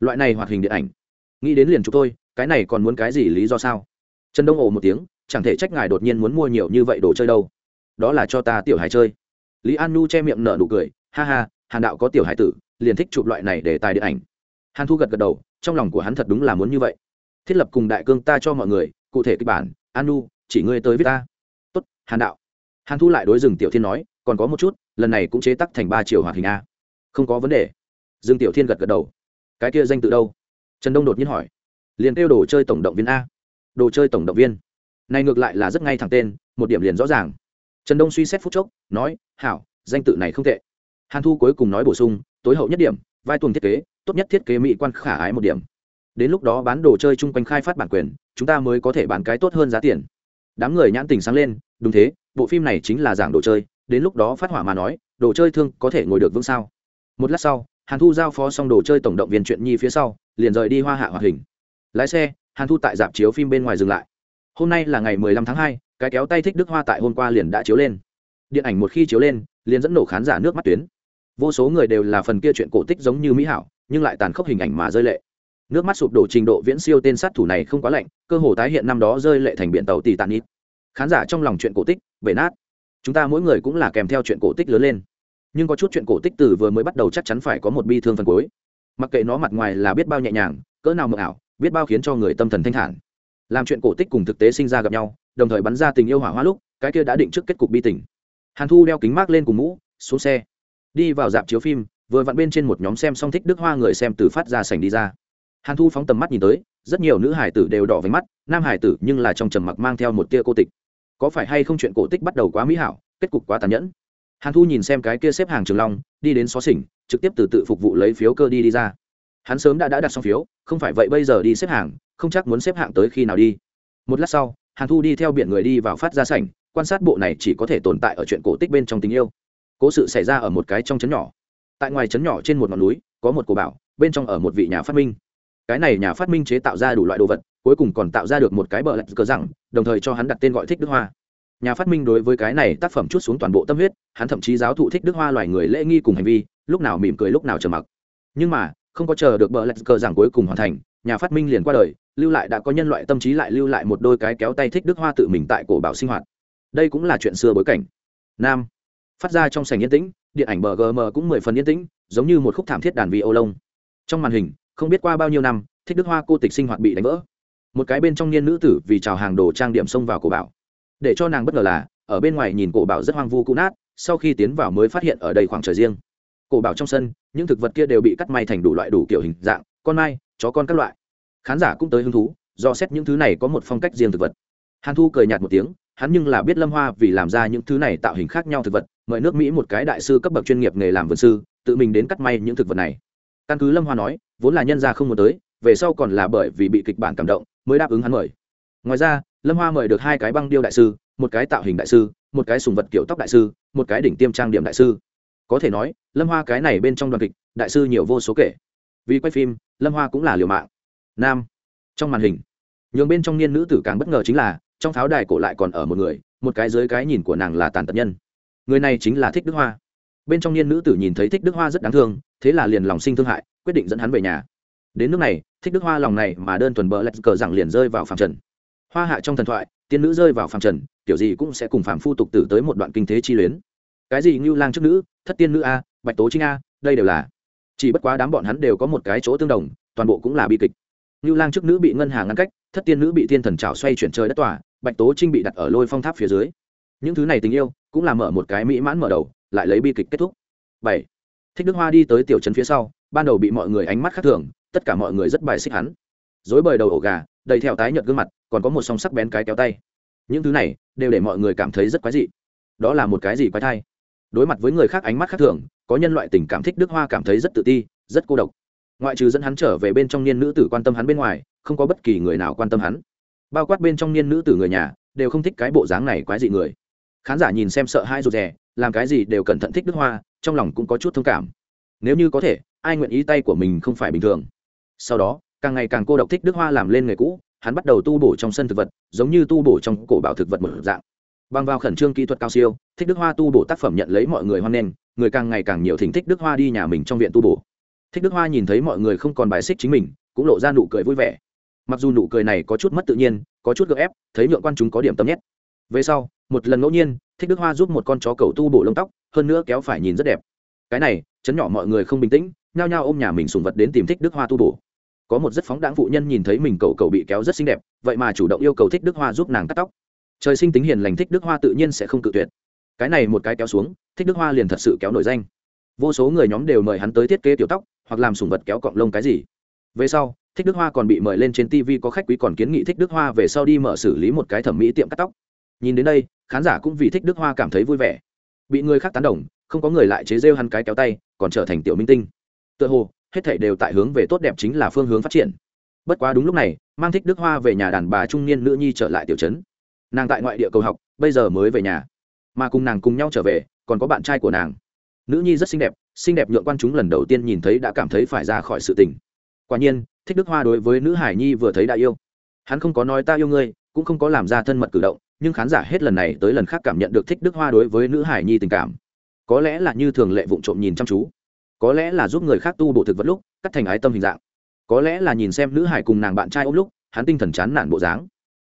loại này hoạt hình điện ảnh. Nghĩ đến liền chụp tôi cái này còn muốn cái gì lý do sao? Trần đông ồ một tiếng, chẳng thể trách ngài đột nhiên muốn mua nhiều như vậy đồ chơi đâu. Đó là cho ta tiểu hài chơi. Lý an nu che miệng nở nụ cười, ha ha, hàn đạo có tiểu hải tử, liền thích chụp loại này để tài điện ảnh. Hàn thu gật gật đầu, trong lòng của hắn thật đúng là muốn như vậy. Thiết lập cùng đại cương ta cho mọi người, cụ thể kịch bản, an nu, chỉ ngươi tới với ta. Tốt, hàn đạo. Hàn thu lại đối rừng tiểu thiên nói, còn có một chút, lần này cũng chế tắc thành ba chiều hoạt hình a. Không có vấn đề. Dương tiểu thiên gật gật đầu cái kia danh tự đâu? Trần đông đột nhiên hỏi. Liền kêu đồ chơi tổng động viên a. Đồ chơi tổng động viên. Này ngược lại là rất ngay thẳng tên, một điểm liền rõ ràng. Trần đông suy xét phút chốc, nói, hảo, danh tự này không tệ. Hàn thu cuối cùng nói bổ sung, tối hậu nhất điểm, vai tuồng thiết kế, tốt nhất thiết kế mỹ quan khả ái một điểm. Đến lúc đó bán đồ chơi chung quanh khai phát bản quyền, chúng ta mới có thể bán cái tốt hơn giá tiền. Đám người nhãn tình sáng lên, đúng thế, bộ phim này chính là giảng đồ chơi, đến lúc đó phát hỏa mà nói, đồ chơi thương có thể ngồi được vững sao? Một lát sau hàn thu giao phó xong đồ chơi tổng động viên chuyện nhi phía sau liền rời đi hoa hạ hoạt hình. Lái xe hàn thu tại dạp chiếu phim bên ngoài dừng lại. Hôm nay là ngày 15 tháng 2, cái kéo tay thích đức hoa tại hôm qua liền đã chiếu lên. Điện ảnh một khi chiếu lên liền dẫn nổ khán giả nước mắt tuyến. Vô số người đều là phần kia chuyện cổ tích giống như mỹ hảo nhưng lại tàn khốc hình ảnh mà rơi lệ. Nước mắt sụp đổ trình độ viễn siêu tên sát thủ này không quá lạnh cơ hồ tái hiện năm đó rơi lệ thành biển tàu tỷ tàn ít khán giả trong lòng chuyện cổ tích bể nát. Chúng ta mỗi người cũng là kèm theo chuyện cổ tích lớn lên nhưng có chút chuyện cổ tích từ vừa mới bắt đầu chắc chắn phải có một bi thương phần cuối. Mặc kệ nó mặt ngoài là biết bao nhẹ nhàng, cỡ nào mờ ảo, biết bao khiến cho người tâm thần thanh thản. Làm chuyện cổ tích cùng thực tế sinh ra gặp nhau, đồng thời bắn ra tình yêu hỏa hoa lúc, cái kia đã định trước kết cục bi tình. Hàn thu đeo kính mát lên cùng mũ, xuống xe. Đi vào dạp chiếu phim, vừa vặn bên trên một nhóm xem song thích đức hoa người xem từ phát ra sảnh đi ra. Hàn thu phóng tầm mắt nhìn tới, rất nhiều nữ hải tử đều đỏ váy mắt, nam hải tử nhưng là trong trầm mặc mang theo một tia cô tịch. Có phải hay không chuyện cổ tích bắt đầu quá mỹ hảo, kết cục quá tàn nhẫn? Hàn thu nhìn xem cái kia xếp hàng trường long, đi đến xó xỉnh, trực tiếp từ tự phục vụ lấy phiếu cơ đi đi ra. Hắn sớm đã đã đặt xong phiếu, không phải vậy bây giờ đi xếp hàng, không chắc muốn xếp hạng tới khi nào đi. Một lát sau, hàn thu đi theo biển người đi vào phát ra sảnh, quan sát bộ này chỉ có thể tồn tại ở chuyện cổ tích bên trong tình yêu. Cố sự xảy ra ở một cái trong trấn nhỏ. Tại ngoài trấn nhỏ trên một ngọn núi, có một cổ bảo, bên trong ở một vị nhà phát minh. Cái này nhà phát minh chế tạo ra đủ loại đồ vật, cuối cùng còn tạo ra được một cái bờ lạch cờ rằng đồng thời cho hắn đặt tên gọi thích đức hoa nhà phát minh đối với cái này tác phẩm chút xuống toàn bộ tâm huyết, hắn thậm chí giáo thụ thích đức hoa loài người lễ nghi cùng hành vi, lúc nào mỉm cười lúc nào trầm mặc. Nhưng mà, không có chờ được bờ lạch cờ giảng cuối cùng hoàn thành, nhà phát minh liền qua đời, lưu lại đã có nhân loại tâm trí lại lưu lại một đôi cái kéo tay thích đức hoa tự mình tại cổ bảo sinh hoạt. Đây cũng là chuyện xưa bối cảnh. Nam, phát ra trong sảnh yên tĩnh, điện ảnh bờ gm cũng mười phần yên tĩnh, giống như một khúc thảm thiết đàn vi ô lông trong màn hình, không biết qua bao nhiêu năm, thích đức hoa cô tịch sinh hoạt bị đánh vỡ. Một cái bên trong niên nữ tử vì chào hàng đồ trang điểm xông vào cổ bảo để cho nàng bất ngờ là, ở bên ngoài nhìn cổ bảo rất hoang vu cũ nát, sau khi tiến vào mới phát hiện ở đây khoảng trời riêng. Cổ bảo trong sân, những thực vật kia đều bị cắt may thành đủ loại đủ kiểu hình dạng, con mai, chó con các loại. Khán giả cũng tới hứng thú, do xét những thứ này có một phong cách riêng thực vật. Hàn thu cười nhạt một tiếng, hắn nhưng là biết lâm hoa vì làm ra những thứ này tạo hình khác nhau thực vật, mời nước mỹ một cái đại sư cấp bậc chuyên nghiệp nghề làm vườn sư, tự mình đến cắt may những thực vật này. Căn cứ lâm hoa nói, vốn là nhân gia không muốn tới, về sau còn là bởi vì bị kịch bản cảm động, mới đáp ứng hắn mời. Ngoài ra lâm hoa mời được hai cái băng điêu đại sư, một cái tạo hình đại sư, một cái sùng vật kiểu tóc đại sư, một cái đỉnh tiêm trang điểm đại sư. Có thể nói, lâm hoa cái này bên trong đoàn kịch, đại sư nhiều vô số kể. Vì quay phim, lâm hoa cũng là liều mạng. Nam, trong màn hình. Nhường bên trong niên nữ tử càng bất ngờ chính là, trong pháo đài cổ lại còn ở một người, một cái dưới cái nhìn của nàng là tàn tật nhân. Người này chính là thích đức hoa. Bên trong niên nữ tử nhìn thấy thích đức hoa rất đáng thương, thế là liền lòng sinh thương hại, quyết định dẫn hắn về nhà. Đến nước này, thích đức hoa lòng này mà đơn thuần bờ lạch cờ rằng liền rơi vào phạm trần hoa hạ trong thần thoại, tiên nữ rơi vào phàm trần, kiểu gì cũng sẽ cùng phàm phu tục tử tới một đoạn kinh thế chi luyến. Cái gì ngưu lang trước nữ, thất tiên nữ a, bạch tố trinh a, đây đều là. Chỉ bất quá đám bọn hắn đều có một cái chỗ tương đồng, toàn bộ cũng là bi kịch. Ngưu lang trước nữ bị ngân hàng ngăn cách, thất tiên nữ bị thiên thần trào xoay chuyển trời đất tỏa, bạch tố trinh bị đặt ở lôi phong tháp phía dưới. Những thứ này tình yêu, cũng là mở một cái mỹ mãn mở đầu, lại lấy bi kịch kết thúc. Bảy. Thích đức hoa đi tới tiểu trấn phía sau, ban đầu bị mọi người ánh mắt khác thường, tất cả mọi người rất bài xích hắn. Dối bời đầu ổ gà đầy theo tái nhợt gương mặt, còn có một song sắc bén cái kéo tay. Những thứ này đều để mọi người cảm thấy rất quái dị. Đó là một cái gì quái thai? Đối mặt với người khác ánh mắt khác thường, có nhân loại tình cảm thích đức hoa cảm thấy rất tự ti, rất cô độc. Ngoại trừ dẫn hắn trở về bên trong niên nữ tử quan tâm hắn bên ngoài, không có bất kỳ người nào quan tâm hắn. Bao quát bên trong niên nữ tử người nhà, đều không thích cái bộ dáng này quái dị người. Khán giả nhìn xem sợ hai rụt rè, làm cái gì đều cẩn thận thích đức hoa, trong lòng cũng có chút thông cảm. Nếu như có thể, ai nguyện ý tay của mình không phải bình thường? Sau đó càng ngày càng cô độc thích đức hoa làm lên nghề cũ, hắn bắt đầu tu bổ trong sân thực vật, giống như tu bổ trong cổ bảo thực vật một dạng. Bằng vào khẩn trương kỹ thuật cao siêu, thích đức hoa tu bổ tác phẩm nhận lấy mọi người hoan nghênh, người càng ngày càng nhiều thỉnh thích đức hoa đi nhà mình trong viện tu bổ. Thích đức hoa nhìn thấy mọi người không còn bài xích chính mình, cũng lộ ra nụ cười vui vẻ. Mặc dù nụ cười này có chút mất tự nhiên, có chút gợ ép, thấy nhượng quan chúng có điểm tâm nhét. Về sau, một lần ngẫu nhiên, thích đức hoa giúp một con chó cầu tu bổ lông tóc, hơn nữa kéo phải nhìn rất đẹp. Cái này, chấn nhỏ mọi người không bình tĩnh, nhao nhao ôm nhà mình sùng vật đến tìm thích đức hoa tu bổ có một rất phóng đáng phụ nhân nhìn thấy mình cầu cầu bị kéo rất xinh đẹp, vậy mà chủ động yêu cầu thích đức hoa giúp nàng cắt tóc. Trời sinh tính hiền lành thích đức hoa tự nhiên sẽ không cự tuyệt. Cái này một cái kéo xuống, thích đức hoa liền thật sự kéo nổi danh. Vô số người nhóm đều mời hắn tới thiết kế tiểu tóc, hoặc làm sủng vật kéo cọng lông cái gì. Về sau, thích đức hoa còn bị mời lên trên tv có khách quý còn kiến nghị thích đức hoa về sau đi mở xử lý một cái thẩm mỹ tiệm cắt tóc. Nhìn đến đây, khán giả cũng vì thích đức hoa cảm thấy vui vẻ. Bị người khác tán đồng, không có người lại chế rêu hắn cái kéo tay, còn trở thành tiểu minh tinh. Tựa hồ hết thảy đều tại hướng về tốt đẹp chính là phương hướng phát triển. Bất quá đúng lúc này, mang thích đức hoa về nhà đàn bà trung niên nữ nhi trở lại tiểu trấn. Nàng tại ngoại địa cầu học, bây giờ mới về nhà. Mà cùng nàng cùng nhau trở về, còn có bạn trai của nàng. Nữ nhi rất xinh đẹp xinh đẹp nhượng quan chúng lần đầu tiên nhìn thấy đã cảm thấy phải ra khỏi sự tình. Quả nhiên, thích đức hoa đối với nữ hải nhi vừa thấy đã yêu. Hắn không có nói ta yêu ngươi, cũng không có làm ra thân mật cử động, nhưng khán giả hết lần này tới lần khác cảm nhận được thích đức hoa đối với nữ hải nhi tình cảm. Có lẽ là như thường lệ vụng trộm nhìn chăm chú có lẽ là giúp người khác tu bổ thực vật lúc, cắt thành ái tâm hình dạng. Có lẽ là nhìn xem nữ hải cùng nàng bạn trai ôm lúc, hắn tinh thần chán nản bộ dáng.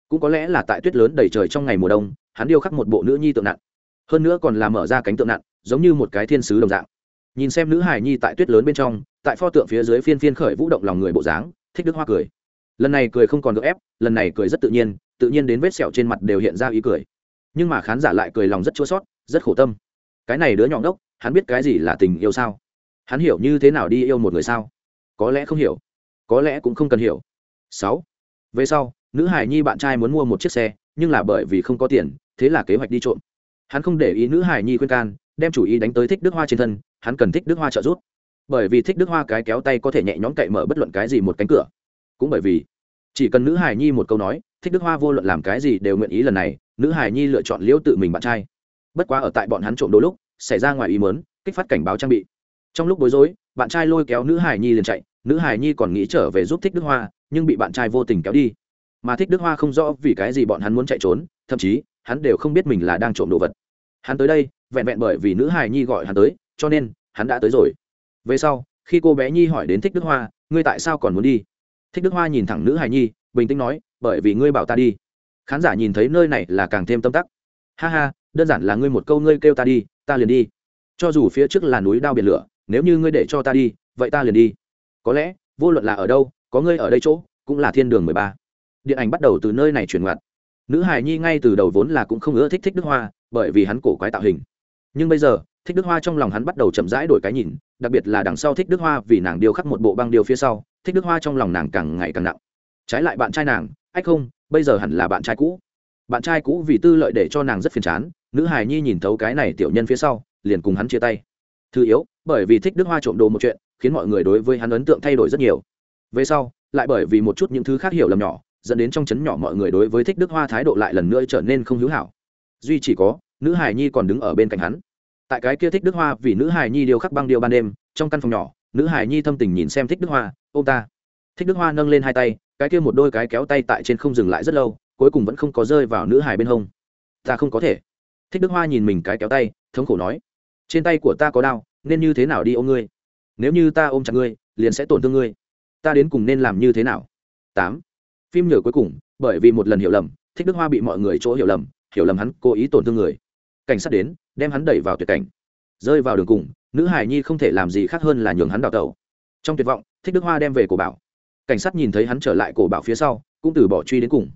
Cũng có lẽ là tại tuyết lớn đầy trời trong ngày mùa đông, hắn điêu khắc một bộ nữ nhi tượng nặng. Hơn nữa còn là mở ra cánh tượng nặng, giống như một cái thiên sứ đồng dạng. Nhìn xem nữ hải nhi tại tuyết lớn bên trong, tại pho tượng phía dưới phiên phiên khởi vũ động lòng người bộ dáng, thích đức hoa cười. Lần này cười không còn được ép, lần này cười rất tự nhiên tự nhiên đến vết sẹo trên mặt đều hiện ra ý cười. Nhưng mà khán giả lại cười lòng rất chua sót rất khổ tâm. Cái này đứa nhỏ ngốc, hắn biết cái gì là tình yêu sao? Hắn hiểu như thế nào đi yêu một người sao? Có lẽ không hiểu, có lẽ cũng không cần hiểu. Sáu. Về sau, nữ hải nhi bạn trai muốn mua một chiếc xe, nhưng là bởi vì không có tiền, thế là kế hoạch đi trộm. Hắn không để ý nữ hải nhi khuyên can, đem chủ ý đánh tới thích đức hoa trên thân, hắn cần thích đức hoa trợ giúp. Bởi vì thích đức hoa cái kéo tay có thể nhẹ nhõm cậy mở bất luận cái gì một cánh cửa. Cũng bởi vì, chỉ cần nữ hải nhi một câu nói, thích đức hoa vô luận làm cái gì đều nguyện ý lần này, nữ hải nhi lựa chọn liễu tự mình bạn trai. Bất quá ở tại bọn hắn trộm đôi lúc, xảy ra ngoài ý mớn kích phát cảnh báo trang bị trong lúc bối rối, bạn trai lôi kéo nữ hải nhi liền chạy, nữ hải nhi còn nghĩ trở về giúp thích đức hoa, nhưng bị bạn trai vô tình kéo đi. Mà thích đức hoa không rõ vì cái gì bọn hắn muốn chạy trốn, thậm chí, hắn đều không biết mình là đang trộm đồ vật. Hắn tới đây, vẹn vẹn bởi vì nữ hải nhi gọi hắn tới, cho nên, hắn đã tới rồi. Về sau, khi cô bé nhi hỏi đến thích đức hoa, ngươi tại sao còn muốn đi? Thích đức hoa nhìn thẳng nữ hải nhi, bình tĩnh nói, bởi vì ngươi bảo ta đi. Khán giả nhìn thấy nơi này là càng thêm tâm tắc. Ha ha, đơn giản là ngươi một câu ngươi kêu ta đi, ta liền đi. Cho dù phía trước là núi đao biển lửa nếu như ngươi để cho ta đi, vậy ta liền đi. Có lẽ, vô luận là ở đâu, có ngươi ở đây chỗ, cũng là thiên đường mười ba. Điện ảnh bắt đầu từ nơi này chuyển ngoặt. Nữ hài nhi ngay từ đầu vốn là cũng không ưa thích thích đức hoa, bởi vì hắn cổ quái tạo hình. Nhưng bây giờ, thích đức hoa trong lòng hắn bắt đầu chậm rãi đổi cái nhìn, đặc biệt là đằng sau thích đức hoa vì nàng điêu khắc một bộ băng điêu phía sau, thích đức hoa trong lòng nàng càng ngày càng nặng. Trái lại bạn trai nàng, ách không, bây giờ hẳn là bạn trai cũ. Bạn trai cũ vì tư lợi để cho nàng rất phiền chán, nữ hài nhi nhìn thấu cái này tiểu nhân phía sau, liền cùng hắn chia tay thứ yếu, bởi vì thích đức hoa trộm đồ một chuyện, khiến mọi người đối với hắn ấn tượng thay đổi rất nhiều. Về sau, lại bởi vì một chút những thứ khác hiểu lầm nhỏ, dẫn đến trong chấn nhỏ mọi người đối với thích đức hoa thái độ lại lần nữa trở nên không hữu hảo. Duy chỉ có, nữ Hải nhi còn đứng ở bên cạnh hắn. Tại cái kia thích đức hoa vì nữ Hải nhi điều khắc băng điều ban đêm, trong căn phòng nhỏ, nữ Hải nhi thâm tình nhìn xem thích đức hoa ô ta. Thích đức hoa nâng lên hai tay, cái kia một đôi cái kéo tay tại trên không dừng lại rất lâu, cuối cùng vẫn không có rơi vào nữ Hải bên hông. Ta không có thể. Thích đức hoa nhìn mình cái kéo tay, thống khổ nói trên tay của ta có đau nên như thế nào đi ôm ngươi? Nếu như ta ôm chặt ngươi, liền sẽ tổn thương ngươi. Ta đến cùng nên làm như thế nào? Tám. Phim nhờ cuối cùng, bởi vì một lần hiểu lầm, thích đức hoa bị mọi người chỗ hiểu lầm hiểu lầm hắn cố ý tổn thương người. Cảnh sát đến, đem hắn đẩy vào tuyệt cảnh. Rơi vào đường cùng, nữ hải nhi không thể làm gì khác hơn là nhường hắn đào tẩu. Trong tuyệt vọng, thích đức hoa đem về cổ bảo. Cảnh sát nhìn thấy hắn trở lại cổ bảo phía sau, cũng từ bỏ truy đến cùng.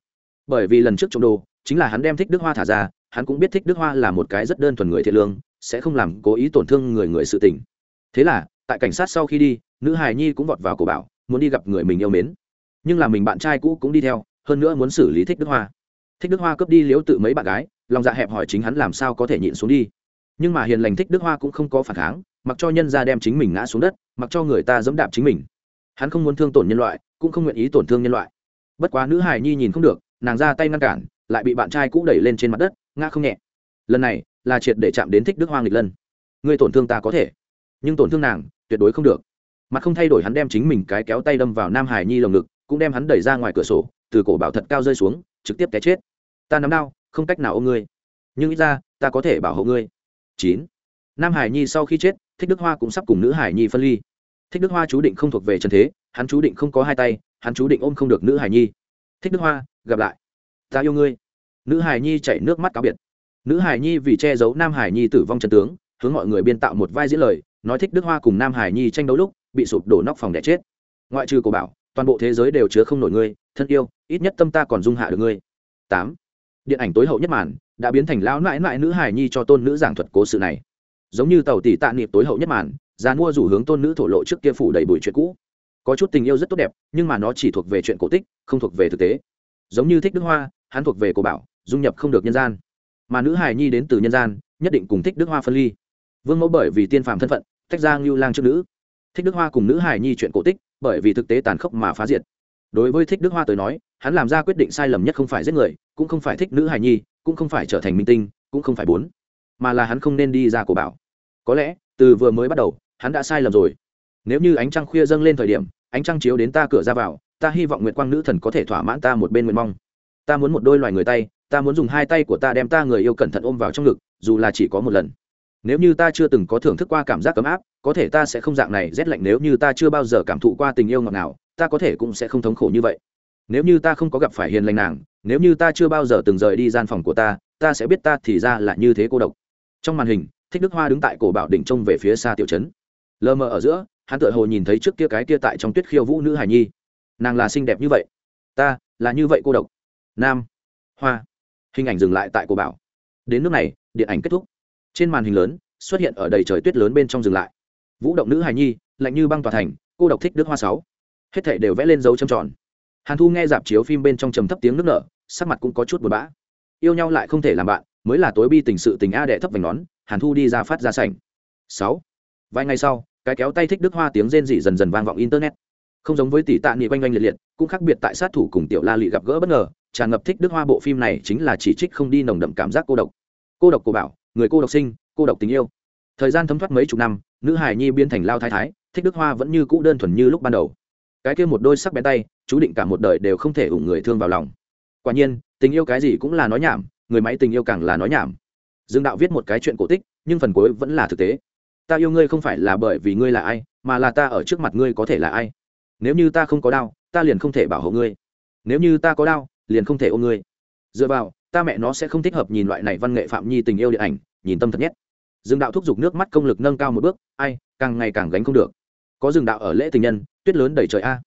Bởi vì lần trước trộm đồ, chính là hắn đem thích đức hoa thả ra, hắn cũng biết thích đức hoa là một cái rất đơn thuần người thiện lương sẽ không làm cố ý tổn thương người người sự tình. Thế là, tại cảnh sát sau khi đi, nữ hài nhi cũng vọt vào cổ bảo, muốn đi gặp người mình yêu mến. Nhưng là mình bạn trai cũ cũng đi theo, hơn nữa muốn xử lý thích đức hoa. Thích đức hoa cướp đi liễu tự mấy bạn gái, lòng dạ hẹp hỏi chính hắn làm sao có thể nhịn xuống đi. Nhưng mà hiền lành thích đức hoa cũng không có phản kháng, mặc cho nhân ra đem chính mình ngã xuống đất, mặc cho người ta dẫm đạp chính mình. Hắn không muốn thương tổn nhân loại, cũng không nguyện ý tổn thương nhân loại. Bất quá nữ hài nhi nhìn không được, nàng ra tay ngăn cản, lại bị bạn trai cũ đẩy lên trên mặt đất, ngã không nhẹ. Lần này là triệt để chạm đến thích đức hoa nghịch lân. Ngươi tổn thương ta có thể, nhưng tổn thương nàng, tuyệt đối không được. Mặt không thay đổi hắn đem chính mình cái kéo tay đâm vào nam hải nhi lồng ngực, cũng đem hắn đẩy ra ngoài cửa sổ, từ cổ bảo thật cao rơi xuống, trực tiếp té chết. Ta nắm đau không cách nào ôm ngươi. Nhưng ít ra, ta có thể bảo hộ ngươi. Chín. Nam hải nhi sau khi chết, thích đức hoa cũng sắp cùng nữ hải nhi phân ly. Thích đức hoa chú định không thuộc về trần thế, hắn chú định không có hai tay, hắn chú định ôm không được nữ hải nhi. Thích đức hoa, gặp lại. Ta yêu ngươi. Nữ hải nhi chảy nước mắt cáo biệt nữ hải nhi vì che giấu nam hải nhi tử vong trần tướng, hướng mọi người biên tạo một vai diễn lời, nói thích đức hoa cùng nam hải nhi tranh đấu lúc, bị sụp đổ nóc phòng đẻ chết. Ngoại trừ cổ bảo, toàn bộ thế giới đều chứa không nổi ngươi, thân yêu, ít nhất tâm ta còn dung hạ được ngươi. Tám. Điện ảnh tối hậu nhất màn, đã biến thành lão nãi nãi nữ hải nhi cho tôn nữ giảng thuật cố sự này. Giống như tàu tỷ tạ niệm tối hậu nhất màn, già mua rủ hướng tôn nữ thổ lộ trước kia phủ đầy bụi chuyện cũ. Có chút tình yêu rất tốt đẹp, nhưng mà nó chỉ thuộc về chuyện cổ tích, không thuộc về thực tế. Giống như thích đức hoa, hắn thuộc về cổ bảo, dung nhập không được nhân gian mà nữ hài nhi đến từ nhân gian, nhất định cùng thích đức hoa phân ly. Vương mẫu bởi vì tiên phàm thân phận, tách ra ngưu lang trước nữ. Thích đức hoa cùng nữ hài nhi chuyện cổ tích, bởi vì thực tế tàn khốc mà phá diệt. Đối với thích đức hoa tới nói, hắn làm ra quyết định sai lầm nhất không phải giết người, cũng không phải thích nữ hài nhi, cũng không phải trở thành minh tinh, cũng không phải bốn, mà là hắn không nên đi ra cổ bảo. Có lẽ, từ vừa mới bắt đầu, hắn đã sai lầm rồi. Nếu như ánh trăng khuya dâng lên thời điểm, ánh trăng chiếu đến ta cửa ra vào, ta hy vọng nguyệt quang nữ thần có thể thỏa mãn ta một bên nguyện mong. Ta muốn một đôi loài người tay ta muốn dùng hai tay của ta đem ta người yêu cẩn thận ôm vào trong ngực, dù là chỉ có một lần. Nếu như ta chưa từng có thưởng thức qua cảm giác ấm áp, có thể ta sẽ không dạng này rét lạnh nếu như ta chưa bao giờ cảm thụ qua tình yêu ngọt nào ta có thể cũng sẽ không thống khổ như vậy. Nếu như ta không có gặp phải hiền lành nàng, nếu như ta chưa bao giờ từng rời đi gian phòng của ta ta sẽ biết ta thì ra là như thế cô độc. Trong màn hình, thích đức hoa đứng tại cổ bảo đỉnh trông về phía xa tiểu trấn. Lờ mờ ở giữa, hắn tựa hồ nhìn thấy trước kia cái kia tại trong tuyết khiêu vũ nữ hải nhi. Nàng là xinh đẹp như vậy. Ta là như vậy cô độc. Nam. Hoa hình ảnh dừng lại tại cổ bảo. Đến nước này, điện ảnh kết thúc. Trên màn hình lớn, xuất hiện ở đầy trời tuyết lớn bên trong dừng lại. Vũ động nữ hài nhi, lạnh như băng tòa thành, cô độc thích đức hoa sáu. Hết thảy đều vẽ lên dấu trầm tròn. Hàn thu nghe dạp chiếu phim bên trong trầm thấp tiếng nước nở, sắc mặt cũng có chút buồn bã. Yêu nhau lại không thể làm bạn, mới là tối bi tình sự tình a đệ thấp vành nón, hàn thu đi ra phát ra sảnh. Sáu. Vài ngày sau, cái kéo tay thích đức hoa tiếng rên rỉ dần dần vang vọng internet. Không giống với tỷ tạ nghị quanh quanh liệt liệt, cũng khác biệt tại sát thủ cùng tiểu la lị gặp gỡ bất ngờ tràn ngập thích đức hoa bộ phim này chính là chỉ trích không đi nồng đậm cảm giác cô độc. Cô độc cô bảo, người cô độc sinh, cô độc tình yêu. Thời gian thấm thoát mấy chục năm, nữ hải nhi biến thành lao thái thái, thích đức hoa vẫn như cũ đơn thuần như lúc ban đầu. Cái kia một đôi sắc bén tay, chú định cả một đời đều không thể ủng người thương vào lòng. Quả nhiên, tình yêu cái gì cũng là nói nhảm, người máy tình yêu càng là nói nhảm. Dương đạo viết một cái chuyện cổ tích, nhưng phần cuối vẫn là thực tế. Ta yêu ngươi không phải là bởi vì ngươi là ai, mà là ta ở trước mặt ngươi có thể là ai. Nếu như ta không có đau, ta liền không thể bảo hộ ngươi. Nếu như ta có đau liền không thể ôm ngươi. Dựa vào, ta mẹ nó sẽ không thích hợp nhìn loại này văn nghệ phạm nhi tình yêu điện ảnh, nhìn tâm thật nhất dương đạo thúc giục nước mắt công lực nâng cao một bước, ai, càng ngày càng gánh không được. Có dương đạo ở lễ tình nhân, tuyết lớn đầy trời a.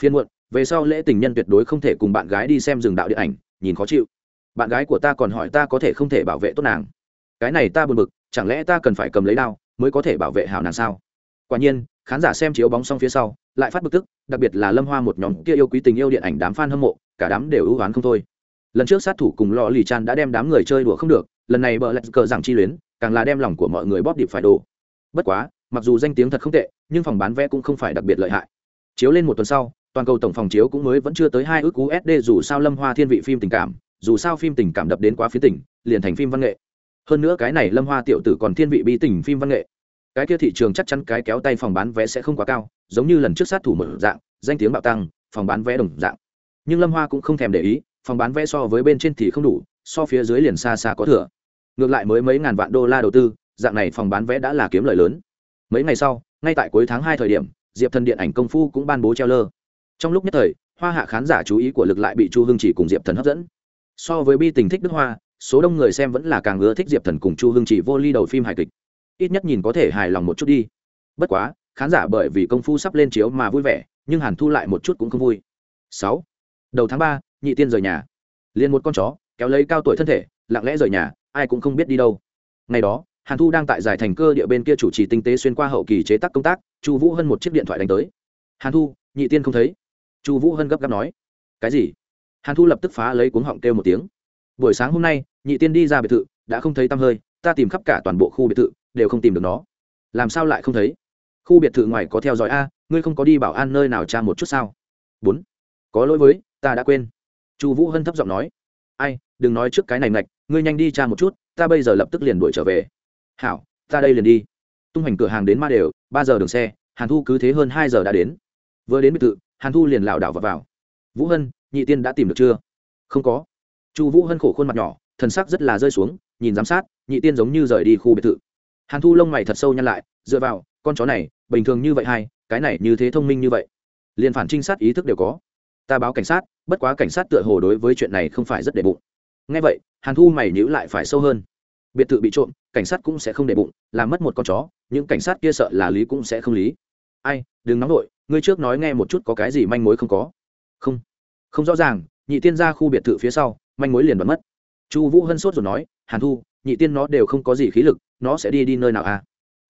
Phiên muộn, về sau lễ tình nhân tuyệt đối không thể cùng bạn gái đi xem dương đạo điện ảnh, nhìn khó chịu. Bạn gái của ta còn hỏi ta có thể không thể bảo vệ tốt nàng. Cái này ta buồn bực, chẳng lẽ ta cần phải cầm lấy đao mới có thể bảo vệ hảo nàng sao? Quả nhiên, khán giả xem chiếu bóng xong phía sau, lại phát bực tức, đặc biệt là lâm hoa một nhóm kia yêu quý tình yêu điện ảnh đám f a n hâm mộ cả đám đều ưu oán không thôi. Lần trước sát thủ cùng lò lì chan đã đem đám người chơi đùa không được, lần này bờ lạch cờ rằng chi luyến, càng là đem lòng của mọi người bóp điệp phải đồ bất quá, mặc dù danh tiếng thật không tệ, nhưng phòng bán vé cũng không phải đặc biệt lợi hại. Chiếu lên một tuần sau, toàn cầu tổng phòng chiếu cũng mới vẫn chưa tới hai ước usd dù sao lâm hoa thiên vị phim tình cảm, dù sao phim tình cảm đập đến quá phía tỉnh, liền thành phim văn nghệ. Hơn nữa cái này lâm hoa tiểu tử còn thiên vị bi tình phim văn nghệ. Cái kia thị trường chắc chắn cái kéo tay phòng bán vé sẽ không quá cao, giống như lần trước sát thủ mở dạng, danh tiếng bạo tăng, phòng bán vé đồng dạng nhưng lâm hoa cũng không thèm để ý, phòng bán vé so với bên trên thì không đủ, so phía dưới liền xa xa có thừa. Ngược lại mới mấy ngàn vạn đô la đầu tư, dạng này phòng bán vé đã là kiếm lời lớn. Mấy ngày sau, ngay tại cuối tháng hai thời điểm, diệp thần điện ảnh công phu cũng ban bố treo lơ trong lúc nhất thời, hoa hạ khán giả chú ý của lực lại bị chu hưng chỉ cùng diệp thần hấp dẫn. So với bi tình thích đức hoa, số đông người xem vẫn là càng ưa thích diệp thần cùng chu hưng chỉ vô ly đầu phim hài kịch. Ít nhất nhìn có thể hài lòng một chút đi. Bất quá, khán giả bởi vì công phu sắp lên chiếu mà vui vẻ, nhưng hàn thu lại một chút cũng không vui. Sáu đầu tháng ba, nhị tiên rời nhà. Liền một con chó, kéo lấy cao tuổi thân thể, lặng lẽ rời nhà, ai cũng không biết đi đâu. Ngày đó, hàn thu đang tại giải thành cơ địa bên kia chủ trì tinh tế xuyên qua hậu kỳ chế tác công tác, chu vũ hân một chiếc điện thoại đánh tới. Hàn thu, nhị tiên không thấy? Chu vũ hân gấp gáp nói. Cái gì? Hàn thu lập tức phá lấy cuống họng kêu một tiếng. Buổi sáng hôm nay, nhị tiên đi ra biệt thự, đã không thấy tăm hơi, ta tìm khắp cả toàn bộ khu biệt thự, đều không tìm được nó. Làm sao lại không thấy? Khu biệt thự ngoài có theo dõi a, ngươi không có đi bảo an nơi nào tra một chút sao? Bốn, có lỗi với ta đã quên. Chu vũ hân thấp giọng nói. Ai đừng nói trước cái này ngạch ngươi nhanh đi tra một chút ta bây giờ lập tức liền đuổi trở về. Hảo ta đây liền đi. Tung hành cửa hàng đến ma đều ba giờ đường xe hàn thu cứ thế hơn hai giờ đã đến. Vừa đến biệt thự hàn thu liền lảo đảo vào, vào. Vũ hân nhị tiên đã tìm được chưa? Không có. Chu vũ hân khổ khuôn mặt nhỏ thần sắc rất là rơi xuống nhìn giám sát nhị tiên giống như rời đi khu biệt thự. Hàn thu lông mày thật sâu nhăn lại dựa vào con chó này bình thường như vậy hay cái này như thế thông minh như vậy. Liền phản trinh sát ý thức đều có ta báo cảnh sát bất quá cảnh sát tựa hồ đối với chuyện này không phải rất để bụng. Ngay vậy hàn thu mày nhữ lại phải sâu hơn. Biệt thự bị trộm cảnh sát cũng sẽ không để bụng làm mất một con chó những cảnh sát kia sợ là lý cũng sẽ không lý. Ai đừng nóng nổi ngươi trước nói nghe một chút có cái gì manh mối không có. Không. Không rõ ràng nhị tiên ra khu biệt thự phía sau manh mối liền bật mất. Chu vũ hân sốt rồi nói hàn thu nhị tiên nó đều không có gì khí lực nó sẽ đi đi nơi nào a à?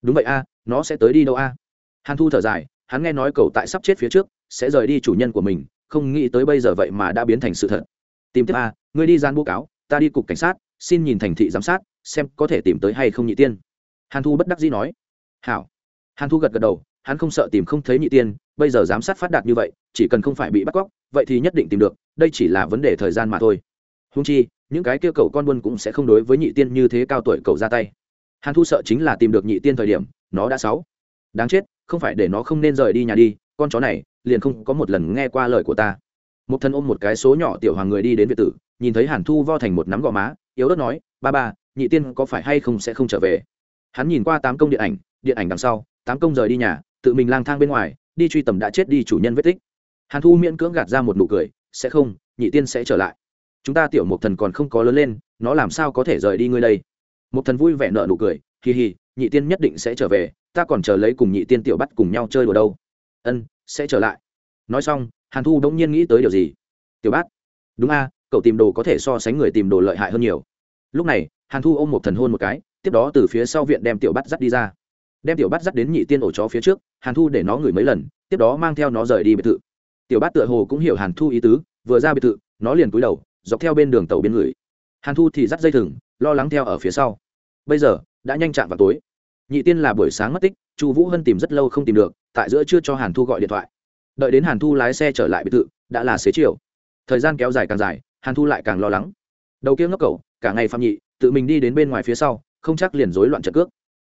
đúng vậy a à, nó sẽ tới đi đâu a à? hàn thu thở dài hắn nghe nói cậu tại sắp chết phía trước sẽ rời đi chủ nhân của mình không nghĩ tới bây giờ vậy mà đã biến thành sự thật. Tìm tiếp a, ngươi đi gian bố cáo, ta đi cục cảnh sát, xin nhìn thành thị giám sát, xem có thể tìm tới hay không nhị tiên. Hàn thu bất đắc dĩ nói. Hảo. Hàn thu gật gật đầu, hắn không sợ tìm không thấy nhị tiên, bây giờ giám sát phát đạt như vậy, chỉ cần không phải bị bắt cóc, vậy thì nhất định tìm được, đây chỉ là vấn đề thời gian mà thôi. Húng chi, những cái kia cậu con buôn cũng sẽ không đối với nhị tiên như thế cao tuổi cậu ra tay. Hàn thu sợ chính là tìm được nhị tiên thời điểm, nó đã sáu. Đáng chết, không phải để nó không nên rời đi nhà đi, con chó này liền không có một lần nghe qua lời của ta. Một thân ôm một cái số nhỏ tiểu hoàng người đi đến việt tử, nhìn thấy hàn thu vo thành một nắm gò má, yếu ớt nói, ba ba, nhị tiên có phải hay không sẽ không trở về? Hắn nhìn qua tám công điện ảnh điện ảnh đằng sau, tám công rời đi nhà, tự mình lang thang bên ngoài, đi truy tầm đã chết đi chủ nhân vết tích. Hàn thu miễn cưỡng gạt ra một nụ cười, sẽ không, nhị tiên sẽ trở lại. Chúng ta tiểu một thần còn không có lớn lên, nó làm sao có thể rời đi ngươi đây? Một thần vui vẻ nợ nụ cười hì hì nhị tiên nhất định sẽ trở về, ta còn chờ lấy cùng nhị tiên tiểu bắt cùng nhau chơi đùa đâu ân, sẽ trở lại. Nói xong, hàn thu bỗng nhiên nghĩ tới điều gì? Tiểu bát. Đúng a, cậu tìm đồ có thể so sánh người tìm đồ lợi hại hơn nhiều. Lúc này, hàn thu ôm một thần hôn một cái, tiếp đó từ phía sau viện đem tiểu Bát dắt đi ra. Đem tiểu Bát dắt đến nhị tiên ổ chó phía trước, hàn thu để nó ngửi mấy lần, tiếp đó mang theo nó rời đi biệt thự. Tiểu bát tựa hồ cũng hiểu hàn thu ý tứ, vừa ra biệt thự, nó liền cúi đầu, dọc theo bên đường tàu biên ngửi hàn thu thì dắt dây thừng, lo lắng theo ở phía sau. Bây giờ, đã nhanh chạm vào tối. Nhị tiên là buổi sáng mất tích, chu vũ hân tìm rất lâu không tìm được tại giữa chưa cho hàn thu gọi điện thoại. Đợi đến hàn thu lái xe trở lại biệt thự, đã là xế chiều. Thời gian kéo dài càng dài, hàn thu lại càng lo lắng. Đầu kia ngốc cầu cả ngày phạm nhị, tự mình đi đến bên ngoài phía sau, không chắc liền rối loạn trận cước.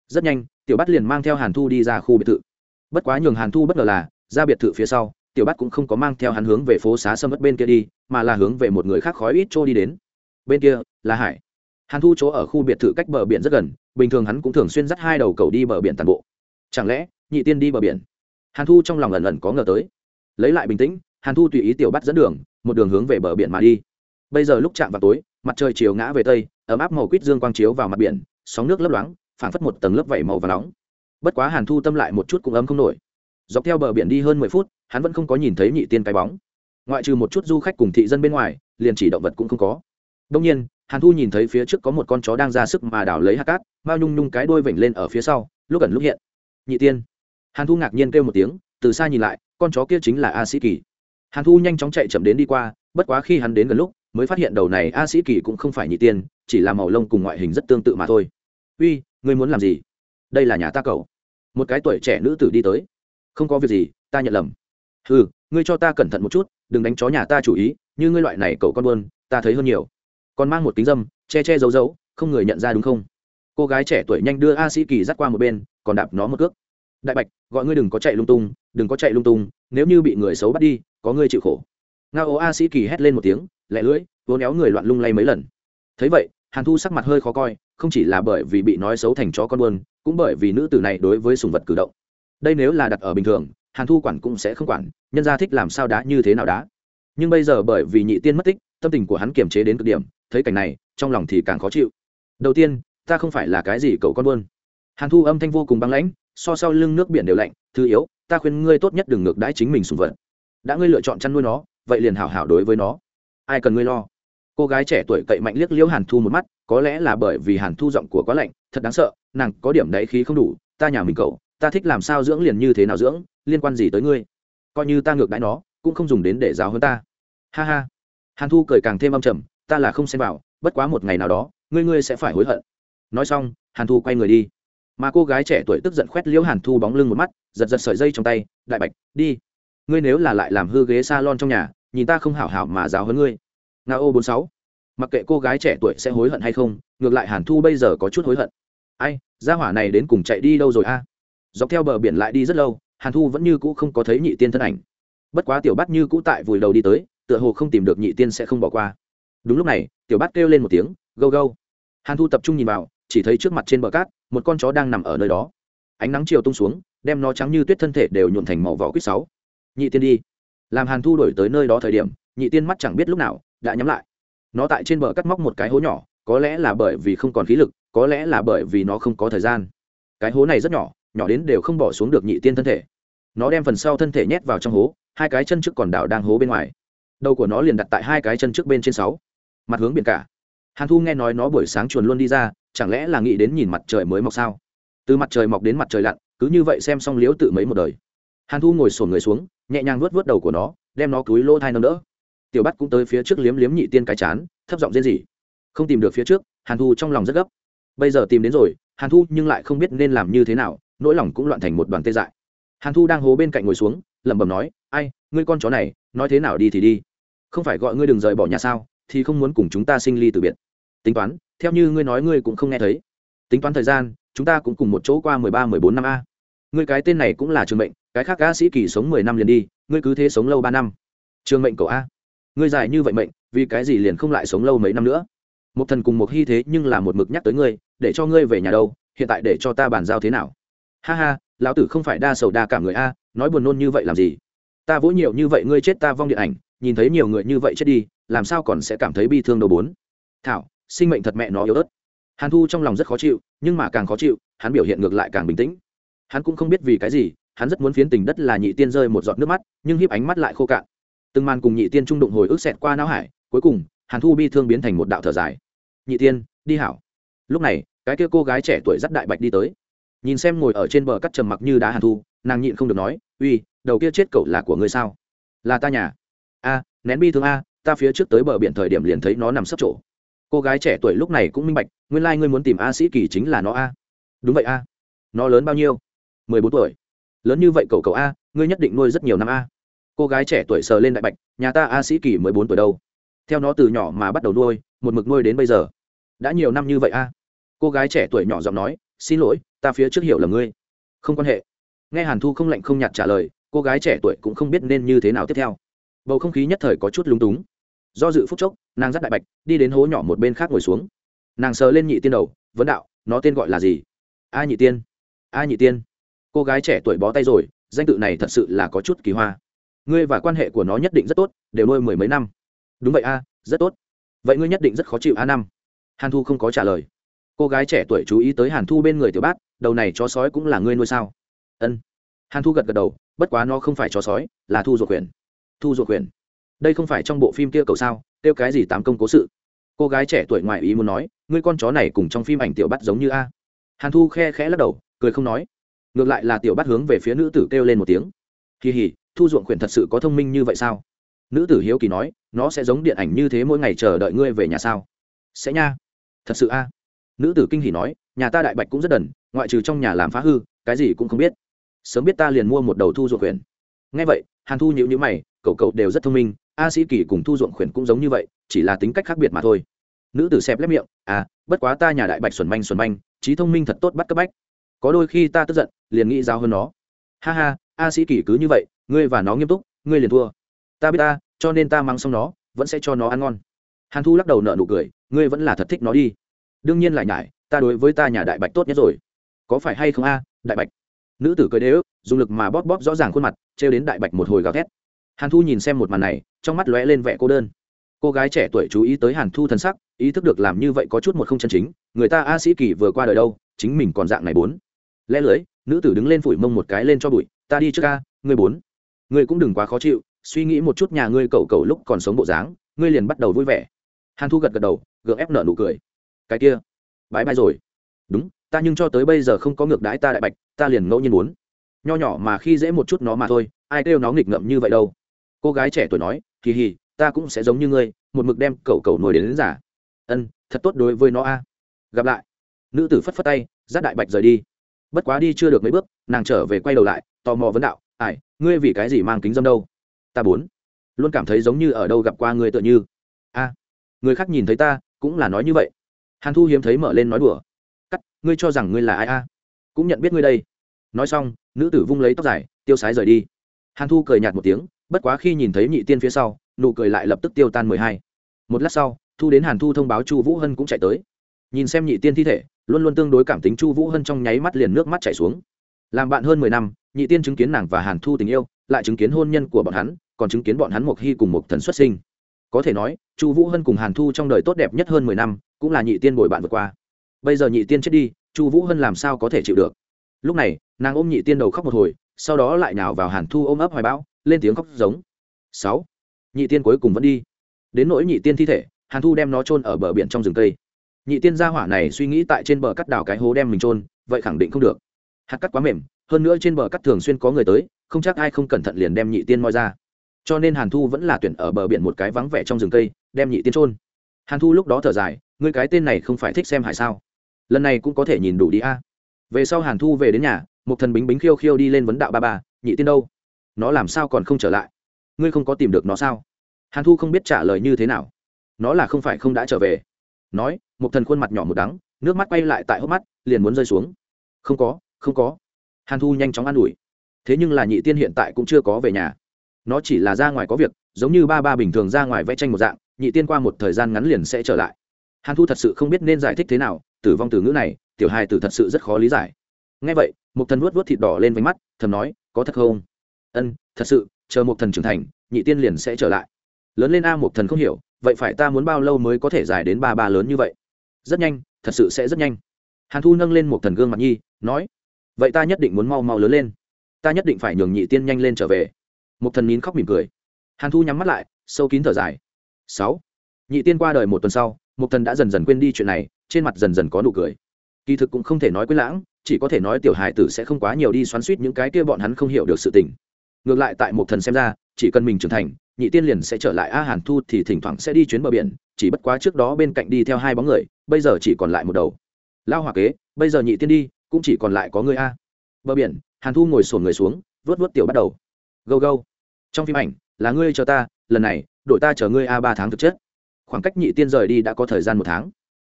Rất nhanh, tiểu bắt liền mang theo hàn thu đi ra khu biệt thự. Bất quá nhường hàn thu bất ngờ là, ra biệt thự phía sau, tiểu bắt cũng không có mang theo hắn hướng về phố xá sâm mất bên kia đi, mà là hướng về một người khác khói ít trô đi đến. Bên kia, là hải. Hàn thu chỗ ở khu biệt thự cách bờ biển rất gần, bình thường hắn cũng thường xuyên dắt hai đầu cầu đi bờ biển toàn bộ. Chẳng lẽ, nhị tiên đi bờ biển? Hàn thu trong lòng ẩn ẩn có ngờ tới. Lấy lại bình tĩnh, hàn thu tùy ý tiểu bắt dẫn đường, một đường hướng về bờ biển mà đi. Bây giờ lúc chạm vào tối, mặt trời chiều ngã về tây, ấm áp màu quýt dương quang chiếu vào mặt biển, sóng nước lấp loáng, phảng phất một tầng lớp vẩy màu và nóng. Bất quá hàn thu tâm lại một chút cũng ấm không nổi. Dọc theo bờ biển đi hơn mười phút, hắn vẫn không có nhìn thấy nhị tiên cái bóng. Ngoại trừ một chút du khách cùng thị dân bên ngoài, liền chỉ động vật cũng không có. Đông nhiên, hàn thu nhìn thấy phía trước có một con chó đang ra sức mà đảo lấy hạt cát, mao nhung nhung cái đuôi vểnh lên ở phía sau, lúc ẩn lúc hiện. Nhị tiên hàn thu ngạc nhiên kêu một tiếng, từ xa nhìn lại, con chó kia chính là a sĩ kỳ. Hàn thu nhanh chóng chạy chậm đến đi qua, bất quá khi hắn đến gần lúc, mới phát hiện đầu này a sĩ kỳ cũng không phải nhị tiên, chỉ là màu lông cùng ngoại hình rất tương tự mà thôi. Uy, ngươi muốn làm gì? Đây là nhà ta cậu. Một cái tuổi trẻ nữ tử đi tới. Không có việc gì, ta nhận lầm. Ừ ngươi cho ta cẩn thận một chút, đừng đánh chó nhà ta chủ ý, như ngươi loại này cậu con buôn, ta thấy hơn nhiều. Còn mang một kính dâm, che che giấu giấu, không người nhận ra đúng không? Cô gái trẻ tuổi nhanh đưa a sĩ kỳ dắt qua một bên, còn đạp nó một cước đại bạch, gọi ngươi đừng có chạy lung tung, đừng có chạy lung tung, nếu như bị người xấu bắt đi, có ngươi chịu khổ. Nga ô a sĩ kỳ hét lên một tiếng, lẹ lưỡi vốn éo người loạn lung lay mấy lần. Thấy vậy, hàn thu sắc mặt hơi khó coi, không chỉ là bởi vì bị nói xấu thành chó con buôn, cũng bởi vì nữ tử này đối với sùng vật cử động. Đây nếu là đặt ở bình thường, hàn thu quản cũng sẽ không quản, nhân gia thích làm sao đá như thế nào đá. Nhưng bây giờ bởi vì nhị tiên mất tích, tâm tình của hắn kiềm chế đến cực điểm, thấy cảnh này, trong lòng thì càng khó chịu. Đầu tiên, ta không phải là cái gì cậu con buôn. Hàn thu âm thanh vô cùng băng lãnh so sau lưng nước biển đều lạnh, thứ yếu, ta khuyên ngươi tốt nhất đừng ngược đãi chính mình sùng vật. Đã ngươi lựa chọn chăn nuôi nó, vậy liền hảo hảo đối với nó. Ai cần ngươi lo? Cô gái trẻ tuổi cậy mạnh liếc liễu hàn thu một mắt, có lẽ là bởi vì hàn thu giọng của quá lạnh, thật đáng sợ, nàng có điểm đáy khí không đủ, ta nhà mình cậu, ta thích làm sao dưỡng liền như thế nào dưỡng, liên quan gì tới ngươi? Coi như ta ngược đãi nó, cũng không dùng đến để giáo hơn ta. Ha ha. Hàn thu cười càng thêm âm trầm, ta là không xem vào, bất quá một ngày nào đó, ngươi ngươi sẽ phải hối hận. Nói xong, hàn thu quay người đi mà cô gái trẻ tuổi tức giận khoét liễu hàn thu bóng lưng một mắt, giật giật sợi dây trong tay, đại bạch, đi. Ngươi nếu là lại làm hư ghế s a lon trong nhà, nhìn ta không hảo hảo mà giáo hơn ngươi. Nga ô bốn sáu. Mặc kệ cô gái trẻ tuổi sẽ hối hận hay không, ngược lại hàn thu bây giờ có chút hối hận. Ai, gia hỏa này đến cùng chạy đi đâu rồi a? Dọc theo bờ biển lại đi rất lâu, hàn thu vẫn như cũ không có thấy nhị tiên thân ảnh. Bất quá tiểu bắt như cũ tại vùi đầu đi tới, tựa hồ không tìm được nhị tiên sẽ không bỏ qua. Đúng lúc này, tiểu bắt kêu lên một tiếng, gâu gâu. Hàn thu tập trung nhìn vào chỉ thấy trước mặt trên bờ cát, một con chó đang nằm ở nơi đó. Ánh nắng chiều tung xuống, đem nó trắng như tuyết thân thể đều nhuộn thành màu vỏ quýt sáu. Nhị tiên đi. Làm hàn thu đổi tới nơi đó thời điểm, nhị tiên mắt chẳng biết lúc nào, đã nhắm lại. Nó tại trên bờ cắt móc một cái hố nhỏ, có lẽ là bởi vì không còn khí lực, có lẽ là bởi vì nó không có thời gian. Cái hố này rất nhỏ nhỏ đến đều không bỏ xuống được nhị tiên thân thể. Nó đem phần sau thân thể nhét vào trong hố, hai cái chân trước còn đảo đang hố bên ngoài. Đầu của nó liền đặt tại hai cái chân trước bên trên sáu. Mặt hướng biển cả. Hàn thu nghe nói nó buổi sáng chuồn luôn đi ra chẳng lẽ là nghĩ đến nhìn mặt trời mới mọc sao? Từ mặt trời mọc đến mặt trời lặn, cứ như vậy xem xong liếu tự mấy một đời. Hàn thu ngồi sổn người xuống, nhẹ nhàng vuốt vuốt đầu của nó, đem nó cúi lỗ thai nâng đỡ. Tiểu bắt cũng tới phía trước liếm liếm nhị tiên cái chán, thấp giọng rên rỉ. Không tìm được phía trước, hàn thu trong lòng rất gấp. Bây giờ tìm đến rồi, hàn thu nhưng lại không biết nên làm như thế nào, nỗi lòng cũng loạn thành một đoàn tê dại. Hàn thu đang hố bên cạnh ngồi xuống, lẩm bẩm nói, ai, ngươi con chó này, nói thế nào đi thì đi. Không phải gọi ngươi đừng rời bỏ nhà sao, thì không muốn cùng chúng ta sinh ly từ biệt. Tính toán theo như ngươi nói ngươi cũng không nghe thấy. Tính toán thời gian, chúng ta cũng cùng một chỗ qua mười ba, mười bốn năm a. Ngươi cái tên này cũng là trường mệnh, cái khác ca sĩ kỳ sống mười năm liền đi, ngươi cứ thế sống lâu ba năm. Trường mệnh cậu a. Ngươi dài như vậy mệnh, vì cái gì liền không lại sống lâu mấy năm nữa? Một thần cùng một hy thế nhưng là một mực nhắc tới ngươi, để cho ngươi về nhà đâu, hiện tại để cho ta bàn giao thế nào? Ha ha, lão tử không phải đa sầu đa cảm người a, nói buồn nôn như vậy làm gì? Ta vỗ nhiều như vậy ngươi chết ta vong điện ảnh, nhìn thấy nhiều người như vậy chết đi, làm sao còn sẽ cảm thấy bi thương đầu bốn? Thảo sinh mệnh thật mẹ nó yếu ớt. Hàn thu trong lòng rất khó chịu, nhưng mà càng khó chịu, hắn biểu hiện ngược lại càng bình tĩnh. Hắn cũng không biết vì cái gì, hắn rất muốn phiến tình đất là nhị tiên rơi một giọt nước mắt, nhưng hiếp ánh mắt lại khô cạn. Từng màn cùng nhị tiên trung đụng hồi ức xẹt qua não hải, cuối cùng, hàn thu bi thương biến thành một đạo thở dài. Nhị tiên, đi hảo. Lúc này, cái kia cô gái trẻ tuổi dắt đại bạch đi tới. Nhìn xem ngồi ở trên bờ cắt trầm mặc như đá hàn thu, nàng nhịn không được nói, uy, đầu kia chết cậu là của ngươi sao? Là ta nhà. A, nén bi thương a, ta phía trước tới bờ biển thời điểm liền thấy nó nằm sấp chỗ cô gái trẻ tuổi lúc này cũng minh bạch, nguyên lai、like、ngươi muốn tìm a sĩ kỳ chính là nó a. Đúng vậy a. Nó lớn bao nhiêu? Mười bốn tuổi. Lớn như vậy cậu cậu a, ngươi nhất định nuôi rất nhiều năm a. Cô gái trẻ tuổi sờ lên đại bạch, nhà ta a sĩ kỳ mười bốn tuổi đâu? Theo nó từ nhỏ mà bắt đầu nuôi, một mực nuôi đến bây giờ. Đã nhiều năm như vậy a. Cô gái trẻ tuổi nhỏ giọng nói, xin lỗi, ta phía trước hiểu là ngươi. Không quan hệ. Nghe hàn thu không lạnh không nhạt trả lời, cô gái trẻ tuổi cũng không biết nên như thế nào tiếp theo. Bầu không khí nhất thời có chút lúng túng. Do dự phút chốc nàng dắt đại bạch, đi đến hố nhỏ một bên khác ngồi xuống. Nàng sờ lên nhị tiên đầu, vấn đạo, nó tên gọi là gì? A nhị tiên. A nhị tiên. Cô gái trẻ tuổi bó tay rồi, danh tự này thật sự là có chút kỳ hoa. Ngươi và quan hệ của nó nhất định rất tốt, đều nuôi mười mấy năm. Đúng vậy a, rất tốt. Vậy ngươi nhất định rất khó chịu a năm. Hàn thu không có trả lời. Cô gái trẻ tuổi chú ý tới hàn thu bên người tiểu bát, đầu này chó sói cũng là ngươi nuôi sao? Ân. Hàn thu gật gật đầu, bất quá nó không phải chó sói, là thu ruột quyền thu ruột quyền đây không phải trong bộ phim kia cậu sao? Kêu cái gì tám công cố sự. Cô gái trẻ tuổi ngoài ý muốn nói, ngươi con chó này cùng trong phim ảnh tiểu bắt giống như a. Hàn thu khe khẽ lắc đầu, cười không nói. Ngược lại là tiểu bắt hướng về phía nữ tử kêu lên một tiếng. Kỳ hỉ thu ruộng khuyển thật sự có thông minh như vậy sao? Nữ tử hiếu kỳ nói, nó sẽ giống điện ảnh như thế mỗi ngày chờ đợi ngươi về nhà sao? Sẽ nha. Thật sự a? Nữ tử kinh hỉ nói, nhà ta đại bạch cũng rất đần, ngoại trừ trong nhà làm phá hư, cái gì cũng không biết. Sớm biết ta liền mua một đầu thu ruộng khuyển. Ngay vậy, hàn thu nhịu nhữ mày, cậu cậu đều rất thông minh a sĩ kỳ cùng thu ruộng khuyển cũng giống như vậy, chỉ là tính cách khác biệt mà thôi. Nữ tử xẹp lép miệng à bất quá ta nhà đại bạch xuẩn manh xuẩn manh, trí thông minh thật tốt bắt cấp bách. Có đôi khi ta tức giận, liền nghĩ giao hơn nó. Ha ha, a sĩ kỳ cứ như vậy, ngươi và nó nghiêm túc, ngươi liền thua. Ta biết ta, cho nên ta mang xong nó, vẫn sẽ cho nó ăn ngon. Hàn thu lắc đầu nợ nụ cười, ngươi vẫn là thật thích nó đi. Đương nhiên lại nhải, ta đối với ta nhà đại bạch tốt nhất rồi. Có phải hay không a, đại bạch? Nữ tử cười đế ức, dùng lực mà bóp bóp rõ ràng khuôn mặt, trêu đến đại bạch một hồi gào thét hàn thu nhìn xem một màn này, trong mắt lóe lên vẻ cô đơn. Cô gái trẻ tuổi chú ý tới hàn thu thân sắc, ý thức được làm như vậy có chút một không chân chính, người ta a sĩ kỳ vừa qua đời đâu, chính mình còn dạng này bốn. Lẽ lưới, nữ tử đứng lên phủi mông một cái lên cho bụi, ta đi trước ca ngươi bốn. Ngươi cũng đừng quá khó chịu, suy nghĩ một chút nhà ngươi cậu cậu lúc còn sống bộ dáng, ngươi liền bắt đầu vui vẻ. Hàn thu gật gật đầu, gượng ép nợ nụ cười. Cái kia, bãi bay rồi. Đúng, ta nhưng cho tới bây giờ không có ngược đãi ta đại bạch, ta liền ngẫu nhiên muốn. Nho nhỏ mà khi dễ một chút nó mà thôi, ai kêu nó nghịch ngợm như vậy đâu cô gái trẻ tuổi nói kỳ hì ta cũng sẽ giống như ngươi một mực đem cậu cậu nổi đến, đến giả ân thật tốt đối với nó a. Gặp lại. Nữ tử phất phất tay dắt đại bạch rời đi. Bất quá đi chưa được mấy bước nàng trở về quay đầu lại tò mò vấn đạo ải ngươi vì cái gì mang kính dâm đâu? Ta bốn luôn cảm thấy giống như ở đâu gặp qua ngươi tựa như. A người khác nhìn thấy ta cũng là nói như vậy. Hàn thu hiếm thấy mở lên nói đùa. Cắt ngươi cho rằng ngươi là ai a? Cũng nhận biết ngươi đây. Nói xong nữ tử vung lấy tóc dài tiêu sái rời đi. Hàn thu cười nhạt một tiếng bất quá khi nhìn thấy nhị tiên phía sau, nụ cười lại lập tức tiêu tan mười hai. Một lát sau, thu đến hàn thu thông báo chu vũ hân cũng chạy tới. Nhìn xem nhị tiên thi thể, luôn luôn tương đối cảm tính chu vũ hân trong nháy mắt liền nước mắt chảy xuống. Làm bạn hơn mười năm, nhị tiên chứng kiến nàng và hàn thu tình yêu, lại chứng kiến hôn nhân của bọn hắn, còn chứng kiến bọn hắn một hy cùng một thần xuất sinh. Có thể nói, chu vũ hân cùng hàn thu trong đời tốt đẹp nhất hơn mười năm, cũng là nhị tiên bồi bạn vượt qua. Bây giờ nhị tiên chết đi, chu vũ hân làm sao có thể chịu được? Lúc này, nàng ôm nhị tiên đầu khóc một hồi, sau đó lại nào vào hàn thu ôm ấp hoài bão lên tiếng khóc giống. Sáu. Nhị tiên cuối cùng vẫn đi. Đến nỗi nhị tiên thi thể, hàn thu đem nó trôn ở bờ biển trong rừng cây. Nhị tiên gia hỏa này suy nghĩ tại trên bờ cắt đào cái hố đem mình trôn vậy khẳng định không được. Hạt cắt quá mềm, hơn nữa trên bờ cắt thường xuyên có người tới, không chắc ai không cẩn thận liền đem nhị tiên moi ra. Cho nên hàn thu vẫn là tuyển ở bờ biển một cái vắng vẻ trong rừng cây, đem nhị tiên trôn hàn thu lúc đó thở dài, ngươi cái tên này không phải thích xem hải sao? Lần này cũng có thể nhìn đủ đi a. Về sau hàn thu về đến nhà, một thần bính bính khiêu khiêu đi lên vấn đạo ba ba, nhị tiên đâu? Nó làm sao còn không trở lại? Ngươi không có tìm được nó sao? Hàn thu không biết trả lời như thế nào. Nó là không phải không đã trở về. Nói, một thần khuôn mặt nhỏ một đắng, nước mắt quay lại tại hốc mắt, liền muốn rơi xuống. Không có không có. Hàn thu nhanh chóng an ủi. Thế nhưng là nhị tiên hiện tại cũng chưa có về nhà. Nó chỉ là ra ngoài có việc, giống như ba ba bình thường ra ngoài vẽ tranh một dạng, nhị tiên qua một thời gian ngắn liền sẽ trở lại. Hàn thu thật sự không biết nên giải thích thế nào, tử vong từ ngữ này, tiểu hài tử thật sự rất khó lý giải. Ngay vậy, một thần vuốt vuốt thịt đỏ lên vánh mắt, thầm nói, có thật không? Ân, thật sự, chờ một thần trưởng thành, nhị tiên liền sẽ trở lại. Lớn lên a một thần không hiểu, vậy phải ta muốn bao lâu mới có thể giải đến ba ba lớn như vậy? Rất nhanh, thật sự sẽ rất nhanh. Hàn thu nâng lên một thần gương mặt nhi, nói, vậy ta nhất định muốn mau mau lớn lên. Ta nhất định phải nhường nhị tiên nhanh lên trở về. Một thần nín khóc mỉm cười. Hàn thu nhắm mắt lại, sâu kín thở dài. Sáu, nhị tiên qua đời một tuần sau, một thần đã dần dần quên đi chuyện này, trên mặt dần dần có nụ cười. Kỳ thực cũng không thể nói quên lãng, chỉ có thể nói tiểu hài tử sẽ không quá nhiều đi xoắn suýt những cái kia bọn hắn không hiểu được sự tình ngược lại tại một thần xem ra, chỉ cần mình trưởng thành, nhị tiên liền sẽ trở lại a hàn thu thì thỉnh thoảng sẽ đi chuyến bờ biển, chỉ bất quá trước đó bên cạnh đi theo hai bóng người, bây giờ chỉ còn lại một đầu. Lao hòa kế, bây giờ nhị tiên đi, cũng chỉ còn lại có người a. Bờ biển, hàn thu ngồi sổn người xuống vớt vớt tiểu bắt đầu. Gâu gâu. Trong phim ảnh, là ngươi chờ ta, lần này đội ta chờ ngươi a ba tháng thực chất. Khoảng cách nhị tiên rời đi đã có thời gian một tháng.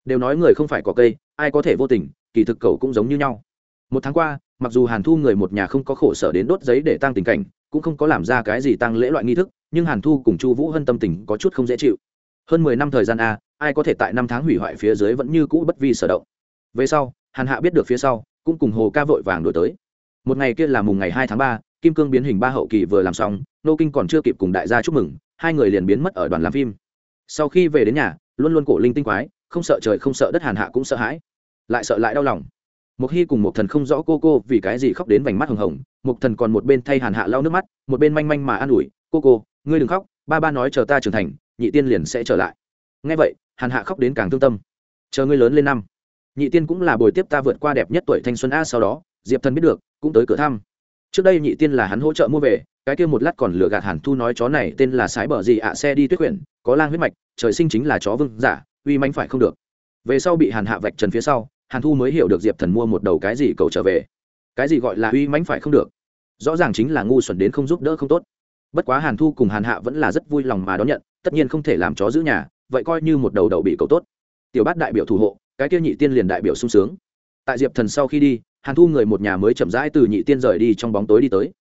Đều nói người không phải có cây, ai có thể vô tình, kỳ thực cầu cũng giống như nhau. Một tháng qua mặc dù hàn thu người một nhà không có khổ sở đến đốt giấy để tăng tình cảnh, cũng không có làm ra cái gì tăng lễ loại nghi thức, nhưng hàn thu cùng chu vũ hân tâm tình có chút không dễ chịu. Hơn mười năm thời gian a, ai có thể tại năm tháng hủy hoại phía dưới vẫn như cũ bất vi sở động. Về sau, hàn hạ biết được phía sau, cũng cùng hồ ca vội vàng đổi tới. Một ngày kia là mùng ngày hai tháng ba, kim cương biến hình ba hậu kỳ vừa làm xong, nô kinh còn chưa kịp cùng đại gia chúc mừng, hai người liền biến mất ở đoàn làm phim. Sau khi về đến nhà, luôn luôn cổ linh tinh quái, không sợ trời không sợ đất hàn hạ cũng sợ hãi. Lại sợ lại đau lòng một Hi cùng một thần không rõ cô cô vì cái gì khóc đến vành mắt hồng hồng một thần còn một bên thay hàn hạ lau nước mắt, một bên manh manh mà an ủi, cô cô, ngươi đừng khóc, ba ba nói chờ ta trưởng thành, nhị tiên liền sẽ trở lại. Nghe vậy, hàn hạ khóc đến càng thương tâm. Chờ ngươi lớn lên năm, nhị tiên cũng là bồi tiếp ta vượt qua đẹp nhất tuổi thanh xuân a, sau đó, diệp thần biết được, cũng tới cửa thăm. Trước đây nhị tiên là hắn hỗ trợ mua về, cái kia một lát còn lừa gạt hàn thu nói chó này tên là sái bờ gì ạ xe đi tuyết quyển, có lang huyết mạch, trời sinh chính là chó vương giả, uy manh phải không được. Về sau bị hàn hạ vạch trần phía sau hàn thu mới hiểu được diệp thần mua một đầu cái gì cầu trở về. Cái gì gọi là uy mánh phải không được? Rõ ràng chính là ngu xuẩn đến không giúp đỡ không tốt. Bất quá hàn thu cùng hàn hạ vẫn là rất vui lòng mà đón nhận, tất nhiên không thể làm chó giữ nhà, vậy coi như một đầu đầu bị cầu tốt. Tiểu bát đại biểu thủ hộ, cái kia nhị tiên liền đại biểu sung sướng. Tại diệp thần sau khi đi, hàn thu người một nhà mới chậm rãi từ nhị tiên rời đi trong bóng tối đi tới.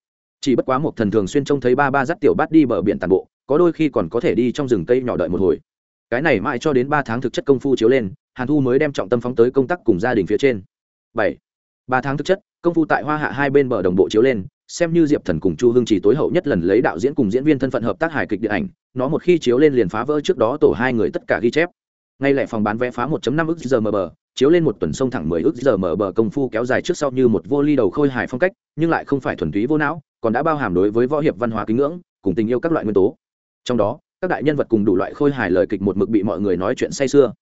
Chỉ bất quá một thần thường xuyên trông thấy ba ba dắt tiểu bát đi bờ biển tàn bộ, có đôi khi còn có thể đi trong rừng cây nhỏ đợi một hồi. Cái này mãi cho đến ba tháng thực chất công phu chiếu lên hàn thu mới đem trọng tâm phóng tới công tác cùng gia đình phía trên. Bảy. Ba tháng thực chất, công phu tại hoa hạ hai bên bờ đồng bộ chiếu lên, xem như diệp thần cùng chu hương chỉ tối hậu nhất lần lấy đạo diễn cùng diễn viên thân phận hợp tác hài kịch điện ảnh, nó một khi chiếu lên liền phá vỡ trước đó tổ hai người tất cả ghi chép. Ngay lại phòng bán vé phá 1.5 ức giờ mờ chiếu lên một tuần sông thẳng 10 ức giờ mở bờ công phu kéo dài trước sau như một vô ly đầu khôi hài phong cách, nhưng lại không phải thuần túy vô não, còn đã bao hàm đối với võ hiệp văn hóa kính ngưỡng, cùng tình yêu các loại nguyên tố. Trong đó, các đại nhân vật cùng đủ loại khôi hài lời kịch một mực bị mọi người nói chuyện say xưa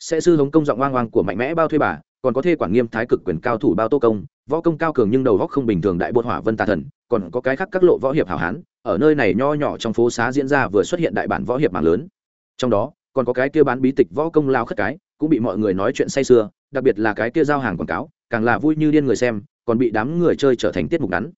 sẽ sư hống công giọng oang oang của mạnh mẽ bao thuê bà, còn có thê quản nghiêm thái cực quyền cao thủ bao tô công, võ công cao cường nhưng đầu góc không bình thường đại bột hỏa vân tà thần, còn có cái khác các lộ võ hiệp hảo hán, ở nơi này nho nhỏ trong phố xá diễn ra vừa xuất hiện đại bản võ hiệp mạng lớn. Trong đó, còn có cái kia bán bí tịch võ công lao khất cái, cũng bị mọi người nói chuyện say sưa, đặc biệt là cái kia giao hàng quảng cáo, càng là vui như điên người xem, còn bị đám người chơi trở thành tiết mục ngắn.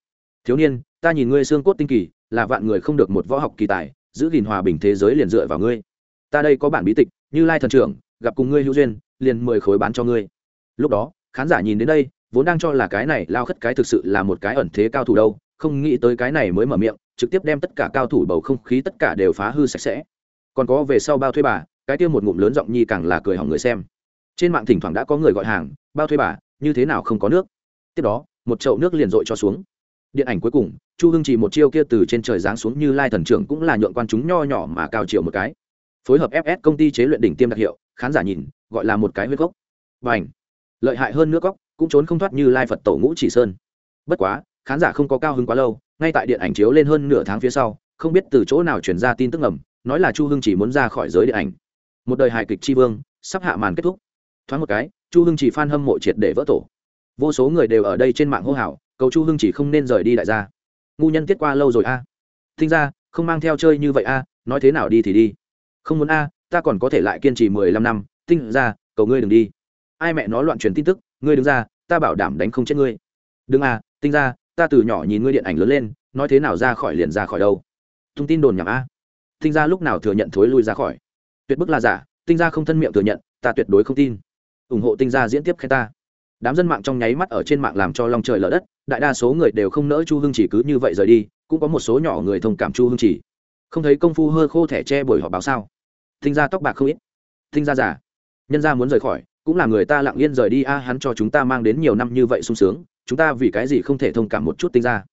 Thiếu niên, ta nhìn ngươi xương cốt tinh kỳ, là vạn người không được một võ học kỳ tài, giữ gìn hòa bình thế giới liền dựa vào ngươi. Ta đây có bản bí tịch, như lai thần trưởng gặp cùng ngươi hữu duyên, liền mười khối bán cho ngươi. Lúc đó, khán giả nhìn đến đây, vốn đang cho là cái này lao khất cái thực sự là một cái ẩn thế cao thủ đâu, không nghĩ tới cái này mới mở miệng, trực tiếp đem tất cả cao thủ bầu không khí tất cả đều phá hư sạch sẽ. Còn có về sau bao thuê bà, cái tiêu một ngụm lớn giọng nhi càng là cười hỏng người xem. Trên mạng thỉnh thoảng đã có người gọi hàng, bao thuê bà, như thế nào không có nước? Tiếp đó, một chậu nước liền dội cho xuống. Điện ảnh cuối cùng, chu hưng chỉ một chiêu kia từ trên trời giáng xuống như lai thần trưởng cũng là nhượng quan chúng nho nhỏ mà cao chiều một cái. Phối hợp fs công ty chế luyện đỉnh tiêm đặc hiệu khán giả nhìn, gọi là một cái huyết gốc. Và ảnh lợi hại hơn nước góc cũng trốn không thoát như lai phật tổ ngũ chỉ sơn. Bất quá, khán giả không có cao hứng quá lâu, ngay tại điện ảnh chiếu lên hơn nửa tháng phía sau, không biết từ chỗ nào chuyển ra tin tức ngầm, nói là chu hưng chỉ muốn ra khỏi giới điện ảnh. Một đời hài kịch tri vương, sắp hạ màn kết thúc. Thoáng một cái, chu hưng chỉ f hâm mộ triệt để vỡ tổ. Vô số người đều ở đây trên mạng hô hào, cầu chu hưng chỉ không nên rời đi đại gia. Ngu nhân tiết qua lâu rồi a. À. thinh ra không mang theo chơi như vậy a, nói thế nào đi thì đi. Không muốn a ta còn có thể lại kiên trì mười lăm năm tinh ra cầu ngươi đừng đi. Ai mẹ nó loạn truyền tin tức ngươi đứng ra ta bảo đảm đánh không chết ngươi. Đừng à, tinh ra ta từ nhỏ nhìn ngươi điện ảnh lớn lên nói thế nào ra khỏi liền ra khỏi đâu. Thông tin đồn nhảm a. Tinh ra lúc nào thừa nhận thối lui ra khỏi. Tuyệt bức là giả tinh ra không thân miệng thừa nhận ta tuyệt đối không tin. Ủng hộ tinh ra diễn tiếp khen ta. Đám dân mạng trong nháy mắt ở trên mạng làm cho lòng trời lở đất đại đa số người đều không nỡ chu hưng chỉ cứ như vậy rời đi cũng có một số nhỏ người thông cảm chu hưng chỉ. Không thấy công phu hơ khô thẻ tre buổi họp báo sao? Tinh ra tóc bạc không ít. Tinh ra giả nhân ra muốn rời khỏi, cũng là người ta lặng yên rời đi, a, hắn cho chúng ta mang đến nhiều năm như vậy sung sướng, chúng ta vì cái gì không thể thông cảm một chút tinh ra.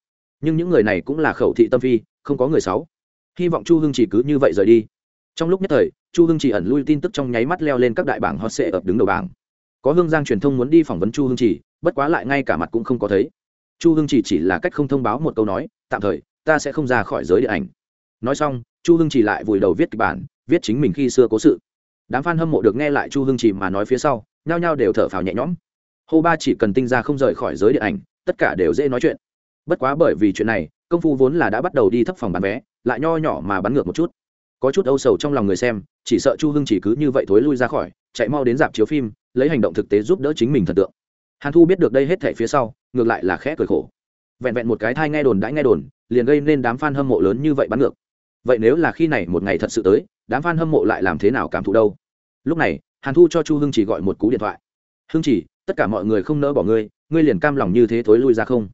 Nhưng những người này cũng là khẩu thị tâm phi, không có người sáu hy vọng chu hưng chỉ cứ như vậy rời đi. Trong lúc nhất thời, chu hưng chỉ ẩn lui tin tức trong nháy mắt leo lên các đại bảng hot sệ ập đứng đầu bảng. Có hương giang truyền thông muốn đi phỏng vấn chu hưng chỉ, bất quá lại ngay cả mặt cũng không có thấy. Chu hưng chỉ chỉ là cách không thông báo một câu nói, tạm thời, ta sẽ không ra khỏi giới điện ảnh. Nói xong, chu hưng chỉ lại vùi đầu viết kịch bản viết chính mình khi xưa cố sự. Đám f a n hâm mộ được nghe lại chu hưng chỉ mà nói phía sau, nhao nhao đều thở phào nhẹ nhõm. Hô ba chỉ cần tinh ra không rời khỏi giới điện ảnh, tất cả đều dễ nói chuyện. Bất quá bởi vì chuyện này, công phu vốn là đã bắt đầu đi thấp phòng bán vé, lại nho nhỏ mà bắn ngược một chút. Có chút âu sầu trong lòng người xem, chỉ sợ chu hưng chỉ cứ như vậy thối lui ra khỏi, chạy mau đến dạp chiếu phim, lấy hành động thực tế giúp đỡ chính mình thần tượng. Hàn thu biết được đây hết thể phía sau, ngược lại là khẽ cười khổ. Vẹn vẹn một cái thai nghe đồn đãi nghe đồn, liền gây nên đám f a n hâm mộ lớn như vậy bắn ngược. Vậy nếu là khi này một ngày thật sự tới đám f a n hâm mộ lại làm thế nào cảm thụ đâu? Lúc này, hàn thu cho chu hưng chỉ gọi một cú điện thoại. Hưng chỉ, tất cả mọi người không nỡ bỏ ngươi ngươi liền cam lòng như thế thối lui ra không?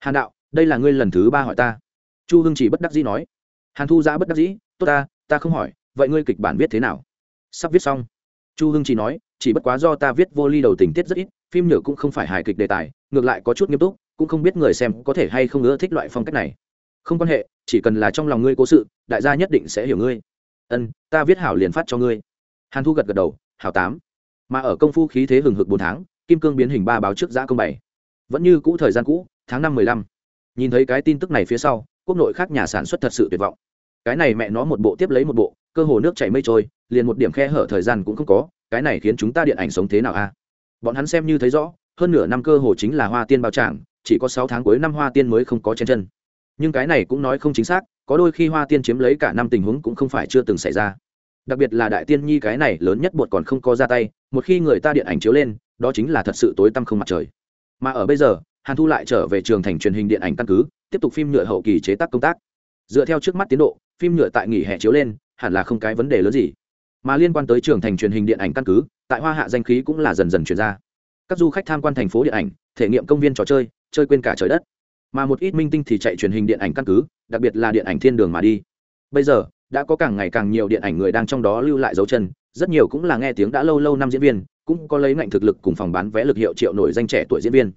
Hàn đạo, đây là ngươi lần thứ ba hỏi ta. Chu hưng chỉ bất đắc dĩ nói. Hàn thu giã bất đắc dĩ, tốt ta ta không hỏi, vậy ngươi kịch bản viết thế nào? Sắp viết xong. Chu hưng chỉ nói, chỉ bất quá do ta viết vô ly đầu tình tiết rất ít, phim nhựa cũng không phải hài kịch đề tài, ngược lại có chút nghiêm túc, cũng không biết người xem có thể hay không ưa thích loại phong cách này. Không quan hệ, chỉ cần là trong lòng ngươi cố sự, đại gia nhất định sẽ hiểu ngươi ân, ta viết hảo liền phát cho ngươi. Hàn thu gật gật đầu, hảo tám. Mà ở công phu khí thế hừng hực bốn tháng, kim cương biến hình ba báo trước giã công bảy. Vẫn như cũ thời gian cũ, tháng năm mười lăm. Nhìn thấy cái tin tức này phía sau, quốc nội khác nhà sản xuất thật sự tuyệt vọng. Cái này mẹ nó một bộ tiếp lấy một bộ, cơ hồ nước chảy mây trôi, liền một điểm khe hở thời gian cũng không có, cái này khiến chúng ta điện ảnh sống thế nào a? Bọn hắn xem như thấy rõ, hơn nửa năm cơ hồ chính là hoa tiên bao tràng, chỉ có sáu tháng cuối năm hoa tiên mới không có chen chân. Nhưng cái này cũng nói không chính xác có đôi khi hoa tiên chiếm lấy cả năm tình huống cũng không phải chưa từng xảy ra. Đặc biệt là đại tiên nhi cái này lớn nhất bột còn không có ra tay, một khi người ta điện ảnh chiếu lên, đó chính là thật sự tối tăm không mặt trời. Mà ở bây giờ, hàn thu lại trở về trường thành truyền hình điện ảnh căn cứ, tiếp tục phim nhựa hậu kỳ chế tác công tác. Dựa theo trước mắt tiến độ, phim nhựa tại nghỉ hè chiếu lên, hẳn là không cái vấn đề lớn gì. Mà liên quan tới trường thành truyền hình điện ảnh căn cứ, tại hoa hạ danh khí cũng là dần dần chuyển ra. Các du khách tham quan thành phố điện ảnh, thể nghiệm công viên trò chơi chơi quên cả trời đất mà một ít minh tinh thì chạy truyền hình điện ảnh căn cứ, đặc biệt là điện ảnh thiên đường mà đi. Bây giờ, đã có càng ngày càng nhiều điện ảnh người đang trong đó lưu lại dấu chân, rất nhiều cũng là nghe tiếng đã lâu lâu năm diễn viên, cũng có lấy ngạnh thực lực cùng phòng bán vé lực hiệu triệu nổi danh trẻ tuổi diễn viên.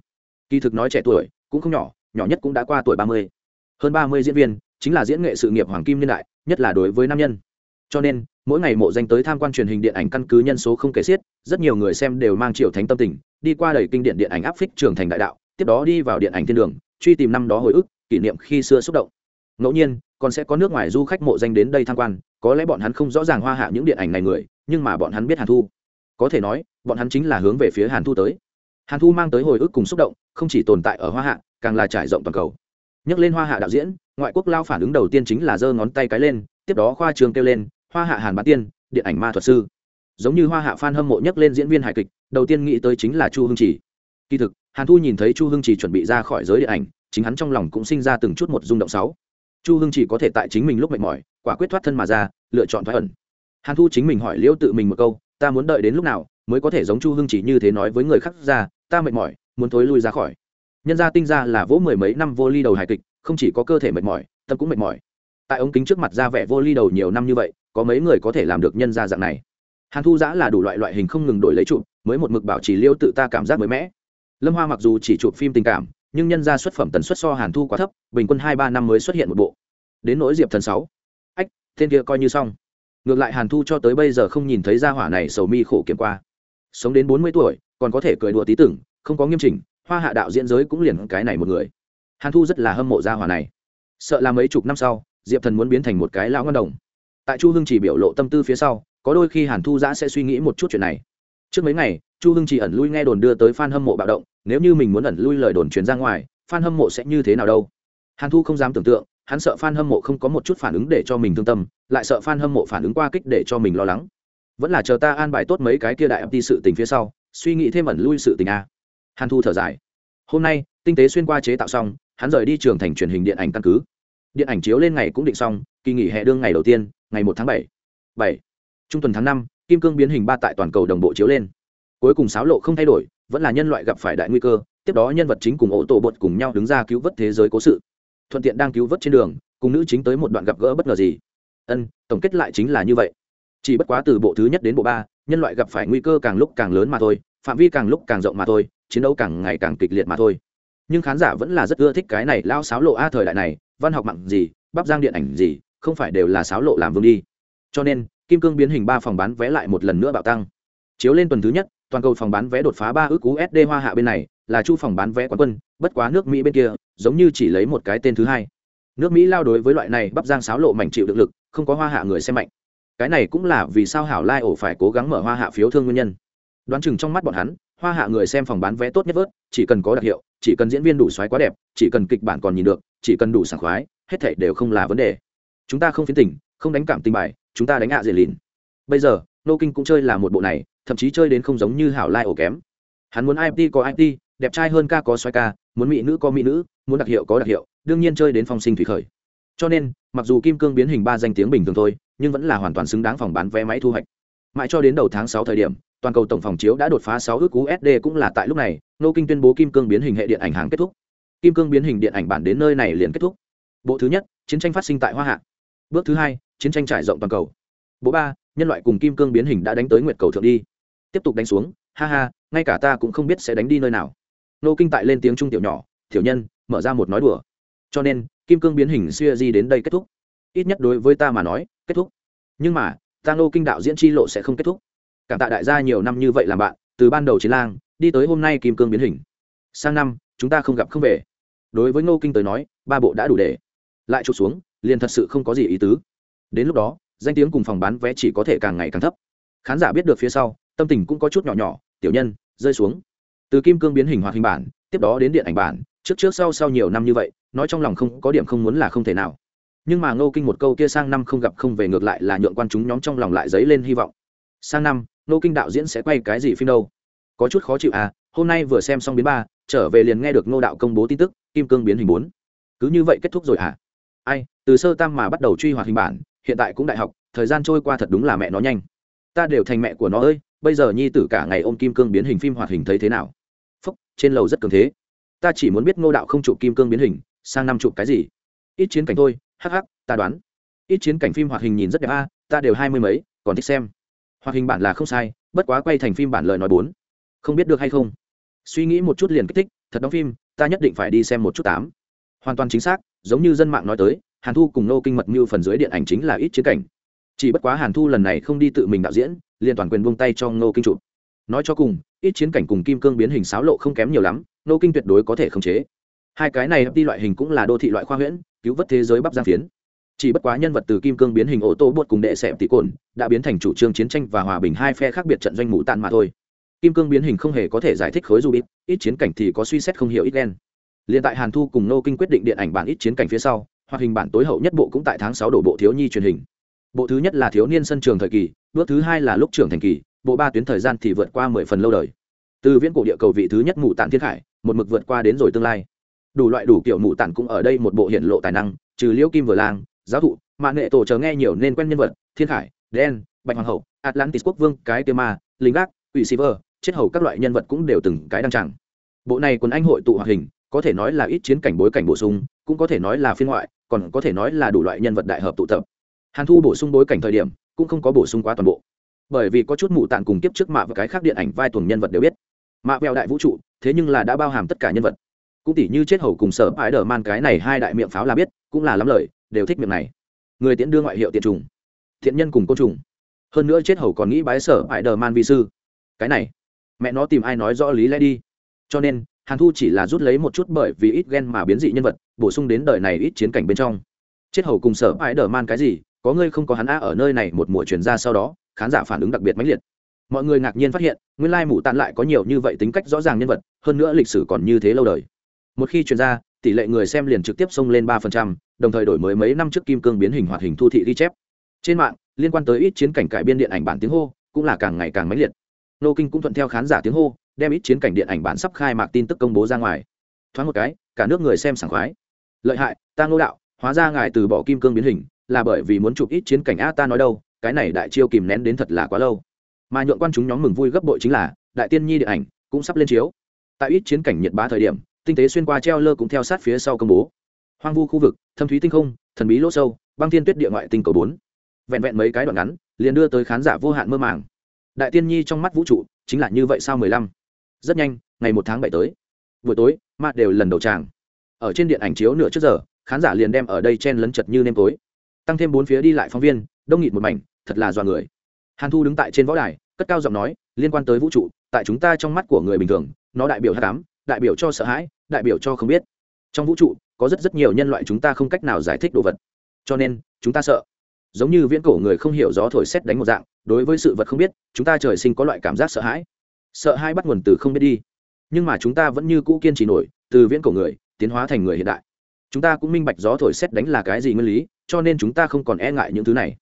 Kỳ thực nói trẻ tuổi, cũng không nhỏ nhỏ nhất cũng đã qua tuổi ba mươi. Hơn ba mươi diễn viên, chính là diễn nghệ sự nghiệp hoàng kim niên đại, nhất là đối với nam nhân. Cho nên, mỗi ngày mộ danh tới tham quan truyền hình điện ảnh căn cứ nhân số không kể xiết, rất nhiều người xem đều mang triệu thánh tâm tình, đi qua đầy kinh điện điện ảnh áp phích trường thành đại đạo, tiếp đó đi vào điện ảnh thiên đường truy tìm năm đó hồi ức, kỷ niệm khi xưa xúc động. Ngẫu nhiên, còn sẽ có nước ngoài du khách mộ danh đến đây tham quan, có lẽ bọn hắn không rõ ràng hoa hạ những điện ảnh này người, nhưng mà bọn hắn biết hàn thu. Có thể nói, bọn hắn chính là hướng về phía hàn thu tới. Hàn thu mang tới hồi ức cùng xúc động, không chỉ tồn tại ở hoa hạ, càng là trải rộng toàn cầu. Nhắc lên hoa hạ đạo diễn, ngoại quốc lao phản ứng đầu tiên chính là giơ ngón tay cái lên, tiếp đó khoa trường kêu lên, hoa hạ hàn bán tiên, điện ảnh ma thuật sư. Giống như hoa hạ f a n hâm mộ nhắc lên diễn viên hài kịch, đầu tiên nghĩ tới chính là chu hưng chỉ. Kỳ thực hàn thu nhìn thấy chu hưng chỉ chuẩn bị ra khỏi giới điện ảnh chính hắn trong lòng cũng sinh ra từng chút một rung động sáu. Chu hưng chỉ có thể tại chính mình lúc mệt mỏi quả quyết thoát thân mà ra lựa chọn thoái ẩn. Hàn thu chính mình hỏi liễu tự mình một câu ta muốn đợi đến lúc nào mới có thể giống chu hưng chỉ như thế nói với người khác ra ta mệt mỏi muốn thối lui ra khỏi. Nhân gia tinh ra là vỗ mười mấy năm vô ly đầu hài kịch không chỉ có cơ thể mệt mỏi tâm cũng mệt mỏi. Tại ống kính trước mặt ra vẻ vô ly đầu nhiều năm như vậy có mấy người có thể làm được nhân gia dạng này? Hàn thu giã là đủ loại loại hình không ngừng đổi lấy chủ, mới một mực bảo trì liêu tự ta cảm giác mới mẻ lâm hoa mặc dù chỉ chụp phim tình cảm, nhưng nhân ra xuất phẩm tần suất so hàn thu quá thấp, bình quân hai ba năm mới xuất hiện một bộ. Đến nỗi diệp thần sáu. Ách, tên kia coi như xong. Ngược lại hàn thu cho tới bây giờ không nhìn thấy gia hỏa này sầu mi khổ kiểm qua. Sống đến bốn mươi tuổi, còn có thể cười đùa tí tưởng, không có nghiêm chỉnh, hoa hạ đạo diễn giới cũng liền cái này một người. Hàn thu rất là hâm mộ gia hỏa này. Sợ là mấy chục năm sau, diệp thần muốn biến thành một cái lão ngân đồng. Tại chu hưng chỉ biểu lộ tâm tư phía sau, có đôi khi hàn thu giã sẽ suy nghĩ một chút chuyện này. Trước mấy ngày chu hưng chỉ ẩn lui nghe đồn đưa tới f a n hâm mộ bạo động, nếu như mình muốn ẩn lui lời đồn truyền ra ngoài f a n hâm mộ sẽ như thế nào đâu? Hàn thu không dám tưởng tượng, hắn sợ f a n hâm mộ không có một chút phản ứng để cho mình thương tâm, lại sợ f a n hâm mộ phản ứng qua kích để cho mình lo lắng. Vẫn là chờ ta an bài tốt mấy cái kia đại đi sự tình phía sau, suy nghĩ thêm ẩn lui sự tình a. Hàn thu thở dài. Hôm nay, tinh tế xuyên qua chế tạo xong, hắn rời đi trường thành truyền hình điện ảnh căn cứ. Điện ảnh chiếu lên ngày cũng định xong, kỳ nghỉ hè đương ngày đầu tiên, ngày một tháng bảy. Bảy. Trung tuần tháng năm, kim cương biến hình ba tại toàn cầu đồng bộ chiếu lên cuối cùng sáo lộ không thay đổi, vẫn là nhân loại gặp phải đại nguy cơ, tiếp đó nhân vật chính cùng ô tô bột cùng nhau đứng ra cứu vớt thế giới cố sự. Thuận tiện đang cứu vớt trên đường, cùng nữ chính tới một đoạn gặp gỡ bất ngờ gì? Ân, tổng kết lại chính là như vậy. Chỉ bất quá từ bộ thứ nhất đến bộ ba, nhân loại gặp phải nguy cơ càng lúc càng lớn mà thôi, phạm vi càng lúc càng rộng mà thôi, chiến đấu càng ngày càng kịch liệt mà thôi. Nhưng khán giả vẫn là rất ưa thích cái này lao sáo lộ a thời đại này, văn học mặn gì, bắp giang điện ảnh gì, không phải đều là sáo lộ làm vương đi. Cho nên, kim cương biến hình ba phòng bán vé lại một lần nữa bạo tăng. Chiếu lên tuần thứ nhất toàn cầu phòng bán vé đột phá ba ước usd hoa hạ bên này, là chu phòng bán vé quán quân, bất quá nước mỹ bên kia, giống như chỉ lấy một cái tên thứ hai. Nước mỹ lao đối với loại này bắp giang sáo lộ mảnh chịu được lực, không có hoa hạ người xem mạnh. Cái này cũng là vì sao hảo lai ổ phải cố gắng mở hoa hạ phiếu thương nguyên nhân. Đoán chừng trong mắt bọn hắn, hoa hạ người xem phòng bán vé tốt nhất vớt, chỉ cần có đặc hiệu, chỉ cần diễn viên đủ xoáy quá đẹp, chỉ cần kịch bản còn nhìn được, chỉ cần đủ sảng khoái, hết thảy đều không là vấn đề. Chúng ta không phiến tỉnh không đánh cảm tình bài, chúng ta đánh hạ dễ lìn. Bây giờ, nô kinh cũng chơi là một bộ này thậm chí chơi đến không giống như hảo lai ổ kém. Hắn muốn it có it đẹp trai hơn ca có xoay ca, muốn mỹ nữ có mỹ nữ, muốn đặc hiệu có đặc hiệu, đương nhiên chơi đến phong sinh thủy khởi. Cho nên, mặc dù kim cương biến hình ba danh tiếng bình thường thôi, nhưng vẫn là hoàn toàn xứng đáng phòng bán vé máy thu hoạch. Mãi cho đến đầu tháng sáu thời điểm, toàn cầu tổng phòng chiếu đã đột phá sáu ước usd cũng là tại lúc này nô kinh tuyên bố kim cương biến hình hệ điện ảnh hàng kết thúc. Kim cương biến hình điện ảnh bản đến nơi này liền kết thúc. Bộ thứ nhất, chiến tranh phát sinh tại hoa hạ. Bước thứ hai, chiến tranh trải rộng toàn cầu. Bộ ba, nhân loại cùng kim cương biến hình đã đánh tới nguyệt cầu thượng đi tiếp tục đánh xuống, ha ha, ngay cả ta cũng không biết sẽ đánh đi nơi nào. Nô kinh tại lên tiếng trung tiểu nhỏ, tiểu nhân, mở ra một nói đùa. Cho nên, kim cương biến hình xuya di đến đây kết thúc. Ít nhất đối với ta mà nói, kết thúc. Nhưng mà, ta nô kinh đạo diễn chi lộ sẽ không kết thúc. Cảm tạ đại gia nhiều năm như vậy làm bạn, từ ban đầu chiến lang, đi tới hôm nay kim cương biến hình. Sang năm, chúng ta không gặp không về. Đối với ngô kinh tới nói, ba bộ đã đủ để. Lại chụp xuống, liền thật sự không có gì ý tứ. Đến lúc đó, danh tiếng cùng phòng bán vé chỉ có thể càng ngày càng thấp. Khán giả biết được phía sau tâm tình cũng có chút nhỏ nhỏ, tiểu nhân, rơi xuống. Từ kim cương biến hình hoạt hình bản, tiếp đó đến điện ảnh bản, trước trước sau sau nhiều năm như vậy, nói trong lòng không, có điểm không muốn là không thể nào. Nhưng mà ngô kinh một câu kia sang năm không gặp không về ngược lại là nhượng quan chúng nhóm trong lòng lại dấy lên hy vọng. Sang năm, ngô kinh đạo diễn sẽ quay cái gì phim đâu? Có chút khó chịu à hôm nay vừa xem xong biến ba, trở về liền nghe được ngô đạo công bố tin tức, kim cương biến hình bốn. Cứ như vậy kết thúc rồi à? Ai, từ sơ tam mà bắt đầu truy hoạt hình bản, hiện tại cũng đại học, thời gian trôi qua thật đúng là mẹ nó nhanh. Ta đều thành mẹ của nó ơi bây giờ nhi tử cả ngày ôm kim cương biến hình phim hoạt hình thấy thế nào? Phúc, trên lầu rất cường thế. Ta chỉ muốn biết ngô đạo không chụp kim cương biến hình, sang năm chụp cái gì? Ít chiến cảnh thôi hh ta đoán. Ít chiến cảnh phim hoạt hình nhìn rất đẹp a, ta đều hai mươi mấy, còn thích xem. Hoạt hình bản là không sai, bất quá quay thành phim bản lời nói bốn. Không biết được hay không? Suy nghĩ một chút liền kích thích, thật đóng phim, ta nhất định phải đi xem một chút tám. Hoàn toàn chính xác, giống như dân mạng nói tới, hàn thu cùng nô kinh mật mưu phần dưới điện ảnh chính là ít chiến cảnh. Chỉ bất quá hàn thu lần này không đi tự mình đạo diễn liền toàn quyền buông tay cho Ngô kinh chụp nói cho cùng, ít chiến cảnh cùng kim cương biến hình xáo lộ không kém nhiều lắm, Ngô kinh tuyệt đối có thể khống chế. Hai cái này đi loại hình cũng là đô thị loại khoa huyễn, cứu vớt thế giới bắp giang phiến. Chỉ bất quá nhân vật từ kim cương biến hình ô tô buột cùng đệ sẹp tỷ cồn, đã biến thành chủ trương chiến tranh và hòa bình hai phe khác biệt trận doanh ngũ tàn mà thôi. Kim cương biến hình không hề có thể giải thích khối du ít ít chiến cảnh thì có suy xét không hiểu ít đen Liên tại hàn thu cùng Ngô kinh quyết định điện ảnh bản ít chiến cảnh phía sau, hoạt hình bản tối hậu nhất bộ cũng tại tháng sáu đổ bộ thiếu nhi truyền hình bộ thứ nhất là thiếu niên sân trường thời kỳ, bước thứ hai là lúc trưởng thành kỳ, bộ ba tuyến thời gian thì vượt qua mười phần lâu đời. Từ viễn cổ địa cầu vị thứ nhất mù tản thiên khải, một mực vượt qua đến rồi tương lai. Đủ loại đủ kiểu mù tản cũng ở đây một bộ hiện lộ tài năng, trừ liễu kim vừa lang, giáo thụ mạng nghệ tổ chờ nghe nhiều nên quen nhân vật, thiên khải, đen, bạch hoàng hậu, atlantis quốc vương, cái tiêu ma lính gác ủy siver chết hầu các loại nhân vật cũng đều từng cái đăng tràng. Bộ này quần anh hội tụ hoạt hình, có thể nói là ít chiến cảnh bối cảnh bổ sung, cũng có thể nói là phiên ngoại, còn có thể nói là đủ loại nhân vật đại hợp tụ tập hàn thu bổ sung bối cảnh thời điểm, cũng không có bổ sung quá toàn bộ. Bởi vì có chút mụ tạng cùng kiếp trước mạ và cái khác điện ảnh vai tuồng nhân vật đều biết. Mạ vẹo đại vũ trụ, thế nhưng là đã bao hàm tất cả nhân vật. Cũng tỉ như chết hầu cùng sở ái đờ man cái này hai đại miệng pháo là biết, cũng là lắm lời, đều thích miệng này. Người tiễn đưa ngoại hiệu tiện trùng. Thiện nhân cùng côn trùng. Hơn nữa chết hầu còn nghĩ bái sở ái đờ man vi sư. Cái này, mẹ nó tìm ai nói rõ lý lẽ đi. Cho nên, hàn thu chỉ là rút lấy một chút bởi vì ít ghen mà biến dị nhân vật, bổ sung đến đời này ít chiến cảnh bên trong. Chết hầu cùng sở ái đờ man cái gì có ngươi không có hắn a ở nơi này một mùa truyền ra sau đó, khán giả phản ứng đặc biệt mãnh liệt. Mọi người ngạc nhiên phát hiện, nguyên lai mù tàn lại có nhiều như vậy tính cách rõ ràng nhân vật, hơn nữa lịch sử còn như thế lâu đời. Một khi truyền ra, tỷ lệ người xem liền trực tiếp xông lên ba phần trăm, đồng thời đổi mới mấy năm trước kim cương biến hình hoạt hình thu thị ghi chép. Trên mạng, liên quan tới ít chiến cảnh cải biên điện ảnh bản tiếng hô, cũng là càng ngày càng mãnh liệt. Nô kinh cũng thuận theo khán giả tiếng hô, đem ít chiến cảnh điện ảnh bản sắp khai mạc tin tức công bố ra ngoài. Thoáng một cái, cả nước người xem sảng khoái. Lợi hại, ta ngô đạo, hóa ra ngài từ bỏ kim cương biến hình là bởi vì muốn chụp ít chiến cảnh a ta nói đâu, cái này đại chiêu kìm nén đến thật là quá lâu. Mà nhượng quan chúng nhóm mừng vui gấp bội chính là, đại tiên nhi điện ảnh cũng sắp lên chiếu. Tại ít chiến cảnh nhiệt bá thời điểm, tinh tế xuyên qua treo lơ cũng theo sát phía sau công bố. Hoang vu khu vực, thâm thúy tinh không, thần bí lỗ sâu, băng thiên tuyết địa ngoại tinh cầu bốn. Vẹn vẹn mấy cái đoạn ngắn, liền đưa tới khán giả vô hạn mơ màng. Đại tiên nhi trong mắt vũ trụ, chính là như vậy sao mười lăm? Rất nhanh, ngày một tháng bảy tới. Buổi tối ma đều lần đầu tràng. Ở trên điện ảnh chiếu nửa trước giờ, khán giả liền đem ở đây chen lấn chật như nêm tối tăng thêm bốn phía đi lại phóng viên, đông nghịt một mảnh, thật là dọa người. Hàn thu đứng tại trên võ đài, cất cao giọng nói, liên quan tới vũ trụ, tại chúng ta trong mắt của người bình thường, nó đại biểu hát cám đại biểu cho sợ hãi, đại biểu cho không biết. Trong vũ trụ, có rất rất nhiều nhân loại chúng ta không cách nào giải thích đồ vật. Cho nên, chúng ta sợ. Giống như viễn cổ người không hiểu gió thổi xét đánh một dạng, đối với sự vật không biết, chúng ta trời sinh có loại cảm giác sợ hãi. Sợ hãi bắt nguồn từ không biết đi. Nhưng mà chúng ta vẫn như cũ kiên trì nổi, từ viễn cổ người, tiến hóa thành người hiện đại chúng ta cũng minh bạch gió thổi xét đánh là cái gì nguyên lý, cho nên chúng ta không còn e ngại những thứ này.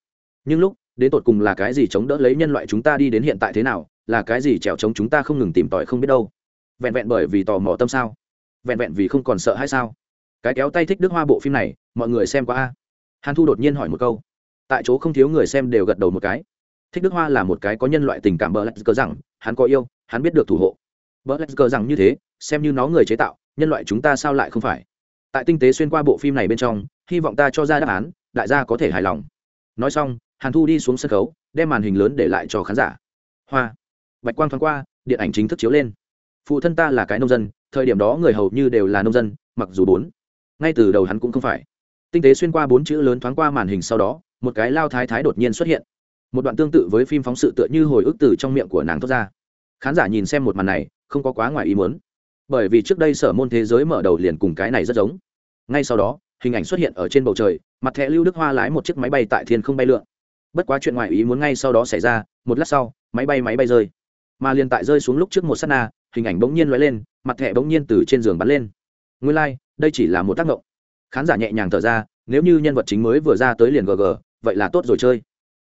Nhưng lúc, đến tột cùng là cái gì chống đỡ lấy nhân loại chúng ta đi đến hiện tại thế nào, là cái gì trèo chống chúng ta không ngừng tìm tòi không biết đâu. Vẹn vẹn bởi vì tò mò tâm sao? Vẹn vẹn vì không còn sợ hay sao? Cái kéo tay thích đức hoa bộ phim này, mọi người xem qua a? Hàn thu đột nhiên hỏi một câu. Tại chỗ không thiếu người xem đều gật đầu một cái. Thích đức hoa là một cái có nhân loại tình cảm bờ lạch cờ rằng, hắn có yêu, hắn biết được thủ hộ. Bờ lạch cờ rằng như thế, xem như nó người chế tạo, nhân loại chúng ta sao lại không phải? Tại tinh tế xuyên qua bộ phim này bên trong, hy vọng ta cho ra đáp án, đại gia có thể hài lòng. Nói xong, hàn thu đi xuống sân khấu, đem màn hình lớn để lại cho khán giả. Hoa. Bạch quang thoáng qua, điện ảnh chính thức chiếu lên. Phụ thân ta là cái nông dân, thời điểm đó người hầu như đều là nông dân, mặc dù bốn. Ngay từ đầu hắn cũng không phải. Tinh tế xuyên qua bốn chữ lớn thoáng qua màn hình sau đó, một cái lao thái thái đột nhiên xuất hiện. Một đoạn tương tự với phim phóng sự tựa như hồi ức từ trong miệng của nàng thoát ra. Khán giả nhìn xem một màn này, không có quá ngoài ý muốn bởi vì trước đây sở môn thế giới mở đầu liền cùng cái này rất giống. Ngay sau đó hình ảnh xuất hiện ở trên bầu trời mặt thẻ lưu đức hoa lái một chiếc máy bay tại thiên không bay lượn. Bất quá chuyện ngoài ý muốn ngay sau đó xảy ra một lát sau máy bay máy bay rơi. Mà liền tại rơi xuống lúc trước một s á t na hình ảnh bỗng nhiên l ó e lên mặt thẻ bỗng nhiên từ trên giường bắn lên. Nguyên lai、like, đây chỉ là một tác động. Khán giả nhẹ nhàng thở ra nếu như nhân vật chính mới vừa ra tới liền gg vậy là tốt rồi chơi.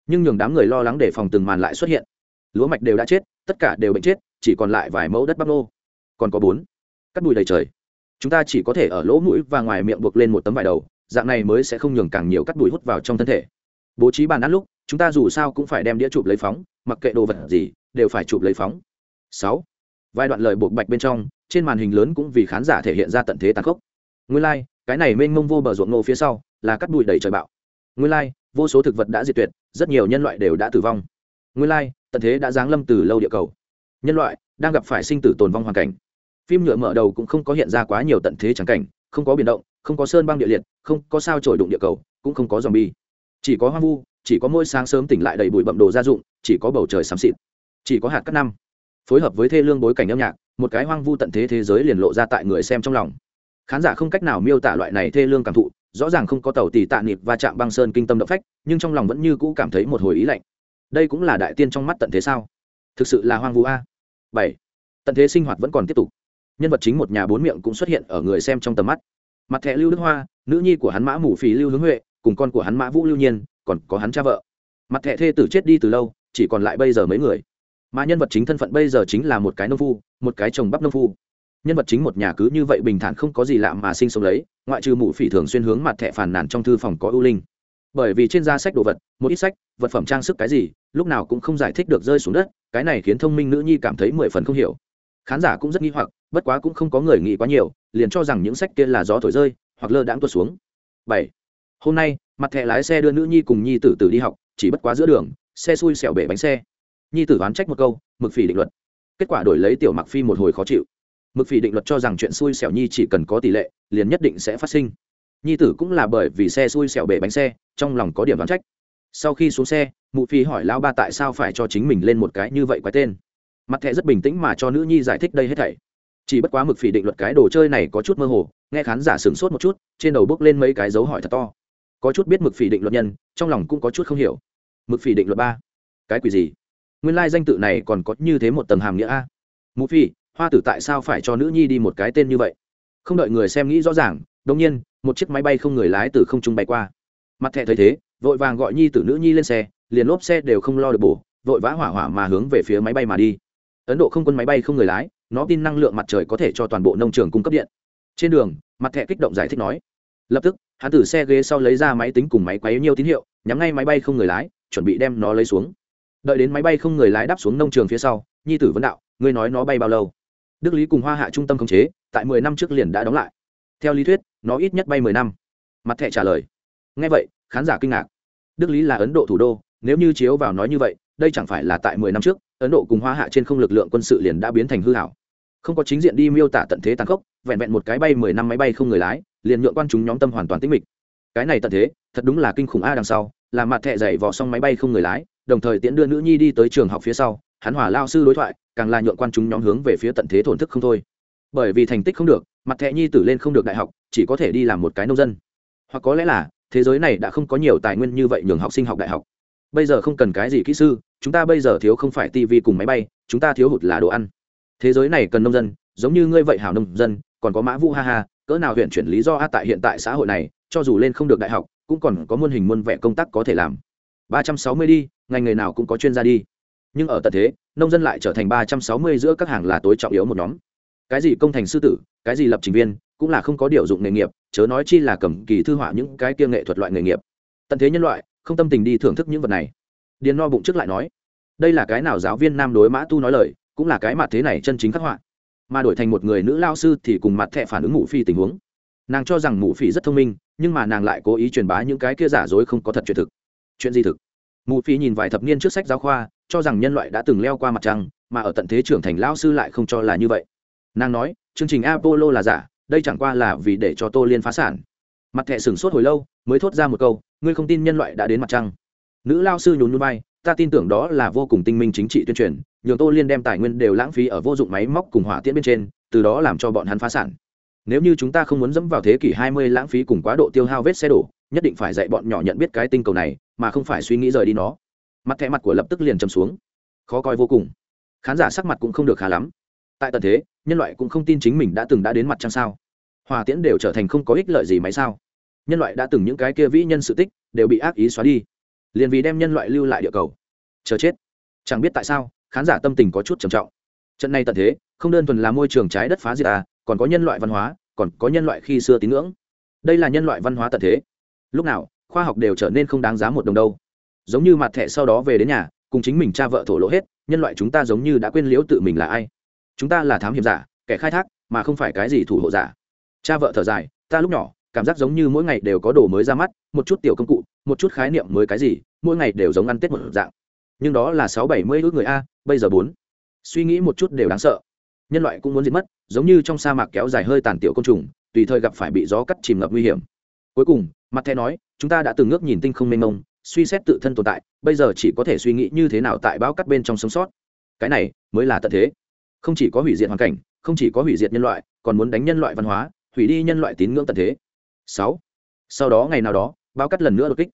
Nhưng nhường đám người lo lắng để phòng từng màn lại xuất hiện. Lúa mạch đều đã chết tất cả đều bệnh chết chỉ còn lại vài mẫu đất bắp nô. Còn có bốn cắt bụi đầy trời. Chúng ta chỉ có thể ở lỗ mũi và ngoài miệng buộc lên một tấm vải đầu dạng này mới sẽ không nhường càng nhiều cắt bụi hút vào trong thân thể. Bố trí bàn ăn lúc chúng ta dù sao cũng phải đem đĩa chụp lấy phóng mặc kệ đồ vật gì đều phải chụp lấy phóng. Sáu. Vài đoạn lời buộc bạch bên trong trên màn hình lớn cũng vì khán giả thể hiện ra tận thế tàn khốc. Nguyên lai、like, cái này mênh mông vô bờ ruộng nô phía sau là cắt bụi đầy trời bạo. Nguyên lai、like, vô số thực vật đã diệt tuyệt rất nhiều nhân loại đều đã tử vong. Nguyên lai tận thế đã giáng lâm từ lâu địa cầu. Nhân loại đang gặp phải sinh tử tồn vong hoàn cảnh phim nhựa mở đầu cũng không có hiện ra quá nhiều tận thế trắng cảnh, không có biển động, không có sơn băng địa liệt, không có sao trổi đụng địa cầu, cũng không có dòm bi chỉ có hoang vu, chỉ có mỗi sáng sớm tỉnh lại đầy bụi bậm đồ gia dụng, chỉ có bầu trời xám xịt. Chỉ có hạt cát năm. Phối hợp với thê lương bối cảnh âm nhạc, một cái hoang vu tận thế thế giới liền lộ ra tại người xem trong lòng. Khán giả không cách nào miêu tả loại này thê lương cảm thụ, rõ ràng không có tàu tì tạ nịp và chạm băng sơn kinh tâm động phách, nhưng trong lòng vẫn như cũ cảm thấy một hồi ý lạnh. Đây cũng là đại tiên trong mắt tận thế sao? Thực sự là hoang vu a. Bảy. Tận thế sinh hoạt vẫn còn tiếp tục nhân vật chính một nhà bốn miệng cũng xuất hiện ở người xem trong tầm mắt. Mặt thẻ lưu đức hoa, nữ nhi của hắn mã mù Phì lưu hướng huệ, cùng con của hắn mã vũ lưu nhiên, còn có hắn cha vợ. Mặt thẻ thê tử chết đi từ lâu, chỉ còn lại bây giờ mấy người. Mà nhân vật chính thân phận bây giờ chính là một cái nông phu, một cái chồng bắp nông phu. Nhân vật chính một nhà cứ như vậy bình thản không có gì lạ mà sinh sống lấy, ngoại trừ mụ phỉ thường xuyên hướng mặt thẻ phản nàn trong thư phòng có ưu linh. Bởi vì trên da sách đồ vật, một ít sách, vật phẩm trang sức cái gì, lúc nào cũng không giải thích được rơi xuống đất, cái này khiến thông minh nữ nhi cảm thấy mười phần không hiểu khán giả cũng rất nghi hoặc, bất quá cũng không có người nghĩ quá nhiều, liền cho rằng những sách kia là gió thổi rơi, hoặc lơ đãng tuột xuống. Bảy, hôm nay, mặt thẻ lái xe đưa nữ nhi cùng nhi tử tử đi học, chỉ bất quá giữa đường, xe xui xẻo bể bánh xe. Nhi tử oán trách một câu, mực phỉ định luật. Kết quả đổi lấy tiểu mặc phi một hồi khó chịu. Mực phỉ định luật cho rằng chuyện xui xẻo nhi chỉ cần có tỷ lệ, liền nhất định sẽ phát sinh. Nhi tử cũng là bởi vì xe xui xẻo bể bánh xe, trong lòng có điểm đoán trách. Sau khi xuống xe, mụ phi hỏi lão ba tại sao phải cho chính mình lên một cái như vậy quái tên mặt thẹ rất bình tĩnh mà cho nữ nhi giải thích đây hết thảy. Chỉ bất quá mực phỉ định luật cái đồ chơi này có chút mơ hồ, nghe khán giả sửng sốt một chút, trên đầu bước lên mấy cái dấu hỏi thật to. Có chút biết mực phỉ định luật nhân, trong lòng cũng có chút không hiểu. Mực phỉ định luật ba. Cái quỷ gì? Nguyên lai danh tự này còn có như thế một tầng hàm nghĩa a. Mụ phi, hoa tử tại sao phải cho nữ nhi đi một cái tên như vậy? Không đợi người xem nghĩ rõ ràng đông nhiên, một chiếc máy bay không người lái từ không trung bay qua. Mặt thẹ thấy thế, vội vàng gọi nhi tử nữ nhi lên xe, liền lốp xe đều không lo được bổ, vội vã hỏa hỏa mà hướng về phía máy bay mà đi ấn độ không quân máy bay không người lái, nó tin năng lượng mặt trời có thể cho toàn bộ nông trường cung cấp điện. Trên đường, mặt thẹ kích động giải thích nói. Lập tức, hắn từ xe ghế sau lấy ra máy tính cùng máy quấy nhiều tín hiệu, nhắm ngay máy bay không người lái, chuẩn bị đem nó lấy xuống. Đợi đến máy bay không người lái đáp xuống nông trường phía sau, nhi tử vấn đạo, ngươi nói nó bay bao lâu? Đức lý cùng hoa hạ trung tâm khống chế, tại mười năm trước liền đã đóng lại. Theo lý thuyết, nó ít nhất bay mười năm. Mặt thẹ trả lời. Ngay vậy, khán giả kinh ngạc. Đức lý là ấn độ thủ đô, nếu như chiếu vào nói như vậy đây chẳng phải là tại mười năm trước, ấn độ cùng hoa hạ trên không lực lượng quân sự liền đã biến thành hư hảo. Không có chính diện đi miêu tả tận thế tàn khốc, vẹn vẹn một cái bay mười năm máy bay không người lái, liền nhượng quan chúng nhóm tâm hoàn toàn tĩnh mịch. Cái này tận thế, thật đúng là kinh khủng a đằng sau, là mặt thẹ dày vò xong máy bay không người lái, đồng thời tiễn đưa nữ nhi đi tới trường học phía sau, hắn hỏa lao sư đối thoại, càng là nhượng quan chúng nhóm hướng về phía tận thế thổn thức không thôi. Bởi vì thành tích không được, mặt thẹ nhi tử lên không được đại học, chỉ có thể đi làm một cái nông dân. Hoặc có lẽ là, thế giới này đã không có nhiều tài nguyên như vậy nhường học sinh học đại học. Bây giờ không cần cái gì kỹ sư chúng ta bây giờ thiếu không phải tivi cùng máy bay, chúng ta thiếu hụt là đồ ăn. Thế giới này cần nông dân, giống như ngươi vậy hảo nông dân, còn có mã vũ ha ha, cỡ nào huyện chuyển lý do a tại hiện tại xã hội này, cho dù lên không được đại học, cũng còn có muôn hình muôn vẻ công tác có thể làm. ba trăm sáu mươi đi, ngành nghề nào cũng có chuyên gia đi. Nhưng ở tận thế, nông dân lại trở thành ba trăm sáu mươi giữa các hàng là tối trọng yếu một nhóm. Cái gì công thành sư tử, cái gì lập trình viên, cũng là không có điều dụng nghề nghiệp, chớ nói chi là cầm kỳ thư họa những cái kia nghệ thuật loại nghề nghiệp. Tận thế nhân loại, không tâm tình đi thưởng thức những vật này điền no bụng trước lại nói, đây là cái nào giáo viên nam đối mã tu nói lời, cũng là cái mặt thế này chân chính khắc họa. Mà đổi thành một người nữ lao sư thì cùng mặt thẹ phản ứng ngụ phi tình huống. Nàng cho rằng ngụ phi rất thông minh, nhưng mà nàng lại cố ý truyền bá những cái kia giả dối không có thật chuyện thực. Chuyện gì thực? Mụ phi nhìn vài thập niên trước sách giáo khoa, cho rằng nhân loại đã từng leo qua mặt trăng, mà ở tận thế trưởng thành lao sư lại không cho là như vậy. Nàng nói, chương trình apollo là giả, đây chẳng qua là vì để cho tô liên phá sản. Mặt thẹ sửng sốt hồi lâu, mới thốt ra một câu, ngươi không tin nhân loại đã đến mặt trăng? Nữ lao sư nhún nhún bay ta tin tưởng đó là vô cùng tinh minh chính trị tuyên truyền, nhường tô liên đem tài nguyên đều lãng phí ở vô dụng máy móc cùng hỏa tiễn bên trên, từ đó làm cho bọn hắn phá sản. Nếu như chúng ta không muốn dẫm vào thế kỷ 20 lãng phí cùng quá độ tiêu hao vết xe đổ, nhất định phải dạy bọn nhỏ nhận biết cái tinh cầu này, mà không phải suy nghĩ rời đi nó. Mặt thẻ mặt của lập tức liền chầm xuống. Khó coi vô cùng. Khán giả sắc mặt cũng không được khá lắm. Tại tận thế, nhân loại cũng không tin chính mình đã từng đã đến mặt trăng sao. Hòa tiễn đều trở thành không có ích lợi gì máy sao. Nhân loại đã từng những cái kia vĩ nhân sự tích, đều bị ác ý xóa đi liền vì đem nhân loại lưu lại địa cầu. Chờ chết. Chẳng biết tại sao, khán giả tâm tình có chút trầm trọng. Trận này tận thế, không đơn thuần là môi trường trái đất phá diệt à còn có nhân loại văn hóa, còn có nhân loại khi xưa tín ngưỡng. Đây là nhân loại văn hóa tận thế. Lúc nào, khoa học đều trở nên không đáng giá một đồng đâu. Giống như mặt thẻ sau đó về đến nhà, cùng chính mình cha vợ thổ lỗ hết, nhân loại chúng ta giống như đã quên liễu tự mình là ai. Chúng ta là thám hiểm giả, kẻ khai thác, mà không phải cái gì thủ hộ giả. Cha vợ thở dài, ta lúc nhỏ, cảm giác giống như mỗi ngày đều có đồ mới ra mắt, một chút tiểu công cụ một chút khái niệm mới cái gì, mỗi ngày đều giống ăn tết một dạng. Nhưng đó là sáu bảy mươi ước người a, bây giờ bốn. Suy nghĩ một chút đều đáng sợ. Nhân loại cũng muốn diệt mất, giống như trong sa mạc kéo dài hơi tàn tiểu côn trùng, tùy thời gặp phải bị gió cắt chìm ngập nguy hiểm. Cuối cùng, mặt thẻ nói, chúng ta đã từng ngước nhìn tinh không mênh mông, suy xét tự thân tồn tại, bây giờ chỉ có thể suy nghĩ như thế nào tại bão cắt bên trong sống sót. Cái này mới là tận thế. Không chỉ có hủy diệt hoàn cảnh, không chỉ có hủy diệt nhân loại, còn muốn đánh nhân loại văn hóa, hủy đi nhân loại tín ngưỡng tận thế. Sáu. Sau đó ngày nào đó, bão cắt lần nữa đột kích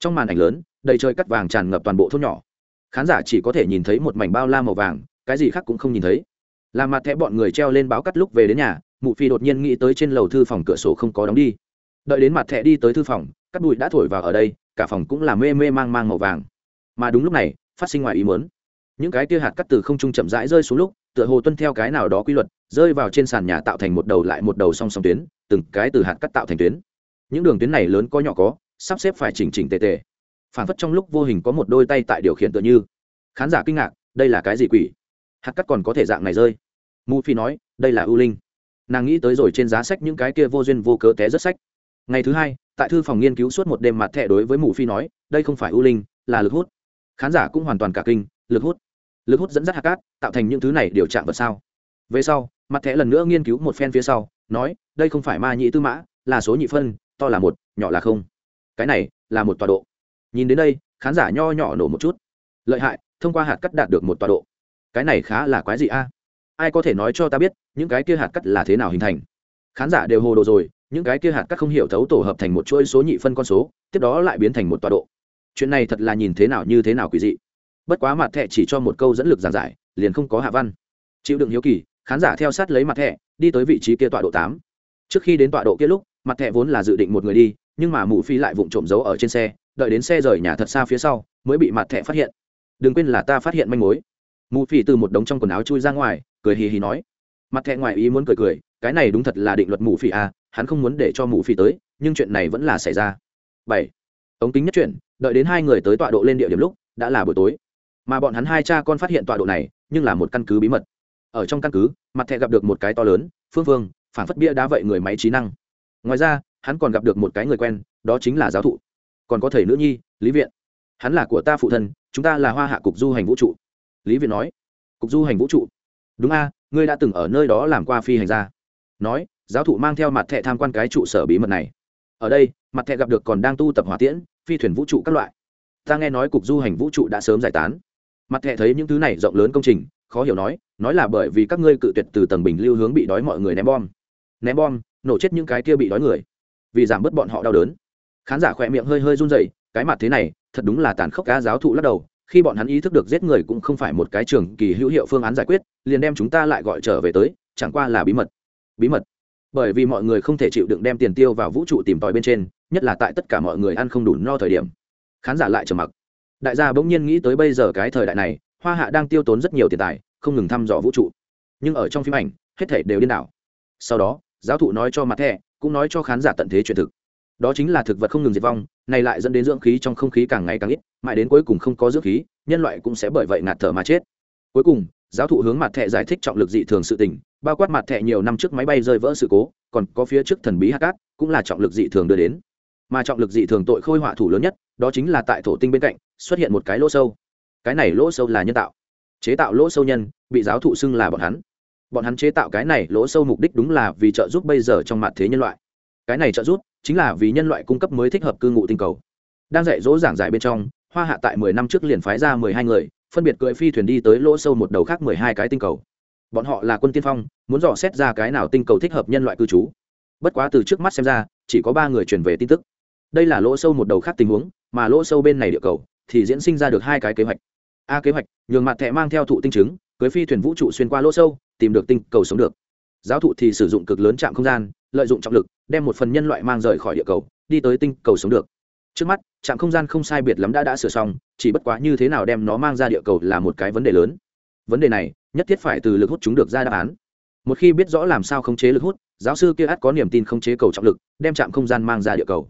trong màn ảnh lớn, đầy trời cắt vàng tràn ngập toàn bộ thôn nhỏ. Khán giả chỉ có thể nhìn thấy một mảnh bao la màu vàng, cái gì khác cũng không nhìn thấy. Làm mặt thẻ bọn người treo lên báo cắt lúc về đến nhà, mụ phi đột nhiên nghĩ tới trên lầu thư phòng cửa sổ không có đóng đi. Đợi đến mặt thẻ đi tới thư phòng, cắt bụi đã thổi vào ở đây, cả phòng cũng là mê mê mang mang màu vàng. Mà đúng lúc này, phát sinh ngoài ý muốn. Những cái tia hạt cắt từ không trung chậm rãi rơi xuống lúc, tựa hồ tuân theo cái nào đó quy luật, rơi vào trên sàn nhà tạo thành một đầu lại một đầu song song tuyến, từng cái từ hạt cắt tạo thành tuyến. Những đường tuyến này lớn có nhỏ có sắp xếp phải chỉnh chỉnh tề tề. Phản phất trong lúc vô hình có một đôi tay tại điều khiển tựa như. Khán giả kinh ngạc, đây là cái gì quỷ? Hạt cắt còn có thể dạng này rơi. Mu phi nói, đây là ưu linh. Nàng nghĩ tới rồi trên giá sách những cái kia vô duyên vô cớ té rất sách. Ngày thứ hai, tại thư phòng nghiên cứu suốt một đêm mặt thẻ đối với mù phi nói, đây không phải ưu linh, là lực hút. Khán giả cũng hoàn toàn cả kinh, lực hút. Lực hút dẫn dắt hạt cát, tạo thành những thứ này điều chạm vật sao. Về sau, mặt thẻ lần nữa nghiên cứu một phen phía sau, nói, đây không phải ma nhị tư mã, là số nhị phân, to là một, nhỏ là không cái này là một tọa độ. Nhìn đến đây, khán giả nho nhỏ nổ một chút. Lợi hại, thông qua hạt cắt đạt được một tọa độ. Cái này khá là quái gì a. Ai có thể nói cho ta biết, những cái kia hạt cắt là thế nào hình thành? Khán giả đều hồ đồ rồi, những cái kia hạt cắt không hiểu thấu tổ hợp thành một chuỗi số nhị phân con số, tiếp đó lại biến thành một tọa độ. Chuyện này thật là nhìn thế nào như thế nào quỷ dị. Bất quá mặt thẻ chỉ cho một câu dẫn lực giản giải, liền không có hạ văn. Chịu đựng hiếu kỳ, khán giả theo sát lấy mặt thẻ, đi tới vị trí kia tọa độ tám. Trước khi đến tọa độ kia lúc, mặt thẻ vốn là dự định một người đi nhưng mà mụ phi lại vụng trộm giấu ở trên xe, đợi đến xe rời nhà thật xa phía sau, mới bị mặt thẹ phát hiện. Đừng quên là ta phát hiện manh mối. Mụ phi từ một đống trong quần áo chui ra ngoài, cười hì hì nói. Mặt thẹ ngoài ý muốn cười cười, cái này đúng thật là định luật mụ phi à hắn không muốn để cho mụ phi tới, nhưng chuyện này vẫn là xảy ra. Bảy. Ống kính nhất chuyển, đợi đến hai người tới tọa độ lên địa điểm lúc, đã là buổi tối. Mà bọn hắn hai cha con phát hiện tọa độ này, nhưng là một căn cứ bí mật. Ở trong căn cứ, mặt thẹ gặp được một cái to lớn, phương phương phản phất bia đá vậy người máy trí năng. Ngoài ra hắn còn gặp được một cái người quen, đó chính là giáo thụ. Còn có thầy nữ nhi, lý viện. Hắn là của ta phụ thân, chúng ta là hoa hạ cục du hành vũ trụ. Lý viện nói, cục du hành vũ trụ? Đúng a, ngươi đã từng ở nơi đó làm qua phi hành gia. Nói, giáo thụ mang theo mặt thẹ tham quan cái trụ sở bí mật này. Ở đây, mặt thẹ gặp được còn đang tu tập hỏa tiễn, phi thuyền vũ trụ các loại. Ta nghe nói cục du hành vũ trụ đã sớm giải tán. Mặt thẹ thấy những thứ này rộng lớn công trình, khó hiểu nói nói là bởi vì các ngươi cự tuyệt từ tầng bình lưu hướng bị đói mọi người ném bom. Ném bom, nổ chết những cái kia bị đói người vì giảm bớt bọn họ đau đớn. Khán giả khỏe miệng hơi hơi run rẩy, cái mặt thế này, thật đúng là tàn khốc cá giáo thụ lắc đầu, khi bọn hắn ý thức được giết người cũng không phải một cái trường kỳ hữu hiệu phương án giải quyết, liền đem chúng ta lại gọi trở về tới, chẳng qua là bí mật. Bí mật. Bởi vì mọi người không thể chịu đựng đem tiền tiêu vào vũ trụ tìm tòi bên trên, nhất là tại tất cả mọi người ăn không đủ no thời điểm. Khán giả lại trầm mặc. Đại gia bỗng nhiên nghĩ tới bây giờ cái thời đại này, hoa hạ đang tiêu tốn rất nhiều tiền tài, không ngừng thăm dò vũ trụ. Nhưng ở trong phim ảnh, hết thể đều điên đảo. Sau đó, giáo thụ nói cho mặt thẻ cũng nói cho khán giả tận thế truyền thực. Đó chính là thực vật không ngừng diệt vong, này lại dẫn đến dưỡng khí trong không khí càng ngày càng ít, mãi đến cuối cùng không có dưỡng khí, nhân loại cũng sẽ bởi vậy ngạt thở mà chết. Cuối cùng, giáo thụ hướng mặt thẻ giải thích trọng lực dị thường sự tình, bao quát mặt thẻ nhiều năm trước máy bay rơi vỡ sự cố, còn có phía trước thần bí hạt cát cũng là trọng lực dị thường đưa đến. Mà trọng lực dị thường tội khôi họa thủ lớn nhất, đó chính là tại thổ tinh bên cạnh, xuất hiện một cái lỗ sâu. Cái này lỗ sâu là nhân tạo. Chế tạo lỗ sâu nhân, bị giáo thụ xưng là bọn hắn bọn hắn chế tạo cái này lỗ sâu mục đích đúng là vì trợ giúp bây giờ trong mặt thế nhân loại. Cái này trợ giúp chính là vì nhân loại cung cấp mới thích hợp cư ngụ tinh cầu. Đang dạy dỗ giảng giải bên trong, hoa hạ tại mười năm trước liền phái ra mười hai người, phân biệt cưỡi phi thuyền đi tới lỗ sâu một đầu khác mười hai cái tinh cầu. Bọn họ là quân tiên phong, muốn dò xét ra cái nào tinh cầu thích hợp nhân loại cư trú. Bất quá từ trước mắt xem ra, chỉ có ba người truyền về tin tức. Đây là lỗ sâu một đầu khác tình huống, mà lỗ sâu bên này địa cầu thì diễn sinh ra được hai cái kế hoạch. A kế hoạch, nhường mặt thẹ mang theo thụ tinh chứng cưới phi thuyền vũ trụ xuyên qua lỗ sâu tìm được tinh cầu sống được. Giáo thụ thì sử dụng cực lớn chạm không gian, lợi dụng trọng lực, đem một phần nhân loại mang rời khỏi địa cầu, đi tới tinh cầu sống được. Trước mắt, trạm không gian không sai biệt lắm đã đã sửa xong, chỉ bất quá như thế nào đem nó mang ra địa cầu là một cái vấn đề lớn. Vấn đề này, nhất thiết phải từ lực hút chúng được ra đáp án. Một khi biết rõ làm sao khống chế lực hút, giáo sư kia ắt có niềm tin khống chế cầu trọng lực, đem trạm không gian mang ra địa cầu.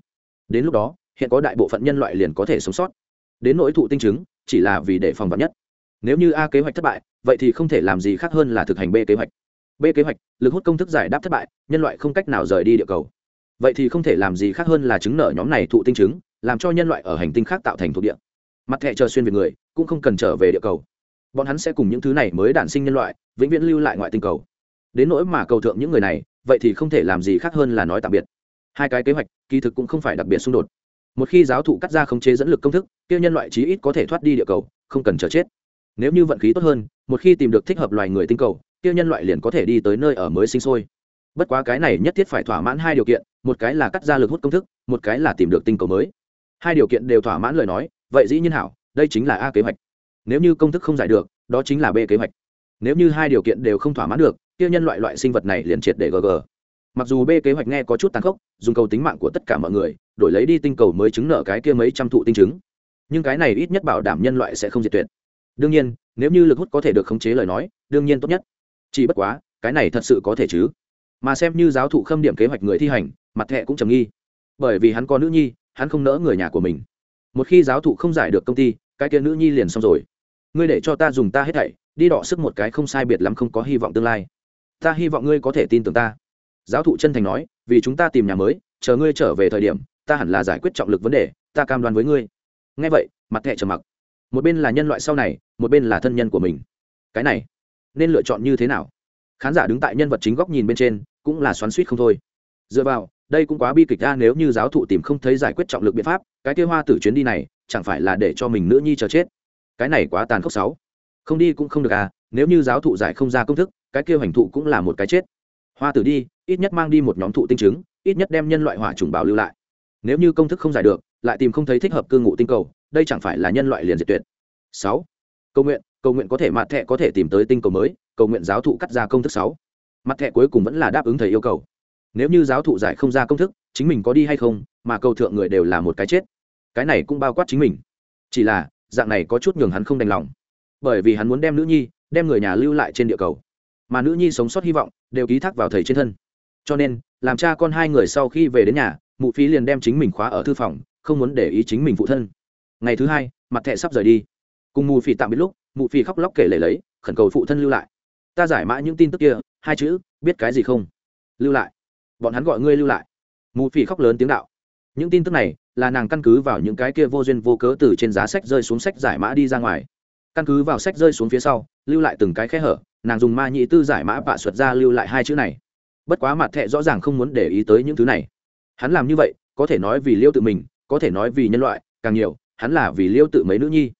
Đến lúc đó, hiện có đại bộ phận nhân loại liền có thể sống sót. Đến nỗi thụ tinh chứng, chỉ là vì để phòng vật nhất nếu như a kế hoạch thất bại, vậy thì không thể làm gì khác hơn là thực hành b kế hoạch. B kế hoạch, lực hút công thức giải đáp thất bại, nhân loại không cách nào rời đi địa cầu. Vậy thì không thể làm gì khác hơn là chứng nợ nhóm này thụ tinh chứng, làm cho nhân loại ở hành tinh khác tạo thành thuộc địa. Mặt thẹ chờ xuyên về người, cũng không cần trở về địa cầu. Bọn hắn sẽ cùng những thứ này mới đản sinh nhân loại, vĩnh viễn lưu lại ngoại tinh cầu. Đến nỗi mà cầu thượng những người này, vậy thì không thể làm gì khác hơn là nói tạm biệt. Hai cái kế hoạch, kỳ thực cũng không phải đặc biệt xung đột. Một khi giáo thụ cắt ra khống chế dẫn lực công thức, kia nhân loại chí ít có thể thoát đi địa cầu, không cần chờ chết nếu như vận khí tốt hơn, một khi tìm được thích hợp loài người tinh cầu, kia nhân loại liền có thể đi tới nơi ở mới sinh sôi. Bất quá cái này nhất thiết phải thỏa mãn hai điều kiện, một cái là cắt ra lực hút công thức, một cái là tìm được tinh cầu mới. Hai điều kiện đều thỏa mãn lời nói, vậy dĩ nhiên hảo, đây chính là a kế hoạch. Nếu như công thức không giải được, đó chính là b kế hoạch. Nếu như hai điều kiện đều không thỏa mãn được, kia nhân loại loại sinh vật này liền triệt để gg mặc dù b kế hoạch nghe có chút tàn khốc, dùng cầu tính mạng của tất cả mọi người, đổi lấy đi tinh cầu mới chứng nợ cái kia mấy trăm thụ tinh chứng. Nhưng cái này ít nhất bảo đảm nhân loại sẽ không diệt tuyệt đương nhiên, nếu như lực hút có thể được khống chế lời nói, đương nhiên tốt nhất. Chỉ bất quá, cái này thật sự có thể chứ? Mà xem như giáo thụ khâm điểm kế hoạch người thi hành, mặt thẹ cũng trầm nghi. Bởi vì hắn có nữ nhi, hắn không nỡ người nhà của mình. Một khi giáo thụ không giải được công ty, cái kia nữ nhi liền xong rồi. Ngươi để cho ta dùng ta hết thảy, đi đọ sức một cái không sai biệt lắm không có hy vọng tương lai. Ta hy vọng ngươi có thể tin tưởng ta. Giáo thụ chân thành nói, vì chúng ta tìm nhà mới, chờ ngươi trở về thời điểm, ta hẳn là giải quyết trọng lực vấn đề, ta cam đoan với ngươi. Ngay vậy, mặt thẹ trầm mặc một bên là nhân loại sau này một bên là thân nhân của mình. Cái này nên lựa chọn như thế nào? Khán giả đứng tại nhân vật chính góc nhìn bên trên cũng là xoắn suýt không thôi. Dựa vào đây cũng quá bi kịch ra nếu như giáo thụ tìm không thấy giải quyết trọng lực biện pháp cái kia hoa tử chuyến đi này chẳng phải là để cho mình nữ nhi chờ chết? Cái này quá tàn khốc sáu. Không đi cũng không được à nếu như giáo thụ giải không ra công thức cái kia hoành thụ cũng là một cái chết. Hoa tử đi ít nhất mang đi một nhóm thụ tinh chứng, ít nhất đem nhân loại hỏa trùng bảo lưu lại. Nếu như công thức không giải được lại tìm không thấy thích hợp cư ngụ tinh cầu đây chẳng phải là nhân loại liền diệt tuyệt. Sáu, cầu nguyện cầu nguyện có thể mặt thẻ có thể tìm tới tinh cầu mới, cầu nguyện giáo thụ cắt ra công thức sáu. Mặt thẻ cuối cùng vẫn là đáp ứng thầy yêu cầu. Nếu như giáo thụ giải không ra công thức, chính mình có đi hay không, mà cầu thượng người đều là một cái chết. Cái này cũng bao quát chính mình. Chỉ là, dạng này có chút nhường hắn không đành lòng. Bởi vì hắn muốn đem nữ nhi, đem người nhà lưu lại trên địa cầu. Mà nữ nhi sống sót hy vọng, đều ký thác vào thầy trên thân. Cho nên, làm cha con hai người sau khi về đến nhà, mụ phí liền đem chính mình khóa ở thư phòng, không muốn để ý chính mình phụ thân ngày thứ hai, mặt thẹ sắp rời đi. Cùng mù phì tạm biệt lúc mụ phì khóc lóc kể lể lấy, khẩn cầu phụ thân lưu lại. Ta giải mã những tin tức kia, hai chữ, biết cái gì không? Lưu lại. Bọn hắn gọi ngươi lưu lại. Mù phì khóc lớn tiếng đạo. Những tin tức này, là nàng căn cứ vào những cái kia vô duyên vô cớ từ trên giá sách rơi xuống sách giải mã đi ra ngoài. Căn cứ vào sách rơi xuống phía sau, lưu lại từng cái khe hở, nàng dùng ma nhị tư giải mã bạ xuất ra lưu lại hai chữ này. Bất quá mặt thẹ rõ ràng không muốn để ý tới những thứ này. Hắn làm như vậy, có thể nói vì liêu tự mình, có thể nói vì nhân loại, càng nhiều hắn là vì liêu tự mấy nữ nhi.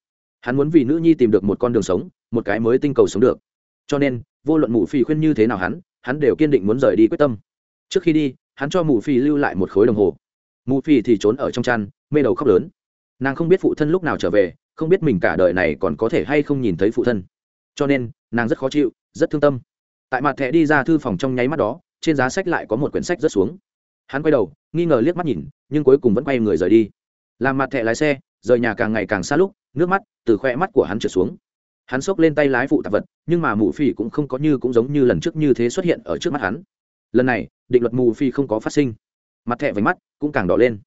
Hắn muốn vì nữ nhi tìm được một con đường sống, một cái mới tinh cầu sống được. Cho nên, vô luận mù phi khuyên như thế nào hắn hắn đều kiên định muốn rời đi quyết tâm. Trước khi đi, hắn cho mù phi lưu lại một khối đồng hồ. Mù phi thì trốn ở trong chăn, mê đầu khóc lớn. Nàng không biết phụ thân lúc nào trở về, không biết mình cả đời này còn có thể hay không nhìn thấy phụ thân. Cho nên, nàng rất khó chịu, rất thương tâm. Tại mặt thẻ đi ra thư phòng trong nháy mắt đó, trên giá sách lại có một quyển sách rớt xuống. Hắn quay đầu, nghi ngờ liếc mắt nhìn, nhưng cuối cùng vẫn quay người rời đi. Làm mặt thẻ lái xe rời nhà càng ngày càng xa lúc, nước mắt từ khoe mắt của hắn trượt xuống. Hắn xốc lên tay lái phụ tạp vật, nhưng mà mù phi cũng không có như cũng giống như lần trước như thế xuất hiện ở trước mắt hắn. Lần này, định luật mù phi không có phát sinh. Mặt thẹ vánh mắt cũng càng đỏ lên.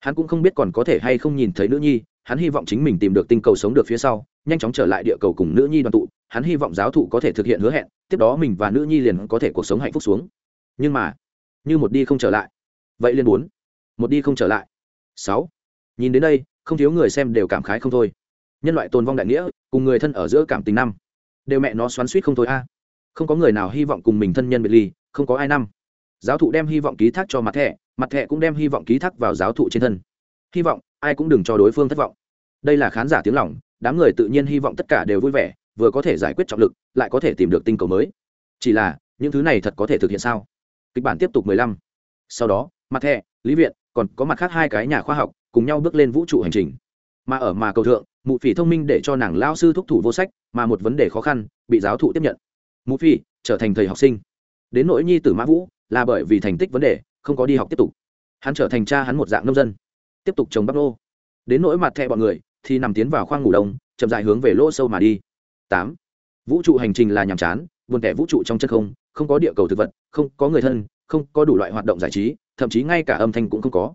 Hắn cũng không biết còn có thể hay không nhìn thấy nữ nhi, hắn hy vọng chính mình tìm được tinh cầu sống được phía sau, nhanh chóng trở lại địa cầu cùng nữ nhi đoàn tụ. Hắn hy vọng giáo thụ có thể thực hiện hứa hẹn, tiếp đó mình và nữ nhi liền có thể cuộc sống hạnh phúc xuống. Nhưng mà, như một đi không trở lại. Vậy liền bốn. Một đi không trở lại. Sáu. Nhìn đến đây không thiếu người xem đều cảm khái không thôi. Nhân loại tồn vong đại nghĩa, cùng người thân ở giữa cảm tình năm. Đều mẹ nó xoắn suýt không thôi a. À. Không có người nào hy vọng cùng mình thân nhân biệt ly, không có ai năm. Giáo thụ đem hy vọng ký thác cho mặt thẻ mặt thẻ cũng đem hy vọng ký thác vào giáo thụ trên thân. Hy vọng, ai cũng đừng cho đối phương thất vọng. Đây là khán giả tiếng lòng, đám người tự nhiên hy vọng tất cả đều vui vẻ, vừa có thể giải quyết trọng lực, lại có thể tìm được tinh cầu mới. Chỉ là, những thứ này thật có thể thực hiện sao? Kịch bản tiếp tục mười lăm. Sau đó, mặt thẻ, lý viện, còn có mặt khác hai cái nhà khoa học cùng nhau bước lên vũ trụ hành trình. Mà ở mà cầu thượng, mụ phỉ thông minh để cho nàng lao sư thúc thủ vô sách, mà một vấn đề khó khăn, bị giáo thụ tiếp nhận. Mụ phỉ, trở thành thầy học sinh. Đến nỗi nhi tử mã vũ, là bởi vì thành tích vấn đề, không có đi học tiếp tục. Hắn trở thành cha hắn một dạng nông dân. Tiếp tục trồng bắp nô. Đến nỗi mặt thẹ bọn người, thì nằm tiến vào khoang ngủ đông, chậm dài hướng về lỗ sâu mà đi. Tám. Vũ trụ hành trình là nhàm chán, buồn tẻ vũ trụ trong chân không không có địa cầu thực vật, không có người thân, không có đủ loại hoạt động giải trí, thậm chí ngay cả âm thanh cũng không có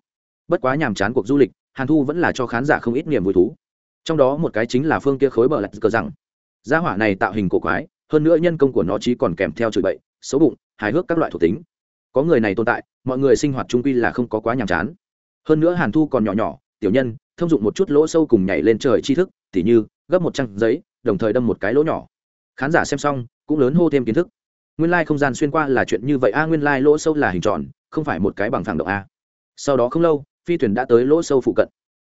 bất quá nhàm chán cuộc du lịch, hàn thu vẫn là cho khán giả không ít niềm vui thú. Trong đó một cái chính là phương kia khối bờ lạch cờ rằng. Gia hỏa này tạo hình cổ quái, hơn nữa nhân công của nó chỉ còn kèm theo chửi bậy, xấu bụng, hài hước các loại thuộc tính. Có người này tồn tại, mọi người sinh hoạt trung quy là không có quá nhàm chán. Hơn nữa hàn thu còn nhỏ nhỏ, tiểu nhân, thông dụng một chút lỗ sâu cùng nhảy lên trời tri thức, tỉ như, gấp một trang giấy, đồng thời đâm một cái lỗ nhỏ. Khán giả xem xong, cũng lớn hô thêm kiến thức. Nguyên lai không gian xuyên qua là chuyện như vậy a, nguyên lai lỗ sâu là hình tròn, không phải một cái bằng phẳng động a. Sau đó không lâu phi thuyền đã tới lỗ sâu phụ cận.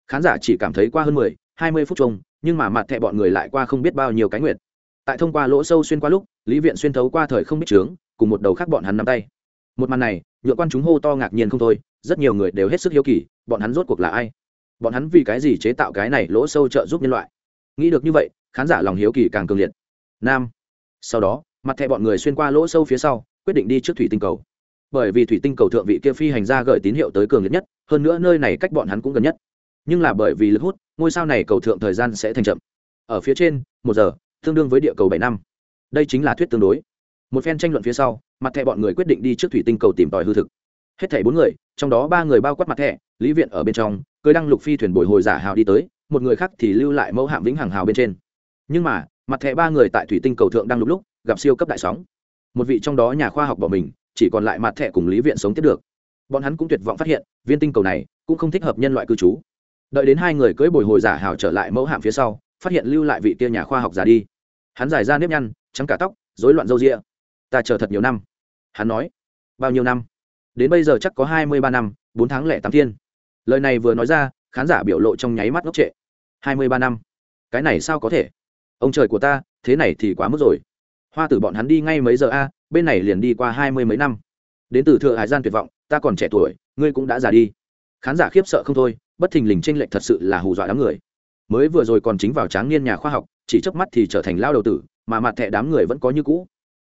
Khán giả chỉ cảm thấy qua hơn mười, hai mươi phút chung nhưng mà mặt thẹ bọn người lại qua không biết bao nhiêu cái nguyệt. Tại thông qua lỗ sâu xuyên qua lúc, lý viện xuyên thấu qua thời không biết trướng, cùng một đầu khác bọn hắn nắm tay. Một màn này nhựa quan chúng hô to ngạc nhiên không thôi, rất nhiều người đều hết sức hiếu kỳ, bọn hắn rốt cuộc là ai? Bọn hắn vì cái gì chế tạo cái này lỗ sâu trợ giúp nhân loại? Nghĩ được như vậy, khán giả lòng hiếu kỳ càng cường liệt. Nam. Sau đó, mặt thẹ bọn người xuyên qua lỗ sâu phía sau, quyết định đi trước thủy tinh cầu. Bởi vì thủy tinh cầu thượng vị kia phi hành ra gửi tín hiệu tới cường liệt nhất hơn nữa nơi này cách bọn hắn cũng gần nhất. Nhưng là bởi vì lực hút, ngôi sao này cầu thượng thời gian sẽ thành chậm. Ở phía trên, một giờ, tương đương với địa cầu bảy năm. Đây chính là thuyết tương đối. Một phen tranh luận phía sau, mặt thẻ bọn người quyết định đi trước thủy tinh cầu tìm tòi hư thực. Hết thảy bốn người, trong đó ba người bao quát mặt thẻ, lý viện ở bên trong, cưới đăng lục phi thuyền bồi hồi giả hào đi tới, một người khác thì lưu lại mẫu hạm vĩnh hằng hào bên trên. Nhưng mà, mặt thẻ ba người tại thủy tinh cầu thượng đang lục lúc, gặp siêu cấp đại sóng. Một vị trong đó nhà khoa học bỏ mình, chỉ còn lại mặt thẻ cùng lý viện sống tiếp được bọn hắn cũng tuyệt vọng phát hiện, viên tinh cầu này cũng không thích hợp nhân loại cư trú. Đợi đến hai người cưỡi bồi hồi giả hào trở lại mẫu hạm phía sau, phát hiện lưu lại vị kia nhà khoa học giả đi. Hắn giải ra nếp nhăn, trắng cả tóc, rối loạn râu ria. Ta chờ thật nhiều năm. Hắn nói. Bao nhiêu năm? Đến bây giờ chắc có hai mươi ba năm, bốn tháng lẻ tám thiên. Lời này vừa nói ra, khán giả biểu lộ trong nháy mắt ngốc trệ. Hai mươi ba năm? Cái này sao có thể? Ông trời của ta, thế này thì quá mức rồi. Hoa tử bọn hắn đi ngay mấy giờ a, bên này liền đi qua hai mươi mấy năm. Đến từ thượng hải gian tuyệt vọng ta còn trẻ tuổi, ngươi cũng đã già đi. Khán giả khiếp sợ không thôi, bất thình lình tranh lệch thật sự là hù dọa đám người. Mới vừa rồi còn chính vào tráng niên nhà khoa học, chỉ chớp mắt thì trở thành lao đầu tử, mà mặt thẻ đám người vẫn có như cũ.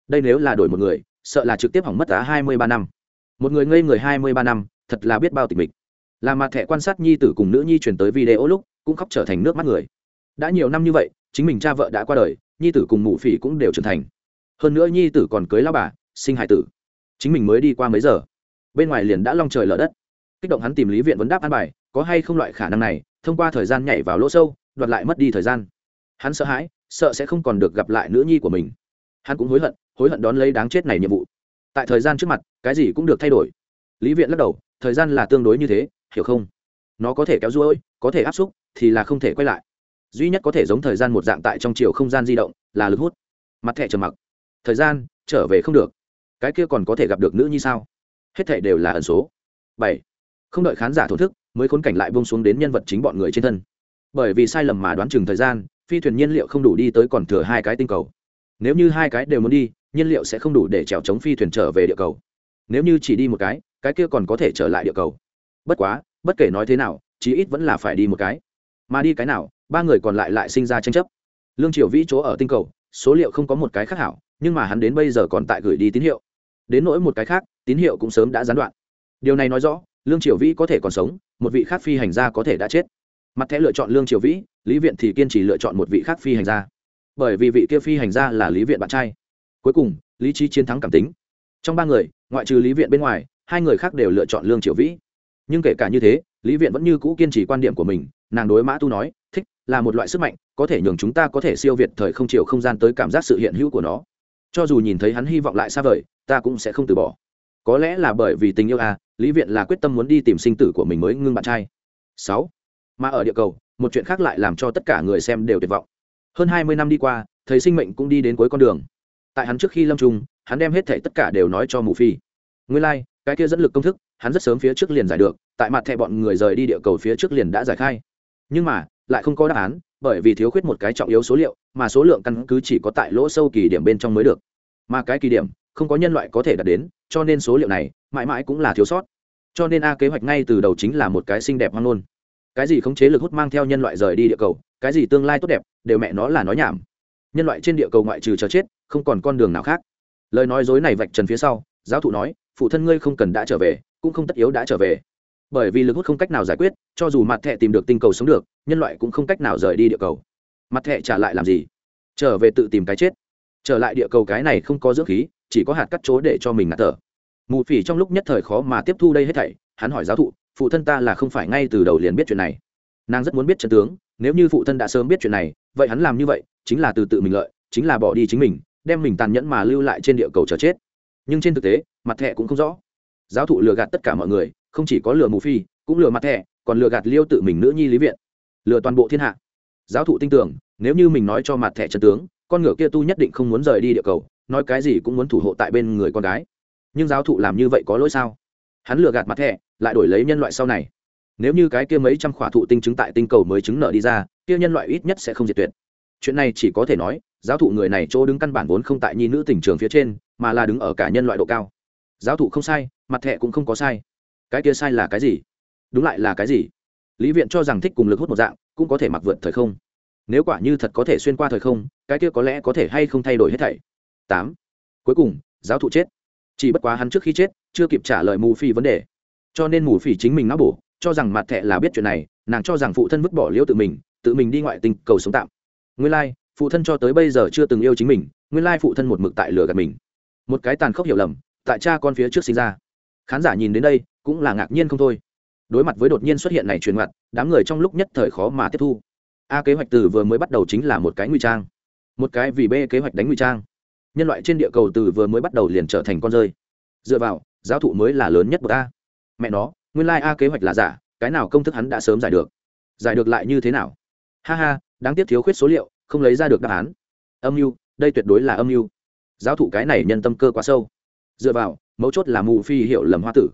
Đây nếu là đổi một người, sợ là trực tiếp hỏng mất á hai mươi ba năm. Một người ngây người hai mươi ba năm, thật là biết bao tịch mịch. Là mặt thẻ quan sát nhi tử cùng nữ nhi chuyển tới video lúc, cũng khóc trở thành nước mắt người. Đã nhiều năm như vậy, chính mình cha vợ đã qua đời, nhi tử cùng mụ phỉ cũng đều trưởng thành. Hơn nữa nhi tử còn cưới lao bà, sinh hải tử. Chính mình mới đi qua mấy giờ? Bên ngoài liền đã long trời lở đất. Kích động hắn tìm lý viện vấn đáp an bài, có hay không loại khả năng này, thông qua thời gian nhảy vào lỗ sâu, đoạt lại mất đi thời gian. Hắn sợ hãi, sợ sẽ không còn được gặp lại nữ nhi của mình. Hắn cũng hối hận hối hận đón lấy đáng chết này nhiệm vụ. Tại thời gian trước mặt, cái gì cũng được thay đổi. Lý viện lắc đầu, thời gian là tương đối như thế, hiểu không? Nó có thể kéo ruôi có thể áp xúc, thì là không thể quay lại. Duy nhất có thể giống thời gian một dạng tại trong chiều không gian di động, là lực hút. Mặt thẻ trầm mặc. Thời gian, trở về không được. Cái kia còn có thể gặp được nữ như sao? Hết thảy đều là ẩn số. Bảy. Không đợi khán giả thổ thức, mới khốn cảnh lại bông xuống đến nhân vật chính bọn người trên thân. Bởi vì sai lầm mà đoán chừng thời gian, phi thuyền nhiên liệu không đủ đi tới còn thừa hai cái tinh cầu. Nếu như hai cái đều muốn đi, nhiên liệu sẽ không đủ để trèo chống phi thuyền trở về địa cầu. Nếu như chỉ đi một cái cái kia còn có thể trở lại địa cầu. Bất quá, bất kể nói thế nào, chí ít vẫn là phải đi một cái. Mà đi cái nào, ba người còn lại lại sinh ra tranh chấp. Lương triều vĩ chỗ ở tinh cầu, số liệu không có một cái khác hảo, nhưng mà hắn đến bây giờ còn tại gửi đi tín hiệu. Đến nỗi một cái khác tín hiệu cũng sớm đã gián đoạn. Điều này nói rõ, lương triều vĩ có thể còn sống, một vị khác phi hành gia có thể đã chết. Mặt thẻ lựa chọn lương triều vĩ, lý viện thì kiên trì lựa chọn một vị khác phi hành gia. Bởi vì vị kia phi hành gia là lý viện bạn trai. Cuối cùng, lý trí chiến thắng cảm tính. Trong ba người, ngoại trừ lý viện bên ngoài, hai người khác đều lựa chọn lương triều vĩ. Nhưng kể cả như thế, lý viện vẫn như cũ kiên trì quan điểm của mình, nàng đối mã tu nói, thích là một loại sức mạnh, có thể nhường chúng ta có thể siêu việt thời không chiều không gian tới cảm giác sự hiện hữu của nó. Cho dù nhìn thấy hắn hy vọng lại xa vời, ta cũng sẽ không từ bỏ có lẽ là bởi vì tình yêu à lý viện là quyết tâm muốn đi tìm sinh tử của mình mới ngưng bạn trai. Sáu. Mà ở địa cầu một chuyện khác lại làm cho tất cả người xem đều tuyệt vọng. Hơn hai mươi năm đi qua thầy sinh mệnh cũng đi đến cuối con đường. Tại hắn trước khi lâm trung hắn đem hết thảy tất cả đều nói cho mù phi. Nguyên lai、like, cái kia dẫn lực công thức hắn rất sớm phía trước liền giải được tại mặt thẻ bọn người rời đi địa cầu phía trước liền đã giải khai. Nhưng mà lại không có đáp án bởi vì thiếu khuyết một cái trọng yếu số liệu mà số lượng căn cứ chỉ có tại lỗ sâu kỳ điểm bên trong mới được. Mà cái kỳ điểm không có nhân loại có thể đạt đến, cho nên số liệu này mãi mãi cũng là thiếu sót. Cho nên a kế hoạch ngay từ đầu chính là một cái xinh đẹp hoang luôn cái gì khống chế lực hút mang theo nhân loại rời đi địa cầu, cái gì tương lai tốt đẹp, đều mẹ nó là nói nhảm. Nhân loại trên địa cầu ngoại trừ chờ chết, không còn con đường nào khác. Lời nói dối này vạch trần phía sau, giáo thụ nói, phụ thân ngươi không cần đã trở về, cũng không tất yếu đã trở về. Bởi vì lực hút không cách nào giải quyết, cho dù mặt thẹ tìm được tinh cầu sống được, nhân loại cũng không cách nào rời đi địa cầu. Mặt thẹ trả lại làm gì? Trở về tự tìm cái chết. Trở lại địa cầu cái này không có dưỡng khí chỉ có hạt cắt chỗ để cho mình ngạt thở. Mù phỉ trong lúc nhất thời khó mà tiếp thu đây hết thảy, hắn hỏi giáo thụ, phụ thân ta là không phải ngay từ đầu liền biết chuyện này? Nàng rất muốn biết trận tướng, nếu như phụ thân đã sớm biết chuyện này, vậy hắn làm như vậy chính là từ tự mình lợi, chính là bỏ đi chính mình, đem mình tàn nhẫn mà lưu lại trên địa cầu chờ chết. Nhưng trên thực tế, mặt thẹ cũng không rõ. Giáo thụ lừa gạt tất cả mọi người, không chỉ có lừa mù phi, cũng lừa mặt thẹ còn lừa gạt liêu tự mình nữ nhi lý viện. Lừa toàn bộ thiên hạ. Giáo thụ tin tưởng, nếu như mình nói cho mặt thẻ chân tướng, con ngựa kia tu nhất định không muốn rời đi địa cầu nói cái gì cũng muốn thủ hộ tại bên người con gái. Nhưng giáo thụ làm như vậy có lỗi sao? Hắn lừa gạt mặt thẻ, lại đổi lấy nhân loại sau này. Nếu như cái kia mấy trăm khỏa thụ tinh chứng tại tinh cầu mới chứng nợ đi ra, kia nhân loại ít nhất sẽ không diệt tuyệt. Chuyện này chỉ có thể nói, giáo thụ người này chỗ đứng căn bản vốn không tại nhi nữ tỉnh trường phía trên, mà là đứng ở cả nhân loại độ cao. Giáo thụ không sai, mặt thẻ cũng không có sai. Cái kia sai là cái gì? Đúng lại là cái gì? Lý viện cho rằng thích cùng lực hút một dạng, cũng có thể mặc vượt thời không. Nếu quả như thật có thể xuyên qua thời không, cái kia có lẽ có thể hay không thay đổi hết thảy tám. Cuối cùng, giáo thụ chết. Chỉ bất quá hắn trước khi chết, chưa kịp trả lời mù phi vấn đề. Cho nên mù phi chính mình não bổ, cho rằng mặt thẹ là biết chuyện này, nàng cho rằng phụ thân vứt bỏ liễu tự mình tự mình đi ngoại tình, cầu sống tạm. Nguyên lai, phụ thân cho tới bây giờ chưa từng yêu chính mình, nguyên lai phụ thân một mực tại lửa gạt mình. Một cái tàn khốc hiểu lầm, tại cha con phía trước sinh ra. Khán giả nhìn đến đây, cũng là ngạc nhiên không thôi. Đối mặt với đột nhiên xuất hiện này truyền mặt, đám người trong lúc nhất thời khó mà tiếp thu. A kế hoạch từ vừa mới bắt đầu chính là một cái nguy trang. Một cái vì b kế hoạch đánh nguy trang nhân loại trên địa cầu từ vừa mới bắt đầu liền trở thành con rơi. Dựa vào, giáo thụ mới là lớn nhất bậc a. Mẹ nó, nguyên lai、like、a kế hoạch là giả, cái nào công thức hắn đã sớm giải được? Giải được lại như thế nào? Ha ha, đáng tiếc thiếu khuyết số liệu, không lấy ra được đáp án. Âm mưu, đây tuyệt đối là âm mưu. Giáo thụ cái này nhân tâm cơ quá sâu. Dựa vào, mấu chốt là mù phi hiểu lầm hoa tử.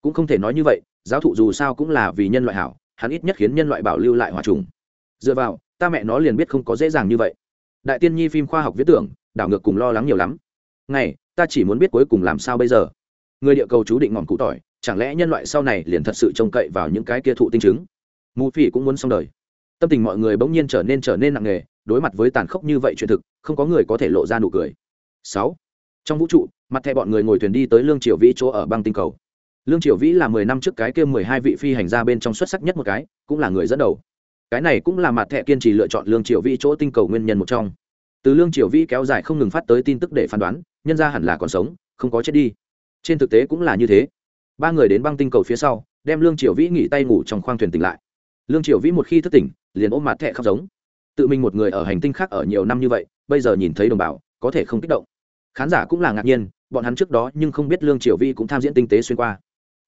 Cũng không thể nói như vậy, giáo thụ dù sao cũng là vì nhân loại hảo, hắn ít nhất khiến nhân loại bảo lưu lại hòa trùng. Dựa vào, ta mẹ nó liền biết không có dễ dàng như vậy. Đại tiên nhi phim khoa học viết tưởng đảo ngược cùng lo lắng nhiều lắm. Ngày, ta chỉ muốn biết cuối cùng làm sao bây giờ. Người địa cầu chú định ngọn cụ tỏi, chẳng lẽ nhân loại sau này liền thật sự trông cậy vào những cái kia thụ tinh chứng mù phi cũng muốn xong đời. Tâm tình mọi người bỗng nhiên trở nên trở nên nặng nề, đối mặt với tàn khốc như vậy chuyện thực, không có người có thể lộ ra nụ cười. Sáu, trong vũ trụ, mặt thẻ bọn người ngồi thuyền đi tới lương triều vĩ chỗ ở băng tinh cầu. Lương triều vĩ là mười năm trước cái kia mười hai vị phi hành gia bên trong xuất sắc nhất một cái, cũng là người dẫn đầu. Cái này cũng là mặt thẻ kiên trì lựa chọn lương triều vĩ chỗ tinh cầu nguyên nhân một trong từ lương triều vĩ kéo dài không ngừng phát tới tin tức để phán đoán, nhân ra hẳn là còn sống, không có chết đi. Trên thực tế cũng là như thế. Ba người đến băng tinh cầu phía sau, đem lương triều vĩ nghỉ tay ngủ trong khoang thuyền tỉnh lại. Lương triều vĩ một khi thức tỉnh, liền ôm mặt thẹ khóc giống. Tự mình một người ở hành tinh khác ở nhiều năm như vậy, bây giờ nhìn thấy đồng bào, có thể không kích động. Khán giả cũng là ngạc nhiên, bọn hắn trước đó nhưng không biết lương triều vi cũng tham diễn tinh tế xuyên qua.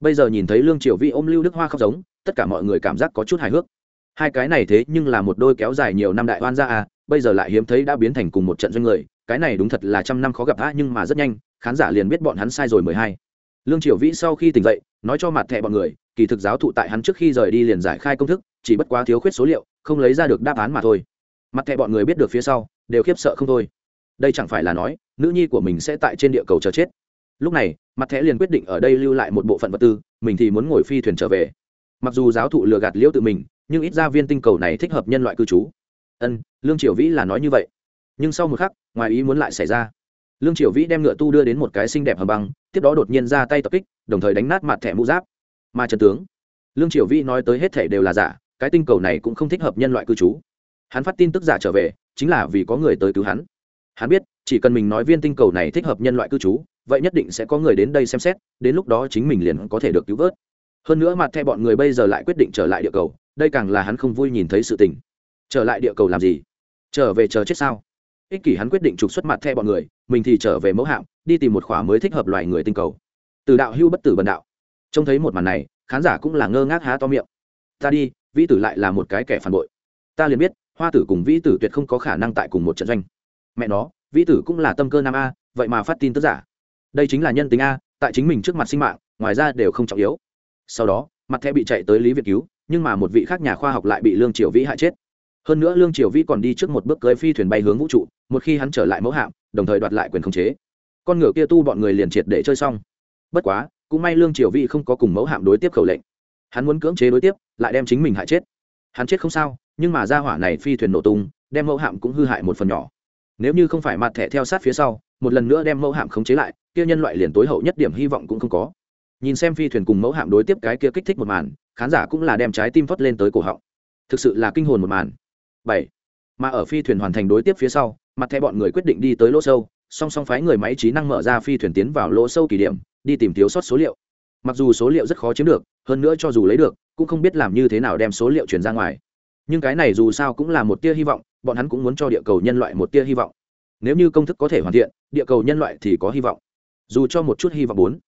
Bây giờ nhìn thấy lương triều vi ôm lưu đức hoa khóc giống, tất cả mọi người cảm giác có chút hài hước. Hai cái này thế nhưng là một đôi kéo dài nhiều năm đại oan gia à bây giờ lại hiếm thấy đã biến thành cùng một trận doanh người, cái này đúng thật là trăm năm khó gặp á, nhưng mà rất nhanh, khán giả liền biết bọn hắn sai rồi mười hai. Lương triều vĩ sau khi tỉnh dậy, nói cho mặt thẻ bọn người, kỳ thực giáo thụ tại hắn trước khi rời đi liền giải khai công thức, chỉ bất quá thiếu khuyết số liệu, không lấy ra được đáp án mà thôi. Mặt thẻ bọn người biết được phía sau, đều khiếp sợ không thôi. Đây chẳng phải là nói, nữ nhi của mình sẽ tại trên địa cầu chờ chết. Lúc này, mặt thẻ liền quyết định ở đây lưu lại một bộ phận vật tư, mình thì muốn ngồi phi thuyền trở về. Mặc dù giáo thụ lừa gạt liễu tự mình, nhưng ít ra viên tinh cầu này thích hợp nhân loại cư trú ân, lương triều vĩ là nói như vậy. Nhưng sau một khắc, ngoài ý muốn lại xảy ra. Lương triều vĩ đem ngựa tu đưa đến một cái xinh đẹp hầm băng, tiếp đó đột nhiên ra tay tập kích, đồng thời đánh nát mặt thẻ mũ giáp. Mà trần tướng. Lương triều vĩ nói tới hết thể đều là giả, cái tinh cầu này cũng không thích hợp nhân loại cư trú. Hắn phát tin tức giả trở về, chính là vì có người tới cứu hắn. Hắn biết, chỉ cần mình nói viên tinh cầu này thích hợp nhân loại cư trú, vậy nhất định sẽ có người đến đây xem xét, đến lúc đó chính mình liền có thể được cứu vớt. Hơn nữa mặt theo bọn người bây giờ lại quyết định trở lại địa cầu, đây càng là hắn không vui nhìn thấy sự tình trở lại địa cầu làm gì? Trở về chờ chết sao? Ích kỷ hắn quyết định trục xuất mặt theo bọn người, mình thì trở về mẫu hạm, đi tìm một khóa mới thích hợp loài người tinh cầu. Từ đạo hưu bất tử bần đạo. Trông thấy một màn này, khán giả cũng là ngơ ngác há to miệng. Ta đi, vĩ tử lại là một cái kẻ phản bội. Ta liền biết, hoa tử cùng vĩ tử tuyệt không có khả năng tại cùng một trận doanh. Mẹ nó, vĩ tử cũng là tâm cơ nam a, vậy mà phát tin tức giả. Đây chính là nhân tính a, tại chính mình trước mặt sinh mạng, ngoài ra đều không trọng yếu. Sau đó, mặt thẻ bị chạy tới lý việt cứu, nhưng mà một vị khác nhà khoa học lại bị lương triều vĩ hại chết hơn nữa lương triều vĩ còn đi trước một bước cưới phi thuyền bay hướng vũ trụ, một khi hắn trở lại mẫu hạm, đồng thời đoạt lại quyền khống chế. Con ngựa kia tu bọn người liền triệt để chơi xong. Bất quá, cũng may lương triều vĩ không có cùng mẫu hạm đối tiếp khẩu lệnh. Hắn muốn cưỡng chế đối tiếp, lại đem chính mình hại chết. Hắn chết không sao, nhưng mà ra hỏa này phi thuyền nổ tung, đem mẫu hạm cũng hư hại một phần nhỏ. Nếu như không phải mặt thẻ theo sát phía sau, một lần nữa đem mẫu hạm khống chế lại, kia nhân loại liền tối hậu nhất điểm hy vọng cũng không có. Nhìn xem phi thuyền cùng mẫu hạm đối tiếp cái kia kích thích một màn, khán giả cũng là đem trái tim phất lên tới cổ họng. Thực sự là kinh hồn một màn bảy. Mà ở phi thuyền hoàn thành đối tiếp phía sau, mặt thẻ bọn người quyết định đi tới lỗ sâu, song song phái người máy trí năng mở ra phi thuyền tiến vào lỗ sâu kỳ điểm, đi tìm thiếu sót số liệu. Mặc dù số liệu rất khó chiếm được, hơn nữa cho dù lấy được, cũng không biết làm như thế nào đem số liệu truyền ra ngoài. Nhưng cái này dù sao cũng là một tia hy vọng, bọn hắn cũng muốn cho địa cầu nhân loại một tia hy vọng. Nếu như công thức có thể hoàn thiện, địa cầu nhân loại thì có hy vọng. Dù cho một chút hy vọng bốn.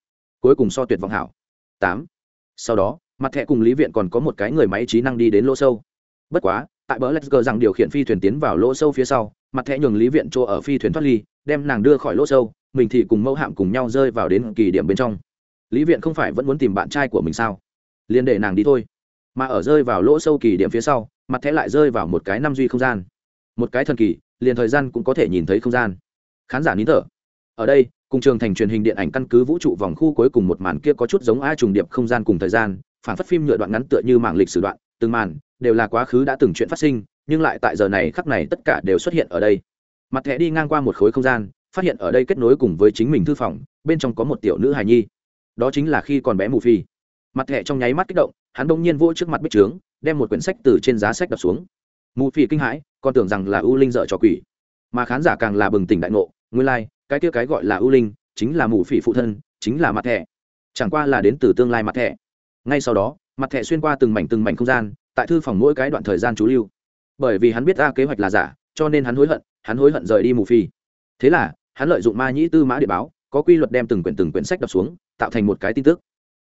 Cuối cùng so tuyệt vọng hảo. Tám. Sau đó, mặt thẻ cùng lý viện còn có một cái người máy trí năng đi đến lỗ sâu. Bất quá tại bờ lexger rằng điều khiển phi thuyền tiến vào lỗ sâu phía sau, mặt thẻ nhường lý viện chỗ ở phi thuyền thoát ly, đem nàng đưa khỏi lỗ sâu, mình thì cùng mẫu hạm cùng nhau rơi vào đến kỳ điểm bên trong. Lý viện không phải vẫn muốn tìm bạn trai của mình sao? Liền để nàng đi thôi. Mà ở rơi vào lỗ sâu kỳ điểm phía sau, mặt thẻ lại rơi vào một cái năm duy không gian. Một cái thần kỳ, liền thời gian cũng có thể nhìn thấy không gian. Khán giả nín thở. Ở đây, cùng trường thành truyền hình điện ảnh căn cứ vũ trụ vòng khu cuối cùng một màn kia có chút giống ai trùng điệp không gian cùng thời gian, phản phất phim nhựa đoạn ngắn tựa như mảng lịch sử đoạn từng màn đều là quá khứ đã từng chuyện phát sinh nhưng lại tại giờ này khắc này tất cả đều xuất hiện ở đây. Mặt thẻ đi ngang qua một khối không gian phát hiện ở đây kết nối cùng với chính mình thư phòng bên trong có một tiểu nữ hài nhi. Đó chính là khi còn bé mù phi. Mặt thẻ trong nháy mắt kích động hắn bỗng nhiên vỗ trước mặt bích trướng đem một quyển sách từ trên giá sách đập xuống. Mù phi kinh hãi còn tưởng rằng là ưu linh dợ trò quỷ. Mà khán giả càng là bừng tỉnh đại ngộ nguyên lai、like, cái kia cái gọi là ưu linh chính là mù phi phụ thân chính là mặt thẻ. Chẳng qua là đến từ tương lai mặt thẻ. Ngay sau đó mặt thẻ xuyên qua từng mảnh từng mảnh không gian, tại thư phòng mỗi cái đoạn thời gian chú lưu. Bởi vì hắn biết ra kế hoạch là giả, cho nên hắn hối hận, hắn hối hận rời đi mù phi. Thế là, hắn lợi dụng ma nhĩ tư mã địa báo, có quy luật đem từng quyển từng quyển sách đọc xuống, tạo thành một cái tin tức.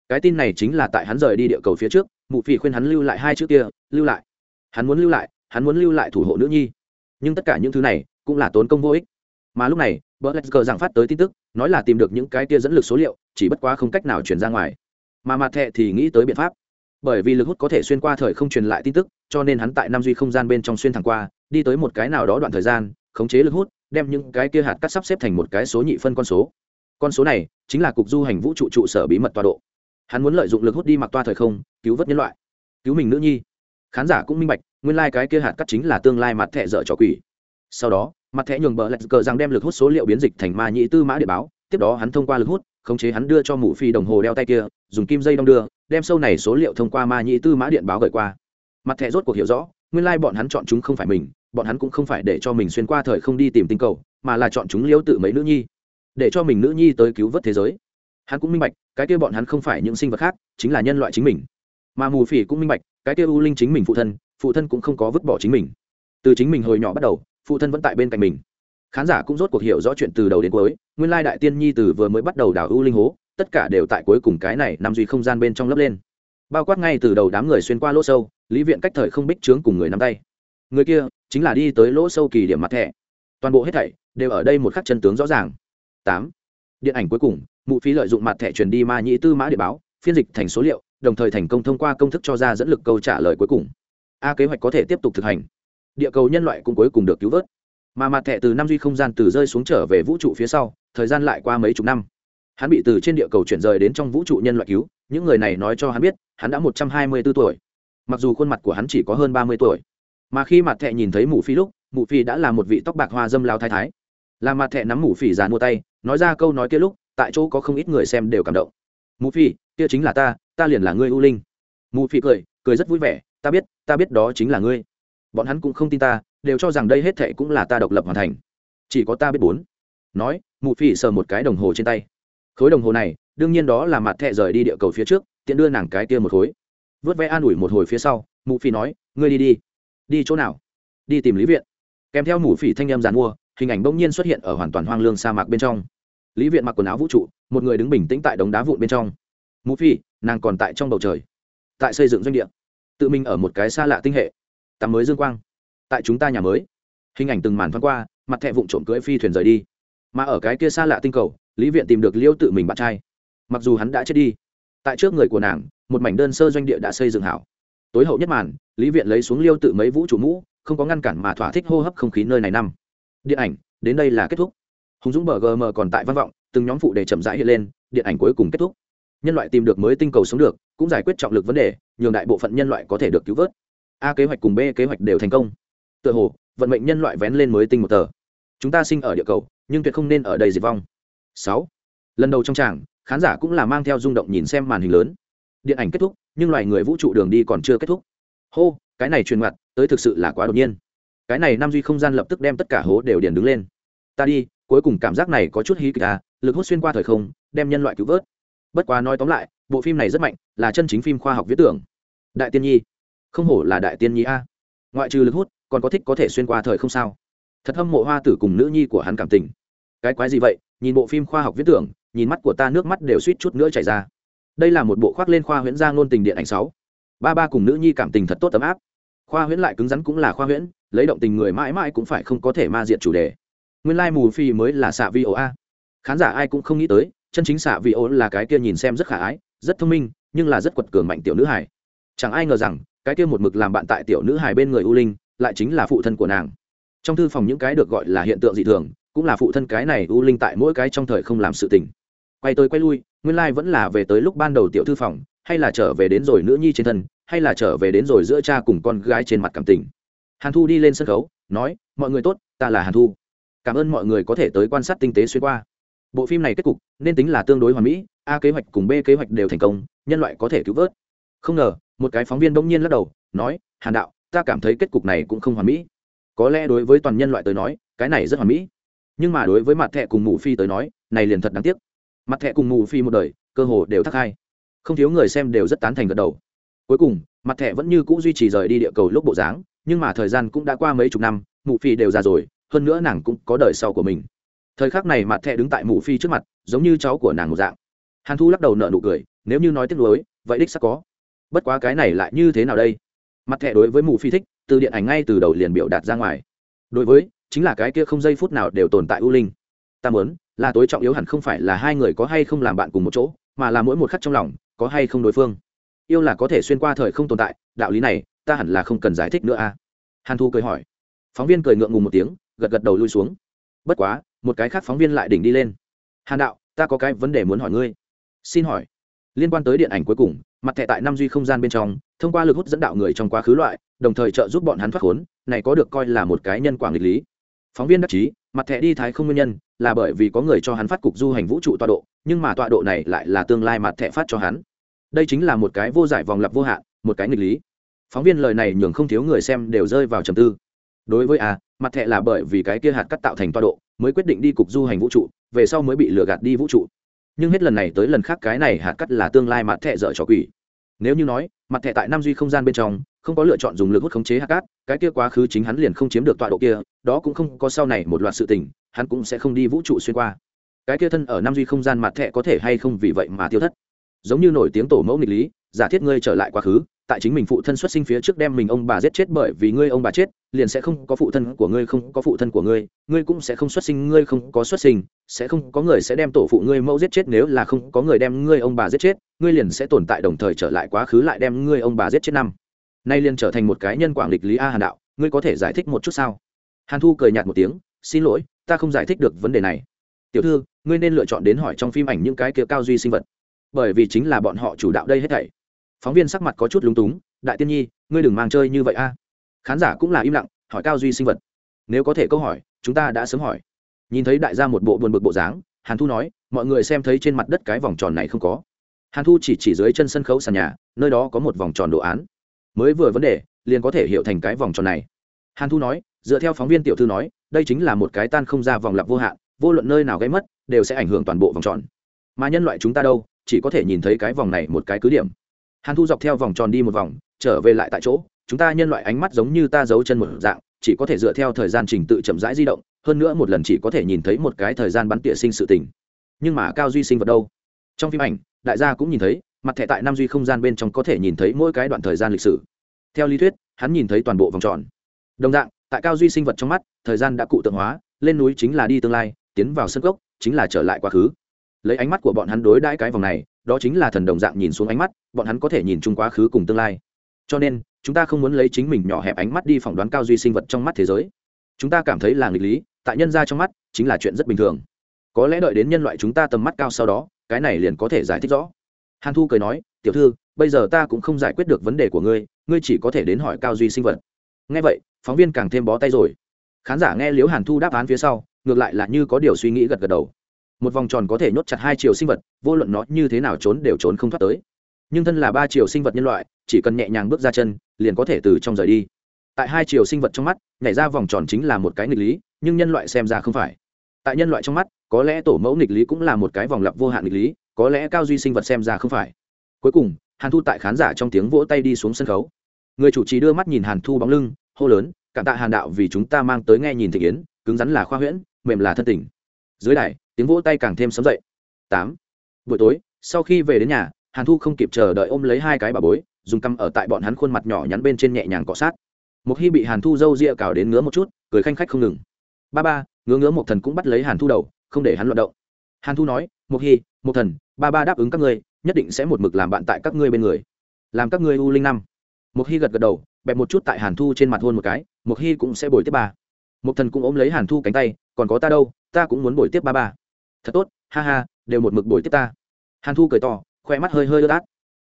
Cái tin này chính là tại hắn rời đi địa cầu phía trước mụ phi khuyên hắn lưu lại hai chữ kia, lưu lại. Hắn muốn lưu lại, hắn muốn lưu lại thủ hộ nữ nhi. Nhưng tất cả những thứ này cũng là tốn công vô ích. Mà lúc này bờ lạch cờ phát tới tin tức, nói là tìm được những cái kia dẫn lực số liệu, chỉ bất quá không cách nào chuyển ra ngoài. Mà mặt thẹ thì nghĩ tới biện pháp bởi vì lực hút có thể xuyên qua thời không truyền lại tin tức, cho nên hắn tại Nam duy không gian bên trong xuyên thẳng qua, đi tới một cái nào đó đoạn thời gian, khống chế lực hút, đem những cái kia hạt cắt sắp xếp thành một cái số nhị phân con số. Con số này chính là cục du hành vũ trụ trụ sở bí mật tọa độ. Hắn muốn lợi dụng lực hút đi mặc toa thời không, cứu vớt nhân loại. Cứu mình nữ nhi. Khán giả cũng minh bạch, nguyên lai、like、cái kia hạt cắt chính là tương lai mặt thẻ dở trò quỷ. Sau đó, mặt thẻ nhường bờ lạch cờ rằng đem lực hút số liệu biến dịch thành ma nhị tư mã địa báo, tiếp đó hắn thông qua lực hút, khống chế hắn đưa cho mụ phi đồng hồ đeo tay kia, dùng kim dây đong đưa đem sâu này số liệu thông qua ma nhĩ tư mã điện báo gửi qua. Mặt thẻ rốt cuộc hiểu rõ, nguyên lai、like、bọn hắn chọn chúng không phải mình, bọn hắn cũng không phải để cho mình xuyên qua thời không đi tìm tinh cầu, mà là chọn chúng liễu tự mấy nữ nhi, để cho mình nữ nhi tới cứu vớt thế giới. Hắn cũng minh bạch, cái kia bọn hắn không phải những sinh vật khác, chính là nhân loại chính mình. Mà mù phỉ cũng minh bạch, cái kia u linh chính mình phụ thân phụ thân cũng không có vứt bỏ chính mình. Từ chính mình hồi nhỏ bắt đầu, phụ thân vẫn tại bên cạnh mình. Khán giả cũng rốt cuộc hiểu rõ chuyện từ đầu đến cuối, nguyên lai đại tiên nhi từ vừa mới bắt đầu đào u linh hố tất cả đều tại cuối cùng cái này nằm duy không gian bên trong lấp lên. Bao quát ngay từ đầu đám người xuyên qua lỗ sâu, lý viện cách thời không bích trướng cùng người nắm tay. Người kia chính là đi tới lỗ sâu kỳ điểm mặt thẻ. Toàn bộ hết thảy đều ở đây một khắc chân tướng rõ ràng. Tám. Điện ảnh cuối cùng, mụ phí lợi dụng mặt thẻ truyền đi ma nhĩ tư mã địa báo, phiên dịch thành số liệu, đồng thời thành công thông qua công thức cho ra dẫn lực câu trả lời cuối cùng. A kế hoạch có thể tiếp tục thực hành. Địa cầu nhân loại cũng cuối cùng được cứu vớt. Mà mặt thẻ từ năm duy không gian từ rơi xuống trở về vũ trụ phía sau, thời gian lại qua mấy chục năm hắn bị từ trên địa cầu chuyển rời đến trong vũ trụ nhân loại cứu, những người này nói cho hắn biết, hắn đã một trăm hai mươi b ố tuổi. Mặc dù khuôn mặt của hắn chỉ có hơn ba mươi tuổi, mà khi mặt thẹ nhìn thấy mụ phi lúc, mụ phi đã là một vị tóc bạc hoa dâm lao thái thái. Là mặt thẹ nắm mụ phi giàn mua tay, nói ra câu nói kia lúc, tại chỗ có không ít người xem đều cảm động. Mụ phi, kia chính là ta ta liền là ngươi u linh. Mụ phi cười cười rất vui vẻ, ta biết ta biết đó chính là ngươi. Bọn hắn cũng không tin ta, đều cho rằng đây hết thệ cũng là ta độc lập hoàn thành. Chỉ có ta biết bốn. Nói, mụ phi sờ một cái đồng hồ trên tay khối đồng hồ này, đương nhiên đó là mặt thẹ rời đi địa cầu phía trước, tiện đưa nàng cái kia một khối. Vớt vẽ an ủi một hồi phía sau, mụ phi nói, ngươi đi đi. Đi chỗ nào? Đi tìm lý viện. Kèm theo mụ phỉ thanh em dàn mua, hình ảnh bỗng nhiên xuất hiện ở hoàn toàn hoang lương sa mạc bên trong. Lý viện mặc quần áo vũ trụ, một người đứng bình tĩnh tại đống đá vụn bên trong. Mụ phi nàng còn tại trong bầu trời, tại xây dựng doanh địa, tự mình ở một cái xa lạ tinh hệ, tắm mới dương quang, tại chúng ta nhà mới. Hình ảnh từng màn thoáng qua, mặt thẹ vụn trộm cưỡi phi thuyền rời đi. Mà ở cái kia xa lạ tinh cầu lý viện tìm được liêu tự mình bạn trai mặc dù hắn đã chết đi tại trước người của nàng một mảnh đơn sơ doanh địa đã xây dựng hảo tối hậu nhất màn lý viện lấy xuống liêu tự mấy vũ trụ mũ không có ngăn cản mà thỏa thích hô hấp không khí nơi này năm điện ảnh đến đây là kết thúc hùng dũng bờ gm còn tại văn vọng từng nhóm phụ để chậm rãi hiện lên điện ảnh cuối cùng kết thúc nhân loại tìm được mới tinh cầu sống được cũng giải quyết trọng lực vấn đề nhường đại bộ phận nhân loại có thể được cứu vớt a kế hoạch cùng b kế hoạch đều thành công tựa hồ vận mệnh nhân loại vén lên mới tinh một tờ chúng ta sinh ở địa cầu nhưng tuyệt không nên ở đây diệt vong sáu. Lần đầu trong tràng, khán giả cũng là mang theo rung động nhìn xem màn hình lớn. Điện ảnh kết thúc, nhưng loài người vũ trụ đường đi còn chưa kết thúc. Hô, cái này truyền mặt tới thực sự là quá đột nhiên. Cái này nam duy không gian lập tức đem tất cả hố đều điền đứng lên. Ta đi, cuối cùng cảm giác này có chút hí kịch à lực hút xuyên qua thời không, đem nhân loại cứu vớt. Bất quá nói tóm lại, bộ phim này rất mạnh, là chân chính phim khoa học viễn tưởng. Đại tiên nhi. Không hổ là đại tiên nhi a. Ngoại trừ lực hút, còn có thích có thể xuyên qua thời không sao? Thật hâm mộ hoa tử cùng nữ nhi của hắn cảm tình. Cái quái gì vậy? Nhìn bộ phim khoa học viễn tưởng, nhìn mắt của ta nước mắt đều suýt chút nữa chảy ra. Đây là một bộ khoác lên khoa huyễn gia ngôn tình điện ảnh sáu. Ba ba cùng nữ nhi cảm tình thật tốt ấm áp. Khoa huyễn lại cứng rắn cũng là khoa huyễn, lấy động tình người mãi mãi cũng phải không có thể ma diện chủ đề. Nguyên lai mù phi mới là xạ vi ổ a. Khán giả ai cũng không nghĩ tới, chân chính xạ vi ổ là cái kia nhìn xem rất khả ái, rất thông minh, nhưng là rất quật cường mạnh tiểu nữ hải chẳng ai ngờ rằng, cái kia một mực làm bạn tại tiểu nữ hải bên người u linh, lại chính là phụ thân của nàng. Trong thư phòng những cái được gọi là hiện tượng dị thường cũng là phụ thân cái này u linh tại mỗi cái trong thời không làm sự tình. Quay tới quay lui, nguyên lai vẫn là về tới lúc ban đầu tiểu thư phòng, hay là trở về đến rồi nữ nhi trên thân, hay là trở về đến rồi giữa cha cùng con gái trên mặt cảm tình. Hàn thu đi lên sân khấu, nói, mọi người tốt, ta là hàn thu. Cảm ơn mọi người có thể tới quan sát tinh tế xuyên qua. Bộ phim này kết cục, nên tính là tương đối hoàn mỹ, a kế hoạch cùng b kế hoạch đều thành công, nhân loại có thể cứu vớt. Không ngờ, một cái phóng viên đông nhiên lắc đầu, nói, hàn đạo, ta cảm thấy kết cục này cũng không hoàn mỹ. Có lẽ đối với toàn nhân loại tới nói, cái này rất hoàn mỹ nhưng mà đối với mặt thẹ cùng mù phi tới nói, này liền thật đáng tiếc. Mặt thẹ cùng mù phi một đời, cơ hồ đều thắc hai. Không thiếu người xem đều rất tán thành gật đầu. Cuối cùng, mặt thẹ vẫn như c ũ duy trì rời đi địa cầu lúc bộ dáng, nhưng mà thời gian cũng đã qua mấy chục năm, mù phi đều già rồi, hơn nữa nàng cũng có đời sau của mình. Thời khắc này mặt thẹ đứng tại mù phi trước mặt, giống như cháu của nàng một dạng. Hàn thu lắc đầu nợ nụ cười, nếu như nói tiếc nuối, vậy đích sắc có. Bất quá cái này lại như thế nào đây? Mặt thẹ đối với mù phi thích, từ điện ảnh ngay từ đầu liền biểu đạt ra ngoài. Đối với chính là cái kia không giây phút nào đều tồn tại u linh. Ta muốn, là tối trọng yếu hẳn không phải là hai người có hay không làm bạn cùng một chỗ, mà là mỗi một khắc trong lòng, có hay không đối phương. Yêu là có thể xuyên qua thời không tồn tại, đạo lý này, ta hẳn là không cần giải thích nữa a. À? hàn thu cười hỏi. Phóng viên cười ngượng ngùng một tiếng, gật gật đầu lui xuống. Bất quá, một cái khác phóng viên lại đỉnh đi lên. Hàn đạo, ta có cái vấn đề muốn hỏi ngươi. Xin hỏi. Liên quan tới điện ảnh cuối cùng, mặt thẻ tại năm duy không gian bên trong, thông qua lực hút dẫn đạo người trong quá khứ loại, đồng thời trợ giúp bọn hắn thoát khốn, này có được coi là một cái nhân quả nghịch lý phóng viên đắc chí, mặt thẻ đi thái không nguyên nhân, là bởi vì có người cho hắn phát cục du hành vũ trụ tọa độ, nhưng mà tọa độ này lại là tương lai mặt thẻ phát cho hắn. Đây chính là một cái vô giải vòng lặp vô hạn, một cái nghịch lý. Phóng viên lời này nhường không thiếu người xem đều rơi vào trầm tư. Đối với a mặt thẻ là bởi vì cái kia hạt cắt tạo thành tọa độ, mới quyết định đi cục du hành vũ trụ, về sau mới bị lừa gạt đi vũ trụ. Nhưng hết lần này tới lần khác cái này hạt cắt là tương lai mặt thẻ dở trò quỷ. Nếu như nói, mặt thẻ tại Nam duy không gian bên trong không có lựa chọn dùng lực hút khống chế hạt cát, cái kia quá khứ chính hắn liền không chiếm được tọa độ kia, đó cũng không có sau này một loạt sự tình, hắn cũng sẽ không đi vũ trụ xuyên qua. Cái kia thân ở năm duy không gian mặt thẹ có thể hay không vì vậy mà tiêu thất? Giống như nổi tiếng tổ mẫu nghịch lý, giả thiết ngươi trở lại quá khứ, tại chính mình phụ thân xuất sinh phía trước đem mình ông bà giết chết bởi vì ngươi ông bà chết, liền sẽ không có phụ thân của ngươi, không có phụ thân của ngươi ngươi cũng sẽ không xuất sinh, ngươi không có xuất sinh, sẽ không có người sẽ đem tổ phụ ngươi mẫu giết chết, nếu là không có người đem ngươi ông bà giết chết, ngươi liền sẽ tồn tại đồng thời trở lại quá khứ lại đem ngươi ông bà giết chết năm nay liền trở thành một cái nhân quảng lịch lý a hàn đạo, ngươi có thể giải thích một chút sao? Hàn thu cười nhạt một tiếng, xin lỗi, ta không giải thích được vấn đề này. Tiểu thư, ngươi nên lựa chọn đến hỏi trong phim ảnh những cái kia cao duy sinh vật. Bởi vì chính là bọn họ chủ đạo đây hết thảy. Phóng viên sắc mặt có chút lúng túng, đại tiên nhi, ngươi đừng mang chơi như vậy a. Khán giả cũng là im lặng, hỏi cao duy sinh vật. Nếu có thể câu hỏi, chúng ta đã sớm hỏi. Nhìn thấy đại gia một bộ buồn bực bộ dáng, hàn thu nói, mọi người xem thấy trên mặt đất cái vòng tròn này không có. Hàn thu chỉ chỉ dưới chân sân khấu sàn nhà, nơi đó có một vòng tròn đồ án mới vừa vấn đề, liền có thể hiểu thành cái vòng tròn này. Hàn thu nói, dựa theo phóng viên tiểu thư nói, đây chính là một cái tan không ra vòng lặp vô hạn, vô luận nơi nào gây mất, đều sẽ ảnh hưởng toàn bộ vòng tròn. Mà nhân loại chúng ta đâu, chỉ có thể nhìn thấy cái vòng này một cái cứ điểm. Hàn thu dọc theo vòng tròn đi một vòng, trở về lại tại chỗ, chúng ta nhân loại ánh mắt giống như ta giấu chân một dạng, chỉ có thể dựa theo thời gian trình tự chậm rãi di động, hơn nữa một lần chỉ có thể nhìn thấy một cái thời gian bắn tỉa sinh sự tình. Nhưng mà cao duy sinh vật đâu? Trong phim ảnh, đại gia cũng nhìn thấy mặt thẻ tại năm duy không gian bên trong có thể nhìn thấy mỗi cái đoạn thời gian lịch sử. Theo lý thuyết, hắn nhìn thấy toàn bộ vòng tròn. Đồng dạng, tại cao duy sinh vật trong mắt, thời gian đã cụ tượng hóa, lên núi chính là đi tương lai, tiến vào sân gốc, chính là trở lại quá khứ. Lấy ánh mắt của bọn hắn đối đãi cái vòng này, đó chính là thần đồng dạng nhìn xuống ánh mắt, bọn hắn có thể nhìn chung quá khứ cùng tương lai. Cho nên, chúng ta không muốn lấy chính mình nhỏ hẹp ánh mắt đi phỏng đoán cao duy sinh vật trong mắt thế giới. Chúng ta cảm thấy là nghịch lý, tại nhân ra trong mắt, chính là chuyện rất bình thường. Có lẽ đợi đến nhân loại chúng ta tầm mắt cao sau đó, cái này liền có thể giải thích rõ hàn thu cười nói, tiểu thư, bây giờ ta cũng không giải quyết được vấn đề của ngươi ngươi chỉ có thể đến hỏi cao duy sinh vật. Nghe vậy, phóng viên càng thêm bó tay rồi. Khán giả nghe liếu hàn thu đáp án phía sau, ngược lại là như có điều suy nghĩ gật gật đầu. Một vòng tròn có thể nhốt chặt hai chiều sinh vật, vô luận nó như thế nào trốn đều trốn không thoát tới. Nhưng thân là ba chiều sinh vật nhân loại, chỉ cần nhẹ nhàng bước ra chân, liền có thể từ trong rời đi. Tại hai chiều sinh vật trong mắt, nhảy ra vòng tròn chính là một cái nghịch lý, nhưng nhân loại xem ra không phải. Tại nhân loại trong mắt, có lẽ tổ mẫu nghịch lý cũng là một cái vòng lặp vô hạn nghịch lý có lẽ cao duy sinh vật xem ra không phải. Cuối cùng, hàn thu tại khán giả trong tiếng vỗ tay đi xuống sân khấu. Người chủ trì đưa mắt nhìn hàn thu bóng lưng, hô lớn, cảm tạ hàn đạo vì chúng ta mang tới nghe nhìn thị kiến cứng rắn là khoa huyễn, mềm là thân tình. Dưới đài, tiếng vỗ tay càng thêm sấm dậy. Tám. Buổi tối, sau khi về đến nhà, hàn thu không kịp chờ đợi ôm lấy hai cái bà bối, dùng căm ở tại bọn hắn khuôn mặt nhỏ nhắn bên trên nhẹ nhàng cọ sát. Một khi bị hàn thu râu ria cào đến ngứa một chút, cười khanh khách không ngừng. Ba ba, ngứa ngứa một thần cũng bắt lấy hàn thu đầu, không để hắn loạt động hàn thu nói một hy một thần, ba ba đáp ứng các ngươi, nhất định sẽ một mực làm bạn tại các ngươi bên người. Làm các ngươi u linh năm. Một hy gật gật đầu, bẹp một chút tại hàn thu trên mặt hôn một cái một hy cũng sẽ bồi tiếp ba. Một thần cũng ôm lấy hàn thu cánh tay, còn có ta đâu, ta cũng muốn bồi tiếp ba ba. Thật tốt, ha ha, đều một mực bồi tiếp ta. Hàn thu cười to, khoe mắt hơi hơi ướt át.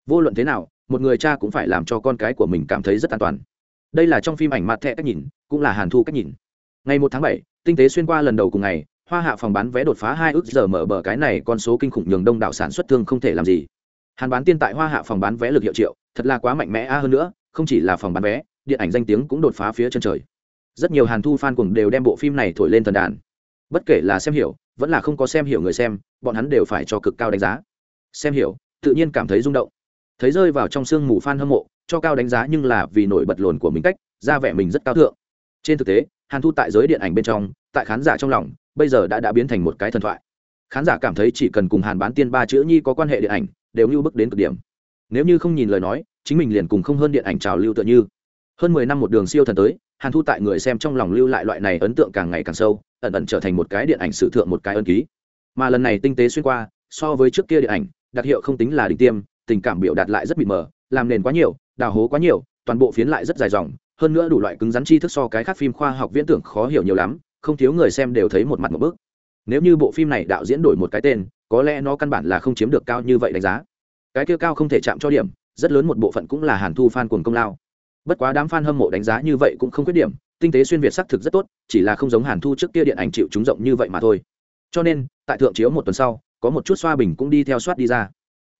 Vô luận thế nào, một người cha cũng phải làm cho con cái của mình cảm thấy rất an toàn. Đây là trong phim ảnh mặt thẹ cách nhìn, cũng là hàn thu cách nhìn. Ngày một tháng bảy, tinh tế xuyên qua lần đầu cùng ngày hoa hạ phòng bán vé đột phá hai ước giờ mở bờ cái này, con số kinh khủng nhường đông đảo sản xuất thương không thể làm gì. Hàn bán tiên tại hoa hạ phòng bán vé lực hiệu triệu, thật là quá mạnh mẽ a, hơn nữa, không chỉ là phòng bán vé, điện ảnh danh tiếng cũng đột phá phía chân trời. Rất nhiều hàn thu fan cùng đều đem bộ phim này thổi lên thần đàn. Bất kể là xem hiểu, vẫn là không có xem hiểu người xem, bọn hắn đều phải cho cực cao đánh giá. Xem hiểu, tự nhiên cảm thấy rung động. Thấy rơi vào trong sương mù fan hâm mộ, cho cao đánh giá nhưng là vì nổi bật lồn của mình cách, ra vẻ mình rất cao thượng. Trên thực tế, hàn thu tại giới điện ảnh bên trong, tại khán giả trong lòng bây giờ đã đã biến thành một cái thần thoại. Khán giả cảm thấy chỉ cần cùng hàn bán tiên ba chữ nhi có quan hệ điện ảnh, đều như bước đến cực điểm. Nếu như không nhìn lời nói, chính mình liền cùng không hơn điện ảnh trào lưu tựa như. Hơn mười năm một đường siêu thần tới, hàn thu tại người xem trong lòng lưu lại loại này ấn tượng càng ngày càng sâu, ẩn ẩn trở thành một cái điện ảnh sử thượng một cái ân ký. Mà lần này tinh tế xuyên qua, so với trước kia điện ảnh, đặc hiệu không tính là đỉnh tiêm, tình cảm biểu đạt lại rất bị mờ, làm nền quá nhiều, đào hố quá nhiều, toàn bộ phiến lại rất dài dòng, hơn nữa đủ loại cứng rắn tri thức so cái khác phim khoa học viễn tưởng khó hiểu nhiều lắm không thiếu người xem đều thấy một mặt một bước nếu như bộ phim này đạo diễn đổi một cái tên, có lẽ nó căn bản là không chiếm được cao như vậy đánh giá. Cái kia cao không thể chạm cho điểm, rất lớn một bộ phận cũng là hàn thu f a n cuồng công lao. Bất quá đám f a n hâm mộ đánh giá như vậy cũng không khuyết điểm, tinh tế xuyên việt xác thực rất tốt, chỉ là không giống hàn thu trước kia điện ảnh chịu chúng rộng như vậy mà thôi. Cho nên, tại thượng chiếu một tuần sau, có một chút xoa bình cũng đi theo soát đi ra.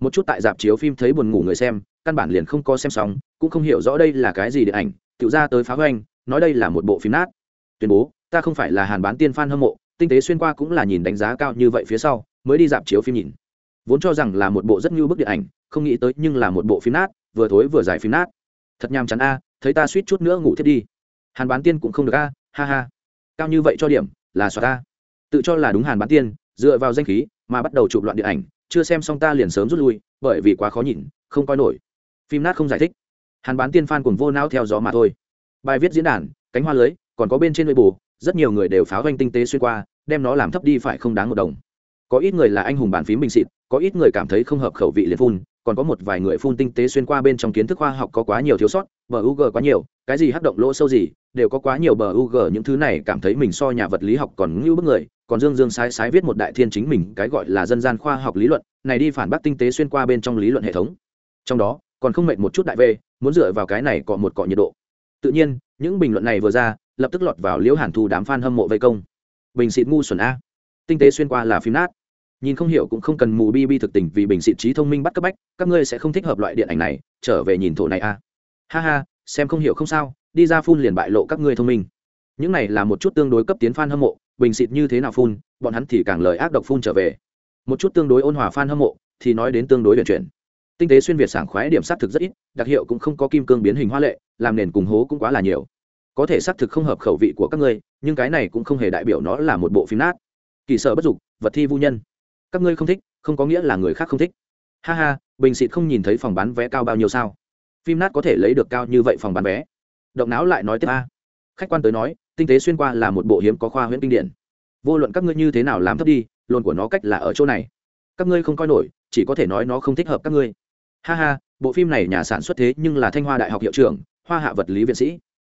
Một chút tại dạp chiếu phim thấy buồn ngủ người xem, căn bản liền không có xem xong, cũng không hiểu rõ đây là cái gì điện ảnh, tự ra tới phá hoành, nói đây là một bộ phim nát tuyên bố, ta không phải là hàn bán tiên f hâm mộ, tinh tế xuyên qua cũng là nhìn đánh giá cao như vậy phía sau, mới đi dạp chiếu phim nhìn. Vốn cho rằng là một bộ rất như bức điện ảnh, không nghĩ tới nhưng là một bộ phim nát, vừa thối vừa dài phim nát. Thật nhàm chán a, thấy ta suýt chút nữa ngủ thiết đi. Hàn bán tiên cũng không được a, ha ha. Cao như vậy cho điểm, là xoa ta tự cho là đúng hàn bán tiên, dựa vào danh khí, mà bắt đầu chụp loạn điện ảnh, chưa xem xong ta liền sớm rút lui, bởi vì quá khó nhìn, không coi nổi. Phim nát không giải thích. Hàn bán tiên phan cùng vô não theo gió mà thôi bài viết diễn đàn, cánh hoa lưới, còn có bên trên nội bù rất nhiều người đều pháo doanh tinh tế xuyên qua, đem nó làm thấp đi phải không đáng một đồng. Có ít người là anh hùng bàn phím bình xịt có ít người cảm thấy không hợp khẩu vị liền phun, còn có một vài người phun tinh tế xuyên qua bên trong kiến thức khoa học có quá nhiều thiếu sót, bờ u g quá nhiều, cái gì hắc động lỗ sâu gì, đều có quá nhiều bờ u g những thứ này cảm thấy mình so nhà vật lý học còn ngưu bức người, còn dương dương sái sái viết một đại thiên chính mình, cái gọi là dân gian khoa học lý luận, này đi phản bác tinh tế xuyên qua bên trong lý luận hệ thống. Trong đó, còn không mệt một chút đại v, muốn dựa vào cái này cọ một cọ nhiệt độ tự nhiên, những bình luận này vừa ra, lập tức lọt vào liễu hàn thu đám f a n hâm mộ vây công. Bình xịt ngu xuẩn a. Tinh tế xuyên qua là phim nát. Nhìn không hiểu cũng không cần mù bi bi thực tình vì bình xịt trí thông minh bắt cấp bách, các ngươi sẽ không thích hợp loại điện ảnh này, trở về nhìn thổ này a. Ha ha, xem không hiểu không sao, đi ra phun liền bại lộ các ngươi thông minh. Những này là một chút tương đối cấp tiến f a n hâm mộ, bình xịt như thế nào phun, bọn hắn thì càng lời ác độc phun trở về. Một chút tương đối ôn hòa f a n hâm mộ, thì nói đến tương đối vận chuyển tinh tế xuyên việt sảng khoái điểm xác thực rất ít, đặc hiệu cũng không có kim cương biến hình hoa lệ, làm nền cùng hố cũng quá là nhiều. Có thể xác thực không hợp khẩu vị của các ngươi, nhưng cái này cũng không hề đại biểu nó là một bộ phim nát. Kỳ sở bất dục, vật thi vô nhân. Các ngươi không thích, không có nghĩa là người khác không thích. Ha ha, bình xịt không nhìn thấy phòng bán vé cao bao nhiêu sao? Phim nát có thể lấy được cao như vậy phòng bán vé. Động não lại nói tiếp a. Khách quan tới nói, tinh tế xuyên qua là một bộ hiếm có khoa huyễn kinh điển. Vô luận các ngươi như thế nào làm thấp đi lồn của nó cách là ở chỗ này. Các ngươi không coi nổi, chỉ có thể nói nó không thích hợp các ngươi ha ha, bộ phim này nhà sản xuất thế nhưng là thanh hoa đại học hiệu trưởng, hoa hạ vật lý viện sĩ.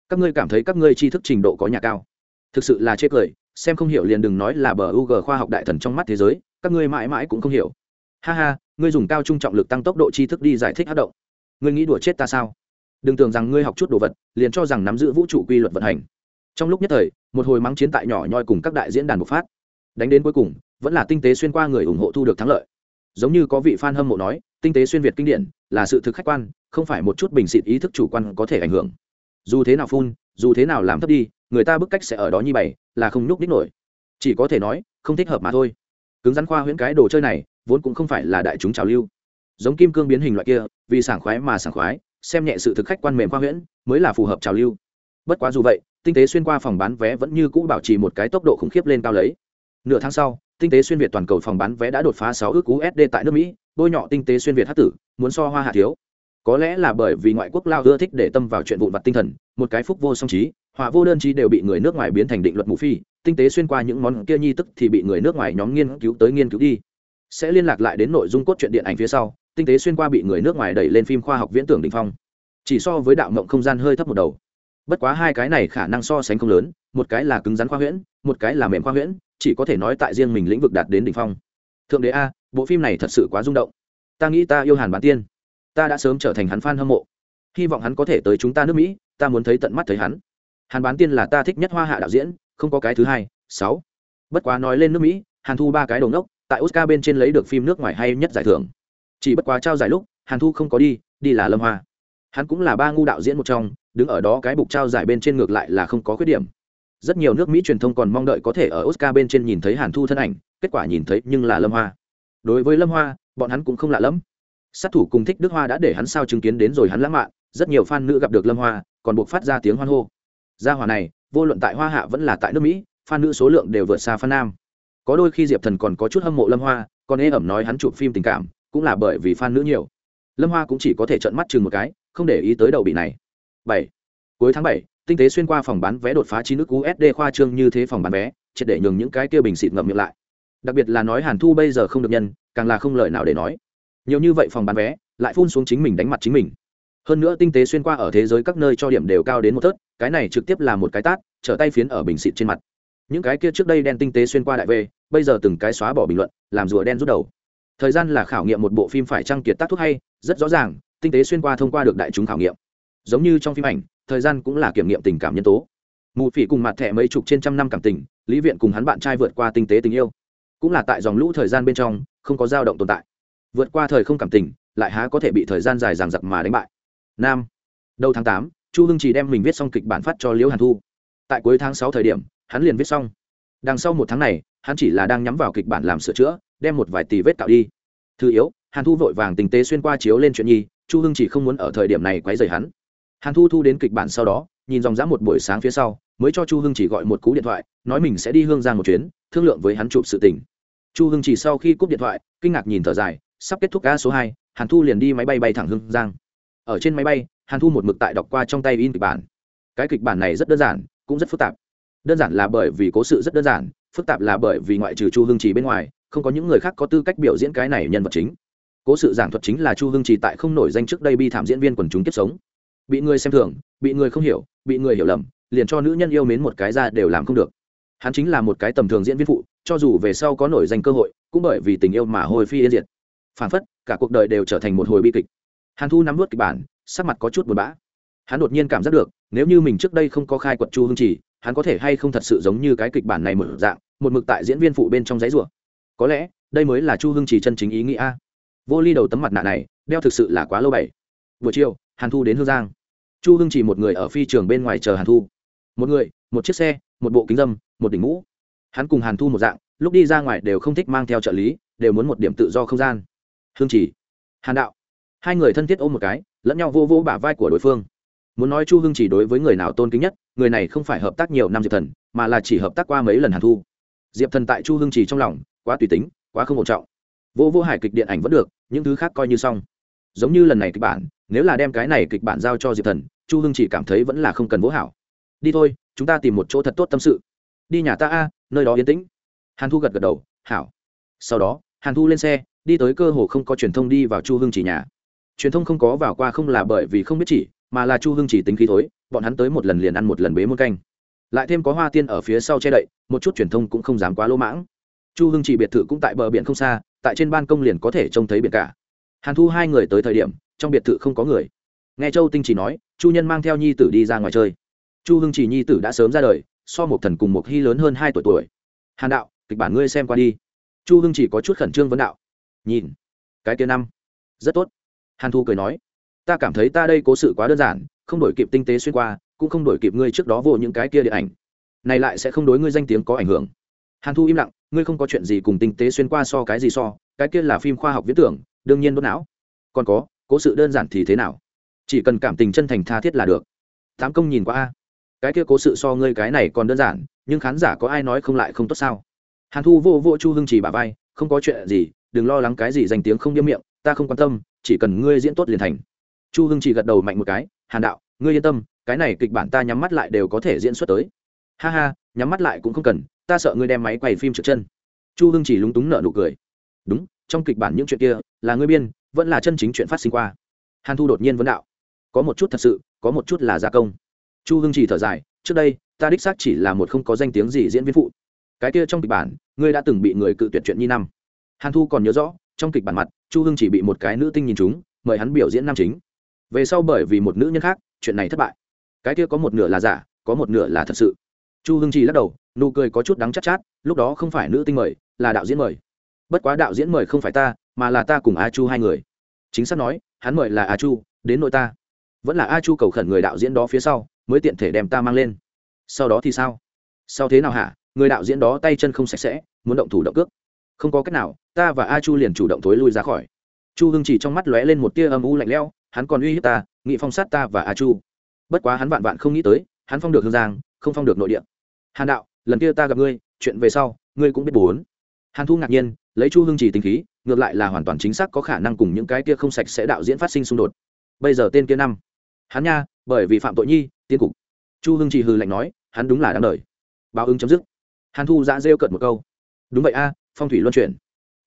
Các ngươi cảm thấy các ngươi tri thức trình độ có nhà cao. Thực sự là chê cười, xem không hiểu liền đừng nói là bờ u g khoa học đại thần trong mắt thế giới, các ngươi mãi mãi cũng không hiểu. Ha ha, ngươi dùng cao trung trọng lực tăng tốc độ tri thức đi giải thích hát động. Ngươi nghĩ đùa chết ta sao? Đừng tưởng rằng ngươi học chút đồ vật, liền cho rằng nắm giữ vũ trụ quy luật vận hành. Trong lúc nhất thời, một hồi mắng chiến tại nhỏ nhoi cùng các đại diễn đàn bộc phát. Đánh đến cuối cùng, vẫn là tinh tế xuyên qua người ủng hộ thu được thắng lợi. Giống như có vị f a n hâm mộ nói tinh tế xuyên việt kinh điển, là sự thực khách quan, không phải một chút bình xịt ý thức chủ quan có thể ảnh hưởng. Dù thế nào phun, dù thế nào làm thấp đi, người ta bức cách sẽ ở đó như bày, là không nhúc đích nổi. Chỉ có thể nói, không thích hợp mà thôi. Cứng rắn khoa huyễn cái đồ chơi này, vốn cũng không phải là đại chúng trào lưu. Giống kim cương biến hình loại kia, vì sảng khoái mà sảng khoái, xem nhẹ sự thực khách quan mềm khoa huyễn, mới là phù hợp trào lưu. Bất quá dù vậy, tinh tế xuyên qua phòng bán vé vẫn như cũ bảo trì một cái tốc độ khủng khiếp lên cao lấy. Nửa tháng sau, tinh tế xuyên việt toàn cầu phòng bán vé đã đột phá sáu ước usd tại nước mỹ bôi nhọ tinh tế xuyên việt hát tử, muốn so hoa hạ thiếu. Có lẽ là bởi vì ngoại quốc lao ưa thích để tâm vào chuyện vụn vặt tinh thần, một cái phúc vô song trí, họa vô đơn trí đều bị người nước ngoài biến thành định luật mù phi, tinh tế xuyên qua những món kia nhi tức thì bị người nước ngoài nhóm nghiên cứu tới nghiên cứu đi. Sẽ liên lạc lại đến nội dung cốt truyện điện ảnh phía sau, tinh tế xuyên qua bị người nước ngoài đẩy lên phim khoa học viễn tưởng đ ỉ n h phong. Chỉ so với đạo mộng không gian hơi thấp một đầu. Bất quá hai cái này khả năng so sánh không lớn, một cái là cứng rắn khoa huyễn, một cái là mềm khoa huyễn, chỉ có thể nói tại riêng mình lĩnh vực đạt đến đ ỉ n h phong. Thượng đế a bộ phim này thật sự quá rung động. Ta nghĩ ta yêu hàn bán tiên. Ta đã sớm trở thành hắn f a n hâm mộ. Hy vọng hắn có thể tới chúng ta nước mỹ, ta muốn thấy tận mắt thấy hắn. Hàn bán tiên là ta thích nhất hoa hạ đạo diễn, không có cái thứ hai, sáu. Bất quá nói lên nước mỹ, hàn thu ba cái đồng đốc tại oscar bên trên lấy được phim nước ngoài hay nhất giải thưởng. Chỉ bất quá trao giải lúc, hàn thu không có đi đi là lâm hoa. Hắn cũng là ba ngu đạo diễn một trong, đứng ở đó cái bục trao giải bên trên ngược lại là không có khuyết điểm. Rất nhiều nước mỹ truyền thông còn mong đợi có thể ở oscar bên trên nhìn thấy hàn thu thân ảnh, kết quả nhìn thấy nhưng là lâm hoa đối với lâm hoa, bọn hắn cũng không lạ lẫm. Sát thủ cùng thích đức hoa đã để hắn sao chứng kiến đến rồi hắn lãng mạn, rất nhiều fan nữ gặp được lâm hoa, còn buộc phát ra tiếng hoan hô. Gia hòa này, vô luận tại hoa hạ vẫn là tại nước mỹ, fan nữ số lượng đều vượt xa fan nam. Có đôi khi diệp thần còn có chút hâm mộ lâm hoa, còn ê ẩm nói hắn chụp phim tình cảm, cũng là bởi vì fan nữ nhiều. Lâm hoa cũng chỉ có thể trợn mắt chừng một cái, không để ý tới đầu bị này. Bảy. Cuối tháng bảy, tinh tế xuyên qua phòng bán vé đột phá chín nước usd khoa trương như thế phòng bán vé, triệt để nhường những cái kia bình xịt ngậm miệng lại đặc biệt là nói hàn thu bây giờ không được nhân, càng là không lời nào để nói. Nhiều như vậy phòng bán vé, lại phun xuống chính mình đánh mặt chính mình. Hơn nữa tinh tế xuyên qua ở thế giới các nơi cho điểm đều cao đến một thớt, cái này trực tiếp là một cái tát, trở tay phiến ở bình xịt trên mặt. Những cái kia trước đây đen tinh tế xuyên qua đại về bây giờ từng cái xóa bỏ bình luận, làm rùa đen rút đầu. Thời gian là khảo nghiệm một bộ phim phải trăng kiệt tác thuốc hay, rất rõ ràng, tinh tế xuyên qua thông qua được đại chúng khảo nghiệm. Giống như trong phim ảnh, thời gian cũng là kiểm nghiệm tình cảm nhân tố. Mù phỉ cùng mặt thẻ mấy chục trên trăm năm cảm tình, lý viện cùng hắn bạn trai vượt qua tinh tế tình yêu cũng là tại dòng lũ thời gian bên trong, không có dao động tồn tại. Vượt qua thời không cảm tình, lại há có thể bị thời gian dài dằng dặc mà đánh bại. Nam, đầu tháng tám, chu hưng chỉ đem mình viết xong kịch bản phát cho liễu hàn thu. Tại cuối tháng sáu thời điểm, hắn liền viết xong. Đằng sau một tháng này, hắn chỉ là đang nhắm vào kịch bản làm sửa chữa, đem một vài tỷ vết tạo đi. Thứ yếu, hàn thu vội vàng tình tế xuyên qua chiếu lên chuyện nhi, chu hưng chỉ không muốn ở thời điểm này quấy rầy hắn. Hàn thu thu đến kịch bản sau đó nhìn dòng dã một buổi sáng phía sau, mới cho chu hưng chỉ gọi một cú điện thoại, nói mình sẽ đi hương giang một chuyến, thương lượng với hắn chụp sự tình. Chu hưng chỉ sau khi cúp điện thoại, kinh ngạc nhìn thở dài, sắp kết thúc ga số hai, hàn thu liền đi máy bay bay thẳng hương giang. Ở trên máy bay, hàn thu một mực tại đọc qua trong tay in kịch bản. Cái kịch bản này rất đơn giản, cũng rất phức tạp. Đơn giản là bởi vì cố sự rất đơn giản, phức tạp là bởi vì ngoại trừ chu hưng trì bên ngoài, không có những người khác có tư cách biểu diễn cái này nhân vật chính. Cố sự giảng thuật chính là chu hưng trì tại không nổi danh trước đây bi thảm diễn viên quần chúng kiếp sống. Bị người xem thường bị người không hiểu, bị người hiểu lầm, liền cho nữ nhân yêu mến một cái ra đều làm không được. Hắn chính là một cái tầm thường diễn viên phụ, cho dù về sau có nổi danh cơ hội, cũng bởi vì tình yêu mà hồi phi yên diệt. Phản phất, cả cuộc đời đều trở thành một hồi bi kịch. Hàn thu nắm vớt kịch bản, sắc mặt có chút buồn bã. Hắn đột nhiên cảm giác được, nếu như mình trước đây không có khai quật chu hưng trì hắn có thể hay không thật sự giống như cái kịch bản này một dạng, một mực tại diễn viên phụ bên trong giấy rùa có lẽ, đây mới là chu hưng trì chân chính ý nghĩa vô ly đầu tấm mặt nạ này, đeo thực sự là quá lâu bảy. Buổi chiều, hàn thu đến hương giang chu hưng chỉ một người ở phi trường bên ngoài chờ hàn thu. Một người, một chiếc xe, một bộ kính dâm, một đỉnh mũ. Hắn cùng hàn thu một dạng, lúc đi ra ngoài đều không thích mang theo trợ lý, đều muốn một điểm tự do không gian. Hương chỉ, hàn đạo. Hai người thân thiết ôm một cái, lẫn nhau vô vô bả vai của đối phương. Muốn nói chu hưng chỉ đối với người nào tôn kính nhất, người này không phải hợp tác nhiều năm diệp thần, mà là chỉ hợp tác qua mấy lần hàn thu. Diệp thần tại chu hưng chỉ trong lòng, quá tùy tính, quá không ổn trọng. Vô vô hải kịch điện ảnh vẫn được, những thứ khác coi như xong. Giống như lần này kịch bản, nếu là đem cái này kịch bản giao cho diệp thần chu hưng chỉ cảm thấy vẫn là không cần vỗ hảo. Đi thôi, chúng ta tìm một chỗ thật tốt tâm sự. Đi nhà ta a, nơi đó yên tĩnh. Hàn thu gật gật đầu, hảo. Sau đó, hàn thu lên xe, đi tới cơ hồ không có truyền thông đi vào chu hưng chỉ nhà. Truyền thông không có vào qua không là bởi vì không biết chỉ, mà là chu hưng chỉ tính khí thối, bọn hắn tới một lần liền ăn một lần bế một canh. Lại thêm có hoa tiên ở phía sau che đậy, một chút truyền thông cũng không dám quá lỗ mãng. Chu hưng chỉ biệt thự cũng tại bờ biển không xa, tại trên ban công liền có thể trông thấy biển cả. Hàn thu hai người tới thời điểm, trong biệt thự không có người. Nghe châu tinh chỉ nói chu nhân mang theo nhi tử đi ra ngoài chơi. Chu hưng chỉ nhi tử đã sớm ra đời, so một thần cùng một hy lớn hơn hai tuổi tuổi. Hàn đạo, kịch bản ngươi xem qua đi. Chu hưng chỉ có chút khẩn trương vấn đạo. Nhìn, cái kia năm, rất tốt. Hàn thu cười nói, ta cảm thấy ta đây cố sự quá đơn giản, không đổi kịp tinh tế xuyên qua, cũng không đổi kịp ngươi trước đó vô những cái kia điện ảnh. Này lại sẽ không đối ngươi danh tiếng có ảnh hưởng. Hàn thu im lặng, ngươi không có chuyện gì cùng tinh tế xuyên qua so cái gì so, cái kia là phim khoa học viễn tưởng, đương nhiên đốt não. Còn có, cố sự đơn giản thì thế nào? Chỉ cần cảm tình chân thành tha thiết là được. Tám công nhìn qua a. Cái kia cố sự so ngươi cái này còn đơn giản, nhưng khán giả có ai nói không lại không tốt sao? Hàn thu vô vô chu hưng chỉ bà vai, không có chuyện gì, đừng lo lắng cái gì danh tiếng không điếm miệng, ta không quan tâm, chỉ cần ngươi diễn tốt liền thành. Chu hưng chỉ gật đầu mạnh một cái, hàn đạo, ngươi yên tâm, cái này kịch bản ta nhắm mắt lại đều có thể diễn xuất tới. Ha ha, nhắm mắt lại cũng không cần, ta sợ ngươi đem máy quay phim trượt chân. Chu hưng chỉ lúng túng nợ nụ cười. Đúng, trong kịch bản những chuyện kia, là ngươi biên, vẫn là chân chính chuyện phát sinh qua. Hàn thu đột nhiên vấn đạo có một chút thật sự có một chút là gia công. Chu hưng chỉ thở dài trước đây ta đích xác chỉ là một không có danh tiếng gì diễn viên phụ. Cái kia trong kịch bản ngươi đã từng bị người cự tuyệt chuyện nhi năm. Hàn thu còn nhớ rõ trong kịch bản mặt chu hưng chỉ bị một cái nữ tinh nhìn chúng mời hắn biểu diễn nam chính. Về sau bởi vì một nữ nhân khác chuyện này thất bại. Cái kia có một nửa là giả có một nửa là thật sự. Chu hưng chỉ lắc đầu nụ cười có chút đắng chắc chát, chát lúc đó không phải nữ tinh mời là đạo diễn mời. Bất quá đạo diễn mời không phải ta mà là ta cùng a chu hai người. Chính xác nói hắn mời là a chu đến nội ta vẫn là a chu cầu khẩn người đạo diễn đó phía sau, mới tiện thể đem ta mang lên. Sau đó thì sao? Sau thế nào hả? Người đạo diễn đó tay chân không sạch sẽ, muốn động thủ động cước. Không có cách nào, ta và a chu liền chủ động thối lui ra khỏi. Chu hưng chỉ trong mắt lóe lên một tia âm u lạnh lẽo, hắn còn uy hiếp ta, nghị phong sát ta và a chu. Bất quá hắn vạn vạn không nghĩ tới, hắn phong được hương giang, không phong được nội địa. Hàn đạo, lần kia ta gặp ngươi, chuyện về sau, ngươi cũng biết bốn hàn thu ngạc nhiên, lấy chu hưng chỉ tính khí, ngược lại là hoàn toàn chính xác có khả năng cùng những cái kia không sạch sẽ đạo diễn phát sinh xung đột. Bây giờ tên kia năm hắn nha, bởi vì phạm tội nhi tiên cục. Chu hưng chỉ hư lạnh nói, hắn đúng là đáng đời. Báo ứng chấm dứt. Hàn thu giã rêu cợt một câu. Đúng vậy a, phong thủy luân chuyển.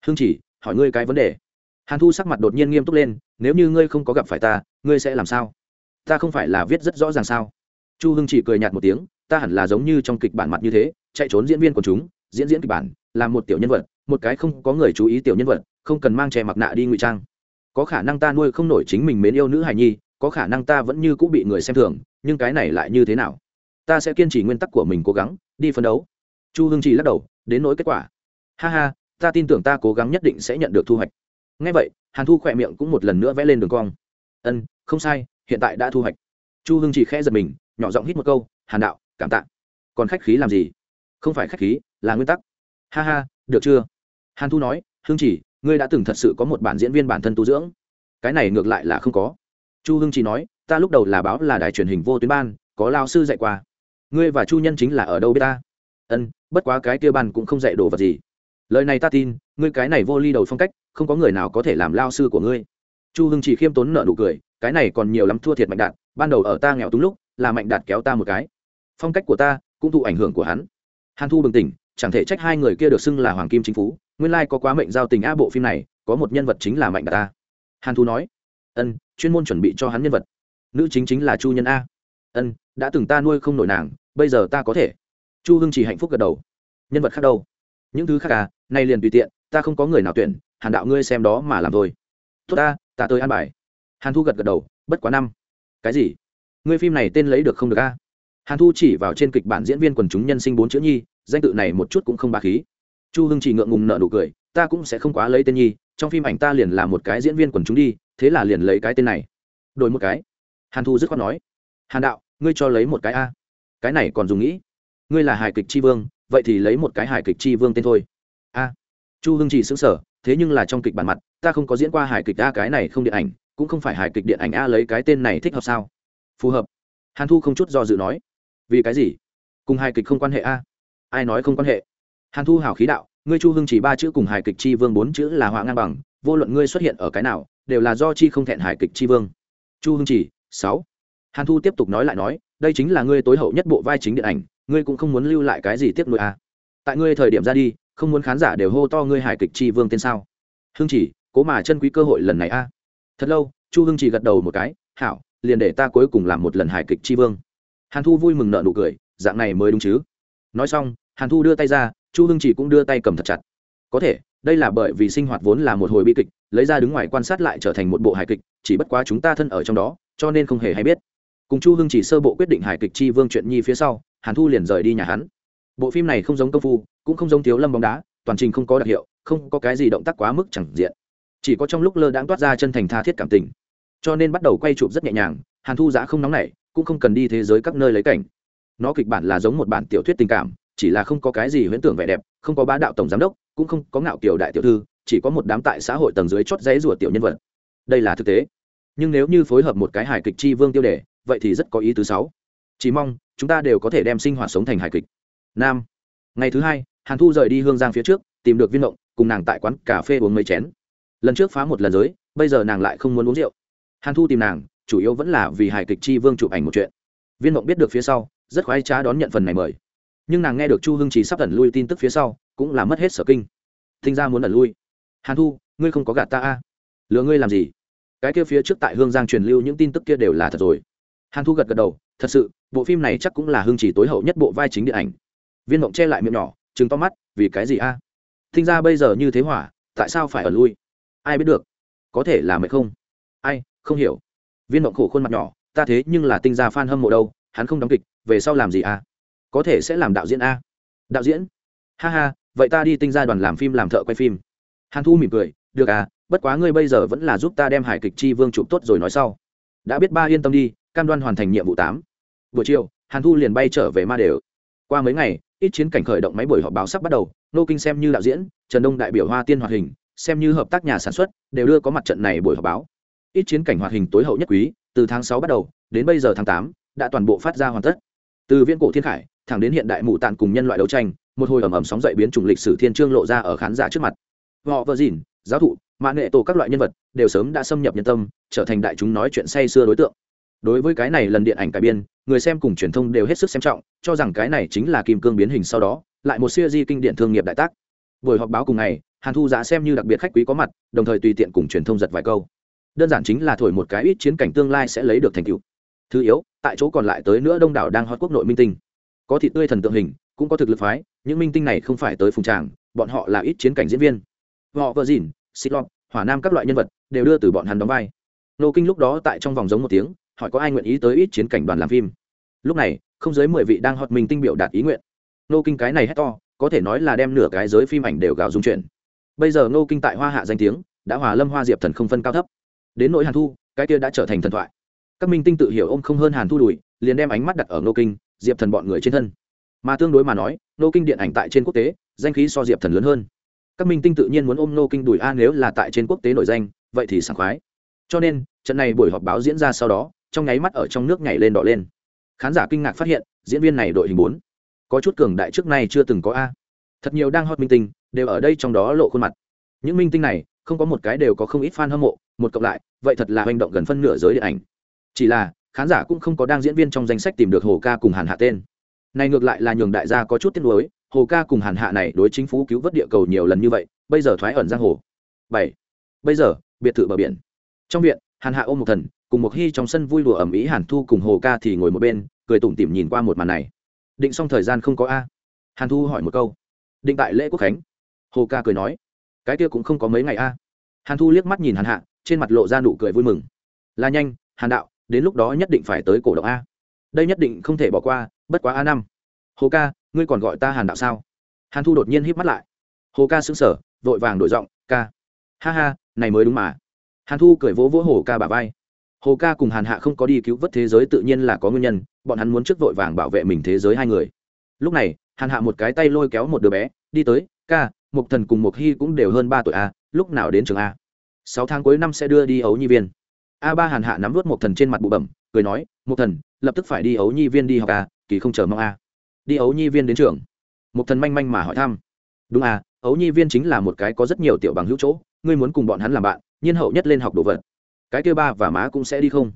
Hưng chỉ hỏi ngươi cái vấn đề. Hàn thu sắc mặt đột nhiên nghiêm túc lên, nếu như ngươi không có gặp phải ta, ngươi sẽ làm sao? Ta không phải là viết rất rõ ràng sao? Chu hưng chỉ cười nhạt một tiếng, ta hẳn là giống như trong kịch bản mặt như thế, chạy trốn diễn viên của chúng, diễn diễn kịch bản làm một tiểu nhân vật, một cái không có người chú ý tiểu nhân vật, không cần mang che mặt nạ đi ngụy trang. Có khả năng ta nuôi không nổi chính mình mến yêu nữ hài nhi có khả năng ta vẫn như cũng bị người xem thường, nhưng cái này lại như thế nào? Ta sẽ kiên trì nguyên tắc của mình cố gắng, đi phấn đấu. Chu hưng chỉ lắc đầu, đến nỗi kết quả. Ha ha, ta tin tưởng ta cố gắng nhất định sẽ nhận được thu hoạch. Ngay vậy, hàn thu khỏe miệng cũng một lần nữa vẽ lên đường cong. Ân, không sai, hiện tại đã thu hoạch. Chu hưng chỉ khẽ giật mình, nhỏ giọng hít một câu, hàn đạo, cảm tạ. Còn khách khí làm gì? Không phải khách khí, là nguyên tắc. Ha ha, được chưa? Hàn thu nói, hưng chỉ, ngươi đã từng thật sự có một bản diễn viên bản thân tu dưỡng. Cái này ngược lại là không có chu hưng chỉ nói, ta lúc đầu là báo là đài truyền hình vô tuyến ban, có lao sư dạy qua. Ngươi và chu nhân chính là ở đâu biết ta? Ân, bất quá cái kia ban cũng không dạy đồ vật gì. Lời này ta tin, ngươi cái này vô ly đầu phong cách, không có người nào có thể làm lao sư của ngươi. Chu hưng chỉ khiêm tốn nợ nụ cười, cái này còn nhiều lắm thua thiệt mạnh đạt, ban đầu ở ta nghèo túng lúc, là mạnh đạt kéo ta một cái. Phong cách của ta cũng thụ ảnh hưởng của hắn. Hàn thu bừng tỉnh, chẳng thể trách hai người kia được xưng là hoàng kim chính phú, nguyên lai có quá mệnh giao tình a bộ phim này, có một nhân vật chính là mạnh đạt ta. Hàn thu nói, ân chuyên môn chuẩn bị cho hắn nhân vật. Nữ chính chính là chu nhân a. Ân, đã từng ta nuôi không nổi nàng, bây giờ ta có thể. Chu hưng chỉ hạnh phúc gật đầu. Nhân vật khác đâu? Những thứ khác à nay liền tùy tiện, ta không có người nào tuyển, hàn đạo ngươi xem đó mà làm thôi. Tốt ta ta tới an bài. Hàn thu gật gật đầu, bất quá năm. Cái gì? Ngươi phim này tên lấy được không được a? Hàn thu chỉ vào trên kịch bản diễn viên quần chúng nhân sinh bốn chữ nhi, danh tự này một chút cũng không bà khí. Chu hưng chỉ ngượng ngùng nợ nụ cười, ta cũng sẽ không quá lấy tên nhi, trong phim ảnh ta liền là một cái diễn viên quần chúng đi thế là liền lấy cái tên này. Đổi một cái. Hàn thu dứt khoát nói, hàn đạo, ngươi cho lấy một cái a. Cái này còn dùng nghĩ. Ngươi là hài kịch tri vương, vậy thì lấy một cái hài kịch tri vương tên thôi. A. Chu hưng chỉ xứng sở thế nhưng là trong kịch bản mặt, ta không có diễn qua hài kịch a cái này không điện ảnh, cũng không phải hài kịch điện ảnh a lấy cái tên này thích hợp sao? Phù hợp. Hàn thu không chút do dự nói, vì cái gì? Cùng hài kịch không quan hệ a. Ai nói không quan hệ? Hàn thu hào khí đạo, ngươi chu hưng chỉ ba chữ cùng hài kịch tri vương bốn chữ là họa ngang bằng vô luận ngươi xuất hiện ở cái nào, đều là do chi không thẹn hài kịch chi vương. Chu hưng chỉ, sáu. Hàn thu tiếp tục nói lại nói, đây chính là ngươi tối hậu nhất bộ vai chính điện ảnh, ngươi cũng không muốn lưu lại cái gì tiếc nuối à. tại ngươi thời điểm ra đi, không muốn khán giả đều hô to ngươi hài kịch chi vương tên sao. Hưng chỉ, cố mà chân quý cơ hội lần này a. À. thật lâu, chu hưng chỉ gật đầu một cái, hảo, liền để ta cuối cùng làm một lần hài kịch chi vương. Hàn thu vui mừng nợ nụ cười, dạng này mới đúng chứ. Nói xong, hàn thu đưa tay ra, chu hưng chỉ cũng đưa tay cầm thật chặt. Có thể đây là bởi vì sinh hoạt vốn là một hồi bi kịch, lấy ra đứng ngoài quan sát lại trở thành một bộ hài kịch, chỉ bất quá chúng ta thân ở trong đó, cho nên không hề hay biết. Cùng chu hưng chỉ sơ bộ quyết định hài kịch chi vương chuyện nhi phía sau, hàn thu liền rời đi nhà hắn. Bộ phim này không giống công phu, cũng không giống thiếu lâm bóng đá, toàn trình không có đặc hiệu, không có cái gì động tác quá mức chẳng diện. Chỉ có trong lúc lơ đãng toát ra chân thành tha thiết cảm tình. Cho nên bắt đầu quay chụp rất nhẹ nhàng, hàn thu giã không nóng nảy, cũng không cần đi thế giới các nơi lấy cảnh. Nó kịch bản là giống một bản tiểu thuyết tình cảm, chỉ là không có cái gì huyễn tưởng vẻ đẹp, không có bá đạo tổng giám đốc cũng không có ngạo kiểu đại tiểu thư, chỉ có một đám tại xã hội tầng dưới chót giấy rùa tiểu nhân vật. Đây là thực tế. Nhưng nếu như phối hợp một cái hài kịch chi vương tiêu đề, vậy thì rất có ý thứ sáu. Chỉ mong, chúng ta đều có thể đem sinh hoạt sống thành hài kịch. Nam. Ngày thứ hai, hàn thu rời đi hương giang phía trước, tìm được viên động cùng nàng tại quán cà phê uống mấy chén. Lần trước phá một lần giới, bây giờ nàng lại không muốn uống rượu. Hàn thu tìm nàng, chủ yếu vẫn là vì hài kịch chi vương chụp ảnh một chuyện. Viên mộng biết được phía sau, rất khoái trá đón nhận phần này mời. Nhưng nàng nghe được chu hưng chỉ sắp tẩn lui tin tức phía sau cũng là mất hết sở kinh. Thinh ra muốn ẩn lui. Hàn thu, ngươi không có gạt ta a? À? lừa ngươi làm gì? Cái kia phía trước tại hương giang truyền lưu những tin tức kia đều là thật rồi. Hàn thu gật gật đầu, thật sự, bộ phim này chắc cũng là hương chỉ tối hậu nhất bộ vai chính điện ảnh. Viên mộng che lại miệng nhỏ chừng to mắt, vì cái gì a? À? thinh ra bây giờ như thế hỏa, tại sao phải ẩn lui? Ai biết được? Có thể là mệt không? Ai, không hiểu. Viên mộng khổ khuôn mặt nhỏ, ta thế nhưng là tinh gia f a n hâm mộ đâu, hắn không đóng kịch, về sau làm gì à có thể sẽ làm đạo diễn a? Đạo diễn? Ha ha vậy ta đi tinh gia đoàn làm phim làm thợ quay phim. Hàn thu mỉm cười, được à bất quá ngươi bây giờ vẫn là giúp ta đem hải kịch chi vương chụp tốt rồi nói sau. Đã biết ba yên tâm đi, cam đoan hoàn thành nhiệm vụ tám. Buổi chiều, hàn thu liền bay trở về ma đều. Qua mấy ngày, ít chiến cảnh khởi động máy buổi họp báo sắp bắt đầu, nô kinh xem như đạo diễn, trần đông đại biểu hoa tiên hoạt hình, xem như hợp tác nhà sản xuất, đều đưa có mặt trận này buổi họp báo. Ít chiến cảnh hoạt hình tối hậu nhất quý, từ tháng sáu bắt đầu, đến bây giờ tháng tám, đã toàn bộ phát ra hoàn tất. Từ viễn cổ thiên khải, thẳng đến hiện đại mụ tàn cùng nhân loại đấu tranh một hồi ầm ầm sóng dậy biến chủng lịch sử thiên trương lộ ra ở khán giả trước mặt. Họ vợ dìn, giáo thụ, mã nghệ tổ các loại nhân vật đều sớm đã xâm nhập nhân tâm, trở thành đại chúng nói chuyện say xưa đối tượng. Đối với cái này lần điện ảnh cải biên, người xem cùng truyền thông đều hết sức xem trọng, cho rằng cái này chính là kim cương biến hình sau đó, lại một siêu di kinh điển thương nghiệp đại tác. Buổi họp báo cùng ngày, hàn thu giá xem như đặc biệt khách quý có mặt, đồng thời tùy tiện cùng truyền thông giật vài câu. Đơn giản chính là thổi một cái ít chiến cảnh tương lai sẽ lấy được thành tựu. Thứ yếu, tại chỗ còn lại tới nữa đông đảo đang hot quốc nội minh tinh. Có thị tươi thần tượng hình, cũng có thực lực phái những minh tinh này không phải tới phùng tràng, bọn họ là ít chiến cảnh diễn viên. Họ vợ dìn, xịt lọt, hỏa nam các loại nhân vật, đều đưa từ bọn hắn đóng vai. Nô kinh lúc đó tại trong vòng giống một tiếng, hỏi có ai nguyện ý tới ít chiến cảnh đoàn làm phim. Lúc này, không dưới mười vị đang hot minh tinh biểu đạt ý nguyện. Nô kinh cái này hét to, có thể nói là đem nửa cái giới phim ảnh đều gào dung chuyển. Bây giờ nô kinh tại hoa hạ danh tiếng, đã hòa lâm hoa diệp thần không phân cao thấp. Đến nỗi hàn thu, cái kia đã trở thành thần thoại. Các minh tinh tự hiểu ôm không hơn hàn thu đùi, liền đem ánh mắt đặt ở nô kinh, diệp thần bọn người trên thân. Mà tương đối mà nói nô kinh điện ảnh tại trên quốc tế, danh khí so diệp thần lớn hơn. Các minh tinh tự nhiên muốn ôm nô kinh đùi a nếu là tại trên quốc tế nổi danh, vậy thì sảng khoái. Cho nên, trận này buổi họp báo diễn ra sau đó, trong nháy mắt ở trong nước nhảy lên đỏ lên. Khán giả kinh ngạc phát hiện, diễn viên này đội hình bốn. Có chút cường đại trước nay chưa từng có a. Thật nhiều đang hot minh tinh, đều ở đây trong đó lộ khuôn mặt. Những minh tinh này, không có một cái đều có không ít fan hâm mộ, một cộng lại, vậy thật là hành động gần phân nửa giới điện ảnh. Chỉ là, khán giả cũng không có đang diễn viên trong danh sách tìm được hồ ca cùng hàn hạ tên này ngược lại là nhường đại gia có chút tiếc nuối, hồ ca cùng hàn hạ này đối chính phủ cứu vớt địa cầu nhiều lần như vậy, bây giờ thoái ẩn giang hồ. Bảy. Bây giờ, biệt thự bờ biển. Trong viện, hàn hạ ôm một thần, cùng một hy trong sân vui đùa ẩm ý hàn thu cùng hồ ca thì ngồi một bên, cười tủm tỉm nhìn qua một màn này. Định xong thời gian không có a. Hàn thu hỏi một câu. Định tại lễ quốc khánh. Hồ ca cười nói. Cái kia cũng không có mấy ngày a. Hàn thu liếc mắt nhìn hàn hạ, trên mặt lộ ra nụ cười vui mừng. Là nhanh, hàn đạo, đến lúc đó nhất định phải tới cổ động a. Đây nhất định không thể bỏ qua bất quá a năm. Hồ ca, ngươi còn gọi ta hàn đạo sao? Hàn thu đột nhiên híp mắt lại. Hồ ca xứng sở vội vàng đổi giọng, ca. Ha ha, này mới đúng mà. Hàn thu cười vỗ vỗ hồ ca bà vai. Hồ ca cùng hàn hạ không có đi cứu vớt thế giới tự nhiên là có nguyên nhân, bọn hắn muốn trước vội vàng bảo vệ mình thế giới hai người. Lúc này, hàn hạ một cái tay lôi kéo một đứa bé, đi tới, ca mục thần cùng mục hy cũng đều hơn ba tuổi a lúc nào đến trường a? Sáu tháng cuối năm sẽ đưa đi ấu nhi viên. A ba hàn hạ nắm vớt mục thần trên mặt bụ bẩm cười nói một thần lập tức phải đi ấu nhi viên đi học à, kỳ không chờ mong à. đi ấu nhi viên đến trường. Một thần manh manh mà hỏi thăm. Đúng à ấu nhi viên chính là một cái có rất nhiều tiểu bằng hữu chỗ ngươi muốn cùng bọn hắn làm bạn nhiên hậu nhất lên học đồ vật. Cái kêu ba và má cũng sẽ đi không?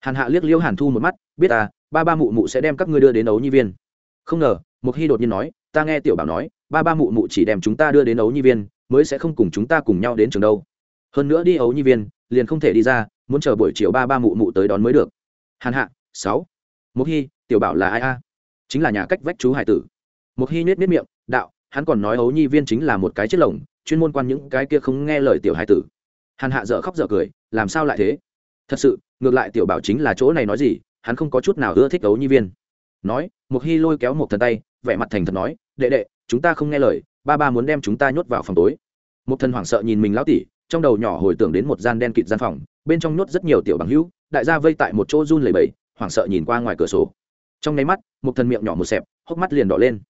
Hàn hạ liếc liêu hàn thu một mắt biết à ba ba mụ mụ sẽ đem các ngươi đưa đến ấu nhi viên. Không ngờ một khi đột nhiên nói ta nghe tiểu bảo nói ba ba mụ mụ chỉ đem chúng ta đưa đến ấu nhi viên mới sẽ không cùng chúng ta cùng nhau đến trường đâu. Hơn nữa đi ấu nhi viên liền không thể đi ra muốn chờ buổi chiều ba ba mụ mụ tới đón mới được hàn hạ, sáu. Mục hy, tiểu bảo là ai a? Chính là nhà cách vách chú hải tử. Mục hy nhét nết miệng, đạo, hắn còn nói ấu nhi viên chính là một cái chết lồng, chuyên môn quan những cái kia không nghe lời tiểu hải tử. Hàn hạ dở khóc dở cười, làm sao lại thế? Thật sự, ngược lại tiểu bảo chính là chỗ này nói gì, hắn không có chút nào ưa thích ấu nhi viên. Nói Mục hy lôi kéo một thần tay, vẻ mặt thành thật nói, đệ đệ, chúng ta không nghe lời, ba ba muốn đem chúng ta nhốt vào phòng tối. Một thần hoảng sợ nhìn mình lão tỉ trong đầu nhỏ hồi tưởng đến một gian đen kịt gian phòng, bên trong nhốt rất nhiều tiểu bằng hữu đại gia vây tại một chỗ run lẩy bẩy, hoảng sợ nhìn qua ngoài cửa sổ. Trong nháy mắt một thần miệng nhỏ một xẹp hốc mắt liền đỏ lên.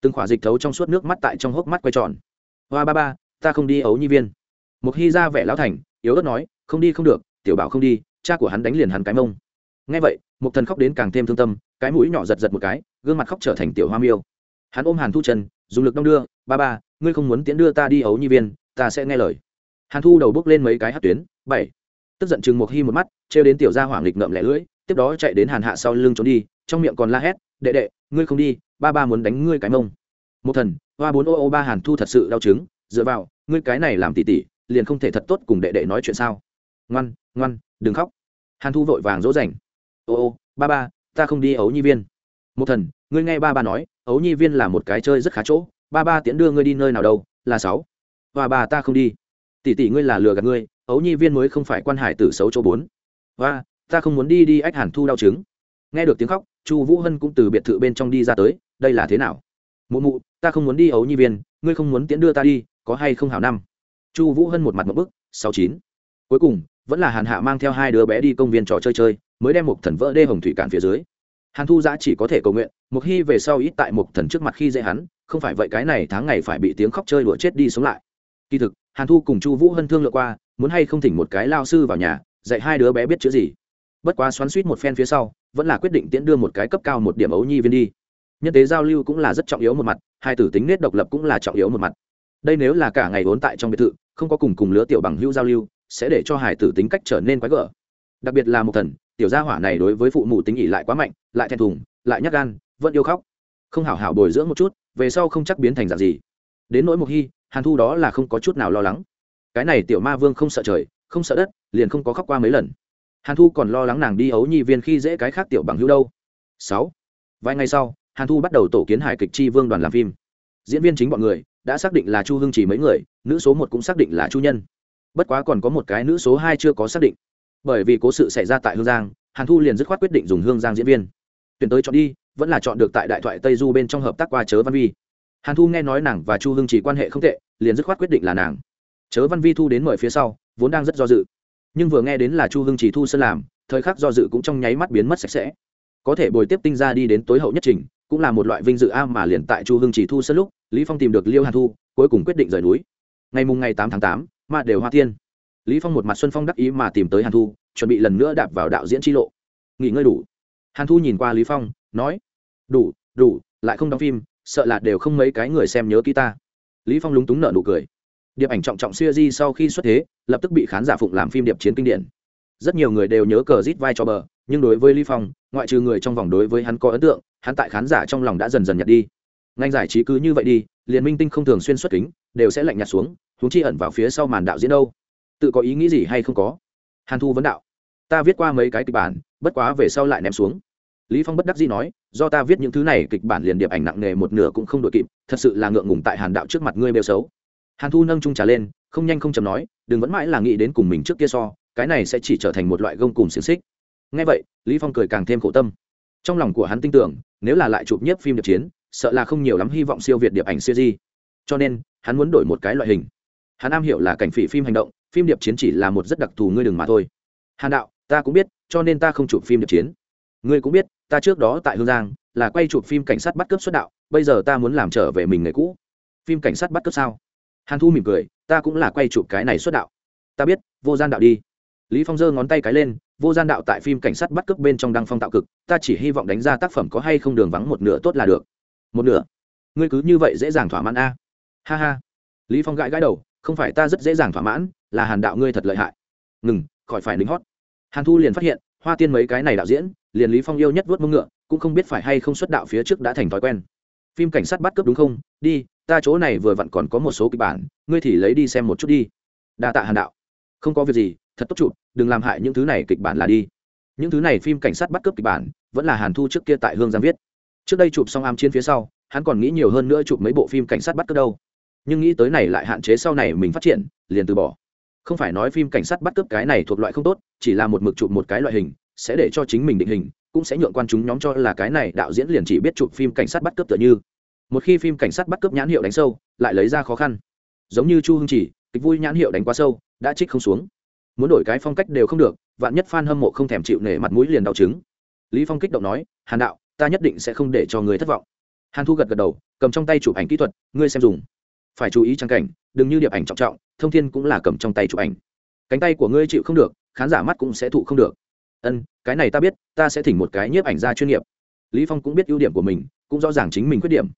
Từng khỏa dịch thấu trong suốt nước mắt tại trong hốc mắt quay tròn. Hoa ba ba ta không đi ấu nhi viên. Một hy ra vẻ lão thành yếu ớt nói không đi không được tiểu bảo không đi cha của hắn đánh liền hắn cái mông. Ngay vậy một thần khóc đến càng thêm thương tâm cái mũi nhỏ giật giật một cái gương mặt khóc trở thành tiểu hoa miêu. Hắn ôm hàn thu chân dùng lực đong đưa ba ba ngươi không muốn tiễn đưa ta đi ấu nhi viên ta sẽ nghe lời. Hàn thu đầu bước lên mấy cái hát tuyến bảy tức giận chừng một hy một mắt, trêu đến tiểu gia hoảng lịch ngậm lẻ lưỡi, tiếp đó chạy đến hàn hạ sau lưng trốn đi, trong miệng còn la hét, đệ đệ, ngươi không đi, ba ba muốn đánh ngươi cái mông. Một thần, hoa bốn ô ô ba hàn thu thật sự đau chứng dựa vào, ngươi cái này làm tỉ tỉ, liền không thể thật tốt cùng đệ đệ nói chuyện sao? Ngoan ngoan, đừng khóc. Hàn thu vội vàng dỗ dành, ô ô, ba ba, ta không đi ấu nhi viên. Một thần, ngươi nghe ba ba nói, ấu nhi viên là một cái chơi rất khá chỗ, ba ba tiễn đưa ngươi đi nơi nào đâu, là sáu. Và bà ta không đi tỷ tỷ ngươi là lừa gạt ngươi, ấu nhi viên mới không phải quan hải tử xấu chỗ bốn. Và ta không muốn đi đi ách hàn thu đau chứng. Nghe được tiếng khóc, chu vũ hân cũng từ biệt thự bên trong đi ra tới, đây là thế nào? Mụ mụ, ta không muốn đi ấu nhi viên, ngươi không muốn tiễn đưa ta đi, có hay không hảo năm? Chu vũ hân một mặt một bức, sáu chín. Cuối cùng, vẫn là hàn hạ mang theo hai đứa bé đi công viên trò chơi chơi, mới đem một thần vỡ đê hồng thủy cản phía dưới. Hàn thu giã chỉ có thể cầu nguyện một khi về sau ít tại một thần trước mặt khi dễ hắn, không phải vậy cái này tháng ngày phải bị tiếng khóc chơi đùa chết đi sống lại. Kỳ thực hàn thu cùng chu vũ hân thương lượng qua, muốn hay không thỉnh một cái lao sư vào nhà, dạy hai đứa bé biết chữ gì. Bất quá xoắn suýt một phen phía sau, vẫn là quyết định tiễn đưa một cái cấp cao một điểm ấu nhi viên đi. Nhân tế giao lưu cũng là rất trọng yếu một mặt, hai tử tính nết độc lập cũng là trọng yếu một mặt. Đây nếu là cả ngày vốn tại trong biệt thự, không có cùng cùng lứa tiểu bằng hữu giao lưu, sẽ để cho hải tử tính cách trở nên quái gở. Đặc biệt là một thần, tiểu gia hỏa này đối với phụ mụ tính ỉ lại quá mạnh, lại thẹn thùng, lại nhắc gan, vẫn yêu khóc. Không hảo hảo bồi dưỡng một chút, về sau không chắc biến thành dạng gì. Đến nỗi mục hy hàn thu đó là không có chút nào lo lắng. Cái này tiểu ma vương không sợ trời, không sợ đất, liền không có khóc qua mấy lần. Hàn thu còn lo lắng nàng đi ấu nhi viên khi dễ cái khác tiểu bằng hữu đâu. Sáu. Vài ngày sau, hàn thu bắt đầu tổ kiến hài kịch chi vương đoàn làm phim. Diễn viên chính bọn người đã xác định là chu hưng chỉ mấy người, nữ số một cũng xác định là chu nhân. Bất quá còn có một cái nữ số hai chưa có xác định. Bởi vì cố sự xảy ra tại hương giang, hàn thu liền dứt khoát quyết định dùng hương giang diễn viên. Tuyển tới chọn đi, vẫn là chọn được tại đại thoại tây du bên trong hợp tác qua chớ văn vi hàn thu nghe nói nàng và chu hưng chỉ quan hệ không tệ, liền dứt khoát quyết định là nàng. Chớ văn vi thu đến mời phía sau, vốn đang rất do dự. Nhưng vừa nghe đến là chu hưng chỉ thu sơn làm, thời khắc do dự cũng trong nháy mắt biến mất sạch sẽ. Có thể bồi tiếp tinh ra đi đến tối hậu nhất trình, cũng là một loại vinh dự a mà liền tại chu hưng chỉ thu sơn lúc, lý phong tìm được liêu hàn thu, cuối cùng quyết định rời núi. Ngày mùng ngày tám tháng tám mà đều hoa thiên. Lý phong một mặt xuân phong đắc ý mà tìm tới hàn thu, chuẩn bị lần nữa đạp vào đạo diễn chi lộ. Nghỉ ngơi đủ. Hàn thu nhìn qua lý phong, nói, đủ đủ, lại không đóng phim sợ là đều không mấy cái người xem nhớ kỹ ta. Lý phong lúng túng nở nụ cười. Điệp ảnh trọng trọng siêu di sau khi xuất thế, lập tức bị khán giả phụng làm phim điệp chiến kinh điển. Rất nhiều người đều nhớ cờ rít vai cho bờ, nhưng đối với lý phong, ngoại trừ người trong vòng đối với hắn có ấn tượng, hắn tại khán giả trong lòng đã dần dần nhạt đi. Ngành giải trí cứ như vậy đi liền minh tinh không thường xuyên xuất kính, đều sẽ lạnh nhạt xuống chúng chi ẩn vào phía sau màn đạo diễn đâu. Tự có ý nghĩ gì hay không có? Hàn thu vấn đạo. Ta viết qua mấy cái kịch bản, bất quá về sau lại ném xuống lý phong bất đắc dĩ nói, do ta viết những thứ này, kịch bản liền điệp ảnh nặng nề một nửa cũng không đội kịp, thật sự là ngượng ngùng tại hàn đạo trước mặt ngươi bêu xấu. Hàn thu nâng trung trà lên, không nhanh không chậm nói, đừng vẫn mãi là nghĩ đến cùng mình trước kia so, cái này sẽ chỉ trở thành một loại gông cùng xiềng xích. Ngay vậy, lý phong cười càng thêm khổ tâm. Trong lòng của hắn tin tưởng, nếu là lại chụp nhiếp phim điệp chiến, sợ là không nhiều lắm hy vọng siêu việt điệp ảnh siêu di cho nên, hắn muốn đổi một cái loại hình. Hắn am hiểu là cảnh phỉ phim hành động, phim điệp chiến chỉ là một rất đặc thù ngươi đừng mà thôi. Hàn đạo, ta cũng biết, cho nên ta không chụp phim điệp chiến. Ngươi cũng biết ta trước đó tại hương giang, là quay chụp phim cảnh sát bắt cướp xuất đạo, bây giờ ta muốn làm trở về mình nghề cũ. Phim cảnh sát bắt cướp sao? Hàn thu mỉm cười, ta cũng là quay chụp cái này xuất đạo. Ta biết, vô gian đạo đi. Lý phong giơ ngón tay cái lên, vô gian đạo tại phim cảnh sát bắt cướp bên trong đăng phong tạo cực, ta chỉ hy vọng đánh ra tác phẩm có hay không đường vắng một nửa tốt là được. Một nửa? Ngươi cứ như vậy dễ dàng thỏa mãn a. Ha ha. Lý phong gãi gãi đầu, không phải ta rất dễ dàng thỏa mãn, là hàn đạo ngươi thật lợi hại. Ngừng, khỏi phải lính hót. Hàn thu liền phát hiện hoa tiên mấy cái này đạo diễn, liền lý phong yêu nhất vuốt mông ngựa, cũng không biết phải hay không xuất đạo phía trước đã thành thói quen. Phim cảnh sát bắt cướp đúng không? Đi, ta chỗ này vừa vặn còn có một số kịch bản, ngươi thì lấy đi xem một chút đi. Đa tạ hàn đạo. Không có việc gì, thật tốt chụp, đừng làm hại những thứ này kịch bản là đi. Những thứ này phim cảnh sát bắt cướp kịch bản, vẫn là hàn thu trước kia tại hương giang viết. Trước đây chụp xong am chiến phía sau, hắn còn nghĩ nhiều hơn nữa chụp mấy bộ phim cảnh sát bắt cướp đâu. Nhưng nghĩ tới này lại hạn chế sau này mình phát triển, liền từ bỏ không phải nói phim cảnh sát bắt cướp cái này thuộc loại không tốt, chỉ là một mực chụp một cái loại hình, sẽ để cho chính mình định hình, cũng sẽ nhượng quan chúng nhóm cho là cái này đạo diễn liền chỉ biết chụp phim cảnh sát bắt cướp tựa như. Một khi phim cảnh sát bắt cướp nhãn hiệu đánh sâu, lại lấy ra khó khăn. Giống như chu hưng chỉ, kịch vui nhãn hiệu đánh quá sâu, đã trích không xuống. Muốn đổi cái phong cách đều không được, vạn nhất f a n hâm mộ không thèm chịu nể mặt mũi liền đau chứng lý phong kích động nói, hàn đạo, ta nhất định sẽ không để cho người thất vọng. Hàn thu gật gật đầu, cầm trong tay chụp ảnh kỹ thuật, ngươi xem dùng. Phải chú ý trang cảnh, đừng như điệp ảnh trọng trọng thông thiên cũng là cầm trong tay chụp ảnh. Cánh tay của ngươi chịu không được, khán giả mắt cũng sẽ thụ không được. Ân, cái này ta biết, ta sẽ thỉnh một cái nhiếp ảnh gia chuyên nghiệp. Lý phong cũng biết ưu điểm của mình, cũng rõ ràng chính mình khuyết điểm.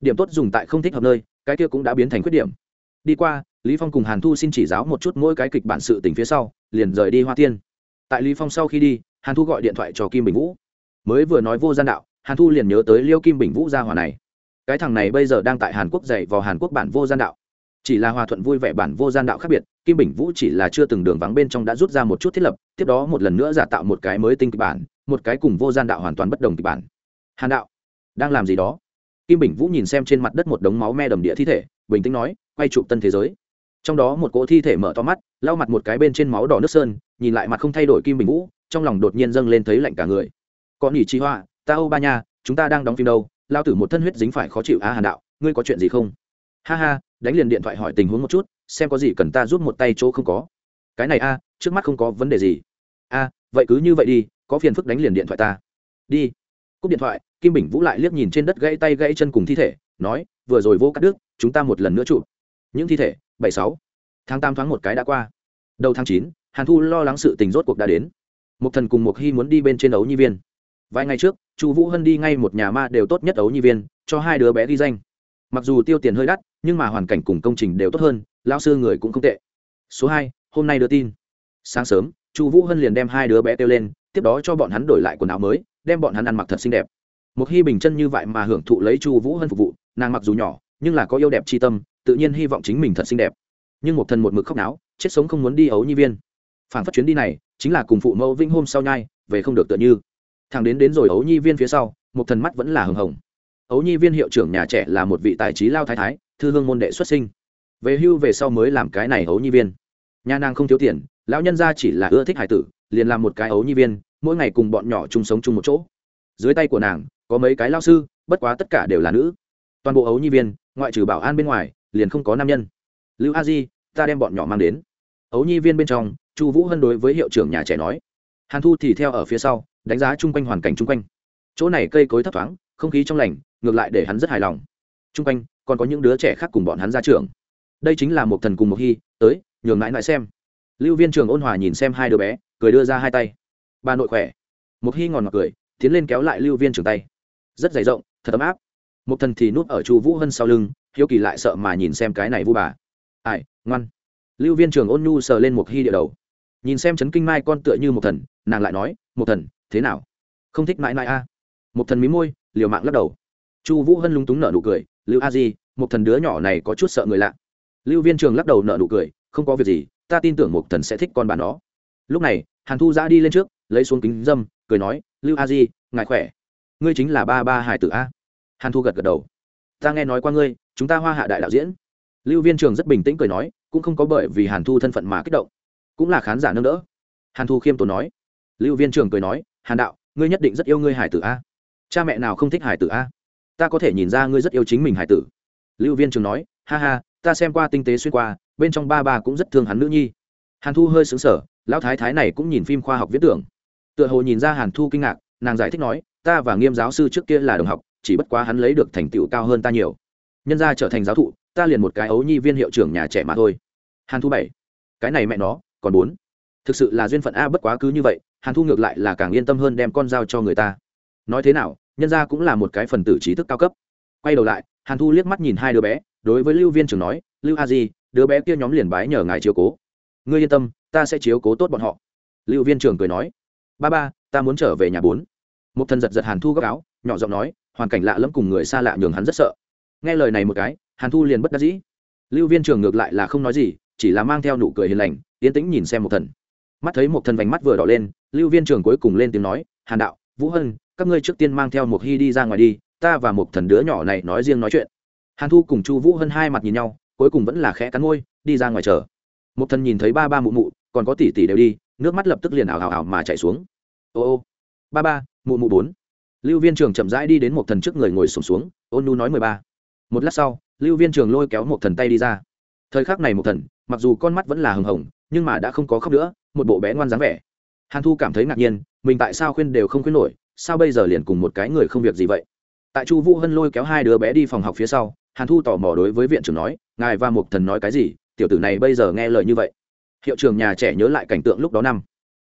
Điểm tốt dùng tại không thích hợp nơi, cái kia cũng đã biến thành khuyết điểm. Đi qua, lý phong cùng hàn thu xin chỉ giáo một chút mỗi cái kịch bản sự tình phía sau, liền rời đi hoa tiên. Tại lý phong sau khi đi, hàn thu gọi điện thoại cho kim bình vũ. Mới vừa nói vô gian đạo, hàn thu liền nhớ tới liêu kim bình vũ gia hỏa này. Cái thằng này bây giờ đang tại hàn quốc dạy vào hàn quốc bản vô gian đạo chỉ là hòa thuận vui vẻ bản vô gian đạo khác biệt, kim bình vũ chỉ là chưa từng đường vắng bên trong đã rút ra một chút thiết lập, tiếp đó một lần nữa giả tạo một cái mới tinh kịch bản, một cái cùng vô gian đạo hoàn toàn bất đồng kịch bản. Hàn đạo, đang làm gì đó? Kim bình vũ nhìn xem trên mặt đất một đống máu me đầm địa thi thể, bình tĩnh nói, quay chụp tân thế giới. Trong đó một cỗ thi thể mở to mắt, lau mặt một cái bên trên máu đỏ nước sơn, nhìn lại mặt không thay đổi kim bình vũ, trong lòng đột nhiên dâng lên thấy lạnh cả người. Còn nghỉ chi hoa, ta âu ba nha, chúng ta đang đóng phim đâu? Lao tử một thân huyết dính phải khó chịu á hàn đạo, ngươi có chuyện gì không? Ha ha đánh liền điện thoại hỏi tình huống một chút, xem có gì cần ta giúp một tay chỗ không có. Cái này a, trước mắt không có vấn đề gì. A, vậy cứ như vậy đi, có phiền phức đánh liền điện thoại ta. Đi. Cúp điện thoại, kim bình vũ lại liếc nhìn trên đất gãy tay gãy chân cùng thi thể, nói, vừa rồi vô cắt đứt, chúng ta một lần nữa chụp. Những thi thể, bảy sáu. Tháng tám tháng một cái đã qua. Đầu tháng chín, hàn thu lo lắng sự tình rốt cuộc đã đến. Một thần cùng một hy muốn đi bên trên ấu nhi viên. Vài ngày trước, chu vũ hân đi ngay một nhà ma đều tốt nhất ấu nhi viên, cho hai đứa bé ghi danh. Mặc dù tiêu tiền hơi đắt nhưng mà hoàn cảnh cùng công trình đều tốt hơn lao sư người cũng không tệ. Số hai, hôm nay đưa tin. Sáng sớm, chu vũ hân liền đem hai đứa bé kêu lên, tiếp đó cho bọn hắn đổi lại quần áo mới, đem bọn hắn ăn mặc thật xinh đẹp. Một hy bình chân như vậy mà hưởng thụ lấy chu vũ hân phục vụ, nàng mặc dù nhỏ, nhưng là có yêu đẹp c h i tâm, tự nhiên hy vọng chính mình thật xinh đẹp. Nhưng một thần một mực khóc náo, chết sống không muốn đi ấu nhi viên. Phản phát chuyến đi này, chính là cùng phụ mẫu vĩnh hôm sau nhai, về không được tựa như. Thằng đến đến rồi ấu nhi viên phía sau, một thần mắt vẫn là hừng hồng. Ấu nhi viên hiệu trưởng nhà trẻ là một vị tài trí lao thái thái thư hương môn đệ xuất sinh. Về hưu về sau mới làm cái này ấu nhi viên. Nhà nàng không thiếu tiền, lão nhân gia chỉ là ưa thích hải tử, liền làm một cái ấu nhi viên, mỗi ngày cùng bọn nhỏ chung sống chung một chỗ. Dưới tay của nàng, có mấy cái lao sư, bất quá tất cả đều là nữ. Toàn bộ ấu nhi viên, ngoại trừ bảo an bên ngoài, liền không có nam nhân. Lưu a di, ta đem bọn nhỏ mang đến. Ấu nhi viên bên trong, chu vũ hân đối với hiệu trưởng nhà trẻ nói. Hàn thu thì theo ở phía sau, đánh giá chung quanh hoàn cảnh chung quanh. Chỗ này cây cối thấp thoáng, không khí trong lành, ngược lại để hắn rất hài lòng. Chung quanh còn có những đứa trẻ khác cùng bọn hắn ra trường. Đây chính là một thần cùng một hy, tới, nhường mãi mãi xem. Lưu viên trường ôn hòa nhìn xem hai đứa bé, cười đưa ra hai tay. Bà nội khỏe. Một hy ngòn ngọt cười, tiến lên kéo lại lưu viên trường tay. Rất dày rộng, thật ấm áp. Một thần thì núp ở chu vũ hân sau lưng, hiếu kỳ lại sợ mà nhìn xem cái này vu bà. Ai, ngoan. Lưu viên trường ôn nhu sờ lên một hy địa đầu. Nhìn xem chấn kinh mai con tựa như một thần, nàng lại nói, một thần, thế nào? Không thích mãi mãi a một thần mí môi, liều mạng lắc đầu chu vũ hân lúng túng nợ nụ cười, lưu a di, một thần đứa nhỏ này có chút sợ người lạ. Lưu viên trường lắc đầu nợ nụ cười, không có việc gì, ta tin tưởng một thần sẽ thích con bà nó. lúc này, hàn thu giã đi lên trước, lấy xuống kính dâm, cười nói, lưu a di, ngài khỏe? Ngươi chính là ba ba hải tử a. Hàn thu gật gật đầu, ta nghe nói qua ngươi, chúng ta hoa hạ đại đạo diễn. Lưu viên trường rất bình tĩnh cười nói, cũng không có bởi vì hàn thu thân phận mà kích động, cũng là khán giả nâng đỡ. Hàn thu khiêm tốn nói, lưu viên trường cười nói, hàn đạo, ngươi nhất định rất yêu ngươi hải tử a. Cha mẹ nào không thích hải tử a? Ta có thể nhìn ra ngươi rất yêu chính mình hải tử. Lưu viên trường nói, ha ha, ta xem qua tinh tế xuyên qua, bên trong ba ba cũng rất thương hắn nữ nhi. Hàn thu hơi xứng sở lão thái thái này cũng nhìn phim khoa học viết tưởng. Tựa hồ nhìn ra hàn thu kinh ngạc, nàng giải thích nói, ta và nghiêm giáo sư trước kia là đồng học, chỉ bất quá hắn lấy được thành tựu cao hơn ta nhiều. Nhân ra trở thành giáo thụ, ta liền một cái ấu nhi viên hiệu trưởng nhà trẻ mà thôi. Hàn thu bảy, cái này mẹ nó, còn bốn. Thực sự là duyên phận a bất quá cứ như vậy, hàn thu ngược lại là càng yên tâm hơn đem con dao cho người ta. Nói thế nào nhân ra cũng là một cái phần tử trí thức cao cấp. Quay đầu lại, hàn thu liếc mắt nhìn hai đứa bé, đối với lưu viên trưởng nói, lưu a di, đứa bé kia nhóm liền bái nhờ ngài chiếu cố. Ngươi yên tâm, ta sẽ chiếu cố tốt bọn họ. Lưu viên trưởng cười nói, ba ba, ta muốn trở về nhà bốn. Một thần giật giật hàn thu góc áo, nhỏ giọng nói, hoàn cảnh lạ lẫm cùng người xa lạ nhường hắn rất sợ. Nghe lời này một cái, hàn thu liền bất đắc dĩ. Lưu viên trưởng ngược lại là không nói gì, chỉ là mang theo nụ cười hiền lành, yên tĩnh nhìn xem một thần. Mắt thấy một thần vành mắt vừa đỏ lên, lưu viên trưởng cuối cùng lên tiếng nói, hàn đạo vũ hân các ngươi trước tiên mang theo một hy đi ra ngoài đi ta và một thần đứa nhỏ này nói riêng nói chuyện. Hàn thu cùng chu vũ hân hai mặt nhìn nhau cuối cùng vẫn là khẽ cắn môi đi ra ngoài chờ. Một thần nhìn thấy ba ba mụ mụ còn có tỷ tỷ đều đi nước mắt lập tức liền ảo ảo ảo mà chạy xuống. Ô ô ba ba mụ mụ bốn. Lưu viên trường chậm rãi đi đến một thần trước người ngồi sùng xuống, xuống ôn nu nói mười ba. Một lát sau lưu viên trường lôi kéo một thần tay đi ra. Thời khắc này một thần mặc dù con mắt vẫn là hừng hồng nhưng mà đã không có khóc nữa một bộ bé ngoan dáng vẻ hàn thu cảm thấy ngạc nhiên, mình tại sao khuyên đều không khuyên nổi, sao bây giờ liền cùng một cái người không việc gì vậy? Tại chu vũ hân lôi kéo hai đứa bé đi phòng học phía sau, hàn thu tò mò đối với viện trưởng nói, ngài và một thần nói cái gì? Tiểu tử này bây giờ nghe lời như vậy. Hiệu trưởng nhà trẻ nhớ lại cảnh tượng lúc đó năm.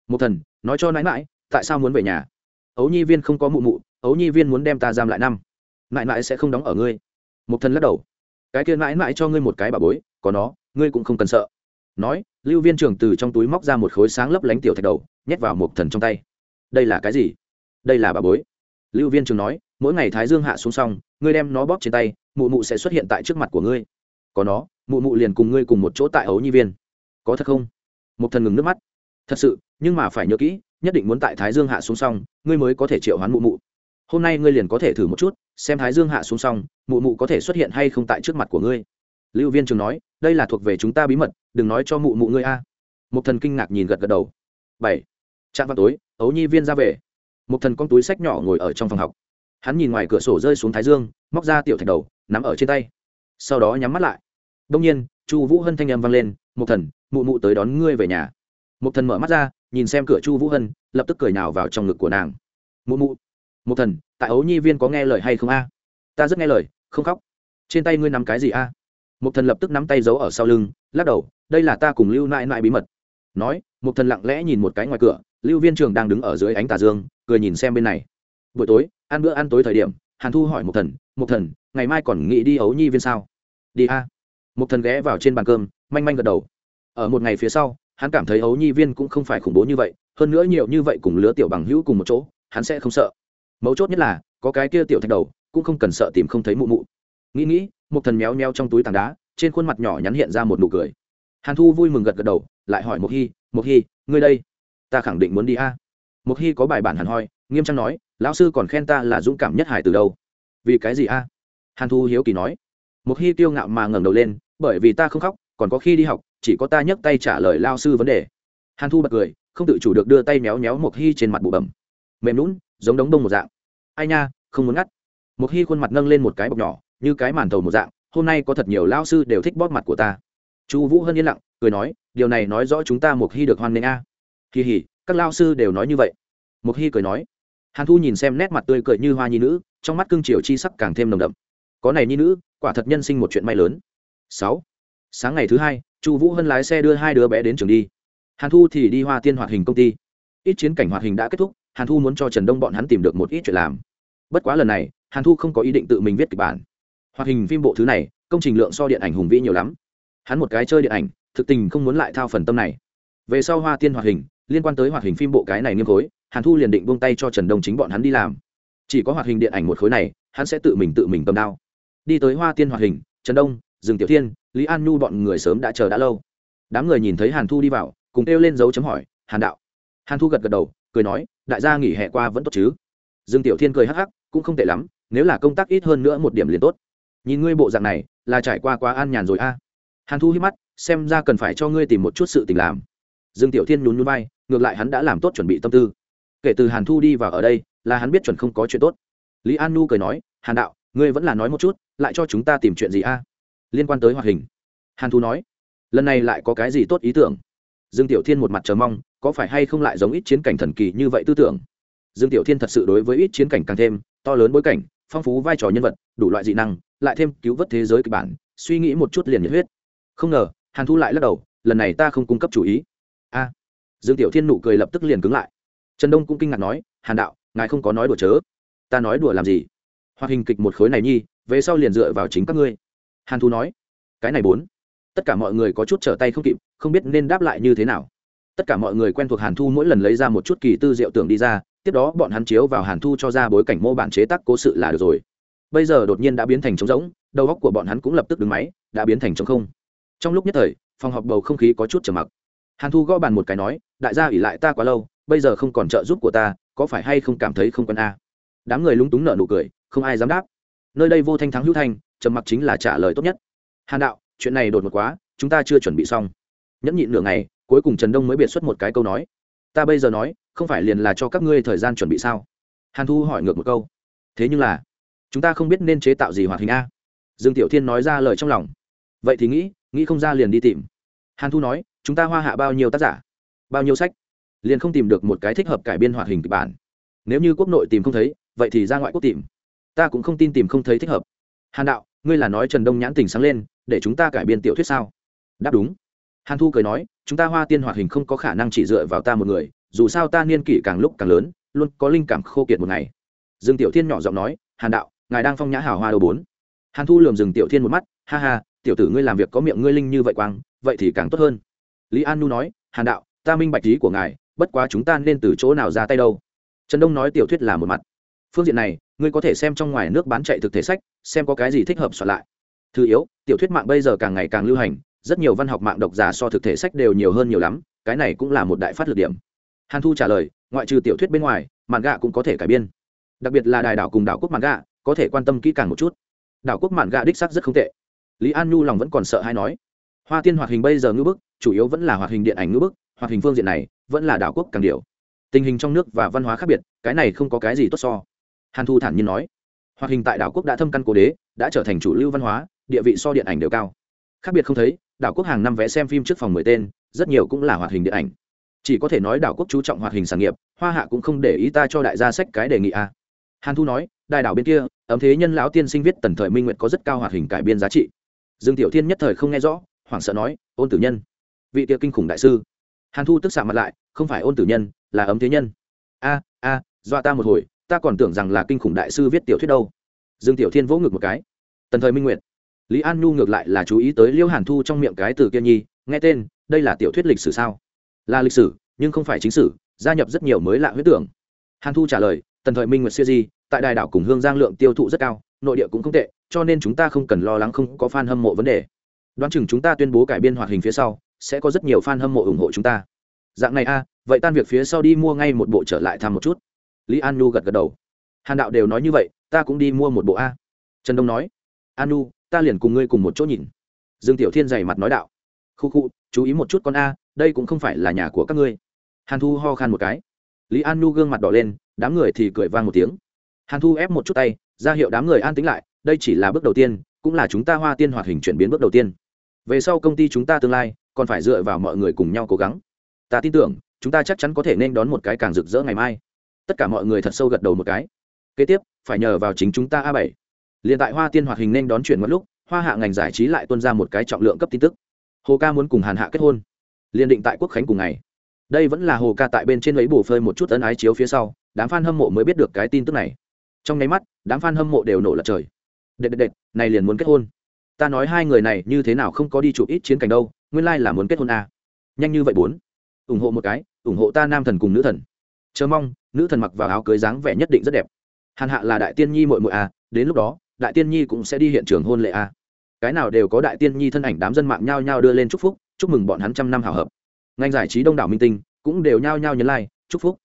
Một thần, nói cho nãi mãi tại sao muốn về nhà? Ấu nhi viên không có mụ mụ, ấu nhi viên muốn đem ta giam lại năm. Mãi mãi sẽ không đóng ở ngươi. Một thần lắc đầu. Cái kia mãi mãi cho ngươi một cái bà bối, có nó, ngươi cũng không cần sợ nói, lưu viên trưởng từ trong túi móc ra một khối sáng lấp lánh tiểu thạch đầu, nhét vào một thần trong tay. Đây là cái gì? Đây là bà bối. Lưu viên trưởng nói, mỗi ngày thái dương hạ xuống xong, ngươi đem nó bóp trên tay, mụ mụ sẽ xuất hiện tại trước mặt của ngươi. Có nó, mụ mụ liền cùng ngươi cùng một chỗ tại ấu nhi viên. Có thật không? Một thần ngừng nước mắt. Thật sự, nhưng mà phải nhớ kỹ, nhất định muốn tại thái dương hạ xuống xong, ngươi mới có thể triệu hoán mụ mụ. Hôm nay ngươi liền có thể thử một chút, xem thái dương hạ xuống xong, mụ mụ có thể xuất hiện hay không tại trước mặt của ngươi lưu viên trường nói, đây là thuộc về chúng ta bí mật, đừng nói cho mụ mụ ngươi a. Một thần kinh ngạc nhìn gật gật đầu. Bảy. Trạm vào tối, ấu nhi viên ra về. Một thần con túi sách nhỏ ngồi ở trong phòng học. Hắn nhìn ngoài cửa sổ rơi xuống thái dương, móc ra tiểu thạch đầu, nắm ở trên tay. Sau đó nhắm mắt lại. Đông nhiên, chu vũ hân thanh âm vang lên một thần, mụ mụ tới đón ngươi về nhà. Một thần mở mắt ra, nhìn xem cửa chu vũ hân, lập tức cười nào vào trong ngực của nàng. Mụ mụ. Một thần, tại ấu nhi viên có nghe lời hay không a? Ta rất nghe lời, không khóc. Trên tay ngươi nắm cái gì a? Một thần lập tức nắm tay giấu ở sau lưng, lắc đầu, đây là ta cùng lưu nại nại bí mật. Nói một thần lặng lẽ nhìn một cái ngoài cửa, lưu viên trường đang đứng ở dưới ánh tà dương, cười nhìn xem bên này. Buổi tối, ăn bữa ăn tối thời điểm, hàn thu hỏi một thần một thần, ngày mai còn nghĩ đi ấu nhi viên sao? Đi a. Một thần ghé vào trên bàn cơm, manh manh gật đầu. Ở một ngày phía sau, hắn cảm thấy ấu nhi viên cũng không phải khủng bố như vậy, hơn nữa nhiều như vậy cùng lứa tiểu bằng hữu cùng một chỗ, hắn sẽ không sợ. Mấu chốt nhất là, có cái kia tiểu thạch đầu, cũng không cần sợ tìm không thấy mụ mụ. Nghĩ nghĩ một thần méo méo trong túi tảng đá, trên khuôn mặt nhỏ nhắn hiện ra một nụ cười. Hàn thu vui mừng gật gật đầu, lại hỏi một hy một hy ngươi đây? Ta khẳng định muốn đi a. Mộc một hy có bài bản hàn hoi, nghiêm trang nói, lão sư còn khen ta là dũng cảm nhất hải từ đâu. Vì cái gì a? Hàn thu hiếu kỳ nói. Một hy tiêu ngạo mà ngẩng đầu lên, bởi vì ta không khóc, còn có khi đi học, chỉ có ta nhấc tay trả lời lao sư vấn đề. Hàn thu bật cười, không tự chủ được đưa tay méo méo một hy trên mặt bụ bẩm. Mềm lún giống đống đông một dạng. Ai nha, không muốn ngắt. Một hy khuôn mặt nâng lên một cái bọc nhỏ như cái màn thầu một dạng, hôm nay có thật nhiều lao sư đều thích bóp mặt của ta. Chu vũ hân yên lặng, cười nói, điều này nói rõ chúng ta một hy được hoan nghênh a. À. kỳ hỉ, các lao sư đều nói như vậy. Một hy cười nói, hàn thu nhìn xem nét mặt tươi cười như hoa nhi nữ, trong mắt cương triều chi sắc càng thêm nồng đậm. Có này nhi nữ, quả thật nhân sinh một chuyện may lớn. Sáu, sáng ngày thứ hai, chu vũ hân lái xe đưa hai đứa bé đến trường đi. Hàn thu thì đi hoa tiên hoạt hình công ty. Ít chiến cảnh hoạt hình đã kết thúc, hàn thu muốn cho trần đông bọn hắn tìm được một ít chuyện làm. Bất quá lần này, hàn thu không có ý định tự mình viết kịch bản hoạt hình phim bộ thứ này, công trình lượng so điện ảnh hùng vĩ nhiều lắm. Hắn một cái chơi điện ảnh, thực tình không muốn lại thao phần tâm này. Về sau hoa tiên hoạt hình, liên quan tới hoạt hình phim bộ cái này nghiêm khối, hàn thu liền định buông tay cho trần đông chính bọn hắn đi làm. Chỉ có hoạt hình điện ảnh một khối này, hắn sẽ tự mình tự mình cầm đao. Đi tới hoa tiên hoạt hình, trần đông rừng tiểu thiên, lý an nhu bọn người sớm đã chờ đã lâu. Đám người nhìn thấy hàn thu đi vào, cùng kêu lên dấu chấm hỏi, hàn đạo. Hàn thu gật gật đầu, cười nói, đại gia nghỉ hè qua vẫn tốt chứ. Dương tiểu thiên cười hắc hắc, cũng không tệ lắm, nếu là công tác ít hơn nữa một điểm liền tốt nhìn ngươi bộ dạng này, là trải qua quá an nhàn rồi a. Hàn thu hít mắt, xem ra cần phải cho ngươi tìm một chút sự tình làm. Dương tiểu thiên nhún nhún vai, ngược lại hắn đã làm tốt chuẩn bị tâm tư. Kể từ hàn thu đi vào ở đây, là hắn biết chuẩn không có chuyện tốt. Lý an nu cười nói, hàn đạo, ngươi vẫn là nói một chút, lại cho chúng ta tìm chuyện gì a? Liên quan tới hoạt hình. Hàn thu nói, lần này lại có cái gì tốt ý tưởng? Dương tiểu thiên một mặt chờ mong, có phải hay không lại giống ít chiến cảnh thần kỳ như vậy tư tưởng? Dương tiểu thiên thật sự đối với ít chiến cảnh càng thêm, to lớn bối cảnh, phong phú vai trò nhân vật, đủ loại dị năng lại thêm cứu vớt thế giới kịch bản, suy nghĩ một chút liền nhiệt huyết. Không ngờ, hàn thu lại lắc đầu, lần này ta không cung cấp chủ ý. A. Dương tiểu thiên nụ cười lập tức liền cứng lại. Trần đông cũng kinh ngạc nói, hàn đạo, ngài không có nói đùa chớ. Ta nói đùa làm gì? Hoạt hình kịch một khối này nhi, về sau liền dựa vào chính các ngươi. Hàn thu nói, cái này bốn. Tất cả mọi người có chút trở tay không kịp, không biết nên đáp lại như thế nào. Tất cả mọi người quen thuộc hàn thu mỗi lần lấy ra một chút kỳ tư diệu tưởng đi ra, tiếp đó bọn hắn chiếu vào hàn thu cho ra bối cảnh mô bản chế tác cố sự là được rồi bây giờ đột nhiên đã biến thành trống rỗng, đầu óc của bọn hắn cũng lập tức đứng máy, đã biến thành trống không. Trong lúc nhất thời, phòng họp bầu không khí có chút trầm mặc. Hàn thu gõ bàn một cái nói, đại gia ỉ lại ta quá lâu, bây giờ không còn trợ giúp của ta, có phải hay không cảm thấy không quen a? Đám người lúng túng nở nụ cười, không ai dám đáp. Nơi đây vô thanh thắng hữu thanh, trầm mặc chính là trả lời tốt nhất. Hàn đạo, chuyện này đột ngột quá, chúng ta chưa chuẩn bị xong. Nhẫn nhịn nửa ngày, cuối cùng trần đông mới biệt xuất một cái câu nói, ta bây giờ nói, không phải liền là cho các ngươi thời gian chuẩn bị sao? Hàn thu hỏi ngược một câu, thế nhưng là chúng ta không biết nên chế tạo gì hoạt hình a. Dương tiểu thiên nói ra lời trong lòng. Vậy thì nghĩ nghĩ không ra liền đi tìm. Hàn thu nói, chúng ta hoa hạ bao nhiêu tác giả? Bao nhiêu sách? Liền không tìm được một cái thích hợp cải biên hoạt hình kịch bản. Nếu như quốc nội tìm không thấy, vậy thì ra ngoại quốc tìm. Ta cũng không tin tìm không thấy thích hợp. Hàn đạo, ngươi là nói trần đông nhãn tình sáng lên, để chúng ta cải biên tiểu thuyết sao? Đáp đúng. Hàn thu cười nói, chúng ta hoa tiên hoạt hình không có khả năng chỉ dựa vào ta một người, dù sao ta niên kỷ càng lúc càng lớn, luôn có linh cảm khô kiệt một ngày. Dương tiểu thiên nhỏ giọng nói, hàn đạo ngài đang phong nhã hào hoa đầu bốn. Hàn thu lườm rừng tiểu thiên một mắt, ha ha, tiểu tử ngươi làm việc có miệng ngươi linh như vậy quang, vậy thì càng tốt hơn. Lý an nu nói, hàn đạo, ta minh bạch ý của ngài, bất quá chúng ta nên từ chỗ nào ra tay đâu? Trần đông nói, tiểu thuyết là một mặt. Phương diện này, ngươi có thể xem trong ngoài nước bán chạy thực thể sách, xem có cái gì thích hợp soạn lại. Thứ yếu, tiểu thuyết mạng bây giờ càng ngày càng lưu hành, rất nhiều văn học mạng độc giả so thực thể sách đều nhiều hơn nhiều lắm, cái này cũng là một đại phát lực điểm. Hàn thu trả lời, ngoại trừ tiểu thuyết bên ngoài mạng gạ cũng có thể cải biên. Đặc biệt là đài đảo cùng đảo quốc mạng gạ có thể quan tâm kỹ càng một chút. Đảo quốc mạn gạ đích sắc rất không tệ. Lý an nhu lòng vẫn còn sợ hay nói, hoa tiên hoạt hình bây giờ ngữ bức, chủ yếu vẫn là hoạt hình điện ảnh ngữ bức, hoạt hình phương diện này vẫn là đảo quốc càng điều tình hình trong nước và văn hóa khác biệt, cái này không có cái gì tốt so. Hàn thu thản nhiên nói, hoạt hình tại đảo quốc đã thâm căn cố đế, đã trở thành chủ lưu văn hóa, địa vị so điện ảnh đều cao. Khác biệt không thấy, đảo quốc hàng năm vé xem phim trước phòng mười tên, rất nhiều cũng là hoạt hình điện ảnh. Chỉ có thể nói đảo quốc chú trọng hoạt hình sản nghiệp, hoa hạ cũng không để ý ta cho đại gia sách cái đề nghị a hàn thu nói đại đảo bên kia ấm thế nhân lão tiên sinh viết tần thời minh nguyện có rất cao hoạt hình cải biên giá trị. Dương tiểu thiên nhất thời không nghe rõ, hoảng sợ nói, ôn tử nhân, vị tiệc kinh khủng đại sư. Hàn thu tức xạ mặt lại, không phải ôn tử nhân, là ấm thế nhân. A a, dọa ta một hồi, ta còn tưởng rằng là kinh khủng đại sư viết tiểu thuyết đâu. Dương tiểu thiên vỗ ngực một cái. Tần thời minh nguyệt. Lý an nhu ngược lại là chú ý tới liêu hàn thu trong miệng cái từ kia nhi, nghe tên, đây là tiểu thuyết lịch sử sao? Là lịch sử, nhưng không phải chính sử, gia nhập rất nhiều mới lạ huyết tưởng. Hàn thu trả lời, tần thời minh nguyệt siêu di tại đài đảo cùng hương giang lượng tiêu thụ rất cao, nội địa cũng không tệ, cho nên chúng ta không cần lo lắng không có fan hâm mộ vấn đề. Đoán chừng chúng ta tuyên bố cải biên hoạt hình phía sau, sẽ có rất nhiều fan hâm mộ ủng hộ chúng ta. Dạng này a, vậy tan việc phía sau đi mua ngay một bộ trở lại thăm một chút. Lý an nhu gật gật đầu. Hàn đạo đều nói như vậy, ta cũng đi mua một bộ a. Trần đông nói. An nhu ta liền cùng ngươi cùng một chỗ nhìn. Dương tiểu thiên dày mặt nói đạo. Khu khu, chú ý một chút con a, đây cũng không phải là nhà của các ngươi. Hàn thu ho khan một cái. Lý an nhu gương mặt đỏ lên, đám người thì cười vang một tiếng hàn thu ép một chút tay, ra hiệu đám người an tính lại, đây chỉ là bước đầu tiên, cũng là chúng ta hoa tiên hoạt hình chuyển biến bước đầu tiên. Về sau công ty chúng ta tương lai, còn phải dựa vào mọi người cùng nhau cố gắng. Ta tin tưởng, chúng ta chắc chắn có thể nên đón một cái càng rực rỡ ngày mai. Tất cả mọi người thật sâu gật đầu một cái. Kế tiếp, phải nhờ vào chính chúng ta a bảy. Liền tại hoa tiên hoạt hình nên đón chuyển mất lúc, hoa hạ ngành giải trí lại tuân ra một cái trọng lượng cấp tin tức. Hồ ca muốn cùng hàn hạ kết hôn. Liền định tại quốc khánh cùng ngày. Đây vẫn là hồ ca tại bên trên lấy bù phơi một chút ân ái chiếu phía sau, đám f a n hâm mộ mới biết được cái tin tức này trong nháy mắt đám f a n hâm mộ đều nổ lật trời. Đệt đệt đệt này liền muốn kết hôn. Ta nói hai người này như thế nào không có đi chụp ít chiến cảnh đâu nguyên lai、like、là muốn kết hôn à. nhanh như vậy bốn. Ủng hộ một cái ủng hộ ta nam thần cùng nữ thần. Chờ mong nữ thần mặc vào áo cưới dáng vẻ nhất định rất đẹp. Hàn hạ là đại tiên nhi mội mội à đến lúc đó đại tiên nhi cũng sẽ đi hiện trường hôn lệ à. cái nào đều có đại tiên nhi thân ảnh đám dân mạng nhao nhao đưa lên chúc phúc chúc mừng bọn hắn trăm năm hào hợp. Ngành giải trí đông đảo minh tinh cũng đều nhao nhao nhấn lai、like, chúc phúc.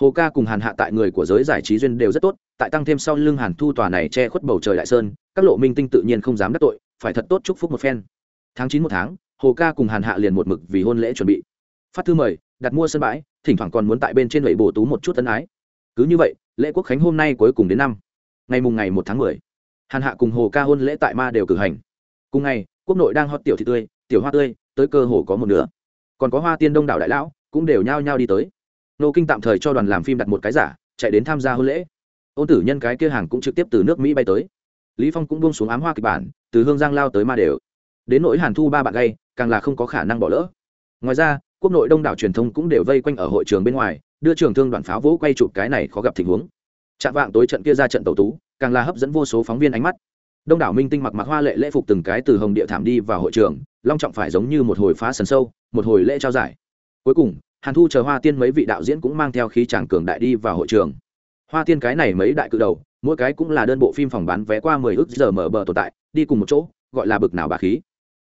Hồ ca cùng hàn hạ tại người của giới giải trí duyên đều rất tốt tại tăng thêm sau lưng hàn thu tòa này che khuất bầu trời đại sơn, các lộ minh tinh tự nhiên không dám đắc tội, phải thật tốt chúc phúc một phen. Tháng chín một tháng, hồ ca cùng hàn hạ liền một mực vì hôn lễ chuẩn bị. Phát thư mời, đặt mua sân bãi, thỉnh thoảng còn muốn tại bên trên lệ bổ tú một chút tân ái. Cứ như vậy, lễ quốc khánh hôm nay cuối cùng đến năm. Ngày mùng ngày một tháng mười, hàn hạ cùng hồ ca hôn lễ tại ma đều cử hành. Cùng ngày, quốc nội đang hót tiểu thị tươi, tiểu hoa tươi, tới cơ hồ có một nửa. Còn có hoa tiên đông đảo đại lão, cũng đều nhao nhao đi tới. Nô kinh tạm thời cho đoàn làm phim đặt một cái giả, chạy đến tham gia hôn lễ ôn tử nhân cái kia hàng cũng trực tiếp từ nước mỹ bay tới. Lý phong cũng buông xuống ám hoa kịch bản, từ hương giang lao tới ma đều. Đến nỗi hàn thu ba bạn gay, càng là không có khả năng bỏ lỡ. Ngoài ra, quốc nội đông đảo truyền thông cũng đều vây quanh ở hội trường bên ngoài, đưa trường thương đoàn pháo vỗ quay chụp cái này khó gặp tình huống. Chạm vạng tối trận kia ra trận tẩu tú, càng là hấp dẫn vô số phóng viên ánh mắt. Đông đảo minh tinh mặc mặc hoa lệ lễ phục từng cái từ hồng địa thảm đi vào hội trường, long trọng phải giống như một hồi phá sần sâu, một hồi lễ trao giải. Cuối cùng, hàn thu chờ hoa tiên mấy vị đạo diễn cũng mang theo khí tràng cường đại đi vào hội trường hoa tiên cái này mấy đại cự đầu, mỗi cái cũng là đơn bộ phim phòng bán vé qua mười ước giờ mở bờ tồn tại, đi cùng một chỗ, gọi là bực nào bà khí.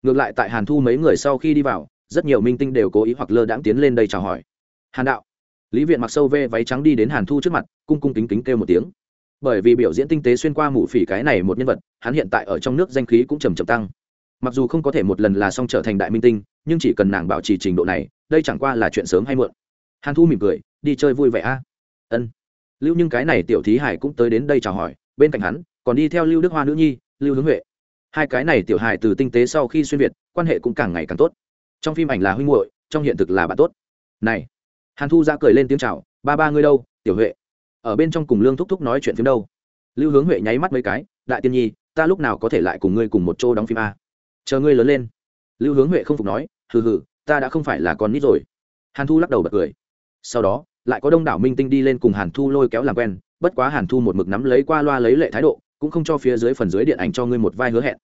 Ngược lại tại hàn thu mấy người sau khi đi vào, rất nhiều minh tinh đều cố ý hoặc lơ đãng tiến lên đây chào hỏi. Hàn đạo. Lý viện mặc sâu vê váy trắng đi đến hàn thu trước mặt, cung cung kính kính kêu một tiếng. Bởi vì biểu diễn tinh tế xuyên qua mũ phỉ cái này một nhân vật, hắn hiện tại ở trong nước danh khí cũng trầm trầm tăng. Mặc dù không có thể một lần là xong trở thành đại minh tinh, nhưng chỉ cần nàng bảo trì trình độ này, đây chẳng qua là chuyện sớm hay muộn. Hàn thu mỉm cười, đi chơi vui vẻ a. Ân lưu nhưng cái này tiểu thí hải cũng tới đến đây chào hỏi, bên cạnh hắn, còn đi theo lưu đức hoa nữ nhi, lưu hướng huệ. Hai cái này tiểu hải từ tinh tế sau khi xuyên việt, quan hệ cũng càng ngày càng tốt. Trong phim ảnh là huynh muội, trong hiện thực là bạn tốt. Này, hàn thu ra cười lên tiếng chào, ba ba ngươi đâu, tiểu huệ? Ở bên trong cùng lương thúc thúc nói chuyện phim đâu? Lưu hướng huệ nháy mắt mấy cái, đại tiên nhi, ta lúc nào có thể lại cùng ngươi cùng một chỗ đóng phim a? Chờ ngươi lớn lên. Lưu hướng huệ không phục nói, hừ hừ, ta đã không phải là con nít rồi. Hàn thu lắc đầu bật cười. Sau đó lại có đông đảo minh tinh đi lên cùng hàn thu lôi kéo làm quen, bất quá hàn thu một mực nắm lấy qua loa lấy lệ thái độ, cũng không cho phía dưới phần dưới điện ảnh cho ngươi một vai hứa hẹn.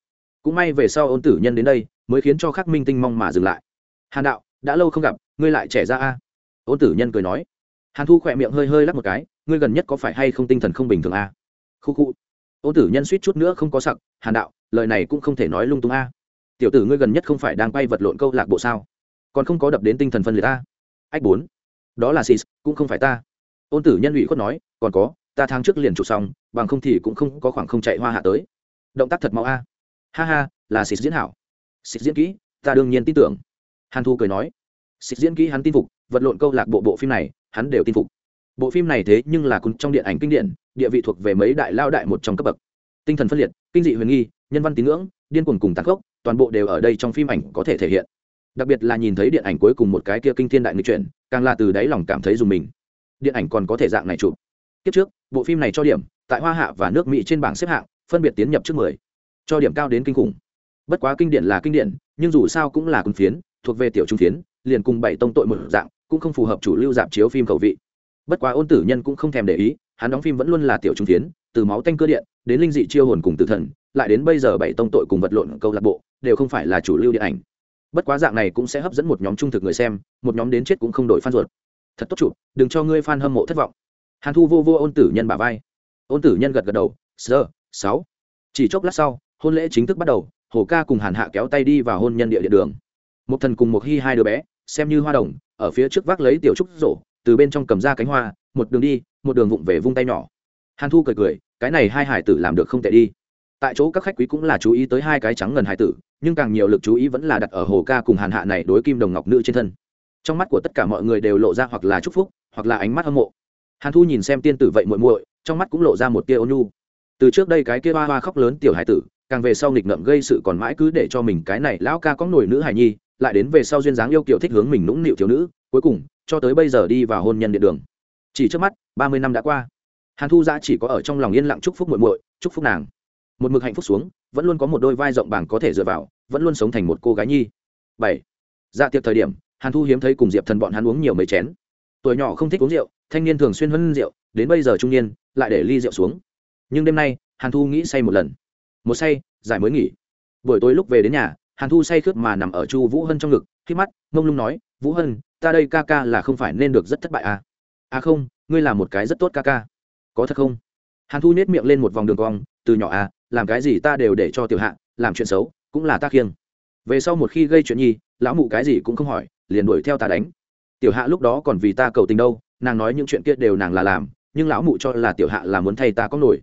Cũng may về sau ôn tử nhân đến đây, mới khiến cho khắc minh tinh mong mà dừng lại. Hàn đạo, đã lâu không gặp, ngươi lại trẻ ra a. Ôn tử nhân cười nói. Hàn thu khỏe miệng hơi hơi lắc một cái, ngươi gần nhất có phải hay không tinh thần không bình thường a? Khu khu. Ôn tử nhân suýt chút nữa không có sặc, hàn đạo, lời này cũng không thể nói lung tung a. Tiểu tử ngươi gần nhất không phải đang quay vật lộn câu lạc bộ sao? Còn không có đập đến tinh thần phân liệt a. ách bốn đó là sis, cũng không phải ta. Ôn tử nhân ủy khuất nói, còn có, ta tháng trước liền chụp xong, bằng không thì cũng không có khoảng không chạy hoa hạ tới. Động tác thật mau a. Ha ha, là sis diễn hảo. Sis diễn kỹ, ta đương nhiên tin tưởng. Hàn thu cười nói. Sis diễn kỹ hắn tin phục, vật lộn câu lạc bộ bộ phim này, hắn đều tin phục. Bộ phim này thế nhưng là cùng trong điện ảnh kinh điển, địa vị thuộc về mấy đại lao đại một trong cấp bậc. Tinh thần phân liệt, kinh dị huyền nghi, nhân văn tín ngưỡng, điên cuồng cùng tàn khốc, toàn bộ đều ở đây trong phim ảnh có thể thể hiện. Đặc biệt là nhìn thấy điện ảnh cuối cùng một cái kia kinh thiên đại nghịch chuyển càng là từ đáy lòng cảm thấy dùng mình. Điện ảnh còn có thể dạng này chụp. Kiếp trước, bộ phim này cho điểm, tại hoa hạ và nước mỹ trên bảng xếp hạng, phân biệt tiến nhập trước mười. Cho điểm cao đến kinh khủng. Bất quá kinh điển là kinh điển, nhưng dù sao cũng là quân phiến, thuộc về tiểu trung phiến, liền cùng bảy tông tội một dạng, cũng không phù hợp chủ lưu dạp chiếu phim khẩu vị. Bất quá ôn tử nhân cũng không thèm để ý, hắn đóng phim vẫn luôn là tiểu trung phiến, từ máu tanh cơ điện, đến linh dị chiêu hồn cùng tử thần, lại đến bây giờ bảy tông tội cùng vật lộn câu lạc bộ, đều không phải là chủ lưu điện ảnh bất quá dạng này cũng sẽ hấp dẫn một nhóm trung thực người xem, một nhóm đến chết cũng không đổi phan ruột. Thật tốt chụp đừng cho ngươi fan hâm mộ thất vọng. Hàn thu vô vô ôn tử nhân bà vai. Ôn tử nhân gật gật đầu sơ sáu. Chỉ chốc lát sau, hôn lễ chính thức bắt đầu, hồ ca cùng hàn hạ kéo tay đi vào hôn nhân địa địa đường. Một thần cùng một hy hai đứa bé, xem như hoa đồng, ở phía trước vác lấy tiểu trúc rổ, từ bên trong cầm ra cánh hoa, một đường đi, một đường vụng về vung tay nhỏ. Hàn thu cười cười, cái này hai hải tử làm được không tệ đi tại chỗ các khách quý cũng là chú ý tới hai cái trắng ngần hải tử, nhưng càng nhiều lực chú ý vẫn là đặt ở hồ ca cùng hàn hạ này đối kim đồng ngọc nữ trên thân. Trong mắt của tất cả mọi người đều lộ ra hoặc là chúc phúc, hoặc là ánh mắt hâm mộ. Hàn thu nhìn xem tiên tử vậy muội muội, trong mắt cũng lộ ra một tia ôn nhu. Từ trước đây cái kia hoa hoa khóc lớn tiểu hải tử, càng về sau nghịch ngợm gây sự còn mãi cứ để cho mình cái này lão ca có nổi nữ hải nhi, lại đến về sau duyên dáng yêu kiểu thích hướng mình nũng nịu thiếu nữ, cuối cùng, cho tới bây giờ đi vào hôn nhân địa đường. Chỉ trước mắt, ba mươi năm đã qua. Hàn thu giã chỉ có ở trong lòng yên lặng chúc phúc muội muội, chúc phúc nàng một mực hạnh phúc xuống, vẫn luôn có một đôi vai rộng bảng có thể dựa vào, vẫn luôn sống thành một cô gái nhi. Bảy. Dạ tiệc thời điểm, hàn thu hiếm thấy cùng diệp thần bọn hắn uống nhiều mấy chén. Tuổi nhỏ không thích uống rượu, thanh niên thường xuyên hân rượu, đến bây giờ trung niên, lại để ly rượu xuống. Nhưng đêm nay, hàn thu nghĩ say một lần. Một say, giải mới nghỉ. Buổi tối lúc về đến nhà, hàn thu say khướt mà nằm ở chu vũ hân trong ngực, khi mắt, mông lung nói, vũ hân, ta đây ca ca là không phải nên được rất thất bại à? À không, ngươi là một cái rất tốt ca ca. Có thật không? Hàn thu nhét miệng lên một vòng đường cong, từ nhỏ à làm cái gì ta đều để cho tiểu hạ, làm chuyện xấu, cũng là ta khiêng. Về sau một khi gây chuyện nhi, lão mụ cái gì cũng không hỏi, liền đuổi theo ta đánh. Tiểu hạ lúc đó còn vì ta cầu tình đâu, nàng nói những chuyện kia đều nàng là làm, nhưng lão mụ cho là tiểu hạ là muốn thay ta có nổi.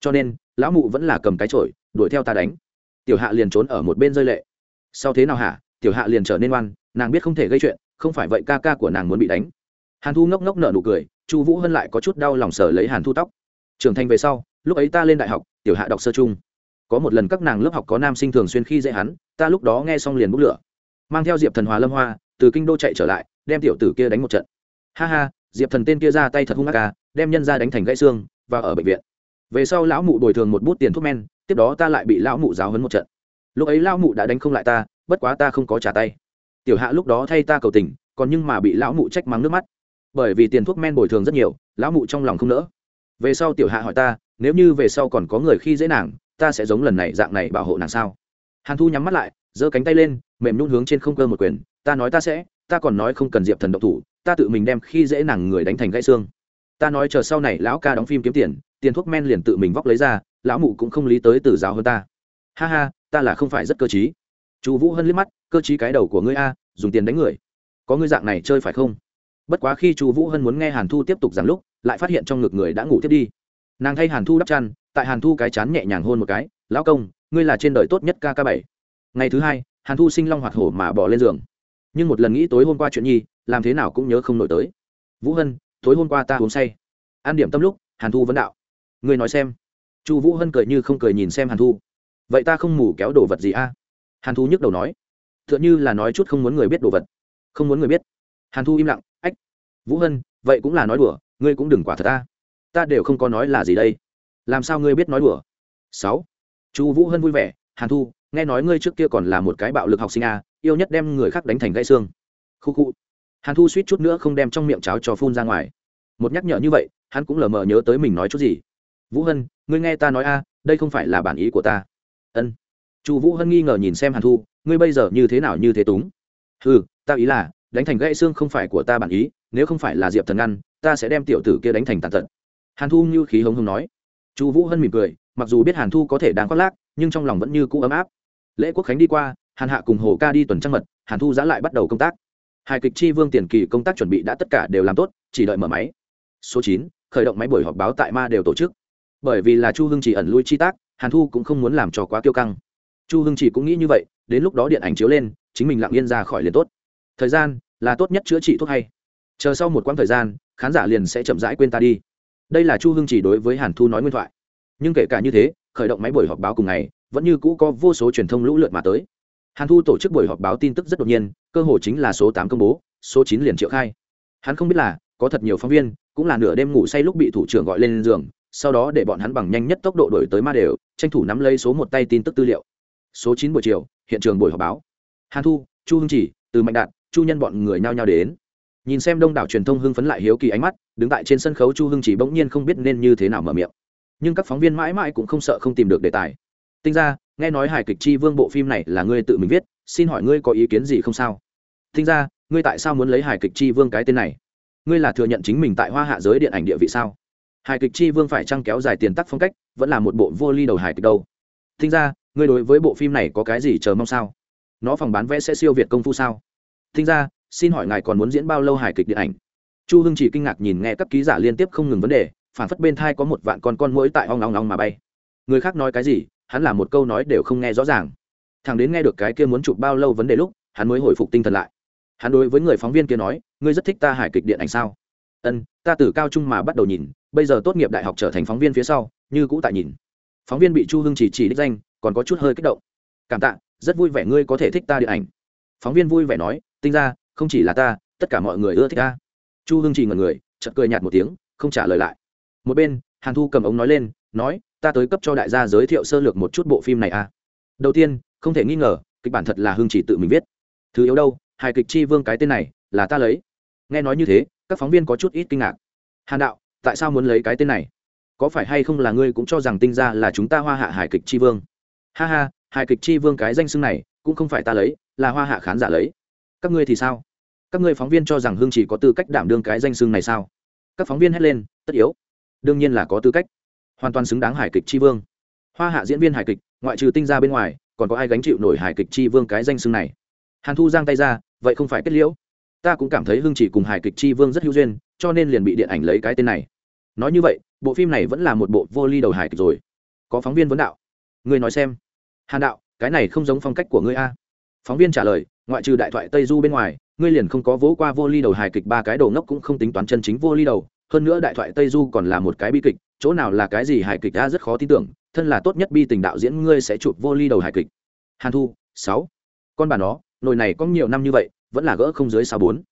Cho nên, lão mụ vẫn là cầm cái chổi, đuổi theo ta đánh. Tiểu hạ liền trốn ở một bên rơi lệ. Sau thế nào hả? Tiểu hạ liền trở nên oan nàng biết không thể gây chuyện, không phải vậy ca ca của nàng muốn bị đánh. Hàn thu ngốc ngốc nở nụ cười, chu vũ hân lại có chút đau lòng sở lấy hàn thu tóc. Trưởng thành về sau lúc ấy ta lên đại học, tiểu hạ đọc sơ chung có một lần các nàng lớp học có nam sinh thường xuyên khi dễ hắn, ta lúc đó nghe xong liền bút lửa. Mang theo diệp thần hòa lâm hoa, từ kinh đô chạy trở lại, đem tiểu tử kia đánh một trận. Ha ha, diệp thần tên kia ra tay thật hung ác ca đem nhân ra đánh thành gãy xương, và ở bệnh viện. Về sau lão mụ bồi thường một bút tiền thuốc men, tiếp đó ta lại bị lão mụ giáo hấn một trận. Lúc ấy lão mụ đã đánh không lại ta, bất quá ta không có trả tay. Tiểu hạ lúc đó thay ta cầu tình, còn nhưng mà bị lão mụ trách mắng nước mắt. Bởi vì tiền thuốc men bồi thường rất nhiều, lão mụ trong lòng không nỡ về sau tiểu hạ hỏi ta, nếu như về sau còn có người khi dễ nàng, ta sẽ giống lần này dạng này bảo hộ nàng sao? Hàn thu nhắm mắt lại, giơ cánh tay lên, mềm nhún hướng trên không cơ một quyền, ta nói ta sẽ, ta còn nói không cần diệp thần độc thủ, ta tự mình đem khi dễ nàng người đánh thành gãy xương. Ta nói chờ sau này lão ca đóng phim kiếm tiền tiền thuốc men liền tự mình vóc lấy ra, lão mụ cũng không lý tới từ giáo hơn ta. Ha ha, ta là không phải rất cơ t chu vũ hân liếc mắt, cơ t cái đầu của ngươi a, dùng tiền đánh người. Có ngươi dạng này chơi phải không? Bất quá khi chu vũ hân muốn nghe hàn thu tiếp tục giảng lúc lại phát hiện trong ngực người đã ngủ tiếp đi. Nàng thay hàn thu đắp chăn, tại hàn thu cái chán nhẹ nhàng hôn một cái, lão công, ngươi là trên đời tốt nhất k k bảy. Ngày thứ hai, hàn thu sinh long hoạt hổ mà bỏ lên giường. Nhưng một lần nghĩ tối hôm qua chuyện nhi, làm thế nào cũng nhớ không nổi tới. Vũ hân, tối hôm qua ta uống say. An điểm tâm lúc, hàn thu vấn đạo. Ngươi nói xem. Chu vũ hân cười như không cười nhìn xem hàn thu. Vậy ta không mù kéo đồ vật gì a? Hàn thu nhức đầu nói. T h ư ợ n như là nói chút không muốn người biết đồ vật. Không muốn người biết. Hàn thu im lặng, ách, vũ hân, vậy cũng là nói đùa ngươi cũng đừng quả thật ta ta đều không có nói là gì đây. Làm sao ngươi biết nói đùa? Sáu. Chu vũ hân vui vẻ, hàn thu, nghe nói ngươi trước kia còn là một cái bạo lực học sinh a, yêu nhất đem người khác đánh thành gãy xương. Khu khu. Hàn thu suýt chút nữa không đem trong miệng cháo cho phun ra ngoài. Một nhắc nhở như vậy, hắn cũng lờ mờ nhớ tới mình nói chút gì. Vũ hân, ngươi nghe ta nói a, đây không phải là bản ý của ta. Ân. Chu vũ hân nghi ngờ nhìn xem hàn thu, ngươi bây giờ như thế nào như thế túng? Ừ ta ý là, đánh thành gãy xương không phải của ta bản ý, nếu không phải là diệp thần ngăn ta sẽ đem tiểu tử kia đánh thành tàn tật. Hàn thu như khí hống hống nói. Chu vũ hân mỉm cười, mặc dù biết hàn thu có thể đang khoác lác, nhưng trong lòng vẫn như cũ ấm áp. Lễ quốc khánh đi qua, hàn hạ cùng hồ ca đi tuần trăng mật, hàn thu giã lại bắt đầu công tác. Hài kịch chi vương tiền kỳ công tác chuẩn bị đã tất cả đều làm tốt, chỉ đợi mở máy. Số chín, khởi động máy buổi họp báo tại ma đều tổ chức. Bởi vì là chu hưng chỉ ẩn lui chi tác, hàn thu cũng không muốn làm cho quá kiêu căng. Chu hưng chỉ cũng nghĩ như vậy, đến lúc đó điện ảnh chiếu lên, chính mình lặng yên ra khỏi liền tốt. Thời gian là tốt nhất chữa trị thuốc hay. Chờ sau một quãng thời gian khán giả liền sẽ chậm rãi quên ta đi. Đây là chu hưng chỉ đối với hàn thu nói nguyên thoại. Nhưng kể cả như thế, khởi động máy buổi họp báo cùng ngày, vẫn như cũ có vô số truyền thông lũ lượt mà tới. Hàn thu tổ chức buổi họp báo tin tức rất đột nhiên, cơ hội chính là số tám công bố, số chín liền triệu khai. Hắn không biết là có thật nhiều phóng viên, cũng là nửa đêm ngủ say lúc bị thủ trưởng gọi lên giường, sau đó để bọn hắn bằng nhanh nhất tốc độ đổi tới ma đều, tranh thủ nắm lấy số một tay tin tức tư liệu. Số chín buổi chiều, hiện trường buổi họp báo. Hàn thu, chu hưng chỉ, từ mạnh đạt, chu nhân bọn người nhao nhao đến nhìn xem đông đảo truyền thông hưng phấn lại hiếu kỳ ánh mắt, đứng tại trên sân khấu chu hưng chỉ bỗng nhiên không biết nên như thế nào mở miệng. Nhưng các phóng viên mãi mãi cũng không sợ không tìm được đề tài. Tinh ra, nghe nói hài kịch chi vương bộ phim này là ngươi tự mình viết, xin hỏi ngươi có ý kiến gì không sao? Tinh ra, ngươi tại sao muốn lấy hài kịch chi vương cái tên này? Ngươi là thừa nhận chính mình tại hoa hạ giới điện ảnh địa vị sao? Hài kịch chi vương phải trăng kéo dài tiền tắc phong cách, vẫn là một bộ vô ly đầu hài kịch đâu? Thinh ra, ngươi đối với bộ phim này có cái gì chờ mong sao? Nó phòng bán vé sẽ siêu việt công phu sao? Thinh ra xin hỏi ngài còn muốn diễn bao lâu hài kịch điện ảnh? Chu hưng chỉ kinh ngạc nhìn nghe các ký giả liên tiếp không ngừng vấn đề, phản phất bên thai có một vạn con con mũi tại ong ong ong mà bay. Người khác nói cái gì, hắn là một câu nói đều không nghe rõ ràng. Thằng đến nghe được cái kia muốn chụp bao lâu vấn đề lúc, hắn mới hồi phục tinh thần lại. Hắn đối với người phóng viên kia nói, ngươi rất thích ta hài kịch điện ảnh sao? Ân, ta từ cao trung mà bắt đầu nhìn, bây giờ tốt nghiệp đại học trở thành phóng viên phía sau, như cũ tại nhìn. Phóng viên bị chu hưng chỉ chỉ đích danh, còn có chút hơi kích động. Cảm tạ, rất vui vẻ ngươi có thể thích ta điện ảnh. Phóng viên vui vẻ nói, tinh ra không chỉ là ta, tất cả mọi người ưa thích ta. Chu hưng chỉ ngần người, chợt cười nhạt một tiếng, không trả lời lại. Một bên, hàn thu cầm ống nói lên, nói, ta tới cấp cho đại gia giới thiệu sơ lược một chút bộ phim này a đầu tiên, không thể nghi ngờ, kịch bản thật là hưng chỉ tự mình viết. Thứ yếu đâu, hài kịch chi vương cái tên này, là ta lấy. Nghe nói như thế, các phóng viên có chút ít kinh ngạc. Hàn đạo, tại sao muốn lấy cái tên này? Có phải hay không là ngươi cũng cho rằng tinh ra là chúng ta hoa hạ hài kịch chi vương? Ha ha, hài kịch chi vương cái danh xưng này, cũng không phải ta lấy, là hoa hạ khán giả lấy các ngươi thì sao? Các ngươi phóng viên cho rằng hương chỉ có tư cách đảm đương cái danh xưng này sao? Các phóng viên hét lên, tất yếu. Đương nhiên là có tư cách. Hoàn toàn xứng đáng hài kịch tri vương. Hoa hạ diễn viên hài kịch, ngoại trừ tinh ra bên ngoài, còn có ai gánh chịu nổi hài kịch tri vương cái danh xưng này? Hàn thu giang tay ra, vậy không phải kết liễu. Ta cũng cảm thấy hưng chỉ cùng hài kịch tri vương rất hữu duyên, cho nên liền bị điện ảnh lấy cái tên này. Nói như vậy, bộ phim này vẫn là một bộ vô ly đầu hài kịch rồi. Có phóng viên vấn đạo. Ngươi nói xem. Hàn đạo, cái này không giống phong cách của ngươi a. Phóng viên trả lời ngoại trừ đại thoại tây du bên ngoài, ngươi liền không có vỗ qua vô ly đầu hài kịch ba cái đầu ngốc cũng không tính toán chân chính vô ly đầu. Hơn nữa đại thoại tây du còn là một cái bi kịch, chỗ nào là cái gì hài kịch ta rất khó tin tưởng, thân là tốt nhất bi tình đạo diễn ngươi sẽ chụp vô ly đầu hài kịch. Hàn thu, sáu. Con bà nó, nồi này có nhiều năm như vậy, vẫn là gỡ không dưới sáu bốn.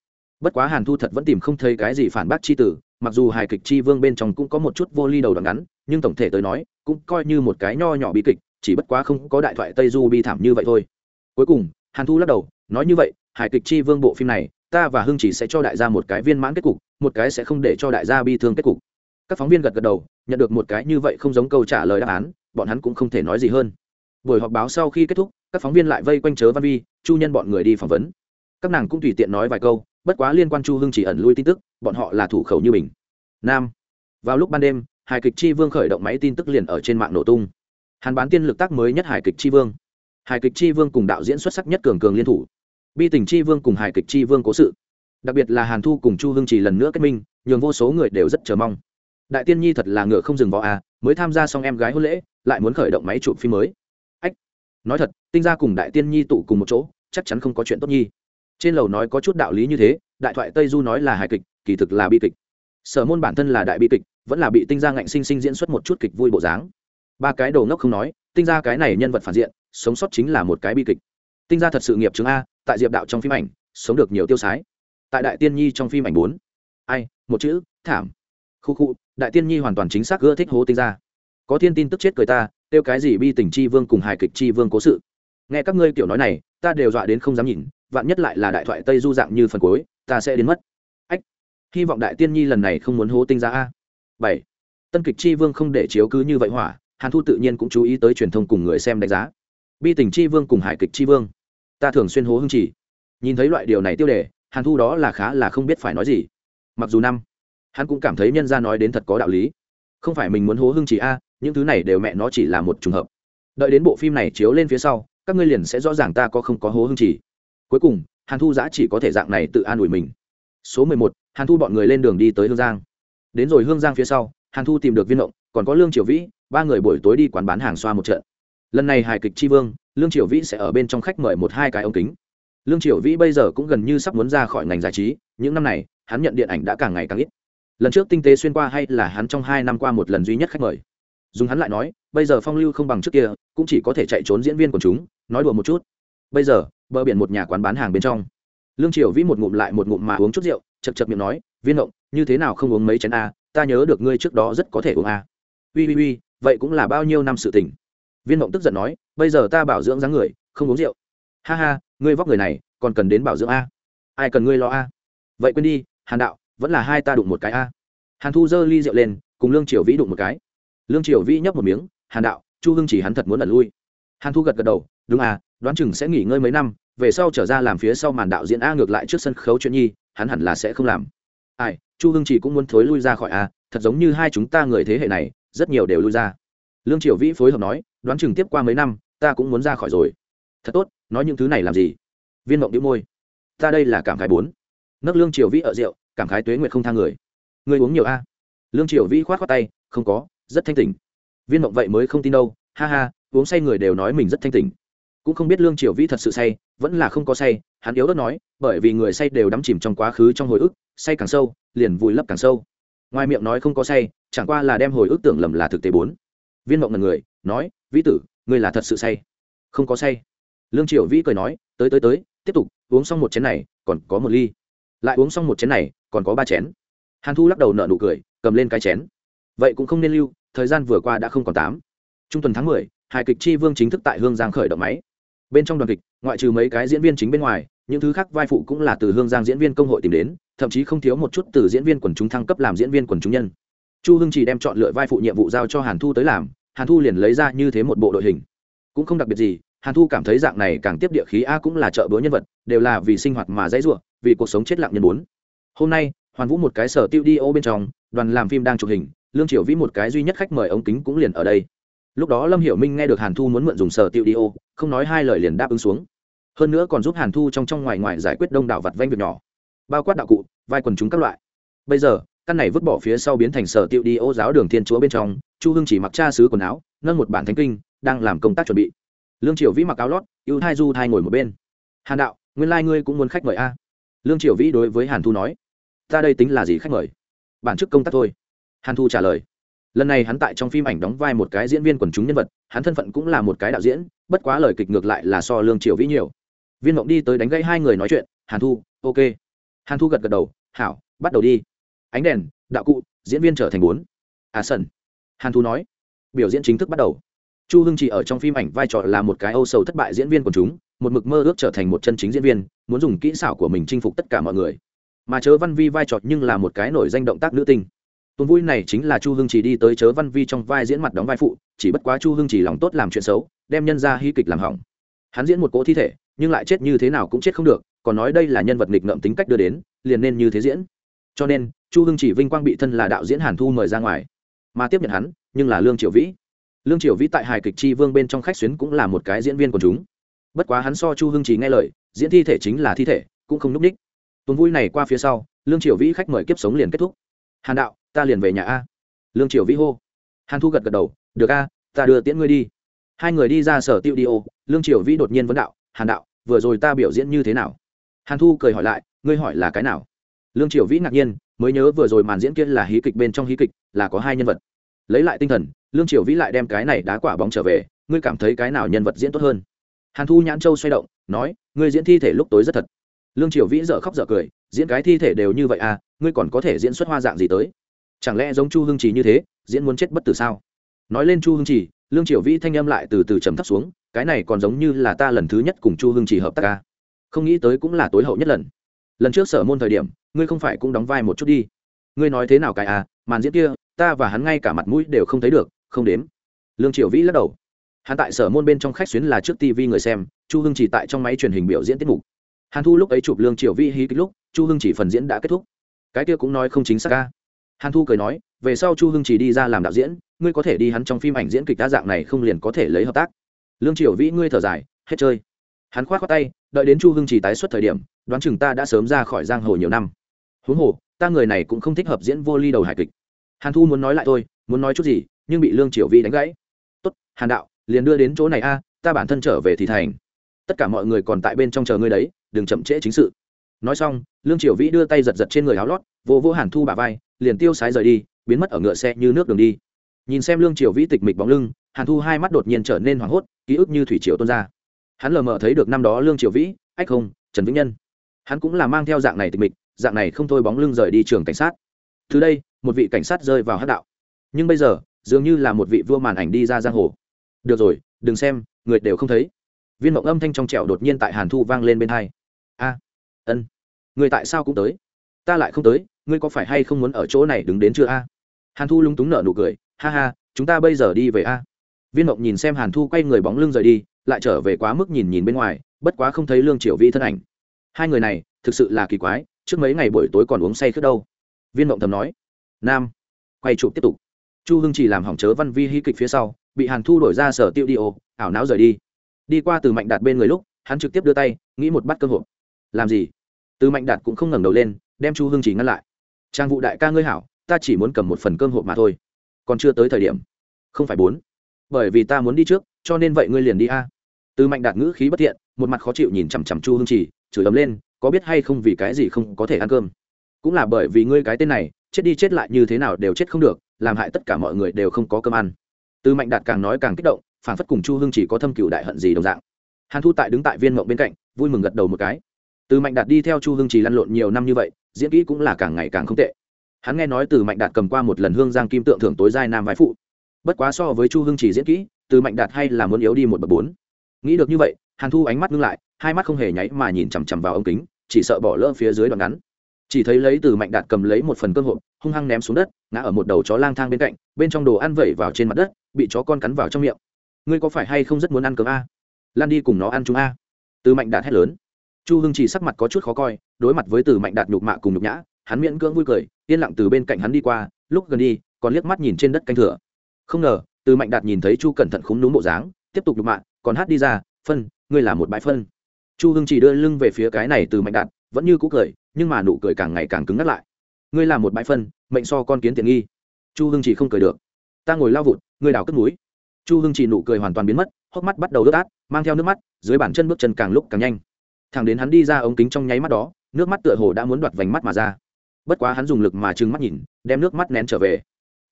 Bất quá hàn thu thật vẫn tìm không thấy cái gì phản bác chi tử mặc dù hài kịch chi vương bên trong cũng có một chút vô ly đầu đoạn ngắn, nhưng tổng thể tới nói, cũng coi như một cái nho nhỏ bi kịch, chỉ bất quá không có đại thoại tây du bi thảm như vậy thôi. Cuối cùng, hàn thu lắc đầu nói như vậy, hài kịch chi vương bộ phim này, ta và hưng chỉ sẽ cho đại gia một cái viên mãn kết cục, một cái sẽ không để cho đại gia bi thương kết cục. Các phóng viên gật gật đầu, nhận được một cái như vậy không giống câu trả lời đáp án, bọn hắn cũng không thể nói gì hơn. Buổi họp báo sau khi kết thúc, các phóng viên lại vây quanh chớ văn vi, chu nhân bọn người đi phỏng vấn. Các nàng cũng tùy tiện nói vài câu, bất quá liên quan chu hưng chỉ ẩn lui tin tức, bọn họ là thủ khẩu như mình. Nam. Vào lúc ban đêm, hài kịch chi vương khởi động máy tin tức liền ở trên mạng nổ tung. Hàn bán tiên lực tác mới nhất hài kịch chi vương. Hài kịch chi vương cùng đạo diễn xuất sắc nhất cường cường liên thủ bi tình chi vương cùng hài kịch chi vương cố sự. Đặc biệt là hàn thu cùng chu Hương chỉ lần nữa kết minh, nhường vô số người đều rất chờ mong. Đại tiên nhi thật là ngựa không dừng võ à mới tham gia xong em gái hôn lễ, lại muốn khởi động máy chụp phim mới. Ách, nói thật, tinh gia cùng đại tiên nhi tụ cùng một chỗ, chắc chắn không có chuyện tốt nhi. Trên lầu nói có chút đạo lý như thế, đại thoại tây du nói là hài kịch, kỳ thực là bi kịch. Sở môn bản thân là đại bi kịch, vẫn là bị tinh gia ngạnh sinh sinh diễn xuất một chút kịch vui bộ dáng. Ba cái đầu ngốc không nói, tinh gia cái này nhân vật phản diện, sống sót chính là một cái bi kịch tinh gia thật sự nghiệp chứng a, tại diệp đạo trong phim ảnh, sống được nhiều tiêu sái. Tại đại tiên nhi trong phim ảnh bốn. Ai, một chữ, thảm. Khu khu, đại tiên nhi hoàn toàn chính xác ưa thích hố tinh gia. Có thiên tin tức chết cười ta tiêu cái gì bi tình chi vương cùng hài kịch chi vương cố sự. Nghe các ngươi kiểu nói này, ta đều dọa đến không dám nhìn, vạn nhất lại là đại thoại tây du dạng như phần cuối, ta sẽ đến mất. Ách, hy vọng đại tiên nhi lần này không muốn hố tinh ra a. Bảy, tân kịch chi vương không để chiếu cứ như vậy hỏa, hàn thu tự nhiên cũng chú ý tới truyền thông cùng người xem đánh giá bi tình chi vương cùng hải kịch chi vương. Ta thường xuyên hố hưng chỉ. Nhìn thấy loại điều này tiêu đề, hàn thu đó là khá là không biết phải nói gì. Mặc dù năm, hắn cũng cảm thấy nhân ra nói đến thật có đạo lý. Không phải mình muốn hố hưng chỉ a, những thứ này đều mẹ nó chỉ là một trùng hợp. Đợi đến bộ phim này chiếu lên phía sau, các ngươi liền sẽ rõ ràng ta có không có hố hưng chỉ. Cuối cùng, hàn thu giã chỉ có thể dạng này tự an ủi mình. Số mười một, hàn thu bọn người lên đường đi tới hương giang. Đến rồi hương giang phía sau, hàn thu tìm được viên động còn có lương triều vĩ, ba người buổi tối đi quán bán hàng xoa một trận lần này hài kịch tri vương, lương triều vĩ sẽ ở bên trong khách mời một hai cái ống kính. Lương triều vĩ bây giờ cũng gần như sắp muốn ra khỏi ngành giải trí, những năm này, hắn nhận điện ảnh đã càng ngày càng ít. Lần trước tinh tế xuyên qua hay là hắn trong hai năm qua một lần duy nhất khách mời? Dùng hắn lại nói, bây giờ phong lưu không bằng trước kia, cũng chỉ có thể chạy trốn diễn viên của chúng, nói đùa một chút. Bây giờ, bờ biển một nhà quán bán hàng bên trong. Lương triều vĩ một ngụm lại một ngụm mà uống chút rượu chật chật miệng nói, viên động như thế nào không uống mấy chén a? Ta nhớ được ngươi trước đó rất có thể uống a. Ui ui ui, vậy cũng là bao nhiêu năm sự tình? Viên Mộng tức giận nói, bây giờ ta bảo dưỡng dáng người, không uống rượu. Ha ha, ngươi vóc người này, còn cần đến bảo dưỡng a? Ai cần ngươi lo a? Vậy quên đi, hàn đạo, vẫn là hai ta đụng một cái a. Hàn thu giơ ly rượu lên, cùng lương triều vĩ đụng một cái. Lương triều vĩ nhấp một miếng, hàn đạo, chu hưng chỉ hắn thật muốn ẩn lui. Hàn thu gật gật đầu, đúng à đoán chừng sẽ nghỉ ngơi mấy năm, về sau trở ra làm phía sau màn đạo diễn a ngược lại trước sân khấu chuyện nhi, hắn hẳn là sẽ không làm. Ai, chu hưng chỉ cũng muốn thối lui ra khỏi a, thật giống như hai chúng ta người thế hệ này, rất nhiều đều lui ra. Lương triều vĩ phối hợp nói đoán chừng tiếp qua mấy năm, ta cũng muốn ra khỏi rồi. Thật tốt, nói những thứ này làm gì? Viên mộng đĩu môi. Ta đây là cảm khái bốn. Nấc lương triều vĩ ở rượu, cảm khái tuế nguyệt không thang người. Người uống nhiều a. Lương triều vĩ khoát khoát tay, không có, rất thanh tỉnh. Viên mộng vậy mới không tin đâu, ha ha, uống say người đều nói mình rất thanh tỉnh. Cũng không biết lương triều vĩ thật sự say, vẫn là không có say, hắn yếu đất nói, bởi vì người say đều đắm chìm trong quá khứ trong hồi ức, say càng sâu, liền vùi lấp càng sâu. Ngoài miệng nói không có say, chẳng qua là đem hồi ức tưởng lầm là thực tế bốn. Viên mộng là người nói, vĩ tử, ngươi là thật sự say? Không có say. Lương triều vĩ cười nói, tới tới tới, tiếp tục, uống xong một chén này, còn có một ly. Lại uống xong một chén này, còn có ba chén. Hàn thu lắc đầu nợ nụ cười, cầm lên cái chén. Vậy cũng không nên lưu, thời gian vừa qua đã không còn tám. Trung tuần tháng mười, hài kịch chi vương chính thức tại hương giang khởi động máy. Bên trong đoàn kịch, ngoại trừ mấy cái diễn viên chính bên ngoài, những thứ khác vai phụ cũng là từ hương giang diễn viên công hội tìm đến, thậm chí không thiếu một chút từ diễn viên quần chúng thăng cấp làm diễn viên quần chúng nhân. Chu hưng chỉ đem chọn lựa vai phụ nhiệm vụ giao cho hàn thu tới làm hàn thu liền lấy ra như thế một bộ đội hình. Cũng không đặc biệt gì, hàn thu cảm thấy dạng này càng tiếp địa khí a cũng là trợ bữa nhân vật, đều là vì sinh hoạt mà dãy ruộng vì cuộc sống chết lặng nhân bốn. Hôm nay, hoàn vũ một cái sở tiêu đi ô bên trong, đoàn làm phim đang chụp hình, lương triều vĩ một cái duy nhất khách mời ống kính cũng liền ở đây. Lúc đó lâm hiểu minh nghe được hàn thu muốn mượn dùng sở tiêu đi ô, không nói hai lời liền đáp ứng xuống. Hơn nữa còn giúp hàn thu trong trong ngoài ngoài giải quyết đông đảo vặt vanh việc nhỏ. Bao quát đạo cụ, vai quần chúng các loại. Bây giờ, căn này vứt bỏ phía sau biến thành sở tiêu đi ô giáo đường thiên chúa bên trong chu hưng chỉ mặc cha sứ quần áo, nâng một bản thánh kinh, đang làm công tác chuẩn bị. Lương triều vĩ mặc áo lót, ưu thai du thai ngồi một bên. Hàn đạo, nguyên lai、like、ngươi cũng muốn khách mời a. Lương triều vĩ đối với hàn thu nói, ta đây tính là gì khách mời? Bản chức công tác thôi. Hàn thu trả lời, lần này hắn tại trong phim ảnh đóng vai một cái diễn viên quần chúng nhân vật, hắn thân phận cũng là một cái đạo diễn, bất quá lời kịch ngược lại là so lương triều vĩ nhiều. Viên mộng đi tới đánh gãy hai người nói chuyện, hàn thu, ok. Hàn thu gật gật đầu, hảo, bắt đầu đi. Ánh đèn, đạo cụ, diễn viên trở thành bốn. À sân hàn thu nói, biểu diễn chính thức bắt đầu. Chu hưng chỉ ở trong phim ảnh vai trò là một cái âu sầu thất bại diễn viên của chúng, một mực mơ ước trở thành một chân chính diễn viên, muốn dùng kỹ xảo của mình chinh phục tất cả mọi người. Mà chớ văn vi vai trò nhưng là một cái nổi danh động tác nữ tinh. Tuần vui này chính là chu hưng chỉ đi tới chớ văn vi trong vai diễn mặt đóng vai phụ, chỉ bất quá chu hưng chỉ lòng tốt làm chuyện xấu, đem nhân ra hy kịch làm hỏng. Hắn diễn một cỗ thi thể, nhưng lại chết như thế nào cũng chết không được, còn nói đây là nhân vật nghịch ngợm tính cách đưa đến, liền nên như thế diễn. Cho nên, chu hưng chỉ vinh quang bị thân là đạo diễn hàn thu mời ra ngoài mà tiếp nhận hắn, nhưng là lương triệu vĩ. Lương triều vĩ tại hài kịch chi vương bên trong khách xuyến cũng là một cái diễn viên của chúng. Bất quá hắn so chu hưng trí nghe lời, diễn thi thể chính là thi thể, cũng không n ú c ních. Tuần vui này qua phía sau, lương triều vĩ khách mời kiếp sống liền kết thúc. Hàn đạo, ta liền về nhà a. Lương triều vĩ hô. Hàn thu gật gật đầu, được a, ta đưa tiễn ngươi đi. Hai người đi ra sở tiêu đi ô, lương triều vĩ đột nhiên vấn đạo, hàn đạo, vừa rồi ta biểu diễn như thế nào? Hàn thu cười hỏi lại, ngươi hỏi là cái nào? Lương triều vĩ ngạc nhiên, mới nhớ vừa rồi màn diễn kia là hí kịch bên trong hí kịch là có hai nhân vật. Lấy lại tinh thần, lương triều vĩ lại đem cái này đá quả bóng trở về, ngươi cảm thấy cái nào nhân vật diễn tốt hơn? Hàn thu nhãn châu xoay động, nói, ngươi diễn thi thể lúc tối rất thật. Lương triều vĩ dở khóc dở cười, diễn cái thi thể đều như vậy à ngươi còn có thể diễn xuất hoa dạng gì tới? Chẳng lẽ giống chu hương trì như thế, diễn muốn chết bất tử sao? Nói lên chu hương trì, lương triều vĩ thanh âm lại từ từ trầm thấp xuống, cái này còn giống như là ta lần thứ nhất cùng chu hương trì hợp tác ca không nghĩ tới cũng là tối hậu nhất lần. Lần trước sở môn thời điểm, ngươi không phải cũng đóng vai một chút đi. Ngươi nói thế nào cái à màn diễn kia, ta và hắn ngay cả mặt mũi đều không thấy được, không đếm. Lương triều vĩ lắc đầu. Hắn tại sở môn bên trong khách xuyến là trước tv người xem, chu hưng chỉ tại trong máy truyền hình biểu diễn tiết mục. Hàn thu lúc ấy chụp lương triều vĩ hí kích lúc, chu hưng chỉ phần diễn đã kết thúc. Cái kia cũng nói không chính xác ca hàn thu cười nói, về sau chu hưng chỉ đi ra làm đạo diễn, ngươi có thể đi hắn trong phim ảnh diễn kịch đa dạng này không liền có thể lấy hợp tác. Lương triều vĩ, ngươi thở dài, hết chơi. Hắn khoát khoát tay, đợi đến chu hưng chỉ tái xuất thời điểm, đoán chừng ta đã sớm ra khỏi giang hồ nhiều năm. Huống hồ ta người này cũng không thích hợp diễn vô ly đầu hài kịch. Hàn thu muốn nói lại thôi, muốn nói chút gì, nhưng bị lương triều vi đánh gãy. Tốt, hàn đạo, liền đưa đến chỗ này a, ta bản thân trở về thì thành. Tất cả mọi người còn tại bên trong chờ ngươi đấy, đừng chậm trễ chính sự. Nói xong, lương triều vĩ đưa tay giật giật trên người áo lót, vô vô hàn thu bà vai, liền tiêu sái rời đi, biến mất ở ngựa xe như nước đường đi. Nhìn xem lương triều vĩ tịch mịch bóng lưng, hàn thu hai mắt đột nhiên trở nên hoảng hốt, ký ức như thủy triều tuôn ra. Hắn lờ mờ thấy được năm đó lương triều vĩ ách không, trần vĩnh nhân. Hắn cũng là mang theo dạng này tịch mịch dạng này không thôi bóng lưng rời đi trường cảnh sát. Từ đây, một vị cảnh sát rơi vào hát đạo. Nhưng bây giờ, dường như là một vị vua màn ảnh đi ra giang hồ. Được rồi, đừng xem, người đều không thấy. Viên mộng âm thanh trong trẻo đột nhiên tại hàn thu vang lên bên hai. A, ân, người tại sao cũng tới? Ta lại không tới, ngươi có phải hay không muốn ở chỗ này đứng đến chưa a? Hàn thu lúng túng nở nụ cười, ha ha, chúng ta bây giờ đi về a. Viên mộng nhìn xem hàn thu quay người bóng lưng rời đi, lại trở về quá mức nhìn nhìn bên ngoài, bất quá không thấy lương triều vi thân ảnh. Hai người này, thực sự là kỳ quái trước mấy ngày buổi tối còn uống say khướt đâu. Viên mộng thầm nói, nam, quay chụp tiếp tục. Chu hưng chỉ làm hỏng chớ văn vi hy kịch phía sau, bị hàn thu đổi ra sở tiêu đi ô, ảo não rời đi. Đi qua từ mạnh đạt bên người lúc, hắn trực tiếp đưa tay, nghĩ một bát cơm hội làm gì? Từ mạnh đạt cũng không ngẩng đầu lên, đem chu hưng chỉ ngăn lại. Trang vụ đại ca ngươi hảo, ta chỉ muốn cầm một phần cơm hộp mà thôi. Còn chưa tới thời điểm. Không phải bốn. Bởi vì ta muốn đi trước, cho nên vậy ngươi liền đi a. Từ mạnh đạt ngữ khí bất thiện, một mặt khó chịu nhìn chằm chằm chu hưng chỉ, chửi ấm lên có biết hay không vì cái gì không có thể ăn cơm? Cũng là bởi vì ngươi cái tên này, chết đi chết lại như thế nào đều chết không được, làm hại tất cả mọi người đều không có cơm ăn. Từ mạnh đạt càng nói càng kích động, phản phất cùng chu hưng chỉ có thâm cựu đại hận gì đồng dạng. Hàn thu tại đứng tại viên mộng bên cạnh, vui mừng gật đầu một cái. Từ mạnh đạt đi theo chu hưng chỉ lăn lộn nhiều năm như vậy, diễn kỹ cũng là càng ngày càng không tệ. Hắn nghe nói từ mạnh đạt cầm qua một lần hương giang kim tượng thưởng tối giai nam vai phụ. Bất quá so với chu hưng chỉ diễn kỹ, từ mạnh đạt hay là muốn yếu đi một bậc bốn. Nghĩ được như vậy, hàn thu ánh mắt ngưng lại hai mắt không hề nháy mà nhìn chằm chằm vào ống kính, chỉ sợ bỏ lỡ phía dưới đoạn ngắn. Chỉ thấy lấy từ mạnh đạt cầm lấy một phần cơm hộp, hung hăng ném xuống đất, ngã ở một đầu chó lang thang bên cạnh, bên trong đồ ăn vẩy vào trên mặt đất, bị chó con cắn vào trong miệng. Ngươi có phải hay không rất muốn ăn cơm a? Lan đi cùng nó ăn chúng a. Từ mạnh đạt hét lớn. Chu hưng chỉ sắc mặt có chút khó coi, đối mặt với từ mạnh đạt nhục mạ cùng nhục nhã, hắn miễn cưỡng vui cười, yên lặng từ bên cạnh hắn đi qua, lúc gần đi, còn liếc mắt nhìn trên đất canh thừa không ngờ, từ mạnh đạt nhìn thấy chu cẩn thận khúng núm bộ dáng, tiếp tục nhục mạ, còn hát đi ra, phân, ngươi là một bãi phân chu hưng chỉ đưa lưng về phía cái này từ mạnh đạt vẫn như cũ cười, nhưng mà nụ cười càng ngày càng cứng ngắt lại. Ngươi là một bãi phân, mệnh so con kiến tiện nghi. Chu hưng chỉ không cười được. Ta ngồi lao vụt, ngươi đào cất núi. Chu hưng chỉ nụ cười hoàn toàn biến mất, hốc mắt bắt đầu ướt át, mang theo nước mắt, dưới bàn chân bước chân càng lúc càng nhanh. Thằng đến hắn đi ra ống kính trong nháy mắt đó, nước mắt tựa hồ đã muốn đoạt vành mắt mà ra. Bất quá hắn dùng lực mà trừng mắt nhìn, đem nước mắt nén trở về.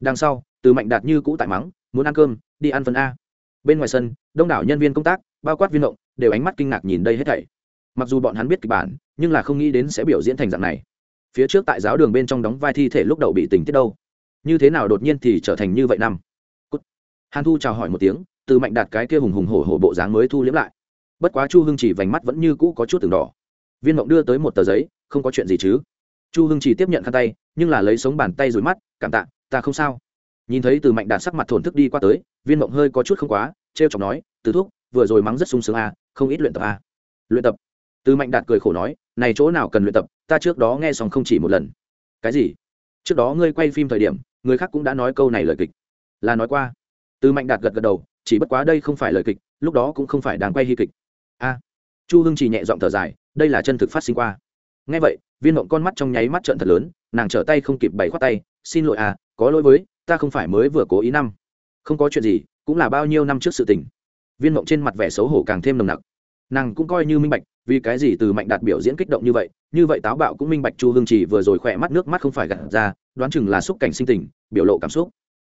Đằng sau, từ mạnh đạt như cũ tại mắng, muốn ăn cơm, đi ăn phần a. Bên ngoài sân, đông đảo nhân viên công tác, bao quát viên động đều ánh mắt kinh ngạc nhìn đây hết thảy. Mặc dù bọn hắn biết kịch bản, nhưng là không nghĩ đến sẽ biểu diễn thành dạng này. Phía trước tại giáo đường bên trong đóng vai thi thể lúc đầu bị tình tiết đâu. Như thế nào đột nhiên thì trở thành như vậy năm? Cút. hàn thu chào hỏi một tiếng, từ mạnh đạt cái kia hùng hùng hổ hổ bộ dáng mới thu liếm lại. Bất quá chu hưng chỉ vành mắt vẫn như cũ có chút từng đỏ. Viên mộng đưa tới một tờ giấy, không có chuyện gì chứ? Chu hưng chỉ tiếp nhận khăn tay, nhưng là lấy sống bàn tay rồi mắt, cảm tạ, ta không sao. Nhìn thấy từ mạnh đạt sắc mặt thổn thức đi qua tới, viên mộng hơi có chút không quá t r e o chọc nói, từ thúc vừa rồi mắng rất sung sướng à, không ít luyện tập à. luyện tập. Từ mạnh đạt cười khổ nói này chỗ nào cần luyện tập ta trước đó nghe xong không chỉ một lần. Cái gì? Trước đó ngươi quay phim thời điểm người khác cũng đã nói câu này lời kịch. Là nói qua. Từ mạnh đạt gật gật đầu chỉ bất quá đây không phải lời kịch lúc đó cũng không phải đang quay hy kịch. A. Chu hưng chỉ nhẹ giọng thở dài đây là chân thực phát sinh qua. Nghe vậy viên mộng con mắt trong nháy mắt trận thật lớn nàng trở tay không kịp bày khoát tay xin lỗi à có lỗi với ta không phải mới vừa cố ý năm. Không có chuyện gì cũng là bao nhiêu năm trước sự tình viên mộng trên mặt vẻ xấu hổ càng thêm nồng nặc. Nàng cũng coi như minh bạch, vì cái gì từ mạnh đạt biểu diễn kích động như vậy như vậy táo bạo cũng minh bạch chu hương chỉ vừa rồi khỏe mắt nước mắt không phải gặt ra, đoán chừng là xúc cảnh sinh tình, biểu lộ cảm xúc.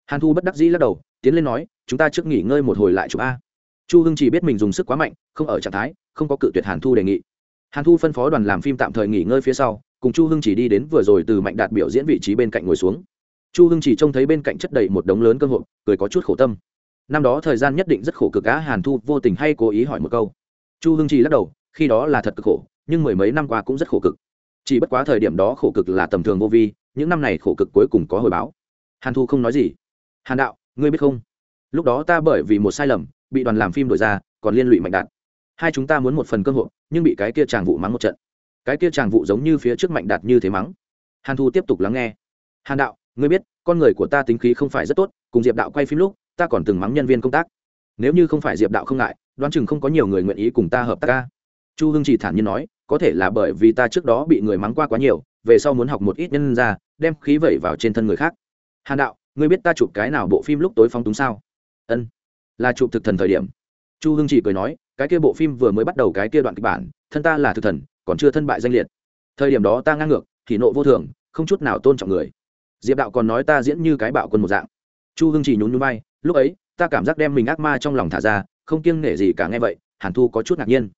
Hàn thu bất đắc dĩ lắc đầu, tiến lên nói, chúng ta trước nghỉ ngơi một hồi lại chụp a. Chu hưng chỉ biết mình dùng sức quá mạnh, không ở trạng thái, không có cự tuyệt hàn thu đề nghị. Hàn thu phân phó đoàn làm phim tạm thời nghỉ ngơi phía sau, cùng chu hưng chỉ đi đến vừa rồi từ mạnh đạt biểu diễn vị trí bên cạnh ngồi xuống. Chu hưng chỉ trông thấy bên cạnh chất đầy một đống lớn cơ hội cười có chút khổ tâm năm đó thời gian nhất định rất khổ cực á, hàn thu vô tình hay cố ý hỏi một câu. Chu hưng trì lắc đầu, khi đó là thật cực khổ, nhưng mười mấy năm qua cũng rất khổ cực. Chỉ bất quá thời điểm đó khổ cực là tầm thường vô vi, những năm này khổ cực cuối cùng có hồi báo. Hàn thu không nói gì. Hàn đạo, ngươi biết không? Lúc đó ta bởi vì một sai lầm, bị đoàn làm phim đổi ra, còn liên lụy mạnh đạt. Hai chúng ta muốn một phần cơ hội, nhưng bị cái kia chàng vụ mắng một trận. Cái kia chàng vụ giống như phía trước mạnh đạt như thế mắng. Hàn thu tiếp tục lắng nghe. Hàn đạo, ngươi biết, con người của ta tính khí không phải rất tốt, cùng diệp đạo quay phim lúc ta còn từng mắng nhân viên công tác. Nếu như không phải diệp đạo không ngại, đoán chừng không có nhiều người nguyện ý cùng ta hợp tác ca chu hưng chỉ thản nhiên nói, có thể là bởi vì ta trước đó bị người mắng qua quá nhiều, về sau muốn học một ít nhân ra, đem khí vẩy vào trên thân người khác. Hàn đạo, ngươi biết ta chụp cái nào bộ phim lúc tối phong túng sao? Ân, là chụp thực thần thời điểm. Chu hưng chỉ cười nói, cái kia bộ phim vừa mới bắt đầu cái kia đoạn kịch bản, thân ta là thực thần, còn chưa thân bại danh liệt. Thời điểm đó ta ngang ngược, thì nộ vô thường, không chút nào tôn trọng người. Diệp đạo còn nói ta diễn như cái bạo quân một dạng. Chu hưng chỉ nhún nhún bay lúc ấy, ta cảm giác đem mình ác ma trong lòng thả ra, không kiêng nể gì cả nghe vậy, hàn thu có chút ngạc nhiên.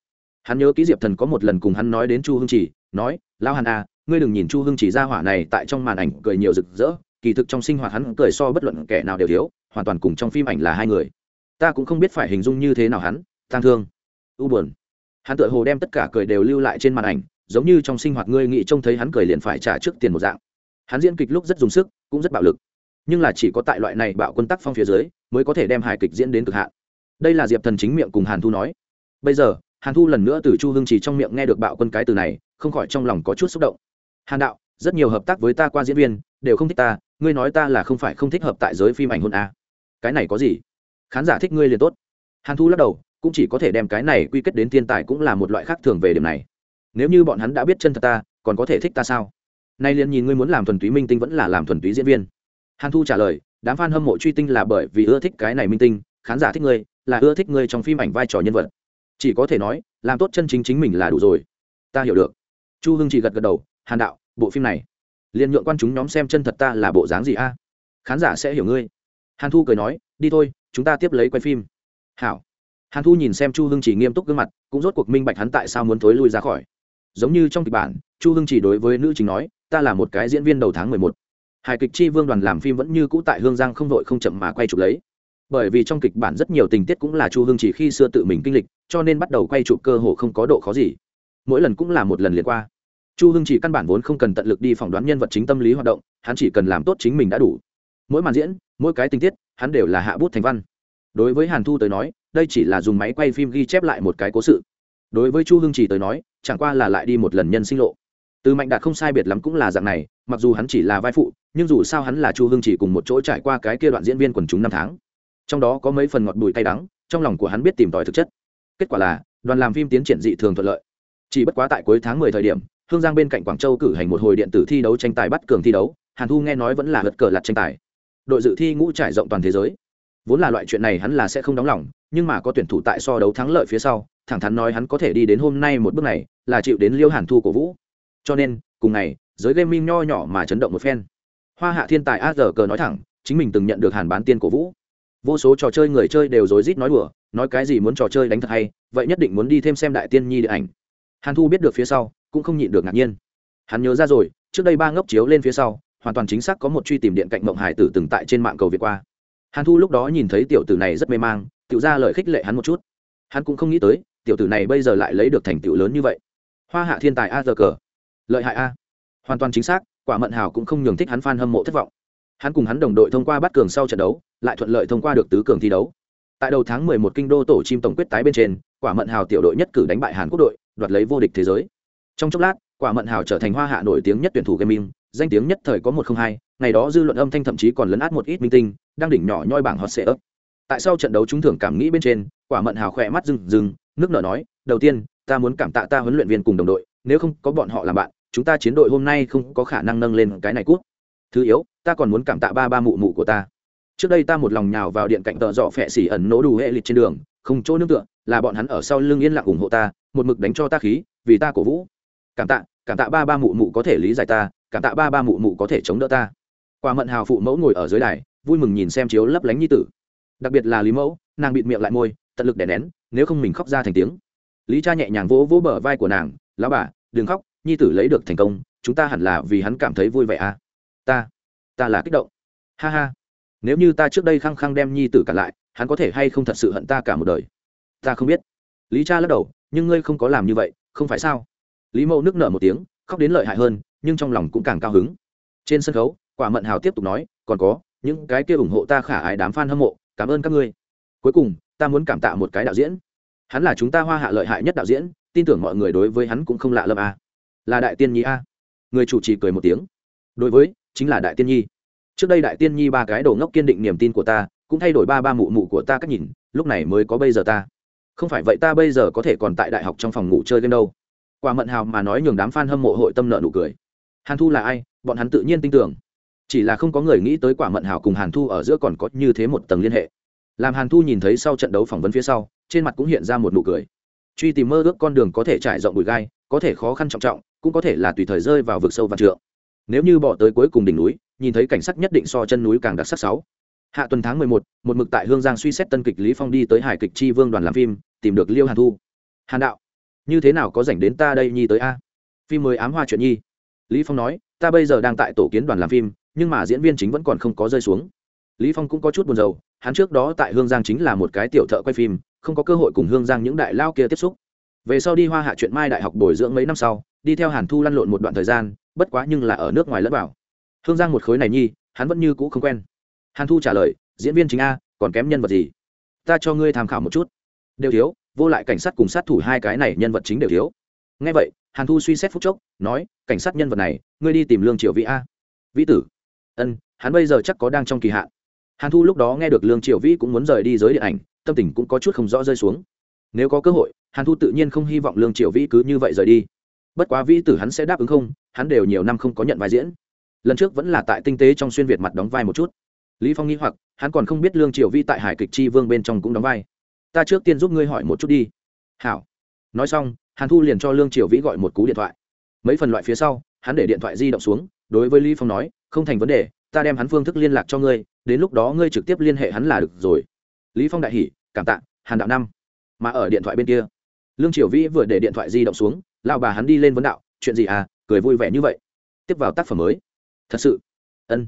Hắn nhớ ký diệp thần có một lần cùng hắn nói đến chu hưng chỉ nói lao hàn à ngươi đừng nhìn chu hưng chỉ ra hỏa này tại trong màn ảnh cười nhiều rực rỡ, kỳ thực trong sinh hoạt hắn cười so bất luận kẻ nào đều thiếu, hoàn toàn cùng trong phim ảnh là hai người. Ta cũng không biết phải hình dung như thế nào hắn, tang thương, u buồn. Hắn tựa hồ đem tất cả cười đều lưu lại trên màn ảnh, giống như trong sinh hoạt ngươi nghĩ trông thấy hắn cười liền phải trả trước tiền một dạng. Hắn diễn kịch lúc rất dùng sức, cũng rất bạo lực nhưng là chỉ có tại loại này bạo quân tắc phong phía dưới mới có thể đem hài kịch diễn đến cực hạn. Đây là diệp thần chính miệng cùng hàn thu nói. Bây giờ, hàn thu lần nữa từ chu hương trì trong miệng nghe được bạo quân cái từ này, không khỏi trong lòng có chút xúc động. Hàn đạo, rất nhiều hợp tác với ta qua diễn viên, đều không thích ta, ngươi nói ta là không phải không thích hợp tại giới phim ảnh hôn a cái này có gì? Khán giả thích ngươi liền tốt. Hàn thu lắc đầu, cũng chỉ có thể đem cái này quy kết đến thiên tài cũng là một loại khác thường về điểm này. Nếu như bọn hắn đã biết chân thật ta, còn có thể thích ta sao? Nay liền nhìn ngươi muốn làm thuần túy minh tinh vẫn là làm thuần túy diễn viên hàn thu trả lời, đám f a n hâm mộ truy tinh là bởi vì ưa thích cái này minh tinh, khán giả thích ngươi, là ưa thích ngươi trong phim ảnh vai trò nhân vật. Chỉ có thể nói, làm tốt chân chính chính mình là đủ rồi. Ta hiểu được. Chu hưng chỉ gật gật đầu, hàn đạo, bộ phim này, liền nhượng quan chúng nhóm xem chân thật ta là bộ dáng gì a? Khán giả sẽ hiểu ngươi. Hàn thu cười nói, đi thôi, chúng ta tiếp lấy quay phim. Hảo. Hàn thu nhìn xem chu hưng chỉ nghiêm túc gương mặt, cũng rốt cuộc minh bạch hắn tại sao muốn thối lui ra khỏi. Giống như trong kịch bản, chu hưng chỉ đối với nữ chính nói, ta là một cái diễn viên đầu tháng mười một hài kịch chi vương đoàn làm phim vẫn như cũ tại hương giang không vội không chậm mà quay chụp lấy. Bởi vì trong kịch bản rất nhiều tình tiết cũng là chu hưng chỉ khi xưa tự mình kinh lịch, cho nên bắt đầu quay chụp cơ hồ không có độ khó gì. Mỗi lần cũng là một lần liền qua. Chu hưng chỉ căn bản vốn không cần tận lực đi phỏng đoán nhân vật chính tâm lý hoạt động, hắn chỉ cần làm tốt chính mình đã đủ. Mỗi màn diễn, mỗi cái tình tiết, hắn đều là hạ bút thành văn. Đối với hàn thu tới nói, đây chỉ là dùng máy quay phim ghi chép lại một cái cố sự. Đối với chu hưng chỉ tới nói, chẳng qua là lại đi một lần nhân sinh lộ từ mạnh đạt không sai biệt lắm cũng là dạng này, mặc dù hắn chỉ là vai phụ, nhưng dù sao hắn là chu hưng chỉ cùng một chỗ trải qua cái kia đoạn diễn viên quần chúng năm tháng. Trong đó có mấy phần ngọt bùi cay đắng, trong lòng của hắn biết tìm tòi thực chất. Kết quả là, đoàn làm phim tiến triển dị thường thuận lợi. Chỉ bất quá tại cuối tháng mười thời điểm, hương giang bên cạnh quảng châu cử hành một hồi điện tử thi đấu tranh tài bắt cường thi đấu, hàn thu nghe nói vẫn là hất cờ lặt tranh tài. Đội dự thi ngũ trải rộng toàn thế giới. Vốn là loại chuyện này hắn là sẽ không đóng lòng, nhưng mà có tuyển thủ tại so đấu thắng lợi phía sau, thẳng thắn nói hắn có thể đi đến hôm nay một bước này, là chịu đến liêu hàn thu cổ vũ cho nên, cùng ngày, giới gaming nho nhỏ mà chấn động một phen. Hoa hạ thiên tài a giờ cờ nói thẳng, chính mình từng nhận được hàn bán tiên cổ vũ. Vô số trò chơi người chơi đều rối rít nói đùa, nói cái gì muốn trò chơi đánh thật hay, vậy nhất định muốn đi thêm xem đại tiên nhi điện ảnh. Hàn thu biết được phía sau, cũng không nhịn được ngạc nhiên. Hắn nhớ ra rồi, trước đây ba ngốc chiếu lên phía sau, hoàn toàn chính xác có một truy tìm điện cạnh mộng hải tử từng tại trên mạng cầu việt qua. Hàn thu lúc đó nhìn thấy tiểu tử này rất mê mang tự ra lời khích lệ hắn một chút. Hắn cũng không nghĩ tới, tiểu tử này bây giờ lại lấy được thành tựu lớn như vậy. Hoa hạ thiên tài a giờ cờ lợi hại a. Hoàn toàn chính xác, quả mận hào cũng không nhường thích hắn f a n hâm mộ thất vọng. Hắn cùng hắn đồng đội thông qua bắt cường sau trận đấu, lại thuận lợi thông qua được tứ cường thi đấu. Tại đầu tháng 11 kinh đô tổ chim tổng quyết tái bên trên, quả mận hào tiểu đội nhất cử đánh bại hàn quốc đội, đoạt lấy vô địch thế giới. Trong chốc lát, quả mận hào trở thành hoa hạ nổi tiếng nhất tuyển thủ gaming, danh tiếng nhất thời có một không hai, ngày đó dư luận âm thanh thậm chí còn lấn át một ít minh tinh, đang đỉnh nhỏ nhoi bảng hot sệ ấp tại sau trận đấu chúng thưởng cảm nghĩ bên trên, quả mận hào khỏe mắt rừng rừng nước nở nói, đầu tiên, ta muốn cảm tạ ta huấn luyện viên cùng đồng đội nếu không có bọn họ làm bạn, chúng ta chiến đội hôm nay không có khả năng nâng lên cái này cút. Thứ yếu, ta còn muốn cảm tạ ba ba mụ mụ của ta. Trước đây ta một lòng nhào vào điện cạnh tợ dọ phẹ xỉ ẩn nổ đủ hệ lịch trên đường, không chỗ nương tựa, là bọn hắn ở sau lưng yên lặng ủng hộ ta, một mực đánh cho ta khí, vì ta cổ vũ. Cảm tạ cảm tạ ba ba mụ mụ có thể lý giải ta, cảm tạ ba ba mụ mụ có thể chống đỡ ta. Quả mận hào phụ mẫu ngồi ở dưới đài, vui mừng nhìn xem chiếu lấp lánh nhi tử. Đặc biệt là lý mẫu, nàng bịt miệng lại môi, tận lực đè nén, nếu không mình khóc ra thành tiếng. Lý cha nhẹ nhàng vỗ vỗ bờ vai của nàng lão bà, đừng khóc, nhi tử lấy được thành công, chúng ta hẳn là vì hắn cảm thấy vui vẻ à? Ta ta là kích động. Ha ha. Nếu như ta trước đây khăng khăng đem nhi tử cả lại, hắn có thể hay không thật sự hận ta cả một đời? Ta không biết. Lý cha lắc đầu, nhưng ngươi không có làm như vậy, không phải sao? Lý mẫu nước nở một tiếng, khóc đến lợi hại hơn, nhưng trong lòng cũng càng cao hứng. Trên sân khấu, quả mận hào tiếp tục nói, còn có, những cái kia ủng hộ ta khả ái đám f a n hâm mộ, cảm ơn các ngươi. Cuối cùng, ta muốn cảm tạ một cái đạo diễn. Hắn là chúng ta hoa hạ lợi hại nhất đạo diễn tin tưởng mọi người đối với hắn cũng không lạ lâm a. Là đại tiên nhi a. Người chủ trì cười một tiếng. Đối với, chính là đại tiên nhi. Trước đây đại tiên nhi ba cái đầu ngốc kiên định niềm tin của ta, cũng thay đổi ba ba mụ mụ của ta cách nhìn, lúc này mới có bây giờ ta. Không phải vậy ta bây giờ có thể còn tại đại học trong phòng ngủ chơi game đâu. Quả mận hào mà nói nhường đám f a n hâm mộ hội tâm nợ nụ cười. Hàn thu là ai? Bọn hắn tự nhiên tin tưởng. Chỉ là không có người nghĩ tới quả mận hào cùng hàn thu ở giữa còn có như thế một tầng liên hệ. Làm hàn thu nhìn thấy sau trận đấu phỏng vấn phía sau, trên mặt cũng hiện ra một nụ cười truy tìm mơ ước con đường có thể trải rộng bụi gai, có thể khó khăn trọng trọng, cũng có thể là tùy thời rơi vào vực sâu và trượng. Nếu như bỏ tới cuối cùng đỉnh núi, nhìn thấy cảnh sắc nhất định so chân núi càng đặc sắc sáu. Hạ tuần tháng mười một một mực tại hương giang suy xét tân kịch lý phong đi tới hải kịch chi vương đoàn làm phim, tìm được liêu hàn thu. Hàn đạo, như thế nào có dành đến ta đây nhi tới a? Phim mới ám hoa chuyện nhi. Lý phong nói, ta bây giờ đang tại tổ kiến đoàn làm phim, nhưng mà diễn viên chính vẫn còn không có rơi xuống. Lý phong cũng có chút buồn rầu, hắn trước đó tại hương giang chính là một cái tiểu thợ quay phim không có cơ hội cùng hương giang những đại lao kia tiếp xúc. Về sau đi hoa hạ chuyện mai đại học bồi dưỡng mấy năm sau, đi theo hàn thu lăn lộn một đoạn thời gian, bất quá nhưng là ở nước ngoài lẫn vào. Hương giang một khối này nhi, hắn vẫn như cũ không quen. Hàn thu trả lời, diễn viên chính a, còn kém nhân vật gì? Ta cho ngươi tham khảo một chút. Đều thiếu, vô lại cảnh sát cùng sát thủ hai cái này nhân vật chính đều thiếu. Ngay vậy, hàn thu suy xét phúc chốc, nói, cảnh sát nhân vật này, ngươi đi tìm lương triều vĩ a. Vĩ tử. Ân, hắn bây giờ chắc có đang trong kỳ hạn. Hàn thu lúc đó nghe được lương triều vĩ cũng muốn rời đi giới điện ảnh tâm tình cũng có chút không rõ rơi xuống. Nếu có cơ hội, hàn thu tự nhiên không hy vọng lương triều vĩ cứ như vậy rời đi. Bất quá vĩ tử hắn sẽ đáp ứng không, hắn đều nhiều năm không có nhận vai diễn. Lần trước vẫn là tại tinh tế trong xuyên việt mặt đóng vai một chút. Lý phong nghĩ hoặc, hắn còn không biết lương triều vĩ tại hải kịch chi vương bên trong cũng đóng vai. Ta trước tiên giúp ngươi hỏi một chút đi. Hảo. Nói xong, hàn thu liền cho lương triều vĩ gọi một cú điện thoại. Mấy phần loại phía sau, hắn để điện thoại di động xuống, đối với lý phong nói, không thành vấn đề, ta đem hắn phương thức liên lạc cho ngươi, đến lúc đó ngươi trực tiếp liên hệ hắn là được rồi lý phong đại hỉ, cảm tạ, hàn đạo năm. Mà ở điện thoại bên kia, lương triều vĩ vừa để điện thoại di động xuống, lao bà hắn đi lên vấn đạo, chuyện gì à cười vui vẻ như vậy? Tiếp vào tác phẩm mới. Thật sự, ân,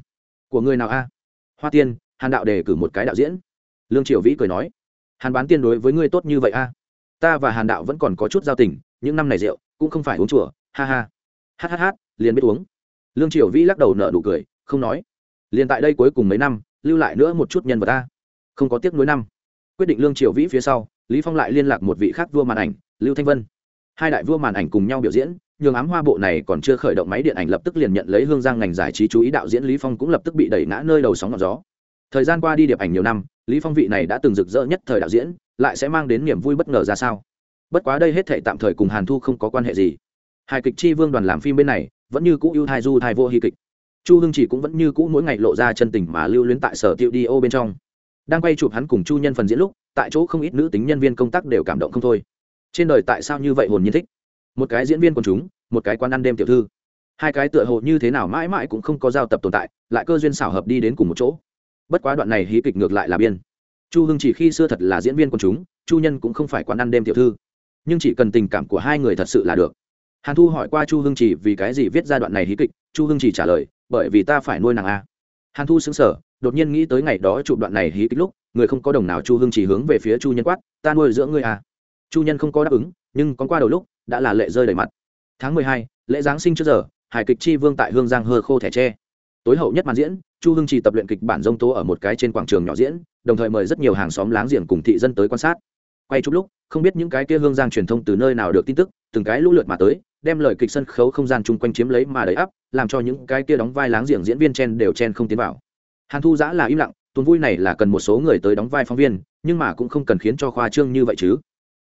của người nào a? Hoa tiên, hàn đạo đề cử một cái đạo diễn. Lương triều vĩ cười nói, hàn bán tiên đối với ngươi tốt như vậy a? Ta và hàn đạo vẫn còn có chút giao tình, những năm này rượu cũng không phải uống chùa, ha ha. Hhh liền biết uống. Lương triều vĩ lắc đầu nở nụ cười, không nói, liền tại đây cuối cùng mấy năm, lưu lại nữa một chút nhân vật ta không có tiếc nuối năm. Quyết định lương triều vĩ phía sau, lý phong lại liên lạc một vị khác vua màn ảnh, lưu thanh vân. Hai đại vua màn ảnh cùng nhau biểu diễn, nhường ám hoa bộ này còn chưa khởi động máy điện ảnh lập tức liền nhận lấy hương giang ngành giải trí chú ý đạo diễn lý phong cũng lập tức bị đẩy ngã nơi đầu sóng ngọn gió. Thời gian qua đi điệp ảnh nhiều năm, lý phong vị này đã từng rực rỡ nhất thời đạo diễn, lại sẽ mang đến niềm vui bất ngờ ra sao? Bất quá đây hết thảy tạm thời cùng hàn thu không có quan hệ gì. Hài kịch chi vương đoàn làm phim bên này, vẫn như cũ ưu thai du thai vô hy kịch. Chu hương chỉ cũng vẫn như cũ mỗi ngày lộ ra chân tình mà lưu luyến tại sở tiêu đi ô bên trong đang quay chụp hắn cùng chu nhân phần diễn lúc, tại chỗ không ít nữ tính nhân viên công tác đều cảm động không thôi. Trên đời tại sao như vậy hồn nhiên thích? Một cái diễn viên quần chúng, một cái quán ăn đêm tiểu thư. Hai cái tựa hồ như thế nào mãi mãi cũng không có giao tập tồn tại, lại cơ duyên xảo hợp đi đến cùng một chỗ. Bất quá đoạn này hí kịch ngược lại là biên. Chu hưng chỉ khi xưa thật là diễn viên quần chúng, chu nhân cũng không phải quán ăn đêm tiểu thư. Nhưng chỉ cần tình cảm của hai người thật sự là được. Hàn thu hỏi qua chu hưng chỉ vì cái gì viết ra đoạn này hí kịch, chu hưng chỉ trả lời, bởi vì ta phải nuôi nàng a hàn thu xứng sở đột nhiên nghĩ tới ngày đó chụp đoạn này hí kịch lúc, người không có đồng nào chu hưng chỉ hướng về phía chu nhân quát, ta nuôi dưỡng ngươi à? chu nhân không có đáp ứng, nhưng con qua đầu lúc, đã là lệ rơi đầy mặt. Tháng mười hai, lễ giáng sinh trước giờ hải kịch chi vương tại hương giang hơ khô thẻ tre. Tối hậu nhất màn diễn, chu hưng chỉ tập luyện kịch bản dông tố ở một cái trên quảng trường nhỏ diễn, đồng thời mời rất nhiều hàng xóm láng giềng cùng thị dân tới quan sát. Quay chụp lúc, không biết những cái kia hương giang truyền thông từ nơi nào được tin tức, từng cái lũ lượt mà tới đem lời kịch sân khấu không gian chung quanh chiếm lấy mà đầy ắp làm cho những cái kia đóng vai láng giềng diễn viên chen đều chen không tiến vào. Hàn thu giã là im lặng, tuần vui này là cần một số người tới đóng vai phóng viên, nhưng mà cũng không cần khiến cho khoa trương như vậy chứ.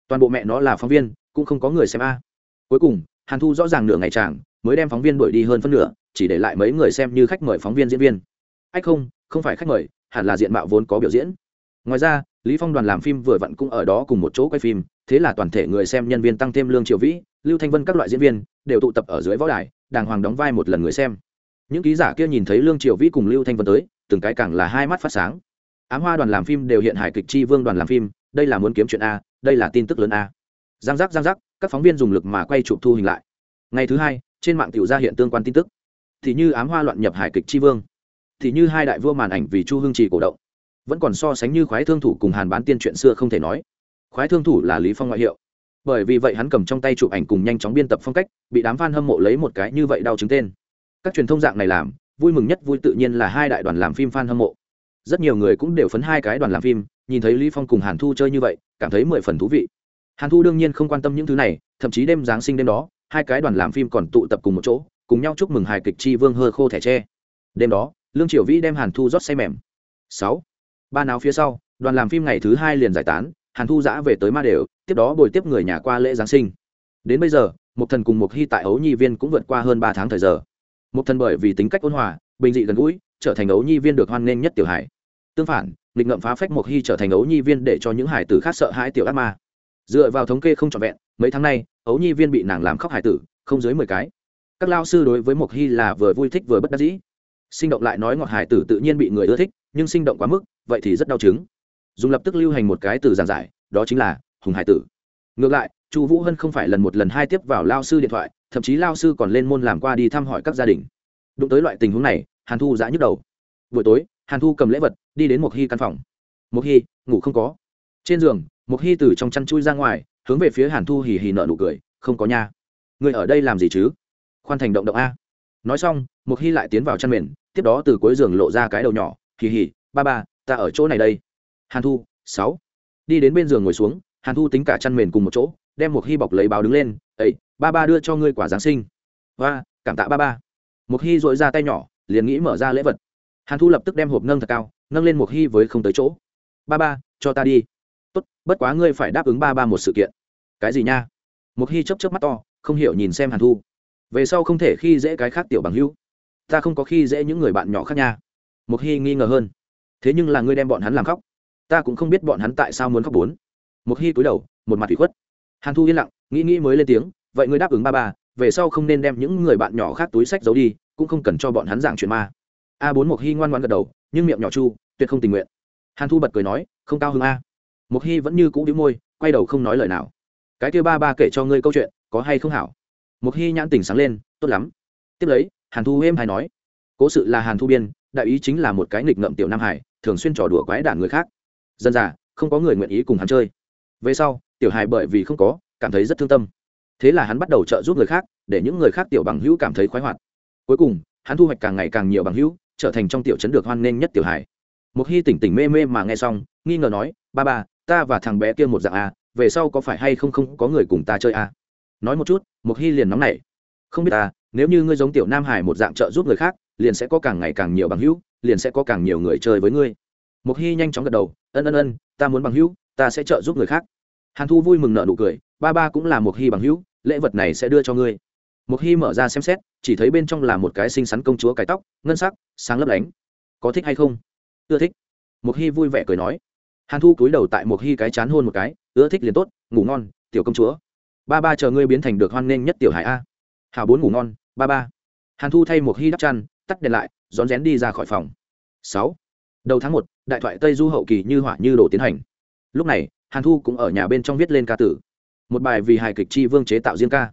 Toàn bộ mẹ nó là phóng viên, cũng không có người xem a. Cuối cùng, hàn thu rõ ràng nửa ngày chàng, mới đem phóng viên đuổi đi hơn phân nửa, chỉ để lại mấy người xem như khách mời phóng viên diễn viên. Ách không không phải khách mời, hẳn là diện mạo vốn có biểu diễn. Ngoài ra, lý phong đoàn làm phim vừa vặn cũng ở đó cùng một chỗ quay phim, thế là toàn thể người xem nhân viên tăng thêm lương triều vĩ lưu thanh vân các loại diễn viên đều tụ tập ở dưới võ đài, đàng hoàng đóng vai một lần người xem. Những ký giả kia nhìn thấy lương triều vĩ cùng lưu thanh vân tới, từng cái càng là hai mắt phát sáng. Ám hoa đoàn làm phim đều hiện hải kịch chi vương đoàn làm phim, đây là muốn kiếm chuyện a, đây là tin tức lớn a. Giang giác giang giác, các phóng viên dùng lực mà quay chụp thu hình lại. Ngày thứ hai, trên mạng tiểu ra hiện tương quan tin tức. Thì như ám hoa loạn nhập hải kịch chi vương, thì như hai đại vua màn ảnh vì chu hương trì cổ động. Vẫn còn so sánh như khoái thương thủ cùng hàn bán tiên chuyện xưa không thể nói. Khoái thương thủ là lý phong ngoại hiệu bởi vì vậy hắn cầm trong tay chụp ảnh cùng nhanh chóng biên tập phong cách, bị đám fan hâm mộ lấy một cái như vậy đau chứng tên. Các truyền thông dạng này làm, vui mừng nhất vui tự nhiên là hai đại đoàn làm phim fan hâm mộ. Rất nhiều người cũng đều phấn hai cái đoàn làm phim, nhìn thấy lý phong cùng hàn thu chơi như vậy, cảm thấy mười phần thú vị. Hàn thu đương nhiên không quan tâm những thứ này, thậm chí đêm giáng sinh đêm đó, hai cái đoàn làm phim còn tụ tập cùng một chỗ, cùng nhau chúc mừng hài kịch chi vương hơ khô thẻ tre. Đêm đó, lương triều vĩ đem hàn thu rót say mềm. Sáu, ba nào phía sau, đoàn làm phim ngày thứ hai liền giải tán, hàn thu giã về tới ma đều tiếp đó bồi tiếp người nhà qua lễ giáng sinh. Đến bây giờ một thần cùng một hy tại ấu nhi viên cũng vượt qua hơn ba tháng thời giờ. Một thần bởi vì tính cách ôn hòa, bình dị gần gũi, trở thành ấu nhi viên được hoan nghênh nhất tiểu hải tương phản, nghịch ngậm phá phách một hy trở thành ấu nhi viên để cho những hải tử khác sợ hãi tiểu ác ma. Dựa vào thống kê không trọn vẹn, mấy tháng nay, ấu nhi viên bị nàng làm khóc hải tử, không dưới mười cái. Các lao sư đối với một hy là vừa vui thích vừa bất đắc dĩ. Sinh động lại nói ngọt hải tử tự nhiên bị người ưa thích, nhưng sinh động quá mức, vậy thì rất đau chứng. Dùng lập tức lưu hành một cái từ giản giải, đó chính là hùng hải tử. Ngược lại, chu vũ hân không phải lần một lần hai tiếp vào lao sư điện thoại, thậm chí lao sư còn lên môn làm qua đi thăm hỏi các gia đình. Đụng tới loại tình huống này, hàn thu giã nhức đầu. Buổi tối, hàn thu cầm lễ vật, đi đến một hy căn phòng. Một hy, ngủ không có? Trên giường một hy từ trong chăn chui ra ngoài, hướng về phía hàn thu hì hì nợ nụ cười, không có nha. Người ở đây làm gì chứ? Khoan thành động động a. Nói xong một hy lại tiến vào chăn mền, tiếp đó từ cuối giường lộ ra cái đầu nhỏ, hì hì, ba ba, ta ở chỗ này đây. Hàn thu, sáu. Đi đến bên giường ngồi xuống hàn thu tính cả chăn mền cùng một chỗ, đem một hy bọc lấy báo đứng lên ấy ba ba đưa cho ngươi quả giáng sinh. Và cảm tạ ba ba. Một hy dội ra tay nhỏ, liền nghĩ mở ra lễ vật. Hàn thu lập tức đem hộp nâng thật cao, nâng lên một hy với không tới chỗ. Ba ba, cho ta đi. Tốt, bất quá ngươi phải đáp ứng ba ba một sự kiện. Cái gì nha? Một hy chấp chấp mắt to, không hiểu nhìn xem hàn thu. Về sau không thể khi dễ cái khác tiểu bằng hữu. Ta không có khi dễ những người bạn nhỏ khác nha. Một hy nghi ngờ hơn. Thế nhưng là ngươi đem bọn hắn làm khóc. Ta cũng không biết bọn hắn tại sao muốn khóc bốn một hy cúi đầu, một mặt ủy khuất. Hàn thu yên lặng, nghĩ nghĩ mới lên tiếng, vậy ngươi đáp ứng ba ba, về sau không nên đem những người bạn nhỏ khác túi sách giấu đi, cũng không cần cho bọn hắn giảng chuyện ma. A bốn một hy ngoan ngoan gật đầu, nhưng miệng nhỏ chu, tuyệt không tình nguyện. Hàn thu bật cười nói, không cao hơn a. Một hy vẫn như cũ đĩu môi, quay đầu không nói lời nào. Cái kia ba ba kể cho ngươi câu chuyện, có hay không hảo? Một hy nhãn tỉnh sáng lên, tốt lắm. Tiếp lấy, hàn thu êm hay nói, cố sự là hàn thu biên, đại ý chính là một cái nghịch ngợm tiểu nam hải, thường xuyên trò đùa quái đản người khác. Dân già, không có người nguyện ý cùng hắn chơi về sau, tiểu hài bởi vì không có, cảm thấy rất thương tâm. Thế là hắn bắt đầu trợ giúp người khác, để những người khác tiểu bằng hữu cảm thấy khoái hoạt. Cuối cùng, hắn thu hoạch càng ngày càng nhiều bằng hữu, trở thành trong tiểu chấn được hoan nghênh nhất tiểu hài. Một khi tỉnh tỉnh mê mê mà nghe xong, nghi ngờ nói, ba ba, ta và thằng bé kia một dạng a về sau có phải hay không không có người cùng ta chơi a nói một chút một hy liền nóng nảy. Không biết ta, nếu như ngươi giống tiểu nam hải một dạng trợ giúp người khác, liền sẽ có càng ngày càng nhiều bằng hữu, liền sẽ có càng nhiều người chơi với ngươi. Một hy nhanh chóng gật đầu, ân ân ân, ta muốn bằng hữu ta sẽ trợ giúp người khác. Hàn thu vui mừng nợ nụ cười, ba ba cũng là một hy bằng hữu, lễ vật này sẽ đưa cho ngươi. Một hy mở ra xem xét, chỉ thấy bên trong là một cái xinh xắn công chúa cái tóc, ngân sắc, sáng lấp lánh. Có thích hay không? Ưa thích. Một hy vui vẻ cười nói. Hàn thu cúi đầu tại một hy cái chán hôn một cái, ưa thích liền tốt, ngủ ngon, tiểu công chúa. Ba ba chờ ngươi biến thành được hoan nghênh nhất tiểu hải a. Hào bốn ngủ ngon, ba ba. Hàn thu thay một hy đắp chăn, tắt đèn lại, rón rén đi ra khỏi phòng. Sáu. Đầu tháng một, đại thoại tây du hậu kỳ như hỏa như đồ tiến hành lúc này, hàn thu cũng ở nhà bên trong viết lên ca tử. Một bài vì hài kịch chi vương chế tạo riêng ca.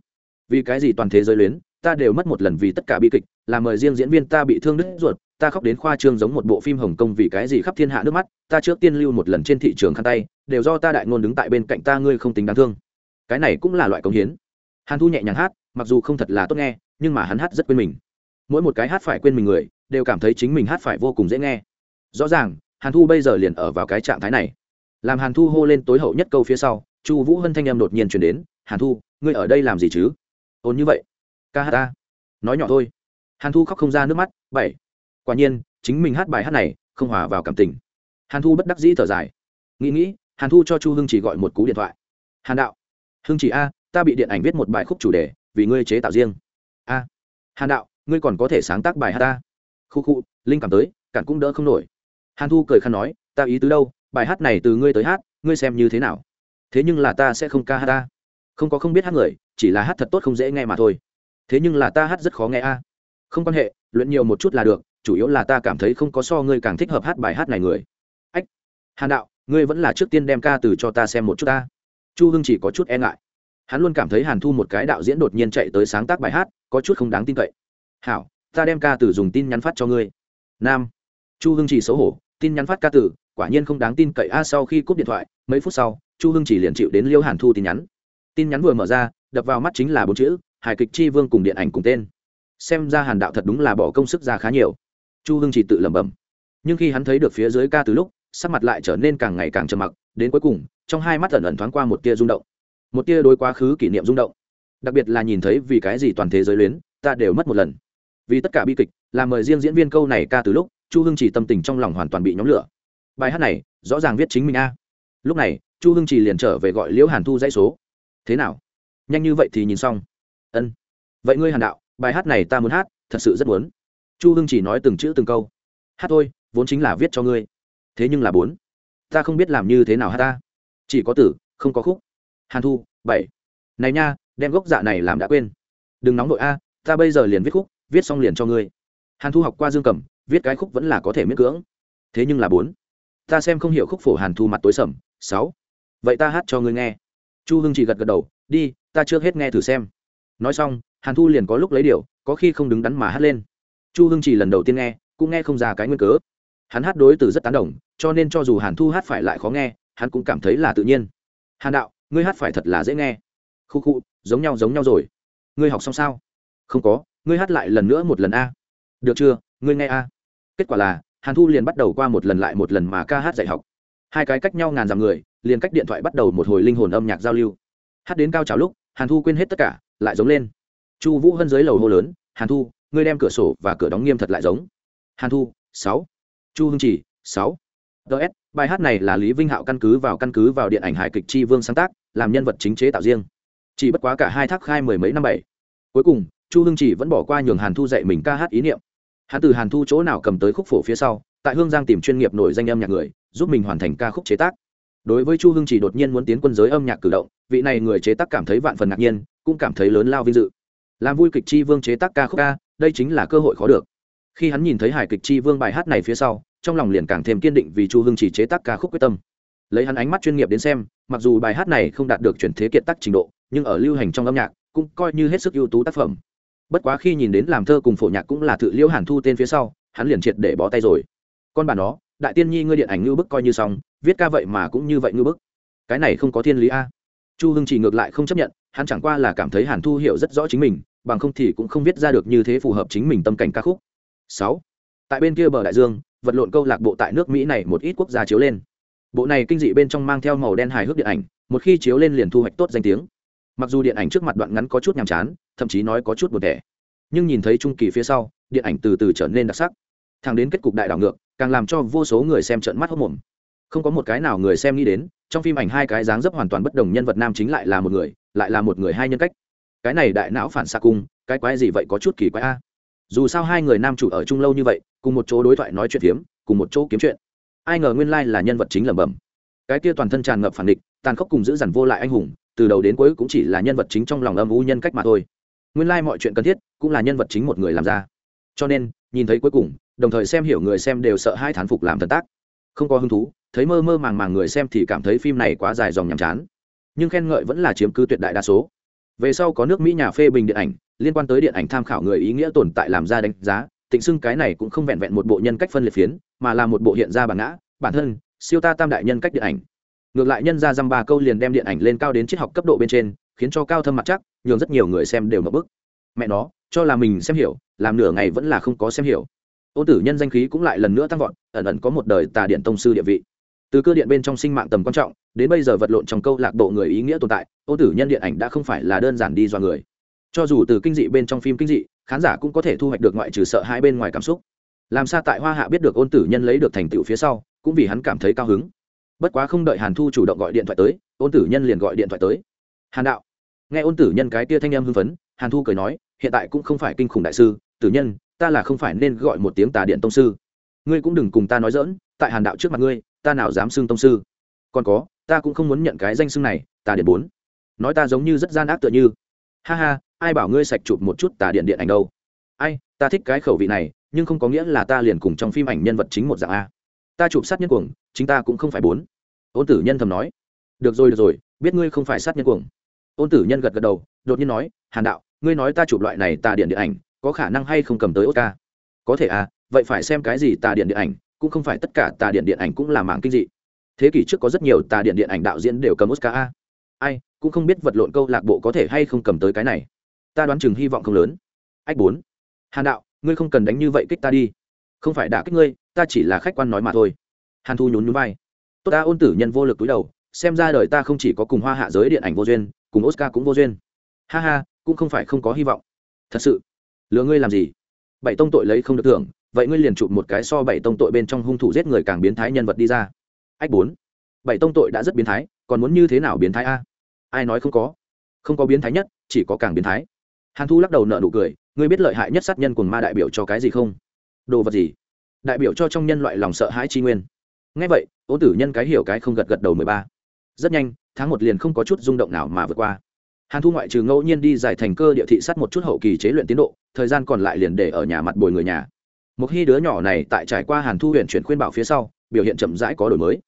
Vì cái gì toàn thế giới luyến, ta đều mất một lần vì tất cả bi kịch, là mời riêng diễn viên ta bị thương đứt ruột, ta khóc đến khoa trương giống một bộ phim hồng kông vì cái gì khắp thiên hạ nước mắt, ta trước tiên lưu một lần trên thị trường khăn tay, đều do ta đại ngôn đứng tại bên cạnh ta ngươi không tính đáng thương. Cái này cũng là loại công hiến. Hàn thu nhẹ nhàng hát, mặc dù không thật là tốt nghe, nhưng mà hắn hát rất quên mình. Mỗi một cái hát phải quên mình người, đều cảm thấy chính mình hát phải vô cùng dễ nghe. Rõ ràng, hàn thu bây giờ liền ở vào cái trạng thái này làm hàn thu hô lên tối hậu nhất câu phía sau, chu vũ hân thanh em đột nhiên chuyển đến, hàn thu, ngươi ở đây làm gì chứ? Ồn như vậy, ca hát ta. Nói nhỏ thôi. Hàn thu khóc không ra nước mắt, bảy. Quả nhiên, chính mình hát bài hát này, không hòa vào cảm tình. Hàn thu bất đắc dĩ thở dài. Nghĩ nghĩ, hàn thu cho chu hưng chỉ gọi một cú điện thoại. Hàn đạo. Hưng chỉ a, ta bị điện ảnh viết một bài khúc chủ đề, vì ngươi chế tạo riêng. A. Hàn đạo, ngươi còn có thể sáng tác bài hát ta. Khu khu, linh cảm tới, cản cũng đỡ không nổi. Hàn thu cười khăn nói, ta ý tứ đâu? Bài hát này từ ngươi tới hát, ngươi xem như thế nào? Thế nhưng là ta sẽ không ca hát ta không có không biết hát người, chỉ là hát thật tốt không dễ nghe mà thôi. Thế nhưng là ta hát rất khó nghe a. Không quan hệ, luyện nhiều một chút là được, chủ yếu là ta cảm thấy không có so ngươi càng thích hợp hát bài hát này người. Ách, hàn đạo, ngươi vẫn là trước tiên đem ca từ cho ta xem một chút ta chu hưng chỉ có chút e ngại. Hắn luôn cảm thấy hàn thu một cái đạo diễn đột nhiên chạy tới sáng tác bài hát, có chút không đáng tin cậy. Hảo, ta đem ca từ dùng tin nhắn phát cho ngươi. Nam. Chu hưng chỉ xấu hổ, tin nhắn phát ca từ quả nhiên không đáng tin cậy. A, sau khi cúp điện thoại, mấy phút sau, chu hưng chỉ liền chịu đến liêu hàn thu tin nhắn. Tin nhắn vừa mở ra, đập vào mắt chính là bốn chữ, hài kịch chi vương cùng điện ảnh cùng tên. Xem ra hàn đạo thật đúng là bỏ công sức ra khá nhiều. Chu hưng chỉ tự lẩm bẩm. Nhưng khi hắn thấy được phía dưới ca từ lúc, sắc mặt lại trở nên càng ngày càng trầm mặc, đến cuối cùng, trong hai mắt ẩn ẩn thoáng qua một tia rung động. Một tia đối quá khứ kỷ niệm rung động. Đặc biệt là nhìn thấy vì cái gì toàn thế giới luyến, ta đều mất một lần. Vì tất cả bi kịch, là mời riêng diễn viên câu này ca từ lúc, chu hưng chỉ tâm tình trong lòng hoàn toàn bị nhóm lửa bài hát này rõ ràng viết chính mình a. Lúc này, chu hưng chỉ liền trở về gọi liễu hàn thu dãy số. Thế nào? Nhanh như vậy thì nhìn xong. Ân. Vậy ngươi hàn đạo, bài hát này ta muốn hát, thật sự rất muốn. Chu hưng chỉ nói từng chữ từng câu. Hát thôi, vốn chính là viết cho ngươi. Thế nhưng là bốn. Ta không biết làm như thế nào hát ta. Chỉ có tử, không có khúc. Hàn thu, bảy. Này nha, đem gốc dạ này làm đã quên. Đừng nóng nội a, ta bây giờ liền viết khúc, viết xong liền cho ngươi. Hàn thu học qua dương cầm, viết cái khúc vẫn là có thể miễn cưỡng. Thế nhưng là bốn ta xem không hiểu khúc phổ hàn thu mặt tối sầm. Sáu. Vậy ta hát cho ngươi nghe. Chu hưng chỉ gật gật đầu. Đi, ta chưa hết nghe thử xem. Nói xong, hàn thu liền có lúc lấy điều có khi không đứng đắn mà hát lên. Chu hưng chỉ lần đầu tiên nghe, cũng nghe không ra cái nguyên cớ. Hắn hát đối từ rất tán đồng, cho nên cho dù hàn thu hát phải lại khó nghe, hắn cũng cảm thấy là tự nhiên. Hàn đạo, ngươi hát phải thật là dễ nghe. Khu khu, giống nhau giống nhau rồi. Ngươi học xong sao? Không có, ngươi hát lại lần nữa một lần a. Được chưa? Ngươi nghe a. Kết quả là hàn thu liền bắt đầu qua một lần lại một lần mà ca hát dạy học. Hai cái cách nhau ngàn dặm người, liền cách điện thoại bắt đầu một hồi linh hồn âm nhạc giao lưu. Hát đến cao trào lúc, hàn thu quên hết tất cả, lại giống lên. Chu vũ hân dưới lầu hô lớn, hàn thu, ngươi đem cửa sổ và cửa đóng nghiêm thật lại giống. Hàn thu, sáu. Chu hưng chỉ, sáu. Ts bài hát này là lý vinh hạo căn cứ vào căn cứ vào điện ảnh hài kịch tri vương sáng tác, làm nhân vật chính chế tạo riêng. Chỉ bất quá cả hai thác khai mười mấy năm bảy. Cuối cùng, chu hưng chỉ vẫn bỏ qua nhường hàn thu dạy mình ca hát ý niệm hắn từ hàn thu chỗ nào cầm tới khúc phổ phía sau, tại hương giang tìm chuyên nghiệp nổi danh âm nhạc người, giúp mình hoàn thành ca khúc chế tác. Đối với chu hưng chỉ đột nhiên muốn tiến quân giới âm nhạc cử động, vị này người chế tác cảm thấy vạn phần ngạc nhiên, cũng cảm thấy lớn lao vinh dự. Làm vui kịch chi vương chế tác ca khúc ca đây chính là cơ hội khó được. Khi hắn nhìn thấy hài kịch chi vương bài hát này phía sau, trong lòng liền càng thêm kiên định vì chu hưng chỉ chế tác ca khúc quyết tâm. Lấy hắn ánh mắt chuyên nghiệp đến xem, mặc dù bài hát này không đạt được chuyển thế kiệt tác trình độ, nhưng ở lưu hành trong âm nhạc, cũng coi như hết sức ưu tú tác phẩm bất quá khi nhìn đến làm thơ cùng phổ nhạc cũng là tự liễu hàn thu tên phía sau, hắn liền triệt để bó tay rồi. Con bà nó, đại tiên nhi ngươi điện ảnh ngư bức coi như xong, viết ca vậy mà cũng như vậy ngư bức. Cái này không có thiên lý a. Chu hưng chỉ ngược lại không chấp nhận, hắn chẳng qua là cảm thấy hàn thu hiểu rất rõ chính mình, bằng không thì cũng không viết ra được như thế phù hợp chính mình tâm cảnh ca khúc. Sáu. Tại bên kia bờ đại dương, vật lộn câu lạc bộ tại nước mỹ này một ít quốc gia chiếu lên. Bộ này kinh dị bên trong mang theo màu đen hài hước điện ảnh, một khi chiếu lên liền thu hoạch tốt danh tiếng mặc dù điện ảnh trước mặt đoạn ngắn có chút nhàm chán, thậm chí nói có chút buồn tẻ, nhưng nhìn thấy trung kỳ phía sau, điện ảnh từ từ trở nên đặc sắc. Thẳng đến kết cục đại đảo ngược, càng làm cho vô số người xem trợn mắt hốc mồm. Không có một cái nào người xem nghĩ đến, trong phim ảnh hai cái dáng dấp hoàn toàn bất đồng nhân vật nam chính lại là một người, lại là một người hai nhân cách. Cái này đại não phản xạ cung, cái quái gì vậy có chút kỳ quái a? Dù sao hai người nam chủ ở chung lâu như vậy, cùng một chỗ đối thoại nói chuyện phiếm, cùng một chỗ kiếm chuyện. Ai ngờ nguyên lai là nhân vật chính lẩm bẩm. Cái kia toàn thân tràn ngập phản địch, tàn khốc cùng giữ dằn vô lại anh hùng từ đầu đến cuối cũng chỉ là nhân vật chính trong lòng âm u nhân cách mà thôi. Nguyên lai mọi chuyện cần thiết cũng là nhân vật chính một người làm ra. Cho nên, nhìn thấy cuối cùng, đồng thời xem hiểu người xem đều sợ hai thán phục làm thần tác. Không có hứng thú, thấy mơ mơ màng màng người xem thì cảm thấy phim này quá dài dòng nhàm chán. Nhưng khen ngợi vẫn là chiếm cứ tuyệt đại đa số. Về sau có nước mỹ nhà phê bình điện ảnh, liên quan tới điện ảnh tham khảo người ý nghĩa tồn tại làm ra đánh giá, tịnh xưng cái này cũng không vẹn vẹn một bộ nhân cách phân liệt phiến, mà là một bộ hiện ra bản ngã, bản thân, siêu ta tam đại nhân cách điện ảnh ngược lại nhân ra dăm ba câu liền đem điện ảnh lên cao đến triết học cấp độ bên trên, khiến cho cao thâm mặt chắc, nhường rất nhiều người xem đều mập bức. Mẹ nó, cho là mình xem hiểu, làm nửa ngày vẫn là không có xem hiểu. Ô tử nhân danh khí cũng lại lần nữa tăng vọt, ẩn ẩn có một đời tà điện tông sư địa vị. Từ cơ điện bên trong sinh mạng tầm quan trọng, đến bây giờ vật lộn trong câu lạc bộ người ý nghĩa tồn tại, ô tử nhân điện ảnh đã không phải là đơn giản đi do người. Cho dù từ kinh dị bên trong phim kinh dị, khán giả cũng có thể thu hoạch được ngoại trừ sợ hai bên ngoài cảm xúc. Làm sao tại hoa hạ biết được ôn tử nhân lấy được thành tựu phía sau, cũng vì hắn cảm thấy cao hứng bất quá không đợi hàn thu chủ động gọi điện thoại tới, ôn tử nhân liền gọi điện thoại tới. Hàn đạo. Nghe ôn tử nhân cái tia thanh em hưng phấn, hàn thu cười nói, hiện tại cũng không phải kinh khủng đại sư, tử nhân, ta là không phải nên gọi một tiếng tà điện tông sư. Ngươi cũng đừng cùng ta nói dỡn tại hàn đạo trước mặt ngươi, ta nào dám xưng tông sư. Còn có, ta cũng không muốn nhận cái danh xưng này, tà điện bốn. Nói ta giống như rất gian ác tựa như. Ha ha, ai bảo ngươi sạch chụp một chút tà điện điện ảnh đâu. Ai, ta thích cái khẩu vị này, nhưng không có nghĩa là ta liền cùng trong phim ảnh nhân vật chính một dạng a ta chụp sát nhân cuồng, chính ta cũng không phải bốn. Ôn tử nhân thầm nói. Được rồi được rồi, biết ngươi không phải sát nhân cuồng. Ôn tử nhân gật gật đầu, đột nhiên nói, hàn đạo, ngươi nói ta chụp loại này tà điện điện ảnh, có khả năng hay không cầm tới oscar? Có thể à vậy phải xem cái gì tà điện điện ảnh, cũng không phải tất cả tà điện điện ảnh cũng là mạng kinh dị. Thế kỷ trước có rất nhiều tà điện điện ảnh đạo diễn đều cầm oscar a. Ai, cũng không biết vật lộn câu lạc bộ có thể hay không cầm tới cái này. Ta đoán chừng hy vọng không lớn. Ách bốn. Hàn đạo, ngươi không cần đánh như vậy kích ta đi không phải đả kích ngươi, ta chỉ là khách quan nói mà thôi. Hàn thu nhún nhún vai. Tốt ta, ôn tử nhân vô lực túi đầu, xem ra đời ta không chỉ có cùng hoa hạ giới điện ảnh vô duyên, cùng oscar cũng vô duyên. Ha ha, cũng không phải không có hy vọng. Thật sự. Lừa ngươi làm gì? Bảy tông tội lấy không được thưởng, vậy ngươi liền chụp một cái so bảy tông tội bên trong hung thủ giết người càng biến thái nhân vật đi ra. Ách bốn. Bảy tông tội đã rất biến thái, còn muốn như thế nào biến thái a? Ai nói không có? Không có biến thái nhất, chỉ có càng biến thái. Hàn thu lắc đầu nợ nụ cười, ngươi biết lợi hại nhất sát nhân cùng ma đại biểu cho cái gì không? Đồ vật gì? Đại biểu cho trong nhân loại lòng sợ hãi chi nguyên. Ngay vậy ố tử nhân cái hiểu cái không gật gật đầu mười ba. Rất nhanh, tháng một liền không có chút rung động nào mà vượt qua. Hàn thu ngoại trừ ngẫu nhiên đi giải thành cơ địa thị sát một chút hậu kỳ chế luyện tiến độ, thời gian còn lại liền để ở nhà mặt bồi người nhà. Một khi đứa nhỏ này tại trải qua hàn thu huyện chuyển khuyên bảo phía sau, biểu hiện chậm rãi có đổi mới.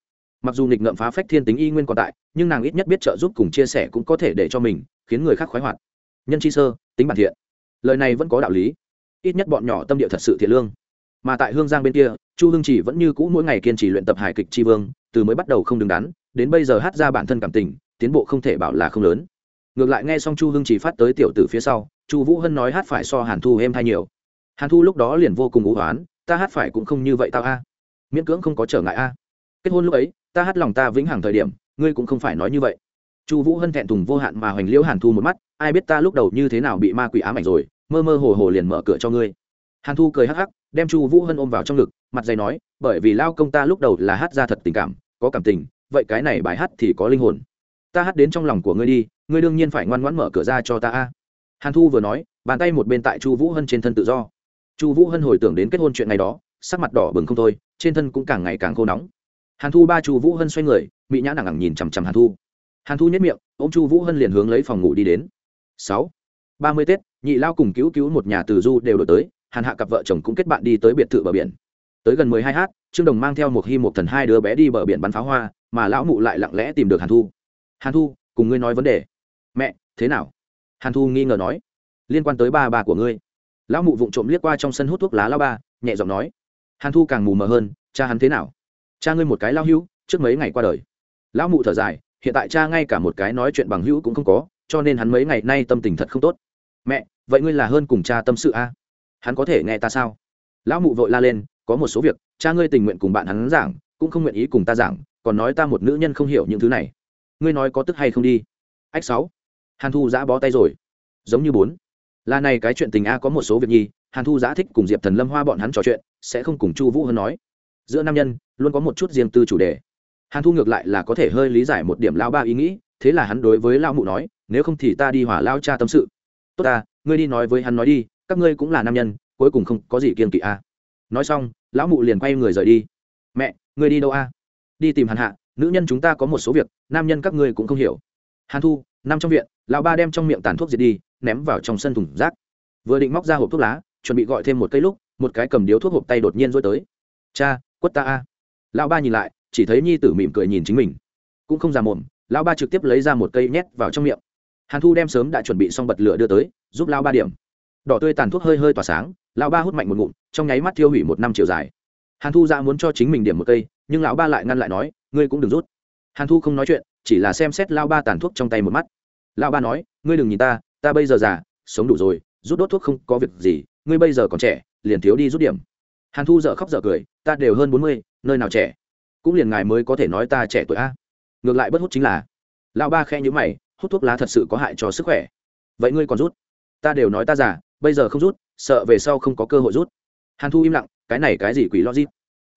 Mặc dù nghịch ngợm phá phách thiên tính y nguyên còn tại, nhưng nàng ít nhất biết trợ giúp cùng chia sẻ cũng có thể để cho mình, khiến người khác khoái hoạt. Nhân chi sơ, tính bản thiện. Lời này vẫn có đạo lý. Ít nhất bọn nhỏ tâm địa thật sự thiện lương mà tại hương giang bên kia, chu hương chỉ vẫn như cũ mỗi ngày kiên trì luyện tập hài kịch tri vương, từ mới bắt đầu không đứng đắn, đến bây giờ hát ra bản thân cảm tình, tiến bộ không thể bảo là không lớn. Ngược lại nghe xong chu hương chỉ phát tới tiểu tử phía sau, chu vũ hân nói hát phải so hàn thu êm thay nhiều. Hàn thu lúc đó liền vô cùng ủ hoán, ta hát phải cũng không như vậy tao a. Miễn cưỡng không có trở ngại a. Kết hôn lúc ấy, ta hát lòng ta vĩnh hằng thời điểm, ngươi cũng không phải nói như vậy. Chu vũ hân thẹn thùng vô hạn mà hoành liễu hàn thu một mắt, ai biết ta lúc đầu như thế nào bị ma quỷ ám ảnh rồi, mơ mơ hồ hồ liền mở cửa cho ngươi. Hàn thu cười hắc hắc đem chu vũ hân ôm vào trong ngực, mặt dày nói, bởi vì lao công ta lúc đầu là hát ra thật tình cảm, có cảm tình, vậy cái này bài hát thì có linh hồn. Ta hát đến trong lòng của ngươi đi, ngươi đương nhiên phải ngoan ngoãn mở cửa ra cho ta a. Hàn thu vừa nói, bàn tay một bên tại chu vũ hân trên thân tự do. Chu vũ hân hồi tưởng đến kết hôn chuyện ngày đó, sắc mặt đỏ bừng không thôi, trên thân cũng càng ngày càng khô nóng. Hàn thu ba chu vũ hân xoay người Mỹ nhã nặng ẳng nhìn chằm chằm hàn thu. Hàn thu nhất miệng ô m chu vũ hân liền hướng lấy phòng ngủ đi đến. Sáu. Ba mươi tết, nhị lao cùng cứu cứu một nhà từ du đều đổi tới hàn hạ cặp vợ chồng cũng kết bạn đi tới biệt thự bờ biển. Tới gần mười hai h trương đồng mang theo một hy một thần hai đứa bé đi bờ biển bắn pháo hoa, mà lão mụ lại lặng lẽ tìm được hàn thu. Hàn thu, cùng ngươi nói vấn đề. Mẹ, thế nào? Hàn thu nghi ngờ nói. Liên quan tới ba bà của ngươi. Lão mụ vụng trộm liếc qua trong sân hút thuốc lá lao ba, nhẹ giọng nói. Hàn thu càng mù mờ hơn. Cha hắn thế nào? Cha ngươi một cái lao hữu, trước mấy ngày qua đời. Lão mụ thở dài. Hiện tại cha ngay cả một cái nói chuyện bằng hữu cũng không có, cho nên hắn mấy ngày nay tâm tình thật không tốt. Mẹ, vậy ngươi là hơn cùng cha tâm sự a? à? Hắn có thể nghe ta sao? Lão mụ vội la lên, có một số việc, cha ngươi tình nguyện cùng bạn hắn giảng, cũng không nguyện ý cùng ta giảng, còn nói ta một nữ nhân không hiểu những thứ này. Ngươi nói có tức hay không đi? Ách sáu. Hàn thu giã bó tay rồi. Giống như bốn. Là này cái chuyện tình a có một số việc nhi, hàn thu giã thích cùng diệp thần lâm hoa bọn hắn trò chuyện, sẽ không cùng chu vũ hơn nói. Giữa nam nhân, luôn có một chút riêng tư chủ đề. Hàn thu ngược lại là có thể hơi lý giải một điểm lao ba ý nghĩ, thế là hắn đối với lao mụ nói, nếu không thì ta đi hỏa lao cha tâm sự. Tốt ta, ngươi đi nói với hắn nói đi các ngươi cũng là nam nhân, cuối cùng không có gì kiên kỵ a. Nói xong, lão mụ liền quay người rời đi. Mẹ, ngươi đi đâu a? Đi tìm hàn hạ, nữ nhân chúng ta có một số việc, nam nhân các ngươi cũng không hiểu. Hàn thu, nằm trong viện, lão ba đem trong miệng tàn thuốc diệt đi, ném vào trong sân thùng rác. Vừa định móc ra hộp thuốc lá, chuẩn bị gọi thêm một cây lúc, một cái cầm điếu thuốc hộp tay đột nhiên rối tới. Cha, quất ta a. Lão ba nhìn lại, chỉ thấy nhi tử mỉm cười nhìn chính mình. Cũng không già mồm, lão ba trực tiếp lấy ra một cây nhét vào trong miệng. Hàn thu đem sớm đã chuẩn bị xong bật lửa đưa tới, giúp lão ba điểm đỏ tươi tàn thuốc hơi hơi tỏa sáng, lão ba hút mạnh một ngụm, trong nháy mắt tiêu hủy một năm chiều dài. Hàn thu ra muốn cho chính mình điểm một cây, nhưng lão ba lại ngăn lại nói, ngươi cũng đừng rút. Hàn thu không nói chuyện, chỉ là xem xét lão ba tàn thuốc trong tay một mắt. Lão ba nói, ngươi đừng nhìn ta ta bây giờ già, sống đủ rồi, rút đốt thuốc không có việc gì, ngươi bây giờ còn trẻ, liền thiếu đi rút điểm. Hàn thu dở khóc dở cười, ta đều hơn bốn mươi, nơi nào trẻ? Cũng liền ngài mới có thể nói ta trẻ tuổi a. Ngược lại bất hút chính là, lão ba khe nhữ mày, hút thuốc lá thật sự có hại cho sức khỏe. Vậy ngươi còn rút? Ta đều nói ta già bây giờ không rút, sợ về sau không có cơ hội rút. Hàn thu im lặng, cái này cái gì quỷ logic?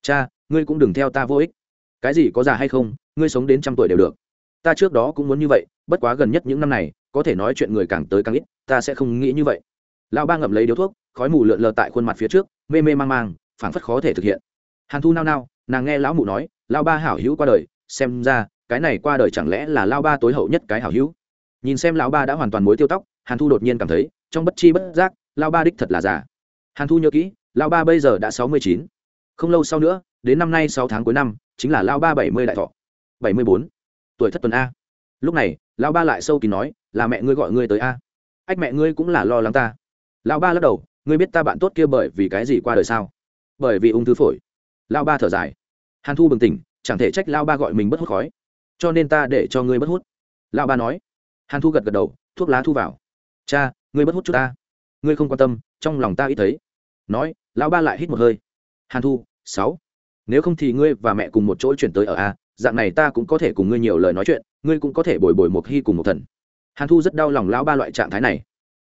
Cha, ngươi cũng đừng theo ta vô ích. Cái gì có già hay không, ngươi sống đến trăm tuổi đều được. Ta trước đó cũng muốn như vậy, bất quá gần nhất những năm này, có thể nói chuyện người càng tới càng ít, ta sẽ không nghĩ như vậy. Lão ba ngậm lấy điếu thuốc, khói mù lượn lờ tại khuôn mặt phía trước, mê mê mang mang, phảng phất khó thể thực hiện. Hàn thu nao nao, nàng nghe lão mụ nói, lão ba hảo hữu qua đời, xem ra, cái này qua đời chẳng lẽ là lão ba tối hậu nhất cái hảo hữu? Nhìn xem lão ba đã hoàn toàn mối tiêu tóc, hàn thu đột nhiên cảm thấy trong bất chi bất giác, lão ba đích thật là già. Hàn thu nhớ kỹ, lão ba bây giờ đã sáu mươi chín. Không lâu sau nữa, đến năm nay sáu tháng cuối năm, chính là lão ba bảy mươi đại thọ. bảy mươi bốn. Tuổi thất tuần a. Lúc này, lão ba lại sâu kín nói, là mẹ ngươi gọi ngươi tới a. Ách mẹ ngươi cũng là lo lắng ta. Lão ba lắc đầu, ngươi biết ta bạn tốt kia bởi vì cái gì qua đời sao? Bởi vì ung thư phổi. Lão ba thở dài. Hàn thu bừng tỉnh, chẳng thể trách lão ba gọi mình bất hút khói. Cho nên ta để cho ngươi bất hút. Lão ba nói. Hàn thu gật gật đầu, thuốc lá thu vào. Cha ngươi bất hút chút ta. Ngươi không quan tâm trong lòng ta ít thấy. Nói lão ba lại hít một hơi. Hàn thu sáu. Nếu không thì ngươi và mẹ cùng một chỗ chuyển tới ở a dạng này ta cũng có thể cùng ngươi nhiều lời nói chuyện ngươi cũng có thể bồi bồi một hy cùng một thần. Hàn thu rất đau lòng lão ba loại trạng thái này.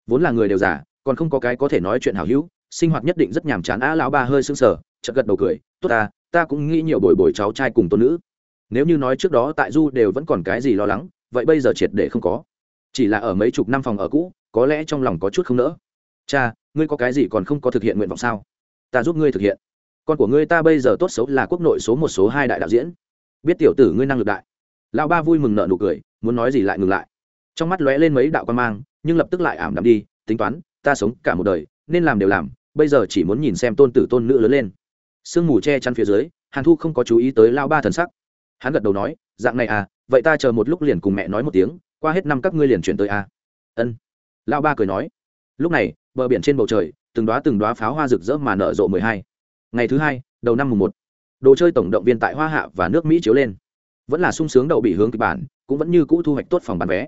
Vốn là người đều giả, còn không có cái có thể nói chuyện hào hữu sinh hoạt nhất định rất nhàm chán á lão ba hơi sưng sờ chợt gật đầu cười. Tốt ta ta cũng nghĩ nhiều bồi bồi cháu trai cùng tôn nữ. Nếu như nói trước đó tại du đều vẫn còn cái gì lo lắng vậy bây giờ triệt để không có chỉ là ở mấy chục năm phòng ở cũ, có lẽ trong lòng có chút không nỡ. Cha, ngươi có cái gì còn không có thực hiện nguyện vọng sao? Ta giúp ngươi thực hiện. Con của ngươi ta bây giờ tốt xấu là quốc nội số một số hai đại đạo diễn. Biết tiểu tử ngươi năng lực đại. Lão ba vui mừng nợ nụ cười, muốn nói gì lại ngừng lại. Trong mắt lóe lên mấy đạo quan mang, nhưng lập tức lại ảm đạm đi, tính toán, ta sống cả một đời, nên làm đều làm, bây giờ chỉ muốn nhìn xem tôn tử tôn nữ lớn lên. Sương mù che chắn phía dưới, hàn thu không có chú ý tới lao ba thần sắc. Hắn gật đầu nói, dạng này à vậy ta chờ một lúc liền cùng mẹ nói một tiếng qua hết năm các ngươi liền chuyển tới a, ân. Lão ba cười nói. Lúc này bờ biển trên bầu trời từng đoá từng đoá pháo hoa rực rỡ mà nở rộ mười hai. Ngày thứ hai đầu năm mùng một đồ chơi tổng động viên tại hoa hạ và nước mỹ chiếu lên. Vẫn là sung sướng đậu bị hướng kịch bản cũng vẫn như cũ thu hoạch tốt phòng bán vé.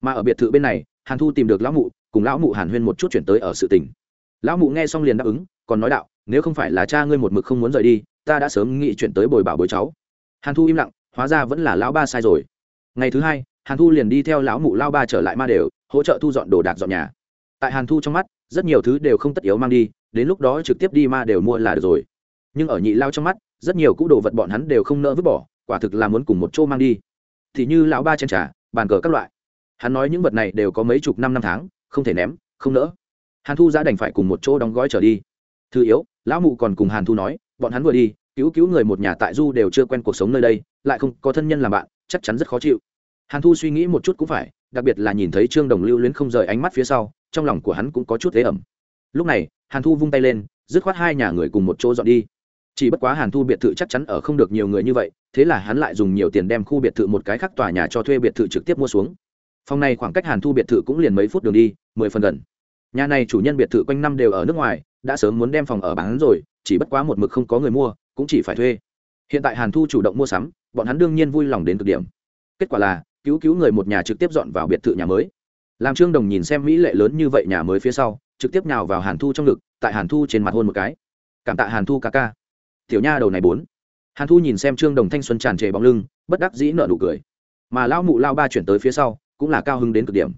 Mà ở biệt thự bên này hàn thu tìm được lão mụ cùng lão mụ hàn huyên một chút chuyển tới ở sự tỉnh lão mụ nghe xong liền đáp ứng còn nói đạo nếu không phải là cha ngươi một mực không muốn rời đi ta đã sớm nghĩ chuyển tới bồi bảo bồi cháu. Hàn thu im lặng hóa ra vẫn là lão ba sai rồi. Ngày thứ hai hàn thu liền đi theo lão mụ lao ba trở lại ma đều, hỗ trợ thu dọn đồ đạc dọn nhà. Tại hàn thu trong mắt, rất nhiều thứ đều không tất yếu mang đi, đến lúc đó trực tiếp đi ma đều mua là được rồi. Nhưng ở nhị lao trong mắt, rất nhiều cũ đồ vật bọn hắn đều không nỡ vứt bỏ, quả thực là muốn cùng một chỗ mang đi. Thì như lão ba chén trà, bàn cờ các loại. Hắn nói những vật này đều có mấy chục năm năm tháng, không thể ném, không nỡ. Hàn thu ra đành phải cùng một chỗ đóng gói trở đi. Thứ yếu, lão mụ còn cùng hàn thu nói, bọn hắn vừa đi, cứu cứu người một nhà tại du đều chưa quen cuộc sống nơi đây, lại không có thân nhân làm bạn, chắc chắn rất khó chịu hàn thu suy nghĩ một chút cũng phải, đặc biệt là nhìn thấy trương đồng lưu luyến không rời ánh mắt phía sau, trong lòng của hắn cũng có chút thế ẩm. Lúc này, hàn thu vung tay lên, dứt khoát hai nhà người cùng một chỗ dọn đi. Chỉ bất quá hàn thu biệt thự chắc chắn ở không được nhiều người như vậy, thế là hắn lại dùng nhiều tiền đem khu biệt thự một cái khác tòa nhà cho thuê biệt thự trực tiếp mua xuống. Phòng này khoảng cách hàn thu biệt thự cũng liền mấy phút đường đi, mười phần gần. Nhà này chủ nhân biệt thự quanh năm đều ở nước ngoài, đã sớm muốn đem phòng ở bán rồi, chỉ bất quá một mực không có người mua, cũng chỉ phải thuê. Hiện tại hàn thu chủ động mua sắm, bọn hắn đương nhiên vui lòng đến cực điểm. Kết quả là cứu cứu người một nhà trực tiếp dọn vào biệt thự nhà mới. Làm trương đồng nhìn xem mỹ lệ lớn như vậy nhà mới phía sau, trực tiếp nào vào hàn thu trong ngực, tại hàn thu trên mặt hôn một cái. Cảm tạ hàn thu ca ca. Tiểu nha đầu này bốn. Hàn thu nhìn xem trương đồng thanh xuân tràn trề bóng lưng, bất đắc dĩ nợ nụ cười. Mà lão mụ lao ba chuyển tới phía sau, cũng là cao hứng đến cực điểm.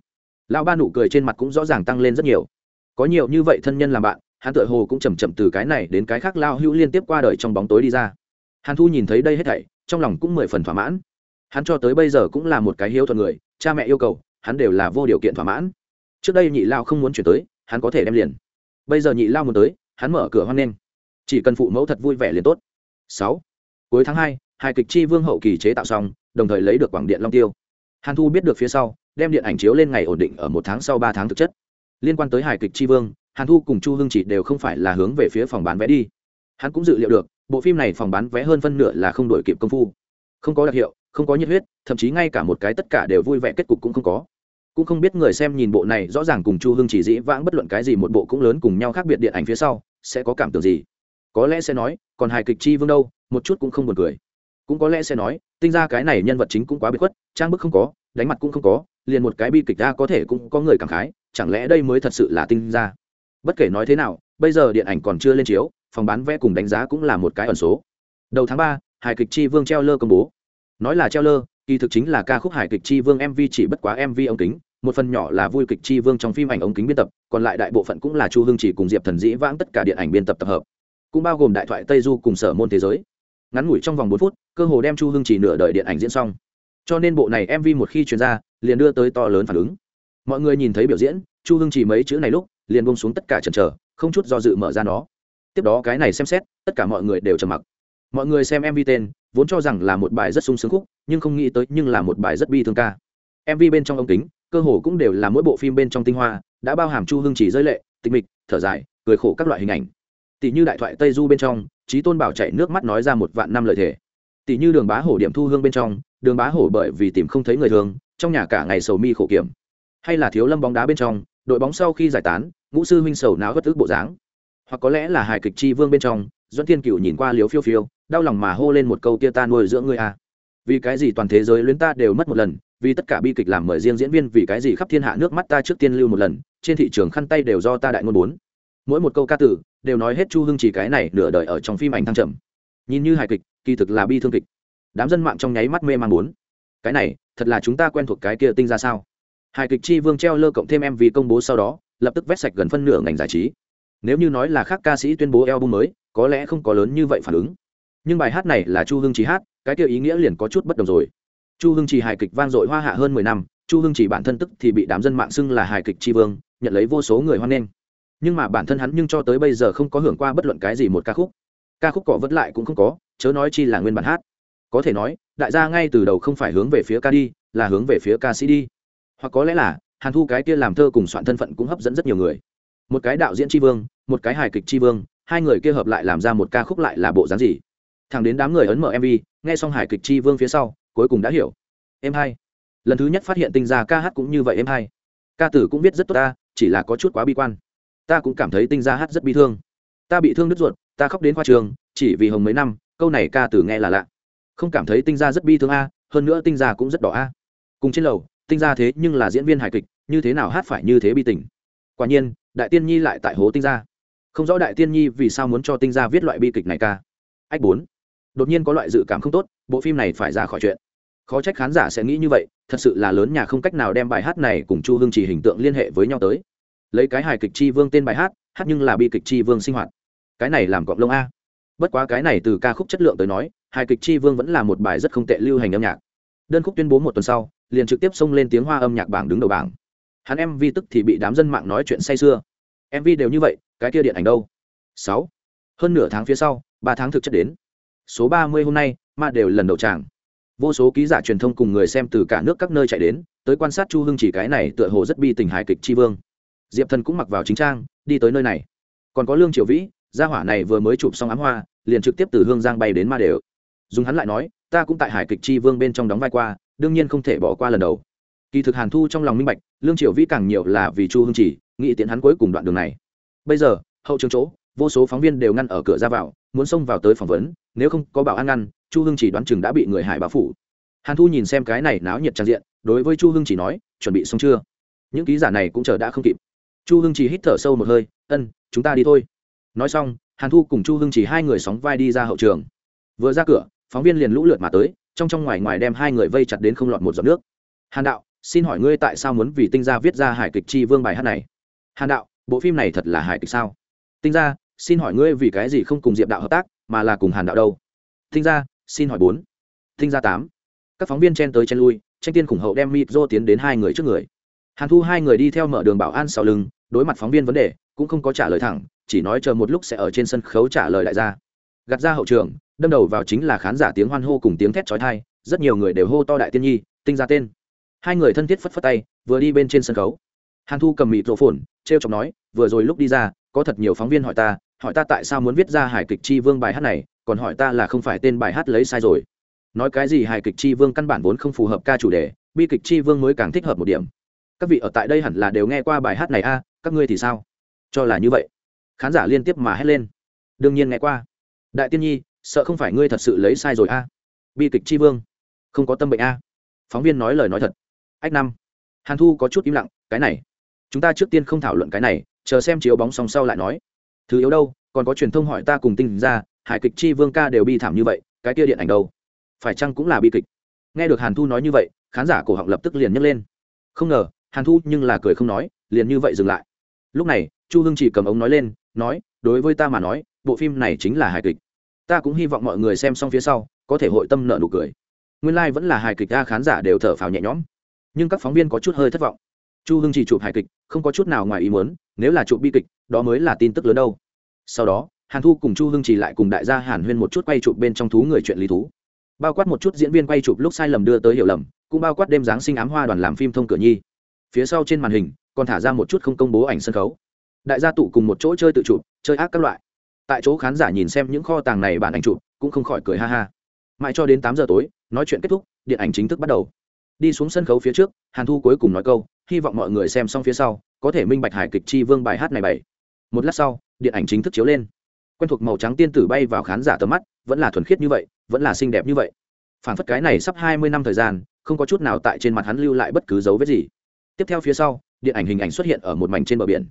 Lão ba nụ cười trên mặt cũng rõ ràng tăng lên rất nhiều. Có nhiều như vậy thân nhân làm bạn, hắn tự hồ cũng chầm chậm từ cái này đến cái khác lao hữu liên tiếp qua đời trong bóng tối đi ra. Hàn thu nhìn thấy đây hết thảy, trong lòng cũng mười phần thỏa mãn hắn cho tới bây giờ cũng là một cái hiếu thuận người, cha mẹ yêu cầu, hắn đều là vô điều kiện thỏa mãn. Trước đây nhị lao không muốn chuyển tới, hắn có thể đem liền. Bây giờ nhị lao muốn tới, hắn mở cửa hoan nghênh. Chỉ cần phụ mẫu thật vui vẻ liền tốt. Sáu. Cuối tháng hai, hài kịch chi vương hậu kỳ chế tạo xong, đồng thời lấy được quảng điện long tiêu. Hàn thu biết được phía sau, đem điện ảnh chiếu lên ngày ổn định ở một tháng sau ba tháng thực chất. Liên quan tới hài kịch chi vương, hàn thu cùng chu hương chỉ đều không phải là hướng về phía phòng bán vé đi. Hắn cũng dự liệu được, bộ phim này phòng bán vé hơn phân nửa là không đổi kịp công phu. Không có đặc hiệu không có nhiệt huyết, thậm chí ngay cả một cái tất cả đều vui vẻ, kết cục cũng không có. Cũng không biết người xem nhìn bộ này, rõ ràng cùng chu hưng chỉ dĩ vãng bất luận cái gì một bộ cũng lớn cùng nhau khác biệt điện ảnh phía sau, sẽ có cảm tưởng gì? Có lẽ sẽ nói, còn hài kịch chi vương đâu, một chút cũng không buồn cười. Cũng có lẽ sẽ nói, tinh ra cái này nhân vật chính cũng quá bị khuất, trang bức không có, đánh mặt cũng không có, liền một cái bi kịch ra có thể cũng có người cảm khái, chẳng lẽ đây mới thật sự là tinh ra? Bất kể nói thế nào, bây giờ điện ảnh còn chưa lên chiếu, phòng bán vé cùng đánh giá cũng là một cái ẩn số. Đầu tháng ba, hài kịch chi vương treo lơ công bố nói là treo lơ, kỳ thực chính là ca khúc hài kịch chi vương mv chỉ bất quá mv ống kính, một phần nhỏ là vui kịch chi vương trong phim ảnh ống kính biên tập, còn lại đại bộ phận cũng là chu hương chỉ cùng diệp thần dĩ vãng tất cả điện ảnh biên tập tập hợp. Cũng bao gồm đại thoại tây du cùng sở môn thế giới. Ngắn ngủi trong vòng bốn phút, cơ hồ đem chu hương chỉ nửa đời điện ảnh diễn xong. Cho nên bộ này mv một khi chuyển ra, liền đưa tới to lớn phản ứng. Mọi người nhìn thấy biểu diễn, chu hương chỉ mấy chữ này lúc, liền bông xuống tất cả chần chờ, không chút do dự mở ra nó. Tiếp đó cái này xem xét, tất cả mọi người đều trầm mặc. Mọi người xem mv tên vốn cho rằng là một bài rất sung sướng khúc, nhưng không nghĩ tới nhưng là một bài rất bi thương ca. Mv bên trong ống kính, cơ hồ cũng đều là mỗi bộ phim bên trong tinh hoa, đã bao hàm chu hương chỉ rơi lệ, tịch mịch, thở dài, cười khổ các loại hình ảnh. Tỷ như đại thoại tây du bên trong trí tôn bảo chạy nước mắt nói ra một vạn năm lời thề. Tỷ như đường bá hổ điểm thu hương bên trong, đường bá hổ bởi vì tìm không thấy người thường, trong nhà cả ngày sầu mi khổ kiểm. Hay là thiếu lâm bóng đá bên trong, đội bóng sau khi giải tán, ngũ sư huynh sầu não bất ức bộ dáng. Hoặc có lẽ là hài kịch chi vương bên trong doãn thiên cựu nhìn qua liếu phiêu phiêu, đau lòng mà hô lên một câu, tia ta nuôi giữa ngươi à. vì cái gì toàn thế giới luyến ta đều mất một lần, vì tất cả bi kịch làm mời riêng diễn viên, vì cái gì khắp thiên hạ nước mắt ta trước tiên lưu một lần, trên thị trường khăn tay đều do ta đại ngôn bốn. Mỗi một câu ca tử, đều nói hết chu hưng chỉ cái này nửa đời ở trong phim ảnh thăng trầm. Nhìn như hài kịch, kỳ thực là bi thương kịch. Đám dân mạng trong nháy mắt mê man bốn. Cái này, thật là chúng ta quen thuộc cái kia tinh ra sao? Hài kịch chi vương treo lơ cộng thêm em vì công bố sau đó, lập tức vét sạch gần phân nửa ngành giải trí. Nếu như nói là khác ca sĩ tuyên bố album mới có lẽ không có lớn như vậy phản ứng. Nhưng bài hát này là chu hưng trí hát, cái kia ý nghĩa liền có chút bất đồng rồi. Chu hưng trì hài kịch vang dội hoa hạ hơn mười năm, chu hưng trì bản thân tức thì bị đám dân mạng xưng là hài kịch tri vương, nhận lấy vô số người hoan nghênh. Nhưng mà bản thân hắn nhưng cho tới bây giờ không có hưởng qua bất luận cái gì một ca khúc. Ca khúc cỏ vẫn lại cũng không có, chớ nói chi là nguyên bản hát. Có thể nói, đại gia ngay từ đầu không phải hướng về phía ca đi, là hướng về phía ca sĩ đi. Hoặc có lẽ là, hàn thu cái kia làm thơ cùng soạn thân phận cũng hấp dẫn rất nhiều người. Một cái đạo diễn tri vương, một cái hài kịch tri vương hai người kia hợp lại làm ra một ca khúc lại là bộ dáng gì? Thằng đến đám người ấn mở mv nghe xong hài kịch tri vương phía sau, cuối cùng đã hiểu. Em hai. Lần thứ nhất phát hiện tinh gia ca hát cũng như vậy em hai. Ca tử cũng biết rất tốt ta, chỉ là có chút quá bi quan. Ta cũng cảm thấy tinh gia hát rất bi thương. Ta bị thương đứt ruột, ta khóc đến khoa trường, chỉ vì hồng mấy năm, câu này ca tử nghe là lạ. Không cảm thấy tinh gia rất bi thương a, hơn nữa tinh gia cũng rất đỏ a. Cùng trên lầu, tinh gia thế nhưng là diễn viên hài kịch, như thế nào hát phải như thế bi tình. Quả nhiên, đại tiên nhi lại tại hố tinh gia không rõ đại tiên nhi vì sao muốn cho tinh gia viết loại bi kịch này ca. Ách bốn. Đột nhiên có loại dự cảm không tốt, bộ phim này phải ra khỏi chuyện. Khó trách khán giả sẽ nghĩ như vậy, thật sự là lớn nhà không cách nào đem bài hát này cùng chu hương chỉ hình tượng liên hệ với nhau tới. Lấy cái hài kịch chi vương tên bài hát hát nhưng là bi kịch chi vương sinh hoạt. Cái này làm cọng lông a. Bất quá cái này từ ca khúc chất lượng tới nói, hài kịch chi vương vẫn là một bài rất không tệ lưu hành âm nhạc. Đơn khúc tuyên bố một tuần sau, liền trực tiếp xông lên tiếng hoa âm nhạc bảng đứng đầu bảng. Hắn mv tức thì bị đám dân mạng nói chuyện say sưa. Mv đều như vậy cái kia điện ảnh đâu? Sáu. Hơn nửa tháng phía sau, ba tháng thực chất đến. Số ba mươi hôm nay mà đều lần đầu tràng. Vô số ký giả truyền thông cùng người xem từ cả nước các nơi chạy đến, tới quan sát chu hưng chỉ cái này tựa hồ rất bi tình hài kịch tri vương. Diệp thần cũng mặc vào chính trang, đi tới nơi này. Còn có lương triều vĩ, gia hỏa này vừa mới chụp xong ám hoa, liền trực tiếp từ hương giang bay đến ma đều. Dùng hắn lại nói, ta cũng tại hải kịch tri vương bên trong đóng vai qua, đương nhiên không thể bỏ qua lần đầu. Kỳ thực hàn thu trong lòng minh bạch, lương triều vĩ càng nhiều là vì chu hưng chỉ, nghĩ tiện hắn cuối cùng đoạn đường này bây giờ, hậu trường chỗ, vô số phóng viên đều ngăn ở cửa ra vào, muốn xông vào tới phỏng vấn, nếu không có bảo an ngăn, chu hưng chỉ đoán chừng đã bị người hải báo phủ. Hàn thu nhìn xem cái này náo nhiệt trang diện, đối với chu hưng chỉ nói, chuẩn bị xong chưa? Những ký giả này cũng chờ đã không kịp. Chu hưng chỉ hít thở sâu một hơi, ân, chúng ta đi thôi. Nói xong, hàn thu cùng chu hưng chỉ hai người sóng vai đi ra hậu trường. Vừa ra cửa, phóng viên liền lũ lượt mà tới, trong trong ngoài ngoài đem hai người vây chặt đến không lọt một giọt nước. Hàn đạo, xin hỏi ngươi tại sao muốn vì tinh gia viết ra hải kịch chi vương bài hát này? Hàn đạo bộ phim này thật là hài kịch sao? Tinh gia, xin hỏi ngươi vì cái gì không cùng diệp đạo hợp tác, mà là cùng hàn đạo đâu? Tinh gia, xin hỏi bốn. Tinh gia tám. Các phóng viên chen tới chen lui, tranh tiên khủng hậu đem mịt dô tiến đến hai người trước người. Hàn thu hai người đi theo mở đường bảo an sau lưng, đối mặt phóng viên vấn đề, cũng không có trả lời thẳng, chỉ nói chờ một lúc sẽ ở trên sân khấu trả lời đại gia. Gạt ra hậu trường, đâm đầu vào chính là khán giả tiếng hoan hô cùng tiếng thét trói thai rất nhiều người đều hô to đại tiên nhi, tinh ra tên. Hai người thân thiết phất phất tay, vừa đi bên trên sân khấu. Hàn thu cầm mịt rộ phồn Trêu chọc nói, vừa rồi lúc đi ra, có thật nhiều phóng viên hỏi ta hỏi ta tại sao muốn viết ra hài kịch chi vương bài hát này, còn hỏi ta là không phải tên bài hát lấy sai rồi. Nói cái gì hài kịch chi vương căn bản vốn không phù hợp ca chủ đề, bi kịch chi vương mới càng thích hợp một điểm. Các vị ở tại đây hẳn là đều nghe qua bài hát này a à, các ngươi thì sao? Cho là như vậy. Khán giả liên tiếp mà hét lên. Đương nhiên nghe qua. Đại tiên nhi, sợ không phải ngươi thật sự lấy sai rồi a. Bi kịch chi vương, không có tâm bệnh a. Phóng viên nói lời nói thật. Ách năm hàn thu có chút im lặng, cái này chúng ta trước tiên không thảo luận cái này, chờ xem chiếu bóng song sau lại nói. Thứ yếu đâu, còn có truyền thông hỏi ta cùng tinh ra, hải kịch chi vương ca đều bi thảm như vậy, cái kia điện ảnh đâu? Phải chăng cũng là bi kịch? Nghe được hàn thu nói như vậy, khán giả cổ họng lập tức liền nhấc lên. Không ngờ, hàn thu nhưng là cười không nói, liền như vậy dừng lại. Lúc này, chu hưng chỉ cầm ống nói lên, nói, đối với ta mà nói, bộ phim này chính là hài kịch. Ta cũng hy vọng mọi người xem xong phía sau, có thể hội tâm nợ nụ cười. Nguyên lai、like、vẫn là hài kịch ta khán giả đều thở phào nhẹ nhõm. Nhưng các phóng viên có chút hơi thất vọng chu hưng chỉ chụp hài kịch, không có chút nào ngoài ý muốn, nếu là chụp bi kịch, đó mới là tin tức lớn đâu. Sau đó, hàn thu cùng chu hưng chỉ lại cùng đại gia hàn huyên một chút quay chụp bên trong thú người chuyện lý thú. Bao quát một chút diễn viên quay chụp lúc sai lầm đưa tới hiểu lầm, cũng bao quát đêm giáng sinh ám hoa đoàn làm phim thông cửa nhi. Phía sau trên màn hình, còn thả ra một chút không công bố ảnh sân khấu. Đại gia tụ cùng một chỗ chơi tự chụp, chơi ác các loại. Tại chỗ khán giả nhìn xem những kho tàng này bản ảnh chụp, cũng không khỏi cười ha ha. Mãi cho đến tám giờ tối, nói chuyện kết thúc, điện ảnh chính thức bắt đầu. Đi xuống sân khấu phía trước, hàn thu cuối cùng nói câu hy vọng mọi người xem xong phía sau, có thể minh bạch hài kịch chi vương bài hát này bảy. Một lát sau, điện ảnh chính thức chiếu lên. Quen thuộc màu trắng tiên tử bay vào khán giả tầm mắt, vẫn là thuần khiết như vậy, vẫn là xinh đẹp như vậy. Phản phất cái này sắp hai mươi năm thời gian, không có chút nào tại trên mặt hắn lưu lại bất cứ dấu vết gì. Tiếp theo phía sau, điện ảnh hình ảnh xuất hiện ở một mảnh trên bờ biển.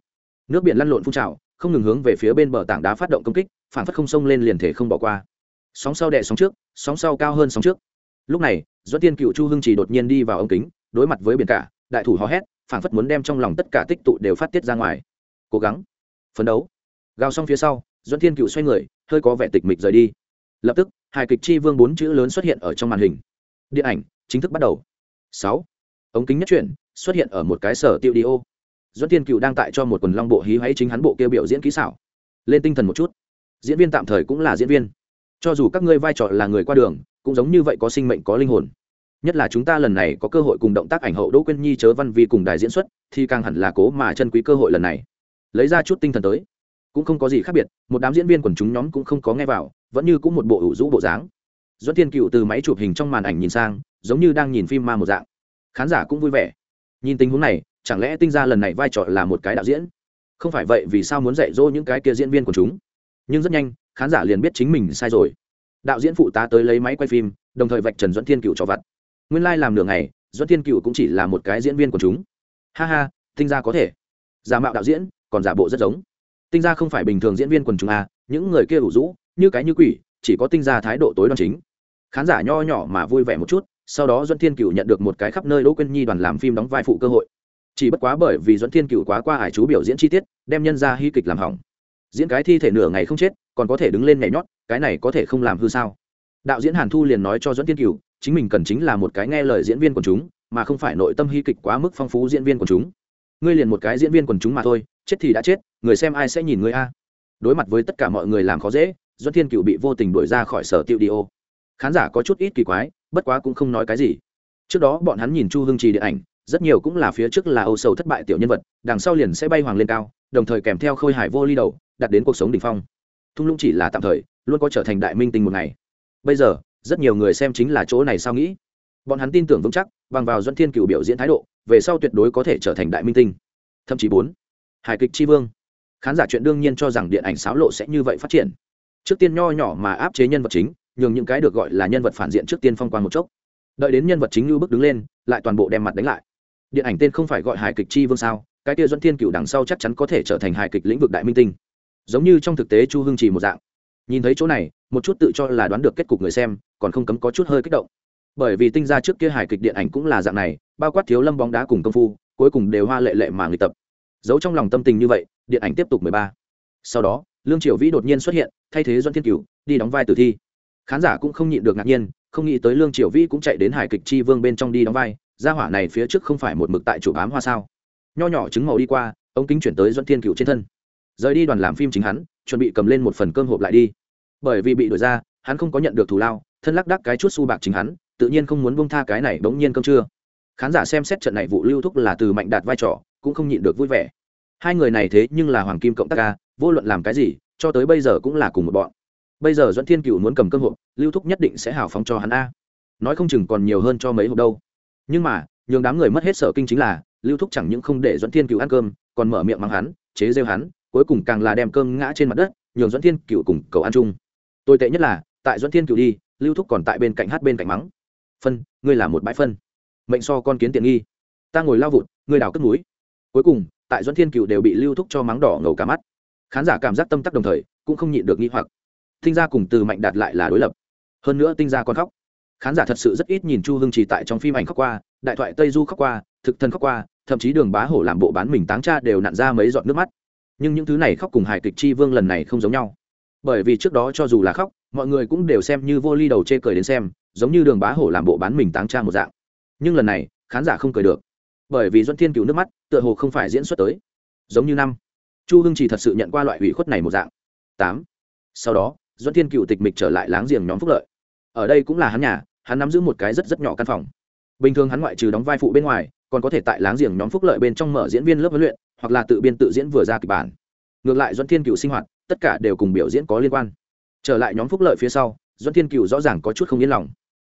Nước biển lăn lộn phun trào, không ngừng hướng về phía bên bờ tảng đá phát động công kích phản phất không sông lên liền thể không bỏ qua. Sóng sau đè sóng trước, sóng sau cao hơn sóng trước. Lúc này, doãn tiên cựu chu hưng chỉ đột nhiên đi vào ống kính, đối mặt với biển cả đại thủ hò hét, phảng phất muốn đem trong lòng tất cả tích tụ đều phát tiết ra ngoài. Cố gắng, phấn đấu. Gào xong phía sau doãn thiên cựu xoay người, hơi có vẻ tịch mịch rời đi. Lập tức hài kịch chi vương bốn chữ lớn xuất hiện ở trong màn hình. Điện ảnh chính thức bắt đầu. Sáu. Ống kính nhất chuyển xuất hiện ở một cái sở tiêu đi ô doãn thiên cựu đang tại cho một quần long bộ hí hoáy chính hắn bộ kêu biểu diễn kỹ xảo. Lên tinh thần một chút. Diễn viên tạm thời cũng là diễn viên. Cho dù các ngươi vai trò là người qua đường, cũng giống như vậy có sinh mệnh có linh hồn nhất là chúng ta lần này có cơ hội cùng động tác ảnh hậu đỗ quyên nhi, chớ văn vi cùng đài diễn xuất, thì càng hẳn là cố mà chân quý cơ hội lần này. Lấy ra chút tinh thần tới. Cũng không có gì khác biệt, một đám diễn viên quần chúng nhóm cũng không có nghe vào, vẫn như cũng một bộ ủ rũ bộ dáng. Doãn thiên cựu từ máy chụp hình trong màn ảnh nhìn sang, giống như đang nhìn phim ma một dạng. Khán giả cũng vui vẻ. Nhìn tình huống này, chẳng lẽ tinh ra lần này vai trò là một cái đạo diễn? Không phải vậy, vì sao muốn dạy dỗ những cái kia diễn viên của chúng? Nhưng rất nhanh, khán giả liền biết chính mình sai rồi. Đạo diễn phụ tá tới lấy máy quay phim, đồng thời vạch trần doãn thiên cựu cho vặt nguyên lai、like、làm nửa ngày doãn thiên cựu cũng chỉ là một cái diễn viên của chúng. Ha ha, tinh Gia có thể. Giả mạo đạo diễn, còn giả bộ rất giống. Tinh Gia không phải bình thường diễn viên quần chúng à? những người kia ủ rũ, như cái như quỷ, chỉ có tinh Gia thái độ tối đoan chính. Khán giả nho nhỏ mà vui vẻ một chút, sau đó doãn thiên cựu nhận được một cái khắp nơi đỗ quên nhi đoàn làm phim đóng vai phụ cơ hội. Chỉ bất quá bởi vì doãn thiên cựu quá qua hải chú biểu diễn chi tiết, đem nhân ra hy kịch làm hỏng. Diễn cái thi thể nửa ngày không chết, còn có thể đứng lên nhảy nhót, cái này có thể không làm hư sao? Đạo diễn hàn thu liền nói cho doãn thiên cựu chính mình cần chính là một cái nghe lời diễn viên của chúng, mà không phải nội tâm hy kịch quá mức phong phú diễn viên của chúng. Ngươi liền một cái diễn viên quần chúng mà thôi, chết thì đã chết, người xem ai sẽ nhìn ngươi a? Đối mặt với tất cả mọi người làm khó dễ doãn thiên cựu bị vô tình đuổi ra khỏi sở tiêu đi ô. Khán giả có chút ít kỳ quái, bất quá cũng không nói cái gì. Trước đó bọn hắn nhìn chu hương trì điện ảnh, rất nhiều cũng là phía trước là âu sầu thất bại tiểu nhân vật, đằng sau liền sẽ bay hoàng lên cao, đồng thời kèm theo khôi hải vô ly đầu, đặt đến cuộc sống đ ỉ n h phong. Thung lũng chỉ là tạm thời, luôn có trở thành đại minh tinh một ngày. Bây giờ rất nhiều người xem chính là chỗ này sao nghĩ. Bọn hắn tin tưởng vững chắc, bằng vào doãn thiên cựu biểu diễn thái độ, về sau tuyệt đối có thể trở thành đại minh tinh. Thậm chí bốn, hài kịch tri vương. Khán giả chuyện đương nhiên cho rằng điện ảnh xáo lộ sẽ như vậy phát triển. Trước tiên nho nhỏ mà áp chế nhân vật chính, nhường những cái được gọi là nhân vật phản diện trước tiên phong quan một chốc. Đợi đến nhân vật chính như bước đứng lên, lại toàn bộ đem mặt đánh lại. Điện ảnh tên không phải gọi hài kịch chi vương sao, cái kia doãn thiên cựu đằng sau chắc chắn có thể trở thành hài kịch lĩnh vực đại minh tinh. Giống như trong thực tế chu hương trì một dạng. Nhìn thấy chỗ này một chút tự cho là đoán được kết cục người xem, còn không cấm có chút hơi kích động. Bởi vì tinh ra trước kia hài kịch điện ảnh cũng là dạng này, bao quát thiếu lâm bóng đá cùng công phu, cuối cùng đều hoa lệ lệ mà người tập. Giấu trong lòng tâm tình như vậy, điện ảnh tiếp tục mười ba. Sau đó, lương triều vĩ đột nhiên xuất hiện, thay thế doãn thiên cửu, đi đóng vai tử thi. Khán giả cũng không nhịn được ngạc nhiên, không nghĩ tới lương triều vĩ cũng chạy đến hài kịch chi vương bên trong đi đóng vai, gia hỏa này phía trước không phải một mực tại chủ ám hoa sao. Nho nhỏ trứng màu đi qua, ống kính chuyển tới doãn thiên cửu trên thân. Rời đi đoàn làm phim chính hắn, chuẩn bị cầm lên một phần cơm hộp lại đi bởi vì bị đuổi ra, hắn không có nhận được thù lao, thân lắc đắc cái chút su bạc chính hắn, tự nhiên không muốn bông tha cái này bỗng nhiên cơm trưa. Khán giả xem xét trận này vụ lưu thúc là từ mạnh đạt vai trò, cũng không nhịn được vui vẻ. Hai người này thế nhưng là hoàng kim cộng tác ca, vô luận làm cái gì, cho tới bây giờ cũng là cùng một bọn. Bây giờ doãn thiên cựu muốn cầm cơ hội lưu thúc nhất định sẽ hào phóng cho hắn a. Nói không chừng còn nhiều hơn cho mấy hộp đâu. Nhưng mà, nhường đám người mất hết sở kinh chính là, lưu thúc chẳng những không để doãn thiên cựu ăn cơm, còn mở miệng mắng hắn, chế rêu hắn, cuối cùng càng là đem cơm ngã trên mặt đất, nhường doãn thiên cựu cùng cầu ăn chung tồi tệ nhất là, tại doãn thiên cựu đi, lưu thúc còn tại bên cạnh hát bên cạnh mắng. Phân, ngươi là một bãi phân. Mệnh so con kiến tiện nghi. Ta ngồi lao vụt, ngươi đào cất núi. Cuối cùng, tại doãn thiên cựu đều bị lưu thúc cho mắng đỏ ngầu cả mắt. Khán giả cảm giác tâm tắc đồng thời, cũng không nhịn được nghi hoặc. Tinh gia cùng từ mạnh đạt lại là đối lập. Hơn nữa tinh gia còn khóc. Khán giả thật sự rất ít nhìn chu hưng chỉ tại trong phim ảnh khóc qua, đại thoại tây du khóc qua, thực thân khóc qua, thậm chí đường bá hổ làm bộ bán mình táng cha đều nặn ra mấy giọt nước mắt. Nhưng những thứ này khóc cùng hài kịch chi vương lần này không giống nhau bởi vì trước đó cho dù là khóc, mọi người cũng đều xem như vô ly đầu chê cười đến xem, giống như đường bá hổ làm bộ bán mình táng cha một dạng. Nhưng lần này, khán giả không cười được. Bởi vì doãn thiên cựu nước mắt, tựa hồ không phải diễn xuất tới. Giống như năm, chu hưng chỉ thật sự nhận qua loại ủy khuất này một dạng. Tám, sau đó doãn thiên cựu tịch mịch trở lại láng giềng nhóm phúc lợi. Ở đây cũng là hắn nhà, hắn nắm giữ một cái rất rất nhỏ căn phòng. Bình thường hắn ngoại trừ đóng vai phụ bên ngoài, còn có thể tại láng giềng nhóm phúc lợi bên trong mở diễn viên lớp huấn luyện, hoặc là tự biên tự diễn vừa ra kịch bản. Ngược lại doãn thiên cựu sinh hoạt tất cả đều cùng biểu diễn có liên quan. Trở lại nhóm phúc lợi phía sau, doãn thiên cựu rõ ràng có chút không yên lòng.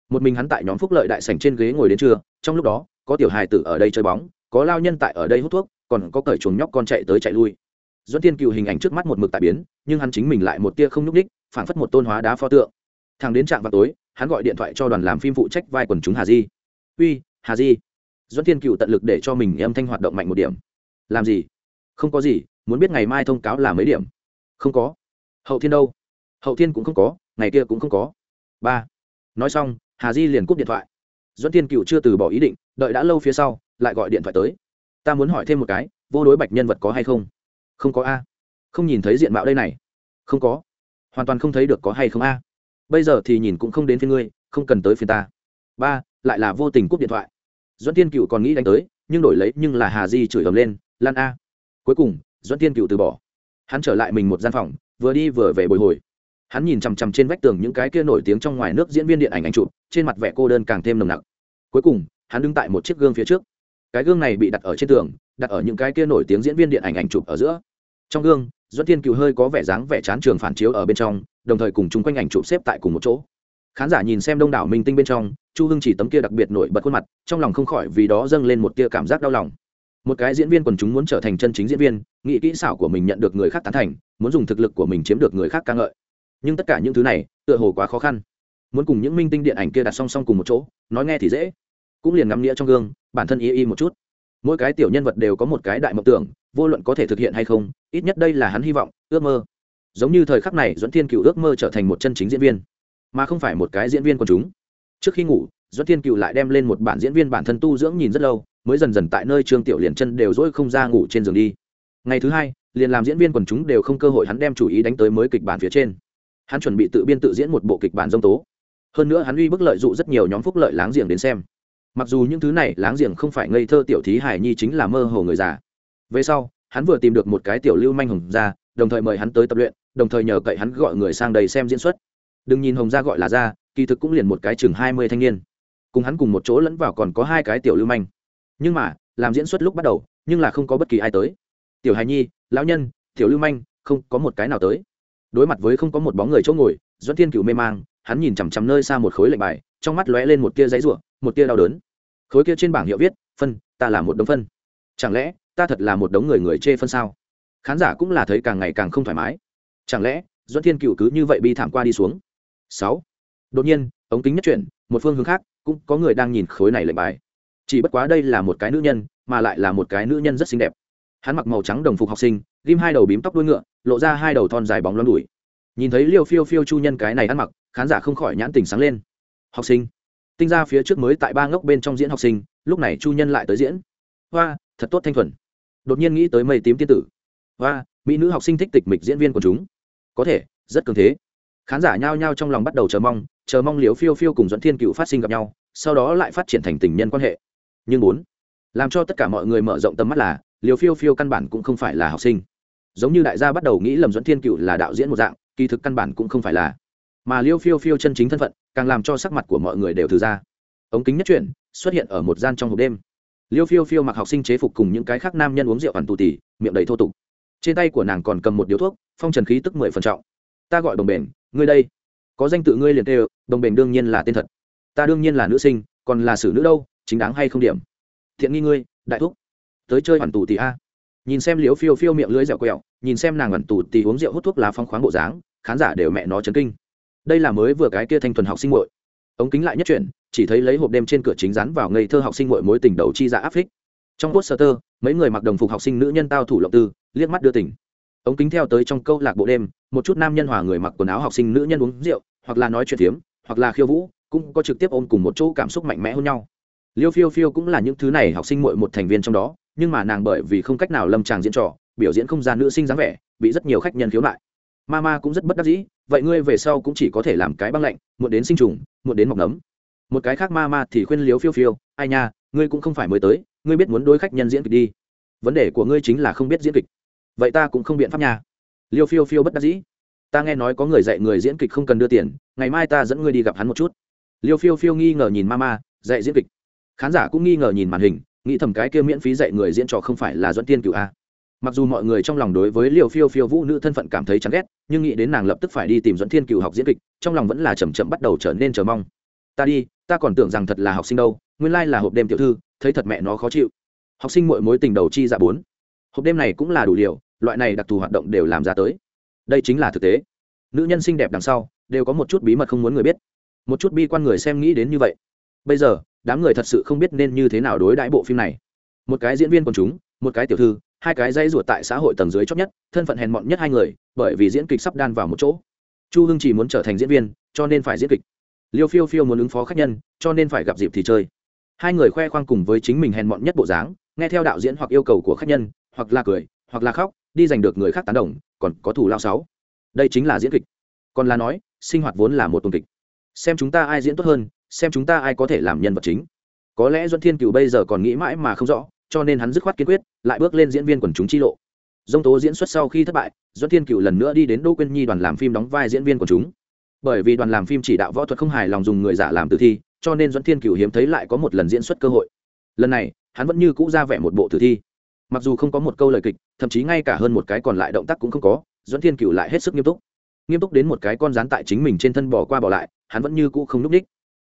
Một mình hắn tại nhóm phúc lợi đại sảnh trên ghế ngồi đến trưa, trong lúc đó, có tiểu hài tử ở đây chơi bóng, có lao nhân tại ở đây hút thuốc, còn có cởi chuồng nhóc con chạy tới chạy lui. Doãn thiên cựu hình ảnh trước mắt một mực tại biến, nhưng hắn chính mình lại một tia không nhúc ních phảng phất một tôn hóa đá pho tượng. Thằng đến trạm vào tối, hắn gọi điện thoại cho đoàn làm phim phụ trách vai quần chúng hà di. Uy, hà di. Doãn thiên cựu tận lực để cho mình âm thanh hoạt động mạnh một điểm. Làm gì? Không có gì, muốn biết ngày mai thông cáo là mấy điểm không có. Hậu thiên đâu? Hậu thiên cũng không có, ngày kia cũng không có. Ba. Nói xong, hà di liền cúp điện thoại. Doãn tiên cựu chưa từ bỏ ý định, đợi đã lâu phía sau, lại gọi điện thoại tới. Ta muốn hỏi thêm một cái, vô đối bạch nhân vật có hay không? Không có a. Không nhìn thấy diện mạo đây này. Không có. Hoàn toàn không thấy được có hay không a. Bây giờ thì nhìn cũng không đến phía ngươi, không cần tới phía ta. Ba, lại là vô tình cúp điện thoại. Doãn tiên cựu còn nghĩ đánh tới, nhưng đổi lấy nhưng là hà di chửi ầm lên, lan a. Cuối cùng doãn tiên cựu từ bỏ hắn trở lại mình một gian phòng, vừa đi vừa về bồi hồi. Hắn nhìn chằm chằm trên vách tường những cái kia nổi tiếng trong ngoài nước diễn viên điện ảnh ảnh chụp, trên mặt vẻ cô đơn càng thêm nồng nặc. Cuối cùng, hắn đứng tại một chiếc gương phía trước. Cái gương này bị đặt ở trên tường, đặt ở những cái kia nổi tiếng diễn viên điện ảnh ảnh chụp ở giữa. Trong gương doãn thiên cựu hơi có vẻ dáng vẻ chán trường phản chiếu ở bên trong, đồng thời cùng chung quanh ảnh chụp xếp tại cùng một chỗ. Khán giả nhìn xem đông đảo minh tinh bên trong, chu hưng chỉ tấm kia đặc biệt nổi bật khuôn mặt, trong lòng không khỏi vì đó dâng lên một tia cảm giác đau lòng một cái diễn viên quần chúng muốn trở thành chân chính diễn viên, nghĩ kỹ xảo của mình nhận được người khác tán thành, muốn dùng thực lực của mình chiếm được người khác ca ngợi. Nhưng tất cả những thứ này, tựa hồ quá khó khăn. Muốn cùng những minh tinh điện ảnh kia đặt song song cùng một chỗ, nói nghe thì dễ. Cũng liền ngắm nghĩa trong gương, bản thân y y một chút. Mỗi cái tiểu nhân vật đều có một cái đại mộng tưởng, vô luận có thể thực hiện hay không, ít nhất đây là hắn hy vọng, ước mơ. Giống như thời khắc này dẫn thiên cựu ước mơ trở thành một chân chính diễn viên, mà không phải một cái diễn viên quần chúng. Trước khi ngủ doãn thiên cựu lại đem lên một bản diễn viên bản thân tu dưỡng nhìn rất lâu mới dần dần tại nơi trương tiểu liền chân đều dỗi không ra ngủ trên giường đi. Ngày thứ hai, liền làm diễn viên quần chúng đều không cơ hội hắn đem chủ ý đánh tới mới kịch bản phía trên. Hắn chuẩn bị tự biên tự diễn một bộ kịch bản dông tố. Hơn nữa hắn uy bức lợi dụ rất nhiều nhóm phúc lợi láng giềng đến xem. Mặc dù những thứ này láng giềng không phải ngây thơ tiểu thí hải nhi chính là mơ hồ người già. Về sau, hắn vừa tìm được một cái tiểu lưu manh hồng ra đồng thời mời hắn tới tập luyện, đồng thời nhờ cậy hắn gọi người sang đầy xem diễn xuất. Đừng nhìn hồng gia gọi là ra kỳ thực cũng liền một cái chừng hai mươi thanh niên. Cùng hắn cùng một chỗ lẫn vào còn có hai cái tiểu lưu manh nhưng mà, làm diễn xuất lúc bắt đầu, nhưng là không có bất kỳ ai tới. Tiểu hài nhi, lão nhân, tiểu lưu manh, không có một cái nào tới. Đối mặt với không có một bóng người chỗ ngồi, doãn thiên cựu mê mang, hắn nhìn chằm chằm nơi xa một khối lệnh bài, trong mắt lóe lên một tia giấy ruộng một tia đau đớn. Khối kia trên bảng hiệu viết, phân, ta là một đống phân. Chẳng lẽ, ta thật là một đống người người chê phân sao? Khán giả cũng là thấy càng ngày càng không thoải mái. Chẳng lẽ, doãn thiên cựu cứ như vậy bi thảm qua đi xuống? Sáu. Đột nhiên, ống kính nhất chuyển, một phương hướng khác, cũng có người đang nhìn khối này lệnh bài chỉ bất quá đây là một cái nữ nhân, mà lại là một cái nữ nhân rất xinh đẹp. Hắn mặc màu trắng đồng phục học sinh, ghim hai đầu bím tóc đuôi ngựa, lộ ra hai đầu thon dài bóng loáng đùi. Nhìn thấy liêu phiêu phiêu chu nhân cái này ăn mặc, khán giả không khỏi nhãn tình sáng lên. Học sinh. Tinh ra phía trước mới tại ba ngốc bên trong diễn học sinh, lúc này chu nhân lại tới diễn. Hoa, thật tốt thanh thuần. Đột nhiên nghĩ tới mây tím tiên tử. Hoa, mỹ nữ học sinh thích tịch mịch diễn viên của chúng. Có thể, rất cường thế. Khán giả nhao nhao trong lòng bắt đầu chờ mong chờ mong liều phiêu phiêu cùng dẫn thiên cựu phát sinh gặp nhau, sau đó lại phát triển thành tình nhân quan hệ nhưng bốn, làm cho tất cả mọi người mở rộng tầm mắt là liều phiêu phiêu căn bản cũng không phải là học sinh. Giống như đại gia bắt đầu nghĩ lầm dẫn thiên cựu là đạo diễn một dạng, kỳ thực căn bản cũng không phải là. Mà liêu phiêu phiêu chân chính thân phận, càng làm cho sắc mặt của mọi người đều thử ra. Ống kính nhất chuyển, xuất hiện ở một gian trong hộp đêm. Liêu phiêu phiêu mặc học sinh chế phục cùng những cái khác nam nhân uống rượu ẩn tù tỉ miệng đầy thô tục. Trên tay của nàng còn cầm một điếu thuốc, phong trần khí tức mười phần trọng. Ta gọi đồng bền, ngươi đây. Có danh tự ngươi liền tê đồng bền đương nhiên là tên thật. Ta đương nhiên là nữ sinh, còn là xử nữ đâu chính đáng hay không điểm? Thiện nghi ngươi, đại thúc. Tới chơi hoàn tù tì a. Nhìn xem liếu phiêu phiêu miệng lưới dẻo quẹo, nhìn xem nàng hoàn tù tì uống rượu hút thuốc lá phong khoáng bộ dáng, khán giả đều mẹ nó chấn kinh. Đây là mới vừa cái kia thanh thuần học sinh muội. Ống kính lại nhất chuyển, chỉ thấy lấy hộp đêm trên cửa chính rắn vào ngây thơ học sinh muội mối tình đầu chi ra áp phích. Trong quốc sơ tơ mấy người mặc đồng phục học sinh nữ nhân tao thủ lộng tư, liếc mắt đưa tỉnh ống kính theo tới trong câu lạc bộ đêm, một chút nam nhân hòa người mặc quần áo học sinh nữ nhân uống rượu, hoặc là nói chuyện phiếm, hoặc là khiêu vũ, cũng có trực tiếp ôm cùng một chỗ cảm xúc mạnh mẽ hơn nhau liêu phiêu phiêu cũng là những thứ này học sinh muội một thành viên trong đó, nhưng mà nàng bởi vì không cách nào lâm tràng diễn trò, biểu diễn không gian nữ sinh dáng vẻ, bị rất nhiều khách nhân khiếu nại. Ma cũng rất bất đắc dĩ, vậy ngươi về sau cũng chỉ có thể làm cái băng lạnh, muộn đến sinh trùng, muộn đến mọc nấm. Một cái khác ma thì khuyên liếu phiêu phiêu, ai nha, ngươi cũng không phải mới tới, ngươi biết muốn đối khách nhân diễn kịch đi. Vấn đề của ngươi chính là không biết diễn kịch. Vậy ta cũng không biện pháp nha. Liêu phiêu phiêu bất đắc dĩ, ta nghe nói có người dạy người diễn kịch không cần đưa tiền, ngày mai ta dẫn ngươi đi gặp hắn một chút. Liêu phiêu phiêu nghi ngờ nhìn ma, dạy diễn kịch khán giả cũng nghi ngờ nhìn màn hình, nghĩ thầm cái kia miễn phí dạy người diễn trò không phải là dẫn tiên cựu a. Mặc dù mọi người trong lòng đối với liều phiêu phiêu vũ nữ thân phận cảm thấy chán ghét, nhưng nghĩ đến nàng lập tức phải đi tìm dẫn thiên cựu học diễn kịch, trong lòng vẫn là chầm chậm bắt đầu trở nên chờ mong. Ta đi, ta còn tưởng rằng thật là học sinh đâu, nguyên lai là hộp đêm tiểu thư, thấy thật mẹ nó khó chịu. Học sinh mỗi mối tình đầu chi dạ bốn. Hộp đêm này cũng là đủ liều, loại này đặc thù hoạt động đều làm ra tới. Đây chính là thực tế. Nữ nhân xinh đẹp đằng sau, đều có một chút bí mật không muốn người biết. Một chút bi quan người xem nghĩ đến như vậy. Bây giờ đám người thật sự không biết nên như thế nào đối đãi bộ phim này. Một cái diễn viên quần chúng, một cái tiểu thư, hai cái dây ruột tại xã hội tầng dưới chót nhất, thân phận hèn mọn nhất hai người, bởi vì diễn kịch sắp đan vào một chỗ. Chu hưng chỉ muốn trở thành diễn viên, cho nên phải diễn kịch. Liêu phiêu phiêu muốn ứng phó khách nhân, cho nên phải gặp dịp thì chơi. Hai người khoe khoang cùng với chính mình hèn mọn nhất bộ dáng, nghe theo đạo diễn hoặc yêu cầu của khách nhân, hoặc là cười, hoặc là khóc, đi giành được người khác tán đồng, còn có thủ lao sáu. Đây chính là diễn kịch. Còn là nói, sinh hoạt vốn là một tuần kịch. Xem chúng ta ai diễn tốt hơn xem chúng ta ai có thể làm nhân vật chính. Có lẽ duân thiên cựu bây giờ còn nghĩ mãi mà không rõ, cho nên hắn dứt khoát kiên quyết, lại bước lên diễn viên quần chúng chi lộ. Dông tố diễn xuất sau khi thất bại duân thiên cựu lần nữa đi đến đỗ quyên nhi đoàn làm phim đóng vai diễn viên quần chúng. Bởi vì đoàn làm phim chỉ đạo võ thuật không hài lòng dùng người giả làm tử thi, cho nên duân thiên cựu hiếm thấy lại có một lần diễn xuất cơ hội. Lần này, hắn vẫn như cũ ra vẻ một bộ tử thi. Mặc dù không có một câu lời kịch, thậm chí ngay cả hơn một cái còn lại động tác cũng không có duân thiên cựu lại hết sức nghiêm túc. Nghiêm túc đến một cái con rán tại chính mình trên thân bỏ qua bỏ lại, hắn vẫn như cũ không núp đích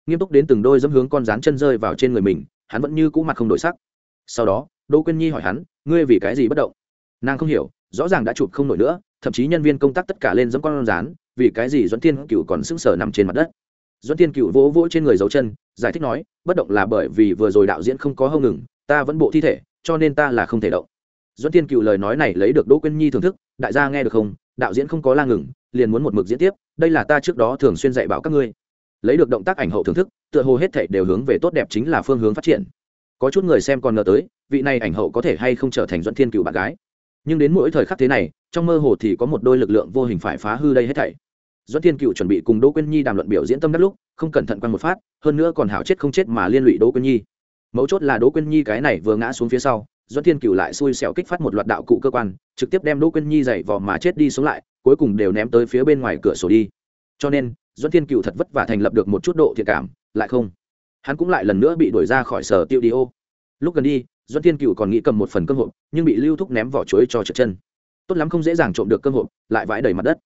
nghiêm túc đến từng đôi dẫm hướng con rán chân rơi vào trên người mình, hắn vẫn như cũ mặt không đổi sắc. Sau đó, đỗ quyên nhi hỏi hắn, ngươi vì cái gì bất động? Nàng không hiểu, rõ ràng đã chụp không nổi nữa, thậm chí nhân viên công tác tất cả lên dẫm con rán, vì cái gì doãn thiên cựu còn sững sờ nằm trên mặt đất? Doãn thiên cựu vỗ vỗ trên người dấu chân, giải thích nói, bất động là bởi vì vừa rồi đạo diễn không có hâu ngừng, ta vẫn bộ thi thể, cho nên ta là không thể động. Doãn thiên cựu lời nói này lấy được đỗ quyên nhi thưởng thức, đại gia nghe được không? Đạo diễn không có la ngừng, liền muốn một mực diễn tiếp, đây là ta trước đó thường xuyên dạy bảo các ngươi lấy được động tác ảnh hậu thưởng thức, tựa hồ hết thảy đều hướng về tốt đẹp chính là phương hướng phát triển. Có chút người xem còn ngờ tới, vị này ảnh hậu có thể hay không trở thành dẫn thiên cựu bạn gái. Nhưng đến mỗi thời khắc thế này, trong mơ hồ thì có một đôi lực lượng vô hình phải phá hư đây hết thảy. Dẫn thiên cựu chuẩn bị cùng đỗ quyên nhi đàm luận biểu diễn tâm đắc lúc, không cẩn thận quăng một phát, hơn nữa còn hảo chết không chết mà liên lụy đỗ quyên nhi. Mấu chốt là đỗ quyên nhi cái này vừa ngã xuống phía sau dẫn thiên cựu lại xui xẻo kích phát một loạt đạo cụ cơ quan, trực tiếp đem đỗ quyên nhi dày vò mà chết đi xuống lại, cuối cùng đều ném tới phía bên ngoài cửa sổ đi. Cho nên Duẫn thiên cựu thật vất vả thành lập được một chút độ thiện cảm, lại không. Hắn cũng lại lần nữa bị đuổi ra khỏi sở tiêu đi ô. Lúc gần đi, Duẫn thiên cựu còn nghĩ cầm một phần cơm hộp, nhưng bị lưu thúc ném vỏ chuối cho trượt chân. Tốt lắm không dễ dàng trộm được cơm hộp, lại vãi đầy mặt đất.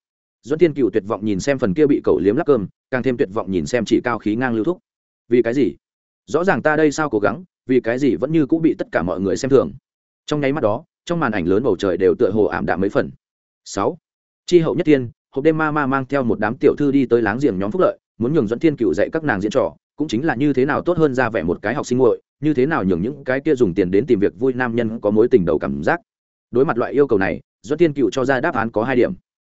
Duẫn thiên cựu tuyệt vọng nhìn xem phần kia bị cậu liếm lắc cơm, càng thêm tuyệt vọng nhìn xem chỉ cao khí ngang lưu thúc. Vì cái gì? Rõ ràng ta đây sao cố gắng, vì cái gì vẫn như cũng bị tất cả mọi người xem thường. Trong nháy mắt đó, trong màn ảnh lớn bầu trời đều tựa hồ ảm đạm mấy phần. Sáu. Chi hậu nhất tiên hộp đêm ma ma mang theo một đám tiểu thư đi tới láng giềng nhóm phúc lợi, muốn nhường dẫn thiên cựu dạy các nàng diễn trò, cũng chính là như thế nào tốt hơn ra vẻ một cái học sinh nguội như thế nào nhường những cái kia dùng tiền đến tìm việc vui nam nhân có mối tình đầu cảm giác. Đối mặt loại yêu cầu này dẫn thiên cựu cho ra đáp án có hai điểm.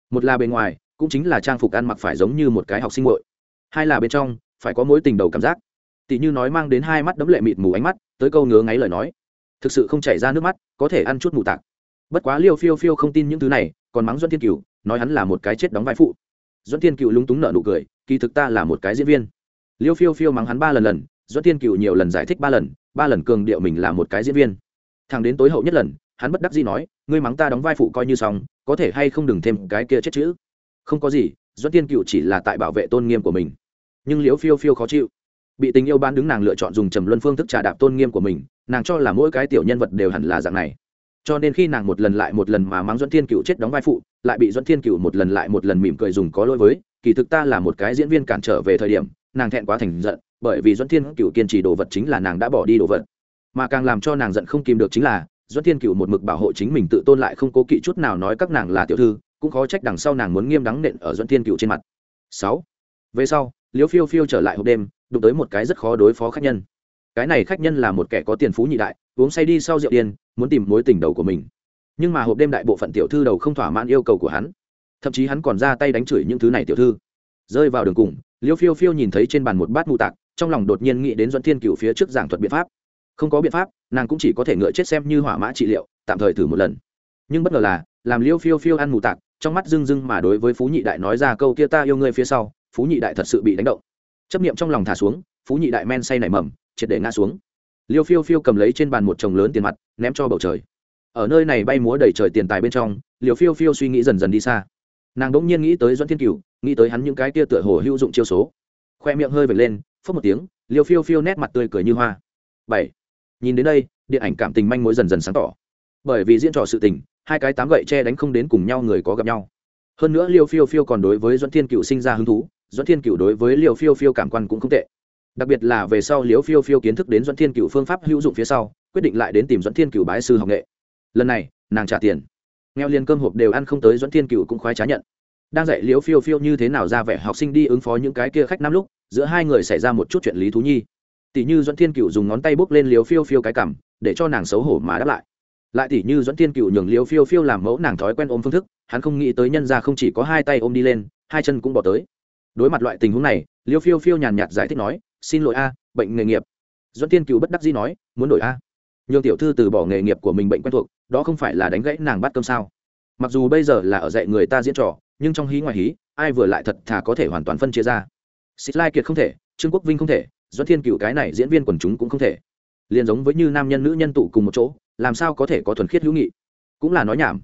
Một là bên ngoài, cũng chính là trang phục ăn mặc phải giống như một cái học sinh nguội hai là bên trong, phải có mối tình đầu cảm giác. Tỷ như nói mang đến hai mắt đấm lệ mịt mù ánh mắt, tới câu ngứa ngáy lời nói. Thực sự không chảy ra nước mắt, có thể ăn chút mù tạc. Bất quá liêu phiêu phiêu không tin những thứ này, còn mắng doãn thiên cựu nói hắn là một cái chết đóng vai phụ. Doãn thiên cựu lúng túng nợ nụ cười, kỳ thực ta là một cái diễn viên. Liêu phiêu phiêu mắng hắn ba lần lần doãn thiên cựu nhiều lần giải thích ba lần ba lần cường điệu mình là một cái diễn viên. Thằng đến tối hậu nhất lần, hắn bất đắc dĩ nói, ngươi mắng ta đóng vai phụ coi như xong, có thể hay không đừng thêm cái kia chết chữ? Không có gì doãn thiên cựu chỉ là tại bảo vệ tôn nghiêm của mình. Nhưng liễu phiêu phiêu khó chịu. Bị tình yêu ban đứng nàng lựa chọn dùng trầm luân phương thức trà đạp tôn nghiêm của mình, nàng cho là mỗi cái tiểu nhân vật đều hẳn là dạng này. Cho nên khi nàng một lần lại một lần mà mắng doãn thiên cựu chết đóng vai phụ lại bị doãn thiên Cửu một lần lại một lần mỉm cười dùng có lỗi với, kỳ thực ta là một cái diễn viên cản trở về thời điểm, nàng thẹn quá thành giận, bởi vì doãn thiên Cửu kiên trì đồ vật chính là nàng đã bỏ đi đồ vật. Mà càng làm cho nàng giận không kìm được chính là doãn thiên Cửu một mực bảo hộ chính mình tự tôn lại không cố kỵ chút nào nói các nàng là tiểu thư, cũng khó trách đằng sau nàng muốn nghiêm đắng nện ở doãn thiên Cửu trên mặt. Sáu. Về sau, liễu phiêu phiêu trở lại hộp đêm, đụng tới một cái rất khó đối phó khách nhân. Cái này khách nhân là một kẻ có tiền phú nhị đại, uống say đi sau rượu điên, muốn tìm mối tình đầu của mình nhưng mà hộp đêm đại bộ phận tiểu thư đầu không thỏa mãn yêu cầu của hắn. Thậm chí hắn còn ra tay đánh chửi những thứ này tiểu thư. Rơi vào đường cùng, liêu phiêu phiêu nhìn thấy trên bàn một bát mù tạc, trong lòng đột nhiên nghĩ đến dẫn thiên cựu phía trước giảng thuật biện pháp. Không có biện pháp, nàng cũng chỉ có thể ngựa chết xem như hỏa mã trị liệu, tạm thời thử một lần. Nhưng bất ngờ là, làm liêu phiêu phiêu ăn mù tạc, trong mắt rưng rưng mà đối với phú nhị đại nói ra câu kia ta yêu ngươi phía sau, phú nhị đại thật sự bị đánh động. Chấp niệm trong lòng thả xuống, phú nhị đại men say nảy mầm, triệt để ngã xuống. Liêu phiêu phiêu cầm lấy trên bàn một chồng lớn tiền mặt, ném cho bầu trời ở nơi này bay múa đầy trời tiền tài bên trong liều phiêu phiêu suy nghĩ dần dần đi xa. Nàng đ ỗ n g nhiên nghĩ tới doãn thiên cửu, nghĩ tới hắn những cái tia tựa hồ hữu dụng chiêu số. Khoe miệng hơi vệt lên phớt một tiếng liều phiêu phiêu nét mặt tươi cười như hoa. Bảy. Nhìn đến đây, điện ảnh cảm tình manh mối dần dần sáng tỏ. Bởi vì diễn trò sự tình, hai cái tám gậy che đánh không đến cùng nhau người có gặp nhau. Hơn nữa liêu phiêu phiêu còn đối với doãn thiên cựu sinh ra hứng thú doãn thiên cựu đối với liều phiêu phiêu cảm quan cũng không tệ. Đặc biệt là về sau liều phiêu phiêu kiến thức đến doãn thiên cựu phương pháp hữu dụng phía sau, quyết định lại đến tìm doãn thiên cựu bái sư học nghệ lần này, nàng trả tiền. Nghèo liền cơm hộp đều ăn không tới doãn thiên cựu cũng khoái trá nhận. Đang dạy liếu phiêu phiêu như thế nào ra vẻ học sinh đi ứng phó những cái kia khách năm lúc, giữa hai người xảy ra một chút chuyện lý thú nhi. Tỷ như doãn thiên cựu dùng ngón tay bốc lên liếu phiêu phiêu cái cảm để cho nàng xấu hổ mà đáp lại. Lại tỷ như doãn thiên cựu nhường liếu phiêu phiêu làm mẫu nàng thói quen ôm phương thức, hắn không nghĩ tới nhân ra không chỉ có hai tay ôm đi lên, hai chân cũng bỏ tới. Đối mặt loại tình huống này liêu phiêu phiêu nhàn nhạt giải thích nói, xin lỗi a, bệnh nghề nghiệp. Doãn thiên cựu bất đắc dĩ nói, muốn đổi a. Nhường tiểu thư từ bỏ nghề nghiệp của mình bệnh quen thuộc đó không phải là đánh gãy nàng bắt cơm sao? Mặc dù bây giờ là ở dạy người ta diễn trò, nhưng trong hí ngoài hí, ai vừa lại thật thà có thể hoàn toàn phân chia ra. Xích lai kiệt không thể, trương quốc vinh không thể, doãn thiên cựu cái này diễn viên quần chúng cũng không thể. Liền giống với như nam nhân nữ nhân tụ cùng một chỗ, làm sao có thể có thuần khiết hữu nghị? Cũng là nói nhảm.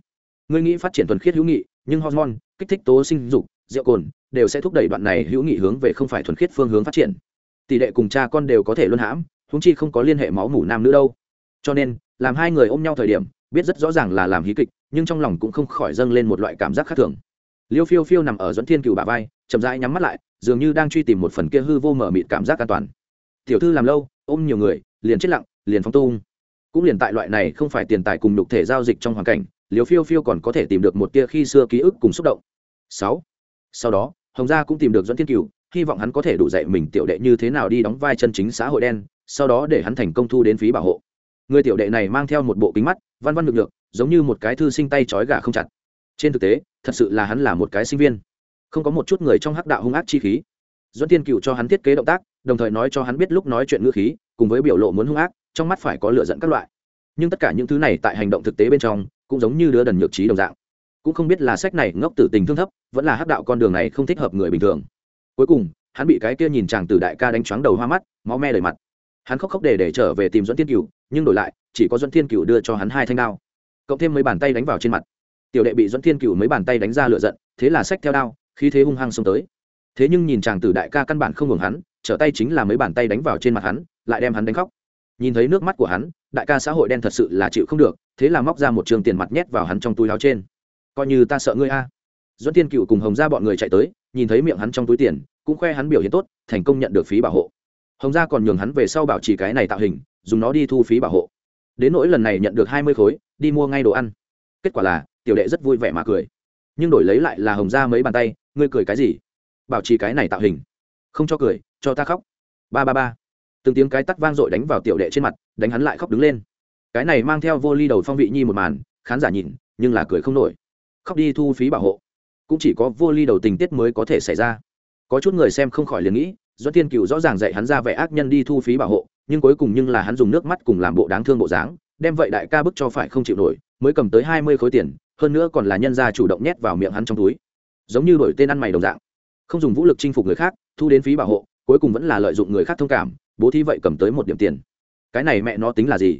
Ngươi nghĩ phát triển thuần khiết hữu nghị, nhưng hormone, kích thích tố sinh dục, rượu cồn, đều sẽ thúc đẩy đoạn này hữu nghị hướng về không phải thuần khiết phương hướng phát triển. Tỷ lệ cùng cha con đều có thể luân hãm húng chi không có liên hệ máu mủ nam nữ đâu. Cho nên, làm hai người ôm nhau thời điểm biết rất rõ ràng là làm hí kịch, nhưng trong lòng cũng không khỏi dâng lên một loại cảm giác khác thường. Liêu phiêu phiêu nằm ở dẫn thiên cựu bà vai, chậm rãi nhắm mắt lại, dường như đang truy tìm một phần kia hư vô mở mịt cảm giác an toàn. Tiểu thư làm lâu, ôm nhiều người, liền chết lặng, liền phóng tung. Cũng liền tại loại này không phải tiền tài cùng đục thể giao dịch trong hoàn cảnh liều phiêu phiêu còn có thể tìm được một tia khi xưa ký ức cùng xúc động. Sáu. Sau đó, hồng gia cũng tìm được dẫn thiên cựu hy vọng hắn có thể đủ dạy mình tiểu đệ như thế nào đi đóng vai chân chính xã hội đen, sau đó để hắn thành công thu đến phí bảo hộ người tiểu đệ này mang theo một bộ kính mắt, văn văn lực lượng giống như một cái thư sinh tay trói gà không chặt. Trên thực tế, thật sự là hắn là một cái sinh viên. Không có một chút người trong hắc đạo hung ác chi khí. Doãn thiên cựu cho hắn thiết kế động tác, đồng thời nói cho hắn biết lúc nói chuyện ngữ khí, cùng với biểu lộ muốn hung ác, trong mắt phải có lựa dẫn các loại. Nhưng tất cả những thứ này tại hành động thực tế bên trong, cũng giống như đứa đần nhược trí đồng dạng. Cũng không biết là sách này ngốc tử tình thương thấp, vẫn là hắc đạo con đường này không thích hợp người bình thường. Cuối cùng, hắn bị cái kia nhìn chàng từ đại ca đánh choáng đầu hoa mắt, máu me đầy mặt hắn khóc khóc để để trở về tìm dẫn thiên cựu nhưng đổi lại, chỉ có dẫn thiên cựu đưa cho hắn hai thanh đao. Cộng thêm mấy bàn tay đánh vào trên mặt. Tiểu đệ bị dẫn thiên cựu mấy bàn tay đánh ra lựa giận, thế là sách theo đao, khí thế hung hăng xông tới. Thế nhưng nhìn chàng tử đại ca căn bản không ngừng hắn, trở tay chính là mấy bàn tay đánh vào trên mặt hắn, lại đem hắn đánh khóc. Nhìn thấy nước mắt của hắn, đại ca xã hội đen thật sự là chịu không được, thế là móc ra một trường tiền mặt nhét vào hắn trong túi áo trên. Coi như ta sợ ngươi a. Dẫn thiên cựu cùng hồng ra bọn người chạy tới, nhìn thấy miệng hắn trong túi tiền, cũng khoe hắn biểu hiện tốt, thành công nhận được phí bảo hộ hồng gia còn nhường hắn về sau bảo trì cái này tạo hình, dùng nó đi thu phí bảo hộ. Đến nỗi lần này nhận được hai mươi khối, đi mua ngay đồ ăn. Kết quả là, tiểu đệ rất vui vẻ mà cười. Nhưng đổi lấy lại là hồng gia mấy bàn tay, ngươi cười cái gì? Bảo trì cái này tạo hình. Không cho cười, cho ta khóc. Ba ba ba. Từng tiếng cái tắt vang dội đánh vào tiểu đệ trên mặt, đánh hắn lại khóc đứng lên. Cái này mang theo vô ly đầu phong vị nhi một màn, khán giả nhìn, nhưng là cười không nổi. Khóc đi thu phí bảo hộ. Cũng chỉ có vô ly đầu tình tiết mới có thể xảy ra. Có chút người xem không khỏi liền nghĩ Doãn Thiên cựu rõ ràng dạy hắn ra vẻ ác nhân đi thu phí bảo hộ, nhưng cuối cùng nhưng là hắn dùng nước mắt cùng làm bộ đáng thương bộ dáng, đem vậy đại ca bức cho phải không chịu nổi, mới cầm tới hai mươi khối tiền, hơn nữa còn là nhân gia chủ động nhét vào miệng hắn trong túi. Giống như đổi tên ăn mày đồng dạng. Không dùng vũ lực chinh phục người khác, thu đến phí bảo hộ, cuối cùng vẫn là lợi dụng người khác thông cảm, bố thí vậy cầm tới một điểm tiền. Cái này mẹ nó tính là gì?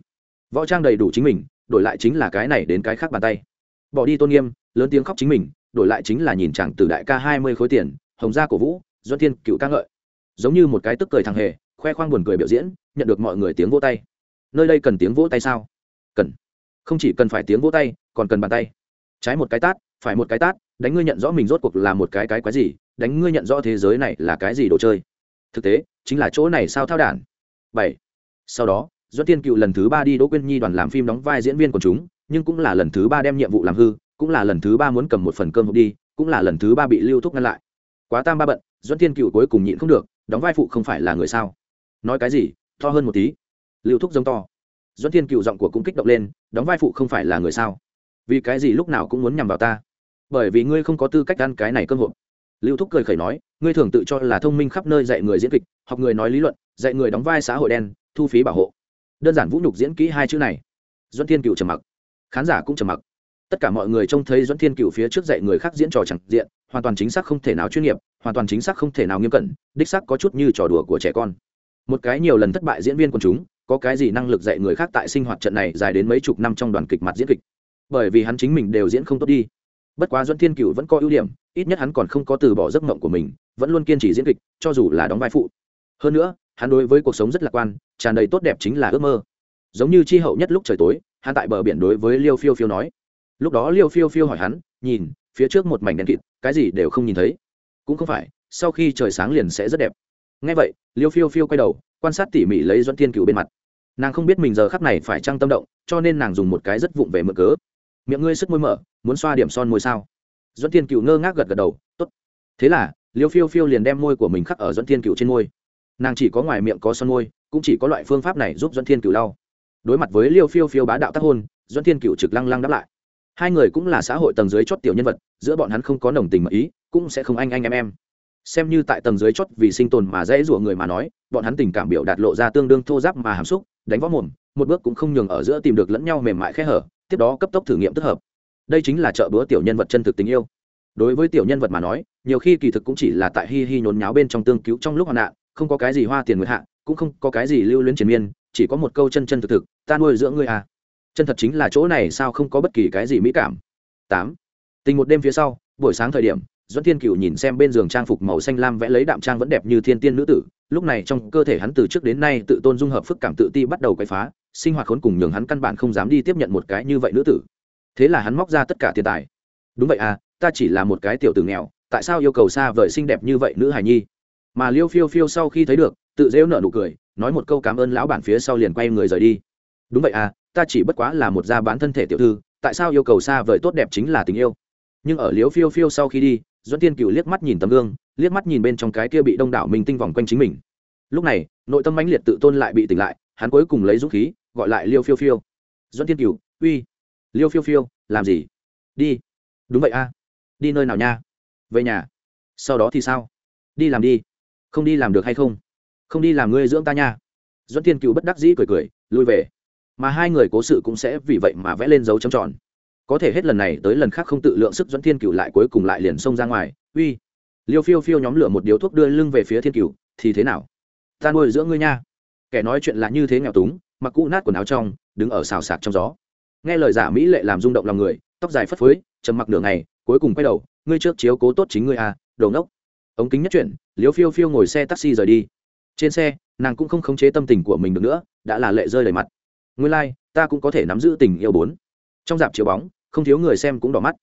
Võ trang đầy đủ chính mình, đổi lại chính là cái này đến cái khác bàn tay. Bỏ đi tôn nghiêm, lớn tiếng khóc chính mình, đổi lại chính là nhìn chẳng từ đại ca hai mươi khối tiền, hồng gia cổ vũ do thiên cựu ca ngợi giống như một cái tức cười thằng hề, khoe khoang buồn cười biểu diễn, nhận được mọi người tiếng vỗ tay. Nơi đây cần tiếng vỗ tay sao? Cần. Không chỉ cần phải tiếng vỗ tay, còn cần bàn tay. Trái một cái tát, phải một cái tát, đánh ngươi nhận rõ mình rốt cuộc là một cái cái quái gì, đánh ngươi nhận rõ thế giới này là cái gì đồ chơi. Thực tế, chính là chỗ này sao thao đản. Bảy. Sau đó doãn tiên cựu lần thứ ba đi đỗ quyên nhi đoàn làm phim đóng vai diễn viên của chúng, nhưng cũng là lần thứ ba đem nhiệm vụ làm hư, cũng là lần thứ ba muốn cầm một phần cơm hộp đi, cũng là lần thứ ba bị lưu thúc ngăn lại. Quá tam ba bận doãn tiên cựu cuối cùng nhịn không được đóng vai phụ không phải là người sao? Nói cái gì? To hơn một tí. Lưu thúc giống to. Doãn thiên cựu giọng của cũng kích động lên, đóng vai phụ không phải là người sao? Vì cái gì lúc nào cũng muốn nhằm vào ta? Bởi vì ngươi không có tư cách ăn cái này cơm hộp. Lưu thúc cười khẩy nói, ngươi thường tự cho là thông minh khắp nơi dạy người diễn kịch, học người nói lý luận, dạy người đóng vai xã hội đen, thu phí bảo hộ. Đơn giản vũ nhục diễn kỹ hai chữ này. Doãn thiên cựu trầm mặc. Khán giả cũng trầm mặc tất cả mọi người trông thấy dẫn thiên cựu phía trước dạy người khác diễn trò chẳng diện, hoàn toàn chính xác không thể nào chuyên nghiệp, hoàn toàn chính xác không thể nào nghiêm cẩn, đích xác có chút như trò đùa của trẻ con. Một cái nhiều lần thất bại diễn viên quần chúng, có cái gì năng lực dạy người khác tại sinh hoạt trận này dài đến mấy chục năm trong đoàn kịch mặt diễn kịch. Bởi vì hắn chính mình đều diễn không tốt đi. Bất quá dẫn thiên cựu vẫn có ưu điểm, ít nhất hắn còn không có từ bỏ giấc mộng của mình, vẫn luôn kiên trì diễn kịch, cho dù là đóng vai phụ. Hơn nữa, hắn đối với cuộc sống rất lạc quan, tràn đầy tốt đẹp chính là ước mơ. Giống như chi hậu nhất lúc trời tối, hắn tại bờ biển đối với liêu phiêu phiêu nói lúc đó liêu phiêu phiêu hỏi hắn, nhìn, phía trước một mảnh đèn kịt, cái gì đều không nhìn thấy. Cũng không phải, sau khi trời sáng liền sẽ rất đẹp. Ngay vậy, liêu phiêu phiêu quay đầu, quan sát tỉ mỉ lấy doãn thiên cựu bên mặt. Nàng không biết mình giờ khắc này phải trăng tâm động, cho nên nàng dùng một cái rất vụng về mực cớ. Miệng ngươi sức môi mở, muốn xoa điểm son môi sao? Doãn thiên cựu ngơ ngác gật gật đầu, tốt. Thế là, liêu phiêu phiêu liền đem môi của mình khắc ở doãn thiên cựu trên môi. Nàng chỉ có ngoài miệng có son môi, cũng chỉ có loại phương pháp này giúp doãn thiên cựu lau. Đối mặt với liêu phiêu phiêu bá đạo tác hôn doãn thiên cựu trực lăng lăng đáp lại hai người cũng là xã hội tầng dưới chót tiểu nhân vật, giữa bọn hắn không có nồng tình mật ý, cũng sẽ không anh anh em em. Xem như tại tầng dưới chót vì sinh tồn mà dễ rủa người mà nói, bọn hắn tình cảm biểu đạt lộ ra tương đương thô giáp mà hàm xúc, đánh võ mồm, một bước cũng không nhường ở giữa tìm được lẫn nhau mềm mại khẽ hở, tiếp đó cấp tốc thử nghiệm tức hợp. Đây chính là chợ búa tiểu nhân vật chân thực tình yêu. Đối với tiểu nhân vật mà nói, nhiều khi kỳ thực cũng chỉ là tại hi hi nhốn nháo bên trong tương cứu trong lúc hoạn nạn, không có cái gì hoa tiền nguyệt hạ, cũng không có cái gì lưu luyến triền miên, chỉ có một câu chân chân thực thực, ta nuôi dưỡng ngươi à chân thật chính là chỗ này sao không có bất kỳ cái gì mỹ cảm. Tám. Tình một đêm phía sau, buổi sáng thời điểm doãn thiên cựu nhìn xem bên giường trang phục màu xanh lam vẽ lấy đạm trang vẫn đẹp như thiên tiên nữ tử. Lúc này trong cơ thể hắn từ trước đến nay tự tôn dung hợp phức cảm tự ti bắt đầu quay phá, sinh hoạt khốn cùng nhường hắn căn bản không dám đi tiếp nhận một cái như vậy nữ tử. Thế là hắn móc ra tất cả tiền tài. Đúng vậy à ta chỉ là một cái tiểu tử nghèo, tại sao yêu cầu xa vời xinh đẹp như vậy nữ hài nhi? Mà liêu phiêu phiêu sau khi thấy được, tự rêu nợ nụ cười, nói một câu cảm ơn lão bản phía sau liền quay người rời đi. Đúng vậy à ta chỉ bất quá là một gia bán thân thể tiểu thư, tại sao yêu cầu xa vời tốt đẹp chính là tình yêu? Nhưng ở liêu phiêu phiêu sau khi đi doãn tiên cựu liếc mắt nhìn tấm gương, liếc mắt nhìn bên trong cái kia bị đông đảo mình tinh vòng quanh chính mình. Lúc này, nội tâm mãnh liệt tự tôn lại bị tỉnh lại, hắn cuối cùng lấy dũng khí, gọi lại liêu phiêu phiêu. Doãn tiên cựu uy, liêu phiêu phiêu, làm gì? Đi. Đúng vậy a. Đi nơi nào nha? Về nhà. Sau đó thì sao? Đi làm đi. Không đi làm được hay không? Không đi làm ngươi dưỡng ta nha. Doãn tiên cựu bất đắc dĩ cười cười, lui về mà hai người cố sự cũng sẽ vì vậy mà vẽ lên dấu trầm tròn. Có thể hết lần này tới lần khác không tự lượng sức doãn thiên cựu lại cuối cùng lại liền xông ra ngoài. Uy, liêu phiêu phiêu nhóm lửa một điếu thuốc đưa lưng về phía thiên cựu thì thế nào? Ta nuôi giữa ngươi nha. Kẻ nói chuyện là như thế nghèo túng, mặc cũ nát quần áo trong, đứng ở xào sạc trong gió. Nghe lời giả mỹ lệ làm rung động lòng người, tóc dài phất phới, trầm mặc nửa ngày, cuối cùng quay đầu, ngươi trước chiếu cố tốt chính ngươi à đồ ngốc. Ống kính nhất chuyển liêu phiêu phiêu ngồi xe taxi rời đi. Trên xe, nàng cũng không khống chế tâm tình của mình được nữa, đã là lệ rơi đầy mặt nguyên lai、like, ta cũng có thể nắm giữ tình yêu bốn. Trong dạp chiếu bóng không thiếu người xem cũng đỏ mắt.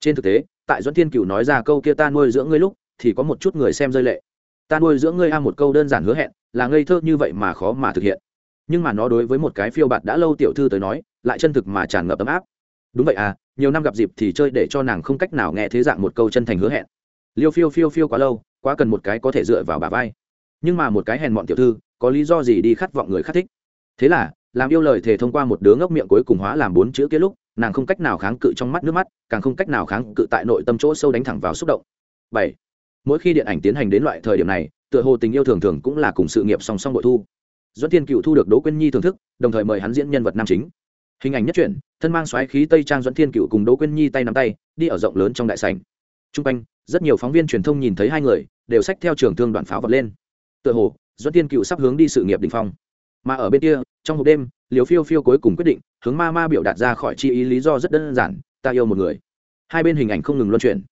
Trên thực tế tại doãn thiên cựu nói ra câu kia ta nuôi dưỡng ngươi lúc thì có một chút người xem rơi lệ. Ta nuôi dưỡng ngươi a một câu đơn giản hứa hẹn là ngây thơ như vậy mà khó mà thực hiện. Nhưng mà nó đối với một cái phiêu bạt đã lâu tiểu thư tới nói lại chân thực mà tràn ngập ấm áp. Đúng vậy à nhiều năm gặp dịp thì chơi để cho nàng không cách nào nghe thế dạng một câu chân thành hứa hẹn. Liêu phiêu phiêu phiêu quá lâu quá cần một cái có thể dựa vào bà vai. Nhưng mà một cái hèn mọn tiểu thư có lý do gì đi khát vọng người khát thích? Thế là làm yêu lời thề thông qua một đứa ngốc miệng cuối cùng hóa làm bốn chữ kia lúc, nàng không cách nào kháng cự trong mắt nước mắt, càng không cách nào kháng cự tại nội tâm chỗ sâu đánh thẳng vào xúc động. Bảy, mỗi khi điện ảnh tiến hành đến loại thời điểm này, tựa hồ tình yêu thường thường cũng là cùng sự nghiệp song song bội thu. Doãn thiên cựu thu được đỗ quyên nhi thưởng thức, đồng thời mời hắn diễn nhân vật nam chính. Hình ảnh nhất truyện, thân mang xoáy khí tây trang doãn thiên cựu cùng đỗ quyên nhi tay nắm tay, đi ở rộng lớn trong đại sảnh. Trung quanh, rất nhiều phóng viên truyền thông nhìn thấy hai người, đều xách theo trường thương đoạn pháo vật lên. Tựa hồ doãn thiên cựu sắp hướng đi sự nghiệp đỉnh phong mà ở bên kia, trong hộp đêm liều phiêu phiêu cuối cùng quyết định, hướng ma ma biểu đạt ra khỏi chi ý lý do rất đơn giản, ta yêu một người. Hai bên hình ảnh không ngừng luân chuyển.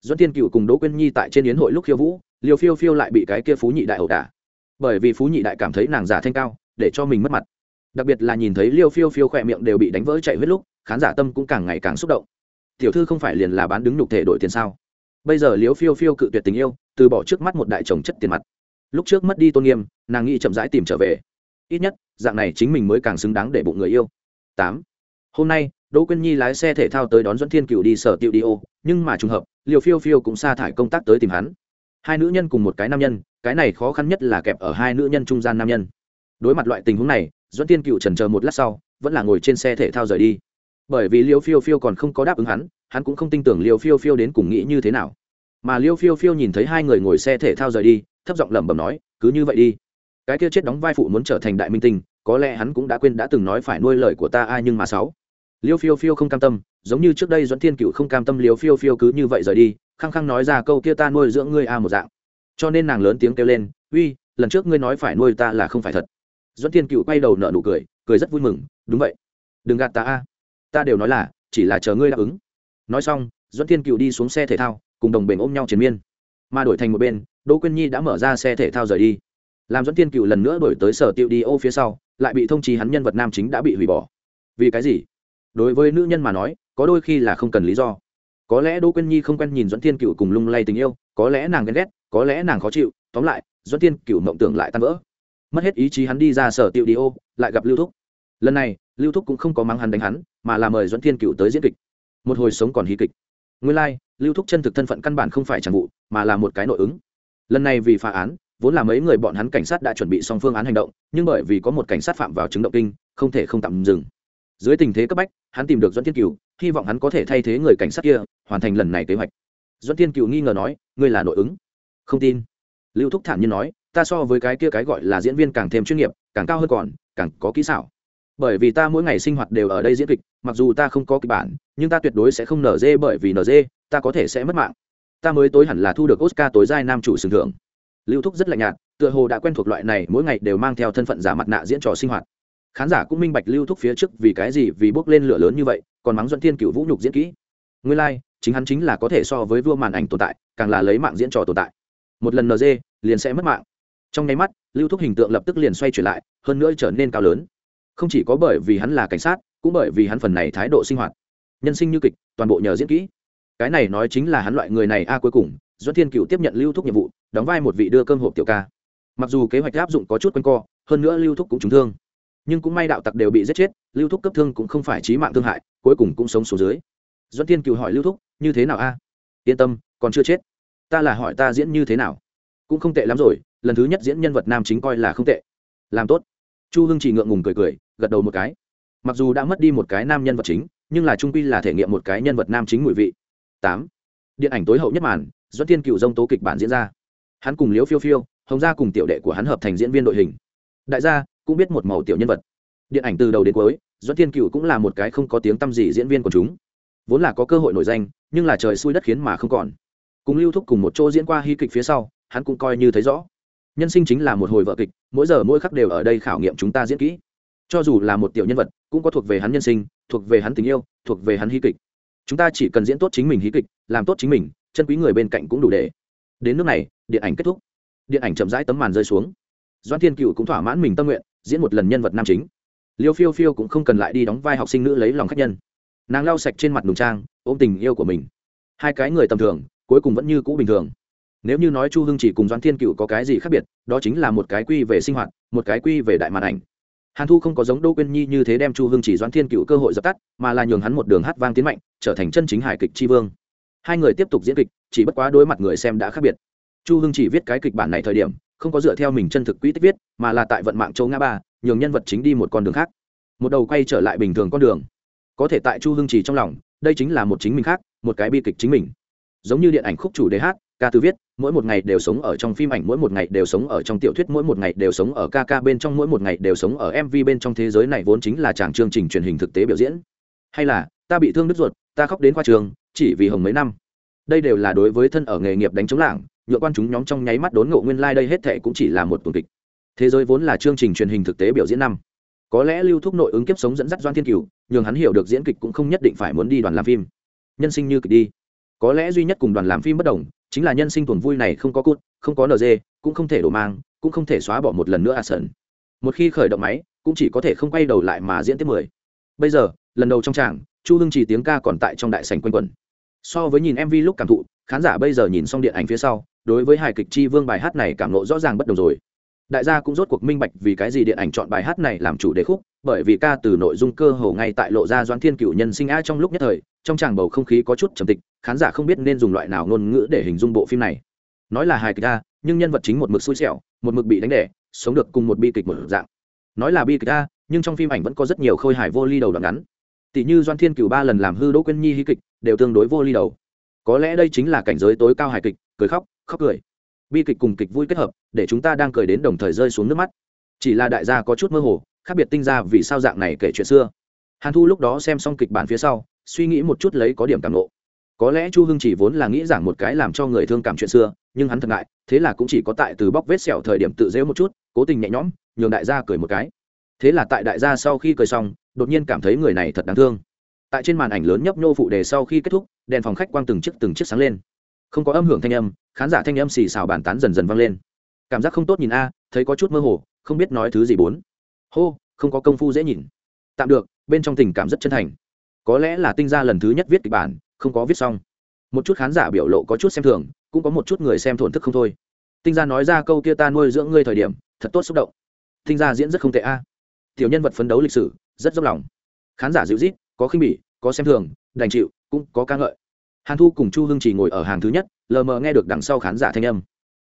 Doãn thiên cựu cùng đỗ quyên nhi tại trên yến hội lúc khiêu vũ liều phiêu phiêu lại bị cái kia phú nhị đại ẩu đả. Bởi vì phú nhị đại cảm thấy nàng giả thanh cao, để cho mình mất mặt. Đặc biệt là nhìn thấy liêu phiêu phiêu khỏe miệng đều bị đánh vỡ chạy huyết lúc, khán giả tâm cũng càng ngày càng xúc động. Tiểu thư không phải liền là bán đứng nhục thể đổi tiền sao? Bây giờ liêu phiêu phiêu cự tuyệt tình yêu, từ bỏ trước mắt một đại chồng chất tiền mặt. Lúc trước mất đi tôn nghiêm, nàng nghĩ chậm rãi tìm trở về ít nhất, dạng này chính mình mới càng xứng đáng để bụng người yêu. Tám. Hôm nay, đỗ quyên nhi lái xe thể thao tới đón dẫn thiên cựu đi sở tiệu đi ô, nhưng mà trùng hợp, liều phiêu phiêu cũng sa thải công tác tới tìm hắn. Hai nữ nhân cùng một cái nam nhân, cái này khó khăn nhất là kẹp ở hai nữ nhân trung gian nam nhân. Đối mặt loại tình huống này dẫn Thiên cựu trần chờ một lát sau, vẫn là ngồi trên xe thể thao rời đi. Bởi vì liêu phiêu phiêu còn không có đáp ứng hắn hắn cũng không tin tưởng liêu phiêu phiêu đến cùng nghĩ như thế nào. Mà liêu phiêu phiêu nhìn thấy hai người ngồi xe thể thao rời đi, thấp giọng lẩm bẩm nói, cứ như vậy đi cái kia chết đóng vai phụ muốn trở thành đại minh tinh, có lẽ hắn cũng đã quên đã từng nói phải nuôi lời của ta ai nhưng mà sáu. Liêu phiêu phiêu không cam tâm, giống như trước đây dẫn thiên cựu không cam tâm liêu phiêu phiêu cứ như vậy rời đi, khăng khăng nói ra câu kia ta nuôi dưỡng ngươi a một dạng. Cho nên nàng lớn tiếng kêu lên, uy, lần trước ngươi nói phải nuôi ta là không phải thật. Doãn thiên cựu quay đầu nợ nụ cười cười rất vui mừng, đúng vậy. Đừng gạt ta a. Ta đều nói là, chỉ là chờ ngươi đáp ứng. Nói xong doãn thiên cựu đi xuống xe thể thao, cùng đồng bền ôm nhau chiến miên. Mà đổi thành một bên, đỗ quyên nhi đã mở ra xe thể thao rời đi làm doãn thiên cựu lần nữa đổi tới sở tiệu đi ô phía sau lại bị thông trì hắn nhân vật nam chính đã bị hủy bỏ. Vì cái gì? Đối với nữ nhân mà nói có đôi khi là không cần lý do. Có lẽ đỗ quyên nhi không quen nhìn doãn thiên cựu cùng lung lay tình yêu có lẽ nàng ghen ghét có lẽ nàng khó chịu tóm lại doãn thiên cựu mộng tưởng lại tan vỡ. Mất hết ý chí hắn đi ra sở tiệu đi ô lại gặp lưu thúc. Lần này lưu thúc cũng không có mắng hắn đánh hắn mà là mời doãn thiên cựu tới diễn kịch. Một hồi sống còn hí kịch. Nguyên lai、like, lưu thúc chân thực thân phận căn bản không phải tràng vụ mà là một cái nội ứng. Lần này vì phá án vốn là mấy người bọn hắn cảnh sát đã chuẩn bị xong phương án hành động, nhưng bởi vì có một cảnh sát phạm vào chứng động kinh, không thể không tạm dừng. Dưới tình thế cấp bách, hắn tìm được doãn thiên cựu hy vọng hắn có thể thay thế người cảnh sát kia, hoàn thành lần này kế hoạch. Doãn thiên cựu nghi ngờ nói, ngươi là nội ứng? Không tin. Lưu thúc thản nhiên nói, ta so với cái kia cái gọi là diễn viên càng thêm chuyên nghiệp, càng cao hơn còn, càng có kỹ xảo. Bởi vì ta mỗi ngày sinh hoạt đều ở đây diễn kịch, mặc dù ta không có kịch bản, nhưng ta tuyệt đối sẽ không nở dê bởi vì nở dê, ta có thể sẽ mất mạng. Ta mới tối hẳn là thu được oscar tối giai nam chủ sừng thưởng lưu thúc rất lạnh nhạt tựa hồ đã quen thuộc loại này mỗi ngày đều mang theo thân phận giả mặt nạ diễn trò sinh hoạt. Khán giả cũng minh bạch lưu thúc phía trước vì cái gì vì bước lên lửa lớn như vậy còn mắng duẫn thiên cựu vũ nhục diễn kỹ. Nguyên lai、like, chính hắn chính là có thể so với vua màn ảnh tồn tại càng là lấy mạng diễn trò tồn tại. Một lần nd liền sẽ mất mạng. Trong nháy mắt lưu thúc hình tượng lập tức liền xoay chuyển lại hơn nữa trở nên cao lớn. Không chỉ có bởi vì hắn là cảnh sát cũng bởi vì hắn phần này thái độ sinh hoạt. Nhân sinh như kịch toàn bộ nhờ diễn kỹ cái này nói chính là hắn loại người này, a, cuối cùng doãn thiên cựu tiếp nhận lưu thúc nhiệm vụ, đóng vai một vị đưa cơm hộp tiểu ca. Mặc dù kế hoạch áp dụng có chút quanh co, hơn nữa lưu thúc cũng trúng thương. Nhưng cũng may đạo tặc đều bị giết chết, lưu thúc cấp thương cũng không phải trí mạng thương hại, cuối cùng cũng sống số dưới. Doãn thiên cựu hỏi lưu thúc, như thế nào a? Yên tâm, còn chưa chết. Ta là hỏi ta diễn như thế nào? Cũng không tệ lắm rồi, lần thứ nhất diễn nhân vật nam chính coi là không tệ. Làm tốt. Chu hưng chỉ ngượng ngùng cười cười, gật đầu một cái. Mặc dù đã mất đi một cái nam nhân vật chính, nhưng là trung quy là thể nghiệm một cái nhân vật nam chính mùi vị tám. Điện ảnh tối hậu nhất màn doãn tiên cựu dông tố kịch bản diễn ra. Hắn cùng liễu phiêu phiêu, hồng gia cùng tiểu đệ của hắn hợp thành diễn viên đội hình. Đại gia cũng biết một màu tiểu nhân vật. Điện ảnh từ đầu đến cuối doãn thiên cựu cũng là một cái không có tiếng tăm gì diễn viên của chúng. Vốn là có cơ hội nổi danh, nhưng là trời xui đất khiến mà không còn. Cùng lưu thúc cùng một chỗ diễn qua hy kịch phía sau, hắn cũng coi như thấy rõ. Nhân sinh chính là một hồi vợ kịch, mỗi giờ mỗi khắc đều ở đây khảo nghiệm chúng ta diễn kỹ. Cho dù là một tiểu nhân vật, cũng có thuộc về hắn nhân sinh, thuộc về hắn tình yêu, thuộc về hắn hí kịch chúng ta chỉ cần diễn tốt chính mình hí kịch, làm tốt chính mình, chân quý người bên cạnh cũng đủ để. Đến nước này, điện ảnh kết thúc. Điện ảnh chậm rãi tấm màn rơi xuống. Doan thiên cựu cũng thỏa mãn mình tâm nguyện, diễn một lần nhân vật nam chính. Liêu phiêu phiêu cũng không cần lại đi đóng vai học sinh nữ lấy lòng khách nhân. Nàng lau sạch trên mặt nùng trang, ôm tình yêu của mình. Hai cái người tầm thường, cuối cùng vẫn như cũ bình thường. Nếu như nói chu hưng chỉ cùng doan thiên cựu có cái gì khác biệt, đó chính là một cái quy về sinh hoạt, một cái quy về đại màn ảnh hàn thu không có giống đỗ quyên nhi như thế đem chu hưng chỉ Doãn thiên cựu cơ hội dập tắt, mà là nhường hắn một đường hát vang tiến mạnh, trở thành chân chính hải kịch tri vương. Hai người tiếp tục diễn kịch, chỉ bất quá đối mặt người xem đã khác biệt. Chu hưng chỉ viết cái kịch bản này thời điểm, không có dựa theo mình chân thực quỹ tích viết, mà là tại vận mạng châu ngã ba, nhường nhân vật chính đi một con đường khác. Một đầu quay trở lại bình thường con đường. Có thể tại chu hưng chỉ trong lòng, đây chính là một chính mình khác, một cái bi kịch chính mình. Giống như điện ảnh khúc chủ đề hát ca từ viết, mỗi một ngày đều sống ở trong phim ảnh, mỗi một ngày đều sống ở trong tiểu thuyết, mỗi một ngày đều sống ở ca ca bên trong, mỗi một ngày đều sống ở mv bên trong thế giới này vốn chính là chàng chương trình truyền hình thực tế biểu diễn. Hay là, ta bị thương đứt ruột, ta khóc đến khoa trường, chỉ vì hồng mấy năm. Đây đều là đối với thân ở nghề nghiệp đánh chống lảng, nhựa quan chúng nhóm trong nháy mắt đốn ngộ nguyên lai、like、đây hết thệ cũng chỉ là một tuần kịch. Thế giới vốn là chương trình truyền hình thực tế biểu diễn năm. Có lẽ lưu thúc nội ứng kiếp sống dẫn dắt doan thiên cửu nhường hắn hiểu được diễn kịch cũng không nhất định phải muốn đi đoàn làm phim. Nhân sinh như kịch đi. Có lẽ duy nhất cùng đoàn làm phim bất đồng chính là nhân sinh tuần vui này không có cút, không có nd cũng không thể đổ mang, cũng không thể xóa bỏ một lần nữa a sơn. một khi khởi động máy, cũng chỉ có thể không quay đầu lại mà diễn tiếp mười. Bây giờ, lần đầu trong tràng, chu hưng chỉ tiếng ca còn tại trong đại sành quanh quẩn. So với nhìn mv lúc cảm thụ, khán giả bây giờ nhìn xong điện ảnh phía sau, đối với hài kịch chi vương bài hát này cảm nộ rõ ràng bất đồng rồi. Đại gia cũng rốt cuộc minh bạch vì cái gì điện ảnh chọn bài hát này làm chủ đề khúc, bởi vì ca từ nội dung cơ hồ ngay tại lộ ra doãn thiên cựu nhân sinh a trong lúc nhất thời, trong tràng bầu không khí có chút trầm tịch khán giả không biết nên dùng loại nào ngôn ngữ để hình dung bộ phim này. Nói là hài kịch a, nhưng nhân vật chính một mực xui xẻo, một mực bị đánh đẻ sống được cùng một bi kịch một dạng. Nói là bi kịch a, nhưng trong phim ảnh vẫn có rất nhiều khôi hài vô ly đầu đoạn ngắn. Tỷ như doan thiên cửu ba lần làm hư đỗ quyên nhi hí kịch, đều tương đối vô ly đầu. Có lẽ đây chính là cảnh giới tối cao hài kịch, cười khóc khóc cười. Bi kịch cùng kịch vui kết hợp, để chúng ta đang cười đến đồng thời rơi xuống nước mắt. Chỉ là đại gia có chút mơ hồ, khác biệt tinh ra vì sao dạng này kể chuyện xưa. Hàn thu lúc đó xem xong kịch bản phía sau, suy nghĩ một chút lấy có điểm cảm ngộ có lẽ chu hưng chỉ vốn là nghĩ rằng một cái làm cho người thương cảm chuyện xưa, nhưng hắn thật ngại, thế là cũng chỉ có tại từ bóc vết sẹo thời điểm tự dễu một chút, cố tình nhẹ nhõm, nhường đại gia cười một cái. Thế là tại đại gia sau khi cười xong, đột nhiên cảm thấy người này thật đáng thương. Tại trên màn ảnh lớn nhấp nhô phụ đề sau khi kết thúc, đèn phòng khách quang từng chiếc từng chiếc sáng lên. Không có âm hưởng thanh âm, khán giả thanh âm xì xào bàn tán dần dần vang lên. Cảm giác không tốt nhìn a, thấy có chút mơ hồ, không biết nói thứ gì bốn. Hô, không có công phu dễ nhìn. Tạm được, bên trong tình cảm rất chân thành. Có lẽ là tinh gia lần thứ nhất viết kịch bản không có viết xong. Một chút khán giả biểu lộ có chút xem thường, cũng có một chút người xem thổn thức không thôi. Tinh gia nói ra câu kia ta nuôi dưỡng ngươi thời điểm, thật tốt xúc động. Tinh gia diễn rất không tệ a. Tiểu nhân vật phấn đấu lịch sử, rất dốc lòng. Khán giả dịu rít có khinh bỉ, có xem thường, đành chịu, cũng có ca ngợi. Hàn thu cùng chu hưng chỉ ngồi ở hàng thứ nhất, lờ mờ nghe được đằng sau khán giả thanh âm.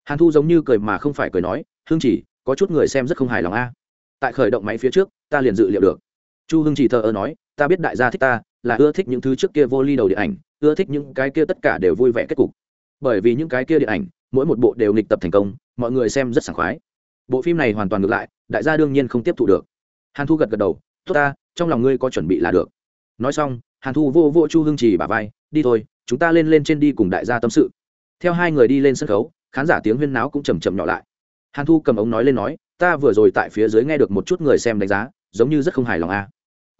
Hàn thu giống như cười mà không phải cười nói, hưng chỉ có chút người xem rất không hài lòng a. Tại khởi động máy phía trước, ta liền dự liệu được. Chu hưng chỉ thờ ơ nói, ta biết đại gia thích ta là ưa thích những thứ trước kia vô ly đầu điện ảnh, ưa thích những cái kia tất cả đều vui vẻ kết cục. Bởi vì những cái kia điện ảnh, mỗi một bộ đều nghịch tập thành công, mọi người xem rất sảng khoái. Bộ phim này hoàn toàn ngược lại, đại gia đương nhiên không tiếp thu được. Hàn thu gật gật đầu, tốt ta, trong lòng ngươi có chuẩn bị là được. Nói xong, hàn thu vô vô chu hưng trì bà vai, đi thôi, chúng ta lên lên trên đi cùng đại gia tâm sự. Theo hai người đi lên sân khấu, khán giả tiếng huyên náo cũng chầm chậm nhỏ lại. Hàn thu cầm ống nói lên nói, ta vừa rồi tại phía dưới nghe được một chút người xem đánh giá, giống như rất không hài lòng a. à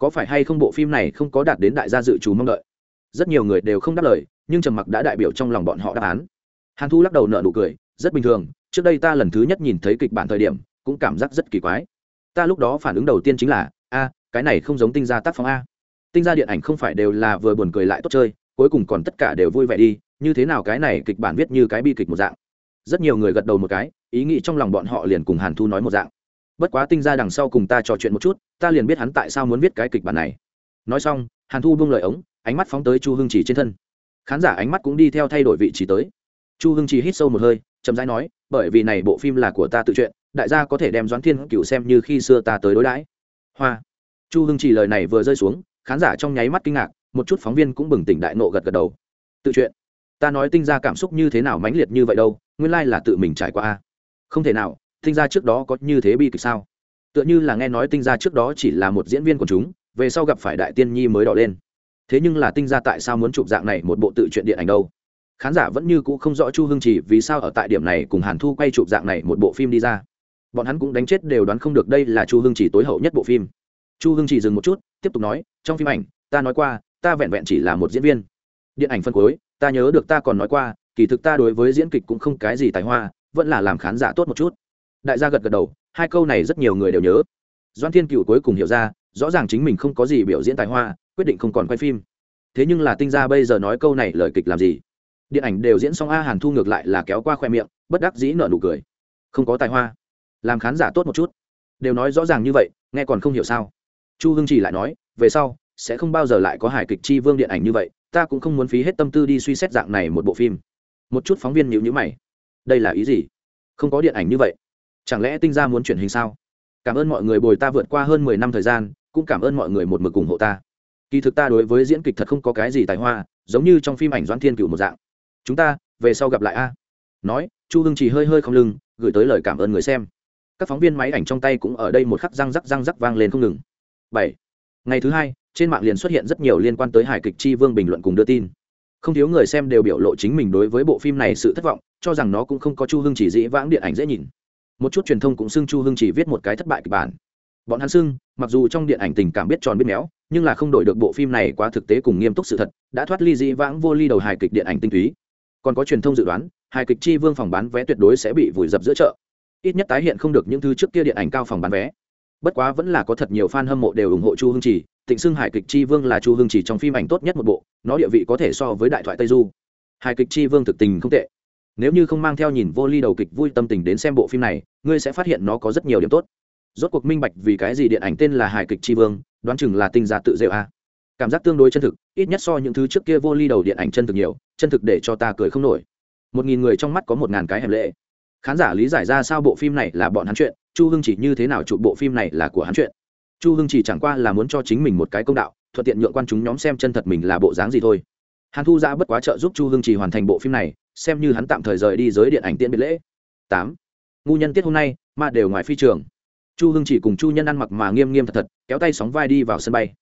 có phải hay không bộ phim này không có đạt đến đại gia dự trù mong đợi? Rất nhiều người đều không đáp lời, nhưng trầm mặc đã đại biểu trong lòng bọn họ đáp án. Hàn thu lắc đầu nợ nụ cười, rất bình thường, trước đây ta lần thứ nhất nhìn thấy kịch bản thời điểm, cũng cảm giác rất kỳ quái. Ta lúc đó phản ứng đầu tiên chính là, a, cái này không giống tinh gia tác phong a. Tinh gia điện ảnh không phải đều là vừa buồn cười lại tốt chơi, cuối cùng còn tất cả đều vui vẻ đi, như thế nào cái này kịch bản viết như cái bi kịch một dạng? Rất nhiều người gật đầu một cái, ý nghĩ trong lòng bọn họ liền cùng hàn thu nói một dạng bất quá tinh gia đằng sau cùng ta trò chuyện một chút, ta liền biết hắn tại sao muốn viết cái kịch bản này. Nói xong, hàn thu buông lời ống, ánh mắt phóng tới chu hưng chỉ trên thân. Khán giả ánh mắt cũng đi theo thay đổi vị trí tới. Chu hưng chỉ hít sâu một hơi, chậm rãi nói, bởi vì này bộ phim là của ta tự chuyện đại gia có thể đem doãn thiên cựu xem như khi xưa ta tới đối đãi. Hoa. Chu hưng chỉ lời này vừa rơi xuống, khán giả trong nháy mắt kinh ngạc, một chút phóng viên cũng bừng tỉnh đại nộ gật gật đầu. Tự chuyện ta nói tinh ra cảm xúc như thế nào mãnh liệt như vậy đâu, nguyên lai là tự mình trải qua a. Không thể nào tinh gia trước đó có như thế bi kịch sao? Tựa như là nghe nói tinh gia trước đó chỉ là một diễn viên của chúng, về sau gặp phải đại tiên nhi mới đỏ lên. Thế nhưng là tinh gia tại sao muốn chụp dạng này một bộ tự truyện điện ảnh đâu? Khán giả vẫn như cũ không rõ chu hưng chỉ vì sao ở tại điểm này cùng hàn thu quay chụp dạng này một bộ phim đi ra. Bọn hắn cũng đánh chết đều đoán không được đây là chu hưng chỉ tối hậu nhất bộ phim. Chu hưng chỉ dừng một chút, tiếp tục nói, trong phim ảnh, ta nói qua, ta vẹn vẹn chỉ là một diễn viên. Điện ảnh phân cuối, ta nhớ được ta còn nói qua, kỳ thực ta đối với diễn kịch cũng không cái gì tài hoa, vẫn là làm khán giả tốt một chút đại gia gật gật đầu, hai câu này rất nhiều người đều nhớ. Doan thiên cựu cuối cùng hiểu ra, rõ ràng chính mình không có gì biểu diễn tài hoa, quyết định không còn quay phim. Thế nhưng là tinh gia bây giờ nói câu này lời kịch làm gì? Điện ảnh đều diễn xong a hàn thu ngược lại là kéo qua khoe miệng, bất đắc dĩ nợ nụ cười. Không có tài hoa. Làm khán giả tốt một chút. Đều nói rõ ràng như vậy, nghe còn không hiểu sao? Chu hưng chỉ lại nói, về sau, sẽ không bao giờ lại có hài kịch chi vương điện ảnh như vậy, ta cũng không muốn phí hết tâm tư đi suy xét dạng này một bộ phim. Một chút phóng viên nhịu nhữ mày. Đây là ý gì? Không có điện ảnh như vậy chẳng lẽ tinh gia muốn chuyển hình sao? Cảm ơn mọi người bồi ta vượt qua hơn mười năm thời gian, cũng cảm ơn mọi người một mực ủng hộ ta. Kỳ thực ta đối với diễn kịch thật không có cái gì tài hoa, giống như trong phim ảnh doãn thiên cựu một dạng. Chúng ta, về sau gặp lại a. Nói, chu hưng chỉ hơi hơi không lưng, gửi tới lời cảm ơn người xem. Các phóng viên máy ảnh trong tay cũng ở đây một khắc răng rắc răng rắc vang lên không ngừng. Bảy. Ngày thứ hai, trên mạng liền xuất hiện rất nhiều liên quan tới hài kịch chi vương bình luận cùng đưa tin. Không thiếu người xem đều biểu lộ chính mình đối với bộ phim này sự thất vọng, cho rằng nó cũng không có chu hưng chỉ dĩ vãng điện ảnh dễ nhìn một chút truyền thông cũng xưng chu hưng chỉ viết một cái thất bại kịch bản. Bọn hắn xưng, mặc dù trong điện ảnh tình cảm biết tròn biết méo, nhưng là không đổi được bộ phim này quá thực tế cùng nghiêm túc sự thật, đã thoát ly dĩ vãng vô ly đầu hài kịch điện ảnh tinh túy. Còn có truyền thông dự đoán, hài kịch chi vương phòng bán vé tuyệt đối sẽ bị vùi dập giữa chợ. Ít nhất tái hiện không được những thứ trước kia điện ảnh cao phòng bán vé. Bất quá vẫn là có thật nhiều fan hâm mộ đều ủng hộ chu hưng chỉ, tịnh xưng hài kịch chi vương là chu hưng chỉ trong phim ảnh tốt nhất một bộ, nó địa vị có thể so với đại thoại tây du. Hài kịch chi vương thực tình không tệ nếu như không mang theo nhìn vô ly đầu kịch vui tâm tình đến xem bộ phim này, ngươi sẽ phát hiện nó có rất nhiều điểm tốt. Rốt cuộc minh bạch vì cái gì điện ảnh tên là hải kịch tri vương, đoán chừng là tinh gia tự rêu a. Cảm giác tương đối chân thực, ít nhất so những thứ trước kia vô ly đầu điện ảnh chân thực nhiều, chân thực để cho ta cười không nổi. Một nghìn người trong mắt có một ngàn cái hẻm lệ khán giả lý giải ra sao bộ phim này là bọn hắn chuyện, chu hưng chỉ như thế nào chụp bộ phim này là của hắn chuyện. Chu hưng chỉ chẳng qua là muốn cho chính mình một cái công đạo, thuận tiện nhượng quan chúng nhóm xem chân thật mình là bộ dáng gì thôi. Hàn thu giã bất quá trợ giúp chu hưng chỉ hoàn thành bộ phim này xem như hắn tạm thời rời đi giới điện ảnh tiễn biệt lễ. Tám. Ngu nhân tiết hôm nay mà đều ngoài phi trường. Chu hưng chỉ cùng chu nhân ăn mặc mà nghiêm nghiêm thật thật, kéo tay sóng vai đi vào sân bay.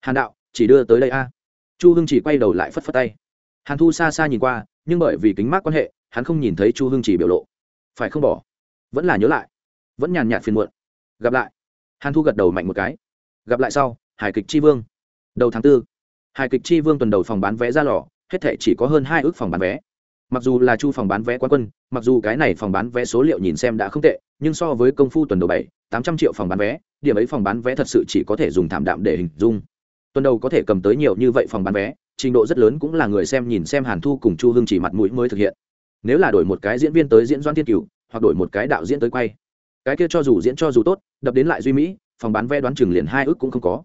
Hàn đạo, chỉ đưa tới đây a. Chu hưng chỉ quay đầu lại phất phất tay. Hàn thu xa xa nhìn qua, nhưng bởi vì kính mát quan hệ, hắn không nhìn thấy chu hưng chỉ biểu lộ. Phải không bỏ? Vẫn là nhớ lại. Vẫn nhàn nhạt phiền muộn. Gặp lại. Hàn thu gật đầu mạnh một cái. Gặp lại sau hải kịch chi vương. Đầu tháng b ố kịch chi vương tuần đầu phòng bán vé ra lò, hết thể chỉ có hơn hai ước phòng bán vé mặc dù là chu phòng bán vé quán quân, mặc dù cái này phòng bán vé số liệu nhìn xem đã không tệ, nhưng so với công phu tuần đầu bảy, tám trăm triệu phòng bán vé, điểm ấy phòng bán vé thật sự chỉ có thể dùng thảm đạm để hình dung. Tuần đầu có thể cầm tới nhiều như vậy phòng bán vé, trình độ rất lớn cũng là người xem nhìn xem hàn thu cùng chu hưng chỉ mặt mũi mới thực hiện. Nếu là đổi một cái diễn viên tới diễn doan thiên cửu, hoặc đổi một cái đạo diễn tới quay, cái kia cho dù diễn cho dù tốt, đập đến lại duy mỹ, phòng bán vé đoán chừng liền hai ước cũng không có.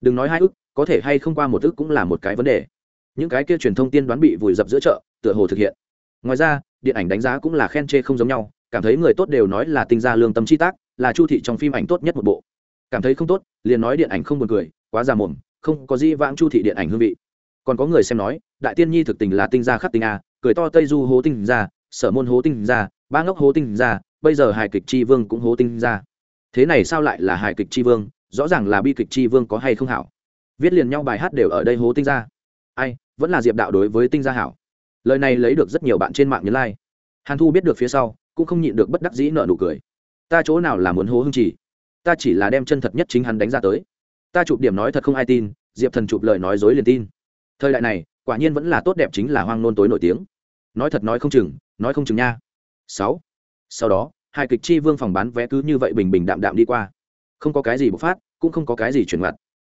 Đừng nói hai ước có thể hay không qua một ước cũng là một cái vấn đề. Những cái kia truyền thông tiên đoán bị vùi dập giữa chợ, tựa hồ thực hiện ngoài ra, điện ảnh đánh giá cũng là khen chê không giống nhau, cảm thấy người tốt đều nói là tinh ra lương tâm chi tác, là chu thị trong phim ảnh tốt nhất một bộ. Cảm thấy không tốt, liền nói điện ảnh không buồn cười, quá già mồm, không có gì vãng chu thị điện ảnh hương vị. Còn có người xem nói, đại tiên nhi thực tình là tinh gia khắc tinh a, cười to tây du hố tinh gia, sở môn hố tinh gia, ba ngốc hố tinh gia, bây giờ hài kịch chi vương cũng hố tinh gia. Thế này sao lại là hài kịch chi vương, rõ ràng là bi kịch chi vương có hay không hảo. Viết liền nhau bài hát đều ở đây hố tinh gia. Ai, vẫn là diệp đạo đối với tinh gia hảo lời này lấy được rất nhiều bạn trên mạng nhấn like. Hàn thu biết được phía sau, cũng không nhịn được bất đắc dĩ nợ nụ cười. Ta chỗ nào là muốn hố hưng chỉ? Ta chỉ là đem chân thật nhất chính hắn đánh ra tới. Ta chụp điểm nói thật không ai tin, diệp thần chụp lời nói dối liền tin. Thời đại này, quả nhiên vẫn là tốt đẹp chính là hoang nôn tối nổi tiếng. Nói thật nói không chừng, nói không chừng nha. Sáu. Sau đó, hai kịch chi vương phòng bán vé cứ như vậy bình bình đạm đạm đi qua. Không có cái gì bộc phát, cũng không có cái gì chuyển ngặt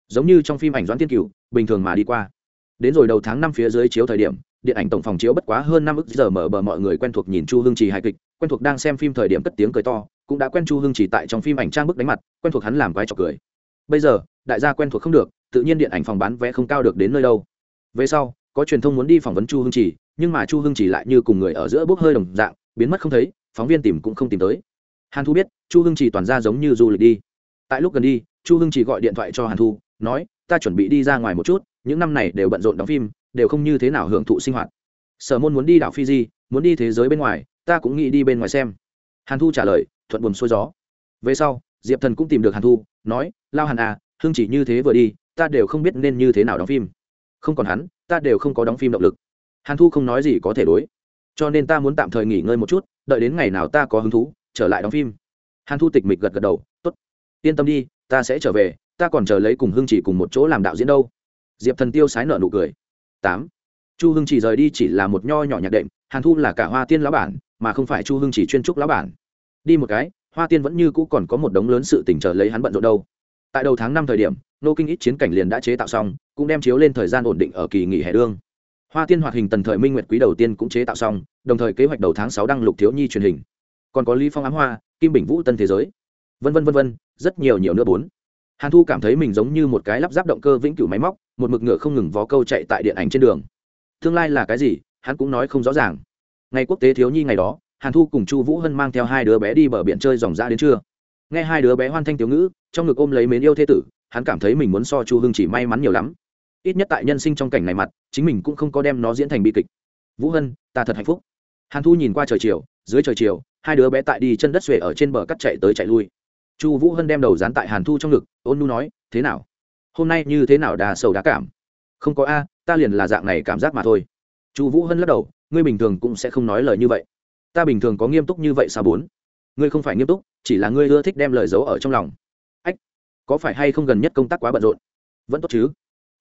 giống như trong phim ảnh doãn tiên cửu, bình thường mà đi qua. Đến rồi đầu tháng năm phía dưới chiếu thời điểm điện ảnh tổng phòng chiếu bất quá hơn năm ức giờ mở bờ mọi người quen thuộc nhìn chu hương trì hài kịch, quen thuộc đang xem phim thời điểm cất tiếng cười to, cũng đã quen chu hương trì tại trong phim ảnh trang bức đánh mặt, quen thuộc hắn làm quái trò cười. Bây giờ, đại gia quen thuộc không được, tự nhiên điện ảnh phòng bán vé không cao được đến nơi đâu. Về sau, có truyền thông muốn đi phỏng vấn chu hương trì, nhưng mà chu hưng trì lại như cùng người ở giữa bốc hơi đồng dạng, biến mất không thấy, phóng viên tìm cũng không tìm tới. Hàn thu biết, chu hưng trì toàn ra giống như du lịch đi. Tại lúc gần đi, chu hưng trì gọi điện thoại cho hàn thu, nói, ta chuẩn bị đi ra ngoài một chút, những năm này đều bận rộn đóng phim đều không như thế nào hưởng thụ sinh hoạt. Sở môn muốn đi đảo fiji, muốn đi thế giới bên ngoài, ta cũng nghĩ đi bên ngoài xem. Hàn thu trả lời, thuận buồm xuôi gió. Về sau, diệp thần cũng tìm được hàn thu, nói, lao hàn à hương chỉ như thế vừa đi, ta đều không biết nên như thế nào đóng phim. Không còn hắn, ta đều không có đóng phim động lực. Hàn thu không nói gì có thể đối. Cho nên ta muốn tạm thời nghỉ ngơi một chút, đợi đến ngày nào ta có hứng thú, trở lại đóng phim. Hàn thu tịch mịch gật gật đầu t ố t yên tâm đi, ta sẽ trở về, ta còn chờ lấy cùng hưng chỉ cùng một chỗ làm đạo diễn đâu. Diệp thần tiêu sái nợ nụ cười tám. Chu hưng chỉ rời đi chỉ là một nho nhỏ nhạc đệm, hàn thu là cả hoa tiên lão bản, mà không phải chu hưng chỉ chuyên trúc lão bản. Đi một cái, hoa tiên vẫn như cũ còn có một đống lớn sự tình chờ lấy hắn bận rộn đâu. Tại đầu tháng năm thời điểm, nô kinh ít chiến cảnh liền đã chế tạo xong, cũng đem chiếu lên thời gian ổn định ở kỳ nghỉ hè đương. Hoa tiên hoạt hình tần thời minh nguyệt quý đầu tiên cũng chế tạo xong, đồng thời kế hoạch đầu tháng sáu đăng lục thiếu nhi truyền hình. Còn có lý phong ám hoa, kim bình vũ tân thế giới. Vân vân vân vân, rất nhiều nhiều nữa bốn. Hàn thu cảm thấy mình giống như một cái lắp ráp động cơ vĩnh cửu máy móc một mực ngựa không ngừng vó câu chạy tại điện ảnh trên đường. Tương lai là cái gì, hắn cũng nói không rõ ràng. Ngày quốc tế thiếu nhi ngày đó, hàn thu cùng chu vũ hân mang theo hai đứa bé đi bờ biển chơi dòng ra đến trưa. Nghe hai đứa bé hoan thanh thiếu ngữ, trong ngực ôm lấy mến yêu thế tử, hắn cảm thấy mình muốn so chu hưng chỉ may mắn nhiều lắm. Ít nhất tại nhân sinh trong cảnh này mặt, chính mình cũng không có đem nó diễn thành bi kịch. Vũ hân, ta thật hạnh phúc. Hàn thu nhìn qua trời chiều, dưới trời chiều, hai đứa bé tại đi chân đất xuề ở trên bờ cắt chạy tới chạy lui. Chu vũ hân đem đầu dán tại hàn thu trong ngực, ôn nu nói, thế nào? Hôm nay như thế nào đà sầu đá cảm? Không có a, ta liền là dạng này cảm giác mà thôi. Chu vũ hân lắc đầu, ngươi bình thường cũng sẽ không nói lời như vậy. Ta bình thường có nghiêm túc như vậy sao bốn? Ngươi không phải nghiêm túc, chỉ là ngươi ưa thích đem lời giấu ở trong lòng. Ách, có phải hay không gần nhất công tác quá bận rộn? Vẫn tốt chứ.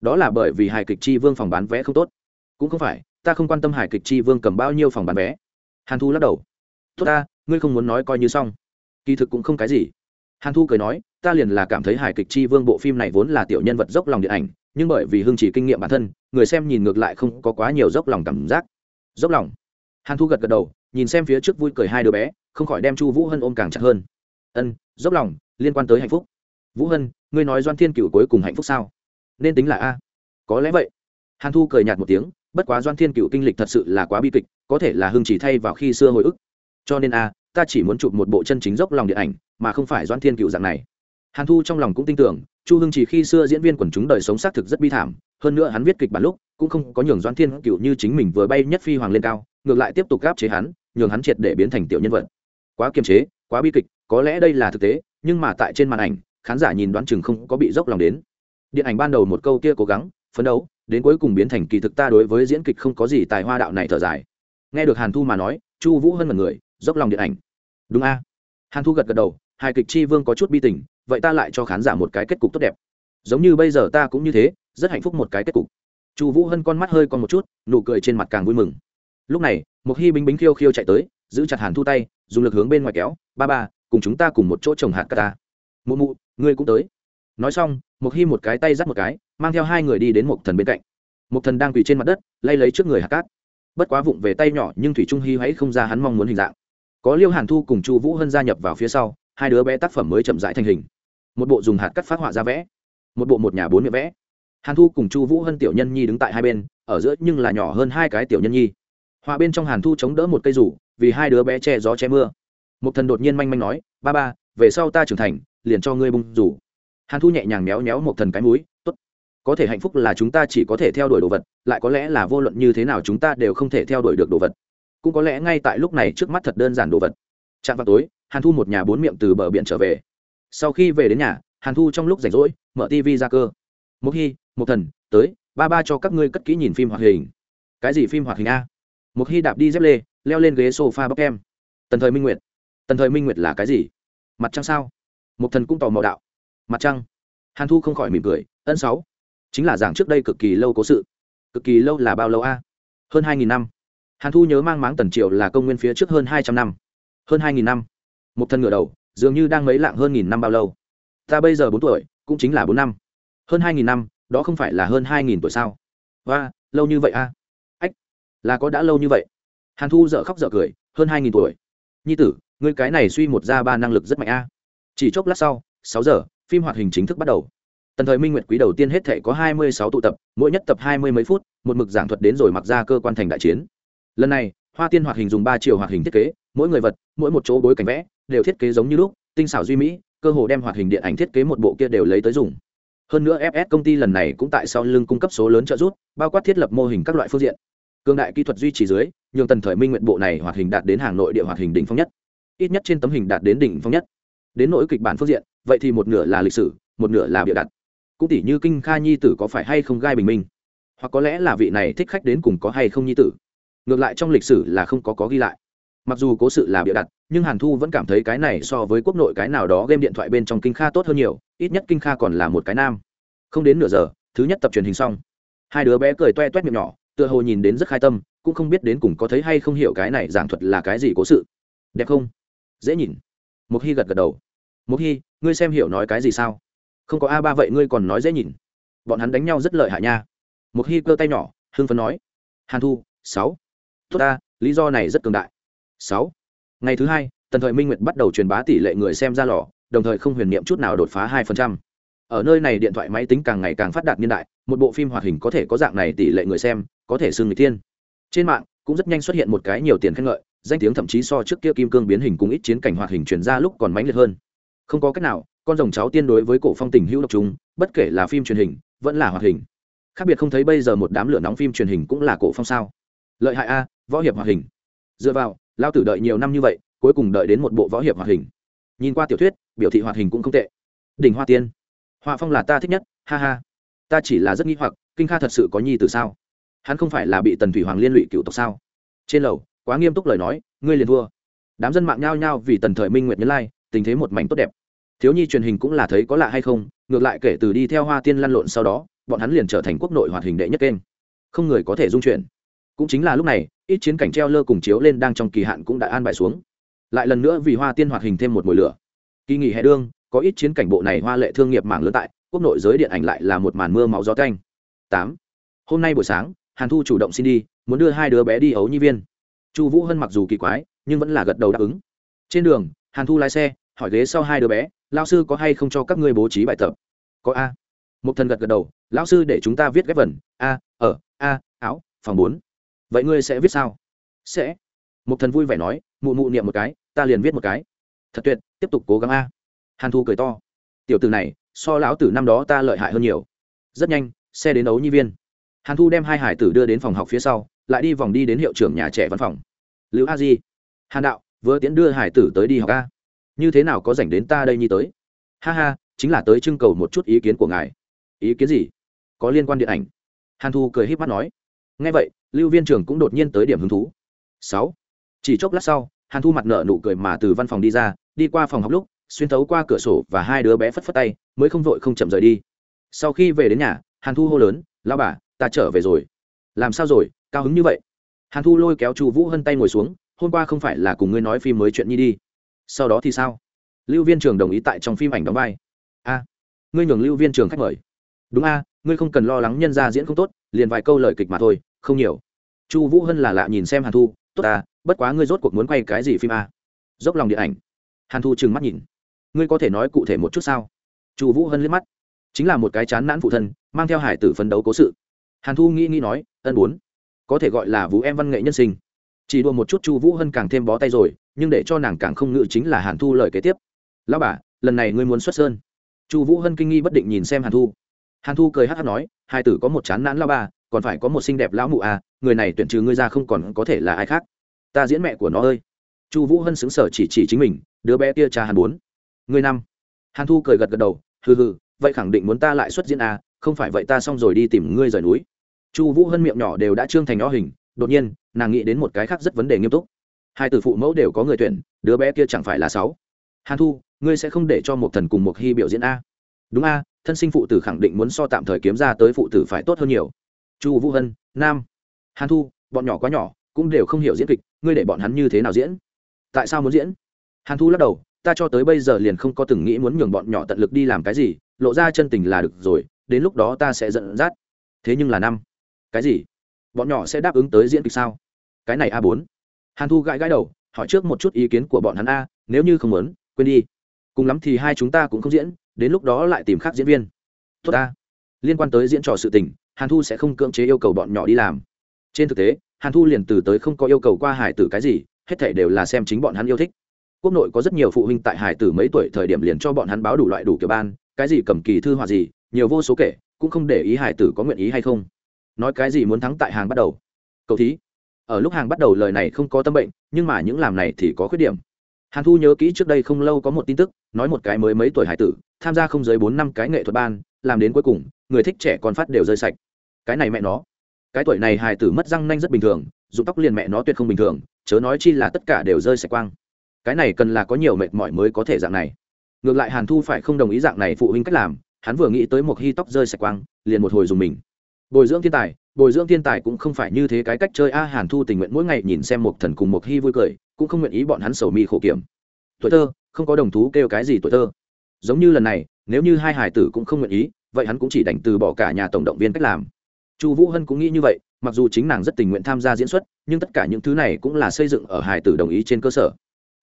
Đó là bởi vì hài kịch chi vương phòng bán vé không tốt. Cũng không phải, ta không quan tâm hài kịch chi vương cầm bao nhiêu phòng bán vé. Hàn thu lắc đầu. Tốt ta, ngươi không muốn nói coi như xong. Kỳ thực cũng không cái gì hàn thu cười nói, ta liền là cảm thấy hài kịch chi vương bộ phim này vốn là tiểu nhân vật dốc lòng điện ảnh, nhưng bởi vì hương chỉ kinh nghiệm bản thân, người xem nhìn ngược lại không có quá nhiều dốc lòng cảm giác. Dốc lòng? Hàn thu gật gật đầu, nhìn xem phía trước vui cười hai đứa bé, không khỏi đem chu vũ hân ôm càng chặt hơn. Ân, dốc lòng, liên quan tới hạnh phúc. Vũ hân, ngươi nói doan thiên cựu cuối cùng hạnh phúc sao? Nên tính là a. Có lẽ vậy. Hàn thu cười nhạt một tiếng, bất quá doan thiên cựu kinh lịch thật sự là quá bi kịch, có thể là hưng chỉ thay vào khi xưa hồi ức. Cho nên a ta chỉ muốn chụp một bộ chân chính dốc lòng điện ảnh, mà không phải doan thiên cựu dạng này. Hàn thu trong lòng cũng tin tưởng, chu hưng chỉ khi xưa diễn viên quần chúng đời sống xác thực rất bi thảm, hơn nữa hắn viết kịch bản lúc, cũng không có nhường doan thiên cựu như chính mình vừa bay nhất phi hoàng lên cao, ngược lại tiếp tục gáp chế hắn, nhường hắn triệt để biến thành tiểu nhân vật. Quá kiềm chế, quá bi kịch, có lẽ đây là thực tế, nhưng mà tại trên màn ảnh, khán giả nhìn đoán chừng không có bị dốc lòng đến. Điện ảnh ban đầu một câu kia cố gắng, phấn đấu, đến cuối cùng biến thành kỳ thực ta đối với diễn kịch không có gì tài hoa đạo này thở dài. Nghe được hàn thu mà nói, chu vũ hơn một người dốc lòng điện ảnh. Đúng a. Hàn thu gật gật đầu, hài kịch chi vương có chút bi tình, vậy ta lại cho khán giả một cái kết cục tốt đẹp. Giống như bây giờ ta cũng như thế, rất hạnh phúc một cái kết cục. Chu vũ hân con mắt hơi còn một chút, nụ cười trên mặt càng vui mừng. Lúc này một hy bính bính khiêu khiêu chạy tới, giữ chặt hàn thu tay, dùng lực hướng bên ngoài kéo, ba ba, cùng chúng ta cùng một chỗ trồng hạt cà ta. Mụ mụ, ngươi cũng tới. Nói xong một hy một cái tay dắt một cái, mang theo hai người đi đến một thần bên cạnh. Một thần đang quỳ trên mặt đất, lay lấy trước người hạt cát. Bất quá vụng về tay nhỏ nhưng thủy trung hy hãy không ra hắn mong muốn hình dạng có liêu hàn thu cùng chu vũ hân gia nhập vào phía sau, hai đứa bé tác phẩm mới chậm rãi thành hình. Một bộ dùng hạt cắt phát họa ra vẽ, một bộ một nhà bốn miệng vẽ. Hàn thu cùng chu vũ hân tiểu nhân nhi đứng tại hai bên, ở giữa nhưng là nhỏ hơn hai cái tiểu nhân nhi. Họa bên trong hàn thu chống đỡ một cây rủ, vì hai đứa bé che gió che mưa. Một thần đột nhiên manh manh nói, ba ba, về sau ta trưởng thành, liền cho ngươi bung rủ. Hàn thu nhẹ nhàng méo méo một thần cái mũi, tốt, có thể hạnh phúc là chúng ta chỉ có thể theo đuổi đồ vật, lại có lẽ là vô luận như thế nào chúng ta đều không thể theo đuổi được đồ vật cũng có lẽ ngay tại lúc này trước mắt thật đơn giản đồ vật. Chạm vào tối, hàn thu một nhà bốn miệng từ bờ biển trở về. Sau khi về đến nhà, hàn thu trong lúc rảnh rỗi, mở tv ra cơ. Một hy một thần, tới, ba ba cho các ngươi cất kỹ nhìn phim hoạt hình. Cái gì phim hoạt hình a? Một hy đạp đi dép lê, leo lên ghế sofa bóc em. Tần thời minh nguyệt. Tần thời minh nguyệt là cái gì? Mặt trăng sao? Một thần cũng tò mò đạo. Mặt trăng. Hàn thu không khỏi mỉm cười, ân sáu. Chính là giảng trước đây cực kỳ lâu cố sự. Cực kỳ lâu là bao lâu a? Hơn hai nghìn năm hàn thu nhớ mang máng tần triệu là công nguyên phía trước hơn hai trăm năm. Hơn hai nghìn năm. Một thân ngựa đầu, dường như đang mấy lạng hơn nghìn năm bao lâu. Ta bây giờ bốn tuổi, cũng chính là bốn năm. Hơn hai nghìn năm, đó không phải là hơn hai nghìn tuổi sao? Và lâu như vậy a? Ách, là có đã lâu như vậy. Hàn thu dợ khóc dợ cười, hơn hai nghìn tuổi. Nhi tử người cái này suy một ra ba năng lực rất mạnh a. Chỉ chốc lát sau, sáu giờ, phim hoạt hình chính thức bắt đầu. Tần thời minh nguyệt quý đầu tiên hết thể có hai mươi sáu tụ tập, mỗi nhất tập hai mươi mấy phút, một mực giảng thuật đến rồi mặc ra cơ quan thành đại chiến lần này, hoa tiên hoạt hình dùng ba chiều hoạt hình thiết kế, mỗi người vật, mỗi một chỗ bối cảnh vẽ, đều thiết kế giống như lúc, tinh xảo duy mỹ, cơ hồ đem hoạt hình điện ảnh thiết kế một bộ kia đều lấy tới dùng. Hơn nữa fs công ty lần này cũng tại sau lưng cung cấp số lớn trợ giúp, bao quát thiết lập mô hình các loại phương diện. Cương đại kỹ thuật duy trì dưới, nhường tần thời minh nguyện bộ này hoạt hình đạt đến hàng nội địa hoạt hình đỉnh phong nhất. Ít nhất trên tấm hình đạt đến đỉnh phong nhất. Đến nỗi kịch bản phương diện, vậy thì một nửa là lịch sử, một nửa là bịa đặt. Cũng tỷ như kinh kha nhi tử có phải hay không gai bình minh? Hoặc có lẽ là vị này thích khách đến cùng có hay không nhi tử? Ngược lại trong lịch sử là không có có ghi lại. Mặc dù cố sự là bịa đặt, nhưng hàn thu vẫn cảm thấy cái này so với quốc nội cái nào đó game điện thoại bên trong kinh kha tốt hơn nhiều, ít nhất kinh kha còn là một cái nam. Không đến nửa giờ, thứ nhất tập truyền hình xong. Hai đứa bé cười toe toét miệng nhỏ, tựa hồ nhìn đến rất khai tâm, cũng không biết đến cùng có thấy hay không hiểu cái này giảng thuật là cái gì cố sự. Đẹp không? Dễ nhìn. Mục hy gật gật đầu. Mục hy, ngươi xem hiểu nói cái gì sao? Không có a ba vậy ngươi còn nói dễ nhìn. Bọn hắn đánh nhau rất lợi hại nha. Mục hy cơ tay nhỏ, hưng phấn nói. Hàn thu, sáu tốt ta, lý do này rất cường đại. Sáu, ngày thứ hai, tần thời minh nguyệt bắt đầu truyền bá tỷ lệ người xem ra lò, đồng thời không huyền niệm chút nào đột phá hai phần trăm. Ở nơi này điện thoại máy tính càng ngày càng phát đạt niên đại, một bộ phim hoạt hình có thể có dạng này tỷ lệ người xem, có thể xưng người thiên trên mạng cũng rất nhanh xuất hiện một cái nhiều tiền khen ngợi, danh tiếng thậm chí so trước kia kim cương biến hình cùng ít chiến cảnh hoạt hình truyền ra lúc còn mãnh liệt hơn. Không có cách nào, con rồng cháu tiên đối với cổ phong tình hữu độc chúng bất kể là phim truyền hình, vẫn là hoạt hình. Khác biệt không thấy bây giờ một đám lửa nóng phim truyền hình cũng là cổ phong sao. Lợi hại a võ hiệp hoạt hình. Dựa vào lao tử đợi nhiều năm như vậy cuối cùng đợi đến một bộ võ hiệp hoạt hình. Nhìn qua tiểu thuyết biểu thị hoạt hình cũng không tệ. Đỉnh hoa tiên. Họa phong là ta thích nhất ha ha. Ta chỉ là rất nghi hoặc kinh kha thật sự có nhi từ sao? Hắn không phải là bị tần thủy hoàng liên lụy cựu tộc sao? Trên lầu quá nghiêm túc lời nói ngươi liền thua. Đám dân mạng nhao nhao vì tần thời minh nguyệt nhấn lai、like, tình thế một mảnh tốt đẹp. Thiếu nhi truyền hình cũng là thấy có lạ hay không ngược lại kể từ đi theo hoa tiên lăn lộn sau đó bọn hắn liền trở thành quốc nội hoạt hình đệ nhất kênh. Không người có thể dung chuyển. Cũng chính là lúc này ít chiến cảnh treo lơ cùng chiếu lên đang trong kỳ hạn cũng đã an bài xuống. Lại lần nữa vì hoa tiên hoạt hình thêm một mùi lửa. Kỳ nghỉ hè đương, có ít chiến cảnh bộ này hoa lệ thương nghiệp mạng lớn tại, quốc nội giới điện ảnh lại là một màn mưa máu gió canh tám. Hôm nay buổi sáng, hàn thu chủ động xin đi, muốn đưa hai đứa bé đi ấu nhi viên. Chu vũ hân mặc dù kỳ quái, nhưng vẫn là gật đầu đáp ứng. Trên đường, hàn thu lái xe, hỏi ghế sau hai đứa bé lao sư có hay không cho các ngươi bố trí bài tập? Có a. Một thần gật gật đầu, lão sư để chúng ta viết ghép vần, a, ở, a, áo, phòng bốn vậy ngươi sẽ viết sao? Sẽ. Một thần vui vẻ nói, mụ mụ niệm một cái, ta liền viết một cái. Thật tuyệt, tiếp tục cố gắng a. Hàn thu cười to. Tiểu từ này, so lão tử năm đó ta lợi hại hơn nhiều. Rất nhanh, xe đến ấu nhi viên. Hàn thu đem hai hải tử đưa đến phòng học phía sau, lại đi vòng đi đến hiệu trưởng nhà trẻ văn phòng. Lưu a di. Hàn đạo, vừa tiễn đưa hải tử tới đi học a. Như thế nào có dành đến ta đây nhi tới? Ha ha, chính là tới trưng cầu một chút ý kiến của ngài. Ý kiến gì? Có liên quan điện ảnh. Hàn thu cười h í p mắt nói ngay vậy, lưu viên trưởng cũng đột nhiên tới điểm hứng thú. Sáu. Chỉ chốc lát sau, hàn thu mặt nợ nụ cười mà từ văn phòng đi ra, đi qua phòng học lúc, xuyên thấu qua cửa sổ và hai đứa bé phất phất tay, mới không vội không chậm rời đi. Sau khi về đến nhà, hàn thu hô lớn lao bà, ta trở về rồi. Làm sao rồi? Cao hứng như vậy. Hàn thu lôi kéo chu vũ hân tay ngồi xuống, hôm qua không phải là cùng ngươi nói phim mới chuyện nhi đi. Sau đó thì sao? Lưu viên trường đồng ý tại trong phim ảnh đóng vai. A, ngươi nhường lưu viên trường khách mời. Đúng a, ngươi không cần lo lắng nhân ra diễn không tốt, liền vài câu lời kịch mà thôi không nhiều. Chu vũ hân là lạ nhìn xem hàn thu, tốt à bất quá ngươi rốt cuộc muốn quay cái gì phim a dốc lòng điện ảnh. Hàn thu trừng mắt nhìn. Ngươi có thể nói cụ thể một chút sao? Chu vũ hân liếc mắt. Chính là một cái chán nản phụ thân, mang theo hải tử phấn đấu cố sự. Hàn thu nghĩ nghĩ nói, ân bốn, có thể gọi là vũ em văn nghệ nhân sinh. Chỉ đua một chút chu vũ hân càng thêm bó tay rồi, nhưng để cho nàng càng không ngự chính là hàn thu lời kế tiếp. Lão bà, lần này ngươi muốn xuất sơn. Chu vũ hân kinh nghi bất định nhìn xem hàn thu. Hàn thu cười hát hát nói hai tử có một chán nản lao bà còn phải có một xinh đẹp lão mụ à người này tuyển trừ ngươi ra không còn có thể là ai khác. Ta diễn mẹ của nó ơi. Chu vũ hân xứng sở chỉ chỉ chính mình, đứa bé kia cha hàn bốn. Ngươi năm. Hàn thu cười gật gật đầu, hừ hừ, vậy khẳng định muốn ta lại xuất diễn à không phải vậy ta xong rồi đi tìm ngươi rời núi. Chu vũ hân miệng nhỏ đều đã trương thành nhỏ hình, đột nhiên, nàng nghĩ đến một cái khác rất vấn đề nghiêm túc. Hai từ phụ mẫu đều có người tuyển, đứa bé kia chẳng phải là sáu. Hàn thu, ngươi sẽ không để cho một thần cùng một hy biểu diễn a. Đúng a, thân sinh phụ tử khẳng định muốn so tạm thời kiếm ra tới phụ tử phải tốt hơn nhiều chu vũ hân, nam hàn thu, bọn nhỏ quá nhỏ, cũng đều không hiểu diễn kịch, ngươi để bọn hắn như thế nào diễn? Tại sao muốn diễn? Hàn thu lắc đầu, ta cho tới bây giờ liền không có từng nghĩ muốn nhường bọn nhỏ tận lực đi làm cái gì, lộ ra chân tình là được rồi, đến lúc đó ta sẽ giận dắt. Thế nhưng là năm. Cái gì? Bọn nhỏ sẽ đáp ứng tới diễn kịch sao? Cái này a bốn. Hàn thu gãi gãi đầu, hỏi trước một chút ý kiến của bọn hắn a, nếu như không muốn, quên đi. Cùng lắm thì hai chúng ta cũng không diễn, đến lúc đó lại tìm khác diễn viên. Tốt a. Liên quan tới diễn trò sự tình hàn thu sẽ không cưỡng chế yêu cầu bọn nhỏ đi làm. Trên thực tế, hàn thu liền từ tới không có yêu cầu qua hải tử cái gì, hết thể đều là xem chính bọn hắn yêu thích. Quốc nội có rất nhiều phụ huynh tại hải tử mấy tuổi thời điểm liền cho bọn hắn báo đủ loại đủ kiểu ban, cái gì cầm kỳ thư họa gì, nhiều vô số kể, cũng không để ý hải tử có nguyện ý hay không. Nói cái gì muốn thắng tại hàng bắt đầu. Cầu thí, ở lúc hàng bắt đầu lời này không có tâm bệnh, nhưng mà những làm này thì có khuyết điểm. Hàn thu nhớ kỹ trước đây không lâu có một tin tức, nói một cái mới mấy tuổi hải tử, tham gia không dưới bốn năm cái nghệ thuật ban, làm đến cuối cùng người thích trẻ con phát đều rơi sạch. Cái này mẹ nó. Cái tuổi này hài tử mất răng nanh rất bình thường dụng tóc liền mẹ nó tuyệt không bình thường, chớ nói chi là tất cả đều rơi sạch quang. Cái này cần là có nhiều mệt mỏi mới có thể dạng này. Ngược lại hàn thu phải không đồng ý dạng này phụ huynh cách làm, hắn vừa nghĩ tới một hy tóc rơi sạch quang, liền một hồi dùng mình. Bồi dưỡng thiên tài, bồi dưỡng thiên tài cũng không phải như thế cái cách chơi a, hàn thu tình nguyện mỗi ngày nhìn xem một thần cùng một hy vui cười, cũng không nguyện ý bọn hắn sầu mi khổ kiểm. Tuổi thơ, không có đồng thú kêu cái gì tuổi thơ. Giống như lần này, nếu như hai hải tử cũng không nguyện ý vậy hắn cũng chỉ đành từ bỏ cả nhà tổng động viên cách làm. Chu vũ hân cũng nghĩ như vậy, mặc dù chính nàng rất tình nguyện tham gia diễn xuất, nhưng tất cả những thứ này cũng là xây dựng ở hải tử đồng ý trên cơ sở.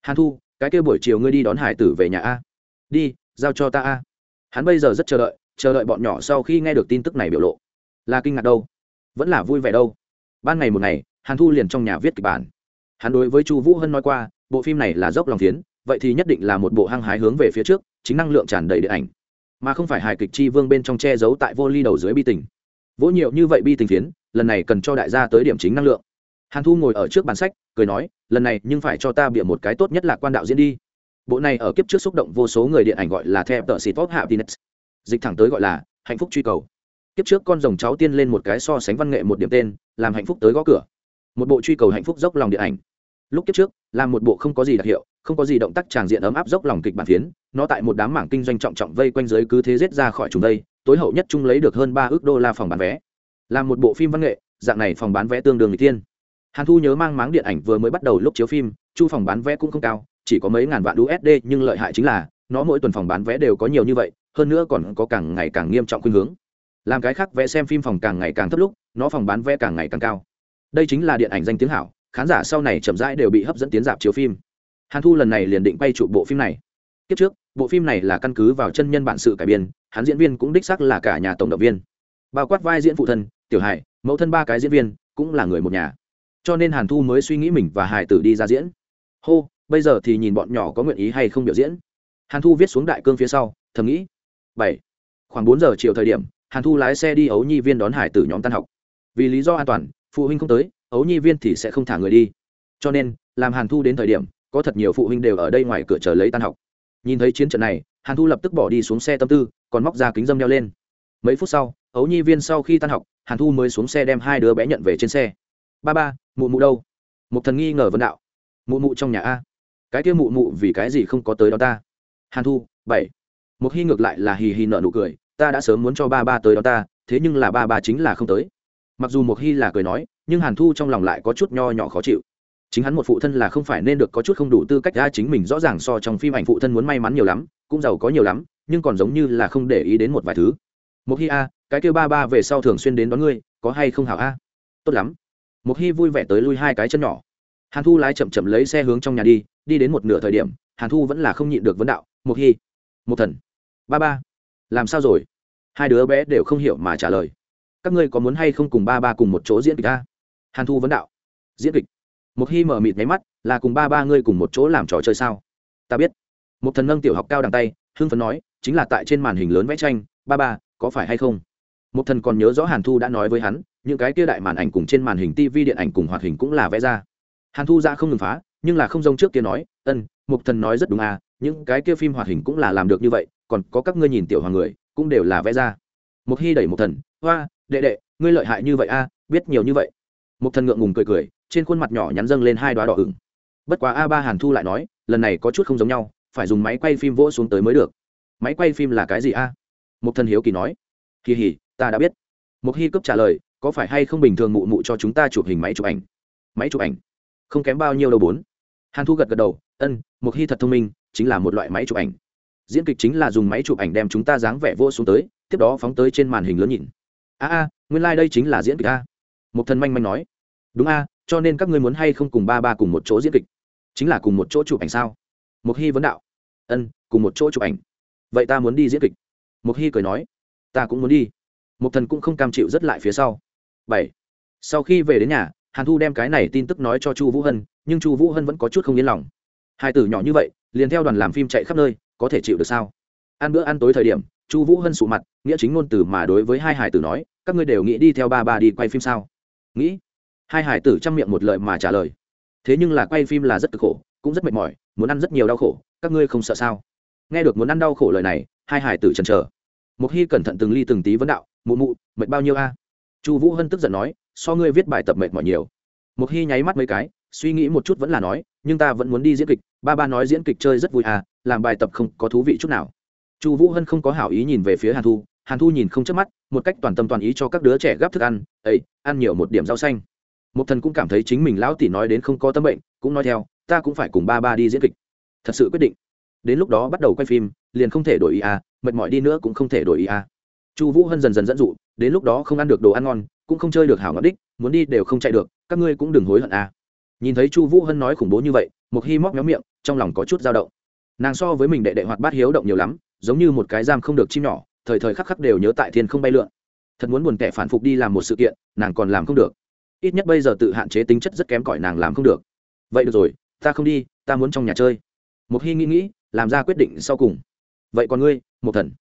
Hàn thu, cái kêu buổi chiều ngươi đi đón hải tử về nhà a. Đi, giao cho ta a. Hắn bây giờ rất chờ đợi chờ đợi bọn nhỏ sau khi nghe được tin tức này biểu lộ. Là kinh ngạc đâu? Vẫn là vui vẻ đâu? Ban ngày một ngày, hàn thu liền trong nhà viết kịch bản. Hắn đối với chu vũ hân nói qua, bộ phim này là dốc lòng tiến vậy thì nhất định là một bộ hăng hái hướng về phía trước, chính năng lượng tràn đầy điện ảnh mà không phải hài kịch chi vương bên trong che giấu tại vô ly đầu dưới bi tình. Vỗ nhiều như vậy bi tình phiến, lần này cần cho đại gia tới điểm chính năng lượng. Hàn thu ngồi ở trước bàn sách, cười nói, lần này nhưng phải cho ta bịa một cái tốt nhất là quan đạo diễn đi. Bộ này ở kiếp trước xúc động vô số người điện ảnh gọi là theo tờ xịt top happiness dịch thẳng tới gọi là, hạnh phúc truy cầu. Kiếp trước con rồng cháu tiên lên một cái so sánh văn nghệ một điểm tên, làm hạnh phúc tới gõ cửa. Một bộ truy cầu hạnh phúc dốc lòng điện ảnh. Lúc kiếp trước, làm một bộ không có gì đặc hiệu không có gì động tác tràng diện ấm áp dốc lòng kịch bản phiến, nó tại một đám mảng kinh doanh trọng trọng vây quanh giới cứ thế giết ra khỏi chúng đây, tối hậu nhất chung lấy được hơn ba ước đô la phòng bán vé. Làm một bộ phim văn nghệ, dạng này phòng bán vé tương đương người tiên hàn thu nhớ mang máng điện ảnh vừa mới bắt đầu lúc chiếu phim, chu phòng bán vé cũng không cao, chỉ có mấy ngàn vạn usd nhưng lợi hại chính là, nó mỗi tuần phòng bán vé đều có nhiều như vậy, hơn nữa còn có càng ngày càng nghiêm trọng khuynh hướng. Làm cái khác vẽ xem phim phòng càng ngày càng thấp lúc, nó phòng bán vé càng ngày càng cao. Đây chính là điện ảnh danh tiếng hảo, khán giả sau này chậm rãi đều bị hấp dẫn tiến dạp chiếu phim hàn thu lần này liền định quay trụ bộ phim này. Kiếp trước, bộ phim này là căn cứ vào chân nhân bản sự cải biên, hắn diễn viên cũng đích xác là cả nhà tổng động viên. Bao quát vai diễn phụ thân, tiểu hải, mẫu thân ba cái diễn viên, cũng là người một nhà. Cho nên hàn thu mới suy nghĩ mình và hải tử đi ra diễn. Hô, bây giờ thì nhìn bọn nhỏ có nguyện ý hay không biểu diễn. Hàn thu viết xuống đại cương phía sau, thầm nghĩ. Bảy, khoảng bốn giờ chiều thời điểm, hàn thu lái xe đi ấu nhi viên đón hải tử nhóm tan học. Vì lý do an toàn, phụ huynh không tới, ấu nhi viên thì sẽ không thả người đi. Cho nên, làm hàn thu đến thời điểm có thật nhiều phụ huynh đều ở đây ngoài cửa chờ lấy tan học. Nhìn thấy chiến trận này, hàn thu lập tức bỏ đi xuống xe tâm tư, còn móc ra kính dâm đeo lên. Mấy phút sau, ấu nhi viên sau khi tan học, hàn thu mới xuống xe đem hai đứa bé nhận về trên xe. Ba ba, mụ mụ đâu? Một thần nghi ngờ vân đạo. Mụ mụ trong nhà a? Cái kia mụ mụ vì cái gì không có tới đó ta? Hàn thu, bảy. Một hy ngược lại là hì hì nợ nụ cười, ta đã sớm muốn cho ba ba tới đó ta, thế nhưng là ba ba chính là không tới. Mặc dù một hy là cười nói, nhưng hàn thu trong lòng lại có chút nho nhỏ khó chịu chính hắn một phụ thân là không phải nên được có chút không đủ tư cách ra chính mình rõ ràng so trong phim ảnh phụ thân muốn may mắn nhiều lắm cũng giàu có nhiều lắm nhưng còn giống như là không để ý đến một vài thứ. Một hi a cái kêu ba ba về sau thường xuyên đến đón ngươi có hay không hảo a? Tốt lắm. Một hi vui vẻ tới lui hai cái chân nhỏ. Hàn thu lái chậm chậm lấy xe hướng trong nhà đi đi đến một nửa thời điểm hàn thu vẫn là không nhịn được vấn đạo một hi, một thần ba ba làm sao rồi? Hai đứa bé đều không hiểu mà trả lời. Các ngươi có muốn hay không cùng ba ba cùng một chỗ diễn kịch a? Hàn thu vấn đạo. Diễn kịch? Một hy mở mịt mấy mắt là cùng ba ba ngươi cùng một chỗ làm trò chơi sao? Ta biết. Một thần nâng tiểu học cao đằng tay hưng phấn nói chính là tại trên màn hình lớn vẽ tranh ba ba có phải hay không? Một thần còn nhớ rõ hàn thu đã nói với hắn những cái kia đại màn ảnh cùng trên màn hình tv điện ảnh cùng hoạt hình cũng là vẽ ra. Hàn thu ra không ngừng phá nhưng là không giống trước kia nói ân một thần nói rất đúng à những cái kia phim hoạt hình cũng là làm được như vậy còn có các ngươi nhìn tiểu hoàng người cũng đều là vẽ ra. Một hy đẩy một thần hoa đệ đệ ngươi lợi hại như vậy a à, biết nhiều như vậy. Một thần ngượng ngùng cười cười trên khuôn mặt nhỏ nhắn dâng lên hai đoá đỏ ửng. Bất quá a ba hàn thu lại nói, lần này có chút không giống nhau, phải dùng máy quay phim vỗ xuống tới mới được. Máy quay phim là cái gì a? Một thần hiếu kỳ nói. Kỳ hỉ, ta đã biết. Một hy cấp trả lời, có phải hay không bình thường mụ mụ cho chúng ta chụp hình máy chụp ảnh? Máy chụp ảnh? Không kém bao nhiêu đâu bốn. Hàn thu gật gật đầu, ân một hy thật thông minh, chính là một loại máy chụp ảnh. Diễn kịch chính là dùng máy chụp ảnh đem chúng ta dáng vẻ vô xuống tới, tiếp đó phóng tới trên màn hình lớn nhìn. A a, nguyên lai đây chính là diễn kịch a. Một thần manh manh nói. Đúng a cho nên các ngươi muốn hay không cùng ba ba cùng một chỗ diễn kịch? Chính là cùng một chỗ chụp ảnh sao? Mục hy vấn đạo. Ân, cùng một chỗ chụp ảnh. Vậy ta muốn đi diễn kịch. Mục hy cười nói. Ta cũng muốn đi. Mục thần cũng không cam chịu rất lại phía sau. Bảy. Sau khi về đến nhà, hàn thu đem cái này tin tức nói cho chu vũ hân, nhưng chu vũ hân vẫn có chút không yên lòng. Hai tử nhỏ như vậy, liền theo đoàn làm phim chạy khắp nơi, có thể chịu được sao? Ăn bữa ăn tối thời điểm, chu vũ hân sụ mặt, nghĩa chính ngôn từ mà đối với hai hải tử nói, các ngươi đều nghĩ đi theo ba ba đi quay phim sao? Nghĩ hai hải tử chăm miệng một lời mà trả lời. Thế nhưng là quay phim là rất cực khổ, cũng rất mệt mỏi, muốn ăn rất nhiều đau khổ, các ngươi không sợ sao? Nghe được muốn ăn đau khổ lời này, hai hải tử chần chờ. Một hy cẩn thận từng ly từng tí vấn đạo, mụ mụ, mệt bao nhiêu a? Chu vũ hân tức giận nói, so ngươi viết bài tập mệt mỏi nhiều. Một hy nháy mắt mấy cái, suy nghĩ một chút vẫn là nói, nhưng ta vẫn muốn đi diễn kịch, ba ba nói diễn kịch chơi rất vui à làm bài tập không có thú vị chút nào. Chu vũ hân không có hảo ý nhìn về phía hàn thu hàn thu nhìn không chớp mắt, một cách toàn tâm toàn ý cho các đứa trẻ gắp thức ăn ấy ăn nhiều một điểm rau xanh một thần cũng cảm thấy chính mình lão tỷ nói đến không có tâm bệnh, cũng nói theo, ta cũng phải cùng ba ba đi diễn kịch. Thật sự quyết định. Đến lúc đó bắt đầu quay phim, liền không thể đổi ý à mệt mỏi đi nữa cũng không thể đổi ý à. Chu vũ hân dần dần dẫn dụ, đến lúc đó không ăn được đồ ăn ngon, cũng không chơi được hảo ngọc đích, muốn đi đều không chạy được, các ngươi cũng đừng hối hận à. Nhìn thấy chu vũ hân nói khủng bố như vậy một hy móc nhóm miệng, trong lòng có chút dao động. Nàng so với mình đệ đệ hoạt bát hiếu động nhiều lắm, giống như một cái giam không được chim nhỏ, thời thời khắc khắc đều nhớ tại thiên không bay lượn. Thật muốn buồn tẻ phản phục đi làm một sự kiện, nàng còn làm không được ít nhất bây giờ tự hạn chế tính chất rất kém cỏi nàng làm không được. Vậy được rồi, ta không đi, ta muốn trong nhà chơi. Một hy nghĩ nghĩ, làm ra quyết định sau cùng. Vậy còn ngươi một thần?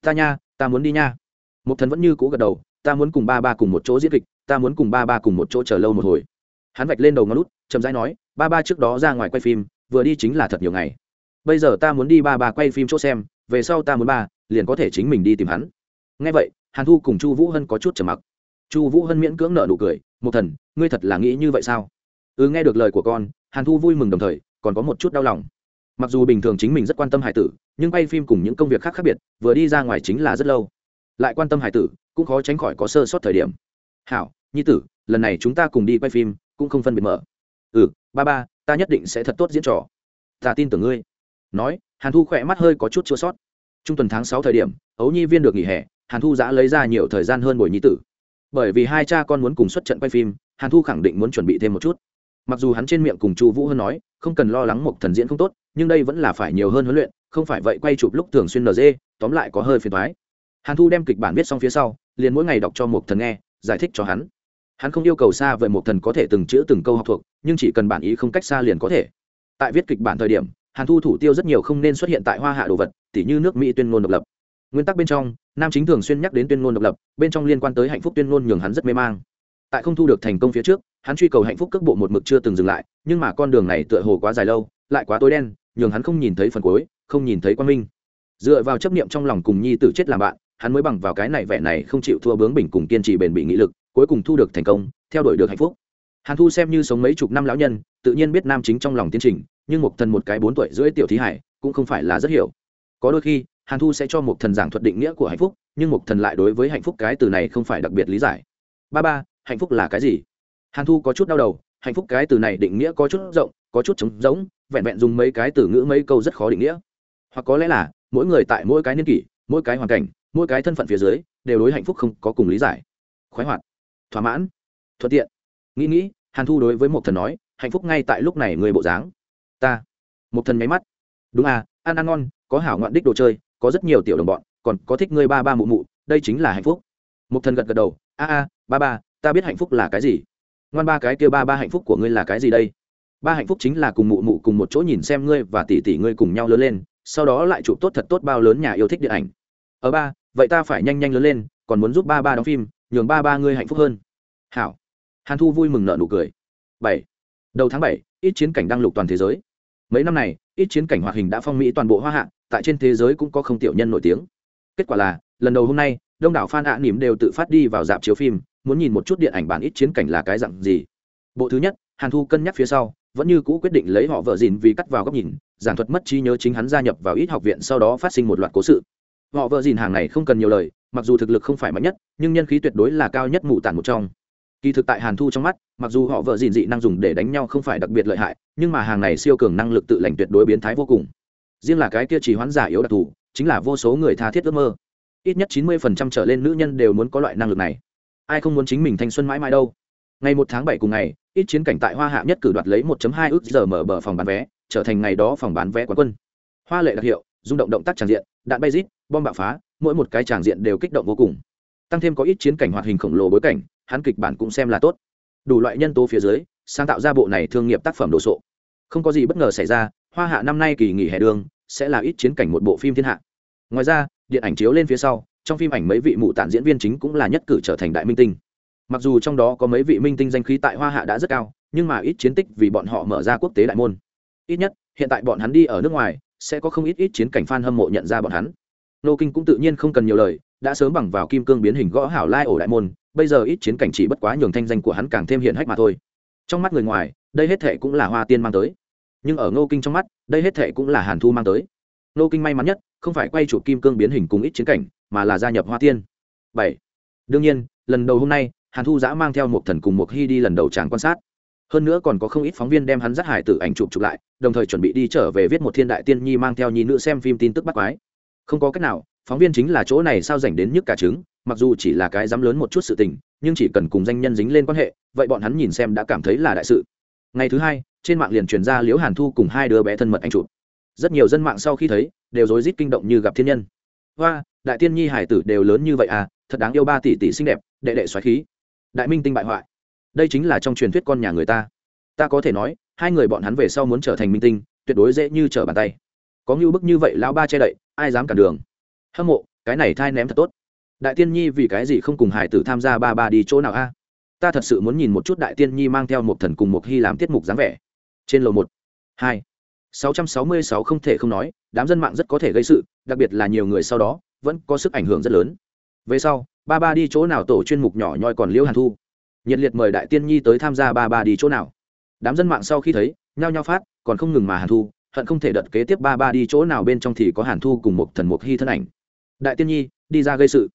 Ta nha, ta muốn đi nha. Một thần vẫn như cũ gật đầu, ta muốn cùng ba ba cùng một chỗ diễn kịch, ta muốn cùng ba ba cùng một chỗ chờ lâu một hồi. Hắn vạch lên đầu ngón lút chậm rãi nói, ba ba trước đó ra ngoài quay phim, vừa đi chính là thật nhiều ngày. Bây giờ ta muốn đi ba ba quay phim chỗ xem, về sau ta muốn ba, liền có thể chính mình đi tìm hắn. Ngay vậy, hàn thu cùng chu vũ hân có chút trầm mặc chu vũ hân miễn cưỡng nợ nụ cười một thần, ngươi thật là nghĩ như vậy sao? Ừ nghe được lời của con, hàn thu vui mừng đồng thời, còn có một chút đau lòng. Mặc dù bình thường chính mình rất quan tâm hải tử, nhưng quay phim cùng những công việc khác khác biệt, vừa đi ra ngoài chính là rất lâu. Lại quan tâm hải tử, cũng khó tránh khỏi có sơ sót thời điểm. Hảo, nhi tử, lần này chúng ta cùng đi quay phim, cũng không phân biệt mở. Ừ ba ba, ta nhất định sẽ thật tốt diễn trò. Ta tin tưởng ngươi. Nói, hàn thu khỏe mắt hơi có chút chua sót. Trung tuần tháng sáu thời điểm, ấu nhi viên được nghỉ hè, hàn thu giã lấy ra nhiều thời gian hơn buổi nhi tử bởi vì hai cha con muốn cùng xuất trận quay phim, hàn thu khẳng định muốn chuẩn bị thêm một chút. Mặc dù hắn trên miệng cùng chu vũ hơn nói, không cần lo lắng một thần diễn không tốt, nhưng đây vẫn là phải nhiều hơn huấn luyện, không phải vậy quay chụp lúc thường xuyên nd tóm lại có hơi phiền thoái hàn thu đem kịch bản viết xong phía sau, liền mỗi ngày đọc cho một thần nghe, giải thích cho hắn. Hắn không yêu cầu xa vậy một thần có thể từng chữ từng câu học thuộc, nhưng chỉ cần bản ý không cách xa liền có thể. Tại viết kịch bản thời điểm, hàn thu thủ tiêu rất nhiều không nên xuất hiện tại hoa hạ đồ vật, tỉ như nước mỹ tuyên ngôn độc lập. Nguyên tắc bên trong nam chính thường xuyên nhắc đến tuyên ngôn độc lập, bên trong liên quan tới hạnh phúc tuyên ngôn nhường hắn rất mê mang. Tại không thu được thành công phía trước, hắn truy cầu hạnh phúc cước bộ một mực chưa từng dừng lại, nhưng mà con đường này tựa hồ quá dài lâu, lại quá tối đen, nhường hắn không nhìn thấy phần cuối, không nhìn thấy quan minh. Dựa vào chấp niệm trong lòng cùng nhi tử chết làm bạn, hắn mới bằng vào cái này vẻ này không chịu thua bướng bình cùng kiên trì bền bỉ nghị lực, cuối cùng thu được thành công, theo đuổi được hạnh phúc. Hàn thu xem như sống mấy chục năm lão nhân, tự nhiên biết nam chính trong lòng tiến trình, nhưng một thần một cái bốn tuổi rưỡi tiểu thí hải, cũng không phải là rất hiểu. Có đôi khi hàn thu sẽ cho một thần giảng thuật định nghĩa của hạnh phúc, nhưng một thần lại đối với hạnh phúc cái từ này không phải đặc biệt lý giải. Ba ba, hạnh phúc là cái gì? Hàn thu có chút đau đầu, hạnh phúc cái từ này định nghĩa có chút rộng, có chút trống rỗng, vẹn vẹn dùng mấy cái từ ngữ mấy câu rất khó định nghĩa. Hoặc có lẽ là, mỗi người tại mỗi cái niên kỷ, mỗi cái hoàn cảnh, mỗi cái thân phận phía dưới, đều đối hạnh phúc không có cùng lý giải. Khoái hoạt. Thỏa mãn. Thuận tiện. Nghĩ nghĩ, hàn thu đối với một thần nói, hạnh phúc ngay tại lúc này người bộ dáng. Ta. Một thần nháy mắt. Đúng à ăn ăn ngon, có hảo ngoạn đích đồ chơi có rất nhiều tiểu đồng bọn, còn có thích ngươi ba ba mụ mụ, đây chính là hạnh phúc. Một thần gật gật đầu, a a, ba ba, ta biết hạnh phúc là cái gì. Ngoan ba cái kia ba ba hạnh phúc của ngươi là cái gì đây? Ba hạnh phúc chính là cùng mụ mụ cùng một chỗ nhìn xem ngươi và tỷ tỷ ngươi cùng nhau lớn lên, sau đó lại chụp tốt thật tốt bao lớn nhà yêu thích điện ảnh. Ở ba, vậy ta phải nhanh nhanh lớn lên, còn muốn giúp ba ba đóng phim, nhường ba ba ngươi hạnh phúc hơn. Hảo. Hàn thu vui mừng nợ nụ cười. Bảy, đầu tháng bảy, ít chiến cảnh đăng lục toàn thế giới. Mấy năm này, ít chiến cảnh hoạt hình đã phong mỹ toàn bộ hoa hạ tại trên thế giới cũng có không tiểu nhân nổi tiếng. Kết quả là, lần đầu hôm nay, đông đảo fan ạ nỉm đều tự phát đi vào dạp chiếu phim, muốn nhìn một chút điện ảnh bản ít chiến cảnh là cái dặn gì. Bộ thứ nhất, hàn thu cân nhắc phía sau, vẫn như cũ quyết định lấy họ vợ dìn vì cắt vào góc nhìn, giảng thuật mất trí nhớ chính hắn gia nhập vào ít học viện sau đó phát sinh một loạt cố sự. Họ vợ dìn hàng này không cần nhiều lời, mặc dù thực lực không phải mạnh nhất, nhưng nhân khí tuyệt đối là cao nhất mù tản một trong. Kỳ thực tại hàn thu trong mắt, mặc dù họ vợ dìn dị năng dùng để đánh nhau không phải đặc biệt lợi hại, nhưng mà hàng này siêu cường năng lực tự lành tuyệt đối biến thái vô cùng riêng là cái kia chỉ hoán giả yếu đặc thù, chính là vô số người tha thiết ước mơ. Ít nhất chín mươi phần trăm trở lên nữ nhân đều muốn có loại năng lực này. Ai không muốn chính mình thanh xuân mãi mãi đâu. Ngày một tháng bảy cùng ngày, ít chiến cảnh tại hoa hạ nhất cử đoạt lấy một hai ước giờ mở bờ phòng bán vé, trở thành ngày đó phòng bán vé quán quân. Hoa lệ đặc hiệu, rung động động tác tràn diện, đạn bay rít, bom bạo phá, mỗi một cái tràng diện đều kích động vô cùng. Tăng thêm có ít chiến cảnh hoạt hình khổng lồ bối cảnh, hắn kịch bản cũng xem là tốt. Đủ loại nhân tố phía dưới, sáng tạo ra bộ này thương nghiệp tác phẩm đồ sộ. Không có gì bất ngờ xảy ra, hoa hạ năm nay kỳ nghỉ hè đường sẽ là ít chiến cảnh một bộ phim thiên hạ. Ngoài ra, điện ảnh chiếu lên phía sau, trong phim ảnh mấy vị mụ tản diễn viên chính cũng là nhất cử trở thành đại minh tinh. Mặc dù trong đó có mấy vị minh tinh danh khí tại hoa hạ đã rất cao, nhưng mà ít chiến tích vì bọn họ mở ra quốc tế đại môn. Ít nhất, hiện tại bọn hắn đi ở nước ngoài, sẽ có không ít ít chiến cảnh fan hâm mộ nhận ra bọn hắn. Nô kinh cũng tự nhiên không cần nhiều lời, đã sớm bằng vào kim cương biến hình gõ hảo lai ổ đại môn, bây giờ ít chiến cảnh chỉ bất quá nhường thanh danh của hắn càng thêm hiện hách mà thôi. Trong mắt người ngoài, đây hết thệ cũng là hoa tiên mang tới nhưng ở ngô kinh trong mắt, đây hết thệ cũng là hàn thu mang tới. Ngô kinh may mắn nhất, không phải quay chụp kim cương biến hình cùng ít chiến cảnh, mà là gia nhập hoa tiên. Bảy. Đương nhiên, lần đầu hôm nay, hàn thu giã mang theo một thần cùng một hy đi lần đầu tràng quan sát. Hơn nữa còn có không ít phóng viên đem hắn dắt hải tử ảnh chụp chụp lại, đồng thời chuẩn bị đi trở về viết một thiên đại tiên nhi mang theo nhi nữ xem phim tin tức bắt quái. Không có cách nào, phóng viên chính là chỗ này sao dành đến nhức cả trứng, mặc dù chỉ là cái dám lớn một chút sự tình, nhưng chỉ cần cùng danh nhân dính lên quan hệ, vậy bọn hắn nhìn xem đã cảm thấy là đại sự. Ngày thứ hai trên mạng liền truyền ra liễu hàn thu cùng hai đứa bé thân mật anh chụp. Rất nhiều dân mạng sau khi thấy, đều rối rít kinh động như gặp thiên nhân. Hoa, đại tiên nhi hải tử đều lớn như vậy à thật đáng yêu ba tỷ tỷ xinh đẹp, đệ đệ xoáy khí. Đại minh tinh bại hoại. Đây chính là trong truyền thuyết con nhà người ta. Ta có thể nói, hai người bọn hắn về sau muốn trở thành minh tinh, tuyệt đối dễ như trở bàn tay. Có ngưu bức như vậy lão ba che đậy, ai dám cản đường? Hâm mộ, cái này thai ném thật tốt. Đại tiên nhi vì cái gì không cùng hải tử tham gia ba ba đi chỗ nào a? Ta thật sự muốn nhìn một chút đại tiên nhi mang theo một thần cùng một hy làm tiết mục dáng vẻ trên lầu một. Hai. Sáu trăm sáu mươi sáu không thể không nói, đám dân mạng rất có thể gây sự, đặc biệt là nhiều người sau đó, vẫn có sức ảnh hưởng rất lớn. Về sau, ba ba đi chỗ nào tổ chuyên mục nhỏ nhoi còn liễu hàn thu. Nhiệt liệt mời đại tiên nhi tới tham gia ba ba đi chỗ nào. Đám dân mạng sau khi thấy, nhao nhao phát, còn không ngừng mà hàn thu, hận không thể đợt kế tiếp ba ba đi chỗ nào bên trong thì có hàn thu cùng một thần mục hy thân ảnh. Đại tiên nhi, đi ra gây sự.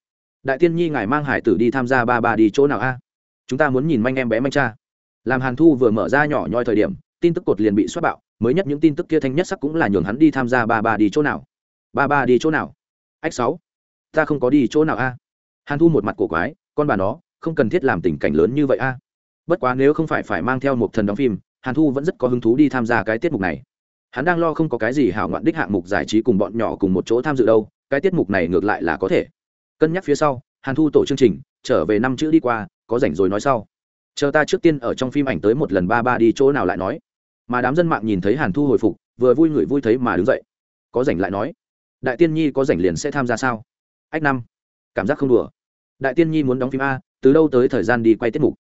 Đại tiên nhi ngài mang hải tử đi tham gia ba ba đi chỗ nào a? Chúng ta muốn nhìn manh em bé manh cha. Làm hàn thu vừa mở ra nhỏ nhoi thời điểm tin tức cột liền bị xóa bạo, mới nhất những tin tức kia thanh nhất sắc cũng là nhường hắn đi tham gia ba ba đi chỗ nào. Ba ba đi chỗ nào? Ách sáu, ta không có đi chỗ nào a. Hàn thu một mặt cổ quái, con bà nó, không cần thiết làm tình cảnh lớn như vậy a. Bất quá nếu không phải phải mang theo một thần đóng phim, hàn thu vẫn rất có hứng thú đi tham gia cái tiết mục này. Hắn đang lo không có cái gì hảo ngoạn đích hạng mục giải trí cùng bọn nhỏ cùng một chỗ tham dự đâu, cái tiết mục này ngược lại là có thể. Cân nhắc phía sau, hàn thu tổ chương trình, trở về năm chữ đi qua, có rảnh rồi nói sau. Chờ ta trước tiên ở trong phim ảnh tới một lần ba ba đi chỗ nào lại nói mà đám dân mạng nhìn thấy hàn thu hồi phục, vừa vui người vui thấy mà đứng dậy. Có rảnh lại nói, đại tiên nhi có rảnh liền sẽ tham gia sao? Ách năm, cảm giác không đùa. Đại tiên nhi muốn đóng phim a, từ đâu tới thời gian đi quay tiết mục?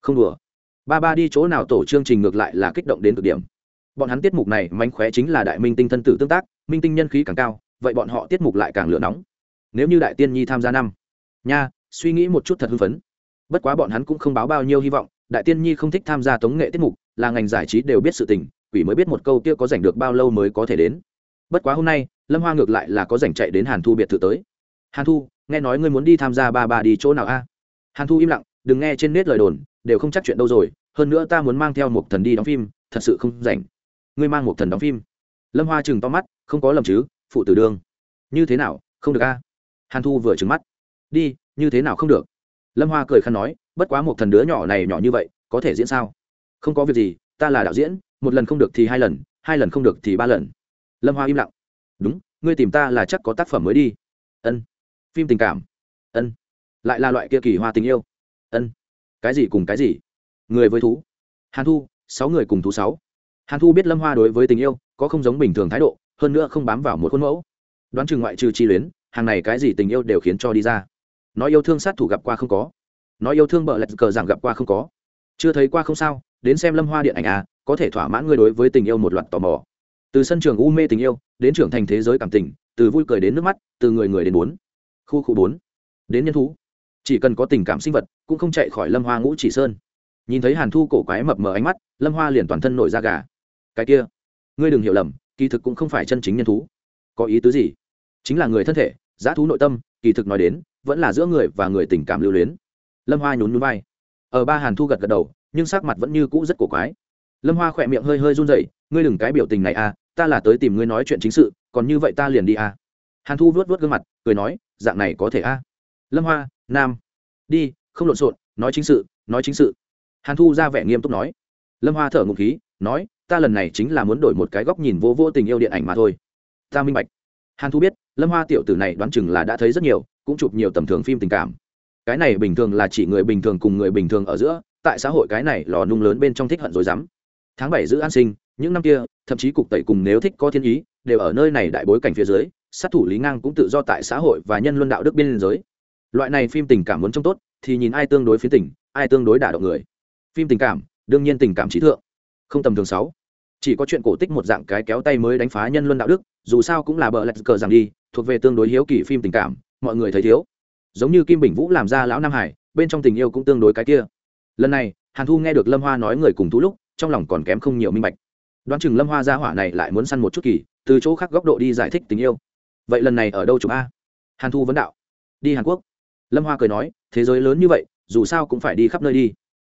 Không đùa. Ba ba đi chỗ nào tổ chương trình ngược lại là kích động đến cực điểm. Bọn hắn tiết mục này mánh khóe chính là đại minh tinh thân tử tương tác, minh tinh nhân khí càng cao, vậy bọn họ tiết mục lại càng lửa nóng. Nếu như đại tiên nhi tham gia năm, nha, suy nghĩ một chút thật hưng phấn. Bất quá bọn hắn cũng không báo bao nhiêu hy vọng, đại tiên nhi không thích tham gia tống nghệ tiết mục là ngành giải trí đều biết sự tình, quỷ mới biết một câu kia có giành được bao lâu mới có thể đến. Bất quá hôm nay, lâm hoa ngược lại là có giành chạy đến hàn thu biệt thự tới. Hàn thu, nghe nói ngươi muốn đi tham gia ba ba đi chỗ nào a? Hàn thu im lặng, đừng nghe trên nét lời đồn, đều không chắc chuyện đâu rồi, hơn nữa ta muốn mang theo một thần đi đóng phim, thật sự không rảnh. Ngươi mang một thần đóng phim? Lâm hoa chừng to mắt, không có lầm chứ, phụ tử đương. Như thế nào, không được a? Hàn thu vừa trừng mắt, đi, như thế nào không được? Lâm hoa cười khăn nói, bất quá một thần đứa nhỏ này nhỏ như vậy, có thể diễn sao? Không có việc gì, ta là đạo diễn, một lần không được thì hai lần hai lần không được thì ba lần. Lâm hoa im lặng. Đúng, ngươi tìm ta là chắc có tác phẩm mới đi. Ân. Phim tình cảm. Ân. Lại là loại kia kỳ hoa tình yêu. Ân. Cái gì cùng cái gì? Người với thú. Hàn thu, sáu người cùng thú sáu. Hàn thu biết lâm hoa đối với tình yêu có không giống bình thường thái độ, hơn nữa không bám vào một khuôn mẫu. Đoán chừng ngoại trừ chi luyến, hàng này cái gì tình yêu đều khiến cho đi ra. Nói yêu thương sát thủ gặp qua không có. Nói yêu thương bợ lạch cờ giảng gặp qua không có. Chưa thấy qua không sao đến xem lâm hoa điện ảnh à có thể thỏa mãn ngươi đối với tình yêu một loạt tò mò. Từ sân trường u mê tình yêu, đến trưởng thành thế giới cảm tình, từ vui cười đến nước mắt, từ người người đến bốn. Khu khu bốn. Đến nhân thú. Chỉ cần có tình cảm sinh vật, cũng không chạy khỏi lâm hoa ngũ chỉ sơn. Nhìn thấy hàn thu cổ quái mập mờ ánh mắt, lâm hoa liền toàn thân nổi da gà. Cái kia, ngươi đừng hiểu lầm, kỳ thực cũng không phải chân chính nhân thú. Có ý tứ gì? Chính là người thân thể, giá thú nội tâm, kỳ thực nói đến, vẫn là giữa người và người tình cảm lưu luyến. Lâm hoa nhún núi vai. Ở ba hàn thu gật gật đầu nhưng sắc mặt vẫn như cũ rất cổ quái. Lâm hoa khỏe miệng hơi hơi run rẩy, ngươi đừng cái biểu tình này à ta là tới tìm ngươi nói chuyện chính sự, còn như vậy ta liền đi à. Hàn thu vuốt vuốt gương mặt, cười nói, dạng này có thể à? Lâm hoa, nam. Đi, không lộn xộn, nói chính sự, nói chính sự. Hàn thu ra vẻ nghiêm túc nói. Lâm hoa thở ngụm khí, nói, ta lần này chính là muốn đổi một cái góc nhìn vô vô tình yêu điện ảnh mà thôi. Ta minh bạch. Hàn thu biết, lâm hoa tiểu tử này đoán chừng là đã thấy rất nhiều, cũng chụp nhiều tầm thường phim tình cảm. Cái này bình thường là chỉ người bình thường cùng người bình thường ở giữa tại xã hội cái này lò nung lớn bên trong thích hận rồi dám. Tháng bảy giữ an sinh, những năm kia, thậm chí cục tẩy cùng nếu thích có thiên ý, đều ở nơi này đại bối cảnh phía dưới, sát thủ lý ngang cũng tự do tại xã hội và nhân luân đạo đức biên giới. Loại này phim tình cảm muốn trông tốt, thì nhìn ai tương đối phía tình, ai tương đối đả động người. Phim tình cảm, đương nhiên tình cảm trí thượng. Không tầm thường sáu. Chỉ có chuyện cổ tích một dạng cái kéo tay mới đánh phá nhân luân đạo đức, dù sao cũng là bờ lạch cờ rằng đi, thuộc về tương đối hiếu kỳ phim tình cảm, mọi người thấy thiếu. Giống như kim bình vũ làm ra lão nam hải, bên trong tình yêu cũng tương đối cái kia lần này, hàn thu nghe được lâm hoa nói người cùng thú lúc, trong lòng còn kém không nhiều minh bạch. Đoán chừng lâm hoa ra hỏa này lại muốn săn một chút kỳ, từ chỗ khác góc độ đi giải thích tình yêu. Vậy lần này ở đâu chụp a? Hàn thu vấn đạo. Đi hàn quốc. Lâm hoa cười nói, thế giới lớn như vậy, dù sao cũng phải đi khắp nơi đi.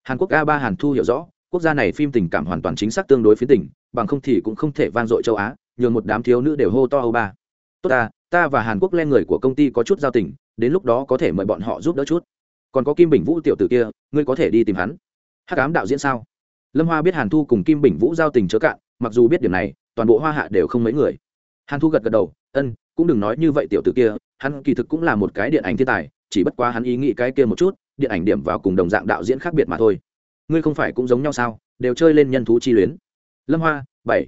Hàn quốc a ba hàn thu hiểu rõ, quốc gia này phim tình cảm hoàn toàn chính xác tương đối phiến tỉnh bằng không thì cũng không thể vang dội châu á, nhường một đám thiếu nữ đều hô to âu ba. Tốt ta ta và hàn quốc len người của công ty có chút giao tình, đến lúc đó có thể mời bọn họ giúp đỡ chút còn có kim bình vũ tiểu tử kia, ngươi có thể đi tìm hắn. Hắc ám đạo diễn sao? Lâm hoa biết hàn thu cùng kim bình vũ giao tình chớ cạn, mặc dù biết điểm này, toàn bộ hoa hạ đều không mấy người. Hàn thu gật gật đầu, ân, cũng đừng nói như vậy tiểu tử kia, hắn kỳ thực cũng là một cái điện ảnh thiên tài, chỉ bất quá hắn ý nghĩ cái kia một chút, điện ảnh điểm vào cùng đồng dạng đạo diễn khác biệt mà thôi. Ngươi không phải cũng giống nhau sao, đều chơi lên nhân thú chi luyến. Lâm hoa, bảy.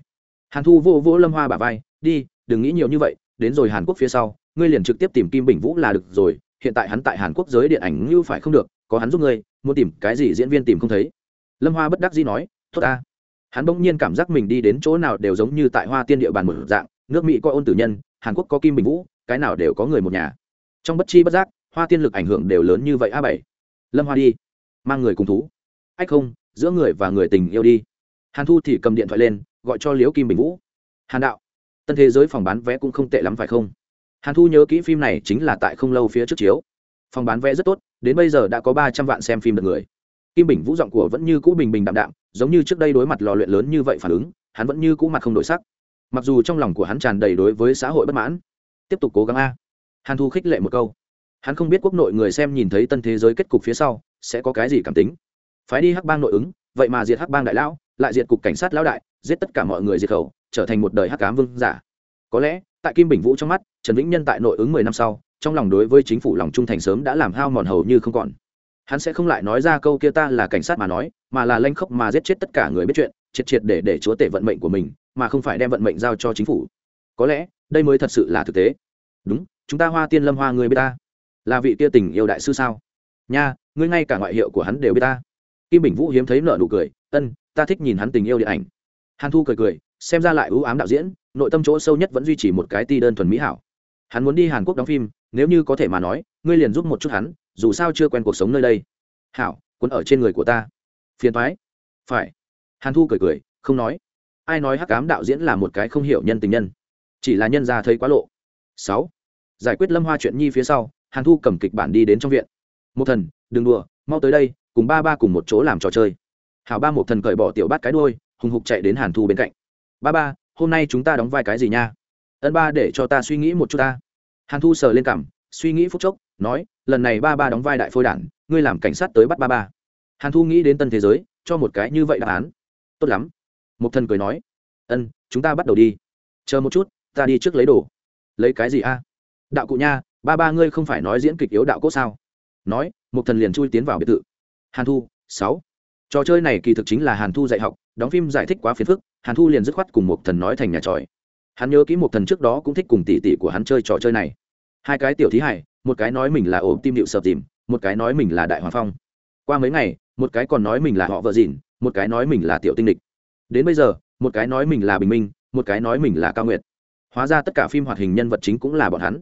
Hàn thu vô vỗ lâm hoa bả vai, đi, đừng nghĩ nhiều như vậy, đến rồi hàn quốc phía sau, ngươi liền trực tiếp tìm kim bình vũ là được rồi hiện tại hắn tại hàn quốc giới điện ảnh như phải không được, có hắn giúp ngươi, muốn tìm cái gì diễn viên tìm không thấy. Lâm hoa bất đắc dĩ nói, tốt ta. Hắn bỗng nhiên cảm giác mình đi đến chỗ nào đều giống như tại hoa tiên địa bàn một dạng, nước mỹ có ôn tử nhân, hàn quốc có kim bình vũ, cái nào đều có người một nhà. Trong bất chi bất giác, hoa tiên lực ảnh hưởng đều lớn như vậy a bảy. Lâm hoa đi, mang người cùng thú. Ách không, giữa người và người tình yêu đi. Hàn thu thì cầm điện thoại lên, gọi cho liễu kim bình vũ. Hàn đạo, tân thế giới phòng bán vé cũng không tệ lắm phải không? Hàn thu nhớ kỹ phim này chính là tại không lâu phía trước chiếu. Phòng bán vé rất tốt, đến bây giờ đã có ba trăm vạn xem phim được người. Kim bình vũ giọng của vẫn như cũ bình bình đạm đạm, giống như trước đây đối mặt lò luyện lớn như vậy phản ứng, hắn vẫn như cũ mặt không đổi sắc. Mặc dù trong lòng của hắn tràn đầy đối với xã hội bất mãn. Tiếp tục cố gắng a. Hàn thu khích lệ một câu. Hắn không biết quốc nội người xem nhìn thấy tân thế giới kết cục phía sau, sẽ có cái gì cảm tính. Phái đi hắc bang nội ứng, vậy mà diệt hắc bang đại lão, lại diệt cục cảnh sát lão đại, giết tất cả mọi người diệt khẩu, trở thành một đời hắc cám vương giả. Có lẽ tại kim bình vũ trong mắt, trần vĩnh nhân tại nội ứng mười năm sau, trong lòng đối với chính phủ lòng trung thành sớm đã làm hao mòn hầu như không còn. Hắn sẽ không lại nói ra câu kia ta là cảnh sát mà nói, mà là lanh khóc mà giết chết tất cả người biết chuyện, triệt triệt để để chúa tể vận mệnh của mình, mà không phải đem vận mệnh giao cho chính phủ. Có lẽ, đây mới thật sự là thực tế. Đúng, chúng ta hoa tiên lâm hoa người biết ta. Là vị kia tình yêu đại sư sao? Nha, ngươi ngay cả ngoại hiệu của hắn đều biết ta. Kim bình vũ hiếm thấy nợ nụ cười, ân, ta thích nhìn hắn tình yêu điện ảnh. Hàn thu cười cười, xem ra lại ưu ám đạo diễn nội tâm chỗ sâu nhất vẫn duy trì một cái ti đơn thuần mỹ hảo. Hắn muốn đi hàn quốc đóng phim, nếu như có thể mà nói, ngươi liền giúp một chút hắn, dù sao chưa quen cuộc sống nơi đây. Hảo quân ở trên người của ta. Phiền thoái phải. Hàn thu cười cười, không nói. Ai nói hắc cám đạo diễn là một cái không hiểu nhân tình nhân? Chỉ là nhân ra thấy quá lộ. Sáu. Giải quyết lâm hoa chuyện nhi phía sau, hàn thu cầm kịch bản đi đến trong viện. Một thần, đừng đùa, mau tới đây, cùng ba ba cùng một chỗ làm trò chơi. Hảo ba một thần cởi bỏ tiểu bát cái đôi hùng hục chạy đến hàn thu bên cạnh. Ba ba hôm nay chúng ta đóng vai cái gì nha? Ân ba, để cho ta suy nghĩ một chút ta. Hàn thu sờ lên cảm suy nghĩ phút chốc, nói, lần này ba ba đóng vai đại phôi đản, ngươi làm cảnh sát tới bắt ba ba. Hàn thu nghĩ đến tân thế giới, cho một cái như vậy đáp án. Tốt lắm. Một thần cười nói, ân, chúng ta bắt đầu đi. Chờ một chút, ta đi trước lấy đồ. Lấy cái gì a? Đạo cụ nha, ba ba ngươi không phải nói diễn kịch yếu đạo cốt sao? Nói một thần liền chui tiến vào biệt thự. Hàn thu, sáu. Trò chơi này kỳ thực chính là hàn thu dạy học, đóng phim giải thích quá phiền phức hàn thu liền dứt khoát cùng một thần nói thành nhà tròi. Hắn nhớ kỹ một thần trước đó cũng thích cùng tỷ tỷ của hắn chơi trò chơi này. Hai cái tiểu thí hải một cái nói mình là ổ tim điệu sợp tìm một cái nói mình là đại hoàng phong. Qua mấy ngày, một cái còn nói mình là họ vợ dìn, một cái nói mình là tiểu tinh địch. Đến bây giờ, một cái nói mình là bình minh, một cái nói mình là cao nguyệt. Hóa ra tất cả phim hoạt hình nhân vật chính cũng là bọn hắn.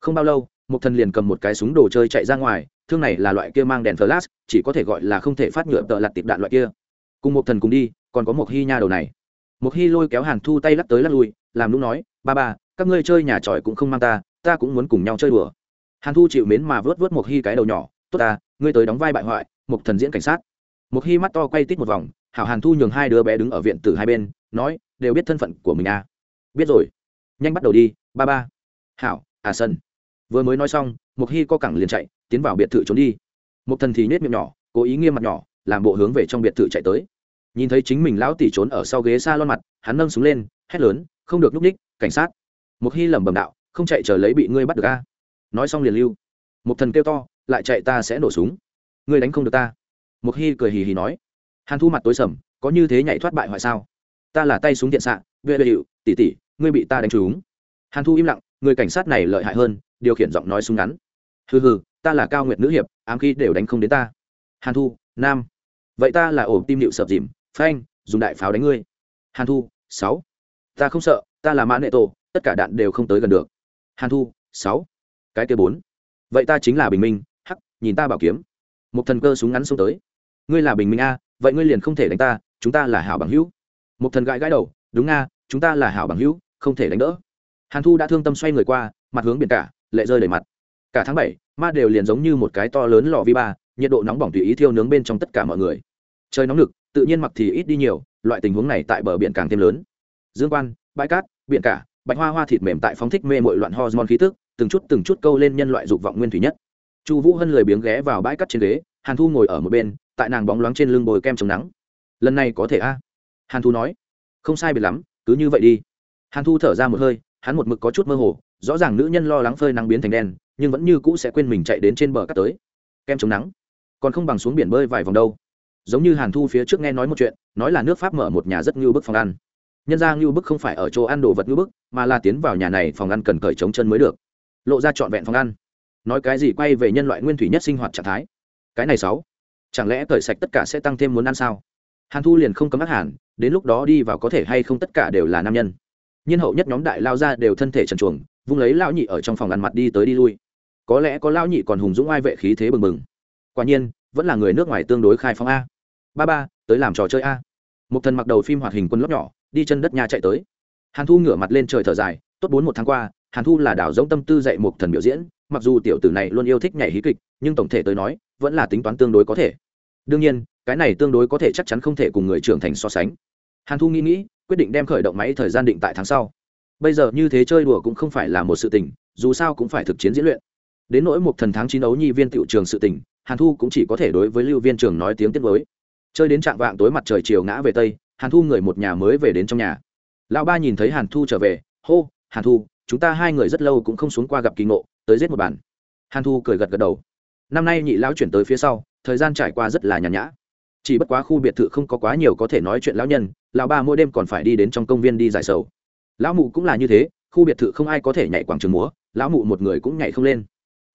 Không bao lâu một thần liền cầm một cái súng đồ chơi chạy ra ngoài, thương này là loại kia mang đèn flash, chỉ có thể gọi là không thể phát nhựa tợ lặt tiệp đạn loại kia. Cùng một thần cùng đi, còn có một hy nha đầu này một hy lôi kéo hàn thu tay lắc tới lắc lui, làm lúc nói, ba ba, các ngươi chơi nhà tròi cũng không mang ta ta cũng muốn cùng nhau chơi đùa. Hàn thu chịu mến mà vớt vớt một hy cái đầu nhỏ, tốt ta, ngươi tới đóng vai bại hoại một thần diễn cảnh sát. Một hy mắt to quay tít một vòng, hảo hàn thu nhường hai đứa bé đứng ở viện từ hai bên, nói, đều biết thân phận của mình à. Biết rồi. Nhanh bắt đầu đi, ba ba. Hảo à sân vừa mới nói xong một hy co cẳng liền chạy, tiến vào biệt thự trốn đi. Một thần thì nết miệng nhỏ, cố ý nghiêm mặt nhỏ, làm bộ hướng về trong biệt thự chạy tới nhìn thấy chính mình lão tỷ trốn ở sau ghế xa lon mặt, hắn nâng súng lên, hét lớn, không được núp ních cảnh sát. Một hy lẩm bẩm đạo, không chạy chờ lấy bị ngươi bắt được a. Nói xong liền lưu. Một thần kêu to, lại chạy ta sẽ nổ súng. Ngươi đánh không được ta. Một hy cười hì hì nói, hàn thu mặt tối sầm, có như thế nhảy thoát bại hoại sao? Ta là tay súng điện xạ vệ vệ hiệu, tỉ tỉ, ngươi bị ta đánh trúng. Hàn thu im lặng, người cảnh sát này lợi hại hơn, điều khiển giọng nói súng ngắn. Hừ hừ, ta là cao nguyệt nữ hiệp, ám khi đều đánh không đến ta. Hàn thu, nam, vậy ta là ổ tim điệu sập dìm phanh, dùng đại pháo đánh ngươi. Hàn thu, sáu. Ta không sợ, ta là mã nệ tổ, tất cả đạn đều không tới gần được. Hàn thu, sáu. Cái kia bốn. Vậy ta chính là bình minh, hắc, nhìn ta bảo kiếm. Một thần cơ súng ngắn xông tới. Ngươi là bình minh a, vậy ngươi liền không thể đánh ta, chúng ta là hảo bằng hữu. Một thần gãi gãi đầu, đúng a, chúng ta là hảo bằng hữu, không thể đánh đỡ. Hàn thu đã thương tâm xoay người qua, mặt hướng biển cả, lệ rơi đầy mặt. Cả tháng bảy, ma đều liền giống như một cái to lớn lò vi ba, nhiệt độ nóng bỏng tùy ý thiêu nướng bên trong tất cả mọi người. Trời nóng lực tự nhiên mặc thì ít đi nhiều, loại tình huống này tại bờ biển càng thêm lớn. Dương quan, bãi cát, biển cả, bạch hoa hoa thịt mềm tại phóng thích mê mội loạn hormone khí tức, từng chút từng chút câu lên nhân loại dục vọng nguyên thủy nhất. Chu vũ hân lười biếng ghé vào bãi cát trên ghế, hàn thu ngồi ở một bên, tại nàng bóng loáng trên lưng bồi kem chống nắng. Lần này có thể a? Hàn thu nói. Không sai biệt lắm, cứ như vậy đi. Hàn thu thở ra một hơi, hắn một mực có chút mơ hồ, rõ ràng nữ nhân lo lắng phơi nắng biến thành đen, nhưng vẫn như cũ sẽ quên mình chạy đến trên bờ cát tới. Kem chống nắng. Còn không bằng xuống biển bơi vài vòng đâu giống như hàn thu phía trước nghe nói một chuyện nói là nước pháp mở một nhà rất ngưu bức phòng ăn nhân ra ngưu bức không phải ở chỗ ăn đồ vật ngưu bức mà là tiến vào nhà này phòng ăn cần cởi trống chân mới được lộ ra trọn vẹn phòng ăn nói cái gì quay về nhân loại nguyên thủy nhất sinh hoạt trạng thái cái này sáu chẳng lẽ cởi sạch tất cả sẽ tăng thêm muốn ăn sao hàn thu liền không cấm ác hàn đến lúc đó đi vào có thể hay không tất cả đều là nam nhân nhân hậu nhất nhóm đại lao ra đều thân thể trần chuồng vung lấy lão nhị ở trong phòng ăn mặt đi tới đi lui có lẽ có lão nhị còn hùng dũng ai vệ khí thế bừng bừng quả nhiên vẫn là người nước ngoài tương đối khai phóng a ba ba, tới làm trò chơi a. Một thần mặc đầu phim hoạt hình quân lớp nhỏ, đi chân đất nhà chạy tới. Hàn thu ngửa mặt lên trời thở dài, tốt bốn một tháng qua, hàn thu là đảo giống tâm tư dạy một thần biểu diễn, mặc dù tiểu tử này luôn yêu thích nhảy hí kịch, nhưng tổng thể tới nói, vẫn là tính toán tương đối có thể. Đương nhiên, cái này tương đối có thể chắc chắn không thể cùng người trưởng thành so sánh. Hàn thu nghĩ nghĩ, quyết định đem khởi động máy thời gian định tại tháng sau. Bây giờ như thế chơi đùa cũng không phải là một sự tình, dù sao cũng phải thực chiến diễn luyện. Đến nỗi một thần tháng chín đấu nhi viên tiệu trường sự tình, hàn thu cũng chỉ có thể đối với lưu viên trường nói tiếng tiết mới chơi đến trạng vạng tối mặt trời chiều ngã về tây, hàn thu người một nhà mới về đến trong nhà. Lão ba nhìn thấy hàn thu trở về, hô, hàn thu, chúng ta hai người rất lâu cũng không xuống qua gặp kỳ ngộ, tới giết một bản hàn thu cười gật gật đầu. Năm nay nhị lão chuyển tới phía sau, thời gian trải qua rất là nhàn nhã. Chỉ bất quá khu biệt thự không có quá nhiều có thể nói chuyện lão nhân, lão ba mỗi đêm còn phải đi đến trong công viên đi giải sầu. Lão mụ cũng là như thế, khu biệt thự không ai có thể nhảy quảng trường múa, lão mụ một người cũng nhảy không lên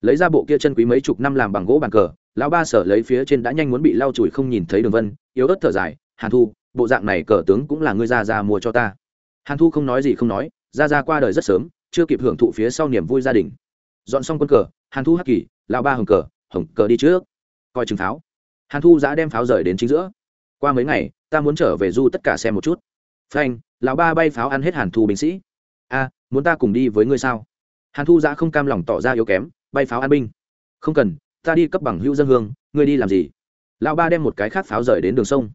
lấy ra bộ kia chân quý mấy chục năm làm bằng gỗ bàn cờ, lão ba sở lấy phía trên đã nhanh muốn bị lau chùi không nhìn thấy đường vân, yếu ớt thở dài, hàn thu, bộ dạng này cờ tướng cũng là ngươi ra ra mua cho ta. Hàn thu không nói gì không nói, ra ra qua đời rất sớm, chưa kịp hưởng thụ phía sau niềm vui gia đình. Dọn xong quân cờ, hàn thu hắc kỳ, lão ba hồng cờ hồng cờ đi trước, coi chừng pháo. Hàn thu giã đem pháo rời đến chính giữa. Qua mấy ngày, ta muốn trở về du tất cả xem một chút. Phanh, lão ba bay pháo ăn hết hàn thu binh sĩ. A, muốn ta cùng đi với ngươi sao? Hàn thu giã không cam lòng tỏ ra yếu kém bay pháo an binh. Không cần, ta đi cấp bằng hữu dân hương, ngươi đi làm gì? Lão ba đem một cái khác pháo rời đến đường sông.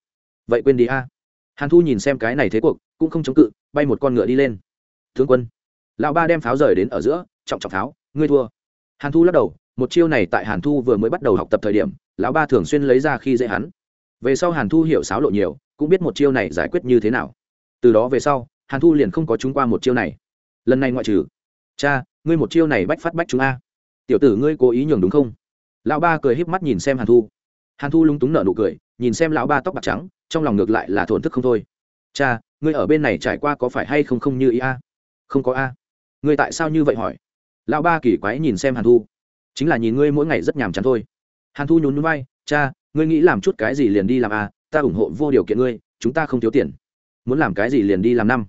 Vậy quên đi a. Hàn thu nhìn xem cái này thế cuộc, cũng không chống cự, bay một con ngựa đi lên. Tướng quân, lão ba đem pháo rời đến ở giữa, trọng trọng pháo, ngươi thua. Hàn thu lắc đầu, một chiêu này tại hàn thu vừa mới bắt đầu học tập thời điểm, lão ba thường xuyên lấy ra khi dễ hắn. Về sau hàn thu hiểu sáo lộ nhiều, cũng biết một chiêu này giải quyết như thế nào. Từ đó về sau, hàn thu liền không có chúng qua một chiêu này. Lần này ngoại trừ. Cha, ngươi một chiêu này bách phát bách chúng a tiểu tử ngươi cố ý nhường đúng không? Lão ba cười híp mắt nhìn xem hàn thu. Hàn thu lúng túng nở nụ cười nhìn xem lão ba tóc bạc trắng trong lòng ngược lại là thổn thức không thôi. Cha ngươi ở bên này trải qua có phải hay không không như ý a? Không có a. Ngươi tại sao như vậy hỏi? Lão ba kỳ quái nhìn xem hàn thu. Chính là nhìn ngươi mỗi ngày rất nhàm chán thôi. Hàn thu nhún núi bay cha ngươi nghĩ làm chút cái gì liền đi làm a? Ta ủng hộ vô điều kiện ngươi chúng ta không thiếu tiền. Muốn làm cái gì liền đi làm năm.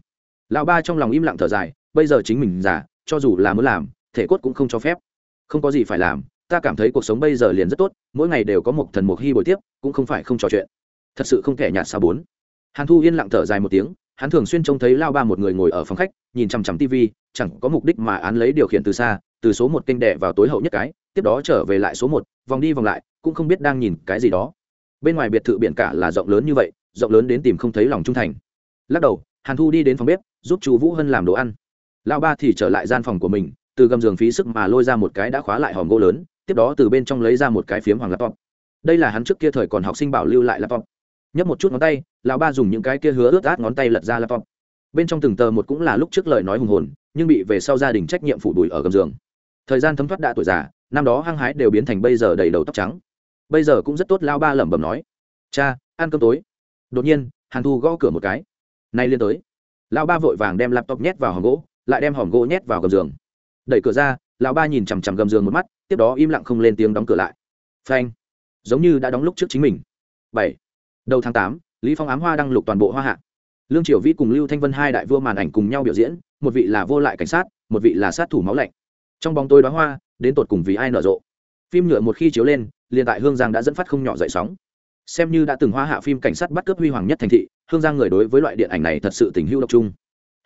Lão ba trong lòng im lặng thở dài bây giờ chính mình già, cho dù là muốn làm thể cốt cũng không cho phép không có gì phải làm, ta cảm thấy cuộc sống bây giờ liền rất tốt, mỗi ngày đều có một thần một hy bồi tiếp, cũng không phải không trò chuyện. Thật sự không thể nhạt xa bốn. Hàn thu yên lặng thở dài một tiếng, hắn thường xuyên trông thấy lao ba một người ngồi ở phòng khách, nhìn chằm chằm tv chẳng có mục đích mà án lấy điều khiển từ xa, từ số một kênh đẻ vào tối hậu nhất cái, tiếp đó trở về lại số một, vòng đi vòng lại, cũng không biết đang nhìn cái gì đó. Bên ngoài biệt thự biển cả là rộng lớn như vậy, rộng lớn đến tìm không thấy lòng trung thành. Lắc đầu, hàn thu đi đến phòng bếp, giúp chú vũ hân làm đồ ăn. Lao ba thì trở lại gian phòng của mình từ gầm giường phí sức mà lôi ra một cái đã khóa lại hòm gỗ lớn, tiếp đó từ bên trong lấy ra một cái phiếm hoàng laptop. Đây là hắn trước kia thời còn học sinh bảo lưu lại laptop. Nhấp một chút ngón tay, lão ba dùng những cái kia hứa ướt át ngón tay lật ra laptop. Bên trong từng tờ một cũng là lúc trước lời nói hùng hồn, nhưng bị về sau gia đình trách nhiệm phủ đùi ở gầm giường. Thời gian thấm thoát đã tuổi già, năm đó hăng hái đều biến thành bây giờ đầy đầu tóc trắng. Bây giờ cũng rất tốt lao ba lẩm bẩm nói. Cha, ăn cơm tối. Đột nhiên, hàn thu gõ cửa một cái. Nay liên tới. Lao ba vội vàng đem laptop nhét vào hòm gỗ, lại đem hòm gỗ nhét vào gầm giường đẩy cửa ra, lão ba nhìn chằm chằm gầm giường một mắt, tiếp đó im lặng không lên tiếng đóng cửa lại. Phanh. Giống như đã đóng lúc trước chính mình. Bảy. Đầu tháng tám, lý phong ám hoa đăng lục toàn bộ hoa hạ. Lương triều vĩ cùng lưu thanh vân hai đại vua màn ảnh cùng nhau biểu diễn, một vị là vô lại cảnh sát, một vị là sát thủ máu lạnh. Trong bóng tôi đoá hoa, đến tột cùng vì ai nở rộ? Phim nhựa một khi chiếu lên, liền tại hương giang đã dẫn phát không nhỏ dậy sóng. Xem như đã từng hoa hạ phim cảnh sát bắt cướp huy hoàng nhất thành thị, hương giang người đối với loại điện ảnh này thật sự tình hưu độc trung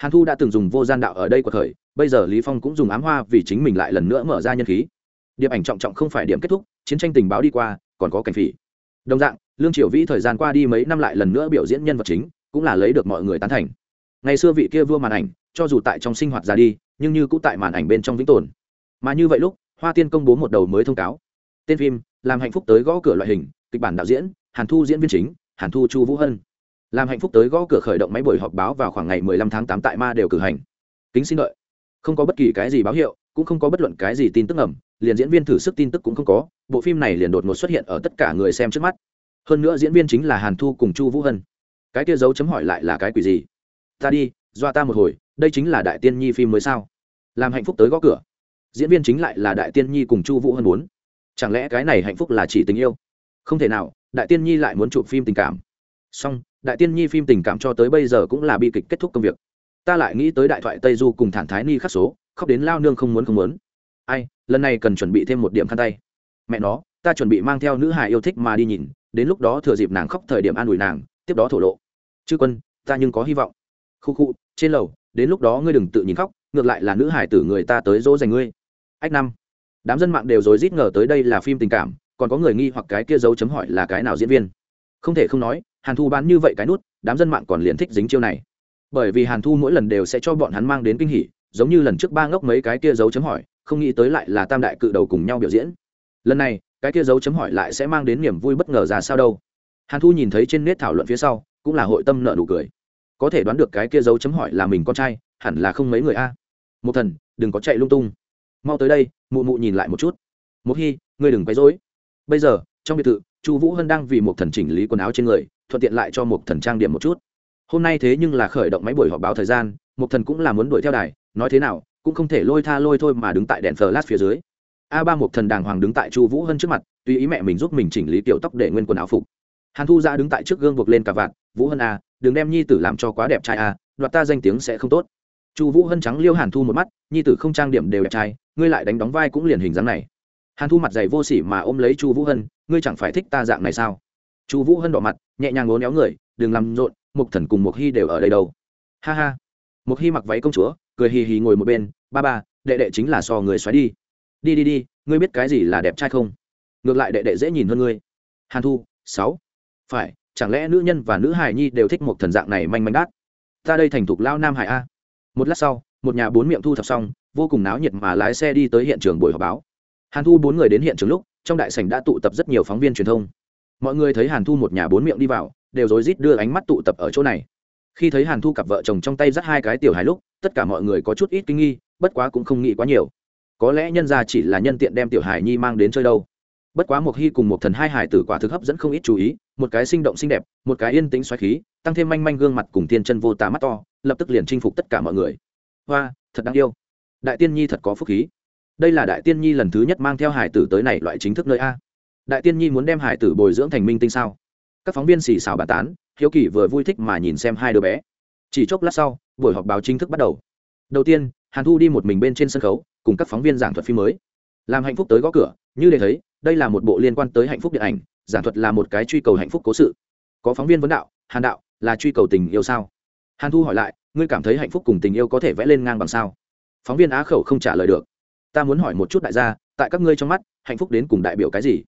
hàn thu đã từng dùng vô gian đạo ở đây của thời, bây giờ lý phong cũng dùng ám hoa vì chính mình lại lần nữa mở ra nhân khí. Điệp ảnh trọng trọng không phải điểm kết thúc, chiến tranh tình báo đi qua, còn có cảnh phỉ. Đồng dạng, lương triều vĩ thời gian qua đi mấy năm lại lần nữa biểu diễn nhân vật chính, cũng là lấy được mọi người tán thành. Ngày xưa vị kia vua màn ảnh, cho dù tại trong sinh hoạt ra đi, nhưng như cũng tại màn ảnh bên trong vĩnh tồn. Mà như vậy lúc, hoa tiên công bố một đầu mới thông cáo. Tên phim, làm hạnh phúc tới gõ cửa loại hình, kịch bản đạo diễn, hàn thu diễn viên chính, hàn thu chu vũ hân làm hạnh phúc tới gõ cửa khởi động máy buổi họp báo vào khoảng ngày 15 tháng 8 tại ma đều cử hành. Kính xin đợi. Không có bất kỳ cái gì báo hiệu, cũng không có bất luận cái gì tin tức ẩm liền diễn viên thử sức tin tức cũng không có, bộ phim này liền đột ngột xuất hiện ở tất cả người xem trước mắt. Hơn nữa diễn viên chính là hàn thu cùng chu vũ hân. Cái kia dấu chấm hỏi lại là cái quỷ gì? Ta đi doa ta một hồi, đây chính là đại tiên nhi phim mới sao? Làm hạnh phúc tới gõ cửa. Diễn viên chính lại là đại tiên nhi cùng chu vũ hân muốn. Chẳng lẽ cái này hạnh phúc là chỉ tình yêu? Không thể nào, đại tiên nhi lại muốn chụp phim tình cảm. Song đại tiên nhi phim tình cảm cho tới bây giờ cũng là bi kịch kết thúc công việc. Ta lại nghĩ tới đại thoại tây du cùng thản thái ni khắc số, khóc đến lao nương không muốn không muốn. Ai, lần này cần chuẩn bị thêm một điểm khăn tay. Mẹ nó, ta chuẩn bị mang theo nữ hài yêu thích mà đi nhìn, đến lúc đó thừa dịp nàng khóc thời điểm an ủi nàng, tiếp đó thổ lộ. Chư quân, ta nhưng có hy vọng. Khu khu, trên lầu, đến lúc đó ngươi đừng tự nhìn khóc, ngược lại là nữ hải tử người ta tới dỗ dành ngươi. Ách năm. Đám dân mạng đều rối rít ngờ tới đây là phim tình cảm, còn có người nghi hoặc cái kia dấu chấm hỏi là cái nào diễn viên. Không thể không nói hàn thu bán như vậy cái nút, đám dân mạng còn liền thích dính chiêu này. Bởi vì hàn thu mỗi lần đều sẽ cho bọn hắn mang đến kinh hỉ, giống như lần trước ba ngốc mấy cái kia dấu chấm hỏi, không nghĩ tới lại là tam đại cự đầu cùng nhau biểu diễn. Lần này, cái kia dấu chấm hỏi lại sẽ mang đến niềm vui bất ngờ ra sao đâu. Hàn thu nhìn thấy trên nét thảo luận phía sau, cũng là hội tâm nợ nụ cười. Có thể đoán được cái kia dấu chấm hỏi là mình con trai, hẳn là không mấy người a. Một thần, đừng có chạy lung tung. Mau tới đây, mụ mụ nhìn lại một chút. Một hy ngươi đừng quấy rối. Bây giờ, trong biệt thự chu vũ hân đang vì một thần chỉnh lý quần áo trên người thuận tiện lại cho một thần trang điểm một chút. Hôm nay thế nhưng là khởi động máy buổi họp báo thời gian một thần cũng là muốn đuổi theo đài nói thế nào cũng không thể lôi tha lôi thôi mà đứng tại đèn flash phía dưới. A ba một thần đàng hoàng đứng tại chu vũ hân trước mặt tùy ý mẹ mình giúp mình chỉnh lý kiểu tóc để nguyên quần áo phục. Hàn thu ra đứng tại trước gương buộc lên cả vạt vũ hân a à, đừng đem nhi tử làm cho quá đẹp trai a à, đoạt ta danh tiếng sẽ không tốt. Chu vũ hân trắng liêu hàn thu một mắt nhi tử không trang điểm đều đẹp trai ngươi lại đánh đóng vai cũng liền hình dáng này hàn thu mặt dày vô sỉ mà ôm lấy chu vũ hân, ngươi chẳng phải thích ta dạng này sao? Chu vũ hân đỏ mặt, nhẹ nhàng ngố néo người, đừng làm rộn, mục thần cùng mục hy đều ở đây đâu. Ha ha. Mục hy mặc váy công chúa, cười hì hì ngồi một bên, ba ba, đệ đệ chính là so người xoáy đi. Đi đi đi, ngươi biết cái gì là đẹp trai không? Ngược lại đệ đệ dễ nhìn hơn ngươi. Hàn thu, sáu. Phải, chẳng lẽ nữ nhân và nữ hài nhi đều thích một thần dạng này manh manh đát? Ta đây thành thục lao nam hải a. Một lát sau, một nhà bốn miệng thu thập xong, vô cùng náo nhiệt mà lái xe đi tới hiện trường buổi họp báo hàn thu bốn người đến hiện trường lúc, trong đại sảnh đã tụ tập rất nhiều phóng viên truyền thông. Mọi người thấy hàn thu một nhà bốn miệng đi vào, đều rối rít đưa ánh mắt tụ tập ở chỗ này. Khi thấy hàn thu cặp vợ chồng trong tay dắt hai cái tiểu hài lúc, tất cả mọi người có chút ít kinh nghi, bất quá cũng không nghĩ quá nhiều. Có lẽ nhân ra chỉ là nhân tiện đem tiểu hài nhi mang đến chơi đâu. Bất quá một hy cùng một thần hai hải tử quả thực hấp dẫn không ít chú ý, một cái sinh động xinh đẹp, một cái yên tĩnh xoáy khí, tăng thêm manh manh gương mặt cùng tiên chân vô tà mắt to, lập tức liền chinh phục tất cả mọi người. Hoa, thật đáng yêu. Đại tiên nhi thật có phúc khí đây là đại tiên nhi lần thứ nhất mang theo hải tử tới này loại chính thức nơi a. Đại tiên nhi muốn đem hải tử bồi dưỡng thành minh tinh sao? Các phóng viên xì xào bà tán, hiếu kỳ vừa vui thích mà nhìn xem hai đứa bé. Chỉ chốc lát sau, buổi họp báo chính thức bắt đầu. Đầu tiên, hàn thu đi một mình bên trên sân khấu, cùng các phóng viên giảng thuật phim mới. Làm hạnh phúc tới gõ cửa, như để thấy, đây là một bộ liên quan tới hạnh phúc điện ảnh, giảng thuật là một cái truy cầu hạnh phúc cố sự. Có phóng viên vấn đạo, hàn đạo, là truy cầu tình yêu sao? Hàn thu hỏi lại, ngươi cảm thấy hạnh phúc cùng tình yêu có thể vẽ lên ngang bằng sao? Phóng viên á khẩu không trả lời được ta muốn hỏi một chút đại gia, tại các ngươi trong mắt, hạnh phúc đến cùng đại biểu cái gì?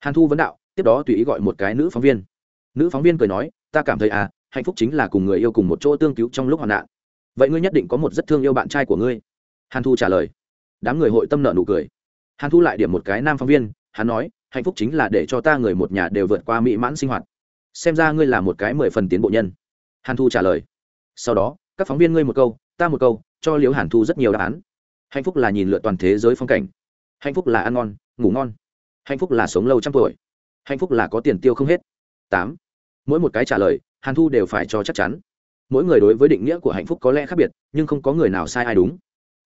Hàn thu vấn đạo, tiếp đó tùy ý gọi một cái nữ phóng viên. Nữ phóng viên cười nói, ta cảm thấy à hạnh phúc chính là cùng người yêu cùng một chỗ tương cứu trong lúc hoạn nạn. Vậy ngươi nhất định có một rất thương yêu bạn trai của ngươi. Hàn thu trả lời. Đám người hội tâm nợ nụ cười. Hàn thu lại điểm một cái nam phóng viên, hắn nói, hạnh phúc chính là để cho ta người một nhà đều vượt qua mỹ mãn sinh hoạt. Xem ra ngươi là một cái mười phần tiến bộ nhân. Hàn thu trả lời. Sau đó, các phóng viên ngươi một câu, ta một câu, cho liễu hàn thu rất nhiều đáp án hạnh phúc là nhìn lựa toàn thế giới phong cảnh. Hạnh phúc là ăn ngon, ngủ ngon. Hạnh phúc là sống lâu trăm tuổi. Hạnh phúc là có tiền tiêu không hết. Tám. Mỗi một cái trả lời, hàn thu đều phải cho chắc chắn. Mỗi người đối với định nghĩa của hạnh phúc có lẽ khác biệt, nhưng không có người nào sai ai đúng.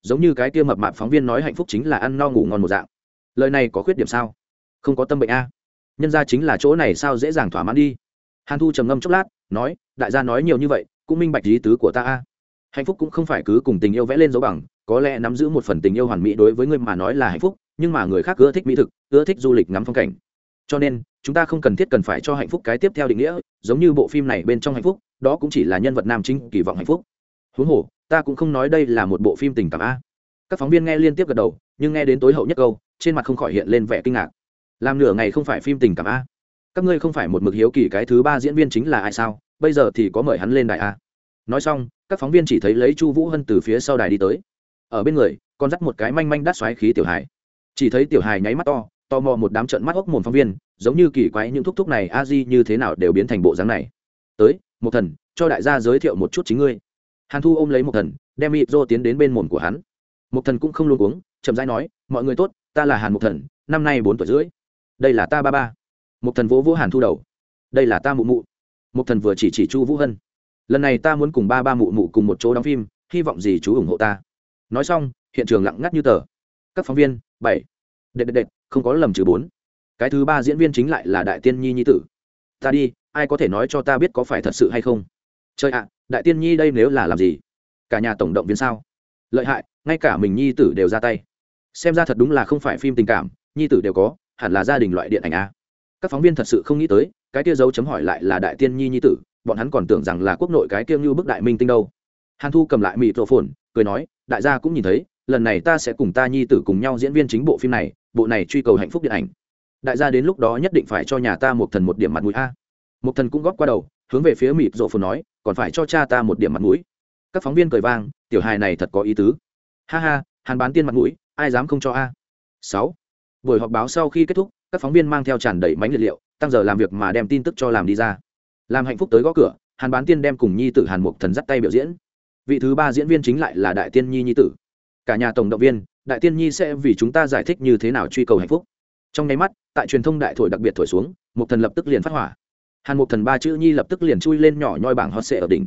Giống như cái kia mập mạp phóng viên nói hạnh phúc chính là ăn no ngủ ngon một dạng. Lời này có khuyết điểm sao? Không có tâm bệnh a. Nhân ra chính là chỗ này sao dễ dàng thỏa mãn đi. Hàn thu trầm ngâm chốc lát, nói, đại gia nói nhiều như vậy, cũng minh bạch lý tứ của ta a hạnh phúc cũng không phải cứ cùng tình yêu vẽ lên dấu bằng, có lẽ nắm giữ một phần tình yêu hoàn mỹ đối với người mà nói là hạnh phúc, nhưng mà người khác ưa thích mỹ thực, ưa thích du lịch ngắm phong cảnh. Cho nên, chúng ta không cần thiết cần phải cho hạnh phúc cái tiếp theo định nghĩa, giống như bộ phim này bên trong hạnh phúc, đó cũng chỉ là nhân vật nam chính kỳ vọng hạnh phúc. Huống hồ, ta cũng không nói đây là một bộ phim tình cảm a. Các phóng viên nghe liên tiếp gật đầu, nhưng nghe đến tối hậu nhất câu, trên mặt không khỏi hiện lên vẻ kinh ngạc. Làm nửa ngày không phải phim tình cảm a. Các ngươi không phải một mực hiếu kỳ cái thứ ba diễn viên chính là ai sao? Bây giờ thì có mời hắn lên đại a nói xong, các phóng viên chỉ thấy lấy chu vũ hân từ phía sau đài đi tới. Ở bên người, còn dắt một cái manh manh đắt xoáy khí tiểu hài. Chỉ thấy tiểu hài nháy mắt to to mò một đám trận mắt ốc mồm phóng viên, giống như kỳ quái những thúc thúc này a di như thế nào đều biến thành bộ dáng này. Tới một thần, cho đại gia giới thiệu một chút chính ngươi. Hàn thu ôm lấy một thần, đem mịp rô tiến đến bên mồm của hắn. Một thần cũng không luôn uống chậm rãi nói, mọi người tốt, ta là hàn một thần, năm nay bốn tuổi rưỡi. Đây là ta ba ba. Một thần vỗ vỗ hàn thu đầu. Đây là ta mụ mụ. Một thần vừa chỉ chỉ chu vũ hân lần này ta muốn cùng ba ba mụ mụ cùng một chỗ đóng phim, hy vọng gì chú ủng hộ ta. Nói xong, hiện trường lặng ngắt như tờ. Các phóng viên, bảy. Đệt đệt đệt, không có lầm trừ bốn. Cái thứ ba diễn viên chính lại là đại tiên nhi nhi tử. Ta đi, ai có thể nói cho ta biết có phải thật sự hay không? Chơi ạ, đại tiên nhi đây nếu là làm gì? Cả nhà tổng động viên sao? Lợi hại, ngay cả mình nhi tử đều ra tay. Xem ra thật đúng là không phải phim tình cảm, nhi tử đều có, hẳn là gia đình loại điện ảnh a. Các phóng viên thật sự không nghĩ tới, cái kia dấu chấm hỏi lại là đại tiên nhi nhi tử bọn hắn còn tưởng rằng là quốc nội cái kia như bức đại minh tinh đâu. Hàn thu cầm lại mịt rộ phồn cười nói, đại gia cũng nhìn thấy, lần này ta sẽ cùng ta nhi tử cùng nhau diễn viên chính bộ phim này, bộ này truy cầu hạnh phúc điện ảnh. Đại gia đến lúc đó nhất định phải cho nhà ta một thần một điểm mặt mũi a. Một thần cũng góp qua đầu, hướng về phía mịt rộ phồn nói, còn phải cho cha ta một điểm mặt mũi. Các phóng viên cười vang, tiểu hài này thật có ý tứ. Ha ha hàn bán tiên mặt mũi, ai dám không cho a? Sáu. Buổi họp báo sau khi kết thúc, các phóng viên mang theo tràn đầy mánh liệt liệu, tăng giờ làm việc mà đem tin tức cho làm đi ra làm hạnh phúc tới gõ cửa, hàn bán tiên đem cùng nhi tử hàn mục thần dắt tay biểu diễn. Vị thứ ba diễn viên chính lại là đại tiên nhi nhi tử. Cả nhà tổng động viên, đại tiên nhi sẽ vì chúng ta giải thích như thế nào truy cầu hạnh phúc. Trong nháy mắt, tại truyền thông đại thổi đặc biệt thổi xuống, mục thần lập tức liền phát hỏa. Hàn mục thần ba chữ nhi lập tức liền chui lên nhỏ nhoi bảng hot sệ ở đỉnh.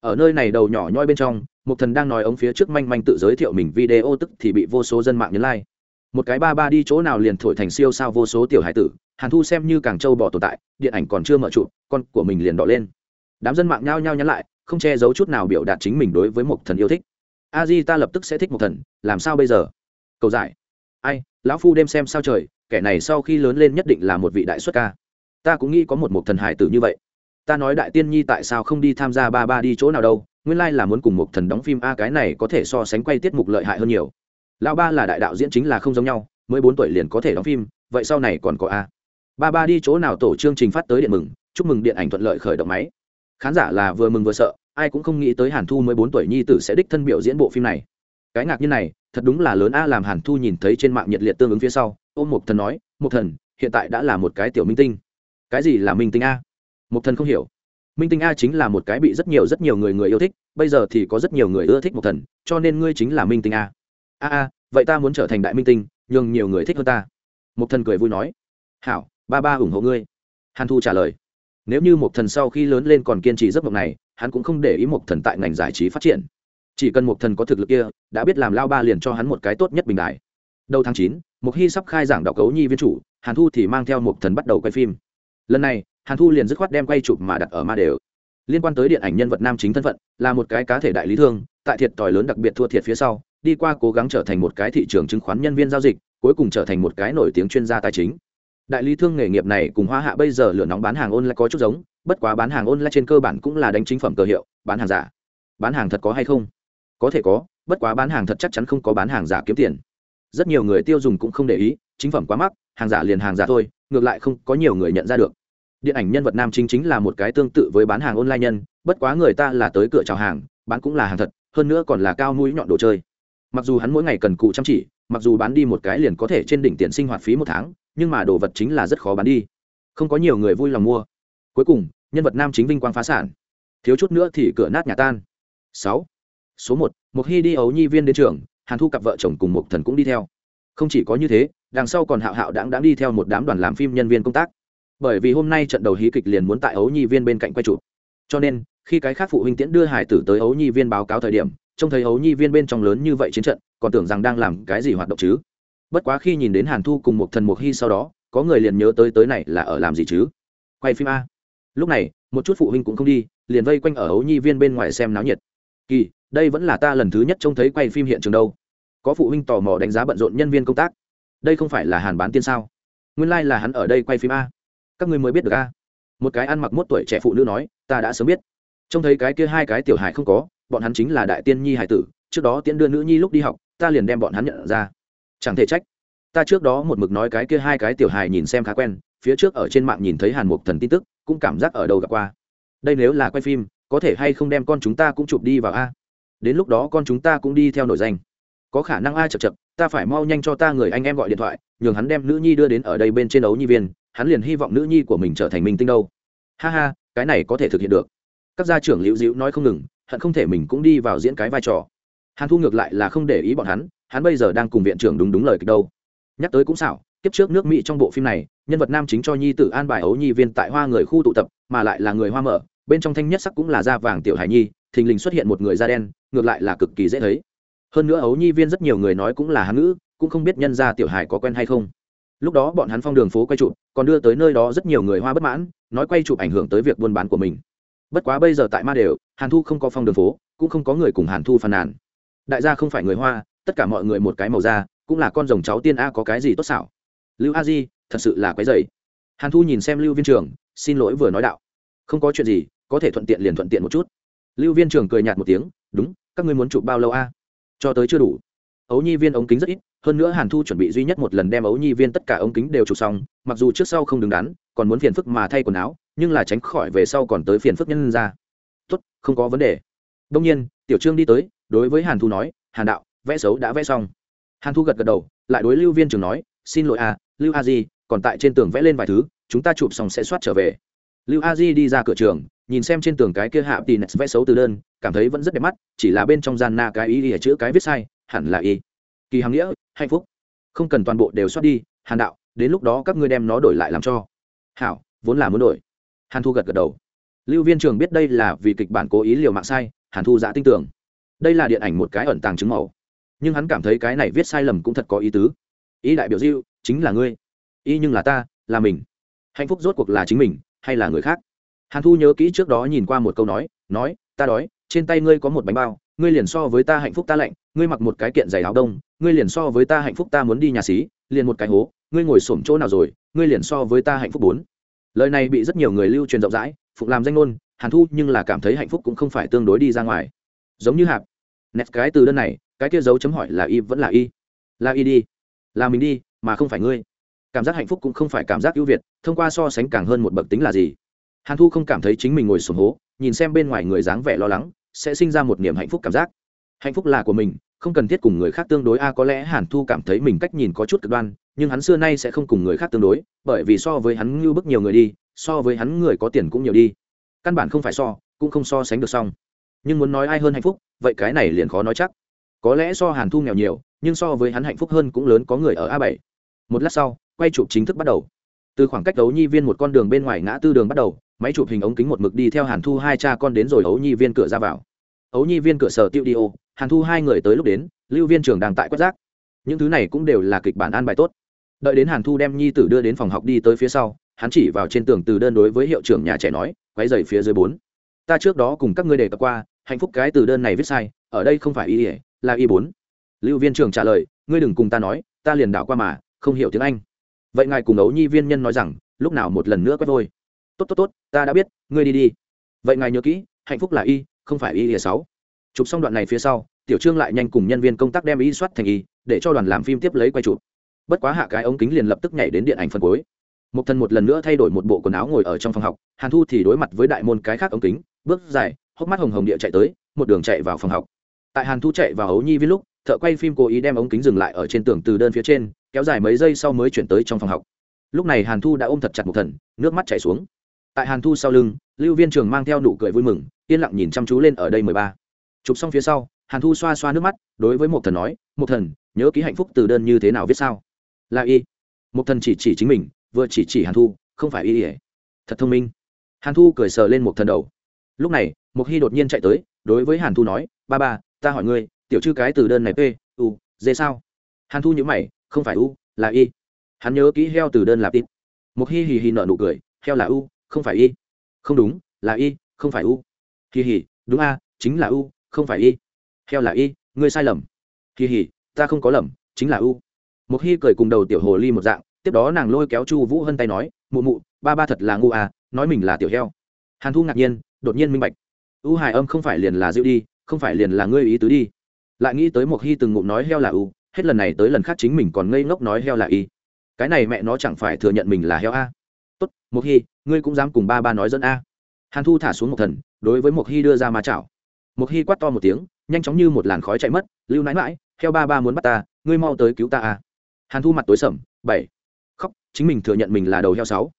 Ở nơi này đầu nhỏ nhoi bên trong, mục thần đang nói ống phía trước manh manh tự giới thiệu mình video, tức thì bị vô số dân mạng nhấn like một cái ba ba đi chỗ nào liền thổi thành siêu sao vô số tiểu hải tử, hàn thu xem như càng châu bỏ tồn tại, điện ảnh còn chưa mở trụ con của mình liền đỏ lên. Đám dân mạng nhao nhao nhắn lại, không che giấu chút nào biểu đạt chính mình đối với một thần yêu thích. A di ta lập tức sẽ thích một thần, làm sao bây giờ? Cầu giải. Ai, lão phu đêm xem sao trời, kẻ này sau khi lớn lên nhất định là một vị đại xuất ca. Ta cũng nghĩ có một một thần hải tử như vậy. Ta nói đại tiên nhi tại sao không đi tham gia ba ba đi chỗ nào đâu, nguyên lai là muốn cùng một thần đóng phim, a cái này có thể so sánh quay tiết mục lợi hại hơn nhiều lão ba là đại đạo diễn chính là không giống nhau, mới bốn tuổi liền có thể đóng phim, vậy sau này còn có a. Ba ba đi chỗ nào tổ chương trình phát tới điện mừng, chúc mừng điện ảnh thuận lợi khởi động máy. Khán giả là vừa mừng vừa sợ, ai cũng không nghĩ tới hàn thu mới bốn tuổi nhi tử sẽ đích thân biểu diễn bộ phim này. Cái ngạc như này, thật đúng là lớn a làm hàn thu nhìn thấy trên mạng nhiệt liệt tương ứng phía sau, ôm một thần nói một thần, hiện tại đã là một cái tiểu minh tinh. Cái gì là minh tinh a? Một thần không hiểu. Minh tinh a chính là một cái bị rất nhiều rất nhiều người người yêu thích, bây giờ thì có rất nhiều người ưa thích một thần, cho nên ngươi chính là minh tinh a a a, vậy ta muốn trở thành đại minh tinh nhưng nhiều người thích hơn ta. Một thần cười vui nói. Hảo, ba ba ủng hộ ngươi. Hàn thu trả lời. Nếu như một thần sau khi lớn lên còn kiên trì giấc mộng này, hắn cũng không để ý một thần tại ngành giải trí phát triển. Chỉ cần một thần có thực lực kia, đã biết làm lao ba liền cho hắn một cái tốt nhất bình đại đầu tháng chín một hy sắp khai giảng đạo cấu nhi viên chủ, hàn thu thì mang theo một thần bắt đầu quay phim. Lần này, hàn thu liền dứt khoát đem quay chụp mà đặt ở ma đều. Liên quan tới điện ảnh nhân vật nam chính thân phận, là một cái cá thể đại lý thương, tại thiệt tòi lớn đặc biệt thua thiệt phía sau đi qua cố gắng trở thành một cái thị trường chứng khoán nhân viên giao dịch, cuối cùng trở thành một cái nổi tiếng chuyên gia tài chính. Đại lý thương nghề nghiệp này cùng hoa hạ bây giờ lửa nóng bán hàng online có chút giống, bất quá bán hàng online trên cơ bản cũng là đánh chính phẩm cơ hiệu, bán hàng giả. Bán hàng thật có hay không? Có thể có, bất quá bán hàng thật chắc chắn không có bán hàng giả kiếm tiền. Rất nhiều người tiêu dùng cũng không để ý, chính phẩm quá mắc, hàng giả liền hàng giả thôi, ngược lại không có nhiều người nhận ra được. Điện ảnh nhân vật nam chính chính là một cái tương tự với bán hàng online nhân, bất quá người ta là tới cửa chào hàng, bán cũng là hàng thật, hơn nữa còn là cao mũi nhọn đồ chơi mặc dù hắn mỗi ngày cần cụ chăm chỉ, mặc dù bán đi một cái liền có thể trên đỉnh tiền sinh hoạt phí một tháng, nhưng mà đồ vật chính là rất khó bán đi. Không có nhiều người vui lòng mua. Cuối cùng, nhân vật nam chính vinh quang phá sản. Thiếu chút nữa thì cửa nát nhà tan. Sáu. Số một một khi đi ấu nhi viên đến trường, hàn thu cặp vợ chồng cùng một thần cũng đi theo. Không chỉ có như thế, đằng sau còn hạo hạo đáng đáng đi theo một đám đoàn làm phim nhân viên công tác. Bởi vì hôm nay trận đầu hí kịch liền muốn tại ấu nhi viên bên cạnh quay chụp. Cho nên, khi cái khác phụ huynh tiễn đưa hải tử tới ấu nhi viên báo cáo thời điểm trông thấy Hấu nhi viên bên trong lớn như vậy chiến trận, còn tưởng rằng đang làm cái gì hoạt động chứ. Bất quá khi nhìn đến hàn thu cùng một thần một hy sau đó, có người liền nhớ tới tới này là ở làm gì chứ? Quay phim a. Lúc này, một chút phụ huynh cũng không đi, liền vây quanh ở Hấu nhi viên bên ngoài xem náo nhiệt. Kỳ, đây vẫn là ta lần thứ nhất trông thấy quay phim hiện trường đâu. Có phụ huynh tò mò đánh giá bận rộn nhân viên công tác. Đây không phải là hàn bán tiên sao? Nguyên lai、like、là hắn ở đây quay phim a. Các ngươi mới biết được a. Một cái ăn mặc mốt tuổi trẻ phụ nữ nói, ta đã sớm biết. Trông thấy cái kia hai cái tiểu hài không có bọn hắn chính là đại tiên nhi hải tử, trước đó tiễn đưa nữ nhi lúc đi học, ta liền đem bọn hắn nhận ra. Chẳng thể trách. Ta trước đó một mực nói cái kia hai cái tiểu hài nhìn xem khá quen, phía trước ở trên mạng nhìn thấy hàn mục thần tin tức, cũng cảm giác ở đâu gặp qua. Đây nếu là quay phim, có thể hay không đem con chúng ta cũng chụp đi vào a. Đến lúc đó con chúng ta cũng đi theo nổi danh. Có khả năng a chật chật ta phải mau nhanh cho ta người anh em gọi điện thoại, nhường hắn đem nữ nhi đưa đến ở đây bên trên ấu nhi viên, hắn liền hy vọng nữ nhi của mình trở thành minh tinh đâu. Ha ha, cái này có thể thực hiện được. Các gia trưởng liễu dĩu nói không ngừng hận không thể mình cũng đi vào diễn cái vai trò. Hàn thu ngược lại là không để ý bọn hắn hắn bây giờ đang cùng viện trưởng đúng đúng lời kịch đâu. Nhắc tới cũng xảo, kiếp trước nước mỹ trong bộ phim này, nhân vật nam chính cho nhi tử an bài ấu nhi viên tại hoa người khu tụ tập, mà lại là người hoa mở, bên trong thanh nhất sắc cũng là da vàng tiểu hải nhi, thình lình xuất hiện một người da đen, ngược lại là cực kỳ dễ thấy. Hơn nữa ấu nhi viên rất nhiều người nói cũng là hán ngữ, cũng không biết nhân gia tiểu hải có quen hay không. Lúc đó bọn hắn phong đường phố quay chụp, còn đưa tới nơi đó rất nhiều người hoa bất mãn, nói quay chụp ảnh hưởng tới việc buôn bán của mình bất quá bây giờ tại ma đều, hàn thu không có phong đường phố, cũng không có người cùng hàn thu phàn nàn. Đại gia không phải người hoa, tất cả mọi người một cái màu da, cũng là con rồng cháu tiên a có cái gì tốt xảo. Lưu a di, thật sự là quái dày. Hàn thu nhìn xem lưu viên trường, xin lỗi vừa nói đạo. Không có chuyện gì, có thể thuận tiện liền thuận tiện một chút. Lưu viên trường cười nhạt một tiếng, đúng, các ngươi muốn chụp bao lâu a? Cho tới chưa đủ. Ấu nhi viên ống kính rất ít, hơn nữa hàn thu chuẩn bị duy nhất một lần đem ấu nhi viên tất cả ống kính đều chụp xong, mặc dù trước sau không đứng đắn, còn muốn phiền phức mà thay quần áo nhưng là tránh khỏi về sau còn tới phiền phức nhân ra. Tốt, không có vấn đề. Đông nhiên, tiểu trương đi tới, đối với hàn thu nói, hàn đạo, vẽ xấu đã vẽ xong. Hàn thu gật gật đầu, lại đối lưu viên trường nói, xin lỗi à lưu a di, còn tại trên tường vẽ lên vài thứ, chúng ta chụp xong sẽ soát trở về. Lưu a di đi ra cửa trường, nhìn xem trên tường cái kia hạ tì nets vẽ xấu từ đơn, cảm thấy vẫn rất đẹp mắt, chỉ là bên trong gian na cái ý ỉa chữ cái viết sai, hẳn là y. Kỳ hằng nghĩa, hạnh phúc. Không cần toàn bộ đều soát đi, hàn đạo, đến lúc đó các ngươi đem nó đổi lại làm cho. Hảo, vốn là muốn đổi hàn thu gật gật đầu. Lưu viên trường biết đây là vì kịch bản cố ý liều mạng sai, hàn thu giã tin tưởng. Đây là điện ảnh một cái ẩn tàng chứng màu nhưng hắn cảm thấy cái này viết sai lầm cũng thật có ý tứ. Ý đại biểu diêu, chính là ngươi. Y nhưng là ta, là mình. Hạnh phúc rốt cuộc là chính mình, hay là người khác? Hàn thu nhớ kỹ trước đó nhìn qua một câu nói nói, ta đói, trên tay ngươi có một bánh bao, ngươi liền so với ta hạnh phúc ta lạnh, ngươi mặc một cái kiện giày áo đông, ngươi liền so với ta hạnh phúc ta muốn đi nhà xí, liền một cái hố, ngươi ngồi xổm chỗ nào rồi, ngươi liền so với ta hạnh phúc bốn lời này bị rất nhiều người lưu truyền rộng rãi, phụng làm danh ngôn, hàn thu nhưng là cảm thấy hạnh phúc cũng không phải tương đối đi ra ngoài. Giống như hạp, nét cái từ đơn này, cái kia dấu chấm hỏi là y vẫn là y. Là y đi. Là mình đi, mà không phải ngươi. Cảm giác hạnh phúc cũng không phải cảm giác ưu việt, thông qua so sánh càng hơn một bậc tính là gì. Hàn thu không cảm thấy chính mình ngồi sổm hố, nhìn xem bên ngoài người dáng vẻ lo lắng, sẽ sinh ra một niềm hạnh phúc cảm giác. Hạnh phúc là của mình không cần thiết cùng người khác tương đối. A, có lẽ hàn thu cảm thấy mình cách nhìn có chút cực đoan, nhưng hắn xưa nay sẽ không cùng người khác tương đối, bởi vì so với hắn ngưu bức nhiều người đi, so với hắn người có tiền cũng nhiều đi. Căn bản không phải so, cũng không so sánh được xong. Nhưng muốn nói ai hơn hạnh phúc, vậy cái này liền khó nói chắc. Có lẽ so hàn thu nghèo nhiều, nhưng so với hắn hạnh phúc hơn cũng lớn, có người ở a bảy. Một lát sau, quay chụp chính thức bắt đầu. Từ khoảng cách đấu nhi viên một con đường bên ngoài ngã tư đường bắt đầu, máy chụp hình ống kính một mực đi theo hàn thu hai cha con đến rồi ấu nhi viên cửa ra vào. Ấu nhi viên cửa sở tiêu đi ô hàn thu hai người tới lúc đến, lưu viên trường đang tại quất giác những thứ này cũng đều là kịch bản an bài tốt. Đợi đến hàn thu đem nhi tử đưa đến phòng học đi tới phía sau, hắn chỉ vào trên tường từ đơn đối với hiệu trưởng nhà trẻ nói quáy dày phía dưới bốn. Ta trước đó cùng các ngươi đề cập qua, hạnh phúc cái từ đơn này viết sai, ở đây không phải y ỉa là y bốn. Lưu viên trường trả lời, ngươi đừng cùng ta nói, ta liền đảo qua mà, không hiểu tiếng anh. Vậy ngài cùng ấu nhi viên nhân nói rằng, lúc nào một lần nữa quét vôi. Tốt tốt tốt, ta đã biết, ngươi đi đi. Vậy ngài nhớ kỹ, hạnh phúc là y, không phải y ỉa sáu chụp xong đoạn này phía sau, tiểu trương lại nhanh cùng nhân viên công tác đem y soát thành y, để cho đoàn làm phim tiếp lấy quay chụp. Bất quá hạ cái ống kính liền lập tức nhảy đến điện ảnh phân cuối. Một thần một lần nữa thay đổi một bộ quần áo ngồi ở trong phòng học, hàn thu thì đối mặt với đại môn cái khác ống kính, bước dài, hốc mắt hồng hồng địa chạy tới, một đường chạy vào phòng học. Tại hàn thu chạy vào hấu nhi viết lúc, thợ quay phim cố ý đem ống kính dừng lại ở trên tường từ đơn phía trên, kéo dài mấy giây sau mới chuyển tới trong phòng học. Lúc này hàn thu đã ôm thật chặt một thần, nước mắt chảy xuống. Tại hàn thu sau lưng, lưu viên trường mang theo nụ cười vui mừng, yên lặng nhìn chăm chú lên ở đây mười ba chụp xong phía sau hàn thu xoa xoa nước mắt đối với một thần nói một thần nhớ ký hạnh phúc từ đơn như thế nào viết sao? Là y. Một thần chỉ chỉ chính mình vừa chỉ chỉ hàn thu không phải y ỉa thật thông minh. Hàn thu cười sờ lên một thần đầu. Lúc này một hy đột nhiên chạy tới đối với hàn thu nói ba ba ta hỏi ngươi tiểu chư cái từ đơn này p u dê sao? Hàn thu nhữ mày không phải u là y. Hắn nhớ kỹ heo từ đơn là tít. Một hy hì hì nợ nụ cười heo là u không phải y. Không đúng là y không phải u. Kỳ hì, đúng a chính là u không phải y. Heo là y, ngươi sai lầm. Kỳ hỉ ta không có lầm, chính là u. Một hy cười cùng đầu tiểu hồ ly một dạng, tiếp đó nàng lôi kéo chu vũ hân tay nói, mụ mụ, ba ba thật là ngu à nói mình là tiểu heo. Hàn thu ngạc nhiên, đột nhiên minh bạch. U hài âm không phải liền là dịu đi, không phải liền là ngươi ý tứ đi. Lại nghĩ tới một hy từng ngụm nói heo là u, hết lần này tới lần khác chính mình còn ngây ngốc nói heo là y. Cái này mẹ nó chẳng phải thừa nhận mình là heo a? Tốt một hy, ngươi cũng dám cùng ba ba nói dẫn a. Hàn thu thả xuống một thần, đối với một hy đưa ra ma chảo một hy quát to một tiếng, nhanh chóng như một làn khói chạy mất, lưu nãi mãi heo ba ba muốn bắt ta, ngươi mau tới cứu ta a hàn thu mặt tối sầm, bảy, khóc, chính mình thừa nhận mình là đầu heo sáu.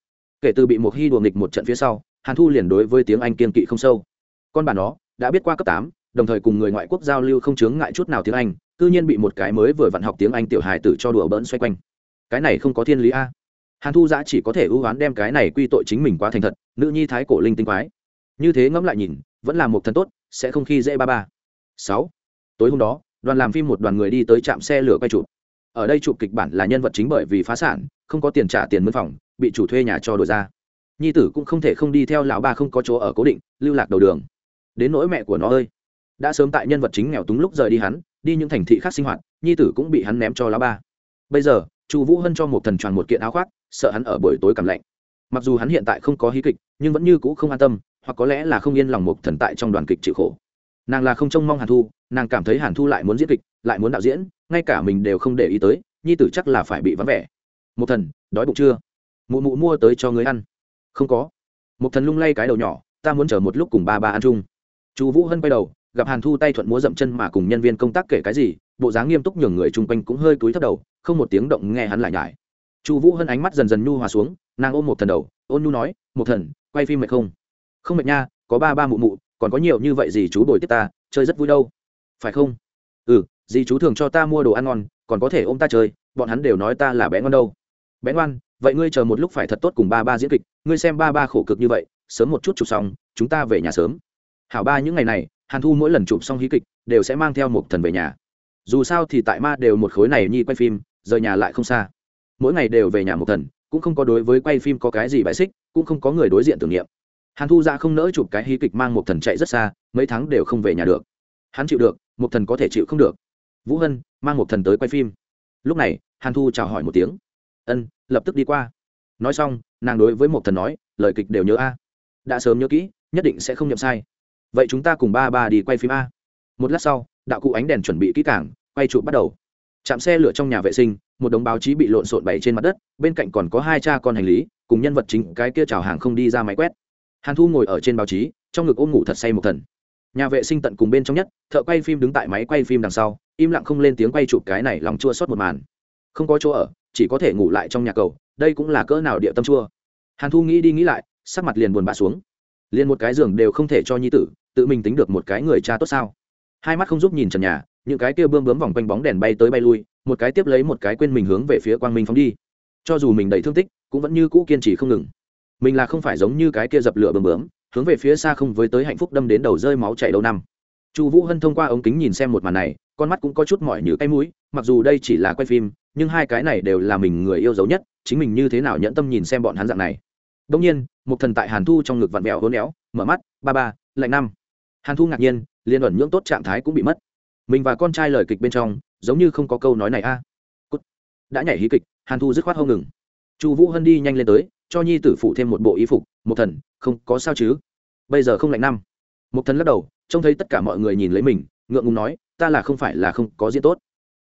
Kể từ bị một hy đùa nghịch một trận phía sau, hàn thu liền đối với tiếng anh kiên kỵ không sâu. Con bà nó, đã biết qua cấp tám, đồng thời cùng người ngoại quốc giao lưu không chướng ngại chút nào tiếng anh, cư nhiên bị một cái mới vừa vặn học tiếng anh tiểu hài tử cho đùa bỡn xoay quanh. Cái này không có thiên lý a. Hàn thu giã chỉ có thể ưu oán đem cái này quy tội chính mình quá thành thật, nữ nhi thái cổ linh tinh quái. Như thế ngẫm lại nhìn, vẫn là một thần tốt sẽ không khi dễ ba ba. Sáu. Tối hôm đó, đoàn làm phim một đoàn người đi tới trạm xe lửa quay chụp. Ở đây chụp kịch bản là nhân vật chính bởi vì phá sản, không có tiền trả tiền mướn phòng, bị chủ thuê nhà cho đổi ra. Nhi tử cũng không thể không đi theo lão ba không có chỗ ở cố định, lưu lạc đầu đường. Đến nỗi mẹ của nó ơi. Đã sớm tại nhân vật chính nghèo túng lúc rời đi hắn, đi những thành thị khác sinh hoạt, nhi tử cũng bị hắn ném cho lão ba. Bây giờ, chu vũ hân cho một thần tròn một kiện áo khoác, sợ hắn ở buổi tối cảm lạnh. Mặc dù hắn hiện tại không có hí kịch, nhưng vẫn như cũ không an tâm hoặc có lẽ là không yên lòng một thần tại trong đoàn kịch chịu khổ. Nàng là không trông mong hàn thu, nàng cảm thấy hàn thu lại muốn diễn kịch, lại muốn đạo diễn, ngay cả mình đều không để ý tới, nhi tử chắc là phải bị vắng vẻ. Một thần, đói bụng chưa? Mụ mụ mua tới cho người ăn. Không có. Một thần lung lay cái đầu nhỏ, ta muốn chờ một lúc cùng ba ba ăn chung. Chu vũ hân quay đầu, gặp hàn thu tay thuận múa dậm chân mà cùng nhân viên công tác kể cái gì, bộ dáng nghiêm túc nhường người chung quanh cũng hơi cúi thấp đầu, không một tiếng động nghe hắn lại nhải. Chu vũ hân ánh mắt dần dần nhu hòa xuống, nàng ôm một thần đầu, ôn nhu nói, một thần, quay phim mệt không? Không mệt nha, có ba ba mụ mụ, còn có nhiều như vậy gì chú bồi tiếp ta, chơi rất vui đâu. Phải không? Ừ dì chú thường cho ta mua đồ ăn ngon, còn có thể ôm ta chơi, bọn hắn đều nói ta là bé ngon đâu. Bé ngoan, vậy ngươi chờ một lúc phải thật tốt cùng ba ba diễn kịch, ngươi xem ba ba khổ cực như vậy, sớm một chút chụp xong, chúng ta về nhà sớm. Hảo ba những ngày này, hàn thu mỗi lần chụp xong hí kịch, đều sẽ mang theo một thần về nhà. Dù sao thì tại ma đều một khối này nhi quay phim, rời nhà lại không xa. Mỗi ngày đều về nhà một thần, cũng không có đối với quay phim có cái gì bài xích, cũng không có người đối diện tưởng niệm hàn thu ra không nỡ chụp cái hí kịch mang một thần chạy rất xa, mấy tháng đều không về nhà được. Hắn chịu được một thần có thể chịu không được. Vũ hân, mang một thần tới quay phim. Lúc này, hàn thu chào hỏi một tiếng. Ân, lập tức đi qua. Nói xong, nàng đối với một thần nói, lời kịch đều nhớ a. Đã sớm nhớ kỹ, nhất định sẽ không nhậm sai. Vậy chúng ta cùng ba ba đi quay phim a. Một lát sau, đạo cụ ánh đèn chuẩn bị kỹ cảng quay chụp bắt đầu. Chạm xe lửa trong nhà vệ sinh, một đống báo chí bị lộn xộn bày trên mặt đất, bên cạnh còn có hai cha con hành lý, cùng nhân vật chính cái kia chào hàng không đi ra máy quét hàn thu ngồi ở trên báo chí, trong ngực ôm ngủ thật say một thần. Nhà vệ sinh tận cùng bên trong nhất, thợ quay phim đứng tại máy quay phim đằng sau, im lặng không lên tiếng quay chụp cái này lòng chua xót một màn. Không có chỗ ở, chỉ có thể ngủ lại trong nhà cầu, đây cũng là cỡ nào địa tâm chua. Hàn thu nghĩ đi nghĩ lại, sắc mặt liền buồn bã xuống. Liền một cái giường đều không thể cho nhi tử, tự mình tính được một cái người cha tốt sao? Hai mắt không giúp nhìn trần nhà, những cái kia bươm bướm vòng quanh bóng đèn bay tới bay lui, một cái tiếp lấy một cái quên mình hướng về phía quang minh phóng đi. Cho dù mình đầy thương tích, cũng vẫn như cũ kiên trì không ngừng mình là không phải giống như cái kia dập lửa bơm bướm, hướng về phía xa không với tới hạnh phúc đâm đến đầu rơi máu chảy lâu năm. Chu vũ hân thông qua ống kính nhìn xem một màn này, con mắt cũng có chút mỏi như cái mũi, mặc dù đây chỉ là quay phim, nhưng hai cái này đều là mình người yêu dấu nhất, chính mình như thế nào nhẫn tâm nhìn xem bọn hắn dạng này. Đông nhiên, một thần tại hàn thu trong ngực vặn vẹo hôn éo mở mắt, ba ba, lạnh năm. Hàn thu ngạc nhiên liên ẩn nhưỡng tốt trạng thái cũng bị mất. Mình và con trai lời kịch bên trong, giống như không có câu nói này a. Cút. đã nhảy hí kịch, hàn thu dứt khoát hông ngừng. Chu vũ hân đi nhanh lên tới cho nhi tử phụ thêm một bộ y phục, một thần, không có sao chứ? Bây giờ không lạnh năm. Một thần lắc đầu, trông thấy tất cả mọi người nhìn lấy mình, ngượng ngùng nói, ta là không phải là không có diễn tốt.